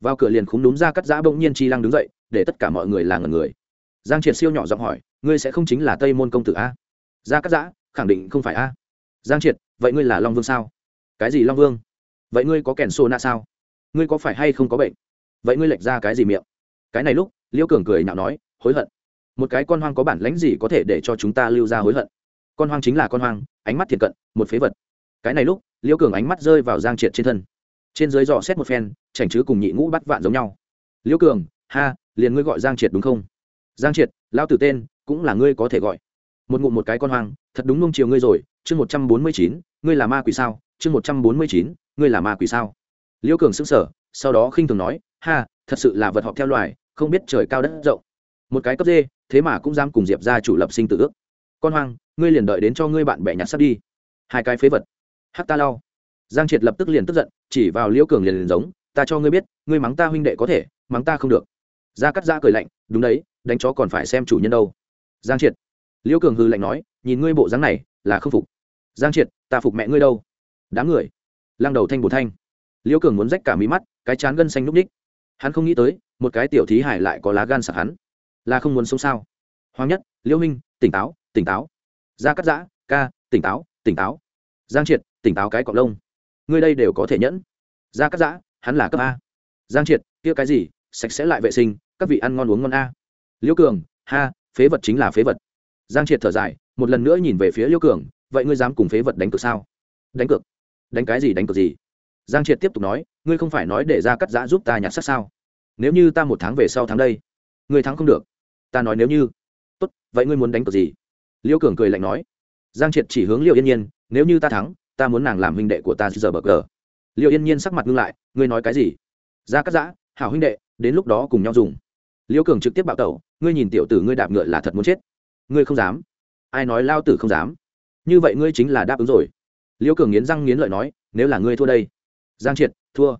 vào cửa liền khúng đúng ra cắt giã bỗng nhiên chi lăng đứng dậy, để tất cả mọi người là ngần người. Giang triệt siêu nhỏ giọng hỏi, ngươi sẽ không chính là tây môn công tử a? Ra cắt giã, khẳng định không phải a. Giang triệt, vậy ngươi là long vương sao? Cái gì long vương? Vậy ngươi có kèn xô na sao? Ngươi có phải hay không có bệnh? Vậy ngươi lệch ra cái gì miệng? Cái này lúc liễu cường cười nhạo nói, hối hận. Một cái con hoang có bản lãnh gì có thể để cho chúng ta lưu ra hối hận? Con hoang chính là con hoang, ánh mắt thiệt cận, một phế vật. Cái này lúc liễu cường ánh mắt rơi vào giang triệt trên thân trên dưới dò xét một phen, chảnh chứ cùng nhị ngũ bắt vạn giống nhau. Liễu cường, ha, liền ngươi gọi giang triệt đúng không? Giang triệt lao tử tên, cũng là ngươi có thể gọi. Một ngụm một cái con hoang, thật đúng nung chiều ngươi rồi, chương một trăm bốn mươi chín, ngươi là ma quỷ sao? Chương một trăm bốn mươi chín, ngươi là ma quỷ sao? Liễu cường sững sờ, sau đó khinh thường nói, ha, thật sự là vật họp theo loài, không biết trời cao đất rộng. Một cái cấp dê thế mà cũng dám cùng diệp ra chủ lập sinh tự ước. Con hoang, ngươi liền đợi đến cho ngươi bạn bè nhặt sắp đi. Hai cái phế vật. Hắc ta lau giang triệt lập tức liền tức giận, chỉ vào liễu cường liền liền giống, ta cho ngươi biết, ngươi mắng ta huynh đệ có thể, mắng ta không được. Gia cắt giã cười lạnh, đúng đấy, đánh chó còn phải xem chủ nhân đâu. Giang triệt, liễu cường hư lạnh nói, nhìn ngươi bộ dáng này, là không phục. Giang triệt, ta phục mẹ ngươi đâu? Đám người. Lăng đầu thanh bột thanh. Liễu cường muốn rách cả mí mắt, cái chán gân xanh núp ních hắn không nghĩ tới, một cái tiểu thí hải lại có lá gan sạc hắn. Là không muốn sống sao? Hoàng nhất, liễu minh, tỉnh táo tỉnh táo. Gia cắt giã, ca, tỉnh táo tỉnh táo. Giang triệt, tỉnh táo cái cọc lông ngươi đây đều có thể nhẫn. Gia cắt giã, hắn là cấp a. Giang triệt, kia cái gì, sạch sẽ lại vệ sinh, các vị ăn ngon uống ngon a. Liễu cường, ha, phế vật chính là phế vật. Giang triệt thở dài, một lần nữa nhìn về phía liễu cường, vậy ngươi dám cùng phế vật đánh cược sao? Đánh cược? Đánh cái gì đánh cược gì? Giang triệt tiếp tục nói, ngươi không phải nói để ra cắt giã giúp ta nhặt sắc sao? Nếu như ta một tháng về sau tháng đây, ngươi thắng không được. Ta nói nếu như. Tốt, vậy ngươi muốn đánh cược gì? Liễu cường cười lạnh nói. Giang triệt chỉ hướng liệu yên nhiên, nếu như ta thắng ta muốn nàng làm huynh đệ của ta giờ bờ cờ liệu yên nhiên sắc mặt ngưng lại, ngươi nói cái gì? Ra cắt giã, hảo huynh đệ, đến lúc đó cùng nhau dùng. Liễu cường trực tiếp bạo tẩu, ngươi nhìn tiểu tử ngươi đạp ngựa là thật muốn chết. Ngươi không dám. Ai nói lao tử không dám? Như vậy ngươi chính là đáp ứng rồi. Liễu cường nghiến răng nghiến lợi nói, nếu là ngươi thua đây. Giang triệt, thua.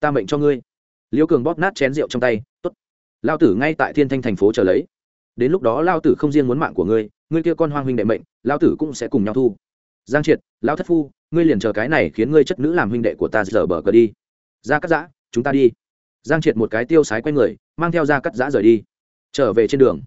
Ta mệnh cho ngươi. Liễu cường bóp nát chén rượu trong tay t ố t lao tử ngay tại thiên thanh thành phố chờ lấy. Đến lúc đó lao tử không riêng muốn mạng của ngươi ngươi kia con hoang huynh đệ mệnh, lao tử cũng sẽ cùng nhau thu. Giang triệt, lao thất phu ngươi liền chờ cái này khiến ngươi chất nữ làm huynh đệ của ta giờ bờ cờ đi. Ra cắt giã, chúng ta đi. Giang triệt một cái tiêu sái q u a y người, mang theo ra cắt giã rời đi. Trở về trên đường.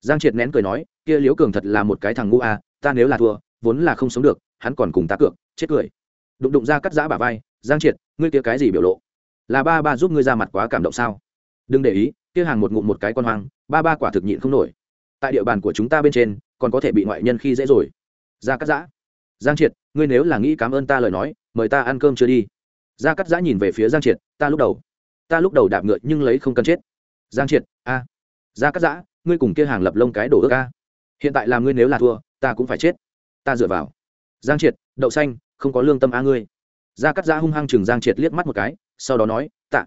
Giang triệt nén cười nói, kia liễu cường thật là một cái thằng ngu à ta nếu là thua, vốn là không sống được, hắn còn cùng ta cược, chết cười. Đụng đụng ra cắt giã bà vai, giang triệt, ngươi kia cái gì biểu lộ? Là ba ba giúp ngươi ra mặt quá cảm động sao? Đừng để ý, kia hàng một ngụm một cái con hoang, ba ba quả thực nhịn không nổi. Tại địa bàn của chúng ta bên trên, còn có thể bị ngoại nhân khi dễ rồi. Ra cắt giã. Giang triệt ngươi nếu là nghĩ cảm ơn ta lời nói, mời ta ăn cơm chưa đi. Gia cắt giã nhìn về phía giang triệt, ta lúc đầu, ta lúc đầu đạp ngựa nhưng lấy không cần chết. Giang triệt, a à. ra cắt giã, ngươi cùng kia hàng lập lông cái đổ ước a. Hiện tại làm ngươi nếu là thua, ta cũng phải chết. Ta dựa vào. Giang triệt, đậu xanh, không có lương tâm a ngươi. Gia cắt giã hung hăng chừng giang triệt liếc mắt một cái, sau đó nói, tạ.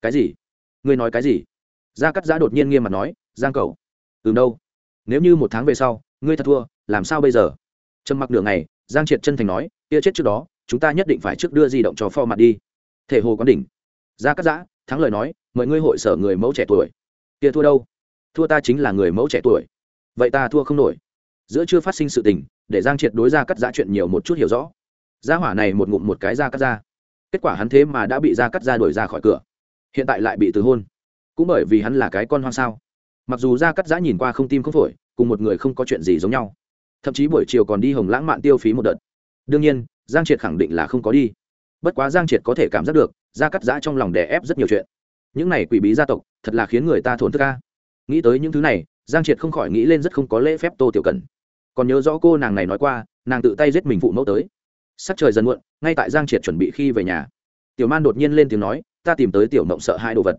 Cái gì? Ngươi nói cái gì? Gia cắt giã đột nhiên nghiêm mặt nói, giang cầu. Từ đâu. Nếu như một tháng về sau, ngươi thật thua, làm sao bây giờ? Trầm mặc nửa ngày giang triệt chân thành nói, kia chết trước đó, chúng ta nhất định phải trước đưa di động cho pho mặt đi. Thể hồ quán đỉnh. Ra cắt giã, thắng lời nói, mời ngươi hội sở người mẫu trẻ tuổi. Kia thua đâu? Thua ta chính là người mẫu trẻ tuổi. Vậy ta thua không nổi. Giữa chưa phát sinh sự tình, để giang triệt đối ra cắt giã chuyện nhiều một chút hiểu rõ. Gia hỏa này một ngụm một cái ra cắt ra kết quả hắn thế mà đã bị ra cắt ra đuổi ra khỏi cửa. Hiện tại lại bị từ hôn. Cũng bởi vì hắn là cái con hoang sao. Mặc dù ra cắt giã nhìn qua không tim không phổi, cùng một người không có chuyện gì giống nhau thậm chí buổi chiều còn đi hồng lãng mạn tiêu phí một đợt. Đương nhiên, giang triệt khẳng định là không có đi. Bất quá giang triệt có thể cảm giác được, gia cắt giã trong lòng đè ép rất nhiều chuyện. Những này quỷ bí gia tộc, thật là khiến người ta thổn thức ca nghĩ tới những thứ này, giang triệt không khỏi nghĩ lên rất không có lễ phép tô tiểu cần còn nhớ rõ cô nàng này nói qua, nàng tự tay giết mình phụ mẫu tới. Sắc trời dần muộn, ngay tại giang triệt chuẩn bị khi về nhà. Tiểu man đột nhiên lên tiếng nói, ta tìm tới tiểu mộng sợ hai đồ vật.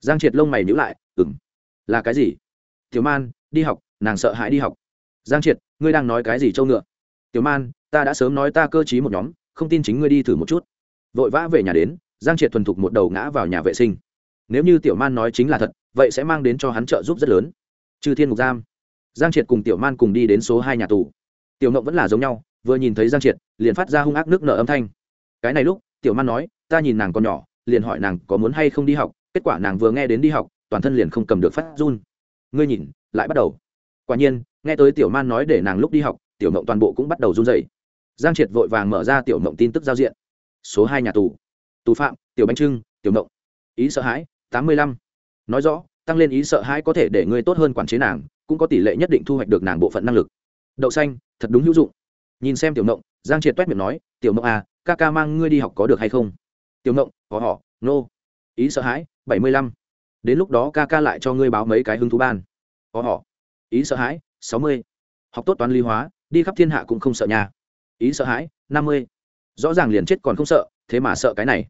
Giang triệt lông mày nhữ lại ừng là cái gì? Tiểu man, đi học, nàng sợ hãi đi học. Giang triệt ngươi đang nói cái gì trâu ngựa? Tiểu man, ta đã sớm nói ta cơ t r í một nhóm, không tin chính ngươi đi thử một chút. Vội vã về nhà đến, giang triệt thuần thục một đầu ngã vào nhà vệ sinh. Nếu như tiểu man nói chính là thật, vậy sẽ mang đến cho hắn trợ giúp rất lớn. Trừ thiên mục giam. Giang triệt cùng tiểu man cùng đi đến số hai nhà tù. Tiểu ngộng vẫn là giống nhau, vừa nhìn thấy giang triệt, liền phát ra hung ác nước nở âm thanh. Cái này lúc, tiểu man nói, ta nhìn nàng còn nhỏ, liền hỏi nàng có muốn hay không đi học, kết quả nàng vừa nghe đến đi học, toàn thân liền không cầm được phát run. Ngươi nhìn, lại bắt đầu. Quả nhiên nghe tới tiểu man nói để nàng lúc đi học, tiểu mộng toàn bộ cũng bắt đầu run dày giang triệt vội vàng mở ra tiểu mộng tin tức giao diện. Số hai nhà tù. Tù phạm, tiểu bánh trưng, tiểu mộng. Ý sợ hãi, tám mươi lăm. Nói rõ, tăng lên ý sợ hãi có thể để ngươi tốt hơn quản chế nàng, cũng có tỷ lệ nhất định thu hoạch được nàng bộ phận năng lực. Đậu xanh, thật đúng hữu dụng. Nhìn xem tiểu mộng, giang triệt toét miệng nói, tiểu mộng à ca ca mang ngươi đi học có được hay không? Tiểu mộng, có họ, nô. Ý sợ hãi, bảy mươi lăm. Đến lúc đó ca ca lại cho ngươi báo mấy cái hứng thú ban. Có họ. Ý sợ hãi sáu mươi. Học tốt toán lý hóa, đi khắp thiên hạ cũng không sợ nhà ý sợ hãi, năm mươi. Rõ ràng liền chết còn không sợ, thế mà sợ cái này.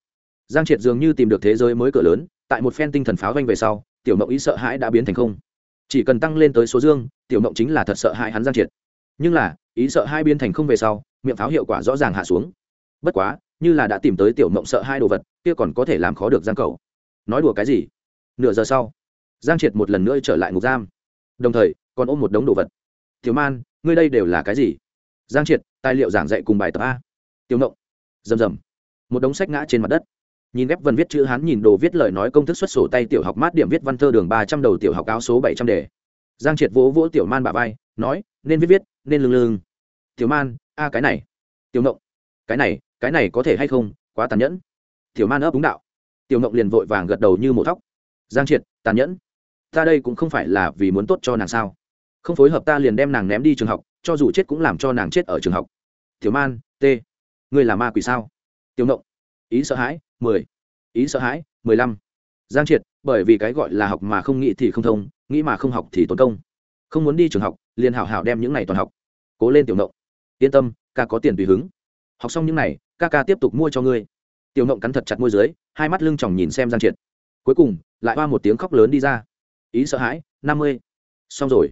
Giang triệt dường như tìm được thế giới mới cửa lớn, tại một phen tinh thần pháo doanh về sau, tiểu mộng ý sợ hãi đã biến thành không. Chỉ cần tăng lên tới số dương, tiểu mộng chính là thật sợ hãi hắn giang triệt. Nhưng là, ý sợ hai biến thành không về sau, miệng pháo hiệu quả rõ ràng hạ xuống. Bất quá, như là đã tìm tới tiểu mộng sợ hai đồ vật, kia còn có thể làm khó được giang cầu nói đùa cái gì? Nửa giờ sau, giang triệt một lần nữa trở lại ngục giam. Đồng thời còn ôm một đống đồ vật. Tiểu man, ngươi đây đều là cái gì? Giang triệt, tài liệu giảng dạy cùng bài tập a. Tiểu mộng rầm rầm. Một đống sách ngã trên mặt đất. Nhìn ghép vần viết chữ hán nhìn đồ viết lời nói công thức xuất sổ tay tiểu học mát điểm viết văn thơ đường ba trăm đầu tiểu học áo số bảy trăm đề. Giang triệt vỗ vỗ tiểu man bà vai, nói, nên viết viết, nên lưng lưng. Tiểu man, a, cái này. Tiểu mộng cái này cái này có thể hay không? Quá tàn nhẫn. Tiểu man ấp đúng đạo. Tiểu mộng liền vội vàng gật đầu như mổ thóc. Giang triệt, tàn nhẫn? Ta đây cũng không phải là vì muốn tốt cho nàng sao? Không phối hợp ta liền đem nàng ném đi trường học, cho dù chết cũng làm cho nàng chết ở trường học. Tiểu man, t, ngươi là ma quỷ sao? Tiểu mộng ý sợ hãi, mười, ý sợ hãi, mười lăm. Giang triệt, bởi vì cái gọi là học mà không nghĩ thì không thông, nghĩ mà không học thì tốn công. Không muốn đi trường học, liền hảo hảo đem những này toàn học. Cố lên tiểu mộng yên tâm, ca có tiền tùy hứng. Học xong những này, ca ca tiếp tục mua cho ngươi. Tiểu mộng cắn thật chặt môi dưới, hai mắt lưng chòng nhìn xem giang triệt. Cuối cùng, lại hoa một tiếng khóc lớn đi ra. Ý sợ hãi, năm mươi. Xong rồi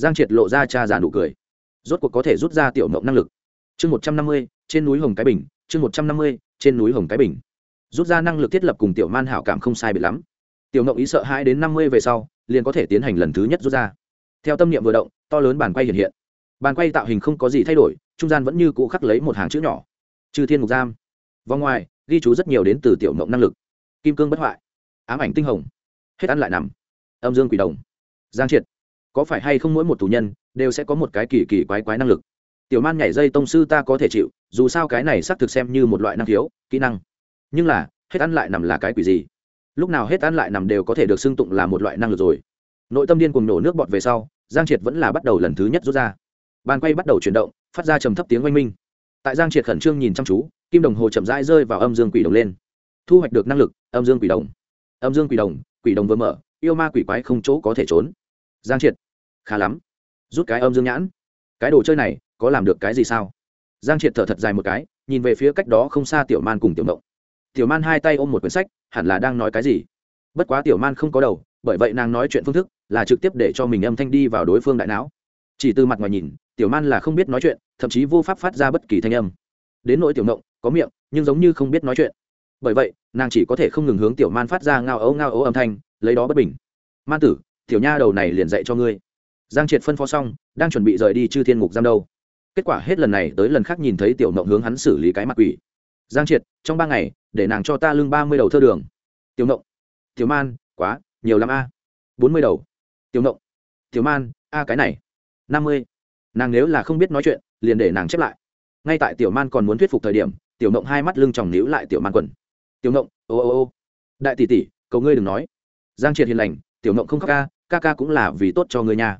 giang triệt lộ ra cha già nụ cười. Rốt cuộc có thể rút ra tiểu mộng năng lực. Chương một trăm năm mươi, trên núi hồng cái bình, chương một trăm năm mươi, trên núi hồng cái bình. Rút ra năng lực thiết lập cùng tiểu man hảo cảm không sai bị lắm. Tiểu mộng ý sợ hãi đến năm mươi về sau, liền có thể tiến hành lần thứ nhất rút ra. Theo tâm niệm vừa động, to lớn bàn quay hiện hiện. Bàn quay tạo hình không có gì thay đổi, trung gian vẫn như cũ khắc lấy một hàng chữ nhỏ. Trừ thiên mục giam. Vòng ngoài, ghi chú rất nhiều đến từ tiểu mộng năng lực. Kim cương bất hoại. Ám ảnh tinh hồng. Hết ăn lại nằm. Âm dương quỷ đồng. Giang triệt có phải hay không mỗi một tù nhân đều sẽ có một cái kỳ kỳ quái quái năng lực? Tiểu man nhảy dây tông sư ta có thể chịu, dù sao cái này xác thực xem như một loại năng khiếu, kỹ năng. Nhưng là, hết ăn lại nằm là cái quỷ gì? Lúc nào hết ăn lại nằm đều có thể được xưng tụng là một loại năng lực rồi. Nội tâm điên cùng nổ nước bọt về sau, giang triệt vẫn là bắt đầu lần thứ nhất rút ra. Bàn quay bắt đầu chuyển động, phát ra trầm thấp tiếng oanh minh. Tại giang triệt khẩn trương nhìn chăm chú, kim đồng hồ chậm rãi rơi vào âm dương quỷ đồng lên. Thu hoạch được năng lực, âm dương quỷ đồng. Âm dương quỷ đồng quỷ đồng vừa mở, yêu ma quỷ quái không chỗ có thể trốn giang triệt. Khá lắm. Rút cái âm dương nhãn. Cái đồ chơi này, có làm được cái gì sao? Giang triệt thở thật dài một cái, nhìn về phía cách đó không xa tiểu man cùng tiểu mộng tiểu man hai tay ôm một quyển sách, hẳn là đang nói cái gì? Bất quá tiểu man không có đầu, bởi vậy nàng nói chuyện phương thức là trực tiếp để cho mình âm thanh đi vào đối phương đại não. Chỉ từ mặt ngoài nhìn, tiểu man là không biết nói chuyện, thậm chí vô pháp phát ra bất kỳ thanh âm. Đến nỗi tiểu mộng có miệng, nhưng giống như không biết nói chuyện. Bởi vậy, nàng chỉ có thể không ngừng hướng tiểu man phát ra ngao ấu ngao ấu âm thanh, lấy đó bất bình. Man tử tiểu nha đầu này liền dạy cho ngươi. Giang triệt phân phó xong, đang chuẩn bị rời đi chư thiên ngục giam đâu. Kết quả hết lần này tới lần khác nhìn thấy tiểu mộng hướng hắn xử lý cái mặt quỷ. Giang triệt, trong ba ngày, để nàng cho ta lưng ba mươi đầu thơ đường. Tiểu mộng tiểu man, quá, nhiều lắm a. Bốn mươi đầu. Tiểu mộng tiểu man, a, cái này. Năm mươi. Nàng nếu là không biết nói chuyện, liền để nàng chép lại. Ngay tại tiểu man còn muốn thuyết phục thời điểm, tiểu mộng hai mắt lưng tròng níu lại tiểu man quần. Tiểu mộng ô ô ô. Đại tỷ tỷ, cầu ngươi đừng nói. Giang triệt hiền lành, tiểu mộng không khóc ca ca ca cũng là vì tốt cho người nhà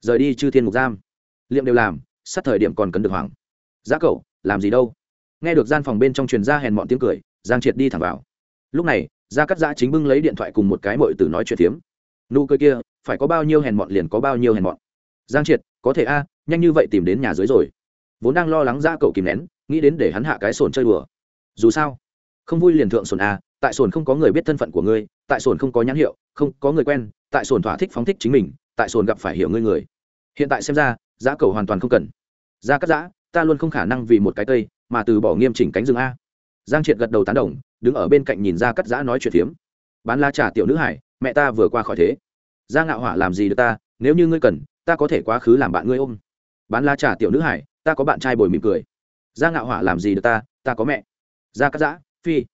rời đi chư thiên mục giam. Liệm đều làm, sát thời điểm còn cần được hoảng giá cậu, làm gì đâu? Nghe được gian phòng bên trong truyền ra hèn mọn tiếng cười, giang triệt đi thẳng vào. Lúc này, gia cắt giã chính bưng lấy điện thoại cùng một cái mội từ nói chuyện tiếm. nụ cười kia, phải có bao nhiêu hèn mọn liền có bao nhiêu hèn mọn. Giang triệt, có thể a, nhanh như vậy tìm đến nhà dưới rồi. Vốn đang lo lắng gia cậu kìm nén, nghĩ đến để hắn hạ cái sồn chơi đùa. Dù sao, không vui liền thượng sồn a tại sồn không có người biết thân phận của ngươi, tại sồn không có nhãn hiệu, không có người quen, tại sồn thỏa thích phóng thích chính mình, tại sồn gặp phải hiểu ngươi người. Hiện tại xem ra, giá cầu hoàn toàn không cần. Ra cắt giã, ta luôn không khả năng vì một cái cây mà từ bỏ nghiêm chỉnh cánh rừng a. Giang triệt gật đầu tán đồng, đứng ở bên cạnh nhìn ra cắt giã nói chuyện phiếm. Bán la trà tiểu nữ hải, mẹ ta vừa qua khỏi thế. Ra ngạo hỏa làm gì được ta, nếu như ngươi cần, ta có thể quá khứ làm bạn ngươi ôm. Bán la trà tiểu nữ hải, ta có bạn trai bồi mỉm cười. Ra ngạo hỏa làm gì được ta ta có mẹ. Ra cắt giã, phi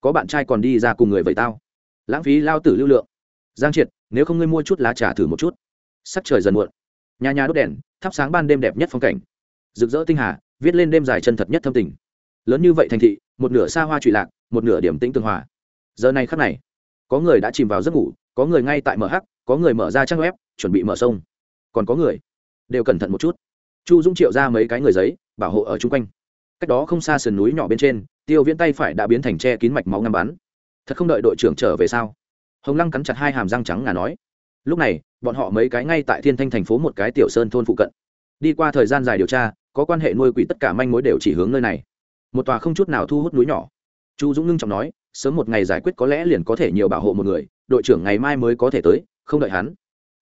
có bạn trai còn đi ra cùng người vậy tao. Lãng phí lao tử lưu lượng. Giang triệt, nếu không ngươi mua chút lá trà thử một chút. Sắc trời dần muộn. Nhà nhà đốt đèn, thắp sáng ban đêm đẹp nhất phong cảnh. Rực rỡ tinh hà, viết lên đêm dài chân thật nhất thâm tình. Lớn như vậy thành thị, một nửa xa hoa trụy lạc, một nửa điểm tĩnh tương hòa. Giờ này khắc này, có người đã chìm vào giấc ngủ, có người ngay tại mở hắc, có người mở ra trang web, chuẩn bị mở sông. Còn có người, đều cẩn thận một chút. Chu dũng triệu ra mấy cái người giấy, bảo hộ ở chung quanh. Cách đó không xa sườn núi nhỏ bên trên tiêu viễn tay phải đã biến thành che kín mạch máu ngắm bắn. Thật không đợi đội trưởng trở về sao? Hồng lăng cắn chặt hai hàm răng trắng ngà nói. Lúc này, bọn họ mấy cái ngay tại thiên thanh thành phố một cái tiểu sơn thôn phụ cận. Đi qua thời gian dài điều tra, có quan hệ nuôi quỷ tất cả manh mối đều chỉ hướng nơi này. Một tòa không chút nào thu hút núi nhỏ. Chu dũng ngưng trọng nói, sớm một ngày giải quyết có lẽ liền có thể nhiều bảo hộ một người, đội trưởng ngày mai mới có thể tới, không đợi hắn.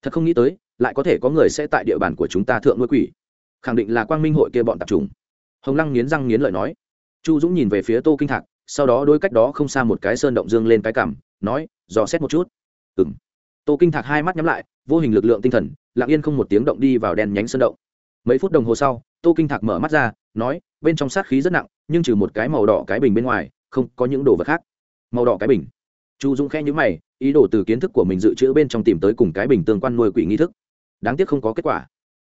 Thật không nghĩ tới, lại có thể có người sẽ tại địa bàn của chúng ta thượng nuôi quỷ. Khẳng định là quang minh hội kia bọn tập trung hồng lăng nghiến răng nghiến lợi nói chu dũng nhìn về phía tô kinh thạc, sau đó đôi cách đó không xa một cái sơn động dương lên cái cảm, nói, dò xét một chút. Ừng tô kinh thạc hai mắt nhắm lại, vô hình lực lượng tinh thần, lặng yên không một tiếng động đi vào đèn nhánh sơn động. Mấy phút đồng hồ sau, tô kinh thạc mở mắt ra, nói, bên trong sát khí rất nặng, nhưng trừ một cái màu đỏ cái bình bên ngoài, không có những đồ vật khác. Màu đỏ cái bình? Chu dũng khẽ nhữ mày, ý đồ từ kiến thức của mình dự trữ bên trong tìm tới cùng cái bình tương quan nuôi quỷ nghi thức. Đáng tiếc không có kết quả.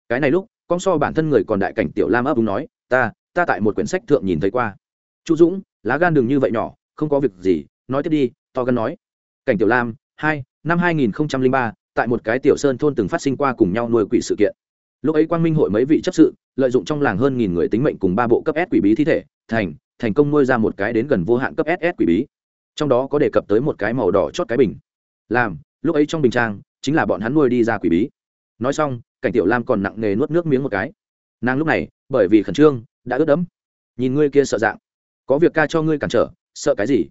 Cái này lúc, con so bản thân người còn đại cảnh tiểu lam ấp đúng nói, ta ta tại một quyển sách thượng nhìn thấy qua chu dũng, lá gan đừng như vậy nhỏ, không có việc gì, nói tiếp đi, to gan nói. Cảnh tiểu lam, hai, năm hai nghìn ba, tại một cái tiểu sơn thôn từng phát sinh qua cùng nhau nuôi quỷ sự kiện. Lúc ấy quang minh hội mấy vị chấp sự, lợi dụng trong làng hơn nghìn người tính mệnh cùng ba bộ cấp s quỷ bí thi thể, thành thành công nuôi ra một cái đến gần vô hạn cấp ss quỷ bí. Trong đó có đề cập tới một cái màu đỏ chót cái bình. Làm, lúc ấy trong bình trang, chính là bọn hắn nuôi đi ra quỷ bí. Nói xong, cảnh tiểu lam còn nặng nề nuốt nước miếng một cái. Nàng lúc này, bởi vì khẩn trương, đã ướt đẫm. Nhìn ngươi kia sợ dạng có việc ca cho ngươi cản trở, sợ cái gì?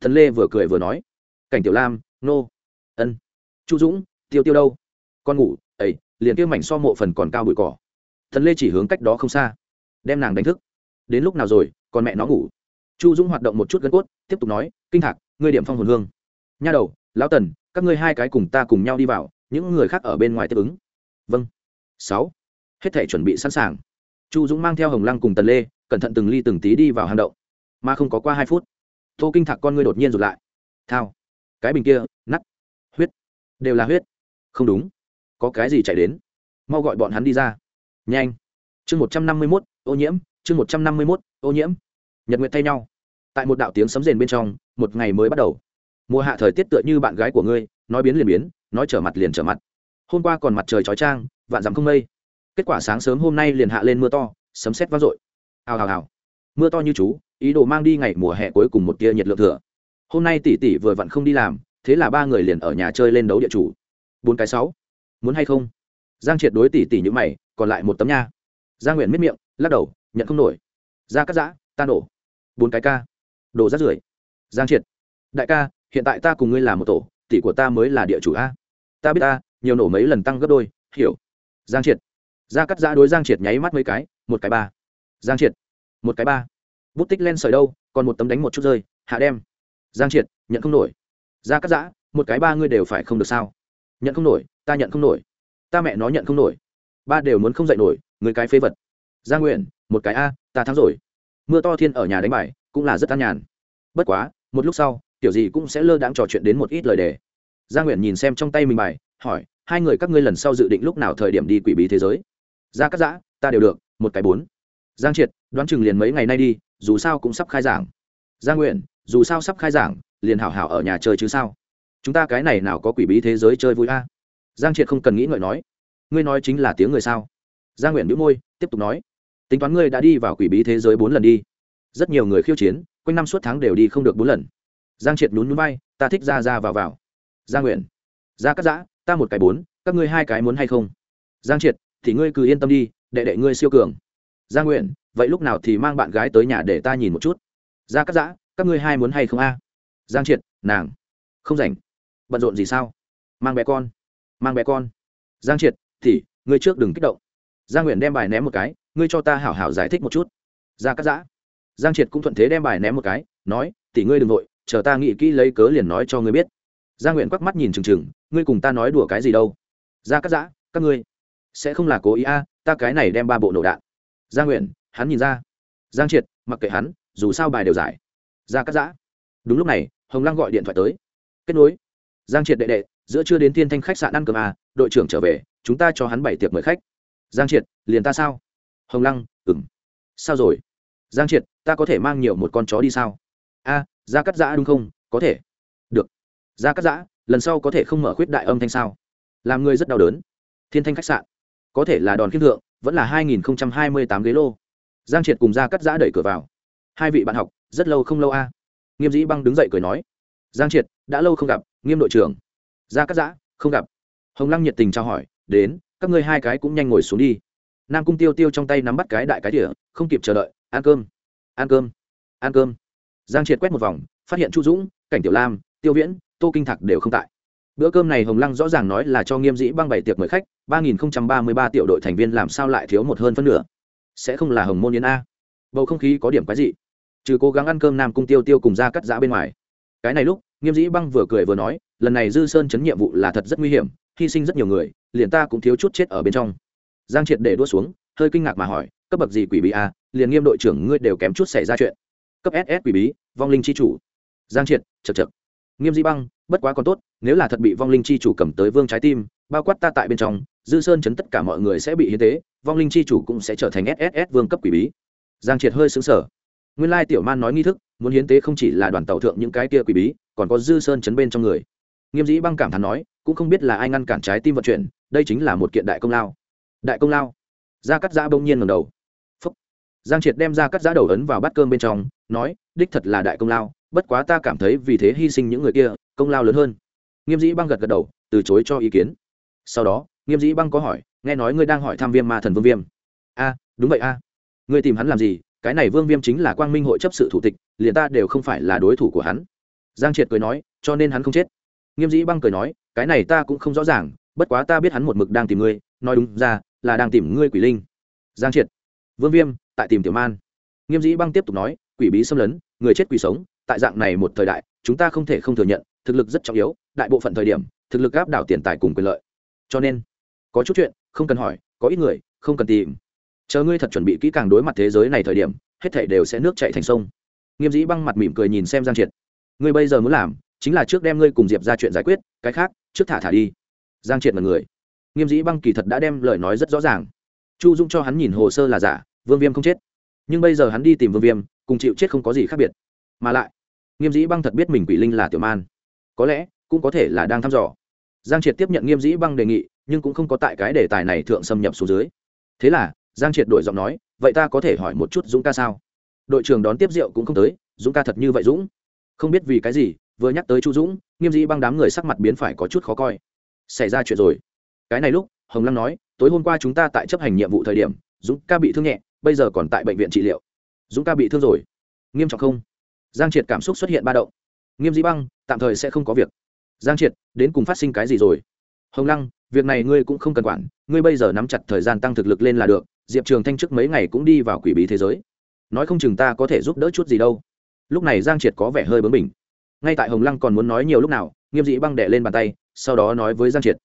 Thần lê vừa cười vừa nói. Cảnh tiểu lam, nô. Ân. Chu dũng, tiêu tiêu đâu? Con ngủ ấy liền kia mảnh so mộ phần còn cao bụi cỏ. Thần lê chỉ hướng cách đó không xa. Đem nàng đánh thức. Đến lúc nào rồi, còn mẹ nó ngủ. Chu dũng hoạt động một chút gân cốt, tiếp tục nói, kinh thạc, ngươi điểm phong hồn hương. Nha đầu, lão tần, các ngươi hai cái cùng ta cùng nhau đi vào, những người khác ở bên ngoài tiếp ứng. Vâng. Sáu. Hết thể chuẩn bị sẵn sàng. Chu dũng mang theo hồng lăng cùng tần lê, cẩn thận từng ly từng tí đi vào hang động mà không có qua hai phút, tô kinh thạc con ngươi đột nhiên rụt lại. Thao. Cái bình kia nắt huyết. Đều là huyết. Không đúng. Có cái gì chạy đến? Mau gọi bọn hắn đi ra. Nhanh. Chương một trăm năm mươi mốt, ô nhiễm. Chương một trăm năm mươi mốt, ô nhiễm. Nhật nguyện thay nhau. Tại một đạo tiếng sấm rền bên trong, một ngày mới bắt đầu. Mùa hạ thời tiết tựa như bạn gái của ngươi, nói biến liền biến, nói trở mặt liền trở mặt. Hôm qua còn mặt trời chói trang vạn dặm không mây. Kết quả sáng sớm hôm nay liền hạ lên mưa to, sấm sét vang dội. Hào hào hào. Mưa to như chú ý đồ mang đi ngày mùa hè cuối cùng một tia nhiệt lượng thừa. Hôm nay tỷ tỷ vừa vặn không đi làm, thế là ba người liền ở nhà chơi lên đấu địa chủ. Bốn cái sáu. Muốn hay không? Giang triệt đối tỷ tỷ như mày, còn lại một tấm nha. Giang nguyện miết miệng, lắc đầu, nhận không nổi. Ra cắt giã, ta nổ. Bốn cái ca. Đồ rát rưởi. Giang triệt. Đại ca, hiện tại ta cùng ngươi làm một tổ, tỷ của ta mới là địa chủ a. Ta biết ta nhiều nổ mấy lần tăng gấp đôi, hiểu. Giang triệt. Ra cắt giã đối giang triệt nháy mắt mấy cái, một cái ba. Giang triệt. Một cái ba bút tích len sợi đâu, còn một tấm đánh một chút rơi, hạ đem. Giang triệt, nhận không nổi. Ra cắt giã, một cái ba ngươi đều phải không được sao? Nhận không nổi, ta nhận không nổi. Ta mẹ nó nhận không nổi. Ba đều muốn không dạy nổi người cái phế vật. Gia nguyện, một cái a, ta thắng rồi. Mưa to thiên ở nhà đánh bài, cũng là rất an nhàn. Bất quá, một lúc sau, tiểu gì cũng sẽ lơ đãng trò chuyện đến một ít lời đề. Gia nguyện nhìn xem trong tay mình bài, hỏi, hai người các ngươi lần sau dự định lúc nào thời điểm đi quỷ bí thế giới? Ra cắt giã, ta đều được, một cái bốn. Giang triệt, đoán chừng liền mấy ngày nay đi dù sao cũng sắp khai giảng. Gia nguyện, dù sao sắp khai giảng, liền hảo hảo ở nhà chơi chứ sao? Chúng ta cái này nào có quỷ bí thế giới chơi vui a? Giang triệt không cần nghĩ ngợi nói. Ngươi nói chính là tiếng người sao? Gia nguyện đĩu môi, tiếp tục nói. Tính toán ngươi đã đi vào quỷ bí thế giới bốn lần đi. Rất nhiều người khiêu chiến, quanh năm suốt tháng đều đi không được bốn lần. Giang triệt nhún nhún bay ta thích ra ra vào vào. Gia nguyện, ra cắt giã, ta một cái bốn, các ngươi hai cái muốn hay không? Giang triệt, thì ngươi cứ yên tâm đi, đệ đệ ngươi siêu cường. Gia nguyện vậy lúc nào thì mang bạn gái tới nhà để ta nhìn một chút? Gia cắt giã, các ngươi hai muốn hay không a? Giang triệt, nàng. Không rảnh. Bận rộn gì sao? Mang bé con. Mang bé con. Giang triệt, thì, ngươi trước đừng kích động. Gia nguyện đem bài ném một cái, ngươi cho ta hảo hảo giải thích một chút. Gia cắt giã. Giang triệt cũng thuận thế đem bài ném một cái, nói, tỷ ngươi đừng vội, chờ ta nghĩ kỹ lấy cớ liền nói cho ngươi biết. Gia nguyện quắc mắt nhìn trừng trừng ngươi cùng ta nói đùa cái gì đâu? Gia cắt giã, các ngươi sẽ không là cố ý a, ta cái này đem ba bộ nổ đạn. Gia nguyện hắn nhìn ra. Giang triệt mặc kệ hắn dù sao bài đều giải. Gia cắt giã. Đúng lúc này hồng lăng gọi điện thoại tới. Kết nối. Giang triệt đệ đệ giữa chưa đến thiên thanh khách sạn ăn cơm à đội trưởng trở về chúng ta cho hắn bảy tiệc mời khách. Giang triệt liền ta sao? Hồng lăng ừng sao rồi? Giang triệt ta có thể mang nhiều một con chó đi sao? A à, ra cắt giã đúng không? Có thể. Được. Ra cắt giã lần sau có thể không mở khuyết đại âm thanh sao? Làm người rất đau đớn. Thiên thanh khách sạn. Có thể là đòn khiêm thượng vẫn là hai nghìn hai mươi tám ghế lô giang triệt cùng ra cắt giã đẩy cửa vào. Hai vị bạn học, rất lâu không lâu a. Nghiêm dĩ băng đứng dậy cười nói, giang triệt, đã lâu không gặp, nghiêm đội trưởng. Ra cắt giã, không gặp. Hồng lăng nhiệt tình trao hỏi, đến, các ngươi hai cái cũng nhanh ngồi xuống đi. Nam cung tiêu tiêu trong tay nắm bắt cái đại cái tỉa không kịp chờ đợi, ăn cơm ăn cơm ăn cơm. Giang triệt quét một vòng, phát hiện chu dũng, cảnh tiểu lam, tiêu viễn, tô kinh thạc đều không tại. Bữa cơm này hồng lăng rõ ràng nói là cho nghiêm dĩ băng bảy tiệc mời khách, ba nghìn ba mươi ba tiểu đội thành viên làm sao lại thiếu một hơn phân nửa sẽ không là hồng môn yến a. Bầu không khí có điểm quái dị. Trừ cố gắng ăn cơm nam cung tiêu tiêu cùng ra cắt giã bên ngoài. Cái này lúc, nghiêm dĩ băng vừa cười vừa nói, lần này dư sơn chấn nhiệm vụ là thật rất nguy hiểm, hy sinh rất nhiều người, liền ta cũng thiếu chút chết ở bên trong. Giang triệt để đua xuống, hơi kinh ngạc mà hỏi, cấp bậc gì quỷ bí a, liền nghiêm đội trưởng ngươi đều kém chút xảy ra chuyện. Cấp ss quỷ bí, vong linh c h i chủ. Giang triệt chật chật nghiêm dĩ băng, bất quá còn tốt, nếu là thật bị vong linh c h i chủ cầm tới vương trái tim bao quát ta tại bên trong, dư sơn chấn tất cả mọi người sẽ bị hiến tế, vong linh c h i chủ cũng sẽ trở thành sss vương cấp quỷ bí. Giang triệt hơi xứng sở nguyên lai tiểu man nói nghi thức, muốn hiến tế không chỉ là đoàn tàu thượng những cái kia quỷ bí, còn có dư sơn chấn bên trong người. Nghiêm dĩ băng cảm thán nói, cũng không biết là ai ngăn cản trái tim vận chuyển, đây chính là một kiện đại công lao. Đại công lao? Gia cắt giã bỗng nhiên ngầm đầu. Phúc. giang triệt đem ra cắt giã đầu ấn vào bát cơm bên trong, nói, đích thật là đại công lao, bất quá ta cảm thấy vì thế hy sinh những người kia, công lao lớn hơn. Nghiêm dĩ băng gật gật đầu, từ chối cho ý kiến sau đó, nghiêm dĩ băng có hỏi, nghe nói ngươi đang hỏi thăm viêm ma thần vương viêm. A, đúng vậy a. Ngươi tìm hắn làm gì? Cái này vương viêm chính là quang minh hội chấp sự thủ tịch, liền ta đều không phải là đối thủ của hắn. Giang triệt cười nói, cho nên hắn không chết. Nghiêm dĩ băng cười nói, cái này ta cũng không rõ ràng, bất quá ta biết hắn một mực đang tìm ngươi, nói đúng ra là đang tìm ngươi quỷ linh. Giang triệt, vương viêm, tại tìm tiểu man. Nghiêm dĩ băng tiếp tục nói, quỷ bí xâm lấn, người chết quỷ sống, tại dạng này một thời đại, chúng ta không thể không thừa nhận, thực lực rất trọng yếu, đại bộ phận thời điểm, thực lực áp đảo tiền tài cùng quyền lợi cho nên, có chút chuyện, không cần hỏi, có ít người, không cần tìm. Chờ ngươi thật chuẩn bị kỹ càng đối mặt thế giới này thời điểm, hết thảy đều sẽ nước chạy thành sông. Nghiêm dĩ băng mặt mỉm cười nhìn xem giang triệt. Ngươi bây giờ muốn làm, chính là trước đem ngươi cùng diệp ra chuyện giải quyết, cái khác, trước thả thả đi. Giang triệt là người. Nghiêm dĩ băng kỳ thật đã đem lời nói rất rõ ràng. Chu dung cho hắn nhìn hồ sơ là giả, vương viêm không chết. Nhưng bây giờ hắn đi tìm vương viêm, cùng chịu chết không có gì khác biệt. Mà lại, nghiêm dĩ băng thật biết mình quỷ linh là tiểu man. Có lẽ, cũng có thể là đang thăm dò giang triệt tiếp nhận nghiêm dĩ băng đề nghị, nhưng cũng không có tại cái đề tài này thượng xâm nhập xuống dưới. Thế là, giang triệt đổi giọng nói, vậy ta có thể hỏi một chút dũng ca sao? Đội trưởng đón tiếp rượu cũng không tới, dũng ca thật như vậy dũng? Không biết vì cái gì, vừa nhắc tới chu dũng, nghiêm dĩ băng đám người sắc mặt biến phải có chút khó coi. Xảy ra chuyện rồi. Cái này lúc, hồng lăng nói, tối hôm qua chúng ta tại chấp hành nhiệm vụ thời điểm, dũng ca bị thương nhẹ, bây giờ còn tại bệnh viện trị liệu. Dũng ca bị thương rồi. Nghiêm trọng không? Giang triệt cảm xúc xuất hiện ba động. Nghiêm dĩ băng, tạm thời sẽ không có việc giang triệt, đến cùng phát sinh cái gì rồi? Hồng lăng, việc này ngươi cũng không cần quản, ngươi bây giờ nắm chặt thời gian tăng thực lực lên là được, diệp trường thanh trước mấy ngày cũng đi vào quỷ bí thế giới. Nói không chừng ta có thể giúp đỡ chút gì đâu. Lúc này giang triệt có vẻ hơi bướng bỉnh. Ngay tại hồng lăng còn muốn nói nhiều lúc nào, nghiêm Dị băng đệ lên bàn tay, sau đó nói với giang triệt.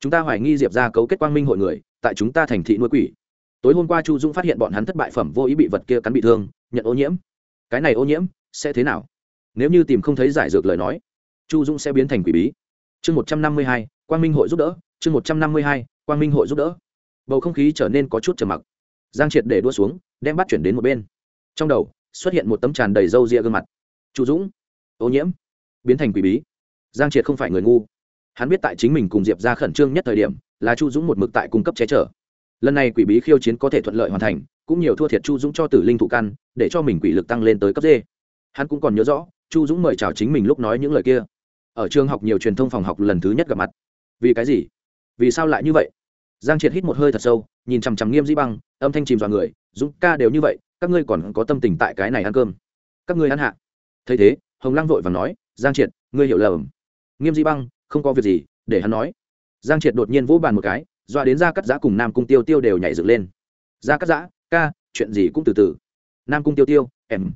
Chúng ta hoài nghi diệp ra cấu kết quang minh hội người, tại chúng ta thành thị nuôi quỷ. Tối hôm qua chu Dung phát hiện bọn hắn thất bại phẩm vô ý bị vật kia cắn bị thương, nhận ô nhiễm. Cái này ô nhiễm sẽ thế nào? Nếu như tìm không thấy giải dược lời nói chu dũng sẽ biến thành quỷ bí. Chương một trăm năm mươi hai, quang minh hội giúp đỡ. Chương một trăm năm mươi hai, quang minh hội giúp đỡ. Bầu không khí trở nên có chút trầm mặc. Giang triệt để đua xuống, đem bắt chuyển đến một bên. Trong đầu, xuất hiện một tấm tràn đầy râu ria gương mặt. Chu dũng, ô nhiễm, biến thành quỷ bí. Giang triệt không phải người ngu. Hắn biết tại chính mình cùng diệp ra khẩn trương nhất thời điểm, là chu dũng một mực tại cung cấp che chở. Lần này quỷ bí khiêu chiến có thể thuận lợi hoàn thành, cũng nhiều thua thiệt chu dũng cho tử linh thụ căn, để cho mình quỷ lực tăng lên tới cấp d. Hắn cũng còn nhớ rõ, chu dũng mời chào chính mình lúc nói những lời kia ở trường học nhiều truyền thông phòng học lần thứ nhất gặp mặt. Vì cái gì? Vì sao lại như vậy? Giang triệt hít một hơi thật sâu, nhìn chằm chằm nghiêm dĩ băng, âm thanh chìm dọa người, dũng ca đều như vậy, các ngươi còn có tâm tình tại cái này ăn cơm? Các ngươi ăn hạ. Thấy thế, hồng lăng vội và nói, giang triệt, ngươi hiểu lầm. Nghiêm dĩ băng, không có việc gì, để hắn nói. Giang triệt đột nhiên vỗ bàn một cái, dọa đến ra cắt giã cùng nam cung tiêu tiêu đều nhảy dựng lên. Ra cắt giã, ca, chuyện gì cũng từ từ. Nam cung tiêu tiêu, em.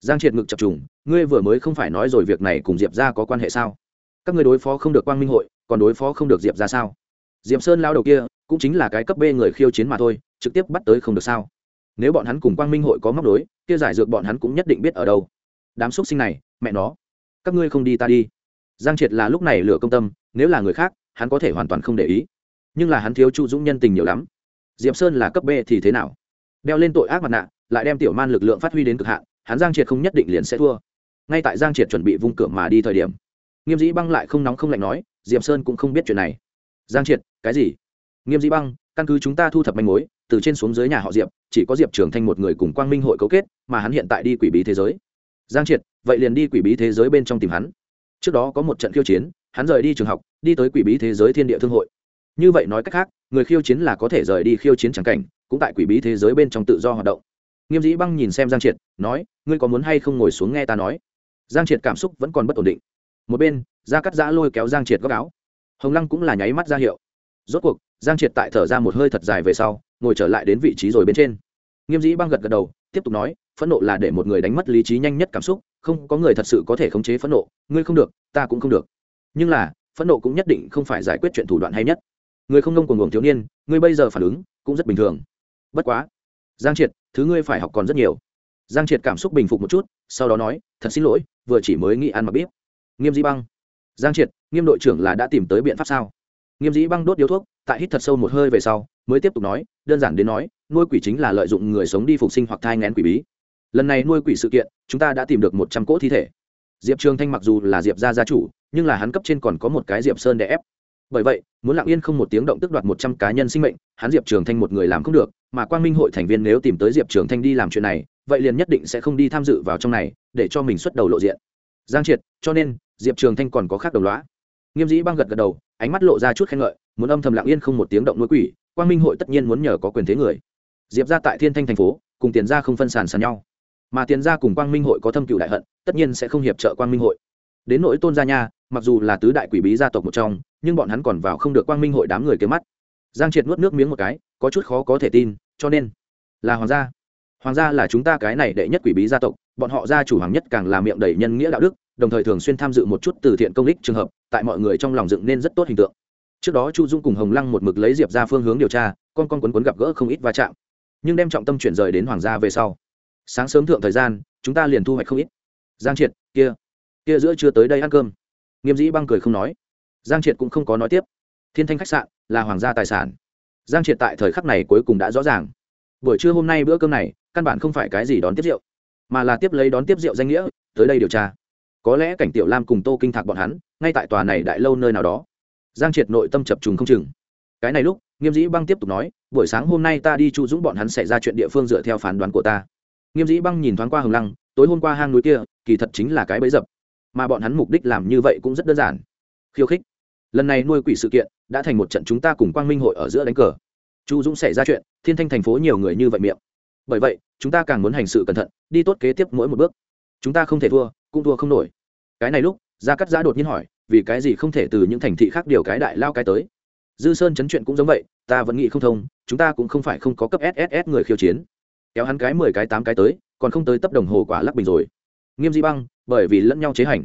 Giang triệt ngực chập trùng, ngươi vừa mới không phải nói rồi việc này cùng diệp ra có quan hệ sao? Các người đối phó không được quang minh hội, còn đối phó không được diệp ra sao? Diệp sơn lao đầu kia, cũng chính là cái cấp b người khiêu chiến mà thôi, trực tiếp bắt tới không được sao? Nếu bọn hắn cùng quang minh hội có móc đối, kia giải dược bọn hắn cũng nhất định biết ở đâu. Đám xúc sinh này, mẹ nó. Các ngươi không đi ta đi. Giang triệt là lúc này lửa công tâm, nếu là người khác, hắn có thể hoàn toàn không để ý. Nhưng là hắn thiếu chu dũng nhân tình nhiều lắm. Diệp sơn là cấp b thì thế nào? Đeo lên tội ác mặt nạ, lại đem tiểu man lực lượng phát huy đến cực hạn, hắn giang triệt không nhất định liền sẽ thua. Ngay tại giang triệt chuẩn bị vung cửa mà đi thời điểm nghiêm dĩ băng lại không nóng không lạnh nói, diệp sơn cũng không biết chuyện này. Giang triệt, cái gì? Nghiêm dĩ băng, căn cứ chúng ta thu thập manh mối, từ trên xuống dưới nhà họ diệp, chỉ có diệp trường thanh một người cùng quang minh hội cấu kết, mà hắn hiện tại đi quỷ bí thế giới. Giang triệt, vậy liền đi quỷ bí thế giới bên trong tìm hắn. Trước đó có một trận khiêu chiến, hắn rời đi trường học, đi tới quỷ bí thế giới thiên địa thương hội. Như vậy nói cách khác, người khiêu chiến là có thể rời đi khiêu chiến trắng cảnh, cũng tại quỷ bí thế giới bên trong tự do hoạt động. Nghiêm dĩ băng nhìn xem giang triệt, nói, ngươi có muốn hay không ngồi xuống nghe ta nói? Giang triệt cảm xúc vẫn còn bất ổn định một bên da cắt giã lôi kéo giang triệt góc áo. Hồng lăng cũng là nháy mắt ra hiệu. Rốt cuộc, giang triệt tại thở ra một hơi thật dài về sau, ngồi trở lại đến vị trí rồi bên trên. Nghiêm dĩ băng gật gật đầu, tiếp tục nói, phẫn nộ là để một người đánh mất lý trí nhanh nhất cảm xúc, không có người thật sự có thể khống chế phẫn nộ, ngươi không được, ta cũng không được. Nhưng là, phẫn nộ cũng nhất định không phải giải quyết chuyện thủ đoạn hay nhất. Người không nông cùng luồng thiếu niên, ngươi bây giờ phản ứng cũng rất bình thường. Bất quá, giang triệt, thứ ngươi phải học còn rất nhiều. Giang triệt cảm xúc bình phục một chút, sau đó nói, thật xin lỗi, vừa chỉ mới nghĩ ăn mà biết nghiêm dĩ băng. Giang triệt, nghiêm đội trưởng là đã tìm tới biện pháp sao? Nghiêm dĩ băng đốt điếu thuốc, tại hít thật sâu một hơi về sau, mới tiếp tục nói, đơn giản đến nói, nuôi quỷ chính là lợi dụng người sống đi phục sinh hoặc thai ngén quỷ bí. Lần này nuôi quỷ sự kiện, chúng ta đã tìm được một trăm cỗ thi thể. Diệp trường thanh mặc dù là diệp gia gia chủ, nhưng là hắn cấp trên còn có một cái diệp sơn đè ép. Bởi vậy, muốn lặng yên không một tiếng động tức đoạt một trăm cá nhân sinh mệnh, hắn diệp trường thanh một người làm không được, mà quang minh hội thành viên nếu tìm tới diệp trường thanh đi làm chuyện này, vậy liền nhất định sẽ không đi tham dự vào trong này, để cho mình xuất đầu lộ diện. Giang triệt, cho nên diệp trường thanh còn có khác đồng lõa. Nghiêm dĩ băng gật gật đầu, ánh mắt lộ ra chút khen ngợi, muốn âm thầm lặng yên không một tiếng động nuôi quỷ, quang minh hội tất nhiên muốn nhờ có quyền thế người. Diệp ra tại thiên thanh thành phố, cùng tiền ra không phân sàn sàn nhau. Mà tiền ra cùng quang minh hội có thâm cựu đại hận, tất nhiên sẽ không hiệp trợ quang minh hội. Đến nỗi tôn gia nha, mặc dù là tứ đại quỷ bí gia tộc một trong, nhưng bọn hắn còn vào không được quang minh hội đám người kế mắt. Giang triệt nuốt nước miếng một cái, có chút khó có thể tin, cho nên, là hoàng gia. Hoàng gia là chúng ta cái này đệ nhất quỷ bí gia tộc, bọn họ gia chủ hoàng nhất càng là miệng đầy nhân nghĩa đạo đức đồng thời thường xuyên tham dự một chút từ thiện công ích trường hợp, tại mọi người trong lòng dựng nên rất tốt hình tượng. Trước đó chu dung cùng hồng lăng một mực lấy diệp ra phương hướng điều tra, con con quấn quấn gặp gỡ không ít va chạm. Nhưng đem trọng tâm chuyển rời đến hoàng gia về sau. Sáng sớm thượng thời gian, chúng ta liền thu hoạch không ít. Giang triệt, kia kia giữa chưa tới đây ăn cơm. Nghiêm dĩ băng cười không nói. Giang triệt cũng không có nói tiếp. Thiên thanh khách sạn là hoàng gia tài sản. Giang triệt tại thời khắc này cuối cùng đã rõ ràng. Buổi trưa hôm nay bữa cơm này, căn bản không phải cái gì đón tiếp rượu, mà là tiếp lấy đón tiếp rượu danh nghĩa, tới đây điều tra có lẽ cảnh tiểu lam cùng tô kinh thạc bọn hắn, ngay tại tòa này đại lâu nơi nào đó. Giang triệt nội tâm chập trùng không chừng. Cái này lúc, nghiêm dĩ băng tiếp tục nói, buổi sáng hôm nay ta đi chu dũng bọn hắn xảy ra chuyện địa phương dựa theo phán đoán của ta. Nghiêm dĩ băng nhìn thoáng qua hồng lăng, tối hôm qua hang núi kia, kỳ thật chính là cái bẫy dập. Mà bọn hắn mục đích làm như vậy cũng rất đơn giản. Khiêu khích. Lần này nuôi quỷ sự kiện, đã thành một trận chúng ta cùng quang minh hội ở giữa đánh cờ. Chu dũng xảy ra chuyện, thiên thanh thành phố nhiều người như vậy miệng. Bởi vậy, chúng ta càng muốn hành sự cẩn thận, đi tốt kế tiếp mỗi một bước. Chúng ta không thể thua, cũng thua không nổi cái này lúc, gia cắt giã đột nhiên hỏi, vì cái gì không thể từ những thành thị khác điều cái đại lao cái tới? Dư sơn chấn chuyện cũng giống vậy, ta vẫn nghĩ không thông, chúng ta cũng không phải không có cấp sss người khiêu chiến. Kéo hắn cái mười cái tám cái tới, còn không tới tấp đồng hồ quả lắc bình rồi. Nghiêm di băng, bởi vì lẫn nhau chế hành.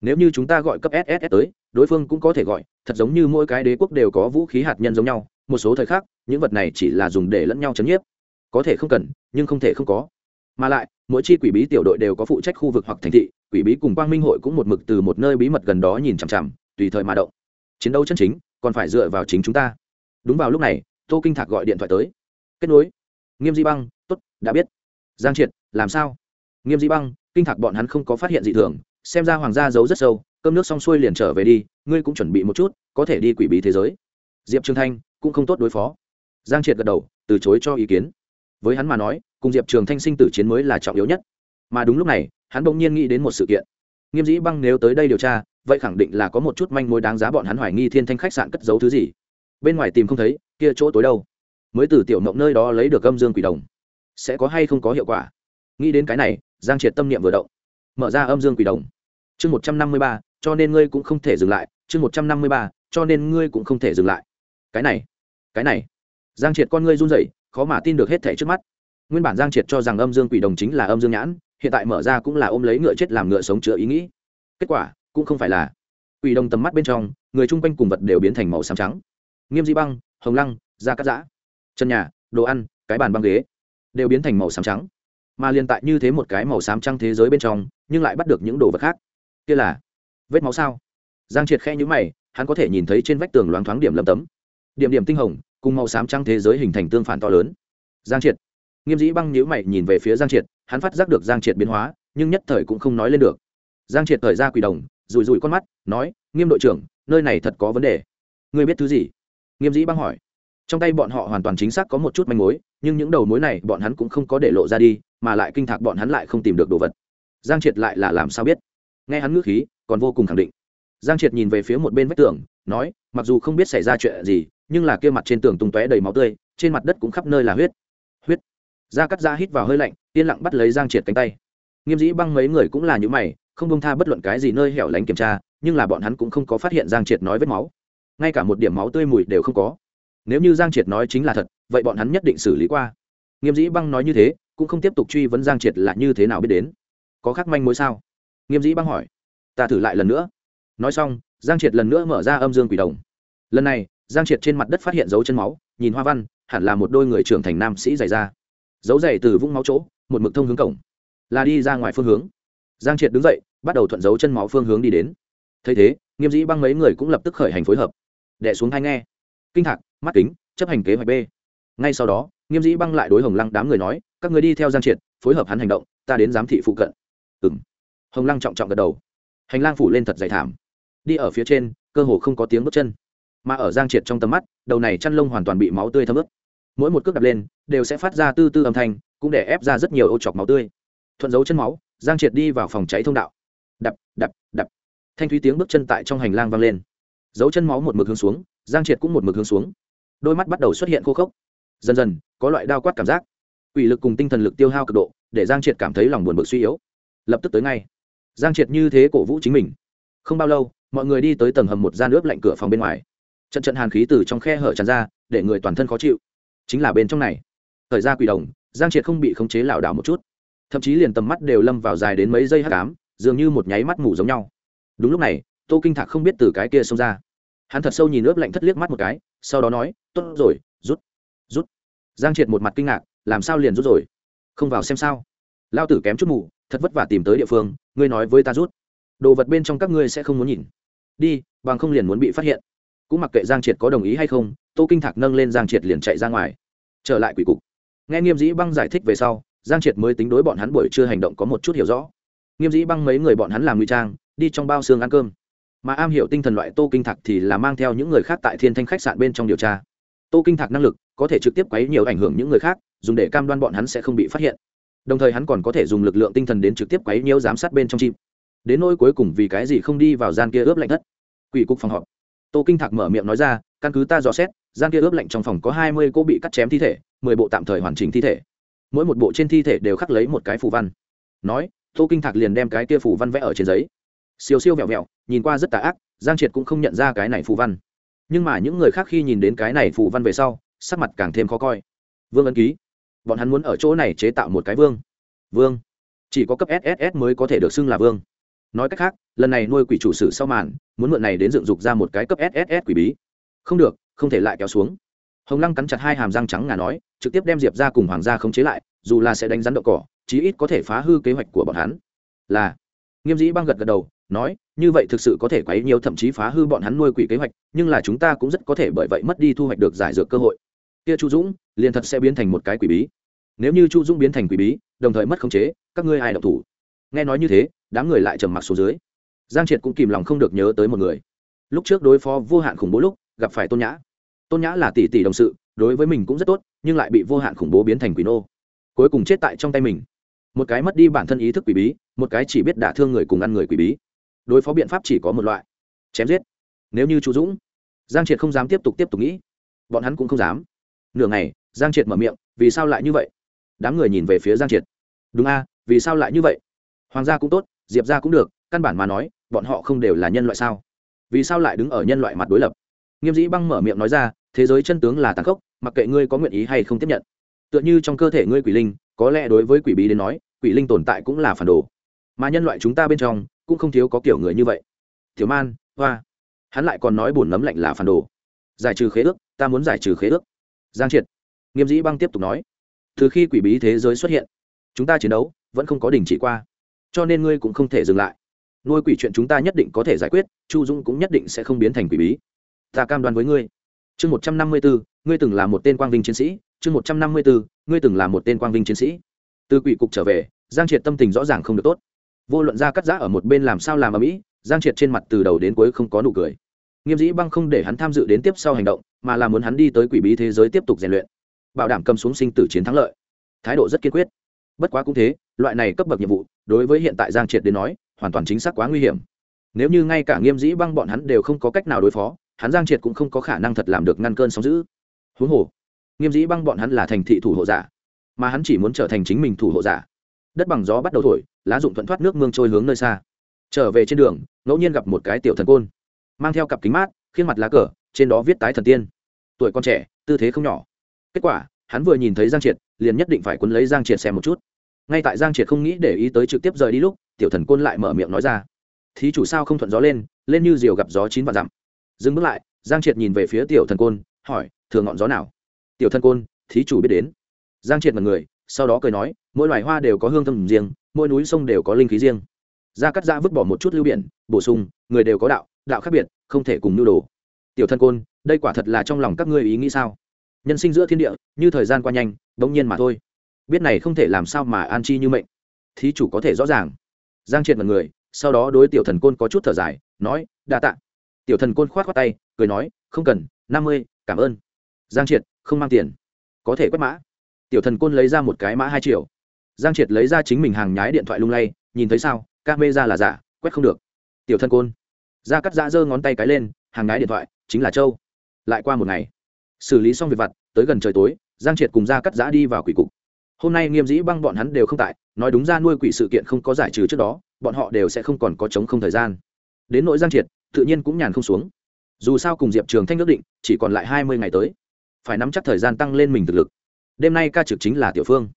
Nếu như chúng ta gọi cấp sss tới, đối phương cũng có thể gọi, thật giống như mỗi cái đế quốc đều có vũ khí hạt nhân giống nhau, một số thời khắc, những vật này chỉ là dùng để lẫn nhau chấn nhiếp. Có thể không cần, nhưng không thể không có. Mà lại, mỗi chi quỷ bí tiểu đội đều có phụ trách khu vực hoặc thành thị quỷ bí cùng quang minh hội cũng một mực từ một nơi bí mật gần đó nhìn chằm chằm, tùy thời mà động. Chiến đấu chân chính, còn phải dựa vào chính chúng ta. Đúng vào lúc này, tô kinh thạc gọi điện thoại tới. Kết nối. Nghiêm di băng t ố t đã biết. Giang triệt, làm sao? Nghiêm di băng, kinh thạc bọn hắn không có phát hiện gì thường, xem ra hoàng gia giấu rất sâu, cơm nước xong xuôi liền trở về đi, ngươi cũng chuẩn bị một chút, có thể đi quỷ bí thế giới. Diệp trường thanh, cũng không tốt đối phó. Giang triệt gật đầu, từ chối cho ý kiến. Với hắn mà nói, cùng diệp trường thanh sinh tử chiến mới là trọng yếu nhất. Mà đúng lúc này hắn bỗng nhiên nghĩ đến một sự kiện. Nghiêm dĩ băng nếu tới đây điều tra, vậy khẳng định là có một chút manh mối đáng giá bọn hắn hoài nghi thiên thanh khách sạn cất giấu thứ gì. Bên ngoài tìm không thấy, kia chỗ tối đâu? Mới từ tiểu mộng nơi đó lấy được âm dương quỷ đồng. Sẽ có hay không có hiệu quả? Nghĩ đến cái này, giang triệt tâm niệm vừa động. Mở ra âm dương quỷ đồng. Chương một trăm năm mươi ba, cho nên ngươi cũng không thể dừng lại. Chương một trăm năm mươi ba, cho nên ngươi cũng không thể dừng lại. Cái này cái này. Giang triệt con ngươi run rẩy, khó mà tin được hết thảy trước mắt. Nguyên bản giang triệt cho rằng âm dương quỷ đồng chính là âm dương nhãn hiện tại mở ra cũng là ôm lấy ngựa chết làm ngựa sống chữa ý nghĩ. Kết quả, cũng không phải là. Ủy đồng tầm mắt bên trong, người chung quanh cùng vật đều biến thành màu xám trắng. Nghiêm di băng, hồng lăng da cắt giã chân nhà, đồ ăn, cái bàn băng ghế, đều biến thành màu xám trắng. Mà liên tại như thế một cái màu xám trắng thế giới bên trong, nhưng lại bắt được những đồ vật khác. Kia là vết máu sao? Giang triệt khe nhũ mày, hắn có thể nhìn thấy trên vách tường loáng thoáng điểm lầm tấm. Điểm điểm tinh hồng, cùng màu xám trắng thế giới hình thành tương phản to lớn. Giang triệt. Nghiêm dĩ băng nhữ mày nhìn về phía giang triệt hắn phát giác được giang triệt biến hóa, nhưng nhất thời cũng không nói lên được. Giang triệt thời ra quỷ đồng rùi rùi con mắt, nói, nghiêm đội trưởng, nơi này thật có vấn đề. Ngươi biết thứ gì? Nghiêm dĩ băng hỏi. Trong tay bọn họ hoàn toàn chính xác có một chút manh mối, nhưng những đầu mối này bọn hắn cũng không có để lộ ra đi, mà lại kinh thạc bọn hắn lại không tìm được đồ vật. Giang triệt lại là làm sao biết? Nghe hắn ngữ khí, còn vô cùng khẳng định. Giang triệt nhìn về phía một bên vách tường, nói, mặc dù không biết xảy ra chuyện gì, nhưng là kia mặt trên tường tung tóe đầy máu tươi, trên mặt đất cũng khắp nơi là huyết. Huyết? Da cắt da hít vào hơi lạnh, yên lặng bắt lấy giang triệt cánh tay. Nghiêm dĩ băng mấy người cũng là những mày, không bông tha bất luận cái gì nơi hẻo lánh kiểm tra, nhưng là bọn hắn cũng không có phát hiện giang triệt nói vết máu. Ngay cả một điểm máu tươi mùi đều không có. Nếu như giang triệt nói chính là thật, vậy bọn hắn nhất định xử lý qua. Nghiêm dĩ băng nói như thế, cũng không tiếp tục truy vấn giang triệt là như thế nào biết đến. Có khác manh mối sao? Nghiêm dĩ băng hỏi. Ta thử lại lần nữa. Nói xong, giang triệt lần nữa mở ra âm dương quỷ đồng. Lần này, giang triệt trên mặt đất phát hiện dấu chân máu, nhìn hoa văn, hẳn là một đôi người trưởng thành nam sĩ dày ra dấu dày từ vũng máu chỗ, một mực thông hướng cổng. Là đi ra ngoài phương hướng. Giang triệt đứng dậy, bắt đầu thuận dấu chân máu phương hướng đi đến. Thấy thế, nghiêm dĩ băng mấy người cũng lập tức khởi hành phối hợp. Đẻ xuống hai nghe. Kinh thạc, mắt kính, chấp hành kế hoạch b. Ngay sau đó, nghiêm dĩ băng lại đối hồng lăng đám người nói, các người đi theo giang triệt, phối hợp hắn hành động, ta đến giám thị phụ cận. Ừ m hồng lăng trọng trọng gật đầu. Hành lang phủ lên thật dày thảm. Đi ở phía trên, cơ hồ không có tiếng bước chân. Mà ở giang triệt trong tầm mắt, đầu này chăn lông hoàn toàn bị máu tươi thấm ướt mỗi một cước đập lên, đều sẽ phát ra tư tư âm thanh, cũng để ép ra rất nhiều ô chọc máu tươi. Thuận dấu chân máu, giang triệt đi vào phòng cháy thông đạo. Đập đập đập. Thanh thúy tiếng bước chân tại trong hành lang vang lên. Dấu chân máu một mực hướng xuống, giang triệt cũng một mực hướng xuống. Đôi mắt bắt đầu xuất hiện khô khốc. Dần dần, có loại đao quát cảm giác. Ủy lực cùng tinh thần lực tiêu hao cực độ, để giang triệt cảm thấy lòng buồn bực suy yếu. Lập tức tới ngay. Giang triệt như thế cổ vũ chính mình. Không bao lâu, mọi người đi tới tầng hầm một gian nước lạnh cửa phòng bên ngoài. Trận trận hàn khí từ trong khe hở tràn ra, để người toàn thân khó chịu chính là bên trong này. Thời gian quỷ đồng, giang triệt không bị khống chế lảo đảo một chút. Thậm chí liền tầm mắt đều lâm vào dài đến mấy giây hát cám dường như một nháy mắt ngủ giống nhau. Đúng lúc này, tô kinh thạc không biết từ cái kia xông ra. Hắn thật sâu nhìn ướp lạnh thất liếc mắt một cái, sau đó nói, tốt rồi, rút rút. Giang triệt một mặt kinh ngạc, làm sao liền rút rồi? Không vào xem sao. Lao tử kém chút mù, thật vất vả tìm tới địa phương, ngươi nói với ta rút. Đồ vật bên trong các ngươi sẽ không muốn nhìn. Đi, bằng không liền muốn bị phát hiện. Cũng mặc kệ giang triệt có đồng ý hay không tô kinh thạc nâng lên giang triệt liền chạy ra ngoài. Trở lại quỷ cục. Nghe nghiêm dĩ băng giải thích về sau, giang triệt mới tính đối bọn hắn buổi chưa hành động có một chút hiểu rõ. Nghiêm dĩ băng mấy người bọn hắn làm nguy trang, đi trong bao xương ăn cơm. Mà am hiểu tinh thần loại tô kinh thạc thì là mang theo những người khác tại thiên thanh khách sạn bên trong điều tra. Tô kinh thạc năng lực có thể trực tiếp quấy nhiều ảnh hưởng những người khác, dùng để cam đoan bọn hắn sẽ không bị phát hiện. Đồng thời hắn còn có thể dùng lực lượng tinh thần đến trực tiếp quấy nhiều giám sát bên trong chim. Đến nỗi cuối cùng vì cái gì không đi vào gian kia ướp lạnh thất. Quỷ cục phòng họp. Tô kinh thạc mở miệng nói ra, căn cứ ta dò xét gian kia ướp lạnh trong phòng có hai mươi cô bị cắt chém thi thể, mười bộ tạm thời hoàn chỉnh thi thể. Mỗi một bộ trên thi thể đều khắc lấy một cái phù văn. Nói, tô kinh thạc liền đem cái kia phù văn vẽ ở trên giấy. Siêu siêu vẹo vẹo, nhìn qua rất tà ác, giang triệt cũng không nhận ra cái này phù văn. Nhưng mà những người khác khi nhìn đến cái này phù văn về sau, sắc mặt càng thêm khó coi. Vương ấn ký. Bọn hắn muốn ở chỗ này chế tạo một cái vương. Vương. Chỉ có cấp sss mới có thể được xưng là vương. Nói cách khác, lần này nuôi quỷ chủ sử sau màn, muốn mượn này đến dựng dục ra một cái cấp sss quỷ bí. Không được không thể lại kéo xuống. Hồng lăng cắn chặt hai hàm răng trắng ngà nói, trực tiếp đem diệp ra cùng hoàng gia khống chế lại, dù là sẽ đánh rắn đậu cỏ, chí ít có thể phá hư kế hoạch của bọn hắn. Là, nghiêm dĩ băng gật gật đầu, nói, như vậy thực sự có thể quấy nhiều thậm chí phá hư bọn hắn nuôi quỷ kế hoạch, nhưng là chúng ta cũng rất có thể bởi vậy mất đi thu hoạch được giải dược cơ hội. Kia chu dũng, liền thật sẽ biến thành một cái quỷ bí. Nếu như chu dũng biến thành quỷ bí, đồng thời mất khống chế, các ngươi ai độc thủ? Nghe nói như thế, đám người lại trầm mặc xuống dưới. Giang triệt cũng kìm lòng không được nhớ tới một người. Lúc trước đối phó vô hạn khủng bố lúc, gặp phải tôn nhã tôn nhã là tỷ tỷ đồng sự, đối với mình cũng rất tốt, nhưng lại bị vô hạn khủng bố biến thành quỷ nô. Cuối cùng chết tại trong tay mình. Một cái mất đi bản thân ý thức quỷ bí, một cái chỉ biết đả thương người cùng ăn người quỷ bí. Đối phó biện pháp chỉ có một loại, chém giết. Nếu như chu dũng, giang triệt không dám tiếp tục tiếp tục nghĩ, bọn hắn cũng không dám. Nửa ngày, giang triệt mở miệng, vì sao lại như vậy? Đám người nhìn về phía giang triệt. Đúng a, vì sao lại như vậy? Hoàng gia cũng tốt, diệp gia cũng được, căn bản mà nói, bọn họ không đều là nhân loại sao? Vì sao lại đứng ở nhân loại mặt đối lập? Nghiêm dĩ băng mở miệng nói ra thế giới chân tướng là tàn khốc, mặc kệ ngươi có nguyện ý hay không tiếp nhận. Tựa như trong cơ thể ngươi quỷ linh, có lẽ đối với quỷ bí đến nói, quỷ linh tồn tại cũng là phản đồ. Mà nhân loại chúng ta bên trong, cũng không thiếu có kiểu người như vậy. Thiếu man, hoa. Hắn lại còn nói buồn nấm lạnh là phản đồ. Giải trừ khế ước, ta muốn giải trừ khế ước. Giang triệt. Nghiêm dĩ băng tiếp tục nói. Từ khi quỷ bí thế giới xuất hiện, chúng ta chiến đấu vẫn không có đình chỉ qua. Cho nên ngươi cũng không thể dừng lại. Nuôi quỷ chuyện chúng ta nhất định có thể giải quyết, chu dũng cũng nhất định sẽ không biến thành quỷ bí. Ta cam đoan với ngươi chương một trăm năm mươi bốn ngươi từng là một tên quang vinh chiến sĩ. Chương một trăm năm mươi bốn ngươi từng là một tên quang vinh chiến sĩ. Từ quỷ cục trở về, giang triệt tâm tình rõ ràng không được tốt. Vô luận ra cắt giã ở một bên làm sao làm ở mỹ, giang triệt trên mặt từ đầu đến cuối không có nụ cười. Nghiêm dĩ băng không để hắn tham dự đến tiếp sau hành động, mà là muốn hắn đi tới quỷ bí thế giới tiếp tục rèn luyện. Bảo đảm cầm xuống sinh tử chiến thắng lợi. Thái độ rất kiên quyết. Bất quá cũng thế, loại này cấp bậc nhiệm vụ, đối với hiện tại giang triệt đến nói, hoàn toàn chính xác quá nguy hiểm. Nếu như ngay cả nghiêm dĩ băng bọn hắn đều không có cách nào đối phó hắn giang triệt cũng không có khả năng thật làm được ngăn cơn sóng giữ huống hồ, nghiêm dĩ băng bọn hắn là thành thị thủ hộ giả, mà hắn chỉ muốn trở thành chính mình thủ hộ giả. Đất bằng gió bắt đầu thổi, lá dụng thuận thoát nước mương trôi hướng nơi xa. Trở về trên đường, ngẫu nhiên gặp một cái tiểu thần côn, mang theo cặp kính mát khiên mặt lá cờ, trên đó viết tái thần tiên. Tuổi con trẻ, tư thế không nhỏ. Kết quả, hắn vừa nhìn thấy giang triệt, liền nhất định phải quấn lấy giang triệt xem một chút. Ngay tại giang triệt không nghĩ để ý tới trực tiếp rời đi lúc, tiểu thần côn lại mở miệng nói ra. Thí chủ sao không thuận gió lên lên như diều gặp gió chín và dặm dừng bước lại, giang triệt nhìn về phía tiểu thần côn, hỏi thường ngọn gió nào? Tiểu thần côn, thí chủ biết đến. Giang triệt mật người, sau đó cười nói, mỗi loài hoa đều có hương thơm riêng, mỗi núi sông đều có linh khí riêng. Gia cắt ra vứt bỏ một chút lưu biển, bổ sung, người đều có đạo đạo khác biệt, không thể cùng nhu đồ. Tiểu thân côn, đây quả thật là trong lòng các ngươi ý nghĩ sao? Nhân sinh giữa thiên địa, như thời gian qua nhanh, bỗng nhiên mà thôi. Biết này không thể làm sao mà an chi như mệnh. Thí chủ có thể rõ ràng. Giang triệt mật người, sau đó đối tiểu thần côn có chút thở dài, nói, đa tạ tiểu thần côn khoát khoát tay, cười nói, không cần, năm mươi, cảm ơn. Giang triệt, không mang tiền. Có thể quét mã. Tiểu thần côn lấy ra một cái mã hai triệu. Giang triệt lấy ra chính mình hàng nhái điện thoại lung lay, nhìn thấy sao ca mê ra là giả, quét không được. Tiểu thần côn. Ra cắt giã giơ ngón tay cái lên, hàng nhái điện thoại, chính là châu. Lại qua một ngày. Xử lý xong việc vặt, tới gần trời tối, giang triệt cùng ra cắt giã đi vào quỷ cục. Hôm nay nghiêm dĩ băng bọn hắn đều không tại, nói đúng ra nuôi quỷ sự kiện không có giải trừ trước đó, bọn họ đều sẽ không còn có chống không thời gian. Đến nỗi giang triệt tự nhiên cũng nhàn không xuống. Dù sao cùng diệp trường thanh ước định, chỉ còn lại hai mươi ngày tới. Phải nắm chắc thời gian tăng lên mình thực lực. Đêm nay ca trực chính là tiểu phương.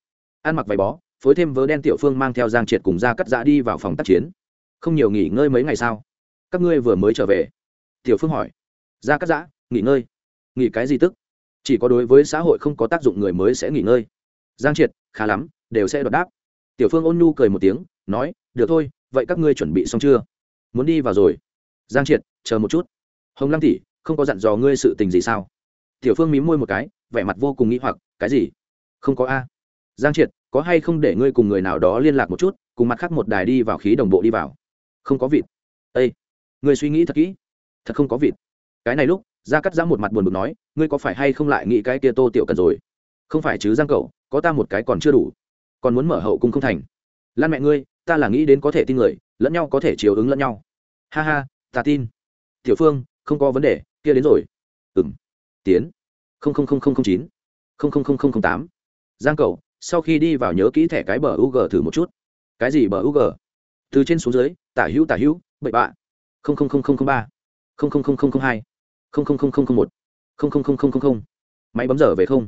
Ăn mặc váy bó, phối thêm vớ đen tiểu phương mang theo giang triệt cùng ra cắt giã đi vào phòng tác chiến. Không nhiều nghỉ ngơi mấy ngày sao? Các ngươi vừa mới trở về. Tiểu phương hỏi. Ra cắt giã, nghỉ ngơi. Nghỉ cái gì tức? Chỉ có đối với xã hội không có tác dụng người mới sẽ nghỉ ngơi. Giang triệt, khá lắm, đều sẽ đoạt đáp. Tiểu phương ôn nhu cười một tiếng, nói, được thôi, vậy các ngươi chuẩn bị xong chưa? Muốn đi vào rồi giang triệt, chờ một chút. Hồng lăng tỷ, không có dặn dò ngươi sự tình gì sao? Tiểu phương mím môi một cái, vẻ mặt vô cùng nghĩ hoặc, cái gì? Không có a. Giang triệt, có hay không để ngươi cùng người nào đó liên lạc một chút, cùng mặt khác một đài đi vào khí đồng bộ đi vào? Không có vịt. Ây ngươi suy nghĩ thật kỹ. Thật không có vịt. Cái này lúc ra cắt giã một mặt buồn bực nói, ngươi có phải hay không lại nghĩ cái kia tô tiểu cần rồi? Không phải chứ, giang cậu, có ta một cái còn chưa đủ. Còn muốn mở hậu cung không thành. Lan mẹ ngươi, ta là nghĩ đến có thể tin người, lẫn nhau có thể chiều ứng lẫn nhau. Ha ha ta tin tiểu phương không có vấn đề kia đến rồi ừ m tiến chín tám giang cầu sau khi đi vào nhớ kỹ thẻ cái bờ u g thử một chút cái gì bờ u g từ trên xuống dưới tả hữu tả hữu bậy bạ ba hai một máy bấm giờ về không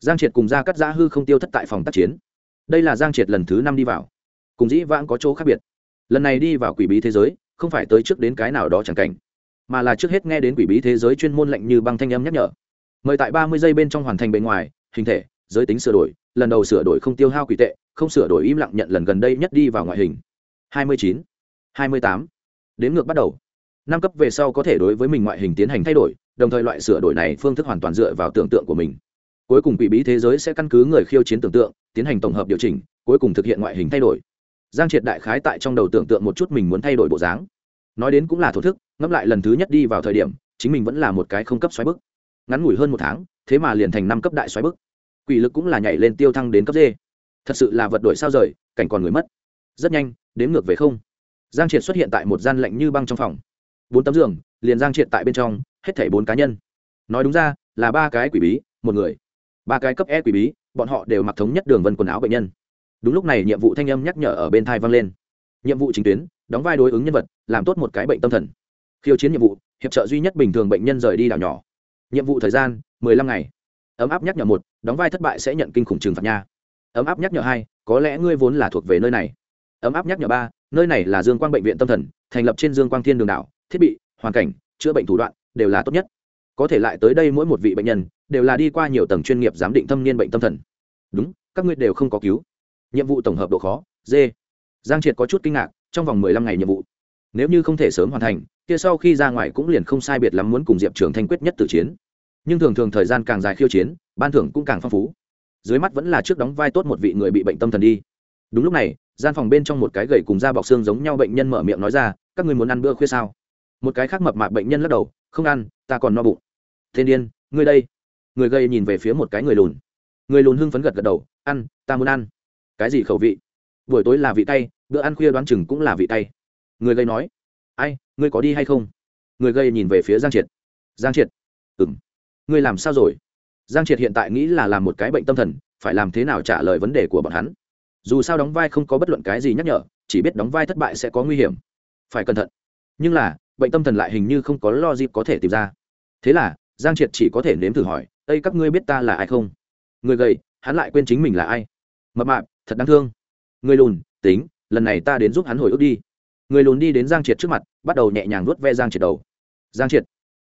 giang triệt cùng ra cắt giã hư không tiêu thất tại phòng tác chiến đây là giang triệt lần thứ năm đi vào cùng dĩ vãng có chỗ khác biệt lần này đi vào quỷ bí thế giới không phải tới trước đến cái nào đó chẳng cảnh, mà là trước hết nghe đến quỷ bí thế giới chuyên môn lệnh như băng thanh âm nhắc nhở. Mời tại ba mươi giây bên trong hoàn thành bề ngoài, hình thể, giới tính sửa đổi, lần đầu sửa đổi không tiêu hao quỷ tệ, không sửa đổi im lặng nhận lần gần đây nhất đi vào ngoại hình. Hai mươi chín, hai mươi tám đến ngược bắt đầu. Năm cấp về sau có thể đối với mình ngoại hình tiến hành thay đổi, đồng thời loại sửa đổi này phương thức hoàn toàn dựa vào tưởng tượng của mình. Cuối cùng quỷ bí thế giới sẽ căn cứ người khiêu chiến tưởng tượng, tiến hành tổng hợp điều chỉnh, cuối cùng thực hiện ngoại hình thay đổi giang triệt đại khái tại trong đầu tưởng tượng một chút mình muốn thay đổi bộ dáng. Nói đến cũng là thổ thức, ngẫm lại lần thứ nhất đi vào thời điểm, chính mình vẫn là một cái không cấp xoáy bức. Ngắn ngủi hơn một tháng, thế mà liền thành năm cấp đại xoáy bức. Quỷ lực cũng là nhảy lên tiêu thăng đến cấp d. Thật sự là vật đổi sao rời, cảnh còn người mất. Rất nhanh, đến ngược về không. Giang triệt xuất hiện tại một gian lạnh như băng trong phòng. Bốn tấm giường, liền giang triệt tại bên trong, hết thảy bốn cá nhân. Nói đúng ra, là ba cái quỷ bí, một người. Ba cái cấp e quỷ bí, bọn họ đều mặc thống nhất đường vân quần áo bệnh nhân đúng lúc này, nhiệm vụ thanh âm nhắc nhở ở bên thai vang lên. Nhiệm vụ chính tuyến, đóng vai đối ứng nhân vật, làm tốt một cái bệnh tâm thần. Khiêu chiến nhiệm vụ, hiệp trợ duy nhất bình thường bệnh nhân rời đi đảo nhỏ. Nhiệm vụ thời gian, mười lăm ngày. Ấm áp nhắc nhở một, đóng vai thất bại sẽ nhận kinh khủng trừng phạt nha. Ấm áp nhắc nhở hai, có lẽ ngươi vốn là thuộc về nơi này. Ấm áp nhắc nhở ba, nơi này là dương quang bệnh viện tâm thần, thành lập trên dương quang thiên đường đảo, thiết bị, hoàn cảnh, chữa bệnh thủ đoạn, đều là tốt nhất. Có thể lại tới đây mỗi một vị bệnh nhân, đều là đi qua nhiều tầng chuyên nghiệp giám định thâm niên bệnh tâm thần. Đúng, các ngươi đều không có cứu nhiệm vụ tổng hợp độ khó, d. Giang triệt có chút kinh ngạc, trong vòng mười lăm ngày nhiệm vụ. Nếu như không thể sớm hoàn thành, kia sau khi ra ngoài cũng liền không sai biệt lắm muốn cùng diệp trường thanh quyết nhất tử chiến. Nhưng thường thường thời gian càng dài khiêu chiến, ban thưởng cũng càng phong phú. Dưới mắt vẫn là trước đóng vai tốt một vị người bị bệnh tâm thần đi. Đúng lúc này, gian phòng bên trong một cái gầy cùng da bọc xương giống nhau bệnh nhân mở miệng nói ra, các người muốn ăn bữa khuya sao? Một cái khác mập mạp bệnh nhân lắc đầu, không ăn, ta còn no bụng. Thiên điên, ngươi đây. Người gầy nhìn về phía một cái người lùn. Người lùn hưng phấn gật gật đầu, ăn, ta muốn ăn cái gì khẩu vị? Buổi tối là vị tay, bữa ăn khuya đoán chừng cũng là vị tay. Người gây nói, ai, ngươi có đi hay không? Người gây nhìn về phía giang triệt. Giang triệt? Ừng ngươi làm sao rồi? Giang triệt hiện tại nghĩ là làm một cái bệnh tâm thần, phải làm thế nào trả lời vấn đề của bọn hắn. Dù sao đóng vai không có bất luận cái gì nhắc nhở, chỉ biết đóng vai thất bại sẽ có nguy hiểm. Phải cẩn thận. Nhưng là, bệnh tâm thần lại hình như không có lo dịp có thể tìm ra. Thế là, giang triệt chỉ có thể nếm thử hỏi ây các ngươi biết ta là ai không? Người gầy, hắn lại quên chính mình là ai. Mập mạp thật đáng thương. Người lùn, tính, lần này ta đến giúp hắn hồi ức đi. Người lùn đi đến giang triệt trước mặt, bắt đầu nhẹ nhàng nuốt ve giang triệt đầu. Giang triệt,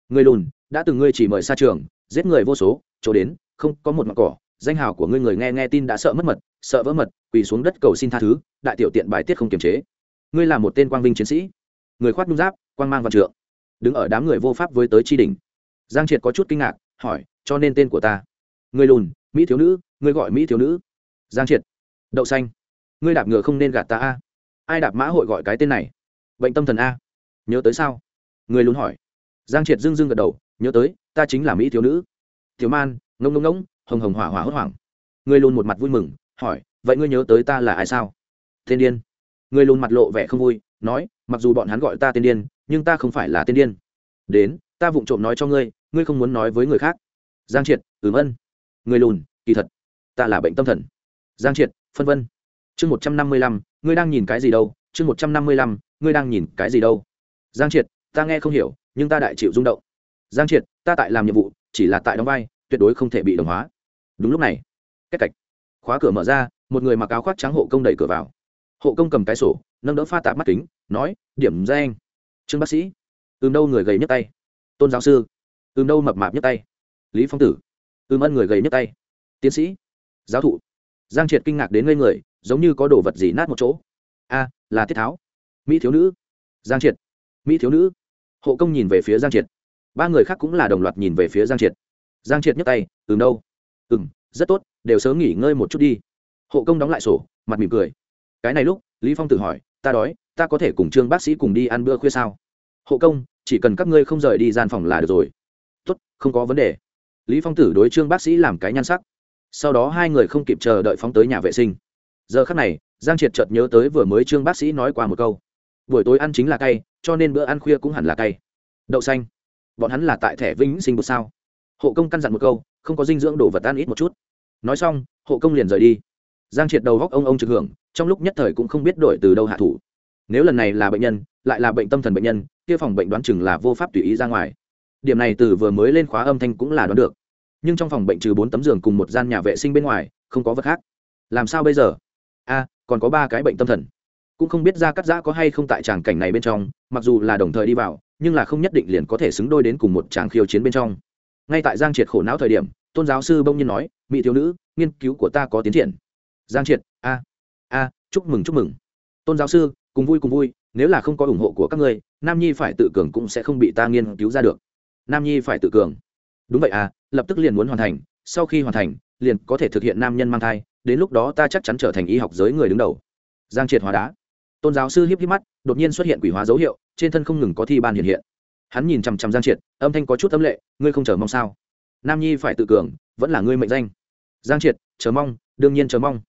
người lùn, đã từng ngươi chỉ mời xa trường, giết người vô số, chỗ đến, không có một mặt cỏ. Danh hào của ngươi người nghe nghe tin đã sợ mất mật, sợ vỡ mật, quỳ xuống đất cầu xin tha thứ, đại tiểu tiện bài tiết không kiềm chế. Ngươi là một tên quang vinh chiến sĩ. Người khoát nhung giáp, quang mang văn trượng, đứng ở đám người vô pháp với tới tri đình giang triệt có chút kinh ngạc, hỏi, cho nên tên của ta? Người lùn, mỹ thiếu nữ ngươi gọi mỹ thiếu nữ. Giang triệt đậu xanh. Ngươi đạp ngựa không nên gạt ta a. Ai đạp mã hội gọi cái tên này? Bệnh tâm thần a. Nhớ tới sao? Người luôn hỏi. Giang triệt dưng dưng gật đầu, nhớ tới, ta chính là mỹ thiếu nữ. Thiếu man, ngông ngông ngông, hồng hồng hỏa hỏa hốt hoảng. Người luôn một mặt vui mừng, hỏi, vậy ngươi nhớ tới ta là ai sao? Tên điên. Người luôn mặt lộ vẻ không vui, nói, mặc dù bọn hắn gọi ta tên điên, nhưng ta không phải là tên điên. Đến, ta vụng trộm nói cho ngươi ngươi không muốn nói với người khác. Giang triệt, ừm ân. Người lùn, kỳ thật, ta là bệnh tâm thần. Giang triệt phân vân. Chương một trăm năm mươi lăm, ngươi đang nhìn cái gì đâu? Chương một trăm năm mươi lăm, ngươi đang nhìn cái gì đâu? Giang triệt, ta nghe không hiểu, nhưng ta đại chịu rung động. Giang triệt, ta tại làm nhiệm vụ, chỉ là tại đóng vai, tuyệt đối không thể bị đồng hóa. Đúng lúc này, cách cạch. Khóa cửa mở ra, một người mặc áo khoác trắng hộ công đẩy cửa vào. Hộ công cầm cái sổ, nâng đỡ pha tạp mắt kính, nói, điểm ra anh. Trương bác sĩ. Ừm đâu người gầy nhấc tay. Tôn giáo sư. Ừm đâu mập mạp nhấc tay. Lý phong tử. Ừm ân người gầy nhấc tay. Tiến sĩ. Giáo thụ giang triệt kinh ngạc đến ngây người, giống như có đồ vật gì nát một chỗ. A, là tiết tháo. Mỹ thiếu nữ. Giang triệt. Mỹ thiếu nữ. Hộ công nhìn về phía giang triệt. Ba người khác cũng là đồng loạt nhìn về phía giang triệt. Giang triệt nhấc tay, ừm đâu. Ừm, rất tốt, đều sớm nghỉ ngơi một chút đi. Hộ công đóng lại sổ, mặt mỉm cười. Cái này lúc, lý phong tự hỏi, ta đói, ta có thể cùng trương bác sĩ cùng đi ăn bữa khuya sao? Hộ công, chỉ cần các ngươi không rời đi gian phòng là được rồi. Tốt, không có vấn đề. Lý phong tử đối trương bác sĩ làm cái nhan sắc sau đó hai người không kịp chờ đợi phóng tới nhà vệ sinh. Giờ khắc này, giang triệt chợt nhớ tới vừa mới trương bác sĩ nói qua một câu. Buổi tối ăn chính là cay, cho nên bữa ăn khuya cũng hẳn là cay. Đậu xanh. Bọn hắn là tại thẻ vĩnh sinh một sao? Hộ công căn dặn một câu, không có dinh dưỡng đồ vật ăn ít một chút. Nói xong, hộ công liền rời đi. Giang triệt đầu góc ông ông trực hưởng, trong lúc nhất thời cũng không biết đổi từ đâu hạ thủ. Nếu lần này là bệnh nhân, lại là bệnh tâm thần bệnh nhân, kia phòng bệnh đoán chừng là vô pháp tùy ý ra ngoài. Điểm này từ vừa mới lên khóa âm thanh cũng là đoán được nhưng trong phòng bệnh trừ bốn tấm giường cùng một gian nhà vệ sinh bên ngoài, không có vật khác. Làm sao bây giờ? A, còn có ba cái bệnh tâm thần. Cũng không biết ra cắt giã có hay không tại tràng cảnh này bên trong, mặc dù là đồng thời đi vào, nhưng là không nhất định liền có thể xứng đôi đến cùng một tràng khiêu chiến bên trong. Ngay tại giang triệt khổ não thời điểm, tôn giáo sư bông nhiên nói mỹ thiếu nữ, nghiên cứu của ta có tiến triển. Giang triệt, a a, chúc mừng chúc mừng. Tôn giáo sư, cùng vui cùng vui, nếu là không có ủng hộ của các ngươi, nam nhi phải tự cường cũng sẽ không bị ta nghiên cứu ra được. Nam nhi phải tự cường. Đúng vậy à lập tức liền muốn hoàn thành, sau khi hoàn thành, liền có thể thực hiện nam nhân mang thai, đến lúc đó ta chắc chắn trở thành y học giới người đứng đầu. Giang triệt hóa đá. Tôn giáo sư hiếp hiếp mắt, đột nhiên xuất hiện quỷ hóa dấu hiệu, trên thân không ngừng có thi ban hiện hiện. Hắn nhìn chằm chằm giang triệt, âm thanh có chút âm lệ, ngươi không chờ mong sao? Nam nhi phải tự cường, vẫn là ngươi mệnh danh. Giang triệt, chờ mong, đương nhiên chờ mong.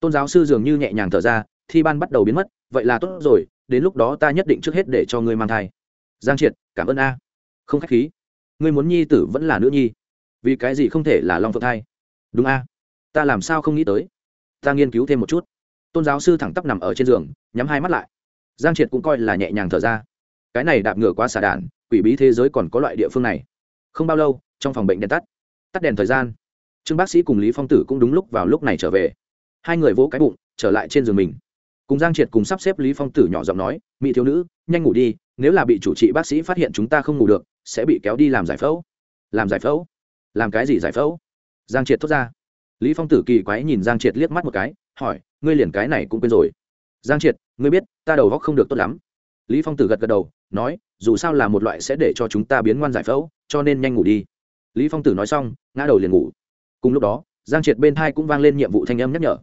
Tôn giáo sư dường như nhẹ nhàng thở ra, thi ban bắt đầu biến mất, vậy là tốt rồi, đến lúc đó ta nhất định trước hết để cho ngươi mang thai. Giang triệt, cảm ơn a. Không k h á c h khí. Ngươi muốn nhi tử vẫn là nữ nhi vì cái gì không thể là long phượng thai? Đúng a. Ta làm sao không nghĩ tới? Ta nghiên cứu thêm một chút. Tôn giáo sư thẳng tắp nằm ở trên giường, nhắm hai mắt lại. Giang triệt cũng coi là nhẹ nhàng thở ra. Cái này đạp ngửa qua xà đàn quỷ bí thế giới còn có loại địa phương này. Không bao lâu, trong phòng bệnh đèn tắt. Tắt đèn thời gian. Trương bác sĩ cùng lý phong tử cũng đúng lúc vào lúc này trở về. Hai người vỗ cái bụng, trở lại trên giường mình. Cùng giang triệt cùng sắp xếp lý phong tử nhỏ giọng nói, mỹ thiếu nữ, nhanh ngủ đi, nếu là bị chủ trị bác sĩ phát hiện chúng ta không ngủ được, sẽ bị kéo đi làm giải phẫu. Làm giải phẫu? Làm cái gì giải phẫu? Giang triệt thốt ra. Lý phong tử kỳ quái nhìn giang triệt liếc mắt một cái, hỏi, ngươi liền cái này cũng quên rồi. Giang triệt, ngươi biết, ta đầu góc không được tốt lắm. Lý phong tử gật gật đầu, nói, dù sao là một loại sẽ để cho chúng ta biến ngoan giải phẫu, cho nên nhanh ngủ đi. Lý phong tử nói xong, ngã đầu liền ngủ. Cùng lúc đó, giang triệt bên thai cũng vang lên nhiệm vụ thanh âm nhắc nhở.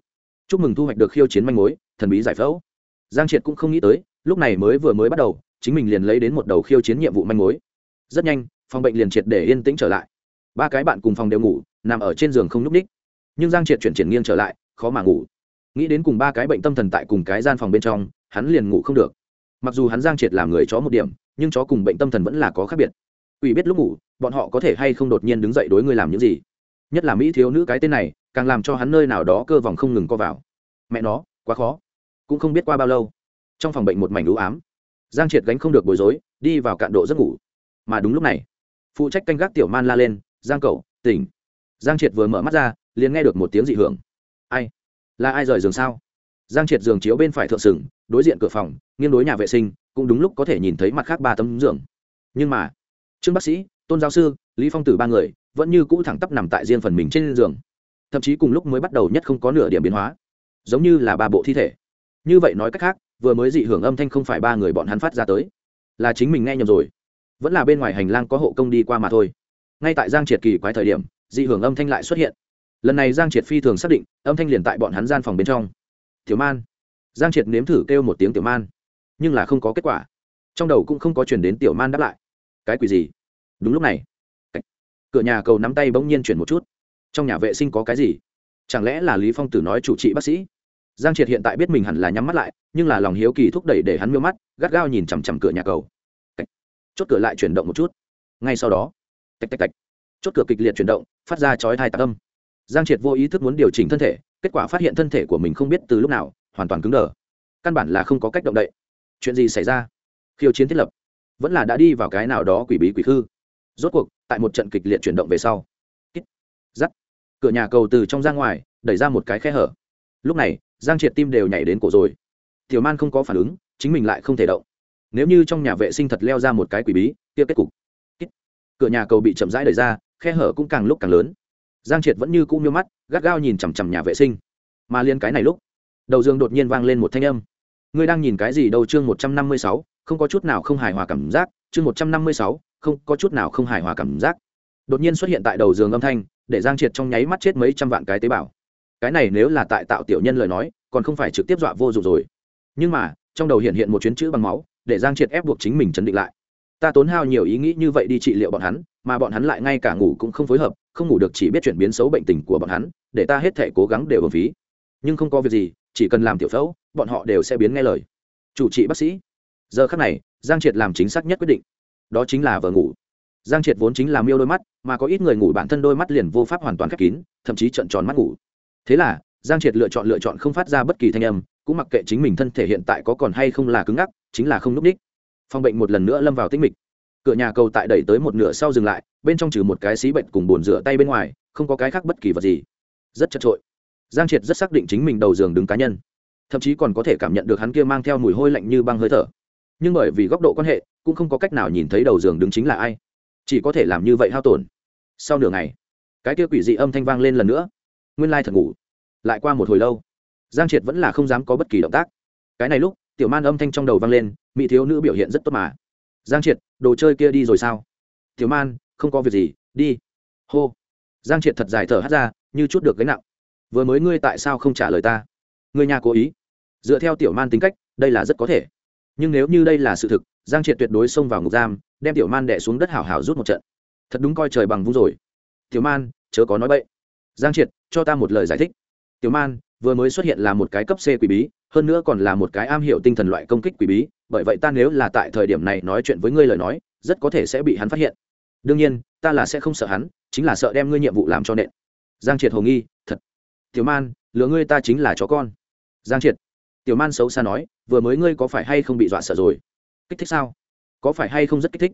Chúc mừng thu hoạch được khiêu chiến manh mối, thần bí giải phẫu. Giang triệt cũng không nghĩ tới, lúc này mới vừa mới bắt đầu, chính mình liền lấy đến một đầu khiêu chiến nhiệm vụ manh mối. Rất nhanh, phòng bệnh liền triệt để yên tĩnh trở lại ba cái bạn cùng phòng đều ngủ, nằm ở trên giường không nhúc ních nhưng giang triệt chuyển triển nghiêng trở lại, khó mà ngủ. Nghĩ đến cùng ba cái bệnh tâm thần tại cùng cái gian phòng bên trong, hắn liền ngủ không được. Mặc dù hắn giang triệt làm người chó một điểm, nhưng chó cùng bệnh tâm thần vẫn là có khác biệt. Ủy biết lúc ngủ, bọn họ có thể hay không đột nhiên đứng dậy đối người làm những gì? Nhất là mỹ thiếu nữ cái tên này, càng làm cho hắn nơi nào đó cơ vòng không ngừng co vào. Mẹ nó, quá khó. Cũng không biết qua bao lâu, trong phòng bệnh một mảnh đũ ám. Giang triệt gánh không được bối rối, đi vào cạn độ giấc ngủ. Mà đúng lúc này, phụ trách canh gác tiểu man la lên giang cậu, tỉnh. Giang triệt vừa mở mắt ra, liền nghe được một tiếng dị hưởng. Ai? Là ai rời giường sao? Giang triệt giường chiếu bên phải thượng sừng, đối diện cửa phòng, nghiêng đối nhà vệ sinh, cũng đúng lúc có thể nhìn thấy mặt khác ba tấm giường. Nhưng mà, trương bác sĩ, tôn giáo sư, lý phong tử ba người, vẫn như cũ thẳng tắp nằm tại riêng phần mình trên giường. Thậm chí cùng lúc mới bắt đầu nhất không có nửa điểm biến hóa. Giống như là ba bộ thi thể. Như vậy nói cách khác, vừa mới dị hưởng âm thanh không phải ba người bọn hắn phát ra tới. Là chính mình nghe nhầm rồi. Vẫn là bên ngoài hành lang có hộ công đi qua mà thôi ngay tại giang triệt kỳ quái thời điểm, dị hưởng âm thanh lại xuất hiện. Lần này giang triệt phi thường xác định, âm thanh liền tại bọn hắn gian phòng bên trong. Tiểu man. Giang triệt nếm thử kêu một tiếng tiểu man nhưng là không có kết quả. Trong đầu cũng không có chuyển đến tiểu man đáp lại. Cái quỷ gì? Đúng lúc này cửa nhà cầu nắm tay bỗng nhiên chuyển một chút. Trong nhà vệ sinh có cái gì? Chẳng lẽ là lý phong tử nói chủ trị bác sĩ? Giang triệt hiện tại biết mình hẳn là nhắm mắt lại, nhưng là lòng hiếu kỳ thúc đẩy để hắn miêu mắt, gắt gao nhìn chằm chằm cửa nhà cầu. Chốt cửa lại chuyển động một chút. Ngay sau đó tạch tạch tạch. Chốt cửa kịch liệt chuyển động, phát ra chói thai tạc âm. Giang triệt vô ý thức muốn điều chỉnh thân thể, kết quả phát hiện thân thể của mình không biết từ lúc nào, hoàn toàn cứng đờ. Căn bản là không có cách động đậy. Chuyện gì xảy ra? Khiêu chiến thiết lập. Vẫn là đã đi vào cái nào đó quỷ bí quỷ khư. Rốt cuộc, tại một trận kịch liệt chuyển động về sau. Giắt cửa nhà cầu từ trong ra ngoài, đẩy ra một cái khe hở. Lúc này, giang triệt tim đều nhảy đến cổ rồi. Tiểu man không có phản ứng, chính mình lại không thể động. Nếu như trong nhà vệ sinh thật leo ra một cái quỷ bí, kia kết cục cửa nhà cầu bị chậm rãi đẩy ra, khe hở cũng càng lúc càng lớn. Giang triệt vẫn như cũ miêu mắt, gắt gao nhìn chằm chằm nhà vệ sinh. Mà liên cái này lúc, đầu giường đột nhiên vang lên một thanh âm. Ngươi đang nhìn cái gì đâu chương một trăm năm mươi sáu, không có chút nào không hài hòa cảm giác, chương một trăm năm mươi sáu, không có chút nào không hài hòa cảm giác. Đột nhiên xuất hiện tại đầu giường âm thanh, để giang triệt trong nháy mắt chết mấy trăm vạn cái tế bào. Cái này nếu là tại tạo tiểu nhân lời nói, còn không phải trực tiếp dọa vô dụng rồi. Nhưng mà, trong đầu hiện hiện một chuyến chữ bằng máu, để giang triệt ép buộc chính mình chấn định lại ta tốn hao nhiều ý nghĩ như vậy đi trị liệu bọn hắn, mà bọn hắn lại ngay cả ngủ cũng không phối hợp, không ngủ được chỉ biết chuyển biến xấu bệnh tình của bọn hắn, để ta hết thể cố gắng đều bổng phí. Nhưng không có việc gì, chỉ cần làm tiểu phẫu, bọn họ đều sẽ biến nghe lời. Chủ trị bác sĩ. Giờ khắc này, giang triệt làm chính xác nhất quyết định. Đó chính là vợ ngủ. Giang triệt vốn chính là miêu đôi mắt, mà có ít người ngủ bản thân đôi mắt liền vô pháp hoàn toàn khép kín, thậm chí trận tròn mắt ngủ. Thế là, giang triệt lựa chọn lựa chọn không phát ra bất kỳ thanh âm, cũng mặc kệ chính mình thân thể hiện tại có còn hay không là cứng ngắc, chính là không núp đích phòng bệnh một lần nữa lâm vào tĩnh mịch. Cửa nhà cầu tại đẩy tới một nửa sau dừng lại, bên trong trừ một cái xí bệnh cùng bồn rửa tay bên ngoài, không có cái khác bất kỳ vật gì. Rất chật trội giang triệt rất xác định chính mình đầu giường đứng cá nhân. Thậm chí còn có thể cảm nhận được hắn kia mang theo mùi hôi lạnh như băng hơi thở. Nhưng bởi vì góc độ quan hệ, cũng không có cách nào nhìn thấy đầu giường đứng chính là ai. Chỉ có thể làm như vậy hao tổn. Sau nửa ngày, cái kia quỷ dị âm thanh vang lên lần nữa. Nguyên lai thật ngủ. Lại qua một hồi lâu, giang triệt vẫn là không dám có bất kỳ động tác. Cái này lúc tiểu man âm thanh trong đầu vang lên, mỹ thiếu nữ biểu hiện rất tốt mà. Giang triệt, đồ chơi kia đi rồi sao? Tiểu man, không có việc gì, đi. Hô. Giang triệt thật dài thở hát ra, như chút được gánh nặng. Vừa mới ngươi tại sao không trả lời ta? Ngươi nhà cố ý. Dựa theo tiểu man tính cách, đây là rất có thể. Nhưng nếu như đây là sự thực, giang triệt tuyệt đối xông vào ngục giam, đem tiểu man đẻ xuống đất hảo hảo rút một trận. Thật đúng coi trời bằng vung rồi. Tiểu man, chớ có nói bậy. Giang triệt, cho ta một lời giải thích. Tiểu man, vừa mới xuất hiện là một cái cấp c quỷ bí hơn nữa còn là một cái am hiểu tinh thần loại công kích quỷ bí, bởi vậy ta nếu là tại thời điểm này nói chuyện với ngươi lời nói, rất có thể sẽ bị hắn phát hiện. Đương nhiên, ta là sẽ không sợ hắn, chính là sợ đem ngươi nhiệm vụ làm cho nện. Giang triệt hồ nghi, thật. Tiểu man, lừa ngươi ta chính là chó con. Giang triệt. Tiểu man xấu xa nói, vừa mới ngươi có phải hay không bị dọa sợ rồi? Kích thích sao? Có phải hay không rất kích thích?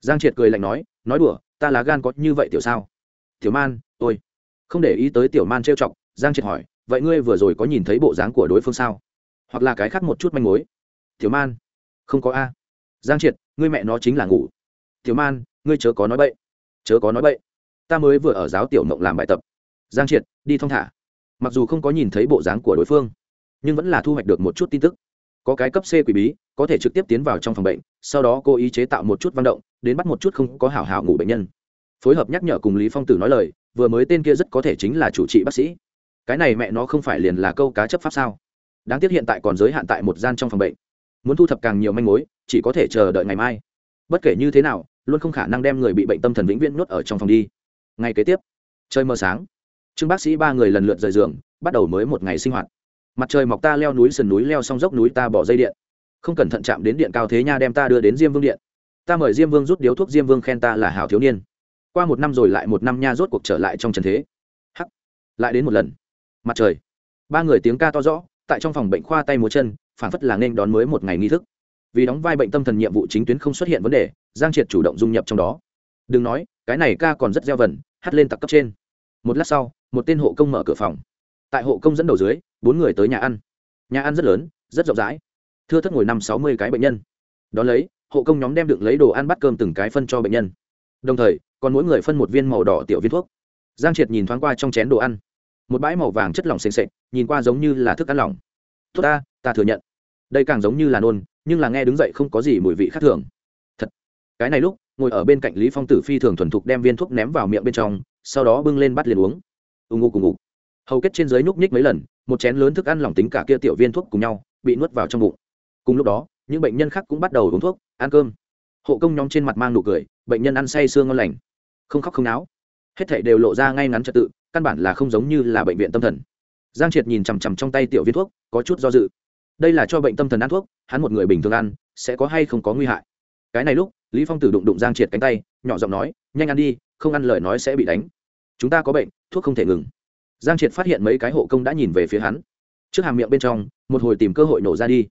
Giang triệt cười lạnh nói nói đùa, ta là gan có như vậy tiểu sao? Tiểu man tôi không để ý tới tiểu man trêu chọc, giang triệt hỏi, vậy ngươi vừa rồi có nhìn thấy bộ dáng của đối phương sao? Hoặc là cái khác một chút manh mối. Tiểu man, không có a. Giang triệt, ngươi mẹ nó chính là ngủ. Tiểu man, ngươi chớ có nói bậy. Chớ có nói bậy. Ta mới vừa ở giáo tiểu mộng làm bài tập. Giang triệt, đi thong thả. Mặc dù không có nhìn thấy bộ dáng của đối phương, nhưng vẫn là thu hoạch được một chút tin tức. Có cái cấp c quỷ bí, có thể trực tiếp tiến vào trong phòng bệnh, sau đó cô ý chế tạo một chút văn động, đến bắt một chút không có hảo hảo ngủ bệnh nhân. Phối hợp nhắc nhở cùng lý phong tử nói lời, vừa mới tên kia rất có thể chính là chủ trị bác sĩ. Cái này mẹ nó không phải liền là câu cá chấp pháp sao? Đáng tiếc hiện tại còn giới hạn tại một gian trong phòng bệnh. Muốn thu thập càng nhiều manh mối, chỉ có thể chờ đợi ngày mai. Bất kể như thế nào, luôn không khả năng đem người bị bệnh tâm thần vĩnh viễn nuốt ở trong phòng đi. Ngày kế tiếp, trời mờ sáng. Trương bác sĩ ba người lần lượt rời giường, bắt đầu mới một ngày sinh hoạt. Mặt trời mọc ta leo núi, sườn núi leo xong dốc núi ta bỏ dây điện. Không cẩn thận chạm đến điện cao thế nha đem ta đưa đến diêm vương điện. Ta mời diêm vương rút điếu thuốc, diêm vương khen ta là hảo thiếu niên. Qua một năm rồi lại một năm nha rốt cuộc trở lại trong trần thế. Hắc, lại đến một lần. Mặt trời. Ba người tiếng ca to rõ tại trong phòng bệnh khoa tay múa chân, phản phất là nên đón mới một ngày nghi thức. Vì đóng vai bệnh tâm thần nhiệm vụ chính tuyến không xuất hiện vấn đề, giang triệt chủ động dung nhập trong đó. Đừng nói, cái này ca còn rất gieo vần hắt lên tặc cấp trên. Một lát sau, một tên hộ công mở cửa phòng. Tại hộ công dẫn đầu dưới, bốn người tới nhà ăn. Nhà ăn rất lớn, rất rộng rãi. Thưa thất ngồi năm sáu mươi cái bệnh nhân. Đón lấy, hộ công nhóm đem được lấy đồ ăn bắt cơm từng cái phân cho bệnh nhân. Đồng thời, còn mỗi người phân một viên màu đỏ tiểu viên thuốc. Giang triệt nhìn thoáng qua trong chén đồ ăn một bãi màu vàng chất lỏng s ề nhìn qua giống như là thức ăn lỏng. Tốt ta ta thừa nhận. Đây càng giống như là nôn, nhưng là nghe đứng dậy không có gì mùi vị khác thường. Thật. Cái này lúc, ngồi ở bên cạnh lý phong tử phi thường thuần thục đem viên thuốc ném vào miệng bên trong, sau đó bưng lên bắt liền uống. Ù ngủ cùng ngủ. Hầu kết trên dưới nhúc nhích mấy lần, một chén lớn thức ăn lỏng tính cả kia tiểu viên thuốc cùng nhau, bị nuốt vào trong bụng. Cùng lúc đó, những bệnh nhân khác cũng bắt đầu uống thuốc, ăn cơm. Hộ công nhóm trên mặt mang nụ cười, bệnh nhân ăn say sương ngon lành. Không khóc không náo. Hết thảy đều lộ ra ngay ngắn trật tự căn bản là không giống như là bệnh viện tâm thần. Giang triệt nhìn chằm chằm trong tay tiểu viên thuốc, có chút do dự. Đây là cho bệnh tâm thần ăn thuốc, hắn một người bình thường ăn, sẽ có hay không có nguy hại. Cái này lúc, lý phong tử đụng đụng giang triệt cánh tay, nhỏ giọng nói, nhanh ăn đi, không ăn lời nói sẽ bị đánh. Chúng ta có bệnh, thuốc không thể ngừng. Giang triệt phát hiện mấy cái hộ công đã nhìn về phía hắn. Trước hàm miệng bên trong, một hồi tìm cơ hội nổ ra đi.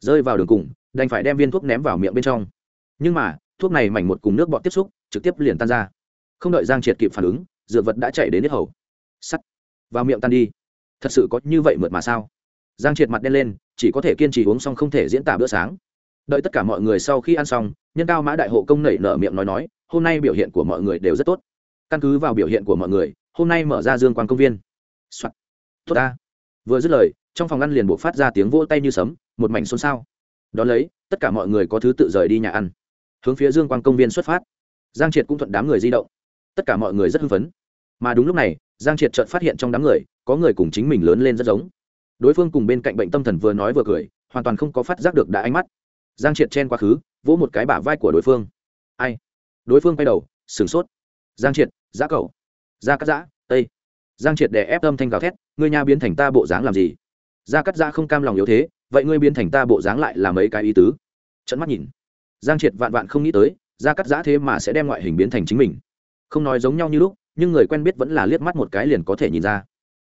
Rơi vào đường cùng, đành phải đem viên thuốc ném vào miệng bên trong. Nhưng mà, thuốc này mảnh một cùng nước bọt tiếp xúc, trực tiếp liền tan ra. Không đợi giang triệt kịp phản ứng, dược vật đã chạy đến hết hầu sắt. Vào miệng tan đi. Thật sự có như vậy mượt mà sao? Giang triệt mặt đen lên, chỉ có thể kiên trì uống xong không thể diễn tả bữa sáng. Đợi tất cả mọi người sau khi ăn xong, nhân cao mã đại hộ công nảy nở miệng nói nói, hôm nay biểu hiện của mọi người đều rất tốt. Căn cứ vào biểu hiện của mọi người, hôm nay mở ra dương quan công viên、Soạn. tốt ta. Vừa dứt lời, trong phòng ăn liền buộc phát ra tiếng vỗ tay như sấm, một mảnh xôn xao. Đón lấy, tất cả mọi người có thứ tự rời đi nhà ăn. Hướng phía dương quan công viên xuất phát. Giang triệt cũng thuận đám người di động. Tất cả mọi người rất hưng phấn. Mà đúng lúc này giang triệt chợt phát hiện trong đám người, có người cùng chính mình lớn lên rất giống. Đối phương cùng bên cạnh bệnh tâm thần vừa nói vừa cười, hoàn toàn không có phát giác được đã ánh mắt. Giang triệt chen quá khứ, vỗ một cái bả vai của đối phương. Ai? Đối phương quay đầu, sửng sốt. Giang triệt, giã cầu da cắt giã, tây. Giang triệt đè ép âm thanh gào thét, ngươi nha biến thành ta bộ dáng làm gì? Da cắt giã không cam lòng yếu thế, vậy ngươi biến thành ta bộ dáng lại là mấy cái ý tứ? Trận mắt nhìn. Giang triệt vạn vạn không nghĩ tới da cắt giã thế mà sẽ đem ngoại hình biến thành chính mình. Không nói giống nhau như lúc nhưng người quen biết vẫn là liếc mắt một cái liền có thể nhìn ra.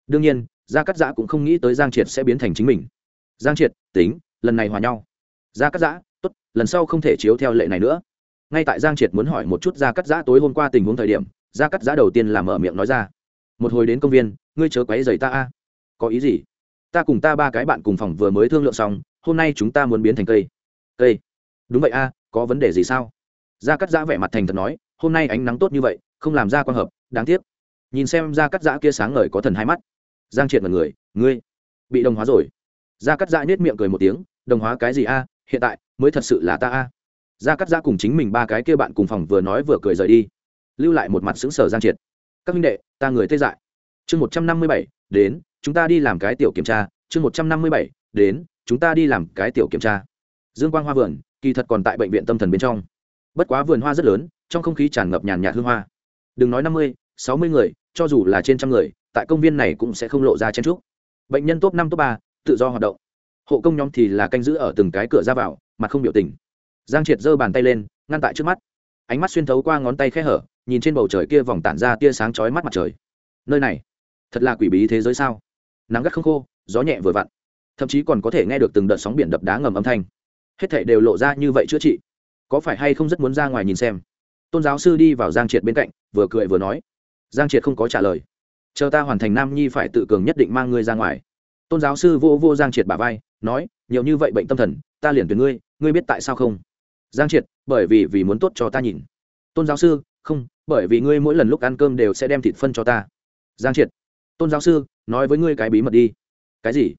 Đương nhiên, gia cắt giã cũng không nghĩ tới giang triệt sẽ biến thành chính mình. Giang triệt, tính, lần này hòa nhau. Gia cắt giã, tốt, lần sau không thể chiếu theo lệ này nữa. Ngay tại giang triệt muốn hỏi một chút gia cắt giã tối hôm qua tình huống thời điểm, gia cắt giã đầu tiên là mở miệng nói ra. Một hồi đến công viên, ngươi chớ quấy giày ta a. Có ý gì? Ta cùng ta ba cái bạn cùng phòng vừa mới thương lượng xong, hôm nay chúng ta muốn biến thành cây. Cây? Đúng vậy a, có vấn đề gì sao? Gia cắt giã vẻ mặt thành thật nói hôm nay ánh nắng tốt như vậy, không làm ra quan hợp, đáng tiếc. Nhìn xem ra cắt giã kia sáng ngời có thần hai mắt. Giang triệt mật người, ngươi bị đồng hóa rồi. Ra cắt giã nết miệng cười một tiếng, đồng hóa cái gì a? Hiện tại mới thật sự là ta a. Ra cắt giã cùng chính mình ba cái kia bạn cùng phòng vừa nói vừa cười rời đi. Lưu lại một mặt xứng sở giang triệt. Các minh đệ, ta người tê dại. Chương một trăm năm mươi bảy, đến, chúng ta đi làm cái tiểu kiểm tra. Chương một trăm năm mươi bảy, đến, chúng ta đi làm cái tiểu kiểm tra. Dương quang hoa vườn, kỳ thật còn tại bệnh viện tâm thần bên trong bất quá vườn hoa rất lớn, trong không khí tràn ngập nhàn nhạt hương hoa. Đừng nói năm mươi, sáu mươi người, cho dù là trên trăm người, tại công viên này cũng sẽ không lộ ra chen trúc bệnh nhân top năm, top ba, tự do hoạt động. Hộ công nhóm thì là canh giữ ở từng cái cửa ra vào, mặt không biểu tình. Giang triệt giơ bàn tay lên, ngăn tại trước mắt. Ánh mắt xuyên thấu qua ngón tay khe hở, nhìn trên bầu trời kia vòng tản ra tia sáng chói mắt mặt trời. Nơi này, thật là quỷ bí thế giới sao? Nắng gắt không khô, gió nhẹ vừa vặn. Thậm chí còn có thể nghe được từng đợt sóng biển đập đá ngầm âm thanh. Hết thảy đều lộ ra như vậy chữa trị có phải hay không rất muốn ra ngoài nhìn xem? Tôn giáo sư đi vào giang triệt bên cạnh, vừa cười vừa nói. Giang triệt không có trả lời. Chờ ta hoàn thành nam nhi phải tự cường nhất định mang ngươi ra ngoài. Tôn giáo sư vô vô giang triệt bà vai, nói, nhiều như vậy bệnh tâm thần, ta liền tuyển ngươi ngươi biết tại sao không? Giang triệt, bởi vì vì muốn tốt cho ta nhìn. Tôn giáo sư, không, bởi vì ngươi mỗi lần lúc ăn cơm đều sẽ đem thịt phân cho ta. Giang triệt, tôn giáo sư, nói với ngươi cái bí mật đi. Cái gì?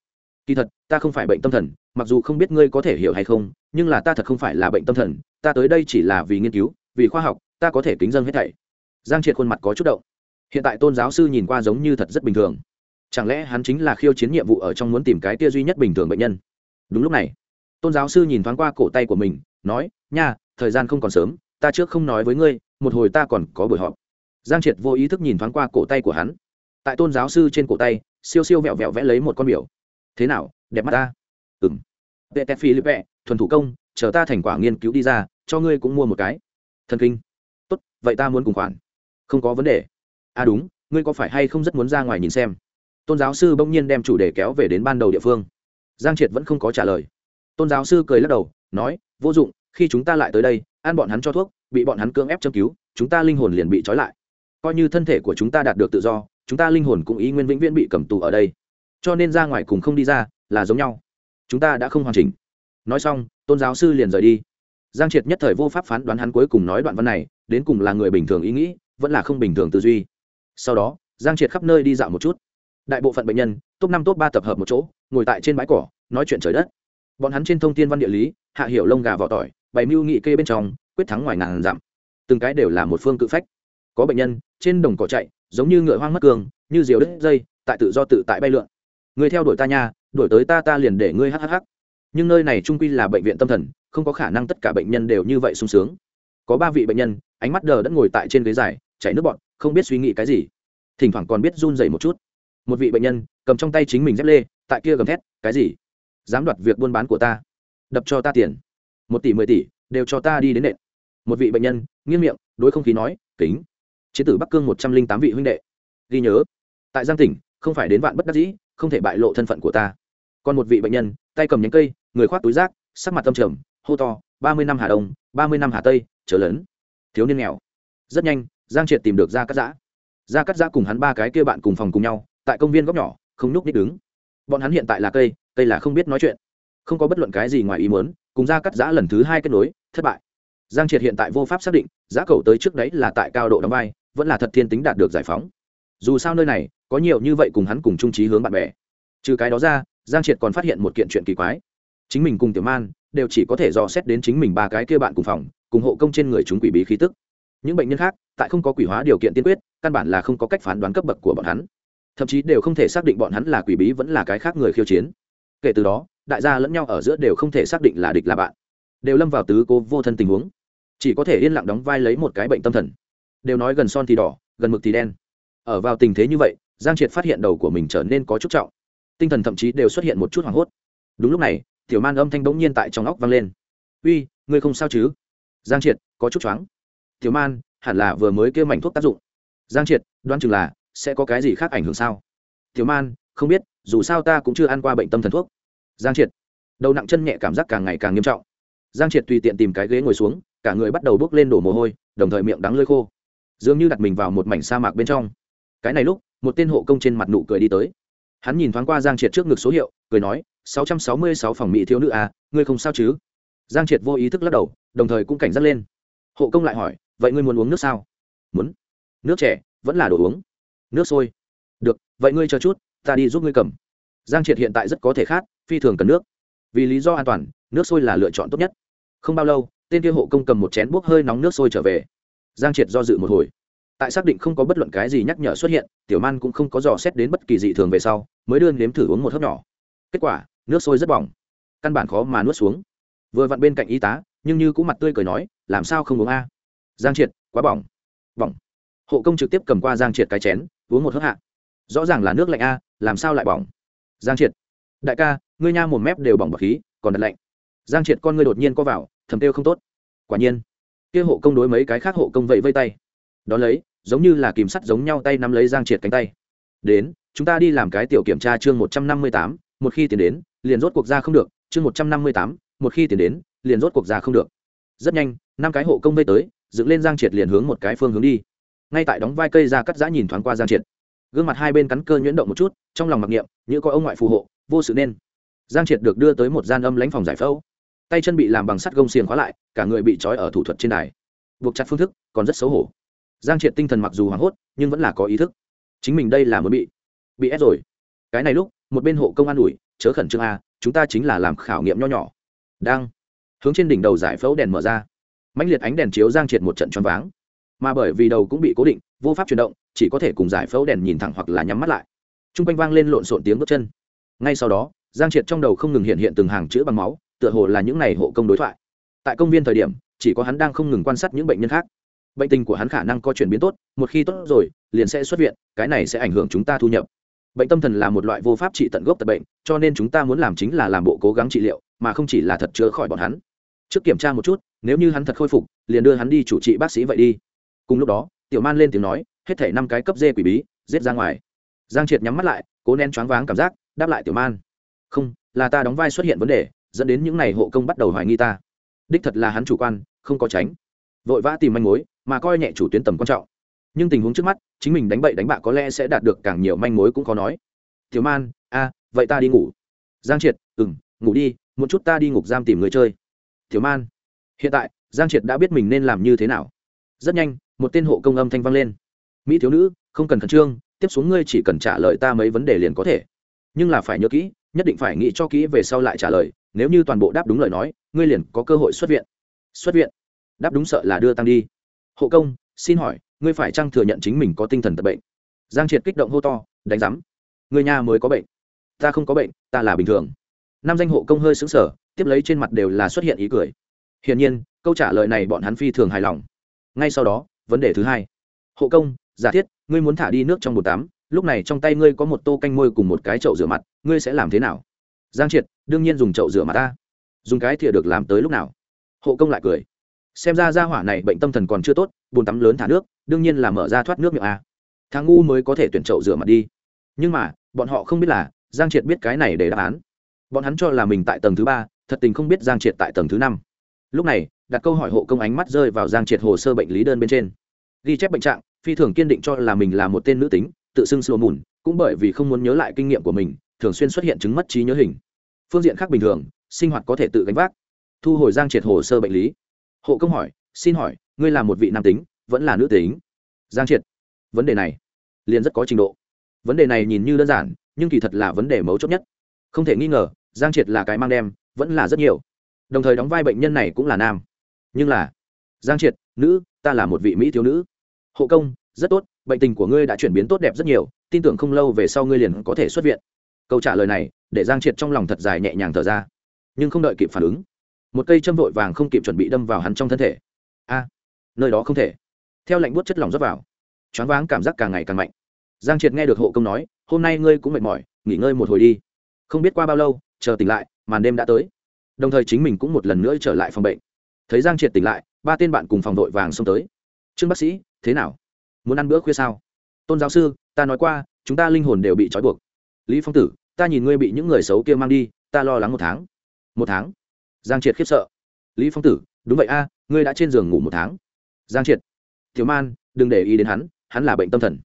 Kỳ thật ta không phải bệnh tâm thần, mặc dù không biết ngươi có thể hiểu hay không, nhưng là ta thật không phải là bệnh tâm thần, ta tới đây chỉ là vì nghiên cứu, vì khoa học, ta có thể kính dân hết thảy. Giang triệt khuôn mặt có chút động. Hiện tại tôn giáo sư nhìn qua giống như thật rất bình thường. Chẳng lẽ hắn chính là khiêu chiến nhiệm vụ ở trong muốn tìm cái tia duy nhất bình thường bệnh nhân? Đúng lúc này, tôn giáo sư nhìn thoáng qua cổ tay của mình, nói, nha, thời gian không còn sớm, ta trước không nói với ngươi, một hồi ta còn có buổi họp. Giang triệt vô ý thức nhìn thoáng qua cổ tay của hắn. Tại tôn giáo sư trên cổ tay, siêu siêu vẹo vẹo vẽ lấy một con biểu thế nào, đẹp mắt ta? Ừng vệ tép phi lip vẹ, thuần thủ công, chờ ta thành quả nghiên cứu đi ra, cho ngươi cũng mua một cái. Thần kinh. Tốt, vậy ta muốn cùng khoản. Không có vấn đề. À đúng, ngươi có phải hay không rất muốn ra ngoài nhìn xem? Tôn giáo sư bỗng nhiên đem chủ đề kéo về đến ban đầu địa phương. Giang triệt vẫn không có trả lời. Tôn giáo sư cười lắc đầu, nói, vô dụng, khi chúng ta lại tới đây, ăn bọn hắn cho thuốc, bị bọn hắn cưỡng ép châm cứu, chúng ta linh hồn liền bị trói lại. Coi như thân thể của chúng ta đạt được tự do, chúng ta linh hồn cũng ý nguyên vĩnh viễn bị cầm tù ở đây cho nên ra ngoài cùng không đi ra, là giống nhau. Chúng ta đã không hoàn chỉnh. Nói xong, tôn giáo sư liền rời đi. Giang triệt nhất thời vô pháp phán đoán hắn cuối cùng nói đoạn văn này, đến cùng là người bình thường ý nghĩ, vẫn là không bình thường tư duy. Sau đó, giang triệt khắp nơi đi dạo một chút. Đại bộ phận bệnh nhân, top năm, top ba tập hợp một chỗ, ngồi tại trên bãi cỏ, nói chuyện trời đất. Bọn hắn trên thông tin văn địa lý, hạ hiểu lông gà vỏ tỏi, bày mưu nghị kê bên trong, quyết thắng ngoài ngàn dặm. Từng cái đều là một phương cự phách. Có bệnh nhân, trên đồng cỏ chạy, giống như ngựa hoang mất cường, như diều đứt dây, tại tự do tự tại bay lượn người theo đuổi ta nha, đuổi tới ta ta liền để ngươi hhh nhưng nơi này trung quy là bệnh viện tâm thần, không có khả năng tất cả bệnh nhân đều như vậy sung sướng. Có ba vị bệnh nhân, ánh mắt đờ đã ngồi tại trên ghế dài, chảy nước bọn không biết suy nghĩ cái gì. Thỉnh thoảng còn biết run dày một chút. Một vị bệnh nhân, cầm trong tay chính mình dép lê, tại kia gầm thét, cái gì? Dám đoạt việc buôn bán của ta? Đập cho ta tiền. Một tỷ, mười tỷ, đều cho ta đi đến nện. Một vị bệnh nhân, nghiêng miệng, đối không khí nói, kính. Chế tử bắc cương một trăm linh tám vị huynh đệ. Ghi nhớ. Tại giang tỉnh, không phải đến vạn bất đắc dĩ không thể bại lộ thân phận của ta. Còn một vị bệnh nhân, tay cầm nhánh cây, người khoác túi rác, sắc mặt tâm trầm, hô to, ba mươi năm hà đông, ba mươi năm hà tây trở lớn thiếu niên nghèo. Rất nhanh, giang triệt tìm được ra cắt giã. Ra cắt giã cùng hắn ba cái kia bạn cùng phòng cùng nhau, tại công viên góc nhỏ, không nhúc nít đứng. Bọn hắn hiện tại là cây cây là không biết nói chuyện. Không có bất luận cái gì ngoài ý muốn, cùng ra cắt giã lần thứ hai kết nối, thất bại. Giang triệt hiện tại vô pháp xác định, giá cầu tới trước đấy là tại cao độ đóng vai, vẫn là thật thiên tính đạt được giải phóng dù sao nơi này có nhiều như vậy cùng hắn cùng trung trí hướng bạn bè. Trừ cái đó ra, giang triệt còn phát hiện một kiện chuyện kỳ quái. Chính mình cùng tiểu man đều chỉ có thể dò xét đến chính mình ba cái kia bạn cùng phòng, cùng hộ công trên người chúng quỷ bí khí tức. Những bệnh nhân khác, tại không có quỷ hóa điều kiện tiên quyết, căn bản là không có cách phán đoán cấp bậc của bọn hắn. Thậm chí đều không thể xác định bọn hắn là quỷ bí vẫn là cái khác người khiêu chiến. Kể từ đó, đại gia lẫn nhau ở giữa đều không thể xác định là địch là bạn. Đều lâm vào tứ cố vô thân tình huống. Chỉ có thể yên lặng đóng vai lấy một cái bệnh tâm thần. Đều nói gần son thì đỏ, gần mực thì đen ở vào tình thế như vậy, giang triệt phát hiện đầu của mình trở nên có chút trọng. Tinh thần thậm chí đều xuất hiện một chút hoảng hốt. Đúng lúc này, tiểu man âm thanh bỗng nhiên tại trong óc vang lên. Uy, ngươi không sao chứ? Giang triệt có chút choáng. Tiểu man, hẳn là vừa mới kêu mảnh thuốc tác dụng. Giang triệt, đoán chừng là, sẽ có cái gì khác ảnh hưởng sao? Tiểu man, không biết, dù sao ta cũng chưa ăn qua bệnh tâm thần thuốc. Giang triệt, đầu nặng chân nhẹ cảm giác càng ngày càng nghiêm trọng. Giang triệt tùy tiện tìm cái ghế ngồi xuống, cả người bắt đầu bước lên đổ mồ hôi, đồng thời miệng đắng lơi khô. Dường như đặt mình vào một mảnh sa mạc bên trong cái này lúc, một tên hộ công trên mặt nụ cười đi tới. Hắn nhìn thoáng qua giang triệt trước ngực số hiệu, cười nói, sáu trăm sáu mươi sáu phòng mỹ thiếu nữ à ngươi không sao chứ? Giang triệt vô ý thức lắc đầu, đồng thời cũng cảnh giác lên. Hộ công lại hỏi, vậy ngươi muốn uống nước sao? Muốn. Nước trẻ vẫn là đồ uống. Nước sôi. Được, vậy ngươi chờ chút, ta đi giúp ngươi cầm. Giang triệt hiện tại rất có thể khát, phi thường cần nước. Vì lý do an toàn, nước sôi là lựa chọn tốt nhất. Không bao lâu, tên kia hộ công cầm một chén bốc hơi nóng nước sôi trở về. Giang triệt do dự một hồi tại xác định không có bất luận cái gì nhắc nhở xuất hiện, tiểu man cũng không có dò xét đến bất kỳ dị thường về sau, mới đưa nếm thử uống một hớp nhỏ. Kết quả, nước sôi rất bỏng. Căn bản khó mà nuốt xuống. Vừa vặn bên cạnh y tá, nhưng như cũng mặt tươi cười nói, làm sao không uống a? Giang triệt, quá bỏng. Bỏng. Hộ công trực tiếp cầm qua giang triệt cái chén, uống một hớp hạ. Rõ ràng là nước lạnh a, làm sao lại bỏng? Giang triệt, đại ca, ngươi nha một mép đều bỏng bọc khí, còn đặt lạnh. Giang triệt con ngươi đột nhiên co vào, thầm tiêu không tốt. Quả nhiên, kia hộ công đối mấy cái khác hộ công vậy vây tay đón lấy, giống như là kìm sắt giống nhau tay nắm lấy giang triệt cánh tay. Đến, chúng ta đi làm cái tiểu kiểm tra chương một trăm năm mươi tám, một khi tiền đến, liền rốt cuộc ra không được, chương một trăm năm mươi tám, một khi tiền đến, liền rốt cuộc ra không được. Rất nhanh, năm cái hộ công vây tới, dựng lên giang triệt liền hướng một cái phương hướng đi. Ngay tại đóng vai cây ra cắt giã nhìn thoáng qua giang triệt. Gương mặt hai bên cắn cơ nhuyễn động một chút, trong lòng mặc niệm, như có ông ngoại phù hộ, vô sự nên. Giang triệt được đưa tới một gian âm lãnh phòng giải phẫu. Tay chân bị làm bằng sắt gông xiềng khóa lại, cả người bị trói ở thủ thuật trên đài. Buộc chặt phương thức, còn rất xấu hổ giang triệt tinh thần mặc dù hoảng hốt, nhưng vẫn là có ý thức. Chính mình đây là mới bị bị ép rồi. Cái này lúc, một bên hộ công an ủi, chớ khẩn trương a, chúng ta chính là làm khảo nghiệm nho nhỏ. Đang, hướng trên đỉnh đầu giải phẫu đèn mở ra. Mãnh liệt ánh đèn chiếu giang triệt một trận choáng váng. Mà bởi vì đầu cũng bị cố định, vô pháp chuyển động, chỉ có thể cùng giải phẫu đèn nhìn thẳng hoặc là nhắm mắt lại. T r u n g quanh vang lên lộn xộn tiếng bước chân. Ngay sau đó, giang triệt trong đầu không ngừng hiện hiện từng hàng chữ bằng máu, tựa hồ là những n à y hộ công đối thoại. Tại công viên thời điểm, chỉ có hắn đang không ngừng quan sát những bệnh nhân khác bệnh tình của hắn khả năng có chuyển biến tốt, một khi tốt rồi, liền sẽ xuất viện, cái này sẽ ảnh hưởng chúng ta thu nhập. Bệnh tâm thần là một loại vô pháp trị tận gốc tật bệnh, cho nên chúng ta muốn làm chính là làm bộ cố gắng trị liệu, mà không chỉ là thật chữa khỏi bọn hắn. Trước kiểm tra một chút, nếu như hắn thật khôi phục, liền đưa hắn đi chủ trị bác sĩ vậy đi. Cùng lúc đó, tiểu man lên tiếng nói, hết thể năm cái cấp dê quỷ bí, giết ra ngoài. Giang triệt nhắm mắt lại, cố nén choáng váng cảm giác, đáp lại tiểu man. Không, là ta đóng vai xuất hiện vấn đề, dẫn đến những n à y hộ công bắt đầu hoài nghi ta. Đích thật là hắn chủ quan, không có tránh. Vội vã tìm manh mối mà coi nhẹ chủ tuyến tầm quan trọng. Nhưng tình huống trước mắt, chính mình đánh bậy đánh bạ có lẽ sẽ đạt được càng nhiều manh mối cũng khó nói. Tiểu man, a, vậy ta đi ngủ. Giang triệt ừ m ngủ đi, một chút ta đi ngục giam tìm người chơi. Tiểu man, hiện tại, giang triệt đã biết mình nên làm như thế nào. Rất nhanh, một tên hộ công âm thanh vang lên. Mỹ thiếu nữ, không cần khẩn trương, tiếp xuống ngươi chỉ cần trả lời ta mấy vấn đề liền có thể. Nhưng là phải nhớ kỹ, nhất định phải nghĩ cho kỹ về sau lại trả lời, nếu như toàn bộ đáp đúng lời nói, ngươi liền có cơ hội xuất viện. Xuất viện. Đáp đúng sợ là đưa tăng đi hộ công, xin hỏi, ngươi phải chăng thừa nhận chính mình có tinh thần tật bệnh? Giang triệt kích động hô to, đánh giám. Người nhà mới có bệnh. Ta không có bệnh, ta là bình thường. Năm danh hộ công hơi xứng sở tiếp lấy trên mặt đều là xuất hiện ý cười. Hiển nhiên, câu trả lời này bọn hắn phi thường hài lòng. Ngay sau đó, vấn đề thứ hai. Hộ công, giả thiết, ngươi muốn thả đi nước trong bồn tắm, lúc này trong tay ngươi có một tô canh môi cùng một cái chậu rửa mặt, ngươi sẽ làm thế nào? Giang triệt, đương nhiên dùng chậu rửa mặt ta. Dùng cái thìa được làm tới lúc nào? Hộ công lại cười xem ra ra hỏa này bệnh tâm thần còn chưa tốt bồn tắm lớn thả nước, đương nhiên là mở ra thoát nước miệng a. Thằng ngu mới có thể tuyển chậu rửa mặt đi. Nhưng mà, bọn họ không biết là, giang triệt biết cái này để đáp án. Bọn hắn cho là mình tại tầng thứ ba, thật tình không biết giang triệt tại tầng thứ năm. Lúc này, đặt câu hỏi hộ công ánh mắt rơi vào giang triệt hồ sơ bệnh lý đơn bên trên. Ghi chép bệnh trạng, phi thường kiên định cho là mình là một tên nữ tính, tự xưng slo mùn, cũng bởi vì không muốn nhớ lại kinh nghiệm của mình, thường xuyên xuất hiện chứng mất trí nhớ hình. Phương diện khác bình thường, sinh hoạt có thể tự gánh vác. Thu hồi giang triệt hồ sơ bệnh lý hộ công hỏi, xin hỏi, ngươi là một vị nam tính, vẫn là nữ tính? Giang triệt, vấn đề này liền rất có trình độ. Vấn đề này nhìn như đơn giản, nhưng kỳ thật là vấn đề mấu chốt nhất. Không thể nghi ngờ, giang triệt là cái mang đem, vẫn là rất nhiều. Đồng thời đóng vai bệnh nhân này cũng là nam. Nhưng là, giang triệt, nữ, ta là một vị mỹ thiếu nữ. Hộ công, rất tốt, bệnh tình của ngươi đã chuyển biến tốt đẹp rất nhiều, tin tưởng không lâu về sau ngươi liền có thể xuất viện. Câu trả lời này, để giang triệt trong lòng thật dài nhẹ nhàng thở ra, nhưng không đợi kịp phản ứng một cây châm vội vàng không kịp chuẩn bị đâm vào hắn trong thân thể. A, nơi đó không thể. Theo lệnh buốt chất lỏng rót vào, choáng váng cảm giác càng ngày càng mạnh. Giang triệt nghe được hộ công nói, hôm nay ngươi cũng mệt mỏi, nghỉ ngơi một hồi đi. Không biết qua bao lâu, chờ tỉnh lại, màn đêm đã tới. Đồng thời chính mình cũng một lần nữa trở lại phòng bệnh. Thấy giang triệt tỉnh lại, ba tên bạn cùng phòng đội vàng xông tới. Trương bác sĩ, thế nào? Muốn ăn bữa khuya sao? Tôn giáo sư, ta nói qua, chúng ta linh hồn đều bị trói buộc. Lý phong tử, ta nhìn ngươi bị những người xấu kia mang đi, ta lo lắng một tháng. Một tháng? Giang triệt khiếp sợ. Lý phong tử, đúng vậy a, ngươi đã trên giường ngủ một tháng. Giang triệt. Tiểu man, đừng để ý đến hắn hắn là bệnh tâm thần.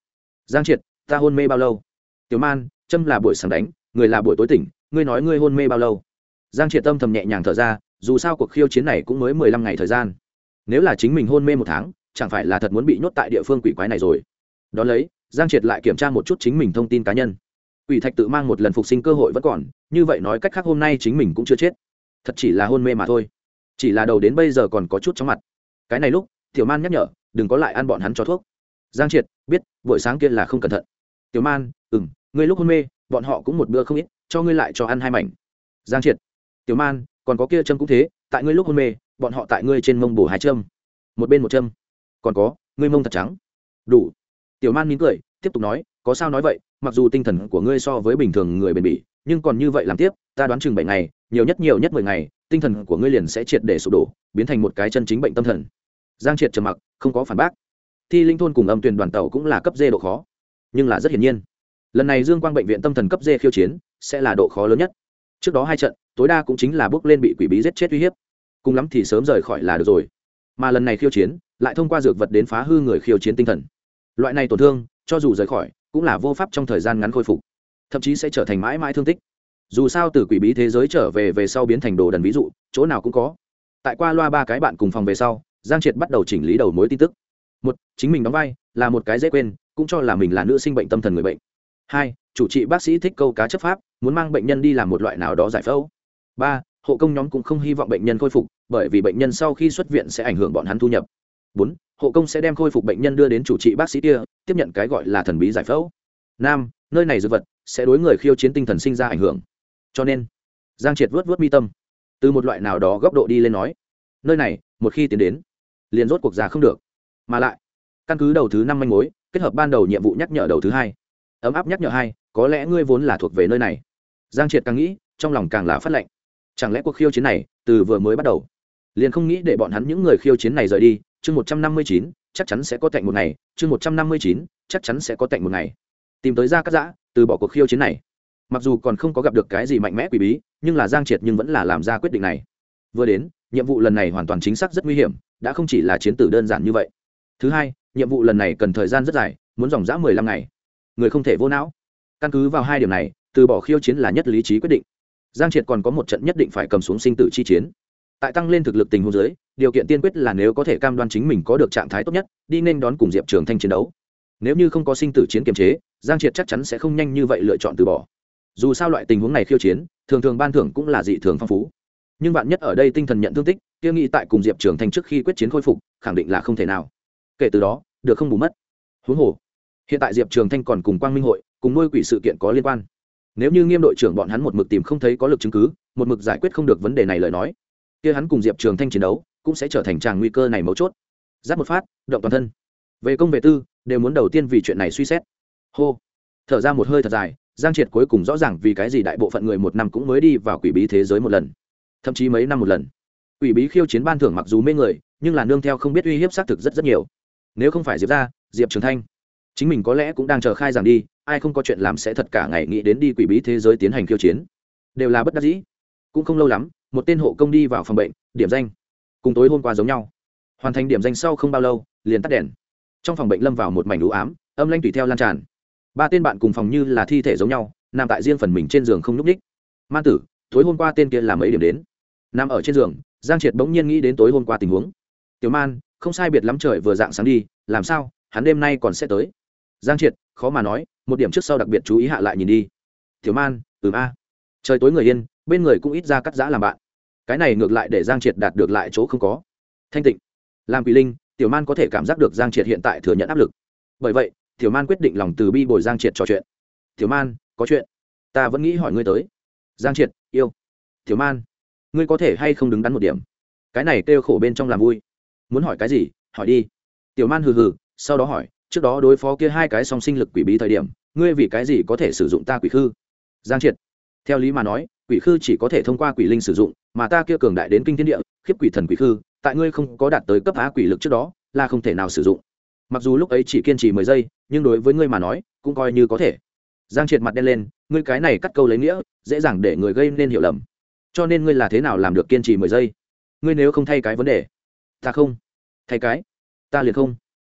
Giang triệt, ta hôn mê bao lâu? Tiểu man, châm là buổi sáng đánh, người là buổi tối tỉnh, ngươi nói ngươi hôn mê bao lâu? Giang triệt tâm thầm nhẹ nhàng thở ra, dù sao cuộc khiêu chiến này cũng mới mười lăm ngày thời gian. Nếu là chính mình hôn mê một tháng, chẳng phải là thật muốn bị nhốt tại địa phương quỷ quái này rồi. Đón lấy, giang triệt lại kiểm tra một chút chính mình thông tin cá nhân. Quỷ thạch tự mang một lần phục sinh cơ hội vẫn còn, như vậy nói cách khác hôm nay chính mình cũng chưa chết thật chỉ là hôn mê mà thôi. Chỉ là đầu đến bây giờ còn có chút chóng mặt. Cái này lúc, tiểu man nhắc nhở, đừng có lại ăn bọn hắn cho thuốc. Giang triệt, biết, buổi sáng kia là không cẩn thận. Tiểu man ừ m ngươi lúc hôn mê, bọn họ cũng một bữa không ít, cho ngươi lại cho ăn hai mảnh. Giang triệt, tiểu man, còn có kia châm cũng thế, tại ngươi lúc hôn mê, bọn họ tại ngươi trên mông bổ hai châm. Một bên một châm. Còn có, ngươi mông thật trắng. Đủ. Tiểu man mỉm cười, tiếp tục nói, có sao nói vậy, mặc dù tinh thần của ngươi so với bình thường người bền bỉ nhưng còn như vậy làm tiếp, ta đoán chừng bảy ngày, nhiều nhất nhiều nhất mười ngày, tinh thần của ngươi liền sẽ triệt để sụp đổ, biến thành một cái chân chính bệnh tâm thần. Giang triệt trầm mặc, không có phản bác. Thi linh thôn cùng âm tuyển đoàn tàu cũng là cấp dê độ khó, nhưng là rất hiển nhiên. Lần này dương quang bệnh viện tâm thần cấp dê khiêu chiến, sẽ là độ khó lớn nhất. Trước đó hai trận, tối đa cũng chính là bước lên bị quỷ bí giết chết uy hiếp. Cùng lắm thì sớm rời khỏi là được rồi. Mà lần này khiêu chiến, lại thông qua dược vật đến phá hư người khiêu chiến tinh thần. Loại này tổn thương, cho dù rời khỏi, cũng là vô pháp trong thời gian ngắn khôi phục thậm chí sẽ trở thành mãi mãi thương tích. Dù sao từ quỷ bí thế giới trở về về sau biến thành đồ đần ví dụ, chỗ nào cũng có. Tại qua loa ba cái bạn cùng phòng về sau, giang triệt bắt đầu chỉnh lý đầu mối tin tức. Một, chính mình đóng vai là một cái dễ quên, cũng cho là mình là nữ sinh bệnh tâm thần người bệnh. Hai, chủ trị bác sĩ thích câu cá chấp pháp, muốn mang bệnh nhân đi làm một loại nào đó giải phẫu. Ba, hộ công nhóm cũng không hy vọng bệnh nhân khôi phục, bởi vì bệnh nhân sau khi xuất viện sẽ ảnh hưởng bọn hắn thu nhập. Bốn, hộ công sẽ đem khôi phục bệnh nhân đưa đến chủ trị bác sĩ kia, tiếp nhận cái gọi là thần bí giải phẫu. Năm, nơi này dư vật sẽ đối người khiêu chiến tinh thần sinh ra ảnh hưởng. Cho nên, giang triệt vớt vớt mi tâm, từ một loại nào đó góc độ đi lên nói, nơi này, một khi tiến đến, liền rốt cuộc già không được. Mà lại, căn cứ đầu thứ năm manh mối, kết hợp ban đầu nhiệm vụ nhắc nhở đầu thứ hai, ấm áp nhắc nhở hai, có lẽ ngươi vốn là thuộc về nơi này. Giang triệt càng nghĩ, trong lòng càng là phát lệnh. Chẳng lẽ cuộc khiêu chiến này, từ vừa mới bắt đầu, liền không nghĩ để bọn hắn những người khiêu chiến này rời đi? Chương một trăm năm mươi chín, chắc chắn sẽ có cạnh một ngày. Chương một trăm năm mươi chín, chắc chắn sẽ có cạnh một ngày. Tìm tới ra cắt giã từ bỏ cuộc khiêu chiến này. Mặc dù còn không có gặp được cái gì mạnh mẽ quỷ bí, nhưng là giang triệt nhưng vẫn là làm ra quyết định này. Vừa đến, nhiệm vụ lần này hoàn toàn chính xác rất nguy hiểm, đã không chỉ là chiến tử đơn giản như vậy. Thứ hai, nhiệm vụ lần này cần thời gian rất dài, muốn dòng dã mười lăm ngày. Người không thể vô não. Căn cứ vào hai điểm này, từ bỏ khiêu chiến là nhất lý trí quyết định. Giang triệt còn có một trận nhất định phải cầm xuống sinh tử chi chiến. Tại tăng lên thực lực tình huống giới điều kiện tiên quyết là nếu có thể cam đoan chính mình có được trạng thái tốt nhất, đi nên đón cùng diệp trường thanh chiến đấu nếu như không có sinh tử chiến kiềm chế, giang triệt chắc chắn sẽ không nhanh như vậy lựa chọn từ bỏ. Dù sao loại tình huống này khiêu chiến, thường thường ban thưởng cũng là dị thường phong phú. Nhưng bạn nhất ở đây tinh thần nhận thương tích, kia nghĩ tại cùng diệp trường thanh trước khi quyết chiến khôi phục, khẳng định là không thể nào. Kể từ đó, được không bù mất. Huống hồ, hiện tại diệp trường thanh còn cùng quang minh hội, cùng nuôi quỷ sự kiện có liên quan. Nếu như nghiêm đội trưởng bọn hắn một mực tìm không thấy có lực chứng cứ, một mực giải quyết không được vấn đề này lời nói, kia hắn cùng diệp trường thanh chiến đấu, cũng sẽ trở thành tràng nguy cơ này mấu chốt. Giáp một phát, động toàn thân. Về công về tư đều muốn đầu tiên vì chuyện này suy xét. Hô. Thở ra một hơi thật dài, giang triệt cuối cùng rõ ràng vì cái gì đại bộ phận người một năm cũng mới đi vào quỷ bí thế giới một lần. Thậm chí mấy năm một lần. Quỷ bí khiêu chiến ban thưởng mặc dù mê người, nhưng là nương theo không biết uy hiếp xác thực rất rất nhiều. Nếu không phải diệp ra diệp trường thanh, chính mình có lẽ cũng đang chờ khai giảng đi, ai không có chuyện làm sẽ thật cả ngày nghĩ đến đi quỷ bí thế giới tiến hành khiêu chiến. Đều là bất đắc dĩ. Cũng không lâu lắm, một tên hộ công đi vào phòng bệnh, điểm danh. Cùng tối hôm qua giống nhau. Hoàn thành điểm danh sau không bao lâu, liền tắt đèn trong phòng bệnh lâm vào một mảnh lũ ám, âm lanh tùy theo lan tràn. Ba tên bạn cùng phòng như là thi thể giống nhau, nằm tại riêng phần mình trên giường không n ú c ních man tử, tối hôm qua tên kia làm ấy điểm đến? Nằm ở trên giường, giang triệt bỗng nhiên nghĩ đến tối hôm qua tình huống. Tiểu man, không sai biệt lắm trời vừa dạng sáng đi, làm sao, hắn đêm nay còn sẽ tới? Giang triệt, khó mà nói, một điểm trước sau đặc biệt chú ý hạ lại nhìn đi. Tiểu man, ừm a. Trời tối người yên, bên người cũng ít ra cắt giã làm bạn. Cái này ngược lại để giang triệt đạt được lại chỗ không có. Thanh tịnh, làm quỷ linh tiểu man có thể cảm giác được giang triệt hiện tại thừa nhận áp lực. Bởi vậy, tiểu man quyết định lòng từ bi bồi giang triệt trò chuyện. Tiểu man, có chuyện. Ta vẫn nghĩ hỏi ngươi tới. Giang triệt, yêu. Tiểu man, ngươi có thể hay không đứng đắn một điểm? Cái này kêu khổ bên trong làm vui. Muốn hỏi cái gì? Hỏi đi. Tiểu man hừ hừ, sau đó hỏi, trước đó đối phó kia hai cái song sinh lực quỷ bí thời điểm, ngươi vì cái gì có thể sử dụng ta quỷ khư? Giang triệt, theo lý mà nói, quỷ khư chỉ có thể thông qua quỷ linh sử dụng, mà ta kia cường đại đến kinh thiên địa, khiếp quỷ thần quỷ khư tại ngươi không có đạt tới cấp á quỷ lực trước đó, là không thể nào sử dụng. Mặc dù lúc ấy chỉ kiên trì mười giây, nhưng đối với ngươi mà nói, cũng coi như có thể. Giang triệt mặt đen lên, ngươi cái này cắt câu lấy nghĩa, dễ dàng để người gây nên hiểu lầm. Cho nên ngươi là thế nào làm được kiên trì mười giây? Ngươi nếu không thay cái vấn đề, ta không. Thay cái, ta liền không.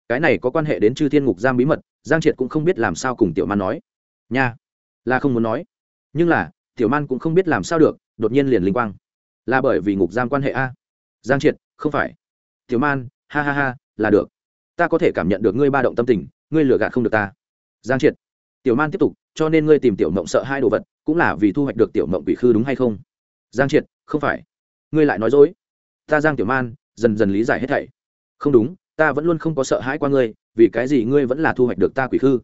Cái này có quan hệ đến chư thiên ngục giam bí mật, giang triệt cũng không biết làm sao cùng tiểu man nói. Nha, là không muốn nói. Nhưng là, tiểu man cũng không biết làm sao được, đột nhiên liền linh quang. Là bởi vì ngục giam quan hệ a. Giang triệt không phải. Tiểu man, ha ha ha, là được. Ta có thể cảm nhận được ngươi ba động tâm tình, ngươi lừa gạt không được ta. Giang triệt. Tiểu man tiếp tục, cho nên ngươi tìm tiểu mộng sợ hai đồ vật, cũng là vì thu hoạch được tiểu mộng bị khư đúng hay không? Giang triệt, không phải. Ngươi lại nói dối. Ta giang tiểu man, dần dần lý giải hết thảy. Không đúng, ta vẫn luôn không có sợ hãi qua ngươi, vì cái gì ngươi vẫn là thu hoạch được ta quỷ khư?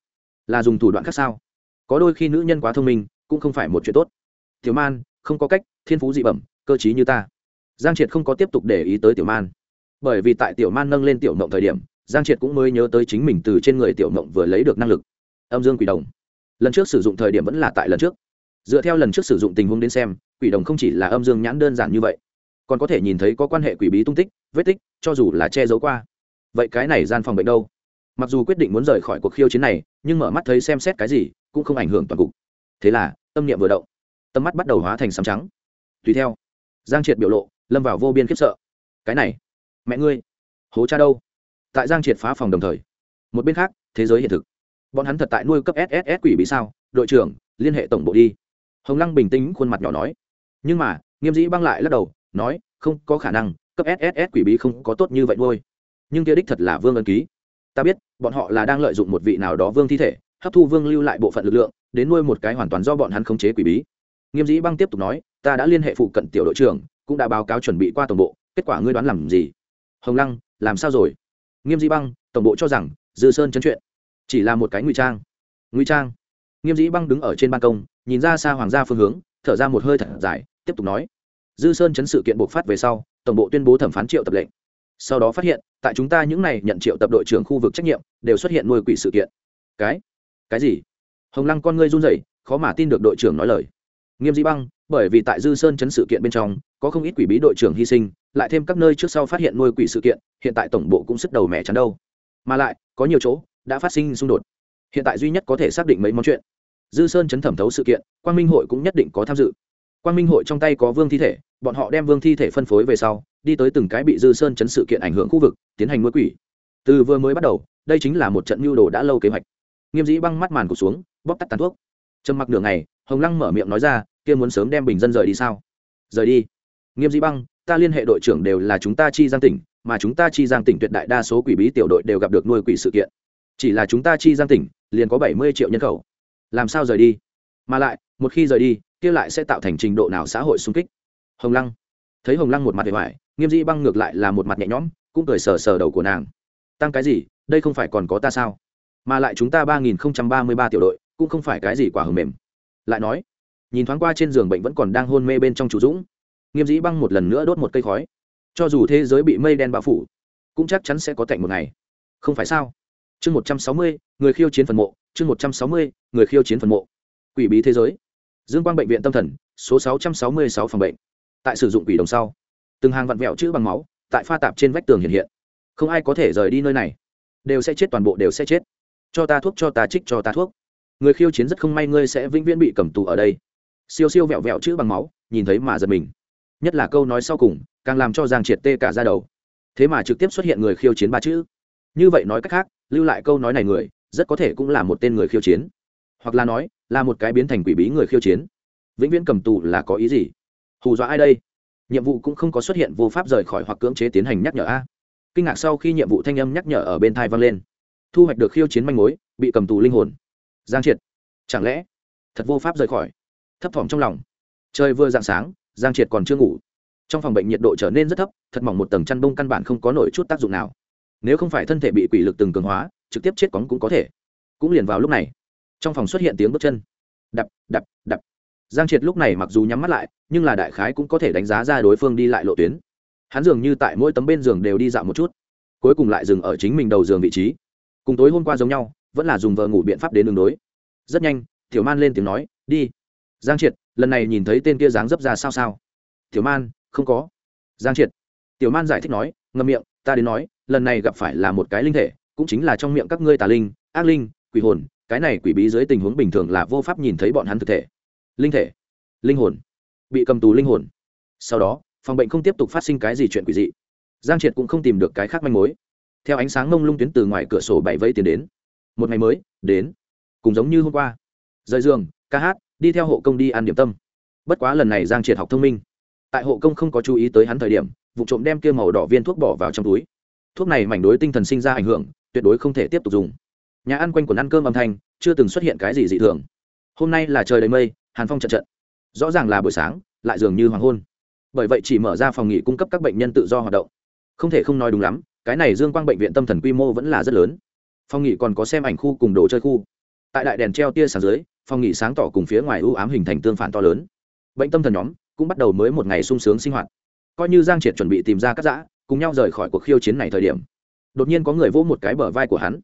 Là dùng thủ đoạn khác sao? Có đôi khi nữ nhân quá thông minh, cũng không phải một chuyện tốt. Tiểu man, không có cách, thiên phú dị bẩm, cơ chí như ta giang triệt không có tiếp tục để ý tới tiểu man. Bởi vì tại tiểu man nâng lên tiểu mộng thời điểm, giang triệt cũng mới nhớ tới chính mình từ trên người tiểu mộng vừa lấy được năng lực. Âm dương quỷ đồng. Lần trước sử dụng thời điểm vẫn là tại lần trước. Dựa theo lần trước sử dụng tình huống đến xem, quỷ đồng không chỉ là âm dương nhãn đơn giản như vậy, còn có thể nhìn thấy có quan hệ quỷ bí tung tích, vết tích, cho dù là che giấu qua. Vậy cái này gian phòng bệnh đâu? Mặc dù quyết định muốn rời khỏi cuộc khiêu chiến này, nhưng mở mắt thấy xem xét cái gì, cũng không ảnh hưởng toàn cục. Thế là, tâm niệm vừa động. Tâm mắt bắt đầu hóa thành sắm trắng. Tùy theo, giang triệt biểu lộ lâm vào vô biên khiếp sợ cái này mẹ ngươi hố cha đâu tại giang triệt phá phòng đồng thời một bên khác thế giới hiện thực bọn hắn thật tại nuôi cấp sss quỷ bị sao? đội trưởng, liên hệ tổng bộ đi. Hồng lăng bình tĩnh khuôn mặt nhỏ nói. Nhưng mà, nghiêm dĩ băng lại lắc đầu, nói, không có khả năng, cấp sss quỷ bí không có tốt như vậy nuôi. Nhưng kia đích thật là vương ân ký. Ta biết, bọn họ là đang lợi dụng một vị nào đó vương thi thể, hấp thu vương lưu lại bộ phận lực lượng, đến nuôi một cái hoàn toàn do bọn hắn khống chế quỷ bí. Nghiêm dĩ băng tiếp tục nói, ta đã liên hệ phụ cận tiểu đội trưởng cũng đã báo cáo chuẩn bị qua tổng bộ, kết quả ngươi đoán làm gì? Hồng lăng, làm sao rồi? Nghiêm dĩ băng, tổng bộ cho rằng dư sơn chấn chuyện. Chỉ là một cái ngụy trang. Ngụy trang. Nghiêm dĩ băng đứng ở trên ban công, nhìn ra xa hoàng gia phương hướng, thở ra một hơi thật dài, tiếp tục nói. Dư sơn chấn sự kiện bộc phát về sau, tổng bộ tuyên bố thẩm phán triệu tập lệnh. Sau đó phát hiện, tại chúng ta những này nhận triệu tập đội trưởng khu vực trách nhiệm, đều xuất hiện nuôi quỷ sự kiện. Cái? Cái gì? Hồng lăng con ngươi run rẩy, khó mà tin được đội trưởng nói lời. Nghiêm dĩ băng bởi vì tại dư sơn chấn sự kiện bên trong, có không ít quỷ bí đội trưởng hy sinh, lại thêm các nơi trước sau phát hiện nuôi quỷ sự kiện, hiện tại tổng bộ cũng sức đầu mẹ chắn đâu. Mà lại, có nhiều chỗ đã phát sinh xung đột. Hiện tại duy nhất có thể xác định mấy món chuyện. Dư sơn chấn thẩm thấu sự kiện quan minh hội cũng nhất định có tham dự. Quan minh hội trong tay có vương thi thể, bọn họ đem vương thi thể phân phối về sau, đi tới từng cái bị dư sơn chấn sự kiện ảnh hưởng khu vực, tiến hành nuôi quỷ. Từ vừa mới bắt đầu, đây chính là một trận mưu đồ đã lâu kế hoạch. Nghiêm dĩ băng mắt màn cụt xuống, bóp tắt tàn thuốc. Trầm mặc nửa ngày, hồng lăng mở miệng nói ra kia muốn sớm đem bình dân rời đi sao? Rời đi. Nghiêm dĩ băng, ta liên hệ đội trưởng đều là chúng ta chi giang tỉnh, mà chúng ta chi giang tỉnh tuyệt đại đa số quỷ bí tiểu đội đều gặp được nuôi quỷ sự kiện. Chỉ là chúng ta chi giang tỉnh, liền có bảy mươi triệu nhân khẩu. Làm sao rời đi? Mà lại, một khi rời đi, kia lại sẽ tạo thành trình độ nào xã hội xung kích? Hồng lăng. Thấy hồng lăng một mặt vẻ vải nghiêm dĩ băng ngược lại là một mặt nhẹ nhõm, cũng cười sờ sờ đầu của nàng. Tăng cái gì, đây không phải còn có ta sao? Mà lại chúng ta ba nghìn ba mươi ba tiểu đội, cũng không phải cái gì quả hầm mềm. Lại nói nhìn thoáng qua trên giường bệnh vẫn còn đang hôn mê bên trong chủ dũng. Nghiêm dĩ băng một lần nữa đốt một cây khói. Cho dù thế giới bị mây đen bao phủ, cũng chắc chắn sẽ có thạnh một ngày. Không phải sao? Chương một trăm sáu mươi, người khiêu chiến phần mộ, chương một trăm sáu mươi, người khiêu chiến phần mộ. Quỷ bí thế giới. Dương quang bệnh viện tâm thần, số sáu trăm sáu mươi sáu phòng bệnh. Tại sử dụng quỷ đồng sau, từng hàng vặn vẹo chữ bằng máu, tại pha tạp trên vách tường hiện hiện. Không ai có thể rời đi nơi này. Đều sẽ chết, toàn bộ đều sẽ chết. Cho ta thuốc, cho ta trích, cho ta thuốc. Người khiêu chiến rất không may, ngươi sẽ vĩnh viễn bị cầm tù ở đây siêu siêu vẹo vẹo chữ bằng máu, nhìn thấy mà giật mình. Nhất là câu nói sau cùng, càng làm cho giang triệt tê cả ra đầu. Thế mà trực tiếp xuất hiện người khiêu chiến ba chữ. Như vậy nói cách khác, lưu lại câu nói này người, rất có thể cũng là một tên người khiêu chiến. Hoặc là nói, là một cái biến thành quỷ bí người khiêu chiến. Vĩnh viễn cầm tù là có ý gì? Hù dọa ai đây? Nhiệm vụ cũng không có xuất hiện vô pháp rời khỏi hoặc cưỡng chế tiến hành nhắc nhở a. Kinh ngạc sau khi nhiệm vụ thanh âm nhắc nhở ở bên thai vang lên. Thu hoạch được khiêu chiến manh mối, bị cầm tù linh hồn. Giang triệt, chẳng lẽ thật vô pháp rời khỏi? Thấp thỏm trong lòng. Trời vừa dạng sáng, giang triệt còn chưa ngủ. Trong phòng bệnh nhiệt độ trở nên rất thấp, thật mỏng một tầng chăn bông căn bản không có nổi chút tác dụng nào. Nếu không phải thân thể bị quỷ lực từng cường hóa, trực tiếp chết cóng cũng có thể. Cũng liền vào lúc này, trong phòng xuất hiện tiếng bước chân. Đập đập đập. Giang triệt lúc này mặc dù nhắm mắt lại, nhưng là đại khái cũng có thể đánh giá ra đối phương đi lại lộ tuyến. Hắn dường như tại mỗi tấm bên giường đều đi dạo một chút, cuối cùng lại dừng ở chính mình đầu giường vị trí. Cùng tối hôm qua giống nhau, vẫn là dùng vợ ngủ biện pháp đến đường đối. Rất nhanh, tiểu man lên tiếng nói, đi giang triệt, lần này nhìn thấy tên kia dáng dấp ra sao sao? Tiểu man, không có. Giang triệt. Tiểu man giải thích nói ngâm miệng, ta đến nói, lần này gặp phải là một cái linh thể, cũng chính là trong miệng các ngươi tà linh, ác linh, quỷ hồn, cái này quỷ bí dưới tình huống bình thường là vô pháp nhìn thấy bọn hắn thực thể. Linh thể. Linh hồn. Bị cầm tù linh hồn. Sau đó, phòng bệnh không tiếp tục phát sinh cái gì chuyện quỷ dị. Giang triệt cũng không tìm được cái khác manh mối. Theo ánh sáng mông lung tuyến từ ngoài cửa sổ bảy vây tiến đến. Một ngày mới, đến. Cùng giống như hôm qua. Rời giường, ca hát đi theo hộ công đi ăn điểm tâm. Bất quá lần này giang triệt học thông minh. Tại hộ công không có chú ý tới hắn thời điểm, vụ trộm đem kia màu đỏ viên thuốc bỏ vào trong túi. Thuốc này mảnh đối tinh thần sinh ra ảnh hưởng, tuyệt đối không thể tiếp tục dùng. Nhà ăn quanh quần ăn cơm âm thanh, chưa từng xuất hiện cái gì dị thường. Hôm nay là trời đầy mây, hàn phong trận trận. Rõ ràng là buổi sáng, lại dường như hoàng hôn. Bởi vậy chỉ mở ra phòng nghỉ cung cấp các bệnh nhân tự do hoạt động. Không thể không nói đúng lắm, cái này dương quang bệnh viện tâm thần quy mô vẫn là rất lớn. Phòng nghỉ còn có xem ảnh khu cùng đồ chơi khu. Tại đại đèn treo tia sáng dưới phòng nghỉ sáng tỏ cùng phía ngoài ưu ám hình thành tương phản to lớn. Bệnh tâm thần nhóm cũng bắt đầu mới một ngày sung sướng sinh hoạt. Coi như giang triệt chuẩn bị tìm ra các giã, cùng nhau rời khỏi cuộc khiêu chiến này thời điểm, đột nhiên có người vỗ một cái bờ vai của hắn.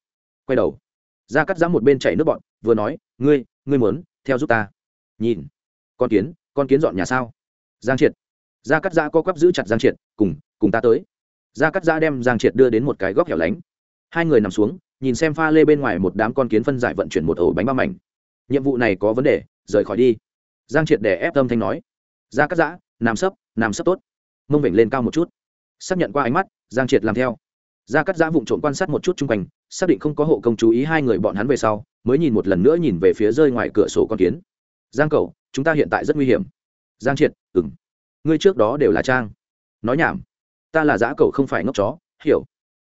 Quay đầu, ra cắt giã một bên chảy nước bọn vừa nói, ngươi ngươi muốn theo giúp ta? Nhìn, con kiến con kiến dọn nhà sao? Giang triệt, ra cắt giã co quắp giữ chặt giang triệt, cùng cùng ta tới. Ra cắt giã đem giang triệt đưa đến một cái góc hẻo lánh. Hai người nằm xuống, nhìn xem pha lê bên ngoài một đám con kiến phân giải vận chuyển một ổ bánh ba mảnh nhiệm vụ này có vấn đề, rời khỏi đi. Giang triệt để ép tâm thanh nói. Ra cắt giã nằm sấp nằm sấp tốt. Mông vểnh lên cao một chút. Xác nhận qua ánh mắt, giang triệt làm theo. Ra cắt giã vụng trộm quan sát một chút chung quanh, xác định không có hộ công chú ý hai người bọn hắn về sau, mới nhìn một lần nữa nhìn về phía rơi ngoài cửa sổ con kiến. Giang cầu chúng ta hiện tại rất nguy hiểm. Giang triệt ừng ngươi trước đó đều là trang. Nói nhảm. Ta là giã cầu không phải ngốc chó, hiểu.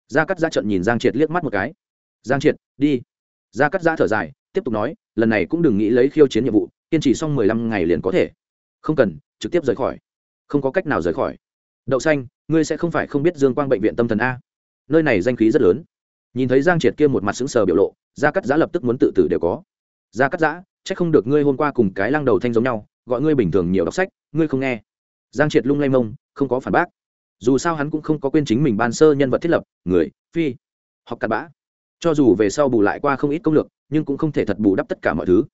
Gia cắt giã trận nhìn giang triệt liếc mắt một cái. Giang triệt, đi. Gia cắt giã thở dài, tiếp tục nói lần này cũng đừng nghĩ lấy khiêu chiến nhiệm vụ, kiên trì xong mười lăm ngày liền có thể. Không cần, trực tiếp rời khỏi. Không có cách nào rời khỏi. Đậu xanh, ngươi sẽ không phải không biết dương quang bệnh viện tâm thần a. Nơi này danh khí rất lớn. Nhìn thấy giang triệt kia một mặt sững sờ biểu lộ, gia cắt giã lập tức muốn tự tử đều có. Gia cắt giã c h ắ c không được ngươi hôm qua cùng cái lăng đầu thanh giống nhau, gọi ngươi bình thường nhiều đọc sách, ngươi không nghe. Giang triệt lung lay mông, không có phản bác. Dù sao hắn cũng không có quên chính mình ban sơ nhân vật thiết lập, người, phi, học cặn bã. Cho dù về sau bù lại qua không ít công lược nhưng cũng không thể thật bù đắp tất cả mọi thứ.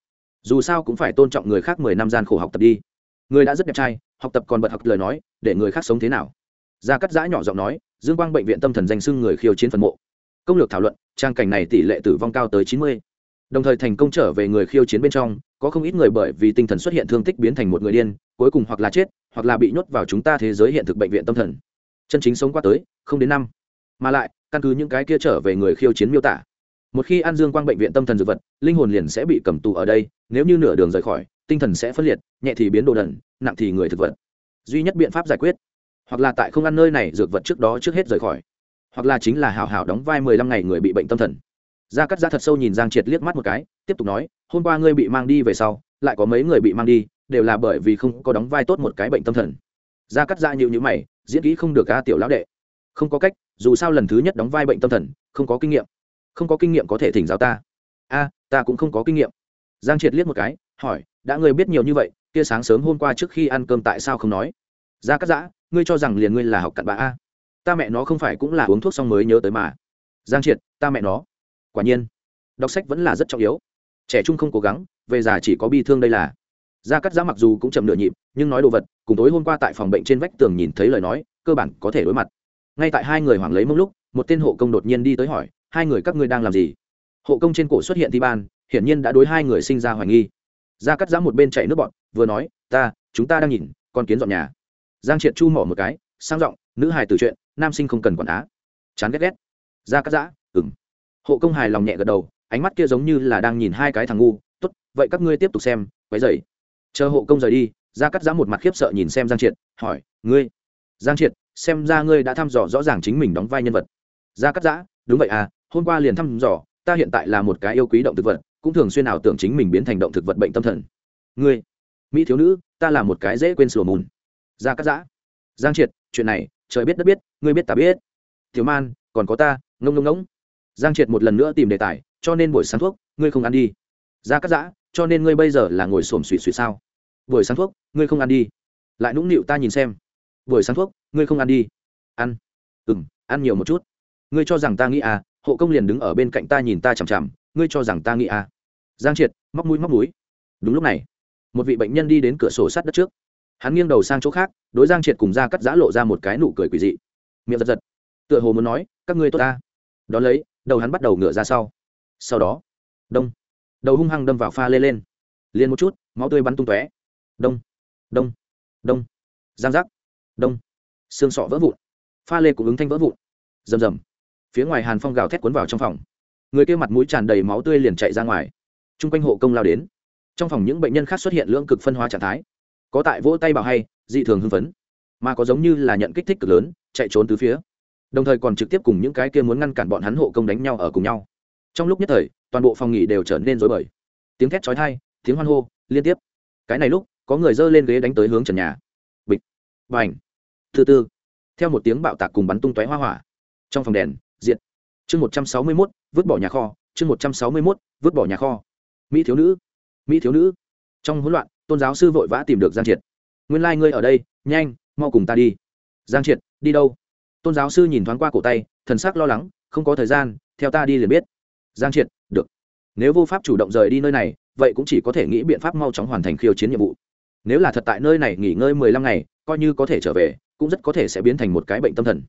Dù sao cũng phải tôn trọng người khác mười năm gian khổ học tập đi. Người đã rất đẹp trai, học tập còn bật học lời nói, để người khác sống thế nào? Gia cắt giã nhỏ giọng nói, dương quang bệnh viện tâm thần danh sưng người khiêu chiến phần mộ. Công lược thảo luận, trang cảnh này tỷ lệ tử vong cao tới chín mươi. Đồng thời thành công trở về người khiêu chiến bên trong, có không ít người bởi vì tinh thần xuất hiện thương tích biến thành một người điên, cuối cùng hoặc là chết, hoặc là bị nhốt vào chúng ta thế giới hiện thực bệnh viện tâm thần. Chân chính sống qua tới, không đến năm. Mà lại, căn cứ những cái kia trở về người khiêu chiến miêu tả một khi an dương quang bệnh viện tâm thần dược vật, linh hồn liền sẽ bị cầm tù ở đây, nếu như nửa đường rời khỏi, tinh thần sẽ phân liệt, nhẹ thì biến đồ đẩn nặng thì người thực vật. Duy nhất biện pháp giải quyết, hoặc là tại không ăn nơi này dược vật trước đó trước hết rời khỏi, hoặc là chính là hào hào đóng vai mười lăm ngày người bị bệnh tâm thần. Gia cắt ra thật sâu nhìn giang triệt liếc mắt một cái, tiếp tục nói, hôm qua ngươi bị mang đi về sau, lại có mấy người bị mang đi, đều là bởi vì không có đóng vai tốt một cái bệnh tâm thần. Gia cắt ra nhiều như mày, diễn kỹ không được ca tiểu lão đệ. Không có cách, dù sao lần thứ nhất đóng vai bệnh tâm thần, không có kinh nghiệm không có kinh nghiệm có thể thỉnh giáo ta. A, ta cũng không có kinh nghiệm. Giang triệt liếc một cái, hỏi, đã ngươi biết nhiều như vậy, kia sáng sớm hôm qua trước khi ăn cơm tại sao không nói? Ra cắt giã, ngươi cho rằng liền ngươi là học cặn bã a. Ta mẹ nó không phải cũng là uống thuốc xong mới nhớ tới mà. Giang triệt, ta mẹ nó. Quả nhiên, đọc sách vẫn là rất trọng yếu. Trẻ trung không cố gắng, về già chỉ có bi thương đây là. Gia cắt giã mặc dù cũng chậm nửa nhịp, nhưng nói đồ vật, cùng tối hôm qua tại phòng bệnh trên vách tường nhìn thấy lời nói, cơ bản có thể đối mặt. Ngay tại hai người hoảng lấy mông lúc, một tên hộ công đột nhiên đi tới hỏi hai người các ngươi đang làm gì? Hộ công trên cổ xuất hiện thi ban, hiển nhiên đã đối hai người sinh ra hoài nghi. Gia cắt giã một bên chạy nước bọn, vừa nói, ta, chúng ta đang nhìn, con kiến dọn nhà. Giang triệt chu mỏ một cái, sang giọng, nữ hài từ chuyện, nam sinh không cần quản á. Chán ghét ghét. Gia cắt giã ừng hộ công hài lòng nhẹ gật đầu, ánh mắt kia giống như là đang nhìn hai cái thằng ngu, tốt, vậy các ngươi tiếp tục xem, quấy dậy chờ hộ công rời đi. Gia cắt giã một mặt khiếp sợ nhìn xem giang triệt, hỏi, ngươi? Giang triệt, xem ra ngươi đã thăm dò rõ ràng chính mình đóng vai nhân vật. Gia cắt giã, đúng vậy à hôm qua liền thăm dò, ta hiện tại là một cái yêu quý động thực vật, cũng thường xuyên ảo tưởng chính mình biến thành động thực vật bệnh tâm thần. Ngươi, mỹ thiếu nữ, ta là một cái dễ quên sửa mùn. Ra cắt giã. Giang triệt, chuyện này, trời biết đất biết, ngươi biết ta biết. Thiếu man, còn có ta, ngông ngông ngỗng. Giang triệt một lần nữa tìm đề tài, cho nên buổi sáng thuốc, ngươi không ăn đi. Ra cắt giã, cho nên ngươi bây giờ là ngồi xổm xùy xùy sao? Buổi sáng thuốc, ngươi không ăn đi. Lại nũng nịu ta nhìn xem. Buổi sáng thuốc, ngươi không ăn đi. Ăn. Ừ m ăn nhiều một chút. Ngươi cho rằng ta nghĩ à hộ công liền đứng ở bên cạnh ta nhìn ta chằm chằm, ngươi cho rằng ta nghĩ à? Giang triệt, móc mũi móc mũi. Đúng lúc này, một vị bệnh nhân đi đến cửa sổ sát đất trước. Hắn nghiêng đầu sang chỗ khác, đối giang triệt cùng ra cắt giã lộ ra một cái nụ cười quỳ dị. Miệng giật giật, tựa hồ muốn nói, các ngươi tốt ta. Đón lấy, đầu hắn bắt đầu ngửa ra sau. Sau đó, đông, đầu hung hăng đâm vào pha lê lên. Liền một chút, máu tươi bắn tung tóe. Đông đông đông. Giang giác, đông. Xương sọ vỡ vụn. Pha lê cũng ứng thanh vỡ vụn. Rầm rầm phía ngoài hàn phong gào thét cuốn vào trong phòng. Người kia mặt mũi tràn đầy máu tươi liền chạy ra ngoài. T r u n g quanh hộ công lao đến. Trong phòng những bệnh nhân khác xuất hiện lưỡng cực phân hóa trạng thái. Có tại vỗ tay bảo hay, dị thường hưng phấn. Mà có giống như là nhận kích thích cực lớn, chạy trốn từ phía. Đồng thời còn trực tiếp cùng những cái kia muốn ngăn cản bọn hắn hộ công đánh nhau ở cùng nhau. Trong lúc nhất thời, toàn bộ phòng nghỉ đều trở nên rối bời. Tiếng thét trói thai tiếng hoan hô, liên tiếp. Cái này lúc, có người dơ lên ghế đánh tới hướng trần nhà. Bịch. B à n h thứ tư theo một tiếng bạo tạc cùng bắn tung tóe hoa hỏa. Trong phòng đèn chương một trăm sáu mươi mốt, vứt bỏ nhà kho, chương một trăm sáu mươi mốt, vứt bỏ nhà kho. Mỹ thiếu nữ, mỹ thiếu nữ. Trong hỗn loạn, tôn giáo sư vội vã tìm được giang triệt. Nguyên lai、like、ngươi ở đây, nhanh, mau cùng ta đi. Giang triệt, đi đâu? Tôn giáo sư nhìn thoáng qua cổ tay, thần sắc lo lắng, không có thời gian, theo ta đi liền biết. Giang triệt, được. Nếu vô pháp chủ động rời đi nơi này, vậy cũng chỉ có thể nghĩ biện pháp mau chóng hoàn thành khiêu chiến nhiệm vụ. Nếu là thật tại nơi này nghỉ ngơi mười lăm ngày, coi như có thể trở về, cũng rất có thể sẽ biến thành một cái bệnh tâm thần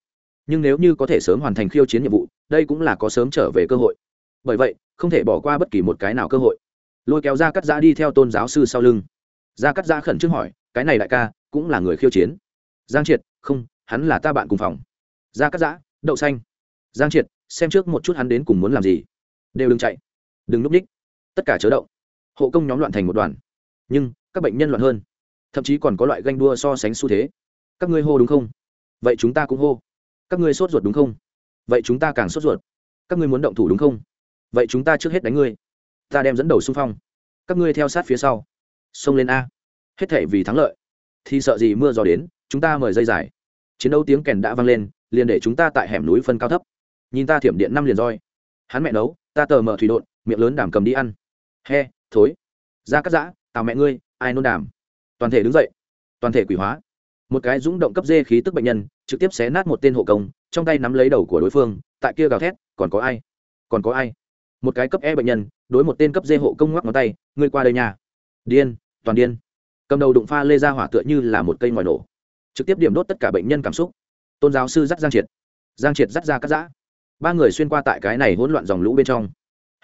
nhưng nếu như có thể sớm hoàn thành khiêu chiến nhiệm vụ, đây cũng là có sớm trở về cơ hội. Bởi vậy, không thể bỏ qua bất kỳ một cái nào cơ hội. Lôi kéo ra cắt giã đi theo tôn giáo sư sau lưng. Ra cắt giã khẩn trương hỏi, cái này đại ca cũng là người khiêu chiến? Giang triệt, không, hắn là ta bạn cùng phòng. Ra cắt giã, đậu xanh. Giang triệt, xem trước một chút hắn đến cùng muốn làm gì. Đều đừng chạy. Đừng núp ních tất cả chớ động. Hộ công nhóm loạn thành một đoàn. Nhưng, các bệnh nhân loạn hơn. Thậm chí còn có loại ganh đua so sánh xu thế. Các ngươi hô đúng không? Vậy chúng ta cũng hô các ngươi sốt ruột đúng không? Vậy chúng ta càng sốt ruột. Các ngươi muốn động thủ đúng không? Vậy chúng ta trước hết đánh ngươi. Ta đem dẫn đầu xung phong. Các ngươi theo sát phía sau. Xông lên a. Hết thể vì thắng lợi. Thì sợ gì mưa gió đến, chúng ta mời dây dài chiến đấu tiếng kèn đã vang lên, liền để chúng ta tại hẻm núi phân cao thấp. Nhìn ta thiểm điện năm liền roi. Hắn mẹ nấu, ta tờ mở thủy đột miệng lớn đảm cầm đi ăn. He, thối. Ra cắt giã, tào mẹ ngươi, ai nôn đảm toàn thể đứng dậy. Toàn thể quỷ hóa một cái rúng động cấp dê khí tức bệnh nhân, trực tiếp xé nát một tên hộ công, trong tay nắm lấy đầu của đối phương, tại kia gào thét, còn có ai? Còn có ai? Một cái cấp e bệnh nhân, đối một tên cấp dê hộ công ngoắc ngón tay, ngươi qua đây nhà điên, toàn điên. Cầm đầu đụng pha lê ra hỏa tựa như là một cây ngòi nổ. Trực tiếp điểm đốt tất cả bệnh nhân cảm xúc. Tôn giáo sư dắt giang triệt. Giang triệt dắt ra cắt giã. Ba người xuyên qua tại cái này hỗn loạn dòng lũ bên trong.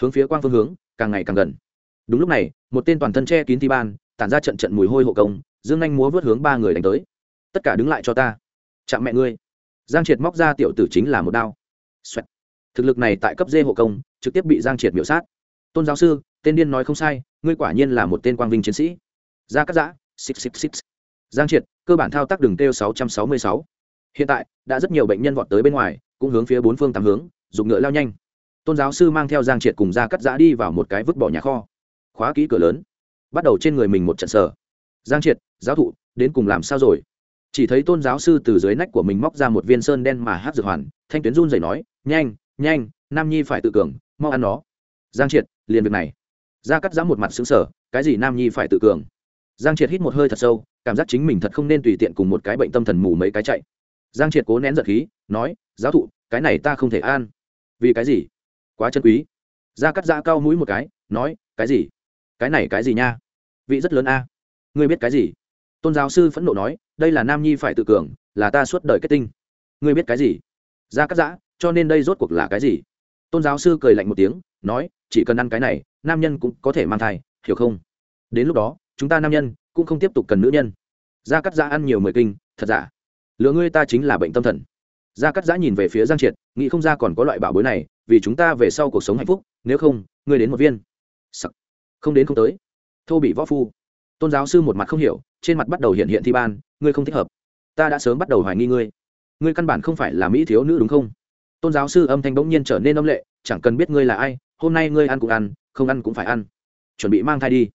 Hướng phía quang phương hướng, càng ngày càng gần. Đúng lúc này, một tên toàn thân che kín thi ban, tản ra trận trận mùi hôi hộ công, dương anh múa vớt hướng ba người đánh tới tất cả đứng lại cho ta. Chạm mẹ ngươi. Giang triệt móc ra tiểu tử chính là một đao、Xoẹt. thực lực này tại cấp dê hộ công, trực tiếp bị giang triệt miểu sát. Tôn giáo sư, tên điên nói không sai, ngươi quả nhiên là một tên quang vinh chiến sĩ. Gia cắt giã six six six giang triệt, cơ bản thao tác đường kêu sáu trăm sáu mươi sáu. Hiện tại, đã rất nhiều bệnh nhân vọt tới bên ngoài, cũng hướng phía bốn phương tám hướng, dùng ngựa lao nhanh. Tôn giáo sư mang theo giang triệt cùng gia cắt giã đi vào một cái vứt bỏ nhà kho. Khóa kỹ cửa lớn. Bắt đầu trên người mình một trận sở. Giang triệt, giáo thụ, đến cùng làm sao rồi? Chỉ thấy tôn giáo sư từ dưới nách của mình móc ra một viên sơn đen mà hát dược hoàn, thanh tuyến run rẩy nói, nhanh nhanh, nam nhi phải tự cường, mau ăn nó. Giang triệt, liền việc này. Ra cắt giã một mặt xứng sở cái gì nam nhi phải tự cường? Giang triệt hít một hơi thật sâu, cảm giác chính mình thật không nên tùy tiện cùng một cái bệnh tâm thần mù mấy cái chạy. Giang triệt cố nén giật khí, nói, giáo thụ, cái này ta không thể an vì cái gì? Quá chân quý. Ra cắt giã cao mũi một cái, nói, cái gì? Cái này cái gì nha? Vị rất lớn a. Ngươi biết cái gì? Tôn giáo sư phẫn nộ nói, đây là nam nhi phải tự cường, là ta suốt đời kết tinh. Ngươi biết cái gì? Ra cắt giã, cho nên đây rốt cuộc là cái gì? Tôn giáo sư cười lạnh một tiếng, nói, chỉ cần ăn cái này, nam nhân cũng có thể mang thai, hiểu không? Đến lúc đó, chúng ta nam nhân cũng không tiếp tục cần nữ nhân. Gia cắt giã ăn nhiều mười kinh, thật giả? Lừa ngươi ta chính là bệnh tâm thần. Gia cắt giã nhìn về phía giang triệt, nghĩ không ra còn có loại bảo bối này, vì chúng ta về sau cuộc sống hạnh phúc, nếu không, ngươi đến một viên. Sắc. không đến không tới. Thô bị võ phu. Tôn giáo sư một mặt không hiểu trên mặt bắt đầu hiện hiện thi ban, ngươi không thích hợp. Ta đã sớm bắt đầu hoài nghi ngươi. Ngươi căn bản không phải là mỹ thiếu nữ đúng không? Tôn giáo sư âm thanh bỗng nhiên trở nên âm lệ, chẳng cần biết ngươi là ai, hôm nay ngươi ăn cũng ăn, không ăn cũng phải ăn. Chuẩn bị mang thai đi.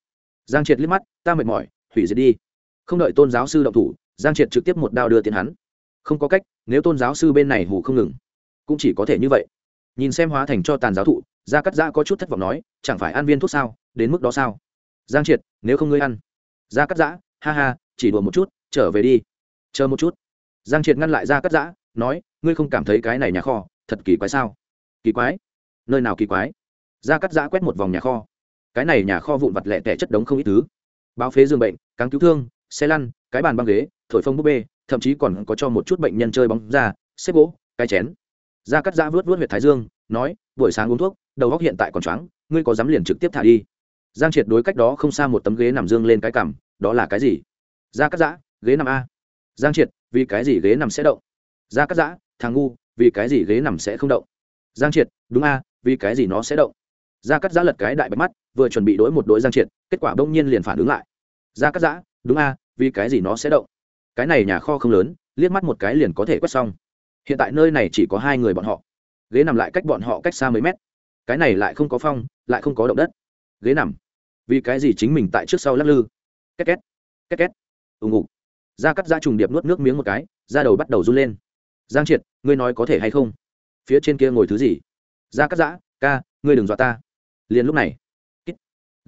Giang triệt liếc mắt, ta mệt mỏi, hủy diệt đi. Không đợi tôn giáo sư động thủ, giang triệt trực tiếp một đao đưa tiền hắn. Không có cách, nếu tôn giáo sư bên này hủ không ngừng, cũng chỉ có thể như vậy. Nhìn xem hóa thành cho tàn giáo thụ, gia cắt giã có chút thất vọng nói, chẳng phải ăn viên thuốc sao, đến mức đó sao? Giang triệt, nếu không ngươi ăn. Gia cắt giã ha ha, chỉ đùa một chút, trở về đi. Chờ một chút. Giang triệt ngăn lại Ra cắt giã, nói, ngươi không cảm thấy cái này nhà kho thật kỳ quái sao? Kỳ quái? Nơi nào kỳ quái? Ra cắt giã quét một vòng nhà kho. Cái này nhà kho vụn vặt lẻ tẻ chất đống không ít thứ. Báo phế giường bệnh, cáng cứu thương, xe lăn, cái bàn băng ghế, thổi phông búp bê, thậm chí còn có cho một chút bệnh nhân chơi bóng ra xếp gỗ, cái chén. Ra cắt giã vớt vớt huyệt thái dương, nói, buổi sáng uống thuốc, đầu góc hiện tại còn choáng, ngươi có dám liền trực tiếp thả đi. Giang triệt đối cách đó không xa một tấm ghế nằm dương lên cái cằm đó là cái gì? Gia cắt giã, ghế nằm a. Giang triệt, vì cái gì ghế nằm sẽ động? Gia cắt giã, thằng ngu, vì cái gì ghế nằm sẽ không động? Giang triệt, đúng a, vì cái gì nó sẽ động? Gia cắt giã lật cái đại bạch mắt, vừa chuẩn bị đối một đội giang triệt, kết quả bỗng nhiên liền phản ứng lại. Gia cắt giã, đúng a, vì cái gì nó sẽ động? Cái này nhà kho không lớn, liếc mắt một cái liền có thể quét xong. Hiện tại nơi này chỉ có hai người bọn họ. Ghế nằm lại cách bọn họ cách xa mấy mét. Cái này lại không có phong, lại không có động đất. Ghế nằm. Vì cái gì chính mình tại trước sau lắc lư? Két két két két. Ù ngục da cắt da trùng điệp nuốt nước miếng một cái, da đầu bắt đầu run lên. Giang triệt, ngươi nói có thể hay không? Phía trên kia ngồi thứ gì? Da cắt giã, ca, ngươi đừng dọa ta. Liền lúc này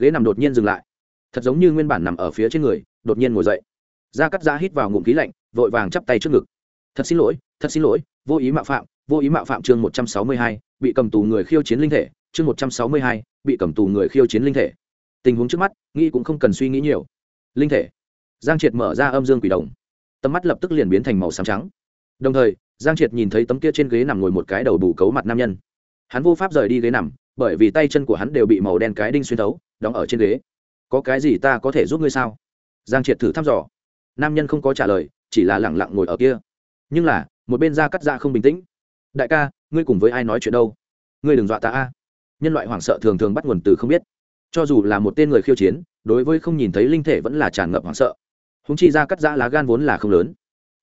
ghế nằm đột nhiên dừng lại. Thật giống như nguyên bản nằm ở phía trên người, đột nhiên ngồi dậy. Da cắt giã hít vào ngụm khí lạnh, vội vàng chắp tay trước ngực. Thật xin lỗi, thật xin lỗi, vô ý mạo phạm, vô ý mạo phạm chương một trăm sáu mươi hai, bị cầm tù người khiêu chiến linh thể, chương một trăm sáu mươi hai, bị cầm tù người khiêu chiến linh thể. Tình huống trước mắt, nghĩ cũng không cần suy nghĩ nhiều linh thể. Giang triệt mở ra âm dương quỷ đồng. Tầm mắt lập tức liền biến thành màu xám trắng. Đồng thời, giang triệt nhìn thấy tấm kia trên ghế nằm ngồi một cái đầu bù cấu mặt nam nhân. Hắn vô pháp rời đi ghế nằm, bởi vì tay chân của hắn đều bị màu đen cái đinh xuyên thấu, đóng ở trên ghế. Có cái gì ta có thể giúp ngươi sao? Giang triệt thử thăm dò. Nam nhân không có trả lời, chỉ là lẳng lặng ngồi ở kia. Nhưng là, một bên da cắt da không bình tĩnh. Đại ca, ngươi cùng với ai nói chuyện đâu? Ngươi đừng dọa ta a. Nhân loại hoảng sợ thường thường bắt nguồn từ không biết. Cho dù là một tên người khiêu chiến đối với không nhìn thấy linh thể vẫn là tràn ngập hoảng sợ. Húng chi ra cắt giã lá gan vốn là không lớn.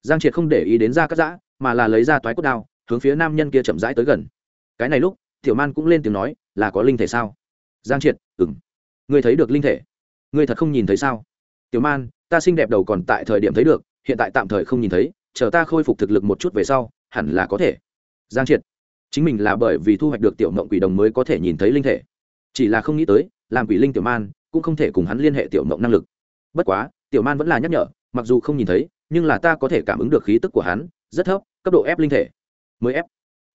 Giang triệt không để ý đến ra cắt giã, mà là lấy ra toái cốt đao, hướng phía nam nhân kia chậm rãi tới gần. Cái này lúc, tiểu man cũng lên tiếng nói, là có linh thể sao? Giang triệt ừng ngươi thấy được linh thể? Ngươi thật không nhìn thấy sao? Tiểu man, ta xinh đẹp đầu còn tại thời điểm thấy được, hiện tại tạm thời không nhìn thấy, chờ ta khôi phục thực lực một chút về sau, hẳn là có thể. Giang triệt, chính mình là bởi vì thu hoạch được tiểu mộng quỷ đồng mới có thể nhìn thấy linh thể. Chỉ là không nghĩ tới, làm quỷ linh tiểu man cũng không thể cùng hắn liên hệ tiểu mộng năng lực. Bất quá, tiểu man vẫn là nhắc nhở, mặc dù không nhìn thấy, nhưng là ta có thể cảm ứng được khí tức của hắn, rất thấp, cấp độ ép linh thể. Mới ép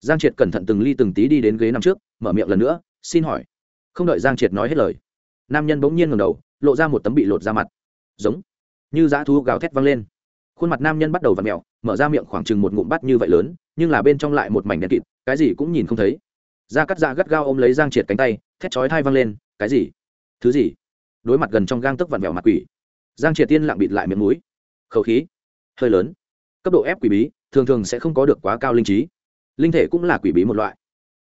giang triệt cẩn thận từng ly từng tí đi đến ghế năm trước, mở miệng lần nữa, xin hỏi. Không đợi giang triệt nói hết lời, nam nhân bỗng nhiên ngầm đầu, lộ ra một tấm bị lột ra mặt. Giống như dã thú gào thét vang lên. Khuôn mặt nam nhân bắt đầu v ặ mẹo mở ra miệng khoảng chừng một ngụm bắt như vậy lớn, nhưng là bên trong lại một mảnh đen kịt, cái gì cũng nhìn không thấy. Da cắt da gắt gao ôm lấy giang triệt cánh tay, thét chói thai văng lên, cái gì? Thứ gì? Đối mặt gần trong gang tức vặn vẹo mặt quỷ. Giang triệt tiên lặng bịt lại miệng mũi. Khẩu khí, hơi lớn. Cấp độ ép quỷ bí, thường thường sẽ không có được quá cao linh trí. Linh thể cũng là quỷ bí một loại.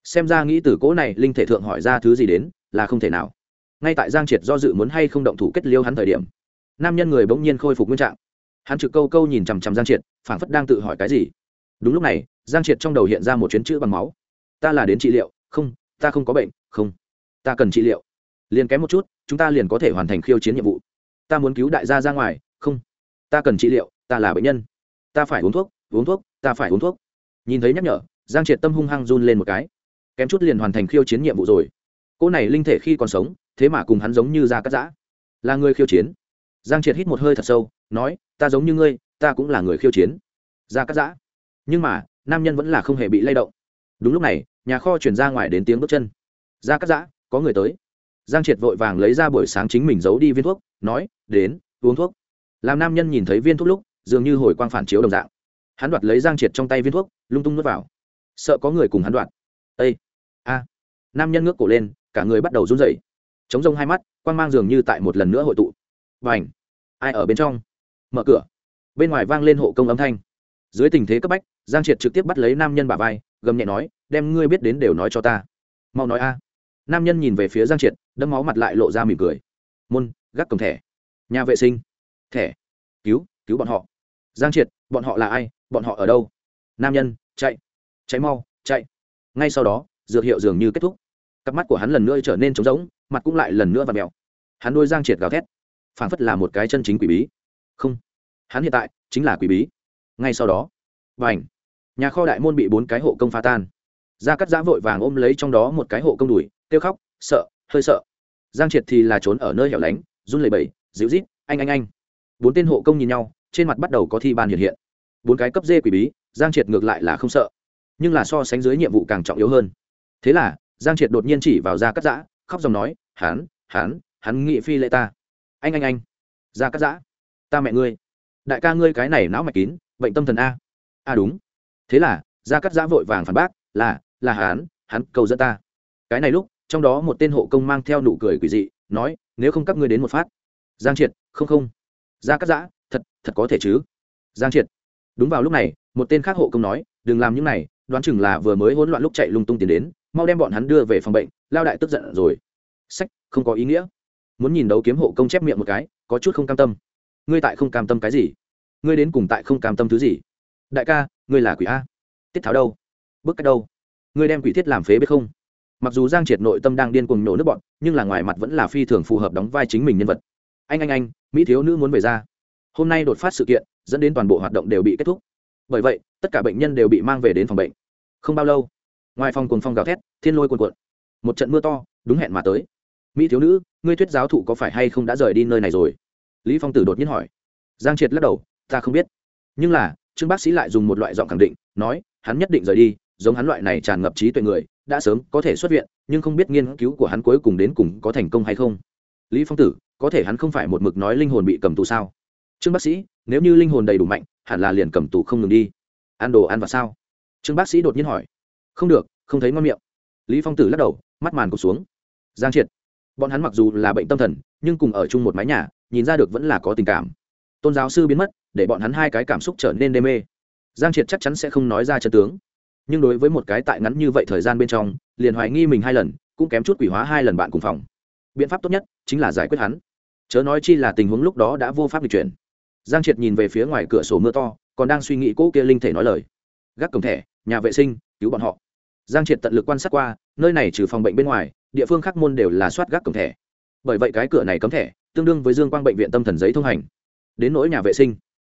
Xem ra nghĩ từ cỗ này, linh thể thượng hỏi ra thứ gì đến, là không thể nào. Ngay tại giang triệt do dự muốn hay không động thủ kết liêu hắn thời điểm, nam nhân người bỗng nhiên khôi phục nguyên trạng. Hắn trực câu câu nhìn chằm chằm giang triệt, phảng phất đang tự hỏi cái gì. Đúng lúc này, giang triệt trong đầu hiện ra một chuyến chữ bằng máu. Ta là đến trị liệu, không, ta không có bệnh, không. Ta cần trị liệu. Liền kém một chút chúng ta liền có thể hoàn thành khiêu chiến nhiệm vụ. Ta muốn cứu đại gia ra ngoài. Không. Ta cần trị liệu, ta là bệnh nhân. Ta phải uống thuốc uống thuốc, ta phải uống thuốc. Nhìn thấy nhắc nhở, giang triệt tâm hung hăng run lên một cái. Kém chút liền hoàn thành khiêu chiến nhiệm vụ rồi. Cô này linh thể khi còn sống, thế mà cùng hắn giống như da cắt giã. Là người khiêu chiến. Giang triệt hít một hơi thật sâu, nói, ta giống như ngươi, ta cũng là người khiêu chiến. Da cắt giã. Nhưng mà, nam nhân vẫn là không hề bị lay động. Đúng lúc này, nhà kho chuyển ra ngoài đến tiếng bước chân. Da cắt giã, có người tới giang triệt vội vàng lấy ra buổi sáng chính mình giấu đi viên thuốc, nói, đến, uống thuốc. Làm nam nhân nhìn thấy viên thuốc lúc, dường như hồi quang phản chiếu đồng dạng. Hắn đoạt lấy giang triệt trong tay viên thuốc, lung tung nuốt vào. Sợ có người cùng hắn đoạt. Ây a. Nam nhân ngước cổ lên, cả người bắt đầu run rẩy. Chống rông hai mắt, quang mang dường như tại một lần nữa hội tụ. Và ảnh ai ở bên trong? Mở cửa. Bên ngoài vang lên hộ công âm thanh. Dưới tình thế cấp bách, giang triệt trực tiếp bắt lấy nam nhân bà vai, gầm nhẹ nói, đem ngươi biết đến đều nói cho ta. Mau nói a nam nhân nhìn về phía giang triệt đâm máu mặt lại lộ ra mỉm cười. Môn, gác cổng thẻ. Nhà vệ sinh. Thẻ. Cứu cứu bọn họ. Giang triệt, bọn họ là ai, bọn họ ở đâu? Nam nhân, chạy. Chạy mau, chạy. Ngay sau đó, dược hiệu dường như kết thúc. Cặp mắt của hắn lần nữa trở nên trống rỗng, mặt cũng lại lần nữa và mèo. Hắn đôi giang triệt gào thét. Phảng phất là một cái chân chính quỷ bí. Không. Hắn hiện tại chính là quỷ bí. Ngay sau đó và ảnh nhà kho đại môn bị bốn cái hộ công phá tan. Ra cắt giã vội vàng ôm lấy trong đó một cái hộ công đùi kêu khóc, sợ, hơi sợ. Giang triệt thì là trốn ở nơi hẻo lánh, run lẩy bẩy, dịu rít, anh anh anh. Bốn tên hộ công nhìn nhau, trên mặt bắt đầu có thi ban hiện hiện. Bốn cái cấp dê quỷ bí, giang triệt ngược lại là không sợ. Nhưng là so sánh dưới nhiệm vụ càng trọng yếu hơn. Thế là, giang triệt đột nhiên chỉ vào gia cắt giã, khóc dòng nói, hắn hắn hắn nghị phi lệ ta. Anh anh anh, gia cắt giã, ta mẹ ngươi. Đại ca ngươi cái này não mạch kín, bệnh tâm thần a. A đúng. Thế là, gia cắt giã vội vàng phản bác, là là hắn hắn cầu dẫn ta. Cái này lúc trong đó một tên hộ công mang theo nụ cười quỷ dị, nói, nếu không các ngươi đến một phát. Giang triệt, không không. Ra cắt giã, thật thật có thể chứ? Giang triệt, đúng vào lúc này, một tên khác hộ công nói, đừng làm những này, đoán chừng là vừa mới hỗn loạn lúc chạy lung tung tiền đến, mau đem bọn hắn đưa về phòng bệnh, lao đại tức giận rồi. Sách, không có ý nghĩa. Muốn nhìn đấu kiếm hộ công chép miệng một cái, có chút không cam tâm. Ngươi tại không cam tâm cái gì? Ngươi đến cùng tại không cam tâm thứ gì? Đại ca, ngươi là quỷ a. Tiết tháo đâu? Bức cách đâu? Ngươi đem quỷ thiết làm phế biết không? Mặc dù giang triệt nội tâm đang điên cuồng nổ nước bọn, nhưng là ngoài mặt vẫn là phi thường phù hợp đóng vai chính mình nhân vật. Anh anh anh, mỹ thiếu nữ muốn về ra. Hôm nay đột phát sự kiện, dẫn đến toàn bộ hoạt động đều bị kết thúc. Bởi vậy, tất cả bệnh nhân đều bị mang về đến phòng bệnh. Không bao lâu, ngoài phòng cuồng phong gào thét, thiên lôi cuồn cuộn. Một trận mưa to, đúng hẹn mà tới. Mỹ thiếu nữ, ngươi thuyết giáo thụ có phải hay không đã rời đi nơi này rồi? Lý phong tử đột nhiên hỏi. Giang triệt lắc đầu, ta không biết. Nhưng là, trương bác sĩ lại dùng một loại giọng khẳng định, nói, hắn nhất định rời đi giống hắn loại này tràn ngập trí tuệ người, đã sớm có thể xuất viện, nhưng không biết nghiên cứu của hắn cuối cùng đến cùng có thành công hay không. Lý phong tử, có thể hắn không phải một mực nói linh hồn bị cầm tù sao? Trương bác sĩ, nếu như linh hồn đầy đủ mạnh, hẳn là liền cầm tù không ngừng đi. Ăn đồ ăn và sao? Trương bác sĩ đột nhiên hỏi. Không được, không thấy ngon miệng. Lý phong tử lắc đầu, mắt màn cụt xuống. Giang triệt. Bọn hắn mặc dù là bệnh tâm thần, nhưng cùng ở chung một mái nhà, nhìn ra được vẫn là có tình cảm. Tôn giáo sư biến mất, để bọn hắn hai cái cảm xúc trở nên đê mê. Giang triệt chắc chắn sẽ không nói ra chân tướng nhưng đối với một cái tại ngắn như vậy thời gian bên trong, liền hoài nghi mình hai lần, cũng kém chút quỷ hóa hai lần bạn cùng phòng. Biện pháp tốt nhất chính là giải quyết hắn. Chớ nói chi là tình huống lúc đó đã vô pháp di chuyển. Giang triệt nhìn về phía ngoài cửa sổ mưa to, còn đang suy nghĩ cỗ kia linh thể nói lời. Gác cổng thẻ, nhà vệ sinh, cứu bọn họ. Giang triệt tận lực quan sát qua, nơi này trừ phòng bệnh bên ngoài, địa phương khác môn đều là soát gác cổng thẻ. Bởi vậy cái cửa này cấm thẻ, tương đương với dương quang bệnh viện tâm thần giấy thông hành. Đến nỗi nhà vệ sinh,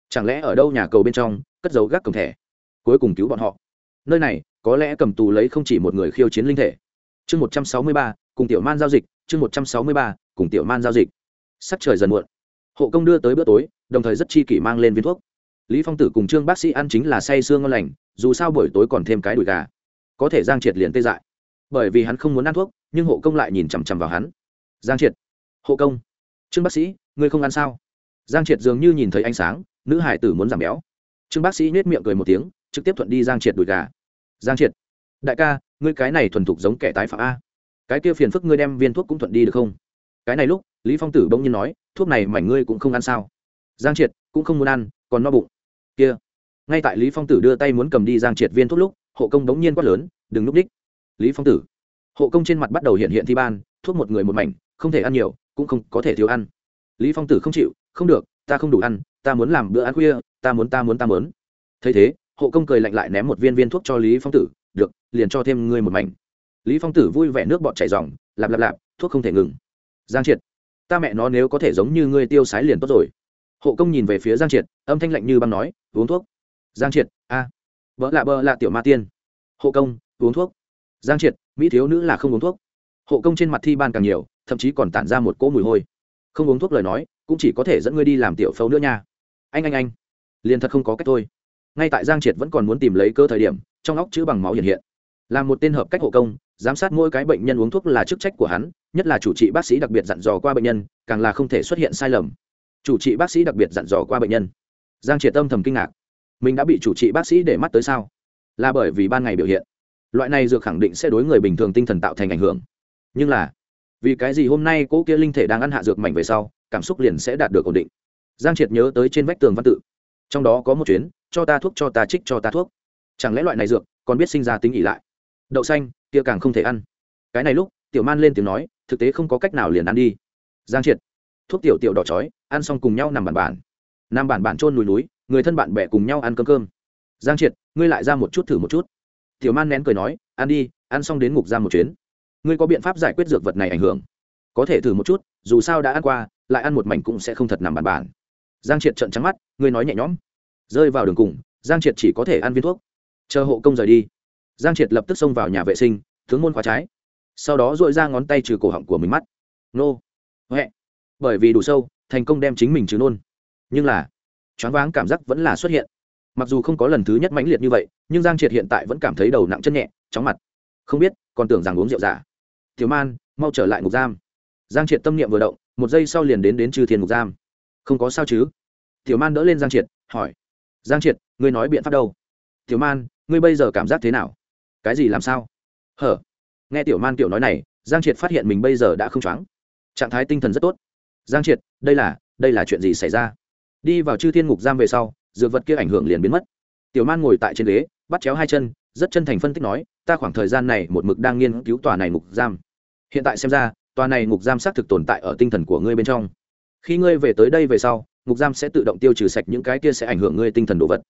chẳng lẽ ở đâu nhà cầu bên trong cất giấu gác cổng thẻ? Cuối cùng cứu bọn họ nơi này, có lẽ cầm tù lấy không chỉ một người khiêu chiến linh thể. Chương một trăm sáu mươi ba, cùng tiểu man giao dịch, chương một trăm sáu mươi ba, cùng tiểu man giao dịch. Sắc trời dần muộn. Hộ công đưa tới bữa tối, đồng thời rất chi kỷ mang lên viên thuốc. Lý phong tử cùng trương bác sĩ ăn chính là say sương ngon lành, dù sao buổi tối còn thêm cái đùi gà. Có thể giang triệt liền tê dại. Bởi vì hắn không muốn ăn thuốc, nhưng hộ công lại nhìn chằm chằm vào hắn. Giang triệt. Hộ công. Trương bác sĩ, ngươi không ăn sao? Giang triệt dường như nhìn thấy ánh sáng, nữ hải tử muốn giảm béo. Trương bác sĩ nhếch miệng cười một tiếng trực tiếp thuận đi giang triệt đùi gà. Giang triệt, đại ca, ngươi cái này thuần thục giống kẻ tái phạm a. Cái kia phiền phức ngươi đem viên thuốc cũng thuận đi được không? Cái này lúc, lý phong tử bỗng nhiên nói, thuốc này mảnh ngươi cũng không ăn sao? Giang triệt, cũng không muốn ăn, còn no bụng. Kia. Ngay tại lý phong tử đưa tay muốn cầm đi giang triệt viên thuốc lúc, hộ công bỗng nhiên quát lớn, đừng núp đích. Lý phong tử. Hộ công trên mặt bắt đầu hiện hiện thi ban, thuốc một người một mảnh, không thể ăn nhiều, cũng không có thể thiếu ăn. Lý phong tử không chịu, không được, ta không đủ ăn, ta muốn làm bữa ăn khuya, ta muốn ta muốn ta muốn. Thấy thế hộ công cười lạnh lại ném một viên viên thuốc cho lý phong tử, được, liền cho thêm ngươi một mảnh. Lý phong tử vui vẻ nước bọt chảy ròng lạp lạp lạp, thuốc không thể ngừng. Giang triệt, ta mẹ nó nếu có thể giống như ngươi tiêu sái liền tốt rồi. Hộ công nhìn về phía giang triệt, âm thanh lạnh như băng nói, uống thuốc. Giang triệt, a à. vợ lạ bơ lạ tiểu ma tiên. Hộ công, uống thuốc. Giang triệt, mỹ thiếu nữ là không uống thuốc. Hộ công trên mặt thi ban càng nhiều, thậm chí còn tản ra một cỗ mùi hôi. Không uống thuốc lời nói, cũng chỉ có thể dẫn ngươi đi làm tiểu phẫu nữa nha. Anh anh anh. Liền thật không có cách thôi ngay tại giang triệt vẫn còn muốn tìm lấy cơ thời điểm, trong óc chữ bằng máu hiện hiện. Là một tên hợp cách hộ công, giám sát mỗi cái bệnh nhân uống thuốc là chức trách của hắn, nhất là chủ trị bác sĩ đặc biệt dặn dò qua bệnh nhân, càng là không thể xuất hiện sai lầm. Chủ trị bác sĩ đặc biệt dặn dò qua bệnh nhân. Giang triệt tâm thầm kinh ngạc. Mình đã bị chủ trị bác sĩ để mắt tới sao? Là bởi vì ban ngày biểu hiện. Loại này dược khẳng định sẽ đối người bình thường tinh thần tạo thành ảnh hưởng. Nhưng là, vì cái gì hôm nay cô kia linh thể đang ăn hạ dược mảnh về sau, cảm xúc liền sẽ đạt được ổn định? Giang triệt nhớ tới trên vách tường văn tự. Trong đó có một chuyến cho ta thuốc, cho ta trích, cho ta thuốc. Chẳng lẽ loại này dược còn biết sinh ra tính ỉ lại? Đậu xanh, kia càng không thể ăn. Cái này lúc, tiểu man lên tiếng nói, thực tế không có cách nào liền ăn đi. Giang triệt, thuốc tiểu tiểu đỏ chói, ăn xong cùng nhau nằm bản bản nằm bản bản trôn núi núi, người thân bạn bè cùng nhau ăn cơm cơm. Giang triệt, ngươi lại ra một chút thử một chút. Tiểu man nén cười nói, ăn đi, ăn xong đến ngục ra một chuyến. Ngươi có biện pháp giải quyết dược vật này ảnh hưởng? Có thể thử một chút, dù sao đã ăn qua, lại ăn một mảnh cũng sẽ không thật nằm bản bản giang triệt trận trắng mắt, ngươi nói nhẹ nhõm rơi vào đường cùng, giang triệt chỉ có thể ăn viên thuốc. Chờ hộ công rời đi, giang triệt lập tức xông vào nhà vệ sinh, tướng môn khóa trái. Sau đó dội ra ngón tay trừ cổ họng của mình mắt. Nô, huệ. Bởi vì đủ sâu, thành công đem chính mình trừ nôn. Nhưng là, choáng váng cảm giác vẫn là xuất hiện. Mặc dù không có lần thứ nhất mãnh liệt như vậy, nhưng giang triệt hiện tại vẫn cảm thấy đầu nặng chân nhẹ, chóng mặt. Không biết, còn tưởng rằng uống rượu giả. Tiểu man, mau trở lại ngục giam. Giang triệt tâm niệm vừa động, một giây sau liền đến đến trừ thiên ngục giam. Không có sao chứ? Tiểu man đỡ lên giang triệt, hỏi giang triệt, ngươi nói biện pháp đâu? Tiểu man, ngươi bây giờ cảm giác thế nào? Cái gì làm sao? Hở? Nghe tiểu man tiểu nói này, giang triệt phát hiện mình bây giờ đã không choáng. Trạng thái tinh thần rất tốt. Giang triệt, đây là đây là chuyện gì xảy ra? Đi vào chư thiên ngục giam về sau, dược vật kia ảnh hưởng liền biến mất. Tiểu man ngồi tại trên ghế, bắt chéo hai chân, rất chân thành phân tích nói, ta khoảng thời gian này một mực đang nghiên cứu tòa này ngục giam. Hiện tại xem ra, tòa này ngục giam xác thực tồn tại ở tinh thần của ngươi bên trong. Khi ngươi về tới đây về sau ngục giam sẽ tự động tiêu trừ sạch những cái kia sẽ ảnh hưởng ngươi tinh thần đồ vật.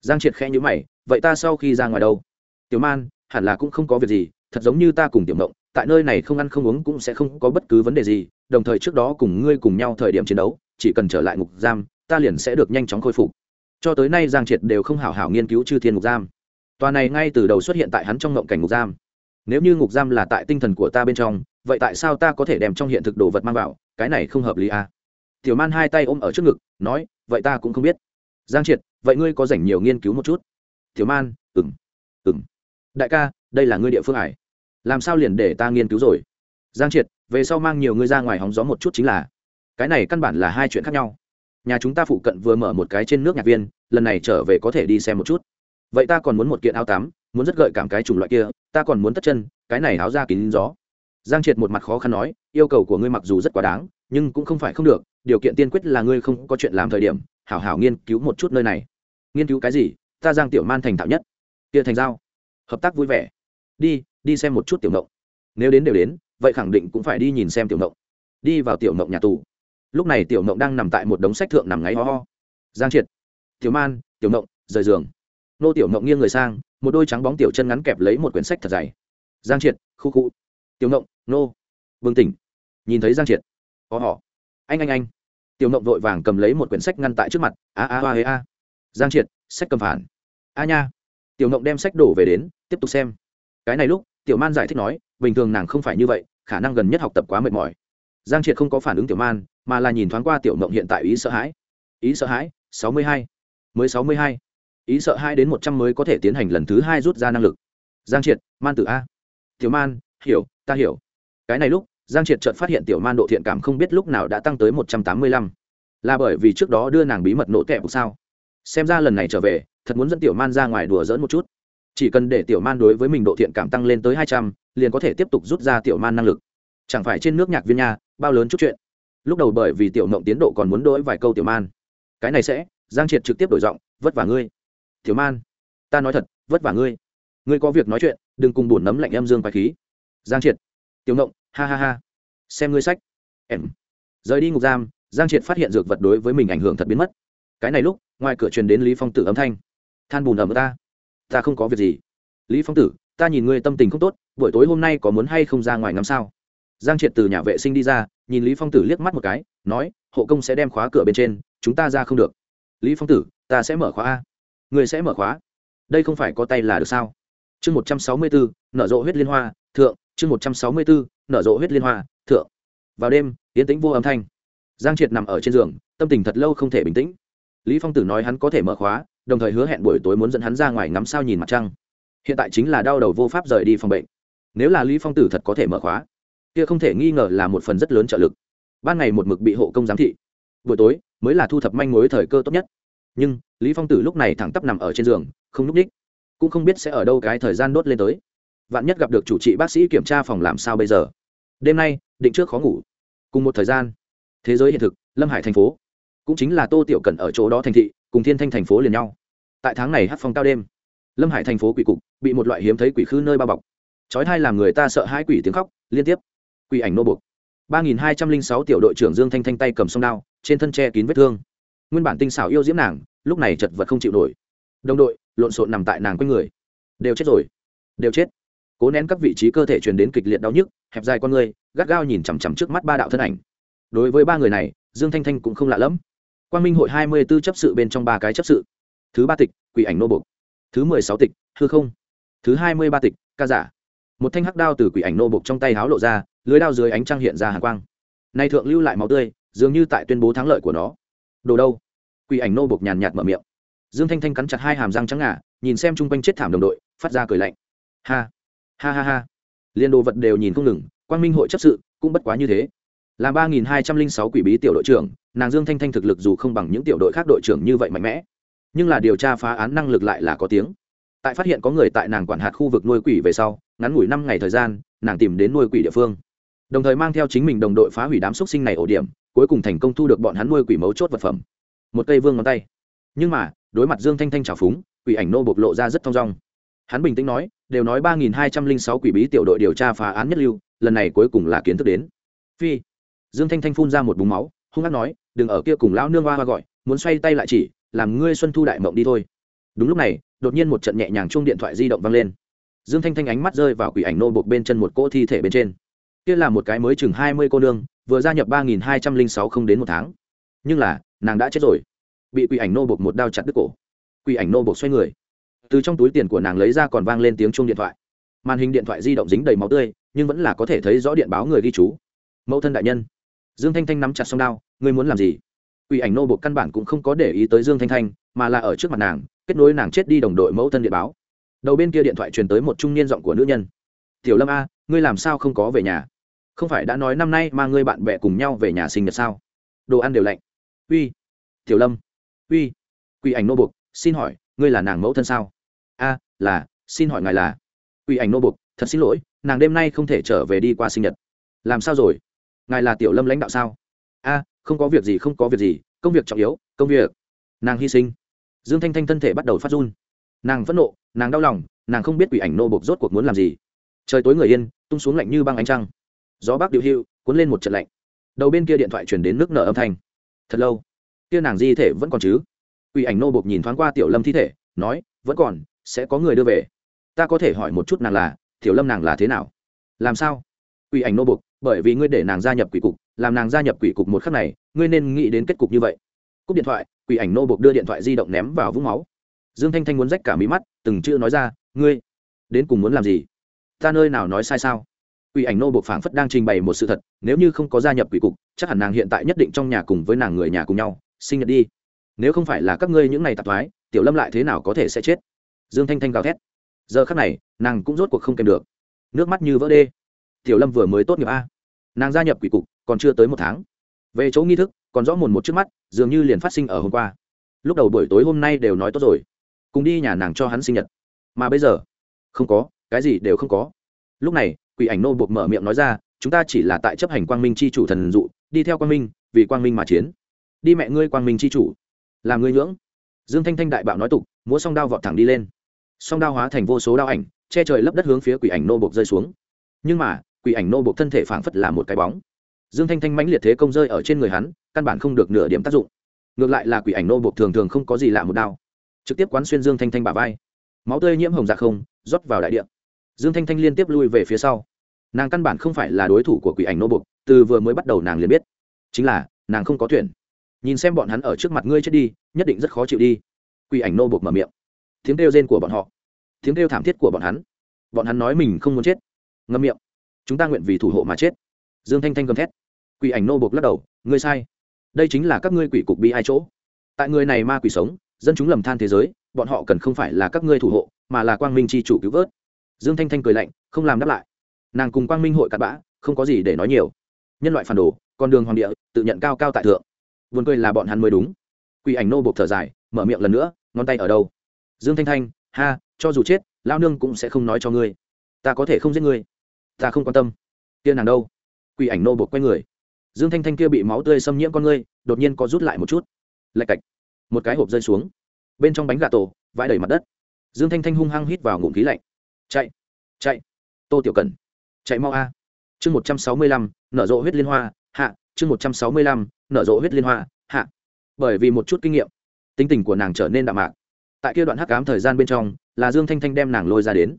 Giang triệt khẽ nhữ mày, vậy ta sau khi ra ngoài đâu? Tiểu man, hẳn là cũng không có việc gì, thật giống như ta cùng tiểu mộng tại nơi này không ăn không uống cũng sẽ không có bất cứ vấn đề gì, đồng thời trước đó cùng ngươi cùng nhau thời điểm chiến đấu, chỉ cần trở lại ngục giam, ta liền sẽ được nhanh chóng khôi phục. Cho tới nay giang triệt đều không hảo hảo nghiên cứu chư thiên ngục giam. Tòa này ngay từ đầu xuất hiện tại hắn trong ngộng cảnh ngục giam. Nếu như ngục giam là tại tinh thần của ta bên trong, vậy tại sao ta có thể đem trong hiện thực đồ vật mang vào? Cái này không hợp lý à? Tiểu man hai tay ôm ở trước ngực, nói, vậy ta cũng không biết. Giang triệt, vậy ngươi có dành nhiều nghiên cứu một chút? Tiểu man ừng ừng đại ca, đây là ngươi địa phương ải. Làm sao liền để ta nghiên cứu rồi? Giang triệt, về sau mang nhiều ngươi ra ngoài hóng gió một chút chính là. Cái này căn bản là hai chuyện khác nhau. Nhà chúng ta phụ cận vừa mở một cái trên nước nhạc viên, lần này trở về có thể đi xem một chút. Vậy ta còn muốn một kiện áo tắm, muốn rất gợi cảm cái chủng loại kia, ta còn muốn tất chân, cái này áo ra kín gió. Giang triệt một mặt khó khăn nói, yêu cầu của ngươi mặc dù rất quá đáng, nhưng cũng không phải không được điều kiện tiên quyết là ngươi không có chuyện làm thời điểm, hảo hảo nghiên cứu một chút nơi này. Nghiên cứu cái gì? Ta giang tiểu man thành thạo nhất. Kia thành giao. Hợp tác vui vẻ. Đi đi xem một chút tiểu mộng nếu đến đều đến, vậy khẳng định cũng phải đi nhìn xem tiểu mộng đi vào tiểu mộng nhà tù. Lúc này tiểu mộng đang nằm tại một đống sách thượng nằm ngáy ho ho. Giang triệt. Tiểu man, tiểu mộng rời giường. Nô tiểu mộng nghiêng người sang, một đôi trắng bóng tiểu chân ngắn kẹp lấy một quyển sách thật dày. Giang triệt, khu khu. Tiểu mộng nô. Vương tỉnh. Nhìn thấy giang triệt. Có họ anh anh anh. Tiểu mộng vội vàng cầm lấy một quyển sách ngăn tại trước mặt. A a a a. Giang triệt, sách cầm phản. A nha. Tiểu mộng đem sách đổ về đến, tiếp tục xem. Cái này lúc, tiểu man giải thích nói, bình thường nàng không phải như vậy, khả năng gần nhất học tập quá mệt mỏi. Giang triệt không có phản ứng tiểu man, mà là nhìn thoáng qua tiểu mộng hiện tại ý sợ hãi. Ý sợ hãi, sáu mươi hai. Mới sáu mươi hai. Ý sợ hai đến một trăm mới có thể tiến hành lần thứ hai rút ra năng lực. Giang triệt, man tử a. Tiểu man, hiểu, ta hiểu. Cái này lúc giang triệt chợt phát hiện tiểu man độ thiện cảm không biết lúc nào đã tăng tới một trăm tám mươi lăm. Là bởi vì trước đó đưa nàng bí mật nổ kẹp sao? Xem ra lần này trở về, thật muốn dẫn tiểu man ra ngoài đùa dỡn một chút. Chỉ cần để tiểu man đối với mình độ thiện cảm tăng lên tới hai trăm, liền có thể tiếp tục rút ra tiểu man năng lực. Chẳng phải trên nước nhạc viên nha, bao lớn chút chuyện. Lúc đầu bởi vì tiểu mộng tiến độ còn muốn đổi vài câu tiểu man. Cái này sẽ, giang triệt trực tiếp đổi giọng, vất vả ngươi. Tiểu man, ta nói thật, vất vả ngươi. Ngươi có việc nói chuyện, đừng cùng bùn nấm lạnh em dương bài khí. Giang triệt. Tiểu mộng ha ha ha. Xem ngươi sách. Em. Rời đi ngục giam, giang triệt phát hiện dược vật đối với mình ảnh hưởng thật biến mất. Cái này lúc, ngoài cửa truyền đến lý phong tử âm thanh. Than bùn ẩm ta. Ta không có việc gì. Lý phong tử, ta nhìn ngươi tâm tình không tốt, buổi tối hôm nay có muốn hay không ra ngoài ngắm sao? Giang triệt từ nhà vệ sinh đi ra, nhìn lý phong tử liếc mắt một cái, nói, hộ công sẽ đem khóa cửa bên trên, chúng ta ra không được. Lý phong tử, ta sẽ mở khóa a. Người sẽ mở khóa? Đây không phải có tay là được sao? Chương một trăm sáu mươi bốn nở rộ huyết liên hoa, thượng, chương một trăm sáu mươi bốn nở rộ huyết liên hoa, thượng. Vào đêm, yến tĩnh vô âm thanh. Giang triệt nằm ở trên giường, tâm tình thật lâu không thể bình tĩnh. Lý phong tử nói hắn có thể mở khóa, đồng thời hứa hẹn buổi tối muốn dẫn hắn ra ngoài ngắm sao nhìn mặt trăng. Hiện tại chính là đau đầu vô pháp rời đi phòng bệnh. Nếu là lý phong tử thật có thể mở khóa, kia không thể nghi ngờ là một phần rất lớn trợ lực. Ban ngày một mực bị hộ công giám thị. Buổi tối mới là thu thập manh mối thời cơ tốt nhất. Nhưng, lý phong tử lúc này thẳng tắp nằm ở trên giường, không núp ních cũng không biết sẽ ở đâu cái thời gian đốt lên tới. Vạn nhất gặp được chủ trị bác sĩ kiểm tra phòng làm sao bây giờ đêm nay, định trước khó ngủ. Cùng một thời gian, thế giới hiện thực, lâm hải thành phố, cũng chính là tô tiểu cẩn ở chỗ đó thành thị, cùng thiên thanh thành phố liền nhau. Tại tháng này hát phong cao đêm, lâm hải thành phố quỷ cục bị một loại hiếm thấy quỷ khư nơi bao bọc. Trói thai làm người ta sợ hai quỷ tiếng khóc, liên tiếp. Quỷ ảnh nô buộc. ba nghìn hai trăm linh sáu tiểu đội trưởng dương thanh thanh tay cầm sông đao, trên thân che kín vết thương. Nguyên bản tinh xảo yêu diễm nàng, lúc này chật vật không chịu nổi. Đồng đội, lộn xộn nằm tại nàng quanh người. Đều chết rồi. Đều chết cố nén các vị trí cơ thể truyền đến kịch liệt đau nhức, hẹp dài con người, gắt gao nhìn chằm chằm trước mắt ba đạo thân ảnh. Đối với ba người này, dương thanh thanh cũng không lạ lẫm. Quan minh hội hai mươi b ố chấp sự bên trong ba cái chấp sự. Thứ ba tịch, quỷ ảnh nô bục thứ mười sáu tịch, hư không. Thứ hai mươi ba tịch, ca giả. Một thanh hắc đao từ quỷ ảnh nô bục trong tay háo lộ ra, lưới đao dưới ánh trăng hiện ra hàng quang. Nay thượng lưu lại máu tươi, dường như tại tuyên bố thắng lợi của nó. Đồ đâu? Quỷ ảnh nô bục nhàn nhạt mở miệng. Dương thanh thanh cắn chặt hai hàm răng trắng ngà, nhìn xem chung quanh chết thảm đồng đội, phát ra cười lạnh. Ha! Ha ha ha. Liên đồ vật đều nhìn không ngừng, quang minh hội chấp sự cũng bất quá như thế. Là ba nghìn hai trăm linh sáu quỷ bí tiểu đội trưởng, nàng dương thanh thanh thực lực dù không bằng những tiểu đội khác đội trưởng như vậy mạnh mẽ. Nhưng là điều tra phá án năng lực lại là có tiếng. Tại phát hiện có người tại nàng quản hạt khu vực nuôi quỷ về sau, ngắn ngủi năm ngày thời gian, nàng tìm đến nuôi quỷ địa phương. Đồng thời mang theo chính mình đồng đội phá hủy đám xúc sinh này ổ điểm, cuối cùng thành công thu được bọn hắn nuôi quỷ mấu chốt vật phẩm. Một cây vương ngón tay. Nhưng mà, đối mặt dương thanh thanh trào phúng, quỷ ảnh nô bộc lộ ra rất thong dong. Hắn bình tĩnh nói đều nói ba nghìn hai trăm linh sáu quỷ bí tiểu đội điều tra phá án nhất lưu, lần này cuối cùng là kiến thức đến. Phi, dương thanh thanh phun ra một búng máu, hung hát nói, đừng ở kia cùng lão nương hoa hoa gọi, muốn xoay tay lại chỉ, làm ngươi xuân thu đại mộng đi thôi. Đúng lúc này, đột nhiên một trận nhẹ nhàng chung điện thoại di động vang lên. Dương thanh thanh ánh mắt rơi vào quỷ ảnh nô bộc bên chân một cỗ thi thể bên trên. Kia là một cái mới chừng hai mươi cô nương, vừa gia nhập ba nghìn hai trăm linh sáu không đến một tháng. Nhưng là, nàng đã chết rồi. Bị quỷ ảnh nô bộc một đao chặt đứt cổ. Quỷ ảnh nô bộc xoay người từ trong túi tiền của nàng lấy ra còn vang lên tiếng chuông điện thoại. Màn hình điện thoại di động dính đầy máu tươi, nhưng vẫn là có thể thấy rõ điện báo người ghi chú. Mẫu thân đại nhân, dương thanh thanh nắm chặt song đao, ngươi muốn làm gì? Quỷ ảnh nô buộc căn bản cũng không có để ý tới dương thanh thanh, mà là ở trước mặt nàng, kết nối nàng chết đi đồng đội mẫu thân điện báo. Đầu bên kia điện thoại truyền tới một trung niên giọng của nữ nhân. Tiểu lâm a, ngươi làm sao không có về nhà? Không phải đã nói năm nay mà ngươi bạn bè cùng nhau về nhà sinh nhật sao? Đồ ăn đều lạnh. Uy, tiểu lâm. Uy, quỷ ảnh nô bục xin hỏi, ngươi là nàng mẫu thân sao? Là, xin hỏi ngài là. Uy ảnh nô bục, thật xin lỗi, nàng đêm nay không thể trở về đi qua sinh nhật. Làm sao rồi? Ngài là tiểu lâm lãnh đạo sao? A, không có việc gì, không có việc gì, công việc trọng yếu, công việc. Nàng hy sinh. Dương thanh thanh thân thể bắt đầu phát run. Nàng phẫn nộ, nàng đau lòng, nàng không biết quỷ ảnh nô bục rốt cuộc muốn làm gì. Trời tối người yên, tung xuống lạnh như băng ánh trăng. Gió bác điệu hưu cuốn lên một trận lạnh. Đầu bên kia điện thoại chuyển đến nước nở âm thanh. Thật lâu. Kia nàng di thể vẫn còn chứ? Quỷ ảnh nô bộc nhìn thoáng qua tiểu lâm thi thể, nói, vẫn còn sẽ có người đưa về. Ta có thể hỏi một chút nàng là tiểu lâm nàng là thế nào? Làm sao? Quỷ ảnh nô bục, bởi vì ngươi để nàng gia nhập quỷ cục làm nàng gia nhập quỷ cục một khắc này ngươi nên nghĩ đến kết cục như vậy. Cúp điện thoại quỷ ảnh nô bục đưa điện thoại di động ném vào vũng máu. Dương thanh thanh muốn rách cả mí mắt từng chữ nói ra ngươi đến cùng muốn làm gì? Ta nơi nào nói sai sao? Quỷ ảnh nô bộc phảng phất đang trình bày một sự thật nếu như không có gia nhập quỷ cục chắc hẳn nàng hiện tại nhất định trong nhà cùng với nàng người nhà cùng nhau sinh nhật đi. Nếu không phải là các ngươi những ngày tạp thoái tiểu lâm lại thế nào có thể sẽ chết? Dương thanh thanh gào thét. Giờ khắc này, nàng cũng rốt cuộc không kèm được. Nước mắt như vỡ đê. Tiểu lâm vừa mới tốt nghiệp a. Nàng gia nhập quỷ cục, còn chưa tới một tháng. Về chỗ nghi thức, còn rõ mồn một trước mắt, dường như liền phát sinh ở hôm qua. Lúc đầu buổi tối hôm nay đều nói tốt rồi. Cùng đi nhà nàng cho hắn sinh nhật. Mà bây giờ, không có, cái gì đều không có. Lúc này, quỷ ảnh nô buộc mở miệng nói ra, chúng ta chỉ là tại chấp hành quang minh c h i chủ thần dụ, đi theo quang minh, vì quang minh mà chiến. Đi mẹ ngươi quang minh c h i chủ. Làm ngươi nhưỡng dương thanh thanh đại bạo nói tục, múa song đao vọt thẳng đi lên song đao hóa thành vô số đao ảnh, che trời lấp đất hướng phía quỷ ảnh nô buộc rơi xuống. Nhưng mà, quỷ ảnh nô buộc thân thể phảng phất là một cái bóng. Dương thanh thanh mãnh liệt thế công rơi ở trên người hắn, căn bản không được nửa điểm tác dụng. Ngược lại là quỷ ảnh nô buộc thường thường không có gì lạ một đao. Trực tiếp quán xuyên dương thanh thanh bả vai. Máu tươi nhiễm hồng dạ không, rót vào đại địa. Dương thanh thanh liên tiếp lui về phía sau. Nàng căn bản không phải là đối thủ của quỷ ảnh nô bục từ vừa mới bắt đầu nàng liền biết. Chính là, nàng không có tuyển nhìn xem bọn hắn ở trước mặt ngươi chết đi, nhất định rất khó chịu đi. Quỷ ảnh nô bục mở miệng tiếng kêu rên của bọn họ, tiếng kêu thảm thiết của bọn hắn. Bọn hắn nói mình không muốn chết. Ngâm miệng. Chúng ta nguyện vì thủ hộ mà chết. Dương thanh thanh gầm thét. Quỷ ảnh nô buộc lắc đầu, ngươi sai. Đây chính là các ngươi quỷ cục bị ai chỗ. Tại người này ma quỷ sống, dân chúng lầm than thế giới, bọn họ cần không phải là các ngươi thủ hộ, mà là quang minh c h i chủ cứu vớt. Dương thanh thanh cười lạnh, không làm đáp lại. Nàng cùng quang minh hội cặn bã, không có gì để nói nhiều. Nhân loại phản đồ, con đường hoàng địa, tự nhận cao cao tại thượng. Vườn cười là bọn hắn mới đúng. Quỷ ảnh nô buộc thở dài, mở miệng lần nữa, ngón tay ở đâu? Dương thanh thanh, ha, cho dù chết lao nương cũng sẽ không nói cho ngươi. Ta có thể không giết ngươi. Ta không quan tâm. Kia nàng đâu? Quỷ ảnh nô buộc quay người. Dương thanh thanh kia bị máu tươi xâm nhiễm con ngươi, đột nhiên có rút lại một chút. Lạch cạch. Một cái hộp rơi xuống. Bên trong bánh gà tổ, vãi đầy mặt đất. Dương thanh thanh hung hăng hít vào ngụm khí lạnh. Chạy chạy. Tô tiểu cần chạy mau a. Chương một trăm sáu mươi lăm, nở rộ huyết liên hoa, hạ. Chương một trăm sáu mươi lăm, nở rộ huyết liên hoa, hạ. Bởi vì một chút kinh nghiệm, tính tình của nàng trở nên đạm mạc tại kia đoạn hắc ám thời gian bên trong, là dương thanh thanh đem nàng lôi ra đến.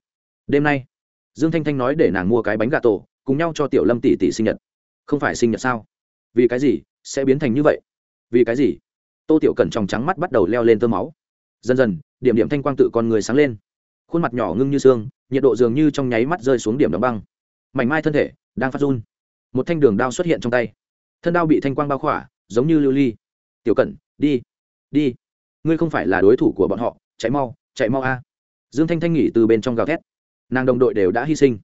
Đêm nay, dương thanh thanh nói để nàng mua cái bánh gà tổ, cùng nhau cho tiểu lâm tỷ tỷ sinh nhật. Không phải sinh nhật sao? Vì cái gì? Sẽ biến thành như vậy. Vì cái gì? Tô tiểu cẩn trong trắng mắt bắt đầu leo lên tơ máu. Dần dần, điểm điểm thanh quang tự con người sáng lên. Khuôn mặt nhỏ ngưng như xương, nhiệt độ dường như trong nháy mắt rơi xuống điểm đóng băng. Mảnh mai thân thể đang phát run. Một thanh đường đao xuất hiện trong tay. Thân đao bị thanh quang bao khỏa, giống như lưu ly. Tiểu cẩn, đi. Đi ngươi không phải là đối thủ của bọn họ, chạy mau chạy mau a. À. Dương thanh thanh nghỉ từ bên trong gào thét. Nàng đồng đội đều đã hy sinh.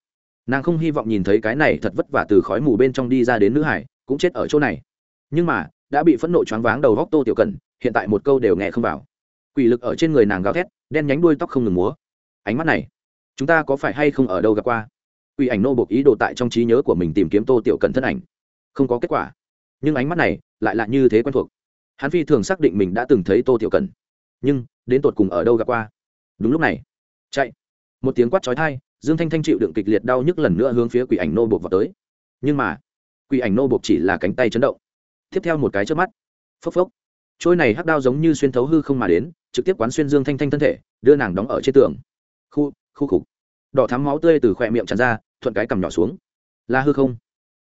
Nàng không hy vọng nhìn thấy cái này thật vất vả từ khói mù bên trong đi ra đến nữ hải, cũng chết ở chỗ này. Nhưng mà, đã bị phẫn nộ choáng váng đầu góc tô tiểu cẩn hiện tại một câu đều nghe không vào. Quỷ lực ở trên người nàng gào thét, đen nhánh đuôi tóc không ngừng múa. Ánh mắt này, chúng ta có phải hay không ở đâu gặp qua? Quỷ ảnh nô bộc ý đồ tại trong trí nhớ của mình tìm kiếm tô tiểu cẩn thân ảnh. Không có kết quả. Nhưng ánh mắt này lại là như thế quen thuộc hắn phi thường xác định mình đã từng thấy tô tiểu cẩn nhưng, đến tột cùng ở đâu gặp qua? Đúng lúc này, chạy. Một tiếng quát trói thai dương thanh thanh chịu đựng kịch liệt đau nhức lần nữa hướng phía quỷ ảnh nô buộc vào tới. Nhưng mà, quỷ ảnh nô buộc chỉ là cánh tay chấn động. Tiếp theo một cái trước mắt, phốc phốc. Trôi này hắc đao giống như xuyên thấu hư không mà đến, trực tiếp quán xuyên dương thanh thanh thân thể, đưa nàng đóng ở trên tường. Khu khu khục. Đỏ thắm máu tươi từ khỏe miệng tràn ra, thuận cái cầm nhỏ xuống. Là hư không.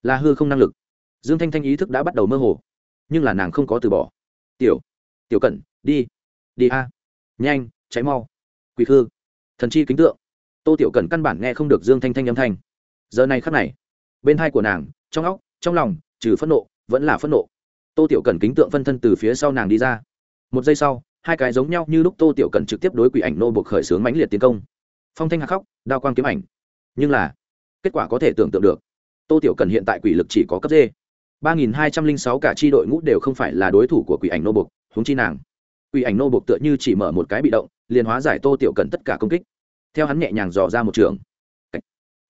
Là hư không năng lực. Dương thanh thanh ý thức đã bắt đầu mơ hồ. Nhưng là nàng không có từ bỏ tiểu tiểu cẩn, đi đi a. Nhanh, cháy mau. Quỳ khư, thần chi kính tượng. Tô tiểu cẩn căn bản nghe không được dương thanh thanh âm thanh. Giờ này khắc này, bên hai của nàng, trong óc, trong lòng, trừ phẫn nộ, vẫn là phẫn nộ. Tô tiểu cẩn kính tượng phân thân từ phía sau nàng đi ra. Một giây sau, hai cái giống nhau như lúc tô tiểu cẩn trực tiếp đối quỷ ảnh nô buộc khởi xướng mãnh liệt tiến công. Phong thanh hạ khóc, đao quang kiếm ảnh. Nhưng là, kết quả có thể tưởng tượng được. Tô tiểu Cẩn hiện tại quỷ lực chỉ có cấp d ba nghìn hai trăm linh sáu cả tri đội ngũ đều không phải là đối thủ của quỷ ảnh nô bục huống chi nàng. Quỷ ảnh nô bục tựa như chỉ mở một cái bị động, liền hóa giải tô tiểu cần tất cả công kích. Theo hắn nhẹ nhàng dò ra một trường.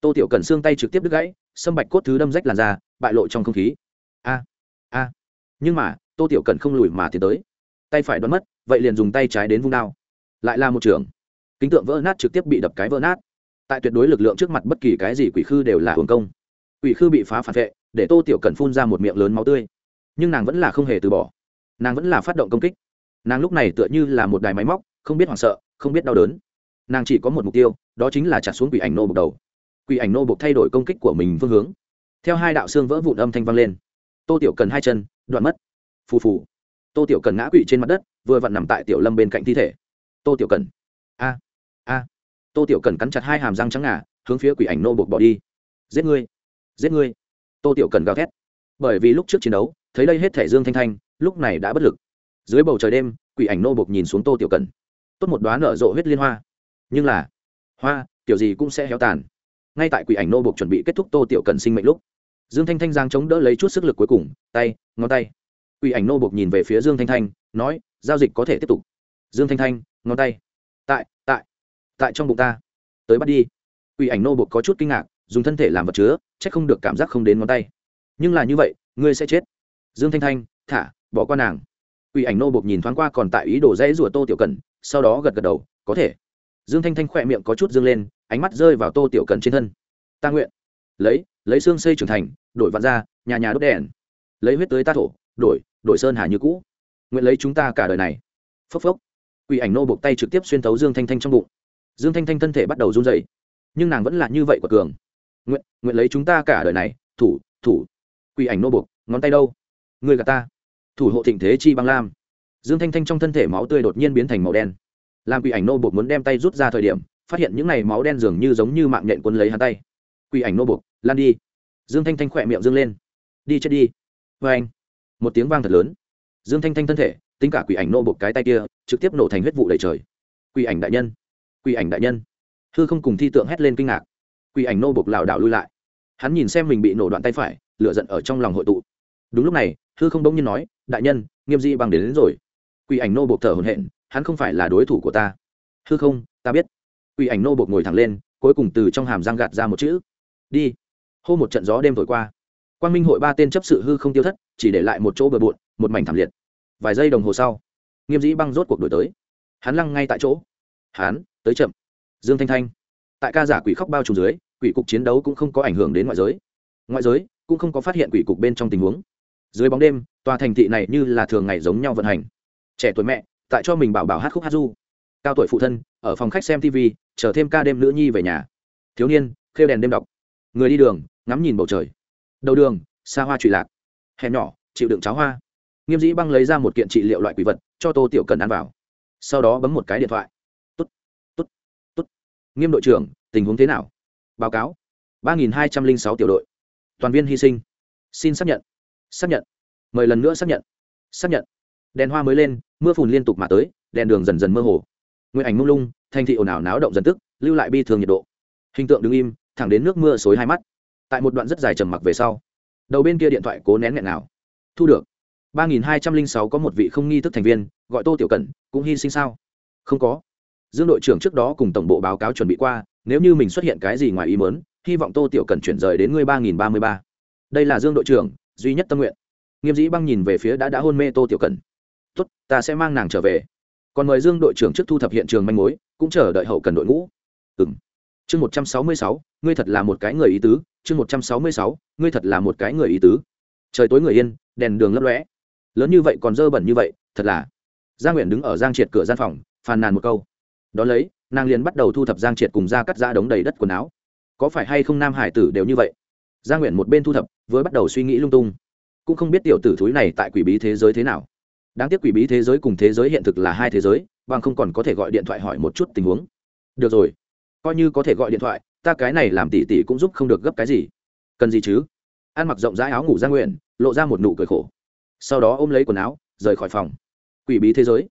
Tô tiểu cần xương tay trực tiếp đứt gãy, sâm bạch cốt thứ đâm rách làn da, bại lộ trong không khí. A a. Nhưng mà, tô tiểu cần không lùi mà tiến tới. Tay phải đoán mất, vậy liền dùng tay trái đến vung đao. Lại là một trường. Kính tượng vỡ nát trực tiếp bị đập cái vỡ nát. Tại tuyệt đối lực lượng trước mặt bất kỳ cái gì quỷ khư đều là hưởng công. Quỷ khư bị phá phản vệ để tô tiểu cần phun ra một miệng lớn máu tươi nhưng nàng vẫn là không hề từ bỏ nàng vẫn là phát động công kích nàng lúc này tựa như là một đài máy móc không biết hoảng sợ không biết đau đớn nàng chỉ có một mục tiêu đó chính là trả xuống quỷ ảnh nô bục đầu quỷ ảnh nô bục thay đổi công kích của mình phương hướng theo hai đạo xương vỡ vụn âm thanh vang lên tô tiểu cần hai chân đoạn mất phù phù tô tiểu cần ngã quỵ trên mặt đất vừa vặn nằm tại tiểu lâm bên cạnh thi thể tô tiểu cần a a tô tiểu cần cắn chặt hai hàm răng trắng ngà hướng phía quỷ ảnh nô buộc bỏ đi giết ngươi giết ngươi tô tiểu cần gào thét. Bởi vì lúc trước chiến đấu, thấy đây hết thể dương thanh thanh, lúc này đã bất lực. Dưới bầu trời đêm, quỷ ảnh nô buộc nhìn xuống tô tiểu cần. Tốt một đoán nở rộ huyết liên hoa. Nhưng là, hoa, kiểu gì cũng sẽ héo tàn. Ngay tại quỷ ảnh nô buộc chuẩn bị kết thúc tô tiểu cần sinh mệnh lúc, dương thanh thanh giang chống đỡ lấy chút sức lực cuối cùng, tay, ngón tay. Quỷ ảnh nô buộc nhìn về phía dương thanh thanh, nói, giao dịch có thể tiếp tục. Dương thanh thanh, ngón tay. Tại tại tại trong bụng ta. Tới bắt đi. Quỷ ảnh nô buộc có chút kinh ngạc dùng thân thể làm vật chứa, chắc không được cảm giác không đến ngón tay. Nhưng là như vậy, ngươi sẽ chết. Dương thanh thanh, thả, bỏ qua nàng. Quỷ ảnh nô bộc nhìn thoáng qua còn tại ý đồ dãy rủa tô tiểu cần sau đó gật gật đầu, có thể. Dương thanh thanh khỏe miệng có chút dương lên, ánh mắt rơi vào tô tiểu cần trên thân. Ta nguyện. Lấy lấy xương xây trưởng thành, đổi vạn ra nhà nhà đốt đèn. Lấy huyết tới ta thổ, đổi đổi sơn hà như cũ. Nguyện lấy chúng ta cả đời này. Phốc phốc. Quỷ ảnh nô bộc tay trực tiếp xuyên thấu dương thanh thanh trong bụng. Dương thanh thanh thân thể bắt đầu run dày nhưng nàng vẫn là như vậy của cường nguyện nguyện lấy chúng ta cả đời này, thủ thủ. Quỷ ảnh nô buộc, ngón tay đâu? Người gà ta. Thủ hộ thịnh thế chi băng lam. Dương thanh thanh trong thân thể máu tươi đột nhiên biến thành màu đen. Làm quỷ ảnh nô buộc muốn đem tay rút ra thời điểm, phát hiện những n à y máu đen dường như giống như mạng nhện quân lấy hắn tay. Quỷ ảnh nô buộc, lan đi. Dương thanh thanh khỏe miệng dương lên. Đi chết đi. Vê anh. Một tiếng vang thật lớn. Dương thanh thanh thân thể, tính cả quỷ ảnh nô bục cái tay kia, trực tiếp nổ thành huyết vụ đầy trời. Quỷ ảnh đại nhân. Quỷ ảnh đại nhân. Hư không cùng thi tượng hét lên kinh ngạc quỷ ảnh nô bộc lảo đảo lui lại. Hắn nhìn xem mình bị nổ đoạn tay phải lửa giận ở trong lòng hội tụ. Đúng lúc này hư không bỗng nhiên nói đại nhân nghiêm di bằng đến, đến rồi. Quỷ ảnh nô bộc thở hồn hện hắn không phải là đối thủ của ta. Hư không ta biết. Quỷ ảnh nô bộc ngồi thẳng lên cuối cùng từ trong hàm răng gạt ra một chữ đi. Hô một trận gió đêm thổi qua. Quan minh hội ba tên chấp sự hư không tiêu thất chỉ để lại một chỗ bờ bộn một mảnh thảm liệt. Vài giây đồng hồ sau nghiêm dĩ băng rốt cuộc đổi tới. Hắn lăng ngay tại chỗ. Hắn tới chậm. Dương thanh thanh tại ca giả quỷ khóc bao trùm dưới, quỷ cục chiến đấu cũng không có ảnh hưởng đến ngoại giới. Ngoại giới cũng không có phát hiện quỷ cục bên trong tình huống. Dưới bóng đêm, tòa thành thị này như là thường ngày giống nhau vận hành. Trẻ tuổi mẹ, tại cho mình bảo bảo hát khúc hát du. Cao tuổi phụ thân, ở phòng khách xem tv chờ thêm ca đêm nữ nhi về nhà. Thiếu niên, khêu đèn đêm đọc. Người đi đường, ngắm nhìn bầu trời. Đầu đường, xa hoa trụy lạc. Hẻm nhỏ, chịu đựng cháo hoa. Nghiêm dĩ băng lấy ra một kiện trị liệu loại quỷ vật, cho tô tiểu cần ăn vào. Sau đó bấm một cái điện thoại nghiêm đội trưởng, tình huống thế nào? Báo cáo. ba nghìn hai trăm linh sáu tiểu đội. Toàn viên hy sinh. Xin xác nhận. Xác nhận. Mời lần nữa xác nhận. Xác nhận. Đèn hoa mới lên, mưa phùn liên tục mà tới, đèn đường dần dần mơ hồ. Nguyện ảnh mông lung, thành thị ồn ào náo động dần tức, lưu lại bi thường nhiệt độ. Hình tượng đứng im, thẳng đến nước mưa xối hai mắt. Tại một đoạn rất dài trầm mặc về sau, đầu bên kia điện thoại cố nén nghẹn nào thu được. ba nghìn hai trăm linh sáu có một vị không nghi thức thành viên, gọi tô tiểu cẩn, cũng hy sinh sao? Không có dương đội trưởng trước đó cùng tổng bộ báo cáo chuẩn bị qua, nếu như mình xuất hiện cái gì ngoài ý mớn hy vọng tô tiểu cẩn chuyển rời đến ngươi ba nghìn ba mươi ba. Đây là dương đội trưởng, duy nhất tâm nguyện. Nghiêm dĩ băng nhìn về phía đã đã hôn mê tô tiểu cẩn tốt, ta sẽ mang nàng trở về. Còn mời dương đội trưởng trước thu thập hiện trường manh mối, cũng chờ đợi hậu cần đội ngũ. Ừ m chương một trăm sáu mươi sáu, ngươi thật là một cái người ý tứ. Chương một trăm sáu mươi sáu, ngươi thật là một cái người ý tứ. Trời tối người yên, đèn đường lấp lóe. Lớn như vậy còn dơ bẩn như vậy, thật là. Gia nguyện đứng ở giang triệt cửa gian phòng, phàn nàn một câu đó lấy, nàng liền bắt đầu thu thập giang triệt cùng ra cắt ra đống đầy đất quần áo. Có phải hay không nam hải tử đều như vậy? Gia nguyện một bên thu thập với bắt đầu suy nghĩ lung tung. Cũng không biết tiểu tử thúi này tại quỷ bí thế giới thế nào. Đáng tiếc quỷ bí thế giới cùng thế giới hiện thực là hai thế giới, bằng không còn có thể gọi điện thoại hỏi một chút tình huống. Được rồi. Coi như có thể gọi điện thoại, ta cái này làm tỉ tỉ cũng giúp không được gấp cái gì. Cần gì chứ? Ăn mặc rộng rãi áo ngủ gia nguyện, lộ ra một nụ cười khổ. Sau đó ôm lấy quần áo, rời khỏi phòng. Quỷ bí thế giới.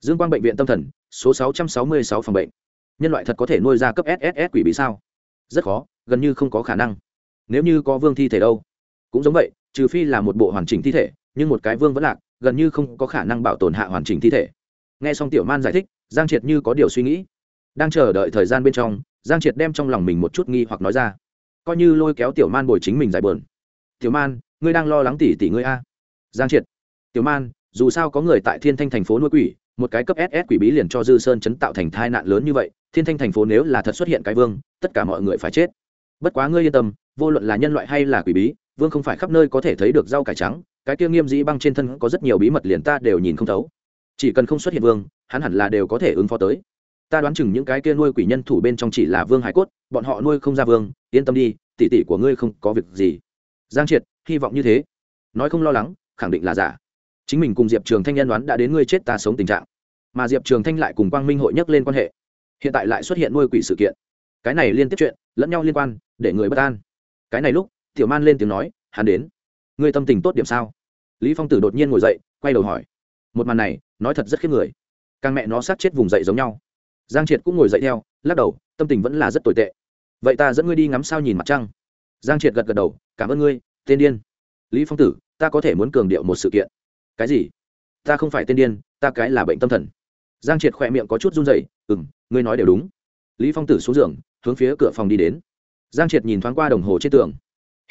Dương quang bệnh viện tâm thần số 666 phòng bệnh. Nhân loại thật có thể nuôi ra cấp sss quỷ bí sao? Rất khó, gần như không có khả năng. Nếu như có vương thi thể đâu? Cũng giống vậy, trừ phi là một bộ hoàn chỉnh thi thể, nhưng một cái vương vẫn lạc, gần như không có khả năng bảo tồn hạ hoàn chỉnh thi thể. Nghe xong tiểu man giải thích, giang triệt như có điều suy nghĩ. Đang chờ đợi thời gian bên trong, giang triệt đem trong lòng mình một chút nghi hoặc nói ra. Coi như lôi kéo tiểu man bồi chính mình giải bờn tiểu man, ngươi đang lo lắng tỉ tỉ ngươi a. Giang triệt, tiểu man, dù sao có người tại thiên thanh thành phố nuôi quỷ một cái cấp ss quỷ bí liền cho dư sơn chấn tạo thành tai nạn lớn như vậy, thiên thanh thành phố nếu là thật xuất hiện cái vương, tất cả mọi người phải chết. Bất quá ngươi yên tâm, vô luận là nhân loại hay là quỷ bí, vương không phải khắp nơi có thể thấy được rau cải trắng, cái kia nghiêm dĩ băng trên thân có rất nhiều bí mật liền ta đều nhìn không thấu. Chỉ cần không xuất hiện vương, hắn hẳn là đều có thể ứng phó tới. Ta đoán chừng những cái kia nuôi quỷ nhân thủ bên trong chỉ là vương hải cốt, bọn họ nuôi không ra vương, yên tâm đi, tỷ tỷ của ngươi không có việc gì. Giang triệt, hy vọng như thế. Nói không lo lắng, khẳng định là giả chính mình cùng diệp trường thanh nhân đoán đã đến ngươi chết ta sống tình trạng. Mà diệp trường thanh lại cùng quang minh hội nhắc lên quan hệ. Hiện tại lại xuất hiện nuôi quỷ sự kiện. Cái này liên tiếp chuyện, lẫn nhau liên quan, để người bất an. Cái này lúc, tiểu man lên tiếng nói, hắn đến. Ngươi tâm tình tốt điểm sao? Lý phong tử đột nhiên ngồi dậy, quay đầu hỏi. Một màn này, nói thật rất khiếp người. Càng mẹ nó sát chết vùng dậy giống nhau. Giang triệt cũng ngồi dậy theo, lắc đầu, tâm tình vẫn là rất tồi tệ. Vậy ta dẫn ngươi đi ngắm sao nhìn mặt trăng. Giang triệt gật gật đầu, cảm ơn ngươi, tên điên. Lý phong tử, ta có thể muốn cường điệu một sự kiện cái gì? Ta không phải tên điên, ta cái là bệnh tâm thần. Giang triệt khỏe miệng có chút run rẩy ừ m ngươi nói đều đúng. Lý phong tử xuống giường, hướng phía cửa phòng đi đến. Giang triệt nhìn thoáng qua đồng hồ trên tường.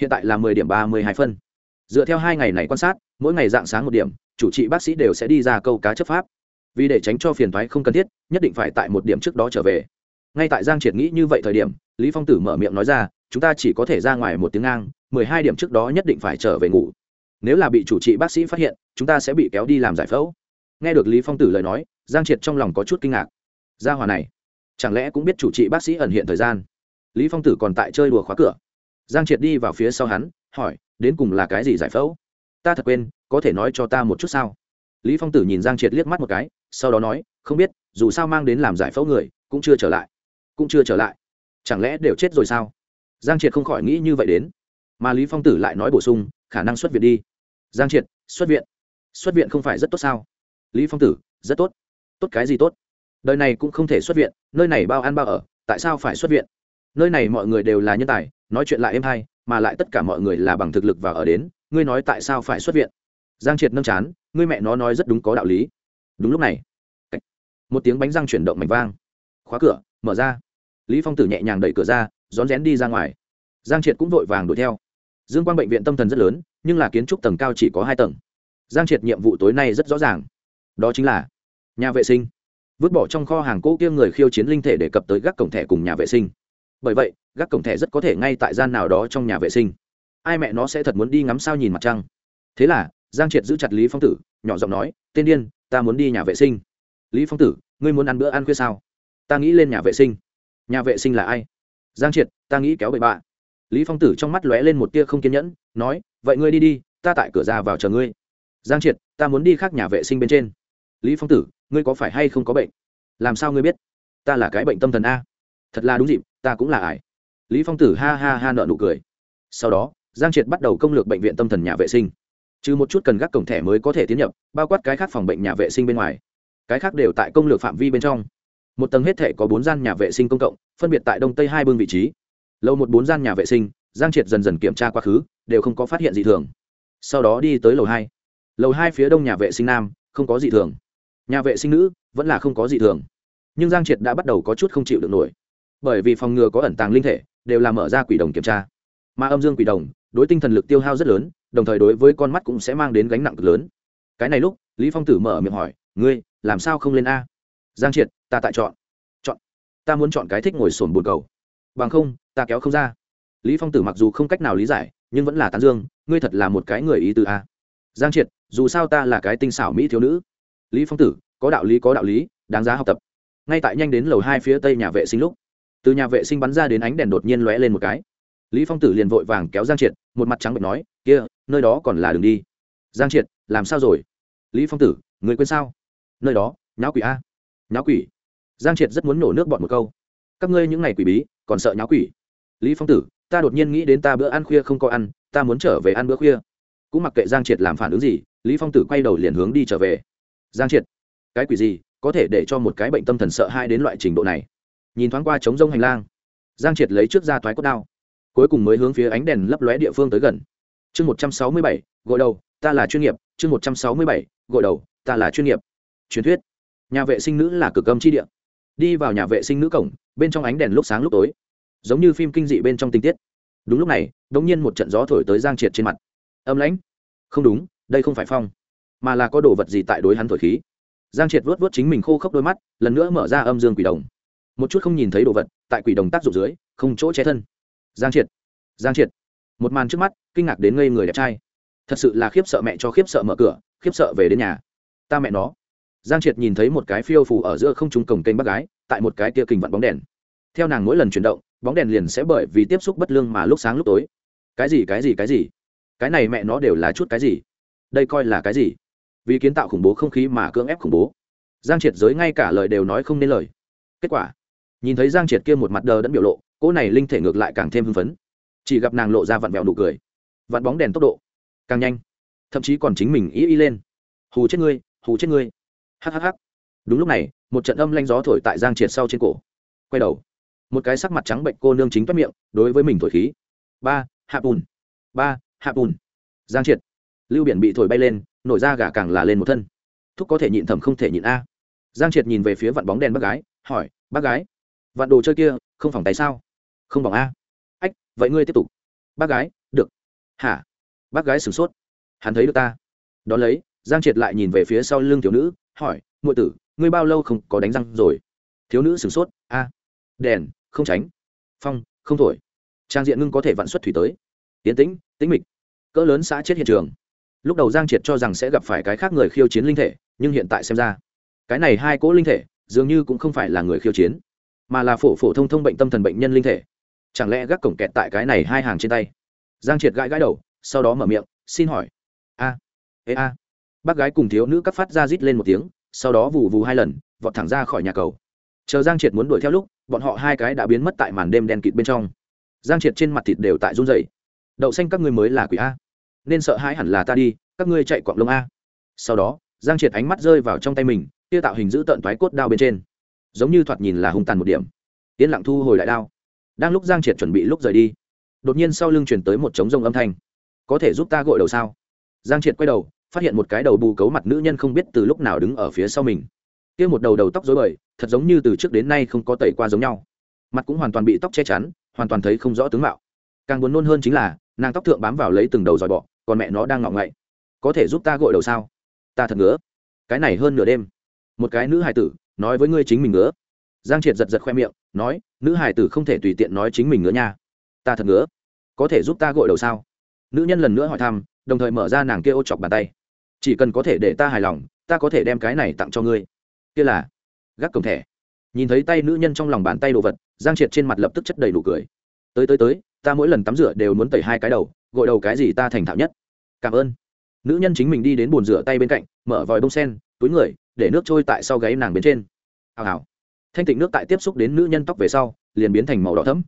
Hiện tại là mười điểm ba mươi hai phân. Dựa theo hai ngày này quan sát, mỗi ngày dạng sáng một điểm, chủ trị bác sĩ đều sẽ đi ra câu cá chấp pháp. Vì để tránh cho phiền thoái không cần thiết, nhất định phải tại một điểm trước đó trở về. Ngay tại giang triệt nghĩ như vậy thời điểm, lý phong tử mở miệng nói ra, chúng ta chỉ có thể ra ngoài một tiếng ngang, mười hai điểm trước đó nhất định phải trở về ngủ nếu là bị chủ trị bác sĩ phát hiện, chúng ta sẽ bị kéo đi làm giải phẫu. Nghe được lý phong tử lời nói, giang triệt trong lòng có chút kinh ngạc. Gia hòa này, chẳng lẽ cũng biết chủ trị bác sĩ ẩn hiện thời gian? Lý phong tử còn tại chơi đùa khóa cửa. Giang triệt đi vào phía sau hắn, hỏi, đến cùng là cái gì giải phẫu? Ta thật quên, có thể nói cho ta một chút sao? Lý phong tử nhìn giang triệt liếc mắt một cái, sau đó nói, không biết, dù sao mang đến làm giải phẫu người, cũng chưa trở lại. Cũng chưa trở lại. Chẳng lẽ đều chết rồi sao? Giang triệt không khỏi nghĩ như vậy đến. Mà lý phong tử lại nói bổ sung, khả năng xuất viện đi giang triệt, xuất viện. Xuất viện không phải rất tốt sao? Lý phong tử, rất tốt. Tốt cái gì tốt? Đời này cũng không thể xuất viện, nơi này bao ăn bao ở, tại sao phải xuất viện? Nơi này mọi người đều là nhân tài, nói chuyện lại êm hay, mà lại tất cả mọi người là bằng thực lực và ở đến, ngươi nói tại sao phải xuất viện? Giang triệt nâng chán, ngươi mẹ nó nói rất đúng có đạo lý. Đúng lúc này một tiếng bánh răng chuyển động mảnh vang. Khóa cửa, mở ra. Lý phong tử nhẹ nhàng đẩy cửa ra, rón rén đi ra ngoài. Giang triệt cũng vội vàng đuổi theo. Dương quang bệnh viện tâm thần rất lớn nhưng là kiến trúc tầng cao chỉ có hai tầng. Giang triệt nhiệm vụ tối nay rất rõ ràng. Đó chính là nhà vệ sinh. Vứt bỏ trong kho hàng cỗ kia người khiêu chiến linh thể để cập tới gác cổng thẻ cùng nhà vệ sinh. Bởi vậy, gác cổng thẻ rất có thể ngay tại gian nào đó trong nhà vệ sinh. Ai mẹ nó sẽ thật muốn đi ngắm sao nhìn mặt trăng. Thế là, giang triệt giữ chặt lý phong tử, nhỏ giọng nói, tên điên, ta muốn đi nhà vệ sinh. Lý phong tử, ngươi muốn ăn bữa ăn khuya sao? Ta nghĩ lên nhà vệ sinh. Nhà vệ sinh là ai? Giang triệt, ta nghĩ kéo bậy bạ. Lý phong tử trong mắt lóe lên một tia không kiên nhẫn, nói vậy ngươi đi đi, ta tại cửa ra vào chờ ngươi. Giang triệt, ta muốn đi khác nhà vệ sinh bên trên. Lý phong tử, ngươi có phải hay không có bệnh? Làm sao ngươi biết? Ta là cái bệnh tâm thần a. Thật là đúng dịp, ta cũng là ải. Lý phong tử ha ha ha nợ nụ cười. Sau đó, giang triệt bắt đầu công lược bệnh viện tâm thần nhà vệ sinh. Trừ một chút cần gác cổng thẻ mới có thể tiến nhập, bao quát cái khác phòng bệnh nhà vệ sinh bên ngoài. Cái khác đều tại công lược phạm vi bên trong. Một tầng hết thể có bốn gian nhà vệ sinh công cộng, phân biệt tại đông tây hai bương vị trí. Lâu một bốn gian nhà vệ sinh, giang triệt dần dần kiểm tra quá khứ đều không có phát hiện gì thường. Sau đó đi tới lầu hai. Lầu hai phía đông nhà vệ sinh nam, không có gì thường. Nhà vệ sinh nữ, vẫn là không có gì thường. Nhưng giang triệt đã bắt đầu có chút không chịu được nổi. Bởi vì phòng ngừa có ẩn tàng linh thể, đều là mở ra quỷ đồng kiểm tra. Mà âm dương quỷ đồng, đối tinh thần lực tiêu hao rất lớn, đồng thời đối với con mắt cũng sẽ mang đến gánh nặng cực lớn. Cái này lúc, lý phong tử mở miệng hỏi, ngươi, làm sao không lên a? Giang triệt, ta tại chọn. Chọn? Ta muốn chọn cái thích ngồi sồn bồn cầu. Bằng không, ta kéo không ra. Lý phong tử mặc dù không cách nào lý giải nhưng vẫn là tán dương, ngươi thật là một cái người ý từ a. Giang triệt, dù sao ta là cái tinh xảo mỹ thiếu nữ. Lý phong tử, có đạo lý, có đạo lý, đáng giá học tập. Ngay tại nhanh đến lầu hai phía tây nhà vệ sinh lúc, từ nhà vệ sinh bắn ra đến ánh đèn đột nhiên lóe lên một cái. Lý phong tử liền vội vàng kéo giang triệt, một mặt trắng bệnh nói, kia, nơi đó còn là đường đi. Giang triệt, làm sao rồi? Lý phong tử, người quên sao? Nơi đó, nháo quỷ a. Nháo quỷ? Giang triệt rất muốn nổ nước bọn một câu. Các ngươi những ngày quỷ bí, còn sợ nháo quỷ? Lý phong tử ta đột nhiên nghĩ đến ta bữa ăn khuya không có ăn, ta muốn trở về ăn bữa khuya. Cũng mặc kệ giang triệt làm phản ứng gì, lý phong tử quay đầu liền hướng đi trở về. Giang triệt, cái quỷ gì, có thể để cho một cái bệnh tâm thần sợ hai đến loại trình độ này? Nhìn thoáng qua trống rông hành lang, giang triệt lấy trước ra toái cốt đao, cuối cùng mới hướng phía ánh đèn lấp lóe địa phương tới gần. Chương một trăm sáu mươi bảy, gội đầu, ta là chuyên nghiệp. Chương một trăm sáu mươi bảy, gội đầu, ta là chuyên nghiệp. Truyền thuyết, nhà vệ sinh nữ là cực âm chi địa. Đi vào nhà vệ sinh nữ cổng, bên trong ánh đèn lúc sáng lúc tối giống như phim kinh dị bên trong tình tiết. Đúng lúc này đ ỗ n g nhiên một trận gió thổi tới giang triệt trên mặt. Âm lãnh. Không đúng, đây không phải phong, mà là có đồ vật gì tại đối hắn thổi khí. Giang triệt vớt vớt chính mình khô khốc đôi mắt, lần nữa mở ra âm dương quỷ đồng. Một chút không nhìn thấy đồ vật, tại quỷ đồng tác dụng dưới, không chỗ che thân. Giang triệt. Giang triệt. Một màn trước mắt, kinh ngạc đến ngây người đẹp trai. Thật sự là khiếp sợ mẹ cho khiếp sợ mở cửa, khiếp sợ về đến nhà. Ta mẹ nó. Giang triệt nhìn thấy một cái phiêu phủ ở giữa không trung cổng kênh bác gái, tại một cái tia kình vặn bóng đèn theo nàng mỗi lần chuyển động, bóng đèn liền sẽ bởi vì tiếp xúc bất lương mà lúc sáng lúc tối. Cái gì cái gì cái gì? Cái này mẹ nó đều là chút cái gì? Đây coi là cái gì? Vì kiến tạo khủng bố không khí mà cưỡng ép khủng bố. Giang triệt giới ngay cả lời đều nói không nên lời. Kết quả, nhìn thấy giang triệt kia một mặt đờ đẫn biểu lộ, cỗ này linh thể ngược lại càng thêm hưng phấn. Chỉ gặp nàng lộ ra vặn vẹo nụ cười, vặn bóng đèn tốc độ càng nhanh, thậm chí còn chính mình ý y lên. Hù chết ngươi, hù chết ngươi. Hhh đúng lúc này, một trận âm lanh gió thổi tại giang triệt sau trên cổ. Quay đầu một cái sắc mặt trắng bệnh cô nương chính toát miệng, đối với mình thổi khí. Ba, hạ bùn. Ba, hạ bùn. Giang triệt. Lưu biển bị thổi bay lên, nổi ra gà càng là lên một thân. Thúc có thể nhịn thầm không thể nhịn a. Giang triệt nhìn về phía vạn bóng đèn bác gái, hỏi, bác gái vạn đồ chơi kia không phòng tay sao? Không bỏng a. Ách, vậy ngươi tiếp tục. Bác gái, được. Hả? Bác gái sửng sốt. Hắn thấy được ta. Đón lấy, giang triệt lại nhìn về phía sau lưng thiếu nữ, hỏi ngụy tử, ngươi bao lâu không có đánh răng rồi? Thiếu nữ sửng sốt, a, đèn không tránh. Phong, không thổi. Trang diện ngưng có thể vạn xuất thủy tới. Tiến tĩnh tĩnh mịch. Cỡ lớn xã chết hiện trường. Lúc đầu giang triệt cho rằng sẽ gặp phải cái khác người khiêu chiến linh thể, nhưng hiện tại xem ra, cái này hai cỗ linh thể dường như cũng không phải là người khiêu chiến, mà là phổ phổ thông thông bệnh tâm thần bệnh nhân linh thể. Chẳng lẽ gác cổng kẹt tại cái này hai hàng trên tay? Giang triệt gãi gãi đầu, sau đó mở miệng, xin hỏi. A, ê a. Bác gái cùng thiếu nữ cắt phát ra rít lên một tiếng, sau đó vù vù hai lần, vọt thẳng ra khỏi nhà cầu chờ giang triệt muốn đuổi theo lúc, bọn họ hai cái đã biến mất tại màn đêm đen kịt bên trong. Giang triệt trên mặt thịt đều tại run dày đậu xanh các ngươi mới là quỷ a. Nên sợ hãi hẳn là ta đi, các ngươi chạy quạng lông a. Sau đó, giang triệt ánh mắt rơi vào trong tay mình, kia tạo hình giữ tợn toái cốt đao bên trên. Giống như thoạt nhìn là hung tàn một điểm. Yên lặng thu hồi lại đao. Đang lúc giang triệt chuẩn bị lúc rời đi, đột nhiên sau lưng chuyển tới một trống rông âm thanh. Có thể giúp ta gội đầu sao? Giang triệt quay đầu, phát hiện một cái đầu bù cấu mặt nữ nhân không biết từ lúc nào đứng ở phía sau mình. Kia một đầu đầu tóc dối bời thật giống như từ trước đến nay không có tẩy qua giống nhau. Mặt cũng hoàn toàn bị tóc che chắn, hoàn toàn thấy không rõ tướng mạo. Càng buồn nôn hơn chính là, nàng tóc thượng bám vào lấy từng đầu dòi bọ, còn mẹ nó đang ngọng ngậy. Có thể giúp ta gội đầu sao? Ta thật ngứa. Cái này hơn nửa đêm. Một cái nữ hài tử, nói với ngươi chính mình ngứa. Giang triệt giật giật khoe miệng, nói, nữ hài tử không thể tùy tiện nói chính mình ngứa nha. Ta thật ngứa. Có thể giúp ta gội đầu sao? Nữ nhân lần nữa hỏi thăm, đồng thời mở ra nàng kia ô chọc bàn tay. Chỉ cần có thể để ta hài lòng, ta có thể đem cái này tặng cho ngươi. Kia là gác cổng thẻ. Nhìn thấy tay nữ nhân trong lòng bàn tay đồ vật, giang triệt trên mặt lập tức chất đầy đủ cười. Tới tới tới, ta mỗi lần tắm rửa đều muốn tẩy hai cái đầu, gội đầu cái gì ta thành thạo nhất. Cảm ơn. Nữ nhân chính mình đi đến bồn rửa tay bên cạnh, mở vòi bông sen, túi người, để nước trôi tại sau gáy nàng bên trên. Hào hào. Thanh tịnh nước tại tiếp xúc đến nữ nhân tóc về sau, liền biến thành màu đỏ thấm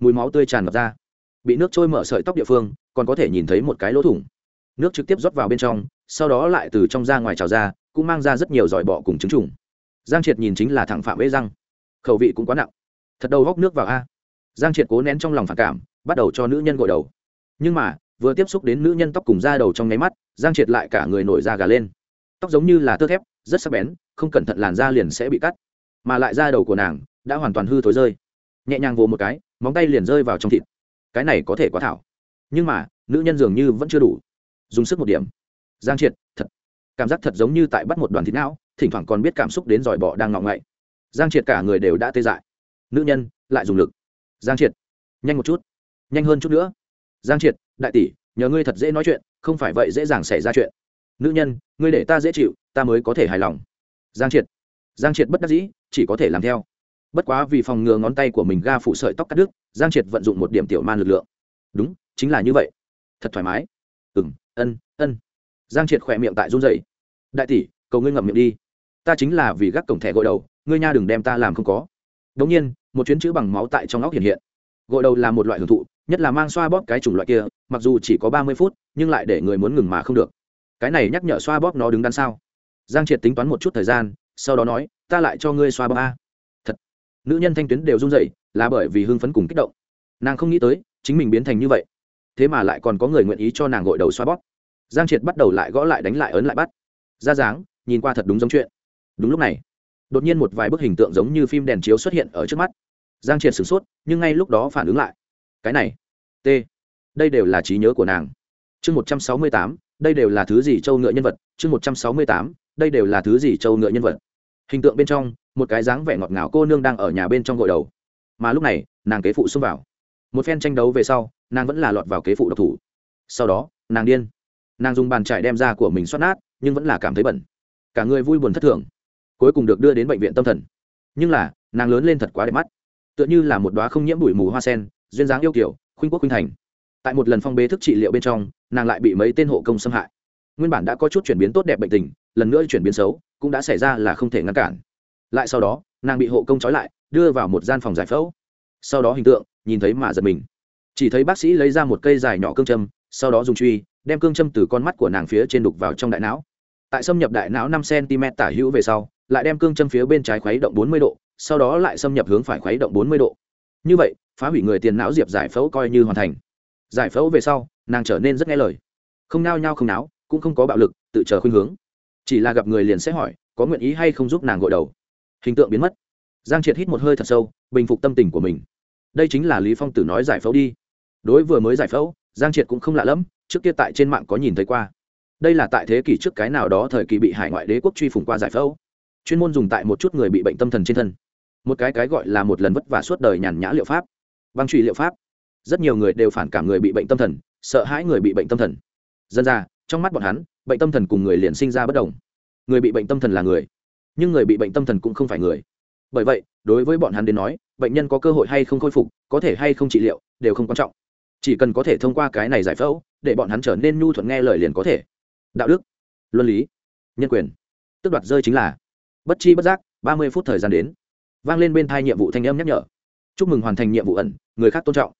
mùi máu tươi tràn ngập ra. Bị nước trôi mở sợi tóc địa phương, còn có thể nhìn thấy một cái lỗ thủng. Nước trực tiếp rót vào bên trong, sau đó lại từ trong ra ngoài trào ra, cũng mang ra rất nhiều giỏi bọ cùng trứng trùng giang triệt nhìn chính là thẳng phạm ế răng khẩu vị cũng quá nặng. Thật đầu góc nước vào a. Giang triệt cố nén trong lòng phản cảm, bắt đầu cho nữ nhân gội đầu. Nhưng mà, vừa tiếp xúc đến nữ nhân tóc cùng da đầu trong nháy mắt, giang triệt lại cả người nổi da gà lên. Tóc giống như là tơ thép, rất sắc bén, không cẩn thận làn da liền sẽ bị cắt. Mà lại da đầu của nàng đã hoàn toàn hư thối rơi. Nhẹ nhàng vồ một cái, móng tay liền rơi vào trong thịt. Cái này có thể quá thảo. Nhưng mà, nữ nhân dường như vẫn chưa đủ. Dùng sức một điểm. Giang triệt, thật. Cảm giác thật giống như tại bắt một đoàn thịt não thỉnh thoảng còn biết cảm xúc đến giỏi bọ đang ngọng ngậy. Giang triệt cả người đều đã tê dại. Nữ nhân lại dùng lực. Giang triệt nhanh một chút. Nhanh hơn chút nữa. Giang triệt đại tỷ nhờ ngươi thật dễ nói chuyện không phải vậy dễ dàng xảy ra chuyện. Nữ nhân ngươi để ta dễ chịu ta mới có thể hài lòng. Giang triệt giang triệt bất đắc dĩ chỉ có thể làm theo. Bất quá vì phòng ngừa ngón tay của mình ga phủ sợi tóc cắt đứt giang triệt vận dụng một điểm tiểu man lực lượng. Đúng chính là như vậy. Thật thoải mái. Ừ ân ân. Giang triệt khỏe miệng tại run rẩy, đại tỷ cầu ngươi ngậm miệng đi ta chính là vì gác cổng thẻ gội đầu, ngươi nha đừng đem ta làm không có. Đ ỗ n g nhiên, một chuyến chữ bằng máu tại trong óc hiện hiện. Gội đầu là một loại hưởng thụ, nhất là mang xoa bóp cái chủng loại kia, mặc dù chỉ có ba mươi phút, nhưng lại để người muốn ngừng mà không được. Cái này nhắc nhở xoa bóp nó đứng đằng sau giang triệt tính toán một chút thời gian, sau đó nói, ta lại cho ngươi xoa bóp a. Thật. Nữ nhân thanh tuyến đều run rẩy, là bởi vì hưng phấn cùng kích động. Nàng không nghĩ tới, chính mình biến thành như vậy. Thế mà lại còn có người nguyện ý cho nàng gội đầu xoa bóp. Giang triệt bắt đầu lại gõ lại đánh lại ấn lại bắt. Ra dáng, nhìn qua thật đúng giống chuyện đúng lúc này, đột nhiên một vài bức hình tượng giống như phim đèn chiếu xuất hiện ở trước mắt. Giang triệt sửng sốt, nhưng ngay lúc đó phản ứng lại. Cái này, t, đây đều là trí nhớ của nàng. Chương một trăm sáu mươi tám, đây đều là thứ gì châu ngựa nhân vật? Chương một trăm sáu mươi tám, đây đều là thứ gì châu ngựa nhân vật? Hình tượng bên trong, một cái dáng vẻ ngọt ngào cô nương đang ở nhà bên trong gội đầu. Mà lúc này, nàng kế phụ xông vào. Một phen tranh đấu về sau, nàng vẫn là lọt vào kế phụ độc thủ. Sau đó, nàng điên. Nàng dùng bàn trải đem ra của mình xoát nát, nhưng vẫn là cảm thấy bẩn. Cả người vui buồn thất thường cuối cùng được đưa đến bệnh viện tâm thần. Nhưng là, nàng lớn lên thật quá đẹp mắt. Tựa như là một đoá không nhiễm bụi mù hoa sen, duyên dáng yêu kiểu khuynh quốc khuynh thành. Tại một lần phong bế thức trị liệu bên trong, nàng lại bị mấy tên hộ công xâm hại. Nguyên bản đã có chút chuyển biến tốt đẹp bệnh tình, lần nữa chuyển biến xấu, cũng đã xảy ra là không thể ngăn cản. Lại sau đó, nàng bị hộ công trói lại, đưa vào một gian phòng giải phẫu. Sau đó hình tượng, nhìn thấy mà giật mình. Chỉ thấy bác sĩ lấy ra một cây dài nhỏ cương châm, sau đó dùng truy, đem cương châm từ con mắt của nàng phía trên đục vào trong đại não. Tại xâm nhập đại não năm cm tả hữu về sau lại đem cương châm phía bên trái khuấy động bốn mươi độ, sau đó lại xâm nhập hướng phải khuấy động bốn mươi độ. Như vậy, phá hủy người tiền não diệp giải phẫu coi như hoàn thành. Giải phẫu về sau, nàng trở nên rất nghe lời. Không nao nhao không náo, cũng không có bạo lực, tự chờ khuynh hướng. Chỉ là gặp người liền sẽ hỏi, có nguyện ý hay không giúp nàng gội đầu. Hình tượng biến mất. Giang triệt hít một hơi thật sâu, bình phục tâm tình của mình. Đây chính là lý phong tử nói giải phẫu đi. Đối vừa mới giải phẫu, giang triệt cũng không lạ lẫm, trước kia tại trên mạng có nhìn thấy qua. Đây là tại thế kỷ trước cái nào đó thời kỳ bị hải ngoại đế quốc truy phủng qua giải phẫu chuyên môn dùng tại một chút người bị bệnh tâm thần trên thân. Một cái cái gọi là một lần vất vả suốt đời nhàn nhã liệu pháp. Băng trụy liệu pháp. Rất nhiều người đều phản cảm người bị bệnh tâm thần, sợ hãi người bị bệnh tâm thần. Dân ra, trong mắt bọn hắn, bệnh tâm thần cùng người liền sinh ra bất đồng. Người bị bệnh tâm thần là người, nhưng người bị bệnh tâm thần cũng không phải người. Bởi vậy, đối với bọn hắn đến nói, bệnh nhân có cơ hội hay không khôi phục, có thể hay không trị liệu, đều không quan trọng. Chỉ cần có thể thông qua cái này giải phẫu, để bọn hắn trở nên nhu thuận nghe lời liền có thể. Đạo đức, luân lý, nhân quyền. Tức đoạt rơi chính là bất chi bất giác, ba mươi phút thời gian đến. Vang lên bên thai nhiệm vụ thanh âm nhắc nhở. Chúc mừng hoàn thành nhiệm vụ ẩn, người khác tôn trọng.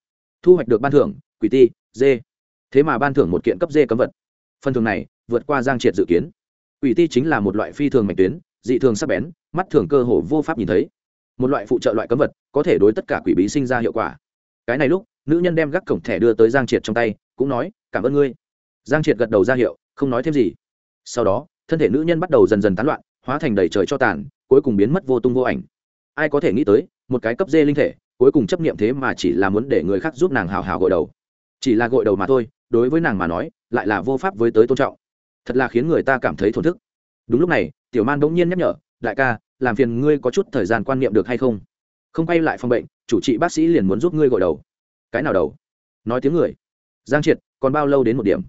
Thu hoạch được ban thưởng, quỷ ti, dê. Thế mà ban thưởng một kiện cấp dê cấm vật. Phần thưởng này, vượt qua giang triệt dự kiến. Quỷ ti chính là một loại phi thường mạch tuyến, dị thường sắc bén, mắt thường cơ hồ vô pháp nhìn thấy. Một loại phụ trợ loại cấm vật, có thể đối tất cả quỷ bí sinh ra hiệu quả. Cái này lúc, nữ nhân đem gác cổng thẻ đưa tới giang triệt trong tay, cũng nói, cảm ơn ngươi. Giang triệt gật đầu ra hiệu, không nói thêm gì. Sau đó, thân thể nữ nhân bắt đầu dần dần tán loạn hóa thành đầy trời cho tàn, cuối cùng biến mất vô tung vô ảnh. Ai có thể nghĩ tới, một cái cấp dê linh thể, cuối cùng chấp nghiệm thế mà chỉ là muốn để người khác giúp nàng hào hào gội đầu. Chỉ là gội đầu mà thôi, đối với nàng mà nói, lại là vô pháp với tới tôn trọng. Thật là khiến người ta cảm thấy thổn thức. Đúng lúc này, tiểu man bỗng nhiên nhắc nhở, đại ca, làm phiền ngươi có chút thời gian quan niệm được hay không? Không quay lại phòng bệnh, chủ trị bác sĩ liền muốn giúp ngươi gội đầu. Cái nào đầu? Nói tiếng người. Giang triệt, còn bao lâu đến một điểm?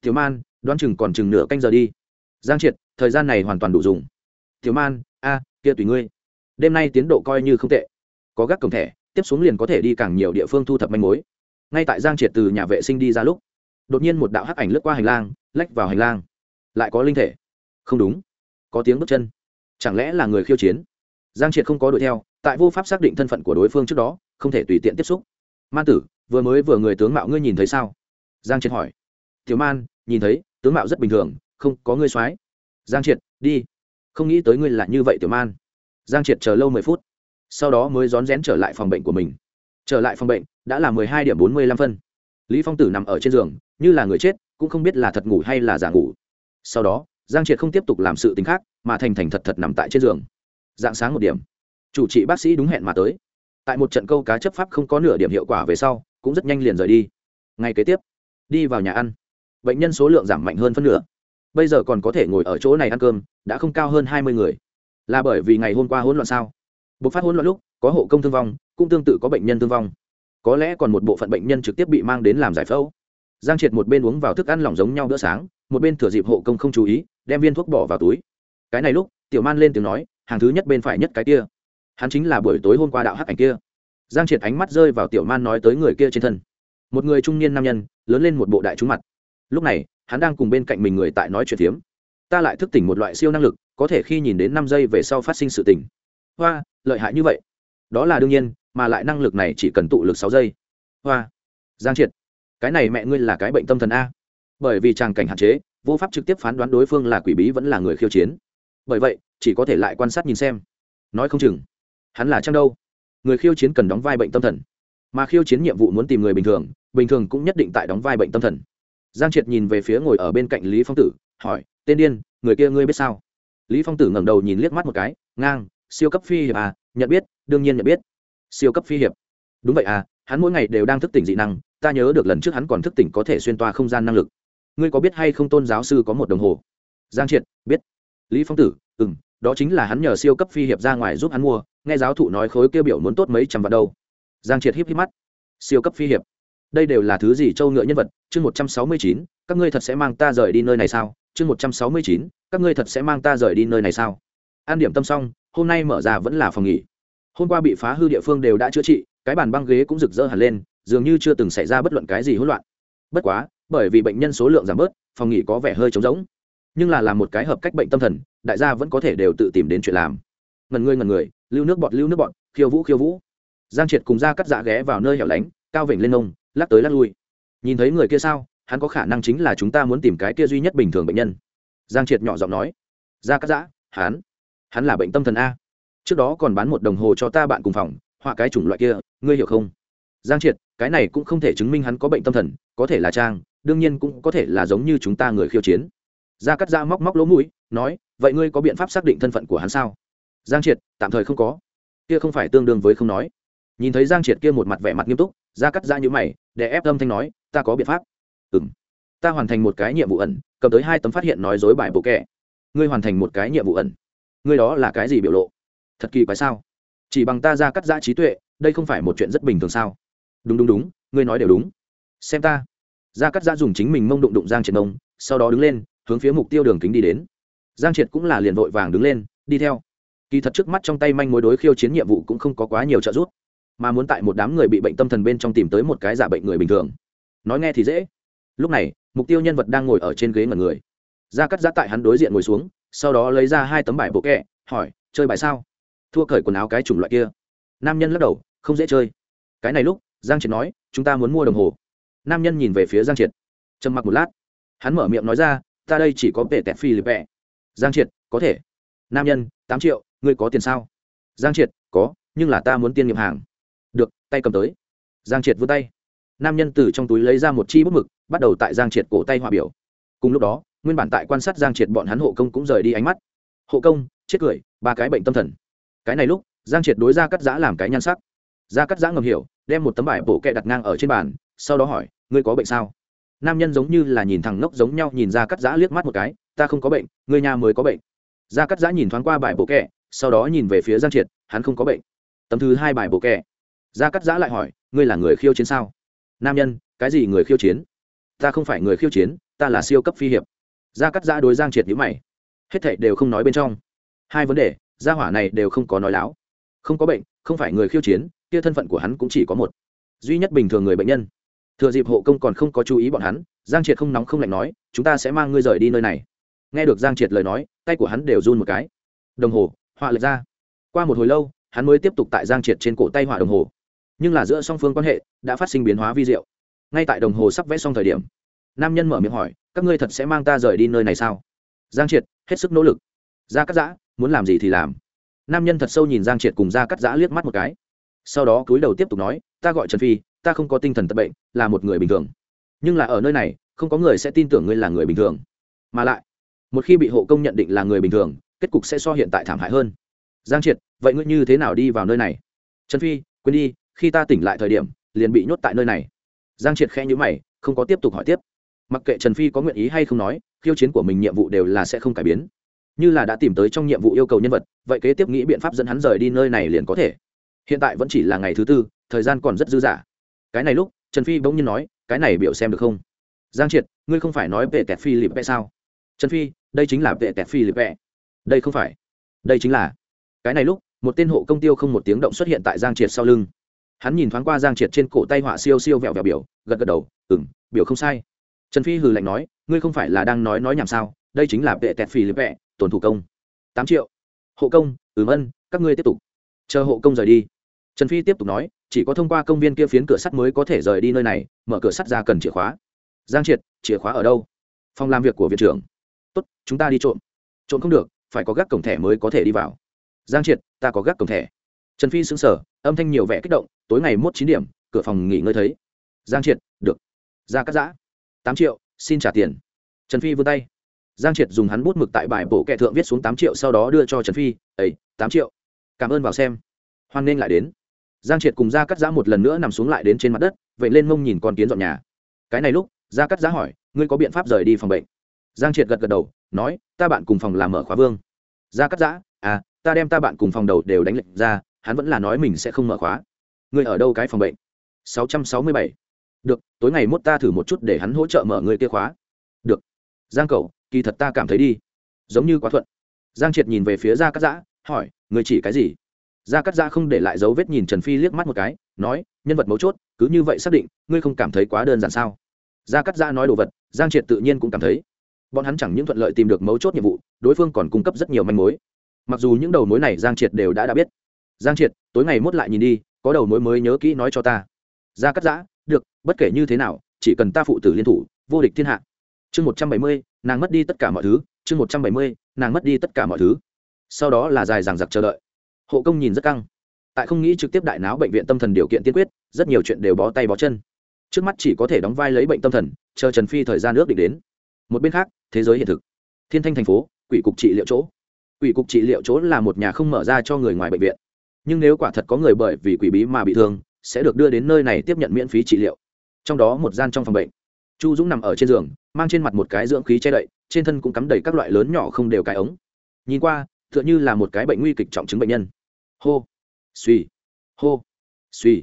Tiểu man, đoán chừng còn chừng nửa canh giờ đi. Giang triệt thời gian này hoàn toàn đủ dùng. Thiếu man, a, kia tùy ngươi. Đêm nay tiến độ coi như không tệ. Có gác cổng thẻ, tiếp xuống liền có thể đi càng nhiều địa phương thu thập manh mối. Ngay tại giang triệt từ nhà vệ sinh đi ra lúc, đột nhiên một đạo hắc ảnh lướt qua hành lang, lách vào hành lang. Lại có linh thể. Không đúng. Có tiếng bước chân. Chẳng lẽ là người khiêu chiến? Giang triệt không có đuổi theo, tại vô pháp xác định thân phận của đối phương trước đó, không thể tùy tiện tiếp xúc. Man tử, vừa mới vừa người tướng mạo ngươi nhìn thấy sao? Giang triệt hỏi. Thiếu man, nhìn thấy, tướng mạo rất bình thường, không có ngươi soái giang triệt, đi. Không nghĩ tới ngươi là như vậy tiểu man. Giang triệt chờ lâu mười phút, sau đó mới rón rén trở lại phòng bệnh của mình. Trở lại phòng bệnh, đã là mười hai điểm bốn mươi lăm phân. Lý phong tử nằm ở trên giường, như là người chết, cũng không biết là thật ngủ hay là giả ngủ. Sau đó, giang triệt không tiếp tục làm sự tính khác, mà thành thành thật thật nằm tại trên giường. Dạng sáng một điểm, chủ trị bác sĩ đúng hẹn mà tới. Tại một trận câu cá chấp pháp không có nửa điểm hiệu quả về sau, cũng rất nhanh liền rời đi. Ngay kế tiếp, đi vào nhà ăn. Bệnh nhân số lượng giảm mạnh hơn phân nửa bây giờ còn có thể ngồi ở chỗ này ăn cơm, đã không cao hơn hai mươi người. Là bởi vì ngày hôm qua hỗn loạn sao? Bộc phát hỗn loạn lúc, có hộ công thương vong, cũng tương tự có bệnh nhân thương vong. Có lẽ còn một bộ phận bệnh nhân trực tiếp bị mang đến làm giải phẫu. Giang triệt một bên uống vào thức ăn lỏng giống nhau bữa sáng, một bên thừa dịp hộ công không chú ý, đem viên thuốc bỏ vào túi. Cái này lúc, tiểu man lên tiếng nói, hàng thứ nhất bên phải nhất cái kia. Hắn chính là buổi tối hôm qua đạo hắc ảnh kia. Giang triệt ánh mắt rơi vào tiểu man nói tới người kia trên thân. Một người trung niên nam nhân, lớn lên một bộ đại trúng mặt. Lúc này hắn đang cùng bên cạnh mình người tại nói chuyện phiếm. Ta lại thức tỉnh một loại siêu năng lực, có thể khi nhìn đến năm giây về sau phát sinh sự tỉnh hoa, lợi hại như vậy. Đó là đương nhiên, mà lại năng lực này chỉ cần tụ lực sáu giây. Hoa, giang triệt, cái này mẹ ngươi là cái bệnh tâm thần a. Bởi vì tràng cảnh hạn chế, vô pháp trực tiếp phán đoán đối phương là quỷ bí vẫn là người khiêu chiến. Bởi vậy, chỉ có thể lại quan sát nhìn xem. Nói không chừng, hắn là chăng đâu? Người khiêu chiến cần đóng vai bệnh tâm thần. Mà khiêu chiến nhiệm vụ muốn tìm người bình thường bình thường cũng nhất định tại đóng vai bệnh tâm thần giang triệt nhìn về phía ngồi ở bên cạnh lý phong tử hỏi tên điên người kia ngươi biết sao? Lý phong tử ngẩng đầu nhìn liếc mắt một cái ngang siêu cấp phi hiệp à nhận biết đương nhiên nhận biết. Siêu cấp phi hiệp? Đúng vậy à hắn mỗi ngày đều đang thức tỉnh dị năng ta nhớ được lần trước hắn còn thức tỉnh có thể xuyên toa không gian năng lực. Ngươi có biết hay không tôn giáo sư có một đồng hồ? Giang triệt biết. Lý phong tử ừm, đó chính là hắn nhờ siêu cấp phi hiệp ra ngoài giúp hắn mua nghe giáo thụ nói khối kêu biểu muốn tốt mấy trăm vạn đâu. Giang triệt híp híp mắt siêu cấp phi hiệp? Đây đều là thứ gì châu ngựa nhân vật? Chương một trăm sáu mươi chín, các ngươi thật sẽ mang ta rời đi nơi này sao? Chương một trăm sáu mươi chín, các ngươi thật sẽ mang ta rời đi nơi này sao? An điểm tâm xong, hôm nay mở ra vẫn là phòng nghỉ. Hôm qua bị phá hư địa phương đều đã chữa trị, cái bàn băng ghế cũng rực rỡ hẳn lên, dường như chưa từng xảy ra bất luận cái gì hỗn loạn. Bất quá, bởi vì bệnh nhân số lượng giảm bớt, phòng nghỉ có vẻ hơi trống rỗng. Nhưng là làm một cái hợp cách bệnh tâm thần, đại gia vẫn có thể đều tự tìm đến chuyện làm. Ngần người ngần người, lưu nước bọt, lưu nước bọt, khiêu vũ khiêu vũ. Giang triệt cùng ra cắt dạ ghé vào nơi hẻo lánh, cao vểnh lên ông lắc tới lắc lui. Nhìn thấy người kia sao, hắn có khả năng chính là chúng ta muốn tìm cái kia duy nhất bình thường bệnh nhân. Giang triệt nhỏ giọng nói. Ra cắt giã hắn hắn là bệnh tâm thần a. Trước đó còn bán một đồng hồ cho ta bạn cùng phòng, họa cái chủng loại kia, ngươi hiểu không? Giang triệt, cái này cũng không thể chứng minh hắn có bệnh tâm thần, có thể là trang, đương nhiên cũng có thể là giống như chúng ta người khiêu chiến. Gia cắt giã móc móc lỗ mũi, nói, vậy ngươi có biện pháp xác định thân phận của hắn sao? Giang triệt, tạm thời không có. Kia không phải tương đương với không nói. Nhìn thấy giang triệt kia một mặt vẻ mặt nghiêm túc gia cắt giã nhữ mày để ép âm thanh nói, ta có biện pháp. Ừ m ta hoàn thành một cái nhiệm vụ ẩn, cầm tới hai tấm phát hiện nói dối bài bộ kẻ ngươi hoàn thành một cái nhiệm vụ ẩn. Ngươi đó là cái gì biểu lộ? Thật kỳ quái sao? Chỉ bằng ta ra cắt giã trí tuệ, đây không phải một chuyện rất bình thường sao? Đúng đúng đúng, ngươi nói đều đúng. Xem ta. Ra cắt giã dùng chính mình mông đụng đụng giang triệt mông, sau đó đứng lên, hướng phía mục tiêu đường kính đi đến. Giang triệt cũng là liền vội vàng đứng lên, đi theo. Kỳ thật trước mắt trong tay manh mối đối khiêu chiến nhiệm vụ cũng không có quá nhiều trợ giúp mà muốn tại một đám người bị bệnh tâm thần bên trong tìm tới một cái giả bệnh người bình thường. Nói nghe thì dễ. Lúc này, mục tiêu nhân vật đang ngồi ở trên ghế ngẩn người. Ra cắt giã tại hắn đối diện ngồi xuống, sau đó lấy ra hai tấm bài bộ kẹ, hỏi, chơi bài sao? Thua cởi quần áo cái chủng loại kia. Nam nhân lắc đầu, không dễ chơi. Cái này lúc, giang triệt nói, chúng ta muốn mua đồng hồ. Nam nhân nhìn về phía giang triệt. Trầm mặc một lát. Hắn mở miệng nói ra, ta đây chỉ có bệ tẹt phi lip vẹ giang triệt, có thể. Nam nhân, tám triệu, ngươi có tiền sao? Giang triệt, có, nhưng là ta muốn tiên nghiệp hàng tay cầm tới. Giang triệt vươn tay. Nam nhân từ trong túi lấy ra một chi bút mực, bắt đầu tại giang triệt cổ tay hòa biểu. Cùng lúc đó, nguyên bản tại quan sát giang triệt bọn hắn hộ công cũng rời đi ánh mắt. Hộ công, chết cười, ba cái bệnh tâm thần. Cái này lúc, giang triệt đối ra cắt giã làm cái nhan sắc. Ra cắt giã ngầm hiểu, đem một tấm bài bổ kẹ đặt ngang ở trên bàn, sau đó hỏi, ngươi có bệnh sao? Nam nhân giống như là nhìn thằng ngốc giống nhau nhìn ra cắt giã liếc mắt một cái, ta không có bệnh, ngươi nhà mới có bệnh. Ra cắt giã nhìn thoáng qua bài bộ kẹ, sau đó nhìn về phía giang triệt, hắn không có bệnh. Tấm thứ hai bài bộ kẹ. Gia cắt giã lại hỏi, ngươi là người khiêu chiến sao? Nam nhân, cái gì người khiêu chiến? Ta không phải người khiêu chiến, ta là siêu cấp phi hiệp. Gia cắt giã đối giang triệt nhữ mày. Hết thảy đều không nói bên trong. Hai vấn đề, gia hỏa này đều không có nói láo. Không có bệnh, không phải người khiêu chiến, kia thân phận của hắn cũng chỉ có một. Duy nhất bình thường người bệnh nhân. Thừa dịp hộ công còn không có chú ý bọn hắn, giang triệt không nóng không lạnh nói, chúng ta sẽ mang ngươi rời đi nơi này. Nghe được giang triệt lời nói, tay của hắn đều run một cái. Đồng hồ, họa lệch ra. Qua một hồi lâu, hắn mới tiếp tục tại giang triệt trên cổ tay họa đồng hồ nhưng là giữa song phương quan hệ đã phát sinh biến hóa vi diệu. Ngay tại đồng hồ sắp vẽ xong thời điểm, nam nhân mở miệng hỏi, các ngươi thật sẽ mang ta rời đi nơi này sao? Giang triệt, hết sức nỗ lực. Ra cắt giã, muốn làm gì thì làm. Nam nhân thật sâu nhìn giang triệt cùng ra cắt giã liếc mắt một cái. Sau đó cúi đầu tiếp tục nói, ta gọi trần phi, ta không có tinh thần tật bệnh, là một người bình thường. Nhưng là ở nơi này, không có người sẽ tin tưởng ngươi là người bình thường. Mà lại, một khi bị hộ công nhận định là người bình thường, kết cục sẽ so hiện tại thảm hại hơn. Giang triệt, vậy ngươi như thế nào đi vào nơi này? Trần phi, quên đi khi ta tỉnh lại thời điểm, liền bị nhốt tại nơi này. Giang triệt khẽ nhữ mày, không có tiếp tục hỏi tiếp. Mặc kệ trần phi có nguyện ý hay không nói, khiêu chiến của mình nhiệm vụ đều là sẽ không cải biến. Như là đã tìm tới trong nhiệm vụ yêu cầu nhân vật, vậy kế tiếp nghĩ biện pháp dẫn hắn rời đi nơi này liền có thể. Hiện tại vẫn chỉ là ngày thứ tư, thời gian còn rất dư dả. Cái này lúc, trần phi bỗng nhiên nói, cái này biểu xem được không? Giang triệt, ngươi không phải nói về tẹt phi lịp vẽ sao? Trần phi, đây chính là vệ tẹt phi lịp vẽ. Đây không phải. Đây chính là. Cái này lúc, một tên hộ công tiêu không một tiếng động xuất hiện tại giang triệt sau lưng hắn nhìn thoáng qua giang triệt trên cổ tay họa siêu siêu vẹo vẹo biểu, gật gật đầu ừng biểu không sai. Trần phi hừ lạnh nói, ngươi không phải là đang nói nói nhảm sao? Đây chính là vệ tẹt phì lịp vẽ tổn thủ công. Tám triệu. Hộ công, ừm ân, các ngươi tiếp tục. Chờ hộ công rời đi. Trần phi tiếp tục nói, chỉ có thông qua công viên kia phiến cửa sắt mới có thể rời đi nơi này, mở cửa sắt ra cần chìa khóa. Giang triệt, chìa khóa ở đâu? Phòng làm việc của viện trưởng. Tốt, chúng ta đi trộm. Trộm không được, phải có gác cổng thẻ mới có thể đi vào. Giang triệt, ta có gác cổng thẻ. Trần phi xứng sở âm thanh nhiều vẻ kích động tối ngày mốt chín điểm, cửa phòng nghỉ ngơi thấy. Giang triệt, được. Ra cắt giã. tám triệu, xin trả tiền. Trần phi vươn tay. Giang triệt dùng hắn bút mực tại bài bổ kẹ thượng viết xuống tám triệu, sau đó đưa cho trần phi. Ấy tám triệu. Cảm ơn vào xem. Hoan nên lại đến. Giang triệt cùng ra cắt giã một lần nữa nằm xuống lại đến trên mặt đất, vậy lên mông nhìn con kiến dọn nhà. Cái này lúc ra cắt giã hỏi, ngươi có biện pháp rời đi phòng bệnh? Giang triệt gật gật đầu, nói, ta bạn cùng phòng làm mở khóa vương. Ra cắt giã à ta đem ta bạn cùng phòng đầu đều đánh lệnh ra, hắn vẫn là nói mình sẽ không mở khóa ngươi ở đâu cái phòng bệnh? Sáu trăm sáu mươi bảy. Được, tối ngày mốt ta thử một chút để hắn hỗ trợ mở người kia khóa. Được. Giang cầu kỳ thật ta cảm thấy đi. Giống như quá thuận. Giang triệt nhìn về phía gia cắt giã, hỏi người chỉ cái gì? Gia cắt giã không để lại dấu vết nhìn trần phi liếc mắt một cái, nói, nhân vật mấu chốt, cứ như vậy xác định, ngươi không cảm thấy quá đơn giản sao? Gia cắt giã nói đồ vật, giang triệt tự nhiên cũng cảm thấy. Bọn hắn chẳng những thuận lợi tìm được mấu chốt nhiệm vụ, đối phương còn cung cấp rất nhiều manh mối. Mặc dù những đầu mối này giang triệt đều đã đã biết. Giang triệt, tối ngày mốt lại nhìn đi có đầu mối mới nhớ kỹ nói cho ta. Ra cắt giã, được, bất kể như thế nào, chỉ cần ta phụ tử liên thủ, vô địch thiên hạ. Chương một trăm bảy mươi, nàng mất đi tất cả mọi thứ. Chương một trăm bảy mươi, nàng mất đi tất cả mọi thứ. Sau đó là dài dằng dặc chờ đợi. Hộ công nhìn rất căng. Tại không nghĩ trực tiếp đại náo bệnh viện tâm thần điều kiện tiên quyết, rất nhiều chuyện đều bó tay bó chân. Trước mắt chỉ có thể đóng vai lấy bệnh tâm thần, chờ trần phi thời gian ước định đến. Một bên khác, thế giới hiện thực. Thiên thanh thành phố, quỷ cục trị liệu chỗ. Quỷ cục trị liệu chỗ là một nhà không mở ra cho người ngoài bệnh viện nhưng nếu quả thật có người bởi vì quỷ bí mà bị thương, sẽ được đưa đến nơi này tiếp nhận miễn phí trị liệu. Trong đó một gian trong phòng bệnh. Chu dũng nằm ở trên giường, mang trên mặt một cái dưỡng khí che đậy, trên thân cũng cắm đầy các loại lớn nhỏ không đều cái ống. Nhìn qua t h ư ợ n h ư là một cái bệnh nguy kịch trọng chứng bệnh nhân. Hô, suy hô, suy.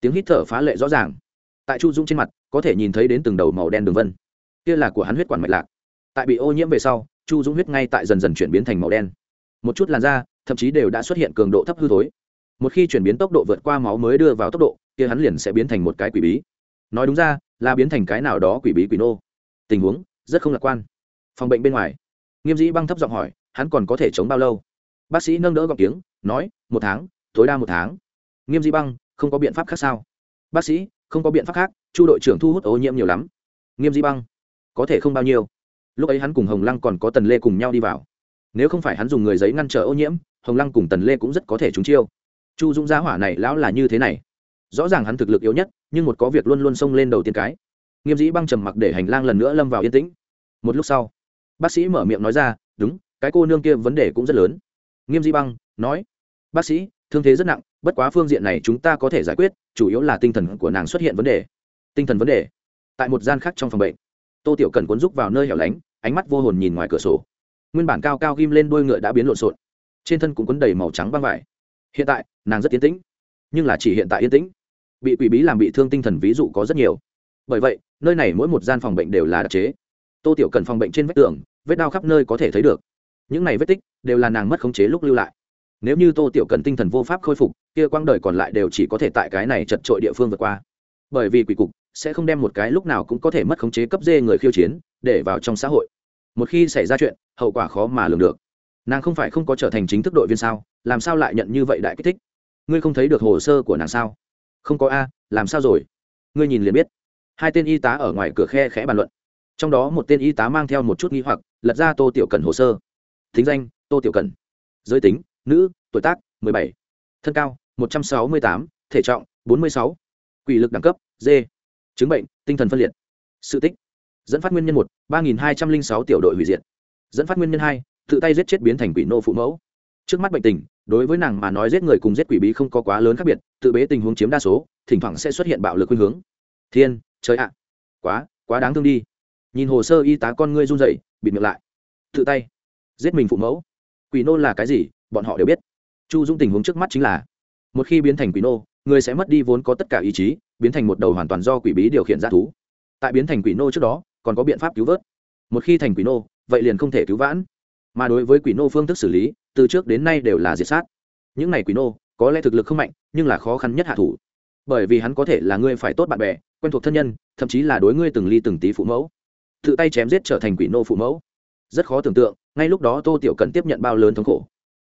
Tiếng hít thở phá lệ rõ ràng. Tại chu dũng trên mặt, có thể nhìn thấy đến từng đầu màu đen đường vân. Kia là của hắn huyết quản mạch lạc. Tại bị ô nhiễm về sau, chu dũng huyết ngay tại dần dần chuyển biến thành màu đen. Một chút làn da, thậm chí đều đã xuất hiện cường độ thấp hư thối một khi chuyển biến tốc độ vượt qua máu mới đưa vào tốc độ, kia hắn liền sẽ biến thành một cái quỷ bí. Nói đúng ra, là biến thành cái nào đó quỷ bí quỷ nô. Tình huống rất không lạc quan. Phòng bệnh bên ngoài, nghiêm dĩ băng thấp giọng hỏi, hắn còn có thể chống bao lâu? Bác sĩ nâng đỡ gọc tiếng nói, một tháng, tối đa một tháng. Nghiêm dĩ băng, không có biện pháp khác sao? Bác sĩ, không có biện pháp khác, chu đội trưởng thu hút ô nhiễm nhiều lắm. Nghiêm dĩ băng, có thể không bao nhiêu. Lúc ấy hắn cùng hồng lăng còn có tần lê cùng nhau đi vào. Nếu không phải hắn dùng người giấy ngăn trở ô nhiễm, hồng lăng cùng tần lê cũng rất có thể trúng chiêu chu dũng giá hỏa này lão là như thế này. Rõ ràng hắn thực lực yếu nhất, nhưng một có việc luôn luôn xông lên đầu tiên cái. Nghiêm dĩ băng trầm mặc để hành lang lần nữa lâm vào yên tĩnh. Một lúc sau, bác sĩ mở miệng nói ra, đúng, cái cô nương kia vấn đề cũng rất lớn. Nghiêm dĩ băng nói, bác sĩ, thương thế rất nặng, bất quá phương diện này chúng ta có thể giải quyết, chủ yếu là tinh thần của nàng xuất hiện vấn đề. Tinh thần vấn đề. Tại một gian khác trong phòng bệnh, tô tiểu cần cuốn rúc vào nơi hẻo lánh, ánh mắt vô hồn nhìn ngoài cửa sổ. Nguyên bản cao cao ghim lên đuôi ngựa đã biến lộn xộn. Trên thân cũng quấn đầy màu trắng băng vải hiện tại, nàng rất yên tĩnh, nhưng là chỉ hiện tại yên tĩnh. Bị quỷ bí làm bị thương tinh thần ví dụ có rất nhiều. Bởi vậy, nơi này mỗi một gian phòng bệnh đều là đặc chế. Tô tiểu cần phòng bệnh trên vách tường, vết đau khắp nơi có thể thấy được. Những này vết tích đều là nàng mất khống chế lúc lưu lại. Nếu như tô tiểu cần tinh thần vô pháp khôi phục, kia quang đời còn lại đều chỉ có thể tại cái này chật trội địa phương vượt qua. Bởi vì quỷ cục sẽ không đem một cái lúc nào cũng có thể mất khống chế cấp dê người khiêu chiến, để vào trong xã hội. Một khi xảy ra chuyện, hậu quả khó mà lường được. Nàng không phải không có trở thành chính thức đội viên sao? Làm sao lại nhận như vậy đại kích thích? Ngươi không thấy được hồ sơ của nàng sao? Không có a, làm sao rồi? Ngươi nhìn liền biết. Hai tên y tá ở ngoài cửa khe khẽ bàn luận. Trong đó một tên y tá mang theo một chút nghi hoặc, lật ra tô tiểu cần hồ sơ. Thính danh, tô tiểu cần. Giới tính, nữ, tuổi tác, mười bảy. Thân cao, một trăm sáu mươi tám. Thể trọng, bốn mươi sáu. Quỷ lực đẳng cấp, d. Chứng bệnh, tinh thần phân liệt. Sự tích, dẫn phát nguyên nhân một, ba nghìn hai trăm linh sáu tiểu đội hủy diệt. Dẫn phát nguyên nhân hai, tự tay giết chết biến thành quỷ nô phụ mẫu trước mắt bệnh tình, đối với nàng mà nói giết người cùng giết quỷ bí không có quá lớn khác biệt, tự bế tình huống chiếm đa số, thỉnh thoảng sẽ xuất hiện bạo lực khuynh hướng. Thiên, trời ạ. Quá quá đáng thương đi. Nhìn hồ sơ y tá con ngươi run rẩy, bịt miệng lại. Tự tay. Giết mình phụ mẫu. Quỷ nô là cái gì, bọn họ đều biết. Chu dung tình huống trước mắt chính là, một khi biến thành quỷ nô, người sẽ mất đi vốn có tất cả ý chí, biến thành một đầu hoàn toàn do quỷ bí điều khiển ra thú. Tại biến thành quỷ nô trước đó, còn có biện pháp cứu vớt. Một khi thành quỷ nô, vậy liền không thể cứu vãn mà đối với quỷ nô phương thức xử lý, từ trước đến nay đều là diệt sát. Những này quỷ nô, có lẽ thực lực không mạnh, nhưng là khó khăn nhất hạ thủ. Bởi vì hắn có thể là ngươi phải tốt bạn bè, quen thuộc thân nhân, thậm chí là đối ngươi từng ly từng tí phụ mẫu. Tự tay chém giết trở thành quỷ nô phụ mẫu. Rất khó tưởng tượng, ngay lúc đó tô tiểu cần tiếp nhận bao lớn thống khổ.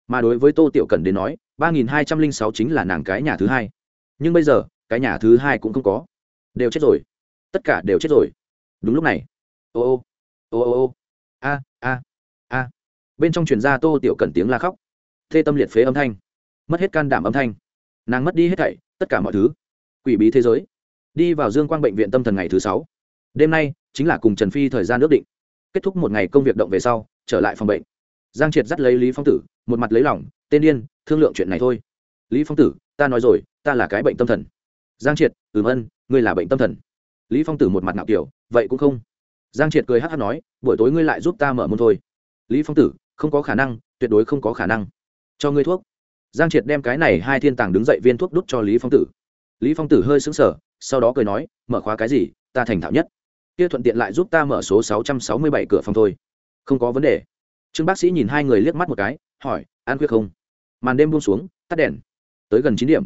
Mà đối với tô tiểu cần đến nói, ba nghìn hai trăm linh sáu chính là nàng cái nhà thứ hai. Nhưng bây giờ, cái nhà thứ hai cũng không có. Đều chết rồi. Tất cả đều chết rồi. Đúng lúc này. Ô ô. Ô ô ô. A a a bên trong truyền ra tô tiểu cần tiếng la khóc. Thê tâm liệt phế âm thanh. Mất hết can đảm âm thanh. Nàng mất đi hết thảy, tất cả mọi thứ. Quỷ bí thế giới. Đi vào dương quang bệnh viện tâm thần ngày thứ sáu. Đêm nay, chính là cùng trần phi thời gian ước định. Kết thúc một ngày công việc động về sau, trở lại phòng bệnh. Giang triệt dắt lấy lý phong tử, một mặt lấy lòng, tên điên, thương lượng chuyện này thôi. Lý phong tử, ta nói rồi, ta là cái bệnh tâm thần. Giang triệt, ừm ân, ngươi là bệnh tâm thần. Lý phong tử một mặt nạo kiểu, vậy cũng không. Giang triệt cười hát hát nói, buổi tối ngươi lại giúp ta mở môn thôi. Lý phong tử không có khả năng, tuyệt đối không có khả năng. Cho ngươi thuốc. Giang triệt đem cái này hai thiên tàng đứng dậy viên thuốc đút cho lý phong tử. Lý phong tử hơi sững sờ, sau đó cười nói, mở khóa cái gì, ta thành thạo nhất. Kia thuận tiện lại giúp ta mở số 667 cửa phòng thôi. Không có vấn đề. Trương bác sĩ nhìn hai người liếc mắt một cái, hỏi ăn khuya không? Màn đêm buông xuống, tắt đèn. Tới gần chín điểm.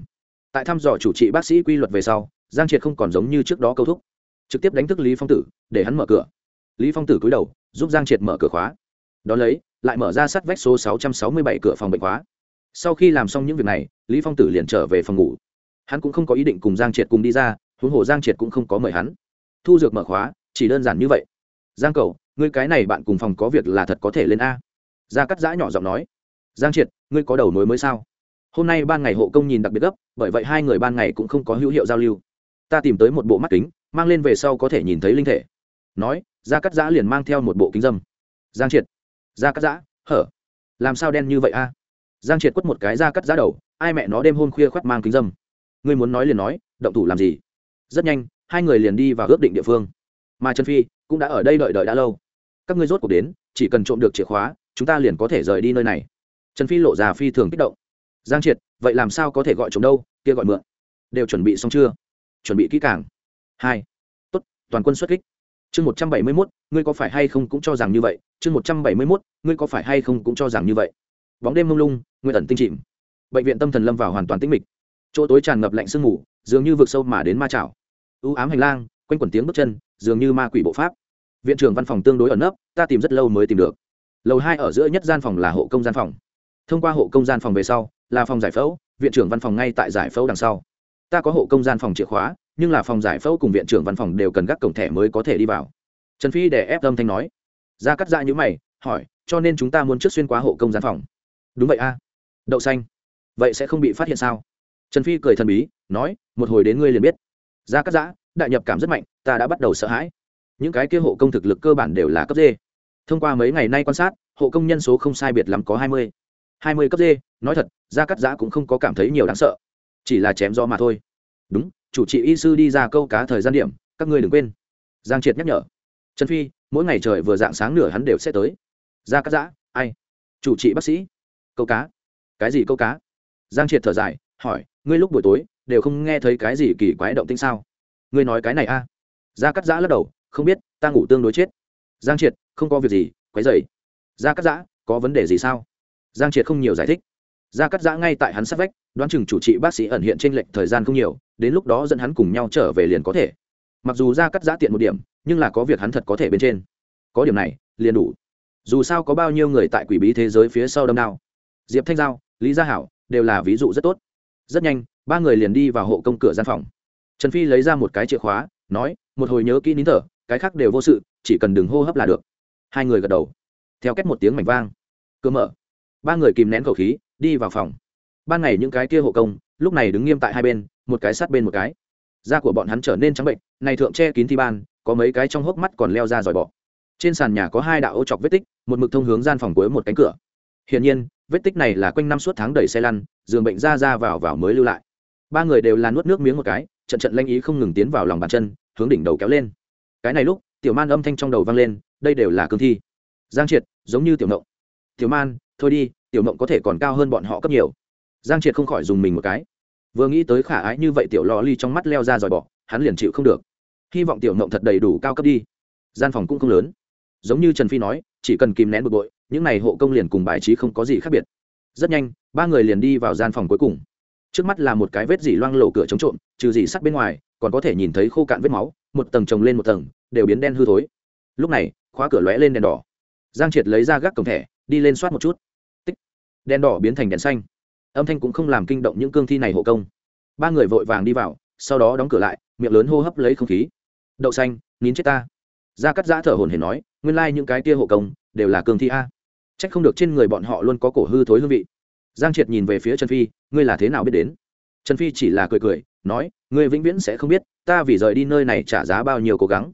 Tại thăm dò chủ trị bác sĩ quy luật về sau, giang triệt không còn giống như trước đó câu thúc. Trực tiếp đánh thức lý phong tử, để hắn mở cửa. Lý phong tử cúi đầu, giúp giang triệt mở cửa khóa. Đón lấy lại mở ra sắt vách số 667 cửa phòng bệnh khóa sau khi làm xong những việc này, lý phong tử liền trở về phòng ngủ. Hắn cũng không có ý định cùng giang triệt cùng đi ra, huống hồ giang triệt cũng không có mời hắn. Thu dược mở khóa, chỉ đơn giản như vậy. Giang cầu ngươi cái này bạn cùng phòng có việc là thật có thể lên a. Gia cắt giã nhỏ giọng nói. Giang triệt, ngươi có đầu mối mới sao? Hôm nay ban ngày hộ công nhìn đặc biệt gấp, bởi vậy hai người ban ngày cũng không có hữu hiệu giao lưu. Ta tìm tới một bộ mắt kính, mang lên về sau có thể nhìn thấy linh thể. Nói, gia cắt giã liền mang theo một bộ kính dâm. Giang triệt da cắt giã, hở? Làm sao đen như vậy a? Giang triệt quất một cái da cắt giã đầu, ai mẹ nó đêm hôm khuya khoác mang kính dâm. Ngươi muốn nói liền nói, động thủ làm gì? Rất nhanh, hai người liền đi vào ước định địa phương. Mà trần phi cũng đã ở đây đợi đợi đã lâu. Các ngươi rốt cuộc đến, chỉ cần trộm được chìa khóa, chúng ta liền có thể rời đi nơi này. Trần phi lộ ra phi thường kích động. Giang triệt, vậy làm sao có thể gọi trộm đâu? Kia gọi mượn. Đều chuẩn bị xong chưa? Chuẩn bị kỹ càng. Hai. Tốt, toàn quân xuất kích. Chương một trăm bảy mươi mốt, ngươi có phải hay không cũng cho rằng như vậy? Chương một trăm bảy mươi mốt, ngươi có phải hay không cũng cho rằng như vậy? Bóng đêm mông lung nguyên ẩn tinh chìm. Bệnh viện tâm thần lâm vào hoàn toàn tĩnh mịch. Chỗ tối tràn ngập lạnh sương mù, dường như vượt sâu mà đến ma chảo. U ám hành lang, quanh quẩn tiếng bước chân, dường như ma quỷ bộ pháp. Viện trưởng văn phòng tương đối ẩn nấp, ta tìm rất lâu mới tìm được. Lầu hai ở giữa nhất gian phòng là hộ công gian phòng. Thông qua hộ công gian phòng về sau, là phòng giải phẫu, viện trưởng văn phòng ngay tại giải phẫu đằng sau. Ta có hộ công gian phòng chìa khóa, nhưng là phòng giải phẫu cùng viện trưởng văn phòng đều cần gác cổng thẻ mới có thể đi vào. Trần phi để ép tâm thanh nói ra cắt ra như mày, hỏi, cho nên chúng ta muốn trước xuyên qua hộ công gian phòng? Đúng vậy a. Đậu xanh. Vậy sẽ không bị phát hiện sao? Trần phi cười thần bí, nói, một hồi đến ngươi liền biết. Ra cắt giã, đại nhập cảm rất mạnh, ta đã bắt đầu sợ hãi. Những cái kia hộ công thực lực cơ bản đều là cấp d. Thông qua mấy ngày nay quan sát, hộ công nhân số không sai biệt lắm có hai mươi. Hai mươi cấp d, nói thật ra cắt giã cũng không có cảm thấy nhiều đáng sợ. Chỉ là chém do mà thôi. Đúng, chủ trị y sư đi ra câu cá thời gian điểm, các ngươi đừng quên. Giang triệt nhắc nhở. Trần phi mỗi ngày trời vừa dạng sáng nửa hắn đều sẽ tới. Ra cắt giã, ai? Chủ trị bác sĩ. Câu cá. Cái gì câu cá? Giang triệt thở dài, hỏi, ngươi lúc buổi tối, đều không nghe thấy cái gì kỳ quái động tĩnh sao? Ngươi nói cái này a. À? gia cắt giã lắc đầu, không biết, ta ngủ tương đối chết. Giang triệt, không có việc gì, quấy dày gia cắt giã, có vấn đề gì sao? Giang triệt không nhiều giải thích. Gia cắt giã ngay tại hắn sát vách, đoán chừng chủ trị bác sĩ ẩn hiện trên lệnh thời gian không nhiều, đến lúc đó dẫn hắn cùng nhau trở về liền có thể. Mặc dù gia cắt giã tiện một điểm nhưng là có việc hắn thật có thể bên trên. Có điểm này, liền đủ. Dù sao có bao nhiêu người tại quỷ bí thế giới phía sau đâm đao. Diệp thanh giao, lý gia hảo đều là ví dụ rất tốt. Rất nhanh, ba người liền đi vào hộ công cửa gian phòng. Trần phi lấy ra một cái chìa khóa, nói, một hồi nhớ kỹ nín thở, cái khác đều vô sự, chỉ cần đừng hô hấp là được. Hai người gật đầu. Theo cách một tiếng mảnh vang cơ mở. Ba người kìm nén khẩu khí, đi vào phòng. Ban ngày những cái kia hộ công, lúc này đứng nghiêm tại hai bên, một cái sát bên một cái. Da của bọn hắn trở nên trắng bệnh, này thượng che kín thi ban có mấy cái trong hốc mắt còn leo ra dòi bọ. Trên sàn nhà có hai đạo ô chọc vết tích, một mực thông hướng gian phòng cuối một cánh cửa. Hiển nhiên, vết tích này là quanh năm suốt tháng đẩy xe lăn, giường bệnh ra ra vào vào mới lưu lại. Ba người đều là nuốt nước miếng một cái, trận trận lanh ý không ngừng tiến vào lòng bàn chân, hướng đỉnh đầu kéo lên. Cái này lúc, tiểu man âm thanh trong đầu vang lên, đây đều là cương thi. Giang triệt, giống như tiểu mộng tiểu man, thôi đi, tiểu mộng có thể còn cao hơn bọn họ cấp nhiều. Giang triệt không khỏi dùng mình một cái. Vừa nghĩ tới khả ái như vậy tiểu lò ly trong mắt leo ra dòi bỏ hắn liền chịu không được hy vọng tiểu mộng thật đầy đủ cao cấp đi. Gian phòng cũng không lớn. Giống như trần phi nói, chỉ cần kìm nén bực bội, những n à y hộ công liền cùng bài trí không có gì khác biệt. Rất nhanh, ba người liền đi vào gian phòng cuối cùng. Trước mắt là một cái vết dỉ loang lộ cửa chống trộm, trừ dỉ sắt bên ngoài, còn có thể nhìn thấy khô cạn vết máu, một tầng trồng lên một tầng, đều biến đen hư thối. Lúc này, khóa cửa lóe lên đèn đỏ. Giang triệt lấy ra gác cổng thẻ, đi lên soát một chút. Tích. Đèn đỏ biến thành đèn xanh. Âm thanh cũng không làm kinh động những cương thi này hộ công. Ba người vội vàng đi vào, sau đó đóng cửa lại, miệng lớn hô hấp lấy không khí đậu xanh, nín chết ta. Ra cắt giã thở hồn hển nói, nguyên lai、like、những cái tia hộ công đều là cương thi a. C h ắ c không được trên người bọn họ luôn có cổ hư thối hương vị. Giang triệt nhìn về phía trần phi, ngươi là thế nào biết đến? Trần phi chỉ là cười cười, nói, ngươi vĩnh viễn sẽ không biết, ta vì rời đi nơi này trả giá bao nhiêu cố gắng.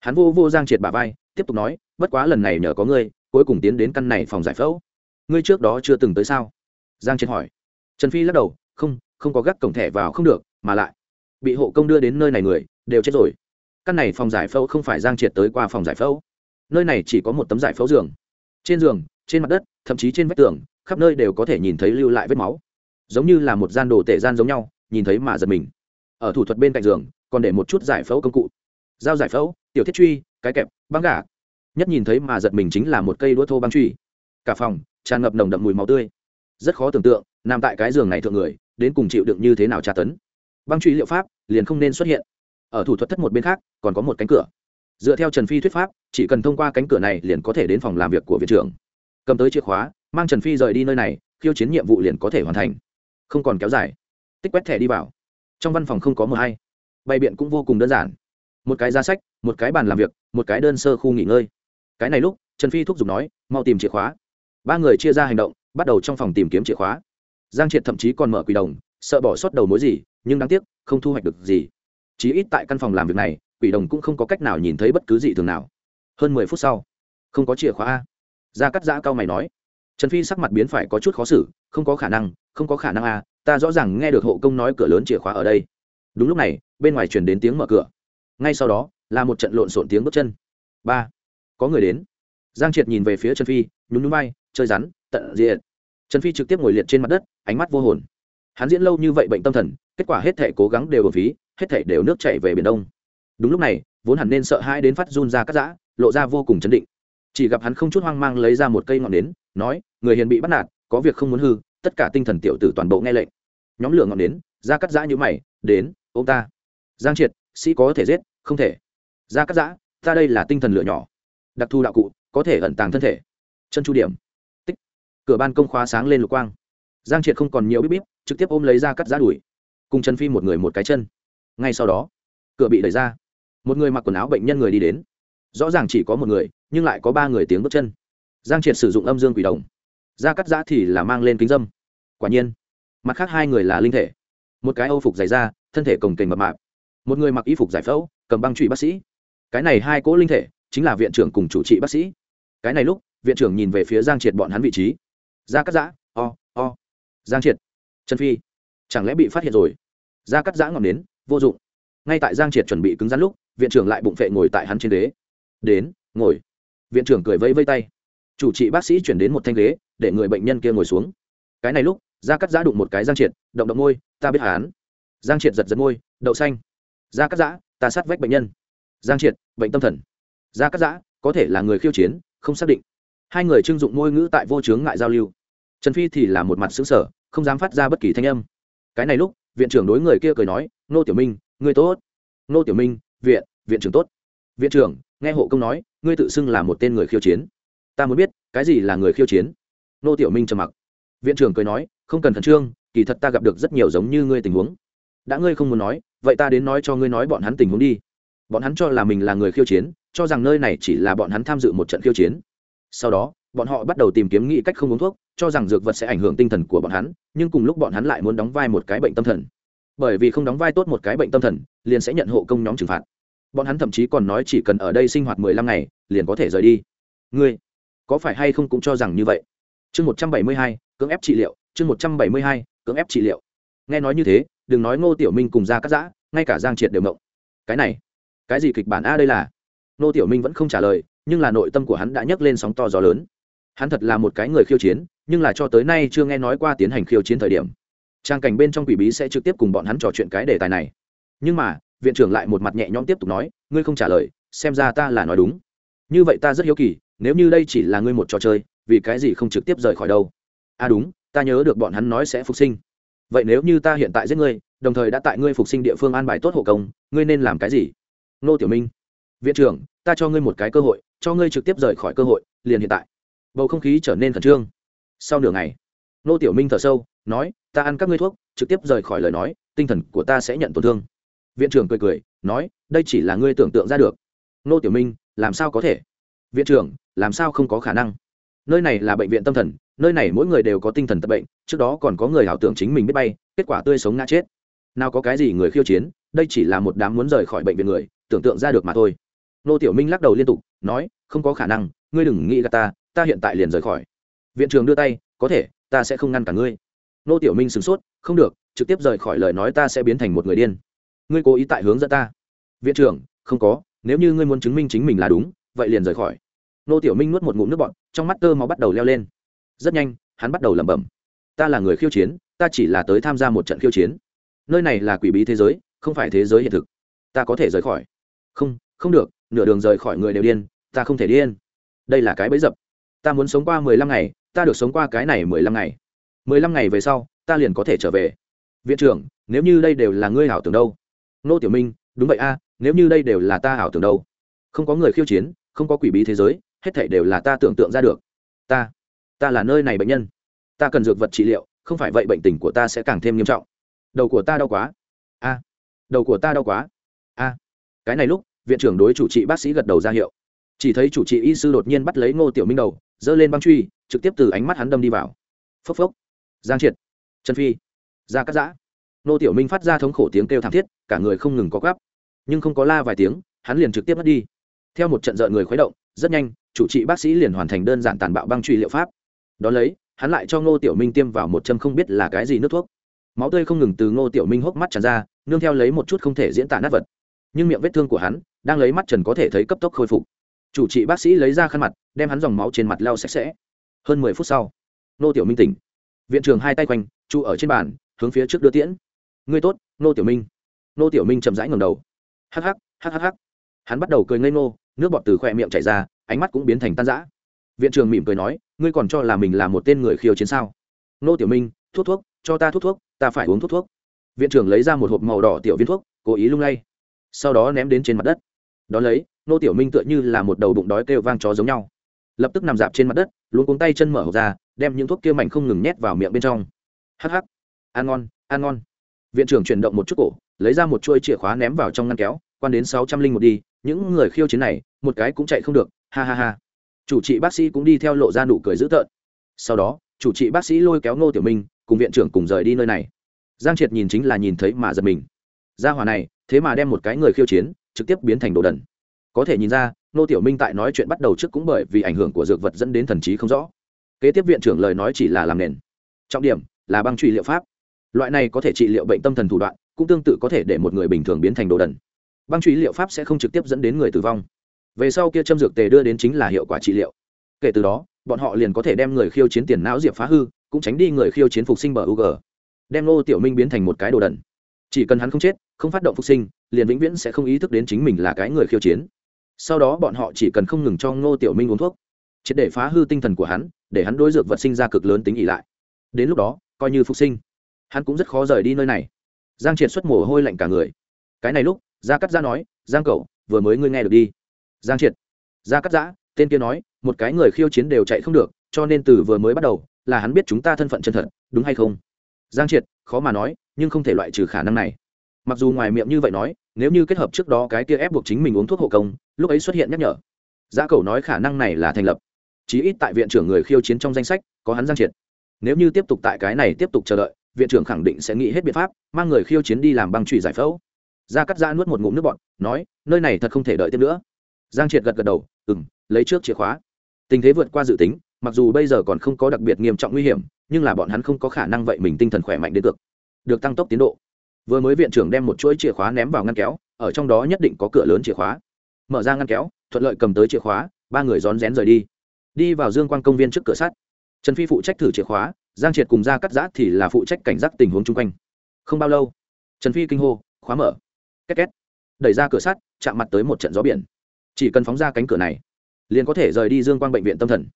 Hắn vô vô giang triệt bà vai, tiếp tục nói, bất quá lần này nhờ có ngươi, cuối cùng tiến đến căn này phòng giải phẫu. Ngươi trước đó chưa từng tới sao? Giang triệt hỏi. Trần phi lắc đầu, không không có gác cổng thẻ vào không được, mà lại bị hộ công đưa đến nơi này người, đều chết rồi căn này phòng giải phẫu không phải giang triệt tới qua phòng giải phẫu. Nơi này chỉ có một tấm giải phẫu giường. Trên giường, trên mặt đất, thậm chí trên vách tường, khắp nơi đều có thể nhìn thấy lưu lại vết máu. Giống như là một gian đồ tể gian giống nhau, nhìn thấy mà giật mình. Ở thủ thuật bên cạnh giường, còn để một chút giải phẫu công cụ. Dao giải phẫu, tiểu thiết truy, cái kẹp, băng gà. Nhất nhìn thấy mà giật mình chính là một cây đũa thô băng truy. Cả phòng, tràn ngập nồng đậm mùi máu tươi. Rất khó tưởng tượng, nằm tại cái giường này thượng người, đến cùng chịu đựng như thế nào tra tấn. Băng truy liệu pháp, liền không nên xuất hiện ở thủ thuật thất một bên khác, còn có một cánh cửa. Dựa theo trần phi thuyết pháp, chỉ cần thông qua cánh cửa này liền có thể đến phòng làm việc của viện trưởng. Cầm tới chìa khóa, mang trần phi rời đi nơi này, khiêu chiến nhiệm vụ liền có thể hoàn thành. Không còn kéo dài. Tích quét thẻ đi vào. Trong văn phòng không có mờ hay. Bày biện cũng vô cùng đơn giản. Một cái giá sách, một cái bàn làm việc, một cái đơn sơ khu nghỉ ngơi. Cái này lúc, trần phi thúc giục nói, mau tìm chìa khóa. Ba người chia ra hành động, bắt đầu trong phòng tìm kiếm chìa khóa. Giang triệt thậm chí còn mở quỷ đồng, sợ bỏ sót đầu mối gì, nhưng đáng tiếc, không thu hoạch được gì chí ít tại căn phòng làm việc này, quỷ đồng cũng không có cách nào nhìn thấy bất cứ gì thường nào. Hơn mười phút sau, không có chìa khóa a. Ra cắt giã cao mày nói, trần phi sắc mặt biến phải có chút khó xử, không có khả năng, không có khả năng a, ta rõ ràng nghe được hộ công nói cửa lớn chìa khóa ở đây. Đúng lúc này, bên ngoài chuyển đến tiếng mở cửa. Ngay sau đó, là một trận lộn xộn tiếng bước chân. Ba, có người đến. Giang triệt nhìn về phía trần phi, nhún nhún bay chơi rắn, tận diện trần phi trực tiếp ngồi liệt trên mặt đất, ánh mắt vô hồn. Hắn diễn lâu như vậy bệnh tâm thần, kết quả hết thể cố gắng đều ở phí hết thảy đều nước chảy về biển đông. Đúng lúc này, vốn hẳn nên sợ hãi đến phát run ra cắt giã, lộ ra vô cùng chấn định. Chỉ gặp hắn không chút hoang mang lấy ra một cây ngọn nến, nói, người hiền bị bắt nạt, có việc không muốn hư, tất cả tinh thần tiểu tử toàn bộ nghe lệnh. Nhóm lửa ngọn nến, ra cắt giã như mày, đến ô ta. Giang triệt, sĩ có thể giết, không thể. Ra cắt giã, ta đây là tinh thần lửa nhỏ. Đặc thù đạo cụ, có thể ẩn tàng thân thể. Chân chu điểm. Tích. Cửa ban công khóa sáng lên lục quang. Giang triệt không còn nhiều bíp bíp, trực tiếp ôm lấy ra cắt giã đuổi. Cùng chân phi một người một cái chân ngay sau đó, cửa bị đẩy ra. Một người mặc quần áo bệnh nhân người đi đến. Rõ ràng chỉ có một người, nhưng lại có ba người tiếng bước chân. Giang triệt sử dụng âm dương quỷ đồng. Ra cắt giã thì là mang lên kính dâm. Quả nhiên, mặt khác hai người là linh thể. Một cái âu phục dày da, thân thể cồng kềnh mập mạp. Một người mặc y phục giải phẫu, cầm băng trụy bác sĩ. Cái này hai cỗ linh thể, chính là viện trưởng cùng chủ trị bác sĩ. Cái này lúc, viện trưởng nhìn về phía giang triệt bọn hắn vị trí. Ra cắt giã, o o. Giang triệt. Trần phi, chẳng lẽ bị phát hiện rồi? Ra cắt giã ngọn đến vô dụng. Ngay tại giang triệt chuẩn bị cứng rắn lúc, viện trưởng lại bụng phệ ngồi tại hắn trên ghế. Đến, ngồi. Viện trưởng cười vẫy vây tay. Chủ trị bác sĩ chuyển đến một thanh ghế, để người bệnh nhân kia ngồi xuống. Cái này lúc gia cắt giã đụng một cái giang triệt, động động môi, ta biết hắn. Giang triệt giật giật môi, đậu xanh. Gia cắt giã, ta sát vách bệnh nhân. Giang triệt, bệnh tâm thần. Gia cắt giã, có thể là người khiêu chiến, không xác định. Hai người trưng dụng ngôn ngữ tại vô chướng ngại giao lưu. Trần phi thì là một mặt xứng sở không dám phát ra bất kỳ thanh âm. Cái này lúc viện trưởng đối người kia cười nói nô tiểu minh, ngươi tốt. Nô tiểu minh, viện viện trưởng tốt. Viện trưởng, nghe hộ công nói, ngươi tự xưng là một tên người khiêu chiến. Ta muốn biết, cái gì là người khiêu chiến? Nô tiểu minh trầm mặc. Viện trưởng cười nói, không cần khẩn trương, kỳ thật ta gặp được rất nhiều giống như ngươi tình huống. Đã ngươi không muốn nói, vậy ta đến nói cho ngươi nói bọn hắn tình huống đi. Bọn hắn cho là mình là người khiêu chiến, cho rằng nơi này chỉ là bọn hắn tham dự một trận khiêu chiến. Sau đó bọn họ bắt đầu tìm kiếm nghĩ cách không uống thuốc, cho rằng dược vật sẽ ảnh hưởng tinh thần của bọn hắn, nhưng cùng lúc bọn hắn lại muốn đóng vai một cái bệnh tâm thần. Bởi vì không đóng vai tốt một cái bệnh tâm thần, liền sẽ nhận hộ công nhóm trừng phạt. Bọn hắn thậm chí còn nói chỉ cần ở đây sinh hoạt mười lăm ngày, liền có thể rời đi. Ngươi, có phải hay không cũng cho rằng như vậy? Chương một trăm bảy mươi hai, cưỡng ép trị liệu, chương một trăm bảy mươi hai, cưỡng ép trị liệu. Nghe nói như thế, đừng nói ngô tiểu minh cùng ra cắt giã, ngay cả giang triệt đều mộng cái này, cái gì kịch bản a đây là? Ngô tiểu minh vẫn không trả lời, nhưng là nội tâm của hắn đã nhấc lên sóng to gió lớn hắn thật là một cái người khiêu chiến, nhưng là cho tới nay chưa nghe nói qua tiến hành khiêu chiến thời điểm. Trang cảnh bên trong quỷ bí sẽ trực tiếp cùng bọn hắn trò chuyện cái đề tài này. Nhưng mà, viện trưởng lại một mặt nhẹ nhõm tiếp tục nói, ngươi không trả lời, xem ra ta là nói đúng. Như vậy ta rất hiếu kỳ, nếu như đây chỉ là ngươi một trò chơi, vì cái gì không trực tiếp rời khỏi đâu? À đúng, ta nhớ được bọn hắn nói sẽ phục sinh. Vậy nếu như ta hiện tại giết ngươi, đồng thời đã tại ngươi phục sinh địa phương an bài tốt hộ công, ngươi nên làm cái gì? Nô tiểu minh. Viện trưởng, ta cho ngươi một cái cơ hội, cho ngươi trực tiếp rời khỏi cơ hội, liền hiện tại bầu không khí trở nên khẩn trương. Sau nửa ngày, nô tiểu minh thở sâu, nói, ta ăn các ngươi thuốc, trực tiếp rời khỏi lời nói, tinh thần của ta sẽ nhận tổn thương. Viện trưởng cười cười, nói, đây chỉ là ngươi tưởng tượng ra được. Nô tiểu minh, làm sao có thể? Viện trưởng, làm sao không có khả năng? Nơi này là bệnh viện tâm thần, nơi này mỗi người đều có tinh thần tật bệnh, trước đó còn có người ảo tưởng chính mình biết bay, kết quả tươi sống ngã chết. Nào có cái gì người khiêu chiến, đây chỉ là một đám muốn rời khỏi bệnh viện người, tưởng tượng ra được mà thôi. Nô tiểu minh lắc đầu liên tục, nói không có khả năng, ngươi đừng nghĩ gà ta ta hiện tại liền rời khỏi. Viện trưởng đưa tay, có thể, ta sẽ không ngăn cả ngươi. Nô tiểu minh sửng sốt, không được, trực tiếp rời khỏi lời nói ta sẽ biến thành một người điên. Ngươi cố ý tại hướng dẫn ta. Viện trưởng, không có, nếu như ngươi muốn chứng minh chính mình là đúng, vậy liền rời khỏi. Nô tiểu minh nuốt một ngụm nước bọt, trong mắt tơ máu bắt đầu leo lên. Rất nhanh, hắn bắt đầu lẩm bẩm. Ta là người khiêu chiến, ta chỉ là tới tham gia một trận khiêu chiến. Nơi này là quỷ bí thế giới, không phải thế giới hiện thực. Ta có thể rời khỏi. Không không được, nửa đường rời khỏi người đều điên ta không thể điên đây là cái bẫy dập. Ta muốn sống qua mười lăm ngày, ta được sống qua cái này mười lăm ngày. Mười lăm ngày về sau, ta liền có thể trở về. Viện trưởng, nếu như đây đều là ngươi hảo tưởng đâu? Nô tiểu minh, đúng vậy a, nếu như đây đều là ta ảo tưởng đâu? Không có người khiêu chiến, không có quỷ bí thế giới, hết thảy đều là ta tưởng tượng ra được. Ta ta là nơi này bệnh nhân. Ta cần dược vật trị liệu, không phải vậy bệnh tình của ta sẽ càng thêm nghiêm trọng. Đầu của ta đau quá. A, đầu của ta đau quá. A, cái này lúc, viện trưởng đối chủ trị bác sĩ gật đầu ra hiệu chỉ thấy chủ trị y sư đột nhiên bắt lấy ngô tiểu minh đầu, giơ lên băng truy, trực tiếp từ ánh mắt hắn đâm đi vào. Phốc phốc. Giang triệt. Trần phi. Ra cắt giã. Ngô tiểu minh phát ra thống khổ tiếng kêu thảm thiết, cả người không ngừng có gắp nhưng không có la vài tiếng, hắn liền trực tiếp mất đi. Theo một trận rợn người khuấy động, rất nhanh, chủ trị bác sĩ liền hoàn thành đơn giản tàn bạo băng truy liệu pháp. Đ ó lấy, hắn lại cho ngô tiểu minh tiêm vào một châm không biết là cái gì nước thuốc. Máu tươi không ngừng từ ngô tiểu minh hốc mắt tràn ra, nương theo lấy một chút không thể diễn tả nát vật. Nhưng miệng vết thương của hắn, đang lấy mắt trần có thể thấy cấp tốc khôi phục chủ trị bác sĩ lấy ra khăn mặt, đem hắn dòng máu trên mặt lau sạch sẽ. Hơn mười phút sau, nô tiểu minh tỉnh. Viện trưởng hai tay quanh, trụ ở trên bàn, hướng phía trước đưa tiễn. Ngươi tốt, nô tiểu minh. Nô tiểu minh chậm rãi ngầm đầu. Hắc hắc hắc hắc hắc. Hắn bắt đầu cười ngây ngô, nước bọt từ khoe miệng chảy ra, ánh mắt cũng biến thành tan rã. Viện trưởng mỉm cười nói, ngươi còn cho là mình là một tên người khiêu chiến sao? Nô tiểu minh, thuốc thuốc, cho ta thuốc thuốc, ta phải uống thuốc thuốc. Viện trưởng lấy ra một hộp màu đỏ tiểu viên thuốc, cố ý lung lay, sau đó ném đến trên mặt đất. Đón lấy nô tiểu minh tựa như là một đầu bụng đói kêu vang chó giống nhau. Lập tức nằm dạp trên mặt đất luôn cuống tay chân mở hộp ra, đem những thuốc kia mảnh không ngừng nhét vào miệng bên trong. Hắc hắc. Ăn ngon ăn ngon. Viện trưởng chuyển động một chút cổ, lấy ra một chuôi chìa khóa ném vào trong ngăn kéo, quan đến sáu trăm linh một đi, những người khiêu chiến này, một cái cũng chạy không được, ha ha ha. Chủ trị bác sĩ cũng đi theo lộ ra nụ cười dữ tợn. Sau đó, chủ trị bác sĩ lôi kéo ngô tiểu minh, cùng viện trưởng cùng rời đi nơi này. Giang triệt nhìn chính là nhìn thấy mà giật mình. Gia hòa này, thế mà đem một cái người khiêu chiến, trực tiếp biến thành đồ đần có thể nhìn ra, nô tiểu minh tại nói chuyện bắt đầu trước cũng bởi vì ảnh hưởng của dược vật dẫn đến thần trí không rõ. Kế tiếp viện trưởng lời nói chỉ là làm nền. Trọng điểm là băng truy liệu pháp. Loại này có thể trị liệu bệnh tâm thần thủ đoạn, cũng tương tự có thể để một người bình thường biến thành đồ đần. Băng truy liệu pháp sẽ không trực tiếp dẫn đến người tử vong. Về sau kia châm dược tề đưa đến chính là hiệu quả trị liệu. Kể từ đó, bọn họ liền có thể đem người khiêu chiến tiền não diệp phá hư, cũng tránh đi người khiêu chiến phục sinh bờ u đem nô tiểu minh biến thành một cái đồ đần. Chỉ cần hắn không chết, không phát động phục sinh, liền vĩnh viễn sẽ không ý thức đến chính mình là cái người khiêu chiến sau đó bọn họ chỉ cần không ngừng cho ngô tiểu minh uống thuốc, triệt để phá hư tinh thần của hắn, để hắn đối dược vật sinh ra cực lớn tính ỉ lại. Đến lúc đó, coi như phục sinh, hắn cũng rất khó rời đi nơi này. Giang triệt xuất mồ hôi lạnh cả người. Cái này lúc, gia cắt giã nói, giang cậu, vừa mới ngươi nghe được đi. Giang triệt, gia cắt giã, tên kia nói, một cái người khiêu chiến đều chạy không được, cho nên từ vừa mới bắt đầu, là hắn biết chúng ta thân phận chân thật, đúng hay không? Giang triệt, khó mà nói, nhưng không thể loại trừ khả năng này mặc dù ngoài miệng như vậy nói, nếu như kết hợp trước đó cái kia ép buộc chính mình uống thuốc hộ công, lúc ấy xuất hiện nhắc nhở. Giá cầu nói khả năng này là thành lập. Chí ít tại viện trưởng người khiêu chiến trong danh sách, có hắn giang triệt. Nếu như tiếp tục tại cái này tiếp tục chờ đợi, viện trưởng khẳng định sẽ nghĩ hết biện pháp, mang người khiêu chiến đi làm băng trụy giải phẫu. Gia cắt ra nuốt một ngụm nước bọn nói, nơi này thật không thể đợi tiếp nữa. Giang triệt gật gật đầu ừ m lấy trước chìa khóa. Tình thế vượt qua dự tính, mặc dù bây giờ còn không có đặc biệt nghiêm trọng nguy hiểm, nhưng là bọn hắn không có khả năng vậy mình tinh thần khỏe mạnh đến được. Được tăng tốc tiến độ vừa mới viện trưởng đem một chuỗi chìa khóa ném vào ngăn kéo, ở trong đó nhất định có cửa lớn chìa khóa. Mở ra ngăn kéo, thuận lợi cầm tới chìa khóa, ba người rón rén rời đi. Đi vào dương quan công viên trước cửa sắt. Trần phi phụ trách thử chìa khóa, giang triệt cùng ra cắt giã thì là phụ trách cảnh giác tình huống chung quanh. Không bao lâu, trần phi kinh hô, khóa mở. Két két. Đẩy ra cửa sắt, chạm mặt tới một trận gió biển. Chỉ cần phóng ra cánh cửa này, liền có thể rời đi dương quang bệnh viện tâm thần.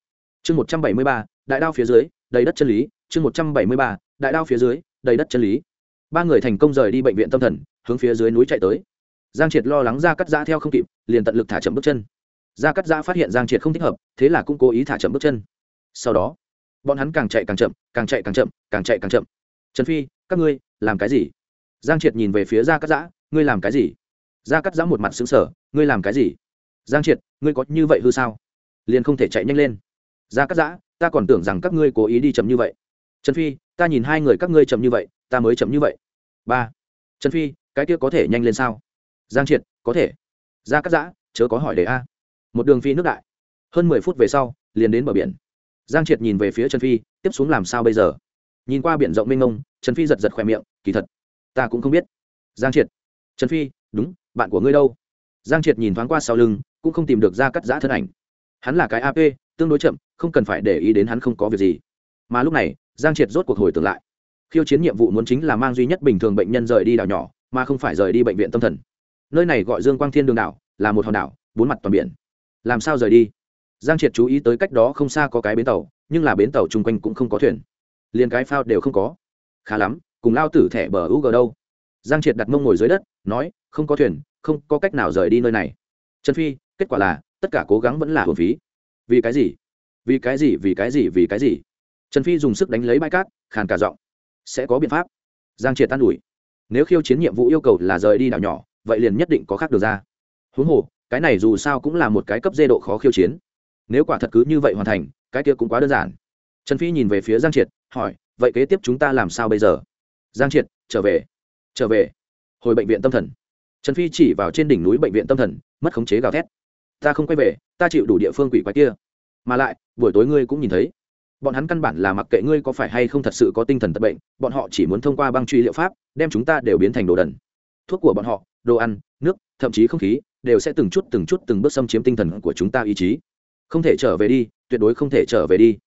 Chương một trăm bảy mươi ba, đại đao phía dưới, đầy đất chân lý. Chương một trăm bảy mươi ba, đại đao phía dưới, đầy đất chân lý ba người thành công rời đi bệnh viện tâm thần, hướng phía dưới núi chạy tới. Giang triệt lo lắng ra cắt giã theo không kịp, liền tận lực thả chậm bước chân. Ra cắt giã phát hiện giang triệt không thích hợp, thế là cũng cố ý thả chậm bước chân. Sau đó, bọn hắn càng chạy càng chậm, càng chạy càng chậm, càng chạy càng chậm. Trần phi, các ngươi làm cái gì? Giang triệt nhìn về phía ra cắt giã, ngươi làm cái gì? Ra cắt giã một mặt xứng sở ngươi làm cái gì? Giang triệt, ngươi có như vậy hư sao? Liền không thể chạy nhanh lên. Ra cắt giã, ta còn tưởng rằng các ngươi cố ý đi chậm như vậy. Trần phi ta nhìn hai người các ngươi chậm như vậy, ta mới chậm như vậy. Ba. Trần phi, cái kia có thể nhanh lên sao? Giang triệt, có thể. Gia cắt giã, chớ có hỏi để a. Một đường phi nước đại. Hơn mười phút về sau, liền đến bờ biển. Giang triệt nhìn về phía trần phi, tiếp xuống làm sao bây giờ? Nhìn qua biển rộng mênh mông, trần phi giật giật khỏe miệng, kỳ thật, ta cũng không biết. Giang triệt. Trần phi, đúng, bạn của ngươi đâu? Giang triệt nhìn thoáng qua sau lưng, cũng không tìm được ra cắt giã thân ảnh. Hắn là cái ap tương đối chậm, không cần phải để ý đến hắn không có việc gì. Mà lúc này giang triệt rốt cuộc hồi tưởng lại. Khiêu chiến nhiệm vụ muốn chính là mang duy nhất bình thường bệnh nhân rời đi đảo nhỏ, mà không phải rời đi bệnh viện tâm thần. Nơi này gọi dương quang thiên đường đảo, là một hòn đảo, bốn mặt toàn biển. Làm sao rời đi? Giang triệt chú ý tới cách đó không xa có cái bến tàu, nhưng là bến tàu chung quanh cũng không có thuyền. Liền cái phao đều không có. Khá lắm, cùng lao tử thẻ bờ u g đâu. Giang triệt đặt mông ngồi dưới đất, nói, không có thuyền, không có cách nào rời đi nơi này. Trần phi, kết quả là, tất cả cố gắng vẫn là hồn phí. Vì cái gì? Vì cái gì? Vì cái gì? Vì cái gì? Trần phi dùng sức đánh lấy bãi cát, khàn cả giọng, sẽ có biện pháp. Giang triệt tan ủi, nếu khiêu chiến nhiệm vụ yêu cầu là rời đi đảo nhỏ, vậy liền nhất định có khác được ra. Huống hồ, cái này dù sao cũng là một cái cấp dê độ khó khiêu chiến. Nếu quả thật cứ như vậy hoàn thành, cái kia cũng quá đơn giản. Trần phi nhìn về phía giang triệt, hỏi, vậy kế tiếp chúng ta làm sao bây giờ? Giang triệt, trở về trở về. Hồi bệnh viện tâm thần. Trần phi chỉ vào trên đỉnh núi bệnh viện tâm thần, mất khống chế gào thét, ta không quay về, ta chịu đủ địa phương quỷ quái kia. Mà lại, buổi tối ngươi cũng nhìn thấy bọn hắn căn bản là mặc kệ ngươi có phải hay không thật sự có tinh thần tật bệnh, bọn họ chỉ muốn thông qua băng truy liệu pháp, đem chúng ta đều biến thành đồ đần. Thuốc của bọn họ, đồ ăn, nước, thậm chí không khí, đều sẽ từng chút từng chút từng bước xâm chiếm tinh thần của chúng ta ý chí. Không thể trở về đi, tuyệt đối không thể trở về đi.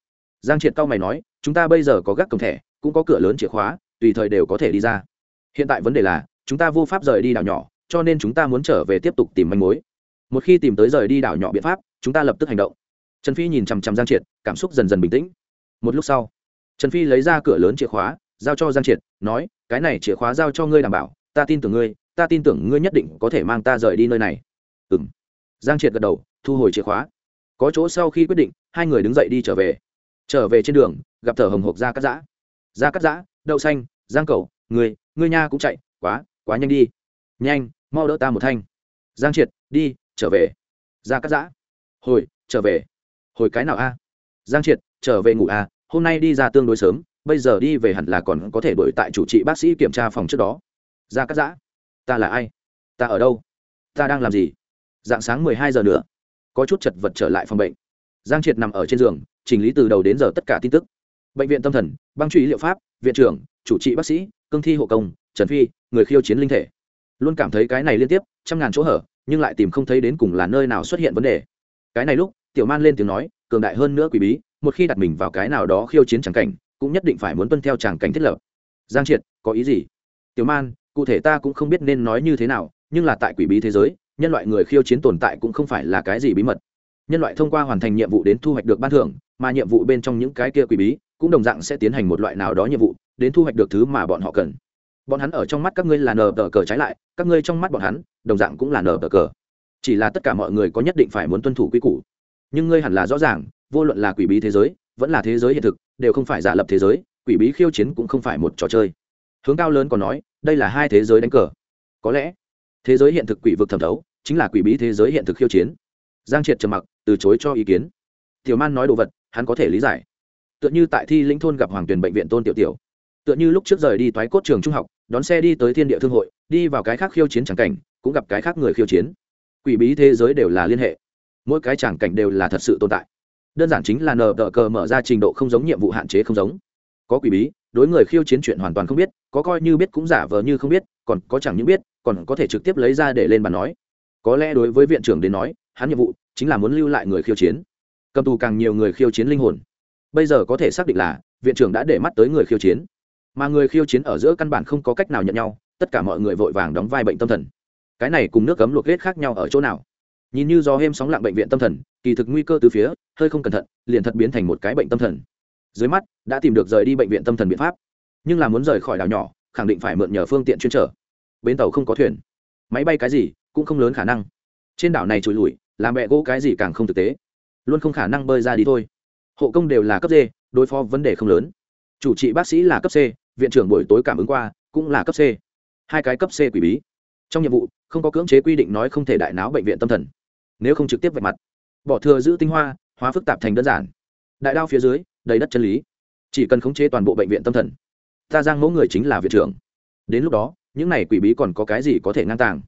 Giang triệt cao mày nói, chúng ta bây giờ có gác cổng thẻ, cũng có cửa lớn chìa khóa, tùy thời đều có thể đi ra. Hiện tại vấn đề là, chúng ta vô pháp rời đi đảo nhỏ, cho nên chúng ta muốn trở về tiếp tục tìm manh mối. Một khi tìm tới rời đi đảo nhỏ biện pháp, chúng ta lập tức hành động. Trần phi nhìn chằm chằm giang triệt, cảm xúc dần dần bình tĩnh một lúc sau, trần phi lấy ra cửa lớn chìa khóa, giao cho giang triệt, nói, cái này chìa khóa giao cho ngươi đảm bảo, ta tin tưởng ngươi, ta tin tưởng ngươi nhất định có thể mang ta rời đi nơi này. Ừ m giang triệt gật đầu, thu hồi chìa khóa. Có chỗ sau khi quyết định, hai người đứng dậy đi trở về. Trở về trên đường, gặp thở hồng hộc ra cắt giã. Ra cắt giã, đậu xanh, giang cầu người người nha cũng chạy, quá quá nhanh đi. Nhanh, mau đỡ ta một thanh. Giang triệt, đi, trở về. Ra cắt giã. Hồi, trở về. Hồi cái nào a? Giang triệt trở về ngủ à hôm nay đi ra tương đối sớm, bây giờ đi về hẳn là còn có thể đổi tại chủ trị bác sĩ kiểm tra phòng trước đó. Ra cắt giã, ta là ai? Ta ở đâu? Ta đang làm gì? Dạng sáng mười hai giờ nữa, có chút chật vật trở lại phòng bệnh. Giang triệt nằm ở trên giường, chỉnh lý từ đầu đến giờ tất cả tin tức. Bệnh viện tâm thần, băng truy liệu pháp, viện trưởng, chủ trị bác sĩ, cương thi hộ công, trần phi, người khiêu chiến linh thể. Luôn cảm thấy cái này liên tiếp, trăm ngàn chỗ hở, nhưng lại tìm không thấy đến cùng là nơi nào xuất hiện vấn đề. Cái này lúc, tiểu man lên tiếng nói, cường đại hơn nữa quỷ bí một khi đặt mình vào cái nào đó khiêu chiến tràng cảnh, cũng nhất định phải muốn tuân theo tràng cảnh thiết lập. Giang triệt, có ý gì? Tiểu man, cụ thể ta cũng không biết nên nói như thế nào, nhưng là tại quỷ bí thế giới, nhân loại người khiêu chiến tồn tại cũng không phải là cái gì bí mật. Nhân loại thông qua hoàn thành nhiệm vụ đến thu hoạch được ban thưởng, mà nhiệm vụ bên trong những cái kia quỷ bí cũng đồng dạng sẽ tiến hành một loại nào đó nhiệm vụ, đến thu hoạch được thứ mà bọn họ cần. Bọn hắn ở trong mắt các ngươi là nờ tờ cờ trái lại, các ngươi trong mắt bọn hắn, đồng dạng cũng là nờ tờ cờ. Chỉ là tất cả mọi người có nhất định phải muốn tuân thủ quy củ. Nhưng ngươi hẳn là rõ ràng vô luận là quỷ bí thế giới, vẫn là thế giới hiện thực, đều không phải giả lập thế giới, quỷ bí khiêu chiến cũng không phải một trò chơi. Hướng cao lớn còn nói, đây là hai thế giới đánh cờ. Có lẽ, thế giới hiện thực quỷ vực thẩm thấu, chính là quỷ bí thế giới hiện thực khiêu chiến. Giang triệt trầm mặc, từ chối cho ý kiến. Tiểu man nói đồ vật, hắn có thể lý giải. Tựa như tại thi lĩnh thôn gặp hoàng tuyền bệnh viện tôn tiểu tiểu. Tựa như lúc trước rời đi toái cốt trường trung học, đón xe đi tới thiên địa thương hội, đi vào cái khác khiêu chiến chẳng cảnh, cũng gặp cái khác người khiêu chiến. Quỷ bí thế giới đều là liên hệ. Mỗi cái chẳng cảnh đều là thật sự tồn tại đơn giản chính là nờ đỡ cờ mở ra trình độ không giống nhiệm vụ hạn chế không giống. Có quỷ bí, đối người khiêu chiến chuyện hoàn toàn không biết, có coi như biết cũng giả vờ như không biết, còn có chẳng những biết, còn có thể trực tiếp lấy ra để lên bàn nói. Có lẽ đối với viện trưởng đến nói, hắn nhiệm vụ chính là muốn lưu lại người khiêu chiến. Cầm tù càng nhiều người khiêu chiến linh hồn. Bây giờ có thể xác định là, viện trưởng đã để mắt tới người khiêu chiến. Mà người khiêu chiến ở giữa căn bản không có cách nào nhận nhau, tất cả mọi người vội vàng đóng vai bệnh tâm thần. Cái này cùng nước cấm luộc hết khác nhau ở chỗ nào? Nhìn như do hêm sóng lặng bệnh viện tâm thần kỳ thực nguy cơ từ phía, hơi không cẩn thận, liền thật biến thành một cái bệnh tâm thần. Dưới mắt, đã tìm được rời đi bệnh viện tâm thần biện pháp. Nhưng là muốn rời khỏi đảo nhỏ, khẳng định phải mượn nhờ phương tiện chuyên trở. Bến tàu không có thuyền. Máy bay cái gì, cũng không lớn khả năng. Trên đảo này trùi lùi làm mẹ gỗ cái gì càng không thực tế. Luôn không khả năng bơi ra đi thôi. Hộ công đều là cấp d, đối phó vấn đề không lớn. Chủ trị bác sĩ là cấp c, viện trưởng buổi tối cảm ứng qua, cũng là cấp c. Hai cái cấp c quỷ bí. Trong nhiệm vụ, không có cưỡng chế quy định nói không thể đại náo bệnh viện tâm thần. Nếu không trực tiếp vạch mặt bỏ thừa giữ tinh hoa, hóa phức tạp thành đơn giản. Đại đao phía dưới, đầy đất chân lý. Chỉ cần khống chế toàn bộ bệnh viện tâm thần, ta giang mẫu người chính là viện trưởng. Đến lúc đó, những này quỷ bí còn có cái gì có thể ngang tàng?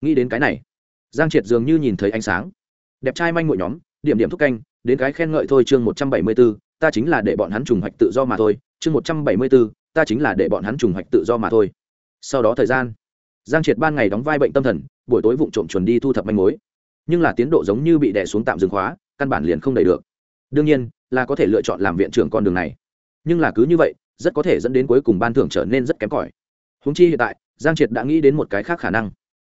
Nghĩ đến cái này, giang triệt dường như nhìn thấy ánh sáng. Đẹp trai manh mội nhóm, điểm điểm thúc canh, đến cái khen ngợi thôi chương một trăm bảy mươi b ố ta chính là để bọn hắn trùng hoạch tự do mà thôi. Chương một trăm bảy mươi b ố ta chính là để bọn hắn trùng hoạch tự do mà thôi. Sau đó thời gian, giang triệt ban ngày đóng vai bệnh tâm thần, buổi tối vụng trộm chuẩn đi thu thập manh mối nhưng là tiến độ giống như bị đè xuống tạm dừng khóa, căn bản liền không đầy được. Đương nhiên, là có thể lựa chọn làm viện trưởng con đường này. Nhưng là cứ như vậy, rất có thể dẫn đến cuối cùng ban thưởng trở nên rất kém cỏi. Húng chi hiện tại, giang triệt đã nghĩ đến một cái khác khả năng.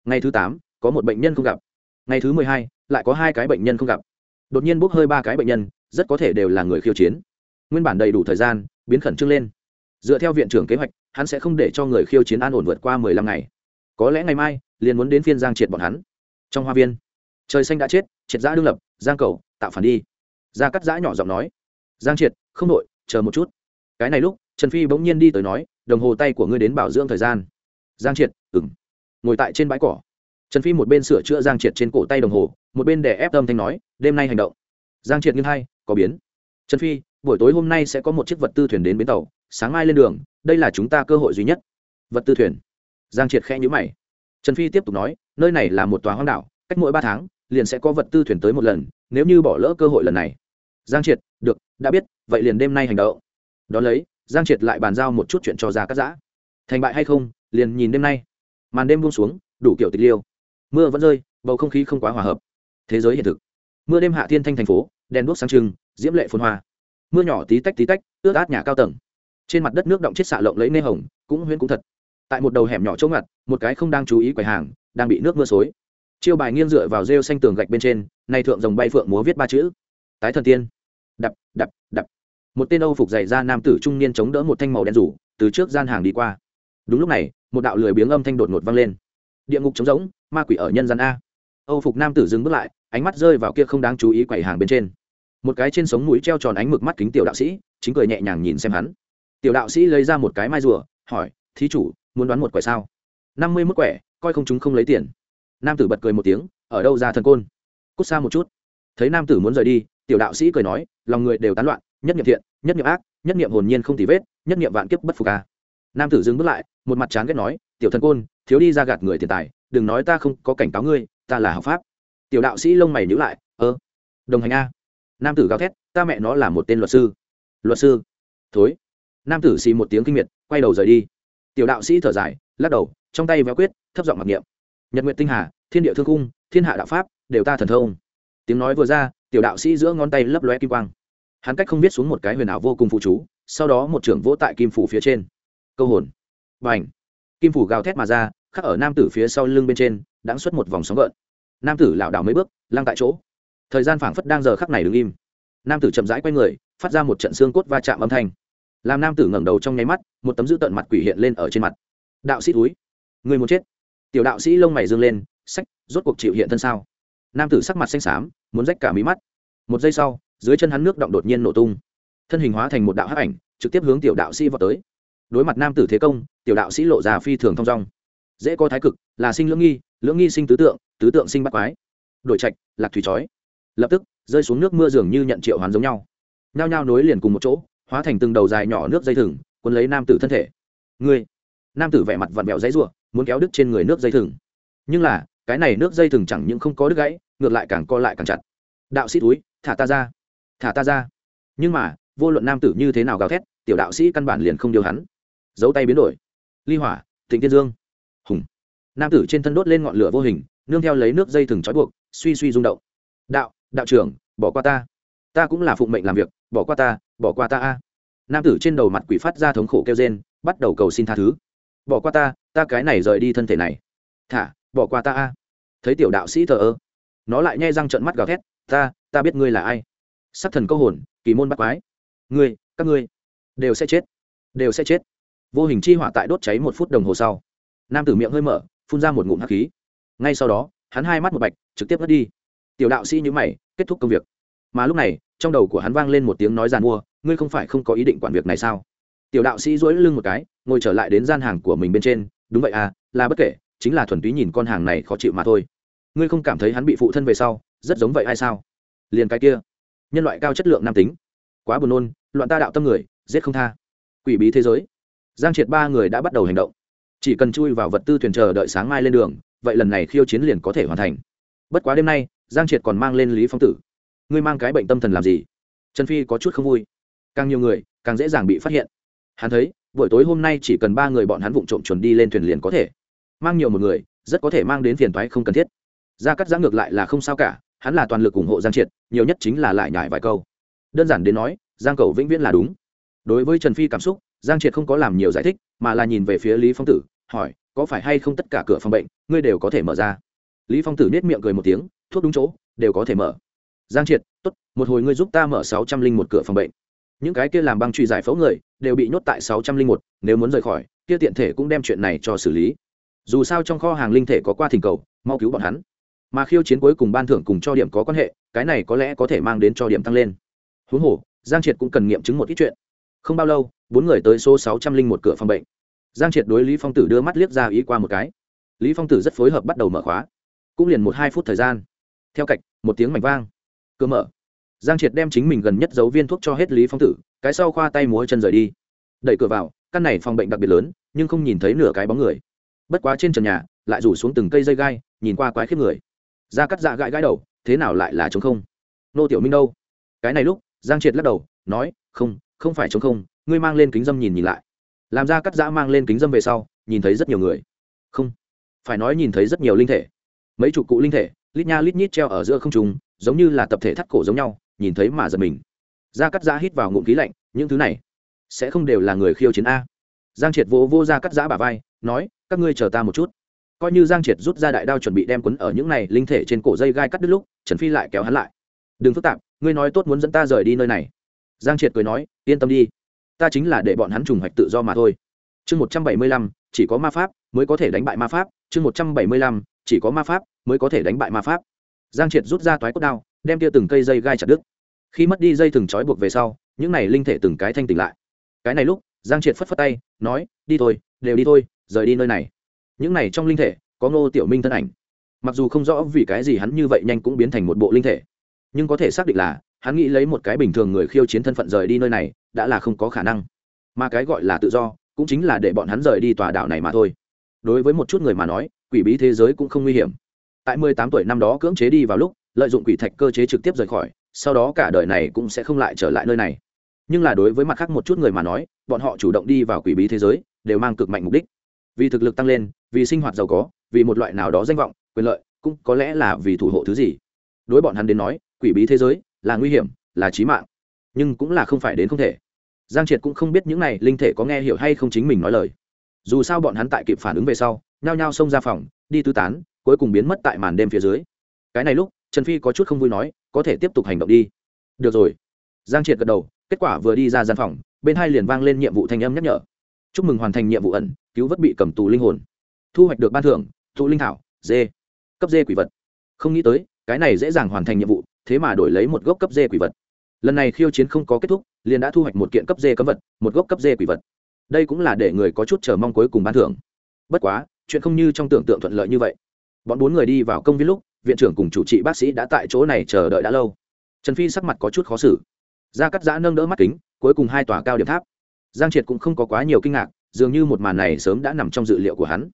Ngày thứ tám, có một bệnh nhân không gặp. Ngày thứ mười hai, lại có hai cái bệnh nhân không gặp. Đột nhiên bốc hơi ba cái bệnh nhân, rất có thể đều là người khiêu chiến. Nguyên bản đầy đủ thời gian, biến khẩn trương lên. Dựa theo viện trưởng kế hoạch, hắn sẽ không để cho người khiêu chiến an ổn vượt qua mười lăm ngày. Có lẽ ngày mai, liền muốn đến phiên giang triệt bọn hắn. Trong hoa viên trời xanh đã chết, triệt giã đương lập, giang cầu, tạo phản đi. Gia cắt giã nhỏ giọng nói. Giang triệt, không đội chờ một chút. Cái này lúc, trần phi bỗng nhiên đi tới nói, đồng hồ tay của ngươi đến bảo dưỡng thời gian. Giang triệt ừng ngồi tại trên bãi cỏ. Trần phi một bên sửa chữa giang triệt trên cổ tay đồng hồ, một bên để ép tâm thanh nói, đêm nay hành động. Giang triệt nghiêng hai, có biến. Trần phi, buổi tối hôm nay sẽ có một chiếc vật tư thuyền đến bến tàu, sáng mai lên đường, đây là chúng ta cơ hội duy nhất. Vật tư thuyền. Giang triệt khẽ nhữ mày. Trần phi tiếp tục nói, nơi này là một tòa hoang đảo, cách mỗi ba tháng liền sẽ có vật tư thuyền tới một lần, nếu như bỏ lỡ cơ hội lần này. Giang triệt, được, đã biết, vậy liền đêm nay hành động. Đón lấy, giang triệt lại bàn giao một chút chuyện cho ra cắt giã. Thành bại hay không, liền nhìn đêm nay. Màn đêm buông xuống, đủ kiểu tịch liêu. Mưa vẫn rơi, bầu không khí không quá hòa hợp. Thế giới hiện thực. Mưa đêm hạ thiên thanh thành phố, đèn đuốc sáng trưng, diễm lệ phồn hoa. Mưa nhỏ tí tách tí tách, ướt át nhà cao tầng. Trên mặt đất nước động chết xạ lộng lấy nê hồng, cũng huyễn cũng thật. Tại một đầu hẻm nhỏ chỗ ngặt, một cái không đang chú ý quầy hàng, đang bị nước mưa xối chiêu bài nghiêng dựa vào rêu xanh tường gạch bên trên, nay thượng dòng bay phượng múa viết ba chữ. Tái thần tiên. Đập đập đập. Một tên âu phục dày ra nam tử trung niên chống đỡ một thanh màu đen rủ, từ trước gian hàng đi qua. Đúng lúc này, một đạo lười biếng âm thanh đột ngột vang lên. Địa ngục trống rỗng, ma quỷ ở nhân gian a. Âu phục nam tử dừng bước lại, ánh mắt rơi vào kia không đáng chú ý quầy hàng bên trên. Một cái trên sống mũi treo tròn ánh mực mắt kính tiểu đạo sĩ, chính cười nhẹ nhàng nhìn xem hắn. Tiểu đạo sĩ lấy ra một cái mai rùa, hỏi, thí chủ, muốn đoán một quẻ sao? Năm mươi mức quẻ, coi không chúng không lấy tiền nam tử bật cười một tiếng, ở đâu ra thần côn? Cút xa một chút. Thấy nam tử muốn rời đi, tiểu đạo sĩ cười nói, lòng người đều tán loạn, nhất nghiệm thiện, nhất nghiệm ác, nhất nghiệm hồn nhiên không tì vết, nhất nghiệm vạn kiếp bất phục ca nam tử dừng bước lại, một mặt chán ghét nói, tiểu thần côn, thiếu đi ra gạt người tiền tài, đừng nói ta không có cảnh cáo ngươi, ta là học pháp. Tiểu đạo sĩ lông mày nhữ lại, ơ, đồng hành a. Nam tử gào thét, ta mẹ nó là một tên luật sư. Luật sư? Thối. Nam tử xì một tiếng kinh miệt, quay đầu rời đi. Tiểu đạo sĩ thở dài, lắc đầu, trong tay véo quyết, thấp giọng mặc niệm nhật nguyện tinh hà, thiên địa thương cung thiên hạ đạo pháp, đều ta thần thông. Tiếng nói vừa ra, tiểu đạo sĩ giữa ngón tay lấp lóe kim quang. Hắn cách không biết xuống một cái huyền ảo vô cùng phụ chú, sau đó một trưởng vỗ tại kim phủ phía trên. Câu hồn. Và ảnh kim phủ gào thét mà ra, khắc ở nam tử phía sau lưng bên trên đã xuất một vòng sóng gợn. Nam tử lảo đảo mấy bước, lăng tại chỗ. Thời gian phảng phất đang giờ khắc này đứng im. Nam tử chậm rãi quay người, phát ra một trận xương cốt va chạm âm thanh. Làm nam tử ngẩng đầu trong nháy mắt, một tấm dữ tận mặt quỷ hiện lên ở trên mặt. Đạo sĩ túi. Người muốn chết tiểu đạo sĩ lông mày dương lên, sách, rốt cuộc chịu hiện thân sao? Nam tử sắc mặt xanh xám, muốn rách cả mí mắt. Một giây sau, dưới chân hắn nước động đột nhiên nổ tung. Thân hình hóa thành một đạo hắc ảnh, trực tiếp hướng tiểu đạo sĩ vào tới. Đối mặt nam tử thế công, tiểu đạo sĩ lộ ra phi thường thong dong. Dễ có thái cực, là sinh lưỡng nghi lưỡng nghi sinh tứ tượng tứ tượng sinh bắt quái. Đổi trạch, lạc thủy chói. Lập tức, rơi xuống nước mưa dường như nhận triệu hoán giống nhau. Nhao nhao nối liền cùng một chỗ, hóa thành từng đầu dài nhỏ nước dây thừng quân lấy nam tử thân thể. Ngươi nam tử vẻ mặt vặn vẹo dãy rủa, muốn kéo đứt trên người nước dây thừng. Nhưng là cái này nước dây thừng chẳng những không có đứt gãy ngược lại càng co lại càng chặt. Đạo sĩ túi thả ta ra. Thả ta ra. Nhưng mà vô luận nam tử như thế nào gào thét tiểu đạo sĩ căn bản liền không điều hắn. Giấu tay biến đổi. Ly hỏa thịnh tiên dương. Hùng. Nam tử trên thân đốt lên ngọn lửa vô hình nương theo lấy nước dây thừng trói buộc suy suy rung động. Đạo đạo trưởng bỏ qua ta. Ta cũng là phụng mệnh làm việc bỏ qua ta bỏ qua ta a. Nam tử trên đầu mặt quỷ phát ra thống khổ kêu rên bắt đầu cầu xin tha thứ bỏ qua ta ta cái này rời đi thân thể này. Thả, bỏ qua ta a. Thấy tiểu đạo sĩ thờ ơ, nó lại nhai răng trận mắt gào thét, ta ta biết ngươi là ai. Sắc thần câu hồn, kỳ môn bắt quái. Ngươi, các ngươi đều sẽ chết, đều sẽ chết. Vô hình chi hỏa tại đốt cháy một phút đồng hồ sau, nam tử miệng hơi mở, phun ra một ngụm hắc khí. Ngay sau đó, hắn hai mắt một bạch, trực tiếp mất đi. Tiểu đạo sĩ nhữ mày, kết thúc công việc. Mà lúc này, trong đầu của hắn vang lên một tiếng nói giàn mua, ngươi không phải không có ý định quản việc này sao? Tiểu đạo sĩ dỗi lưng một cái, ngồi trở lại đến gian hàng của mình bên trên. Đúng vậy à là bất kể, chính là thuần túy nhìn con hàng này khó chịu mà thôi. Ngươi không cảm thấy hắn bị phụ thân về sau, rất giống vậy hay sao? Liền cái kia, nhân loại cao chất lượng nam tính. Quá buồn nôn, loạn ta đạo tâm người, giết không tha. Quỷ bí thế giới. Giang triệt ba người đã bắt đầu hành động. Chỉ cần chui vào vật tư thuyền chờ đợi sáng mai lên đường, vậy lần này khiêu chiến liền có thể hoàn thành. Bất quá đêm nay, giang triệt còn mang lên lý phong tử. Ngươi mang cái bệnh tâm thần làm gì? Trần phi có chút không vui. Càng nhiều người, càng dễ dàng bị phát hiện hắn thấy, buổi tối hôm nay chỉ cần ba người bọn hắn vụng trộm chuẩn đi lên thuyền liền có thể. Mang nhiều một người, rất có thể mang đến phiền toái không cần thiết. Gia cắt giã ngược lại là không sao cả, hắn là toàn lực ủng hộ giang triệt, nhiều nhất chính là lại nhải vài câu. Đơn giản đến nói, giang cầu vĩnh viễn là đúng. Đối với trần phi cảm xúc, giang triệt không có làm nhiều giải thích, mà là nhìn về phía lý phong tử, hỏi, có phải hay không tất cả cửa phòng bệnh, ngươi đều có thể mở ra? Lý phong tử nết miệng cười một tiếng, thuốc đúng chỗ, đều có thể mở. Giang triệt, tốt, một hồi ngươi giúp ta mở sáu trăm linh một cửa phòng bệnh những cái kia làm băng truy giải phẫu người đều bị nhốt tại sáu trăm linh một, nếu muốn rời khỏi, kia tiện thể cũng đem chuyện này cho xử lý. Dù sao trong kho hàng linh thể có qua thỉnh cầu, mau cứu bọn hắn. Mà khiêu chiến cuối cùng ban thưởng cùng cho điểm có quan hệ, cái này có lẽ có thể mang đến cho điểm tăng lên. Huống hồ, giang triệt cũng cần nghiệm chứng một ít chuyện. Không bao lâu, bốn người tới số sáu trăm linh một cửa phòng bệnh. Giang triệt đối lý phong tử đưa mắt liếc ra ý qua một cái. Lý phong tử rất phối hợp bắt đầu mở khóa. Cũng liền một hai phút thời gian. Theo cạnh một tiếng mảnh vang. Cửa mở giang triệt đem chính mình gần nhất giấu viên thuốc cho hết lý phong tử, cái sau khoa tay múa chân rời đi. Đẩy cửa vào, căn này phòng bệnh đặc biệt lớn, nhưng không nhìn thấy nửa cái bóng người. Bất quá trên trần nhà, lại rủ xuống từng cây dây gai, nhìn qua quái khiếp người. Ra cắt dạ gãi gãi đầu, thế nào lại là chống không? Nô tiểu minh đâu? Cái này lúc, giang triệt lắc đầu, nói, không không phải chống không, ngươi mang lên kính dâm nhìn nhìn lại. Làm ra cắt giã mang lên kính dâm về sau, nhìn thấy rất nhiều người. Không, phải nói nhìn thấy rất nhiều linh thể. Mấy chục cụ linh thể, lít nha lít nhít treo ở giữa không trùng giống như là tập thể thắt cổ giống nhau nhìn thấy mà giật mình. Ra cắt giã hít vào ngụm khí lạnh, những thứ này sẽ không đều là người khiêu chiến a. Giang triệt vỗ vô ra cắt giã bà vai, nói, các ngươi chờ ta một chút. Coi như giang triệt rút ra đại đao chuẩn bị đem quấn ở những này linh thể trên cổ dây gai cắt đứt lúc, trần phi lại kéo hắn lại. Đừng phức tạp, ngươi nói tốt muốn dẫn ta rời đi nơi này. Giang triệt cười nói, yên tâm đi. Ta chính là để bọn hắn trùng hoạch tự do mà thôi. Chương một trăm bảy mươi lăm, chỉ có ma pháp mới có thể đánh bại ma pháp. Chương một trăm bảy mươi lăm, chỉ có ma pháp mới có thể đánh bại ma pháp. Giang triệt rút ra toái cốt đao đem tia từng cây dây gai chặt đứt. Khi mất đi dây thừng trói buộc về sau, những này linh thể từng cái thanh tỉnh lại. Cái này lúc, giang triệt phất phất tay, nói, đi thôi, đều đi thôi, rời đi nơi này. Những này trong linh thể, có ngô tiểu minh thân ảnh. Mặc dù không rõ vì cái gì hắn như vậy nhanh cũng biến thành một bộ linh thể, nhưng có thể xác định là, hắn nghĩ lấy một cái bình thường người khiêu chiến thân phận rời đi nơi này, đã là không có khả năng. Mà cái gọi là tự do, cũng chính là để bọn hắn rời đi tòa đảo này mà thôi. Đối với một chút người mà nói, quỷ bí thế giới cũng không nguy hiểm. Tại mười tám tuổi năm đó cưỡng chế đi vào lúc lợi dụng quỷ thạch cơ chế trực tiếp rời khỏi, sau đó cả đời này cũng sẽ không lại trở lại nơi này. Nhưng là đối với mặt khác một chút người mà nói, bọn họ chủ động đi vào quỷ bí thế giới, đều mang cực mạnh mục đích. Vì thực lực tăng lên, vì sinh hoạt giàu có, vì một loại nào đó danh vọng, quyền lợi, cũng có lẽ là vì thủ hộ thứ gì. Đối bọn hắn đến nói, quỷ bí thế giới là nguy hiểm, là trí mạng, nhưng cũng là không phải đến không thể. Giang triệt cũng không biết những này linh thể có nghe hiểu hay không chính mình nói lời. Dù sao bọn hắn tại kịp phản ứng về sau, nhao nhao xông ra phòng, đi tư tán, cuối cùng biến mất tại màn đêm phía dưới. Cái này lúc trần phi có chút không vui nói, có thể tiếp tục hành động đi. Được rồi. Giang triệt gật đầu, kết quả vừa đi ra gian phòng, bên hai liền vang lên nhiệm vụ thanh âm nhắc nhở. Chúc mừng hoàn thành nhiệm vụ ẩn, cứu vớt bị cầm tù linh hồn. Thu hoạch được ban thưởng thụ linh thảo, dê, cấp dê quỷ vật. Không nghĩ tới, cái này dễ dàng hoàn thành nhiệm vụ, thế mà đổi lấy một gốc cấp dê quỷ vật. Lần này khiêu chiến không có kết thúc, liền đã thu hoạch một kiện cấp dê cấm vật, một gốc cấp dê quỷ vật. Đây cũng là để người có chút chờ mong cuối cùng ban thưởng. Bất quá, chuyện không như trong tưởng tượng thuận lợi như vậy. Bọn bốn người đi vào công viên lúc viện trưởng cùng chủ trị bác sĩ đã tại chỗ này chờ đợi đã lâu. Trần phi sắc mặt có chút khó xử. Ra cắt giã nâng đỡ mắt kính, cuối cùng hai tòa cao điểm tháp. Giang triệt cũng không có quá nhiều kinh ngạc, dường như một màn này sớm đã nằm trong dự liệu của hắn.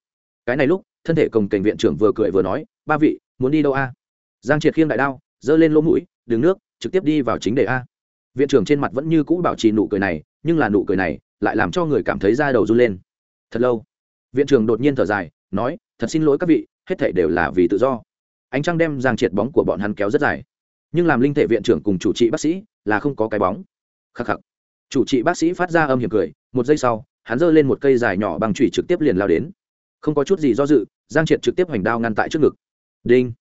Cái này lúc, thân thể cồng cảnh viện trưởng vừa cười vừa nói, ba vị, muốn đi đâu a? Giang triệt khiêng đại đao, giơ lên lỗ mũi đứng nước, trực tiếp đi vào chính đề a. Viện trưởng trên mặt vẫn như cũ bảo trì nụ cười này, nhưng là nụ cười này lại làm cho người cảm thấy da đầu run lên. Thật lâu, viện trưởng đột nhiên thở dài, nói, thật xin lỗi các vị, hết thảy đều là vì tự do ánh trăng đem giang triệt bóng của bọn hắn kéo rất dài. Nhưng làm linh thể viện trưởng cùng chủ trị bác sĩ là không có cái bóng. Khắc khắc. Chủ trị bác sĩ phát ra âm hiểm cười, một giây sau, hắn giơ lên một cây dài nhỏ bằng chủy trực tiếp liền lao đến. Không có chút gì do dự, giang triệt trực tiếp hoành đao ngăn tại trước ngực. Đinh.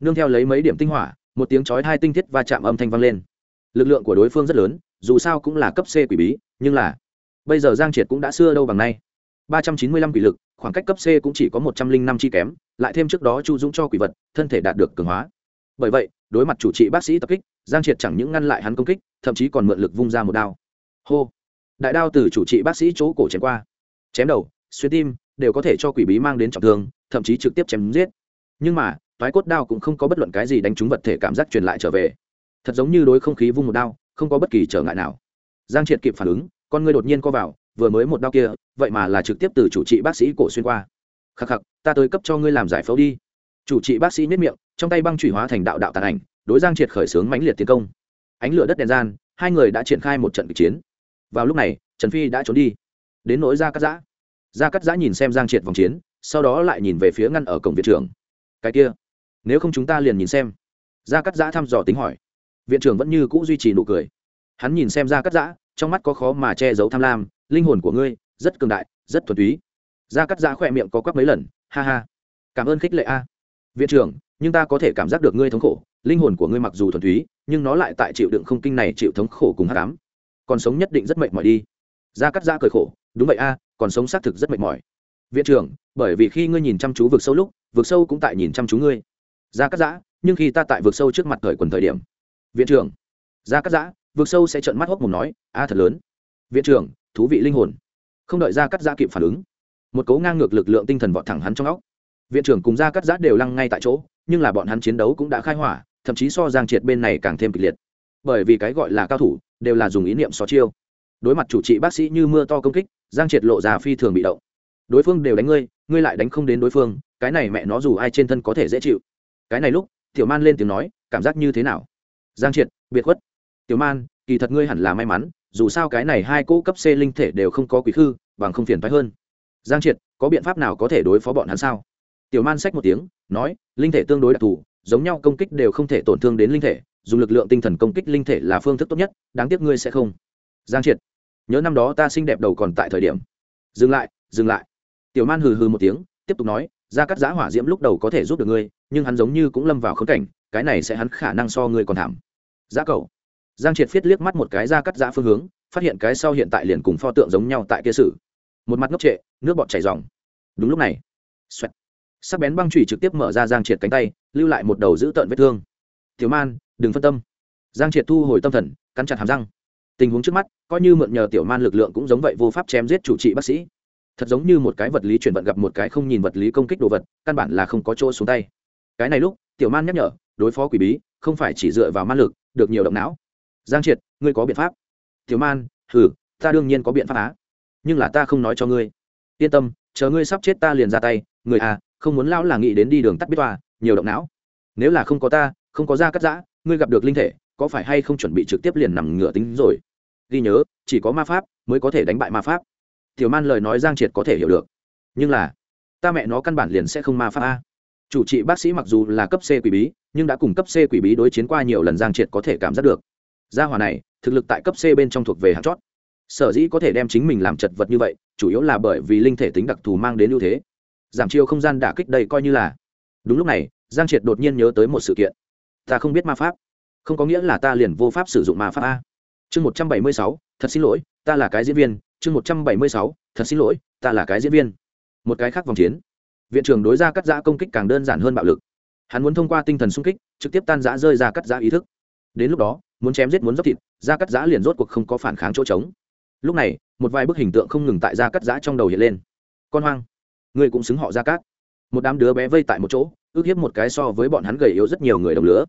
Nương theo lấy mấy điểm tinh hỏa, một tiếng chói hai tinh thiết va chạm âm thanh vang lên. Lực lượng của đối phương rất lớn, dù sao cũng là cấp c quỷ bí, nhưng là bây giờ giang triệt cũng đã xưa đâu bằng nay. Ba trăm chín mươi lăm quỷ lực, khoảng cách cấp c cũng chỉ có một trăm linh năm chi kém lại thêm trước đó chu dũng cho quỷ vật, thân thể đạt được cường hóa. Bởi vậy, đối mặt chủ trị bác sĩ tập kích, giang triệt chẳng những ngăn lại hắn công kích, thậm chí còn mượn lực vung ra một đao. Hô! Đại đao từ chủ trị bác sĩ chỗ cổ chém qua. Chém đầu, xuyên tim, đều có thể cho quỷ bí mang đến trọng thương, thậm chí trực tiếp chém giết. Nhưng mà, toái cốt đao cũng không có bất luận cái gì đánh trúng vật thể cảm giác truyền lại trở về. Thật giống như đối không khí vung một đao, không có bất kỳ trở ngại nào. Giang triệt kịp phản ứng, con người đột nhiên co vào, vừa mới một đao kia, vậy mà là trực tiếp từ chủ trị bác sĩ cổ xuyên qua khắc khắc, ta tới cấp cho ngươi làm giải phẫu đi. Chủ trị bác sĩ nhất miệng, trong tay băng trụy hóa thành đạo đạo tàn ảnh, đối giang triệt khởi xướng mãnh liệt tiến công. Ánh lửa đất đèn gian, hai người đã triển khai một trận kịch chiến. Vào lúc này, trần phi đã trốn đi. Đến nỗi ra cắt giã. Ra cắt giã nhìn xem giang triệt vòng chiến, sau đó lại nhìn về phía ngăn ở cổng viện trưởng. Cái kia, nếu không chúng ta liền nhìn xem. Ra cắt giã thăm dò tính hỏi. Viện trưởng vẫn như c ũ duy trì nụ cười. Hắn nhìn xem ra cắt giã, trong mắt có khó mà che giấu tham lam, linh hồn của ngươi rất cường đại, rất thuần túy ra cắt giã khỏe miệng có quắc mấy lần, ha ha. Cảm ơn khích lệ a. Viện trưởng, nhưng ta có thể cảm giác được ngươi thống khổ. Linh hồn của ngươi mặc dù thuần túy, nhưng nó lại tại chịu đựng không kinh này chịu thống khổ cùng hát cám còn sống nhất định rất mệt mỏi đi. Ra cắt giã cười khổ. Đúng vậy a, còn sống xác thực rất mệt mỏi. Viện trưởng, bởi vì khi ngươi nhìn chăm chú vực sâu lúc, vực sâu cũng tại nhìn chăm chú ngươi. Ra cắt giã, nhưng khi ta tại vực sâu trước mặt thời quần thời điểm. Viện trưởng ra cắt giã, vực sâu sẽ trợn mắt hốc mồm nói, a, thật lớn. Viện trưởng, thú vị linh hồn. Không đợi ra cắt giã kịp phản ứng một cấu ngang ngược lực lượng tinh thần vọt thẳng hắn trong óc. Viện trưởng cùng gia cắt giã đều lăng ngay tại chỗ, nhưng là bọn hắn chiến đấu cũng đã khai hỏa, thậm chí so giang triệt bên này càng thêm kịch liệt. Bởi vì cái gọi là cao thủ, đều là dùng ý niệm xó chiêu. Đối mặt chủ trị bác sĩ như mưa to công kích, giang triệt lộ già phi thường bị động. Đối phương đều đánh ngươi ngươi lại đánh không đến đối phương, cái này mẹ nó dù ai trên thân có thể dễ chịu. Cái này lúc, tiểu man lên tiếng nói, cảm giác như thế nào? Giang triệt, biệt khuất. Tiểu man, kỳ thật ngươi hẳn là may mắn, dù sao cái này hai cỗ cấp c linh thể đều không có quý khư, bằng không phiền phái hơn giang triệt, có biện pháp nào có thể đối phó bọn hắn sao? Tiểu man sách một tiếng, nói, linh thể tương đối đặc thù, giống nhau công kích đều không thể tổn thương đến linh thể, dùng lực lượng tinh thần công kích linh thể là phương thức tốt nhất, đáng tiếc ngươi sẽ không. Giang triệt, nhớ năm đó ta xinh đẹp đầu còn tại thời điểm. Dừng lại dừng lại. Tiểu man hừ hừ một tiếng, tiếp tục nói, ra cắt giá hỏa diễm lúc đầu có thể giúp được ngươi, nhưng hắn giống như cũng lâm vào khống cảnh, cái này sẽ hắn khả năng so ngươi còn thảm. Giá cầu giang triệt viết liếc mắt một cái ra cắt giã phương hướng, phát hiện cái sau hiện tại liền cùng pho tượng giống nhau tại kia sử một mặt ngốc trệ nước bọt chảy dòng đúng lúc này xoẹt, sắc bén băng chủy trực tiếp mở ra giang triệt cánh tay lưu lại một đầu giữ tợn vết thương. Tiểu man đừng phân tâm. Giang triệt thu hồi tâm thần cắn chặt hàm răng. Tình huống trước mắt coi như mượn nhờ tiểu man lực lượng cũng giống vậy vô pháp chém giết chủ trị bác sĩ. Thật giống như một cái vật lý chuyển vận gặp một cái không nhìn vật lý công kích đồ vật căn bản là không có chỗ xuống tay. Cái này lúc tiểu man nhắc nhở đối phó quỷ bí không phải chỉ dựa vào man lực được nhiều động não. Giang triệt ngươi có biện pháp. Tiểu man hừ ta đương nhiên có biện pháp á nhưng là ta không nói cho ngươi. Yên tâm, chờ ngươi sắp chết ta liền ra tay. Người à không muốn lão là nghĩ đến đi đường tắt biết tòa, nhiều động não. Nếu là không có ta, không có da cắt giã, ngươi gặp được linh thể, có phải hay không chuẩn bị trực tiếp liền nằm ngửa tính rồi? Ghi nhớ, chỉ có ma pháp mới có thể đánh bại ma pháp. Tiểu man lời nói giang triệt có thể hiểu được. Nhưng là, ta mẹ nó căn bản liền sẽ không ma pháp a. Chủ trị bác sĩ mặc dù là cấp c quỷ bí, nhưng đã cùng cấp c quỷ bí đối chiến qua nhiều lần giang triệt có thể cảm giác được. Gia hòa này, thực lực tại cấp c bên trong thuộc về hạt chót sở dĩ có thể đem chính mình làm chật vật như vậy, chủ yếu là bởi vì linh thể tính đặc thù mang đến ưu thế. Giảm chiều không gian đả kích đây coi như là. Đúng lúc này, giang triệt đột nhiên nhớ tới một sự kiện. Ta không biết ma pháp. Không có nghĩa là ta liền vô pháp sử dụng ma pháp a. Chương một trăm bảy mươi sáu, thật xin lỗi, ta là cái diễn viên. Chương một trăm bảy mươi sáu, thật xin lỗi, ta là cái diễn viên. Một cái khác vòng chiến. Viện trưởng đối ra cắt giã công kích càng đơn giản hơn bạo lực. Hắn muốn thông qua tinh thần sung kích, trực tiếp tan giã rơi ra cắt giã ý thức. Đến lúc đó, muốn chém giết muốn dốc thịt, ra cắt giã liền rốt cuộc không có phản kháng chỗ trống lúc này, một vài bức hình tượng không ngừng tại ra cắt giã trong đầu hiện lên. Con hoang người cũng xứng họ ra cát. Một đám đứa bé vây tại một chỗ, ước hiếp một cái so với bọn hắn gầy yếu rất nhiều người đồng lứa.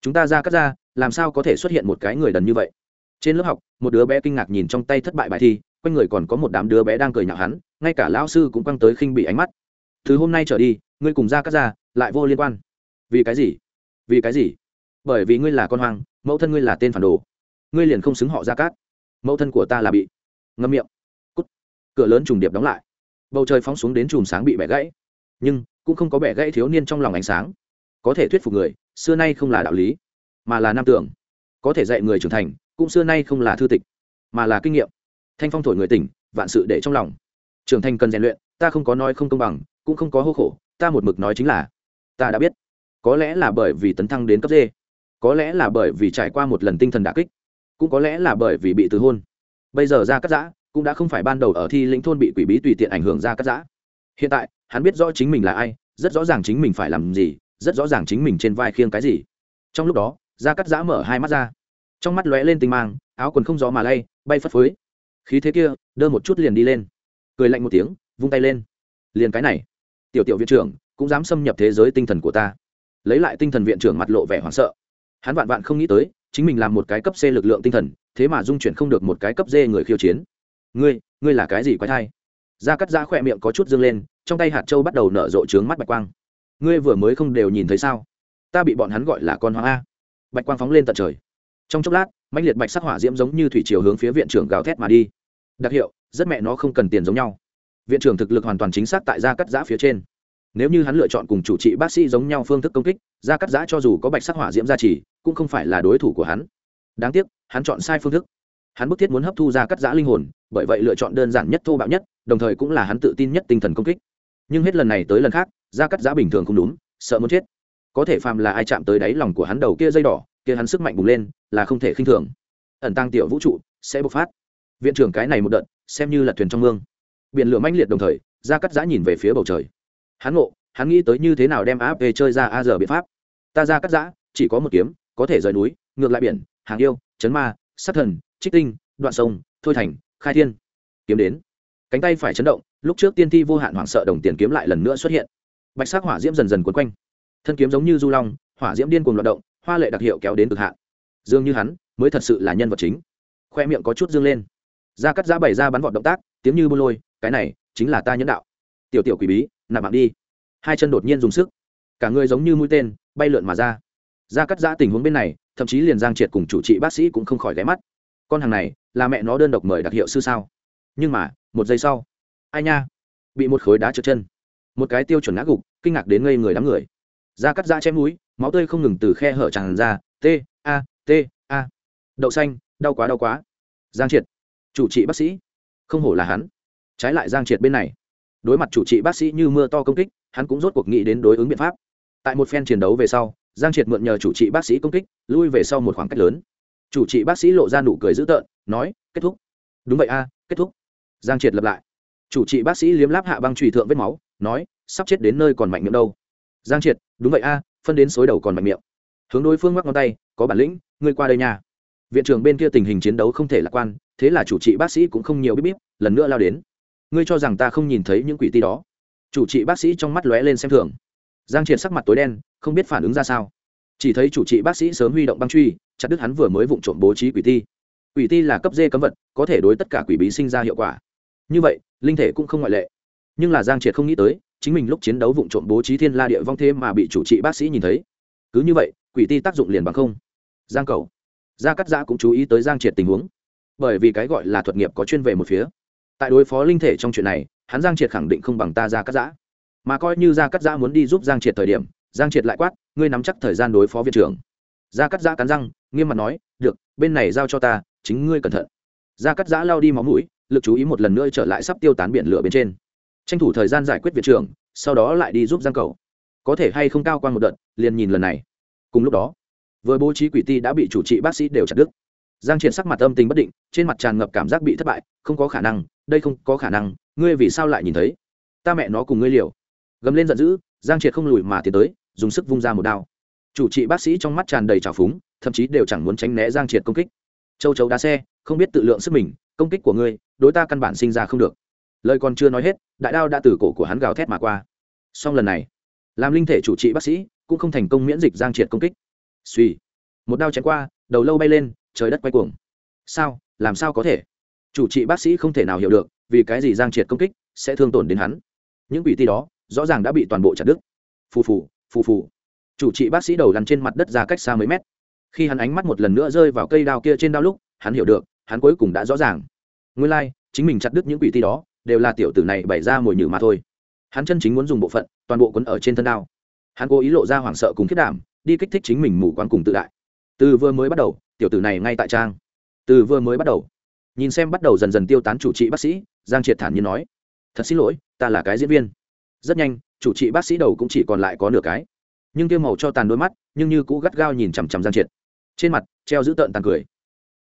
Chúng ta ra cắt ra làm sao có thể xuất hiện một cái người đần như vậy? Trên lớp học, một đứa bé kinh ngạc nhìn trong tay thất bại bài thi, quanh người còn có một đám đứa bé đang cười nhạo hắn, ngay cả lão sư cũng quăng tới khinh bị ánh mắt. Từ hôm nay trở đi, ngươi cùng ra cắt ra lại vô liên quan. Vì cái gì? Vì cái gì? Bởi vì ngươi là con hoang, mẫu thân ngươi là tên phản đồ. Ngươi liền không xứng họ ra cát. Mẫu thân của ta là bị ngâm miệng, cút. Cửa lớn trùng điệp đóng lại. Bầu trời phóng xuống đến chùm sáng bị bẻ gãy. Nhưng, cũng không có bẻ gãy thiếu niên trong lòng ánh sáng. Có thể thuyết phục người, xưa nay không là đạo lý, mà là nam tưởng. Có thể dạy người trưởng thành, cũng xưa nay không là thư tịch, mà là kinh nghiệm. Thanh phong thổi người tỉnh, vạn sự để trong lòng. Trưởng thành cần rèn luyện, ta không có nói không công bằng, cũng không có hô khổ, ta một mực nói chính là, ta đã biết. Có lẽ là bởi vì tấn thăng đến cấp d, có lẽ là bởi vì trải qua một lần tinh thần đà kích, cũng có lẽ là bởi vì bị từ hôn bây giờ ra cắt giã cũng đã không phải ban đầu ở thi lĩnh thôn bị quỷ bí tùy tiện ảnh hưởng ra cắt giã. Hiện tại, hắn biết rõ chính mình là ai, rất rõ ràng chính mình phải làm gì, rất rõ ràng chính mình trên vai khiêng cái gì. Trong lúc đó, ra cắt giã mở hai mắt ra. Trong mắt lóe lên tinh mang, áo quần không gió mà lay, bay phất phới. Khí thế kia, đơ một chút liền đi lên. Cười lạnh một tiếng, vung tay lên. Liền cái này. Tiểu tiểu viện trưởng, cũng dám xâm nhập thế giới tinh thần của ta. Lấy lại tinh thần viện trưởng mặt lộ vẻ hoảng sợ. Hắn vạn vạn không nghĩ tới, chính mình làm một cái cấp c lực lượng tinh thần thế mà dung chuyển không được một cái cấp dê người khiêu chiến. Ngươi ngươi là cái gì quái thai? Da cắt da khỏe miệng có chút dương lên, trong tay hạt châu bắt đầu nở rộ trướng mắt bạch quang. Ngươi vừa mới không đều nhìn thấy sao? Ta bị bọn hắn gọi là con hoang a. Bạch quang phóng lên tận trời. Trong chốc lát mạnh liệt bạch sắc hỏa diễm giống như thủy chiều hướng phía viện trưởng gào thét mà đi. Đặc hiệu, rất mẹ nó không cần tiền giống nhau. Viện trưởng thực lực hoàn toàn chính xác tại gia cắt giã phía trên. Nếu như hắn lựa chọn cùng chủ trị bác sĩ giống nhau phương thức công kích, gia cắt giã cho dù có bạch sắc hỏa diễm gia trì, cũng không phải là đối thủ của hắn đáng tiếc, hắn chọn sai phương thức. Hắn bức thiết muốn hấp thu ra cắt giã linh hồn, bởi vậy lựa chọn đơn giản nhất, thô bạo nhất, đồng thời cũng là hắn tự tin nhất tinh thần công kích. Nhưng hết lần này tới lần khác, ra cắt giã bình thường không đúng, sợ muốn chết. Có thể phàm là ai chạm tới đáy lòng của hắn đầu kia dây đỏ, kia hắn sức mạnh bùng lên, là không thể khinh thường. Ẩn tăng tiểu vũ trụ, sẽ bộc phát. Viện trưởng cái này một đợt, xem như là thuyền trong mương. Biển lửa mãnh liệt đồng thời, ra cắt giã nhìn về phía bầu trời. Hắn ngộ, hắn nghĩ tới như thế nào đem áp về chơi ra a giờ biện pháp. Ta ra cắt giã, chỉ có một kiếm, có thể rời núi, ngược lại biển hàng yêu, chấn ma, sát thần, trích tinh, đoạn sông, thôi thành, khai thiên. Kiếm đến. Cánh tay phải chấn động, lúc trước tiên thi vô hạn hoảng sợ đồng tiền kiếm lại lần nữa xuất hiện. Bạch sắc hỏa diễm dần dần cuốn quanh. Thân kiếm giống như du long, hỏa diễm điên cuồng loạt động, hoa lệ đặc hiệu kéo đến cực hạn. Dương như hắn mới thật sự là nhân vật chính. Khoe miệng có chút dương lên. Da cắt giã bày ra bắn vọt động tác, tiếng như bô lôi, cái này chính là ta nhẫn đạo. Tiểu tiểu quỷ bí, nạp mạng đi. Hai chân đột nhiên dùng sức. Cả người giống như mũi tên, bay lượn mà ra. Da cắt giã tình huống bên này thậm chí liền giang triệt cùng chủ trị bác sĩ cũng không khỏi ghé mắt. Con hàng này, là mẹ nó đơn độc mời đặc hiệu sư sao? Nhưng mà, một giây sau, ai nha? Bị một khối đá trượt chân. Một cái tiêu chuẩn ngã gục, kinh ngạc đến ngây người đám người. Da cắt da chém núi máu tươi không ngừng từ khe hở tràn ra. T, a t, a. Đậu xanh, đau quá đau quá. Giang triệt. Chủ trị bác sĩ. Không hổ là hắn. Trái lại giang triệt bên này. Đối mặt chủ trị bác sĩ như mưa to công kích, hắn cũng rốt cuộc nghĩ đến đối ứng biện pháp. Tại một phen chiến đấu về sau giang triệt mượn nhờ chủ trị bác sĩ công kích, lui về sau một khoảng cách lớn. Chủ trị bác sĩ lộ ra nụ cười dữ tợn, nói, kết thúc. Đúng vậy a, kết thúc. Giang triệt lập lại. Chủ trị bác sĩ liếm láp hạ băng trùy thượng vết máu, nói, sắp chết đến nơi còn mạnh miệng đâu. Giang triệt, đúng vậy a, phân đến xối đầu còn mạnh miệng. Hướng đối phương ngoắc ngón tay, có bản lĩnh, ngươi qua đây nha. Viện trưởng bên kia tình hình chiến đấu không thể lạc quan, thế là chủ trị bác sĩ cũng không nhiều biết biết lần nữa lao đến. Ngươi cho rằng ta không nhìn thấy những quỷ ti đó? Chủ trị bác sĩ trong mắt lóe lên xem thường. Giang triệt sắc mặt tối đen không biết phản ứng ra sao. Chỉ thấy chủ trị bác sĩ sớm huy động băng truy, chặt đứt hắn vừa mới vụng trộm bố trí quỷ ti. Quỷ ti là cấp dê cấm vật, có thể đối tất cả quỷ bí sinh ra hiệu quả. Như vậy, linh thể cũng không ngoại lệ. Nhưng là giang triệt không nghĩ tới, chính mình lúc chiến đấu vụng trộm bố trí thiên la địa vong thế mà bị chủ trị bác sĩ nhìn thấy. Cứ như vậy, quỷ ti tác dụng liền bằng không. Giang cầu, gia cắt giã cũng chú ý tới giang triệt tình huống. Bởi vì cái gọi là thuật nghiệp có chuyên về một phía. Tại đối phó linh thể trong chuyện này, hắn giang triệt khẳng định không bằng ta gia cắt giã. Mà coi như gia cắt giã muốn đi giúp giang triệt thời điểm giang triệt lại quát, ngươi nắm chắc thời gian đối phó viện trưởng. Gia cắt giã cắn răng, nghiêm mặt nói, được, bên này giao cho ta, chính ngươi cẩn thận. Gia cắt giã lao đi máu mũi, lực chú ý một lần nữa trở lại sắp tiêu tán biển lửa bên trên. Tranh thủ thời gian giải quyết viện trưởng, sau đó lại đi giúp giang cầu. Có thể hay không cao quan một đợt, liền nhìn lần này. Cùng lúc đó, vừa bố trí quỷ ti đã bị chủ trị bác sĩ đều chặt đứt. Giang triệt sắc mặt âm tình bất định, trên mặt tràn ngập cảm giác bị thất bại, không có khả năng, đây không có khả năng, ngươi vì sao lại nhìn thấy? Ta mẹ nó cùng ngươi liều. Gầm lên giận dữ, giang triệt không lùi mà tiến tới dùng sức vung ra một đao. Chủ trị bác sĩ trong mắt tràn đầy trào phúng, thậm chí đều chẳng muốn tránh né giang triệt công kích. Châu chấu đá xe, không biết tự lượng sức mình, công kích của ngươi, đối ta căn bản sinh ra không được. Lời còn chưa nói hết, đại đao đã từ cổ của hắn gào thét mà qua. Song lần này, làm linh thể chủ trị bác sĩ cũng không thành công miễn dịch giang triệt công kích. Suy một đao chém qua, đầu lâu bay lên, trời đất quay cuồng. Sao, làm sao có thể? Chủ trị bác sĩ không thể nào hiểu được, vì cái gì giang triệt công kích sẽ thương tổn đến hắn. Những quỷ ti đó, rõ ràng đã bị toàn bộ chặt đứt. Phù phù phù phù. Chủ trị bác sĩ đầu lăn trên mặt đất ra cách xa mấy mét. Khi hắn ánh mắt một lần nữa rơi vào cây đao kia trên đao lúc hắn hiểu được hắn cuối cùng đã rõ ràng. Nguyên lai、like, chính mình chặt đứt những quỷ ti đó đều là tiểu tử này bày ra mồi nhử mà thôi. Hắn chân chính muốn dùng bộ phận toàn bộ quấn ở trên thân đao. Hắn cố ý lộ ra hoảng sợ cùng khiết đảm đi kích thích chính mình mù quáng cùng tự đại. Từ vừa mới bắt đầu tiểu tử này ngay tại trang. Từ vừa mới bắt đầu nhìn xem bắt đầu dần dần tiêu tán chủ trị bác sĩ giang triệt thản nhiên nói thật xin lỗi ta là cái diễn viên. Rất nhanh chủ trị bác sĩ đầu cũng chỉ còn lại có nửa cái. Nhưng tiêu màu cho tàn đôi mắt, nhưng như cũ gắt gao nhìn chằm chằm giang triệt. Trên mặt, treo giữ tợn tàn cười.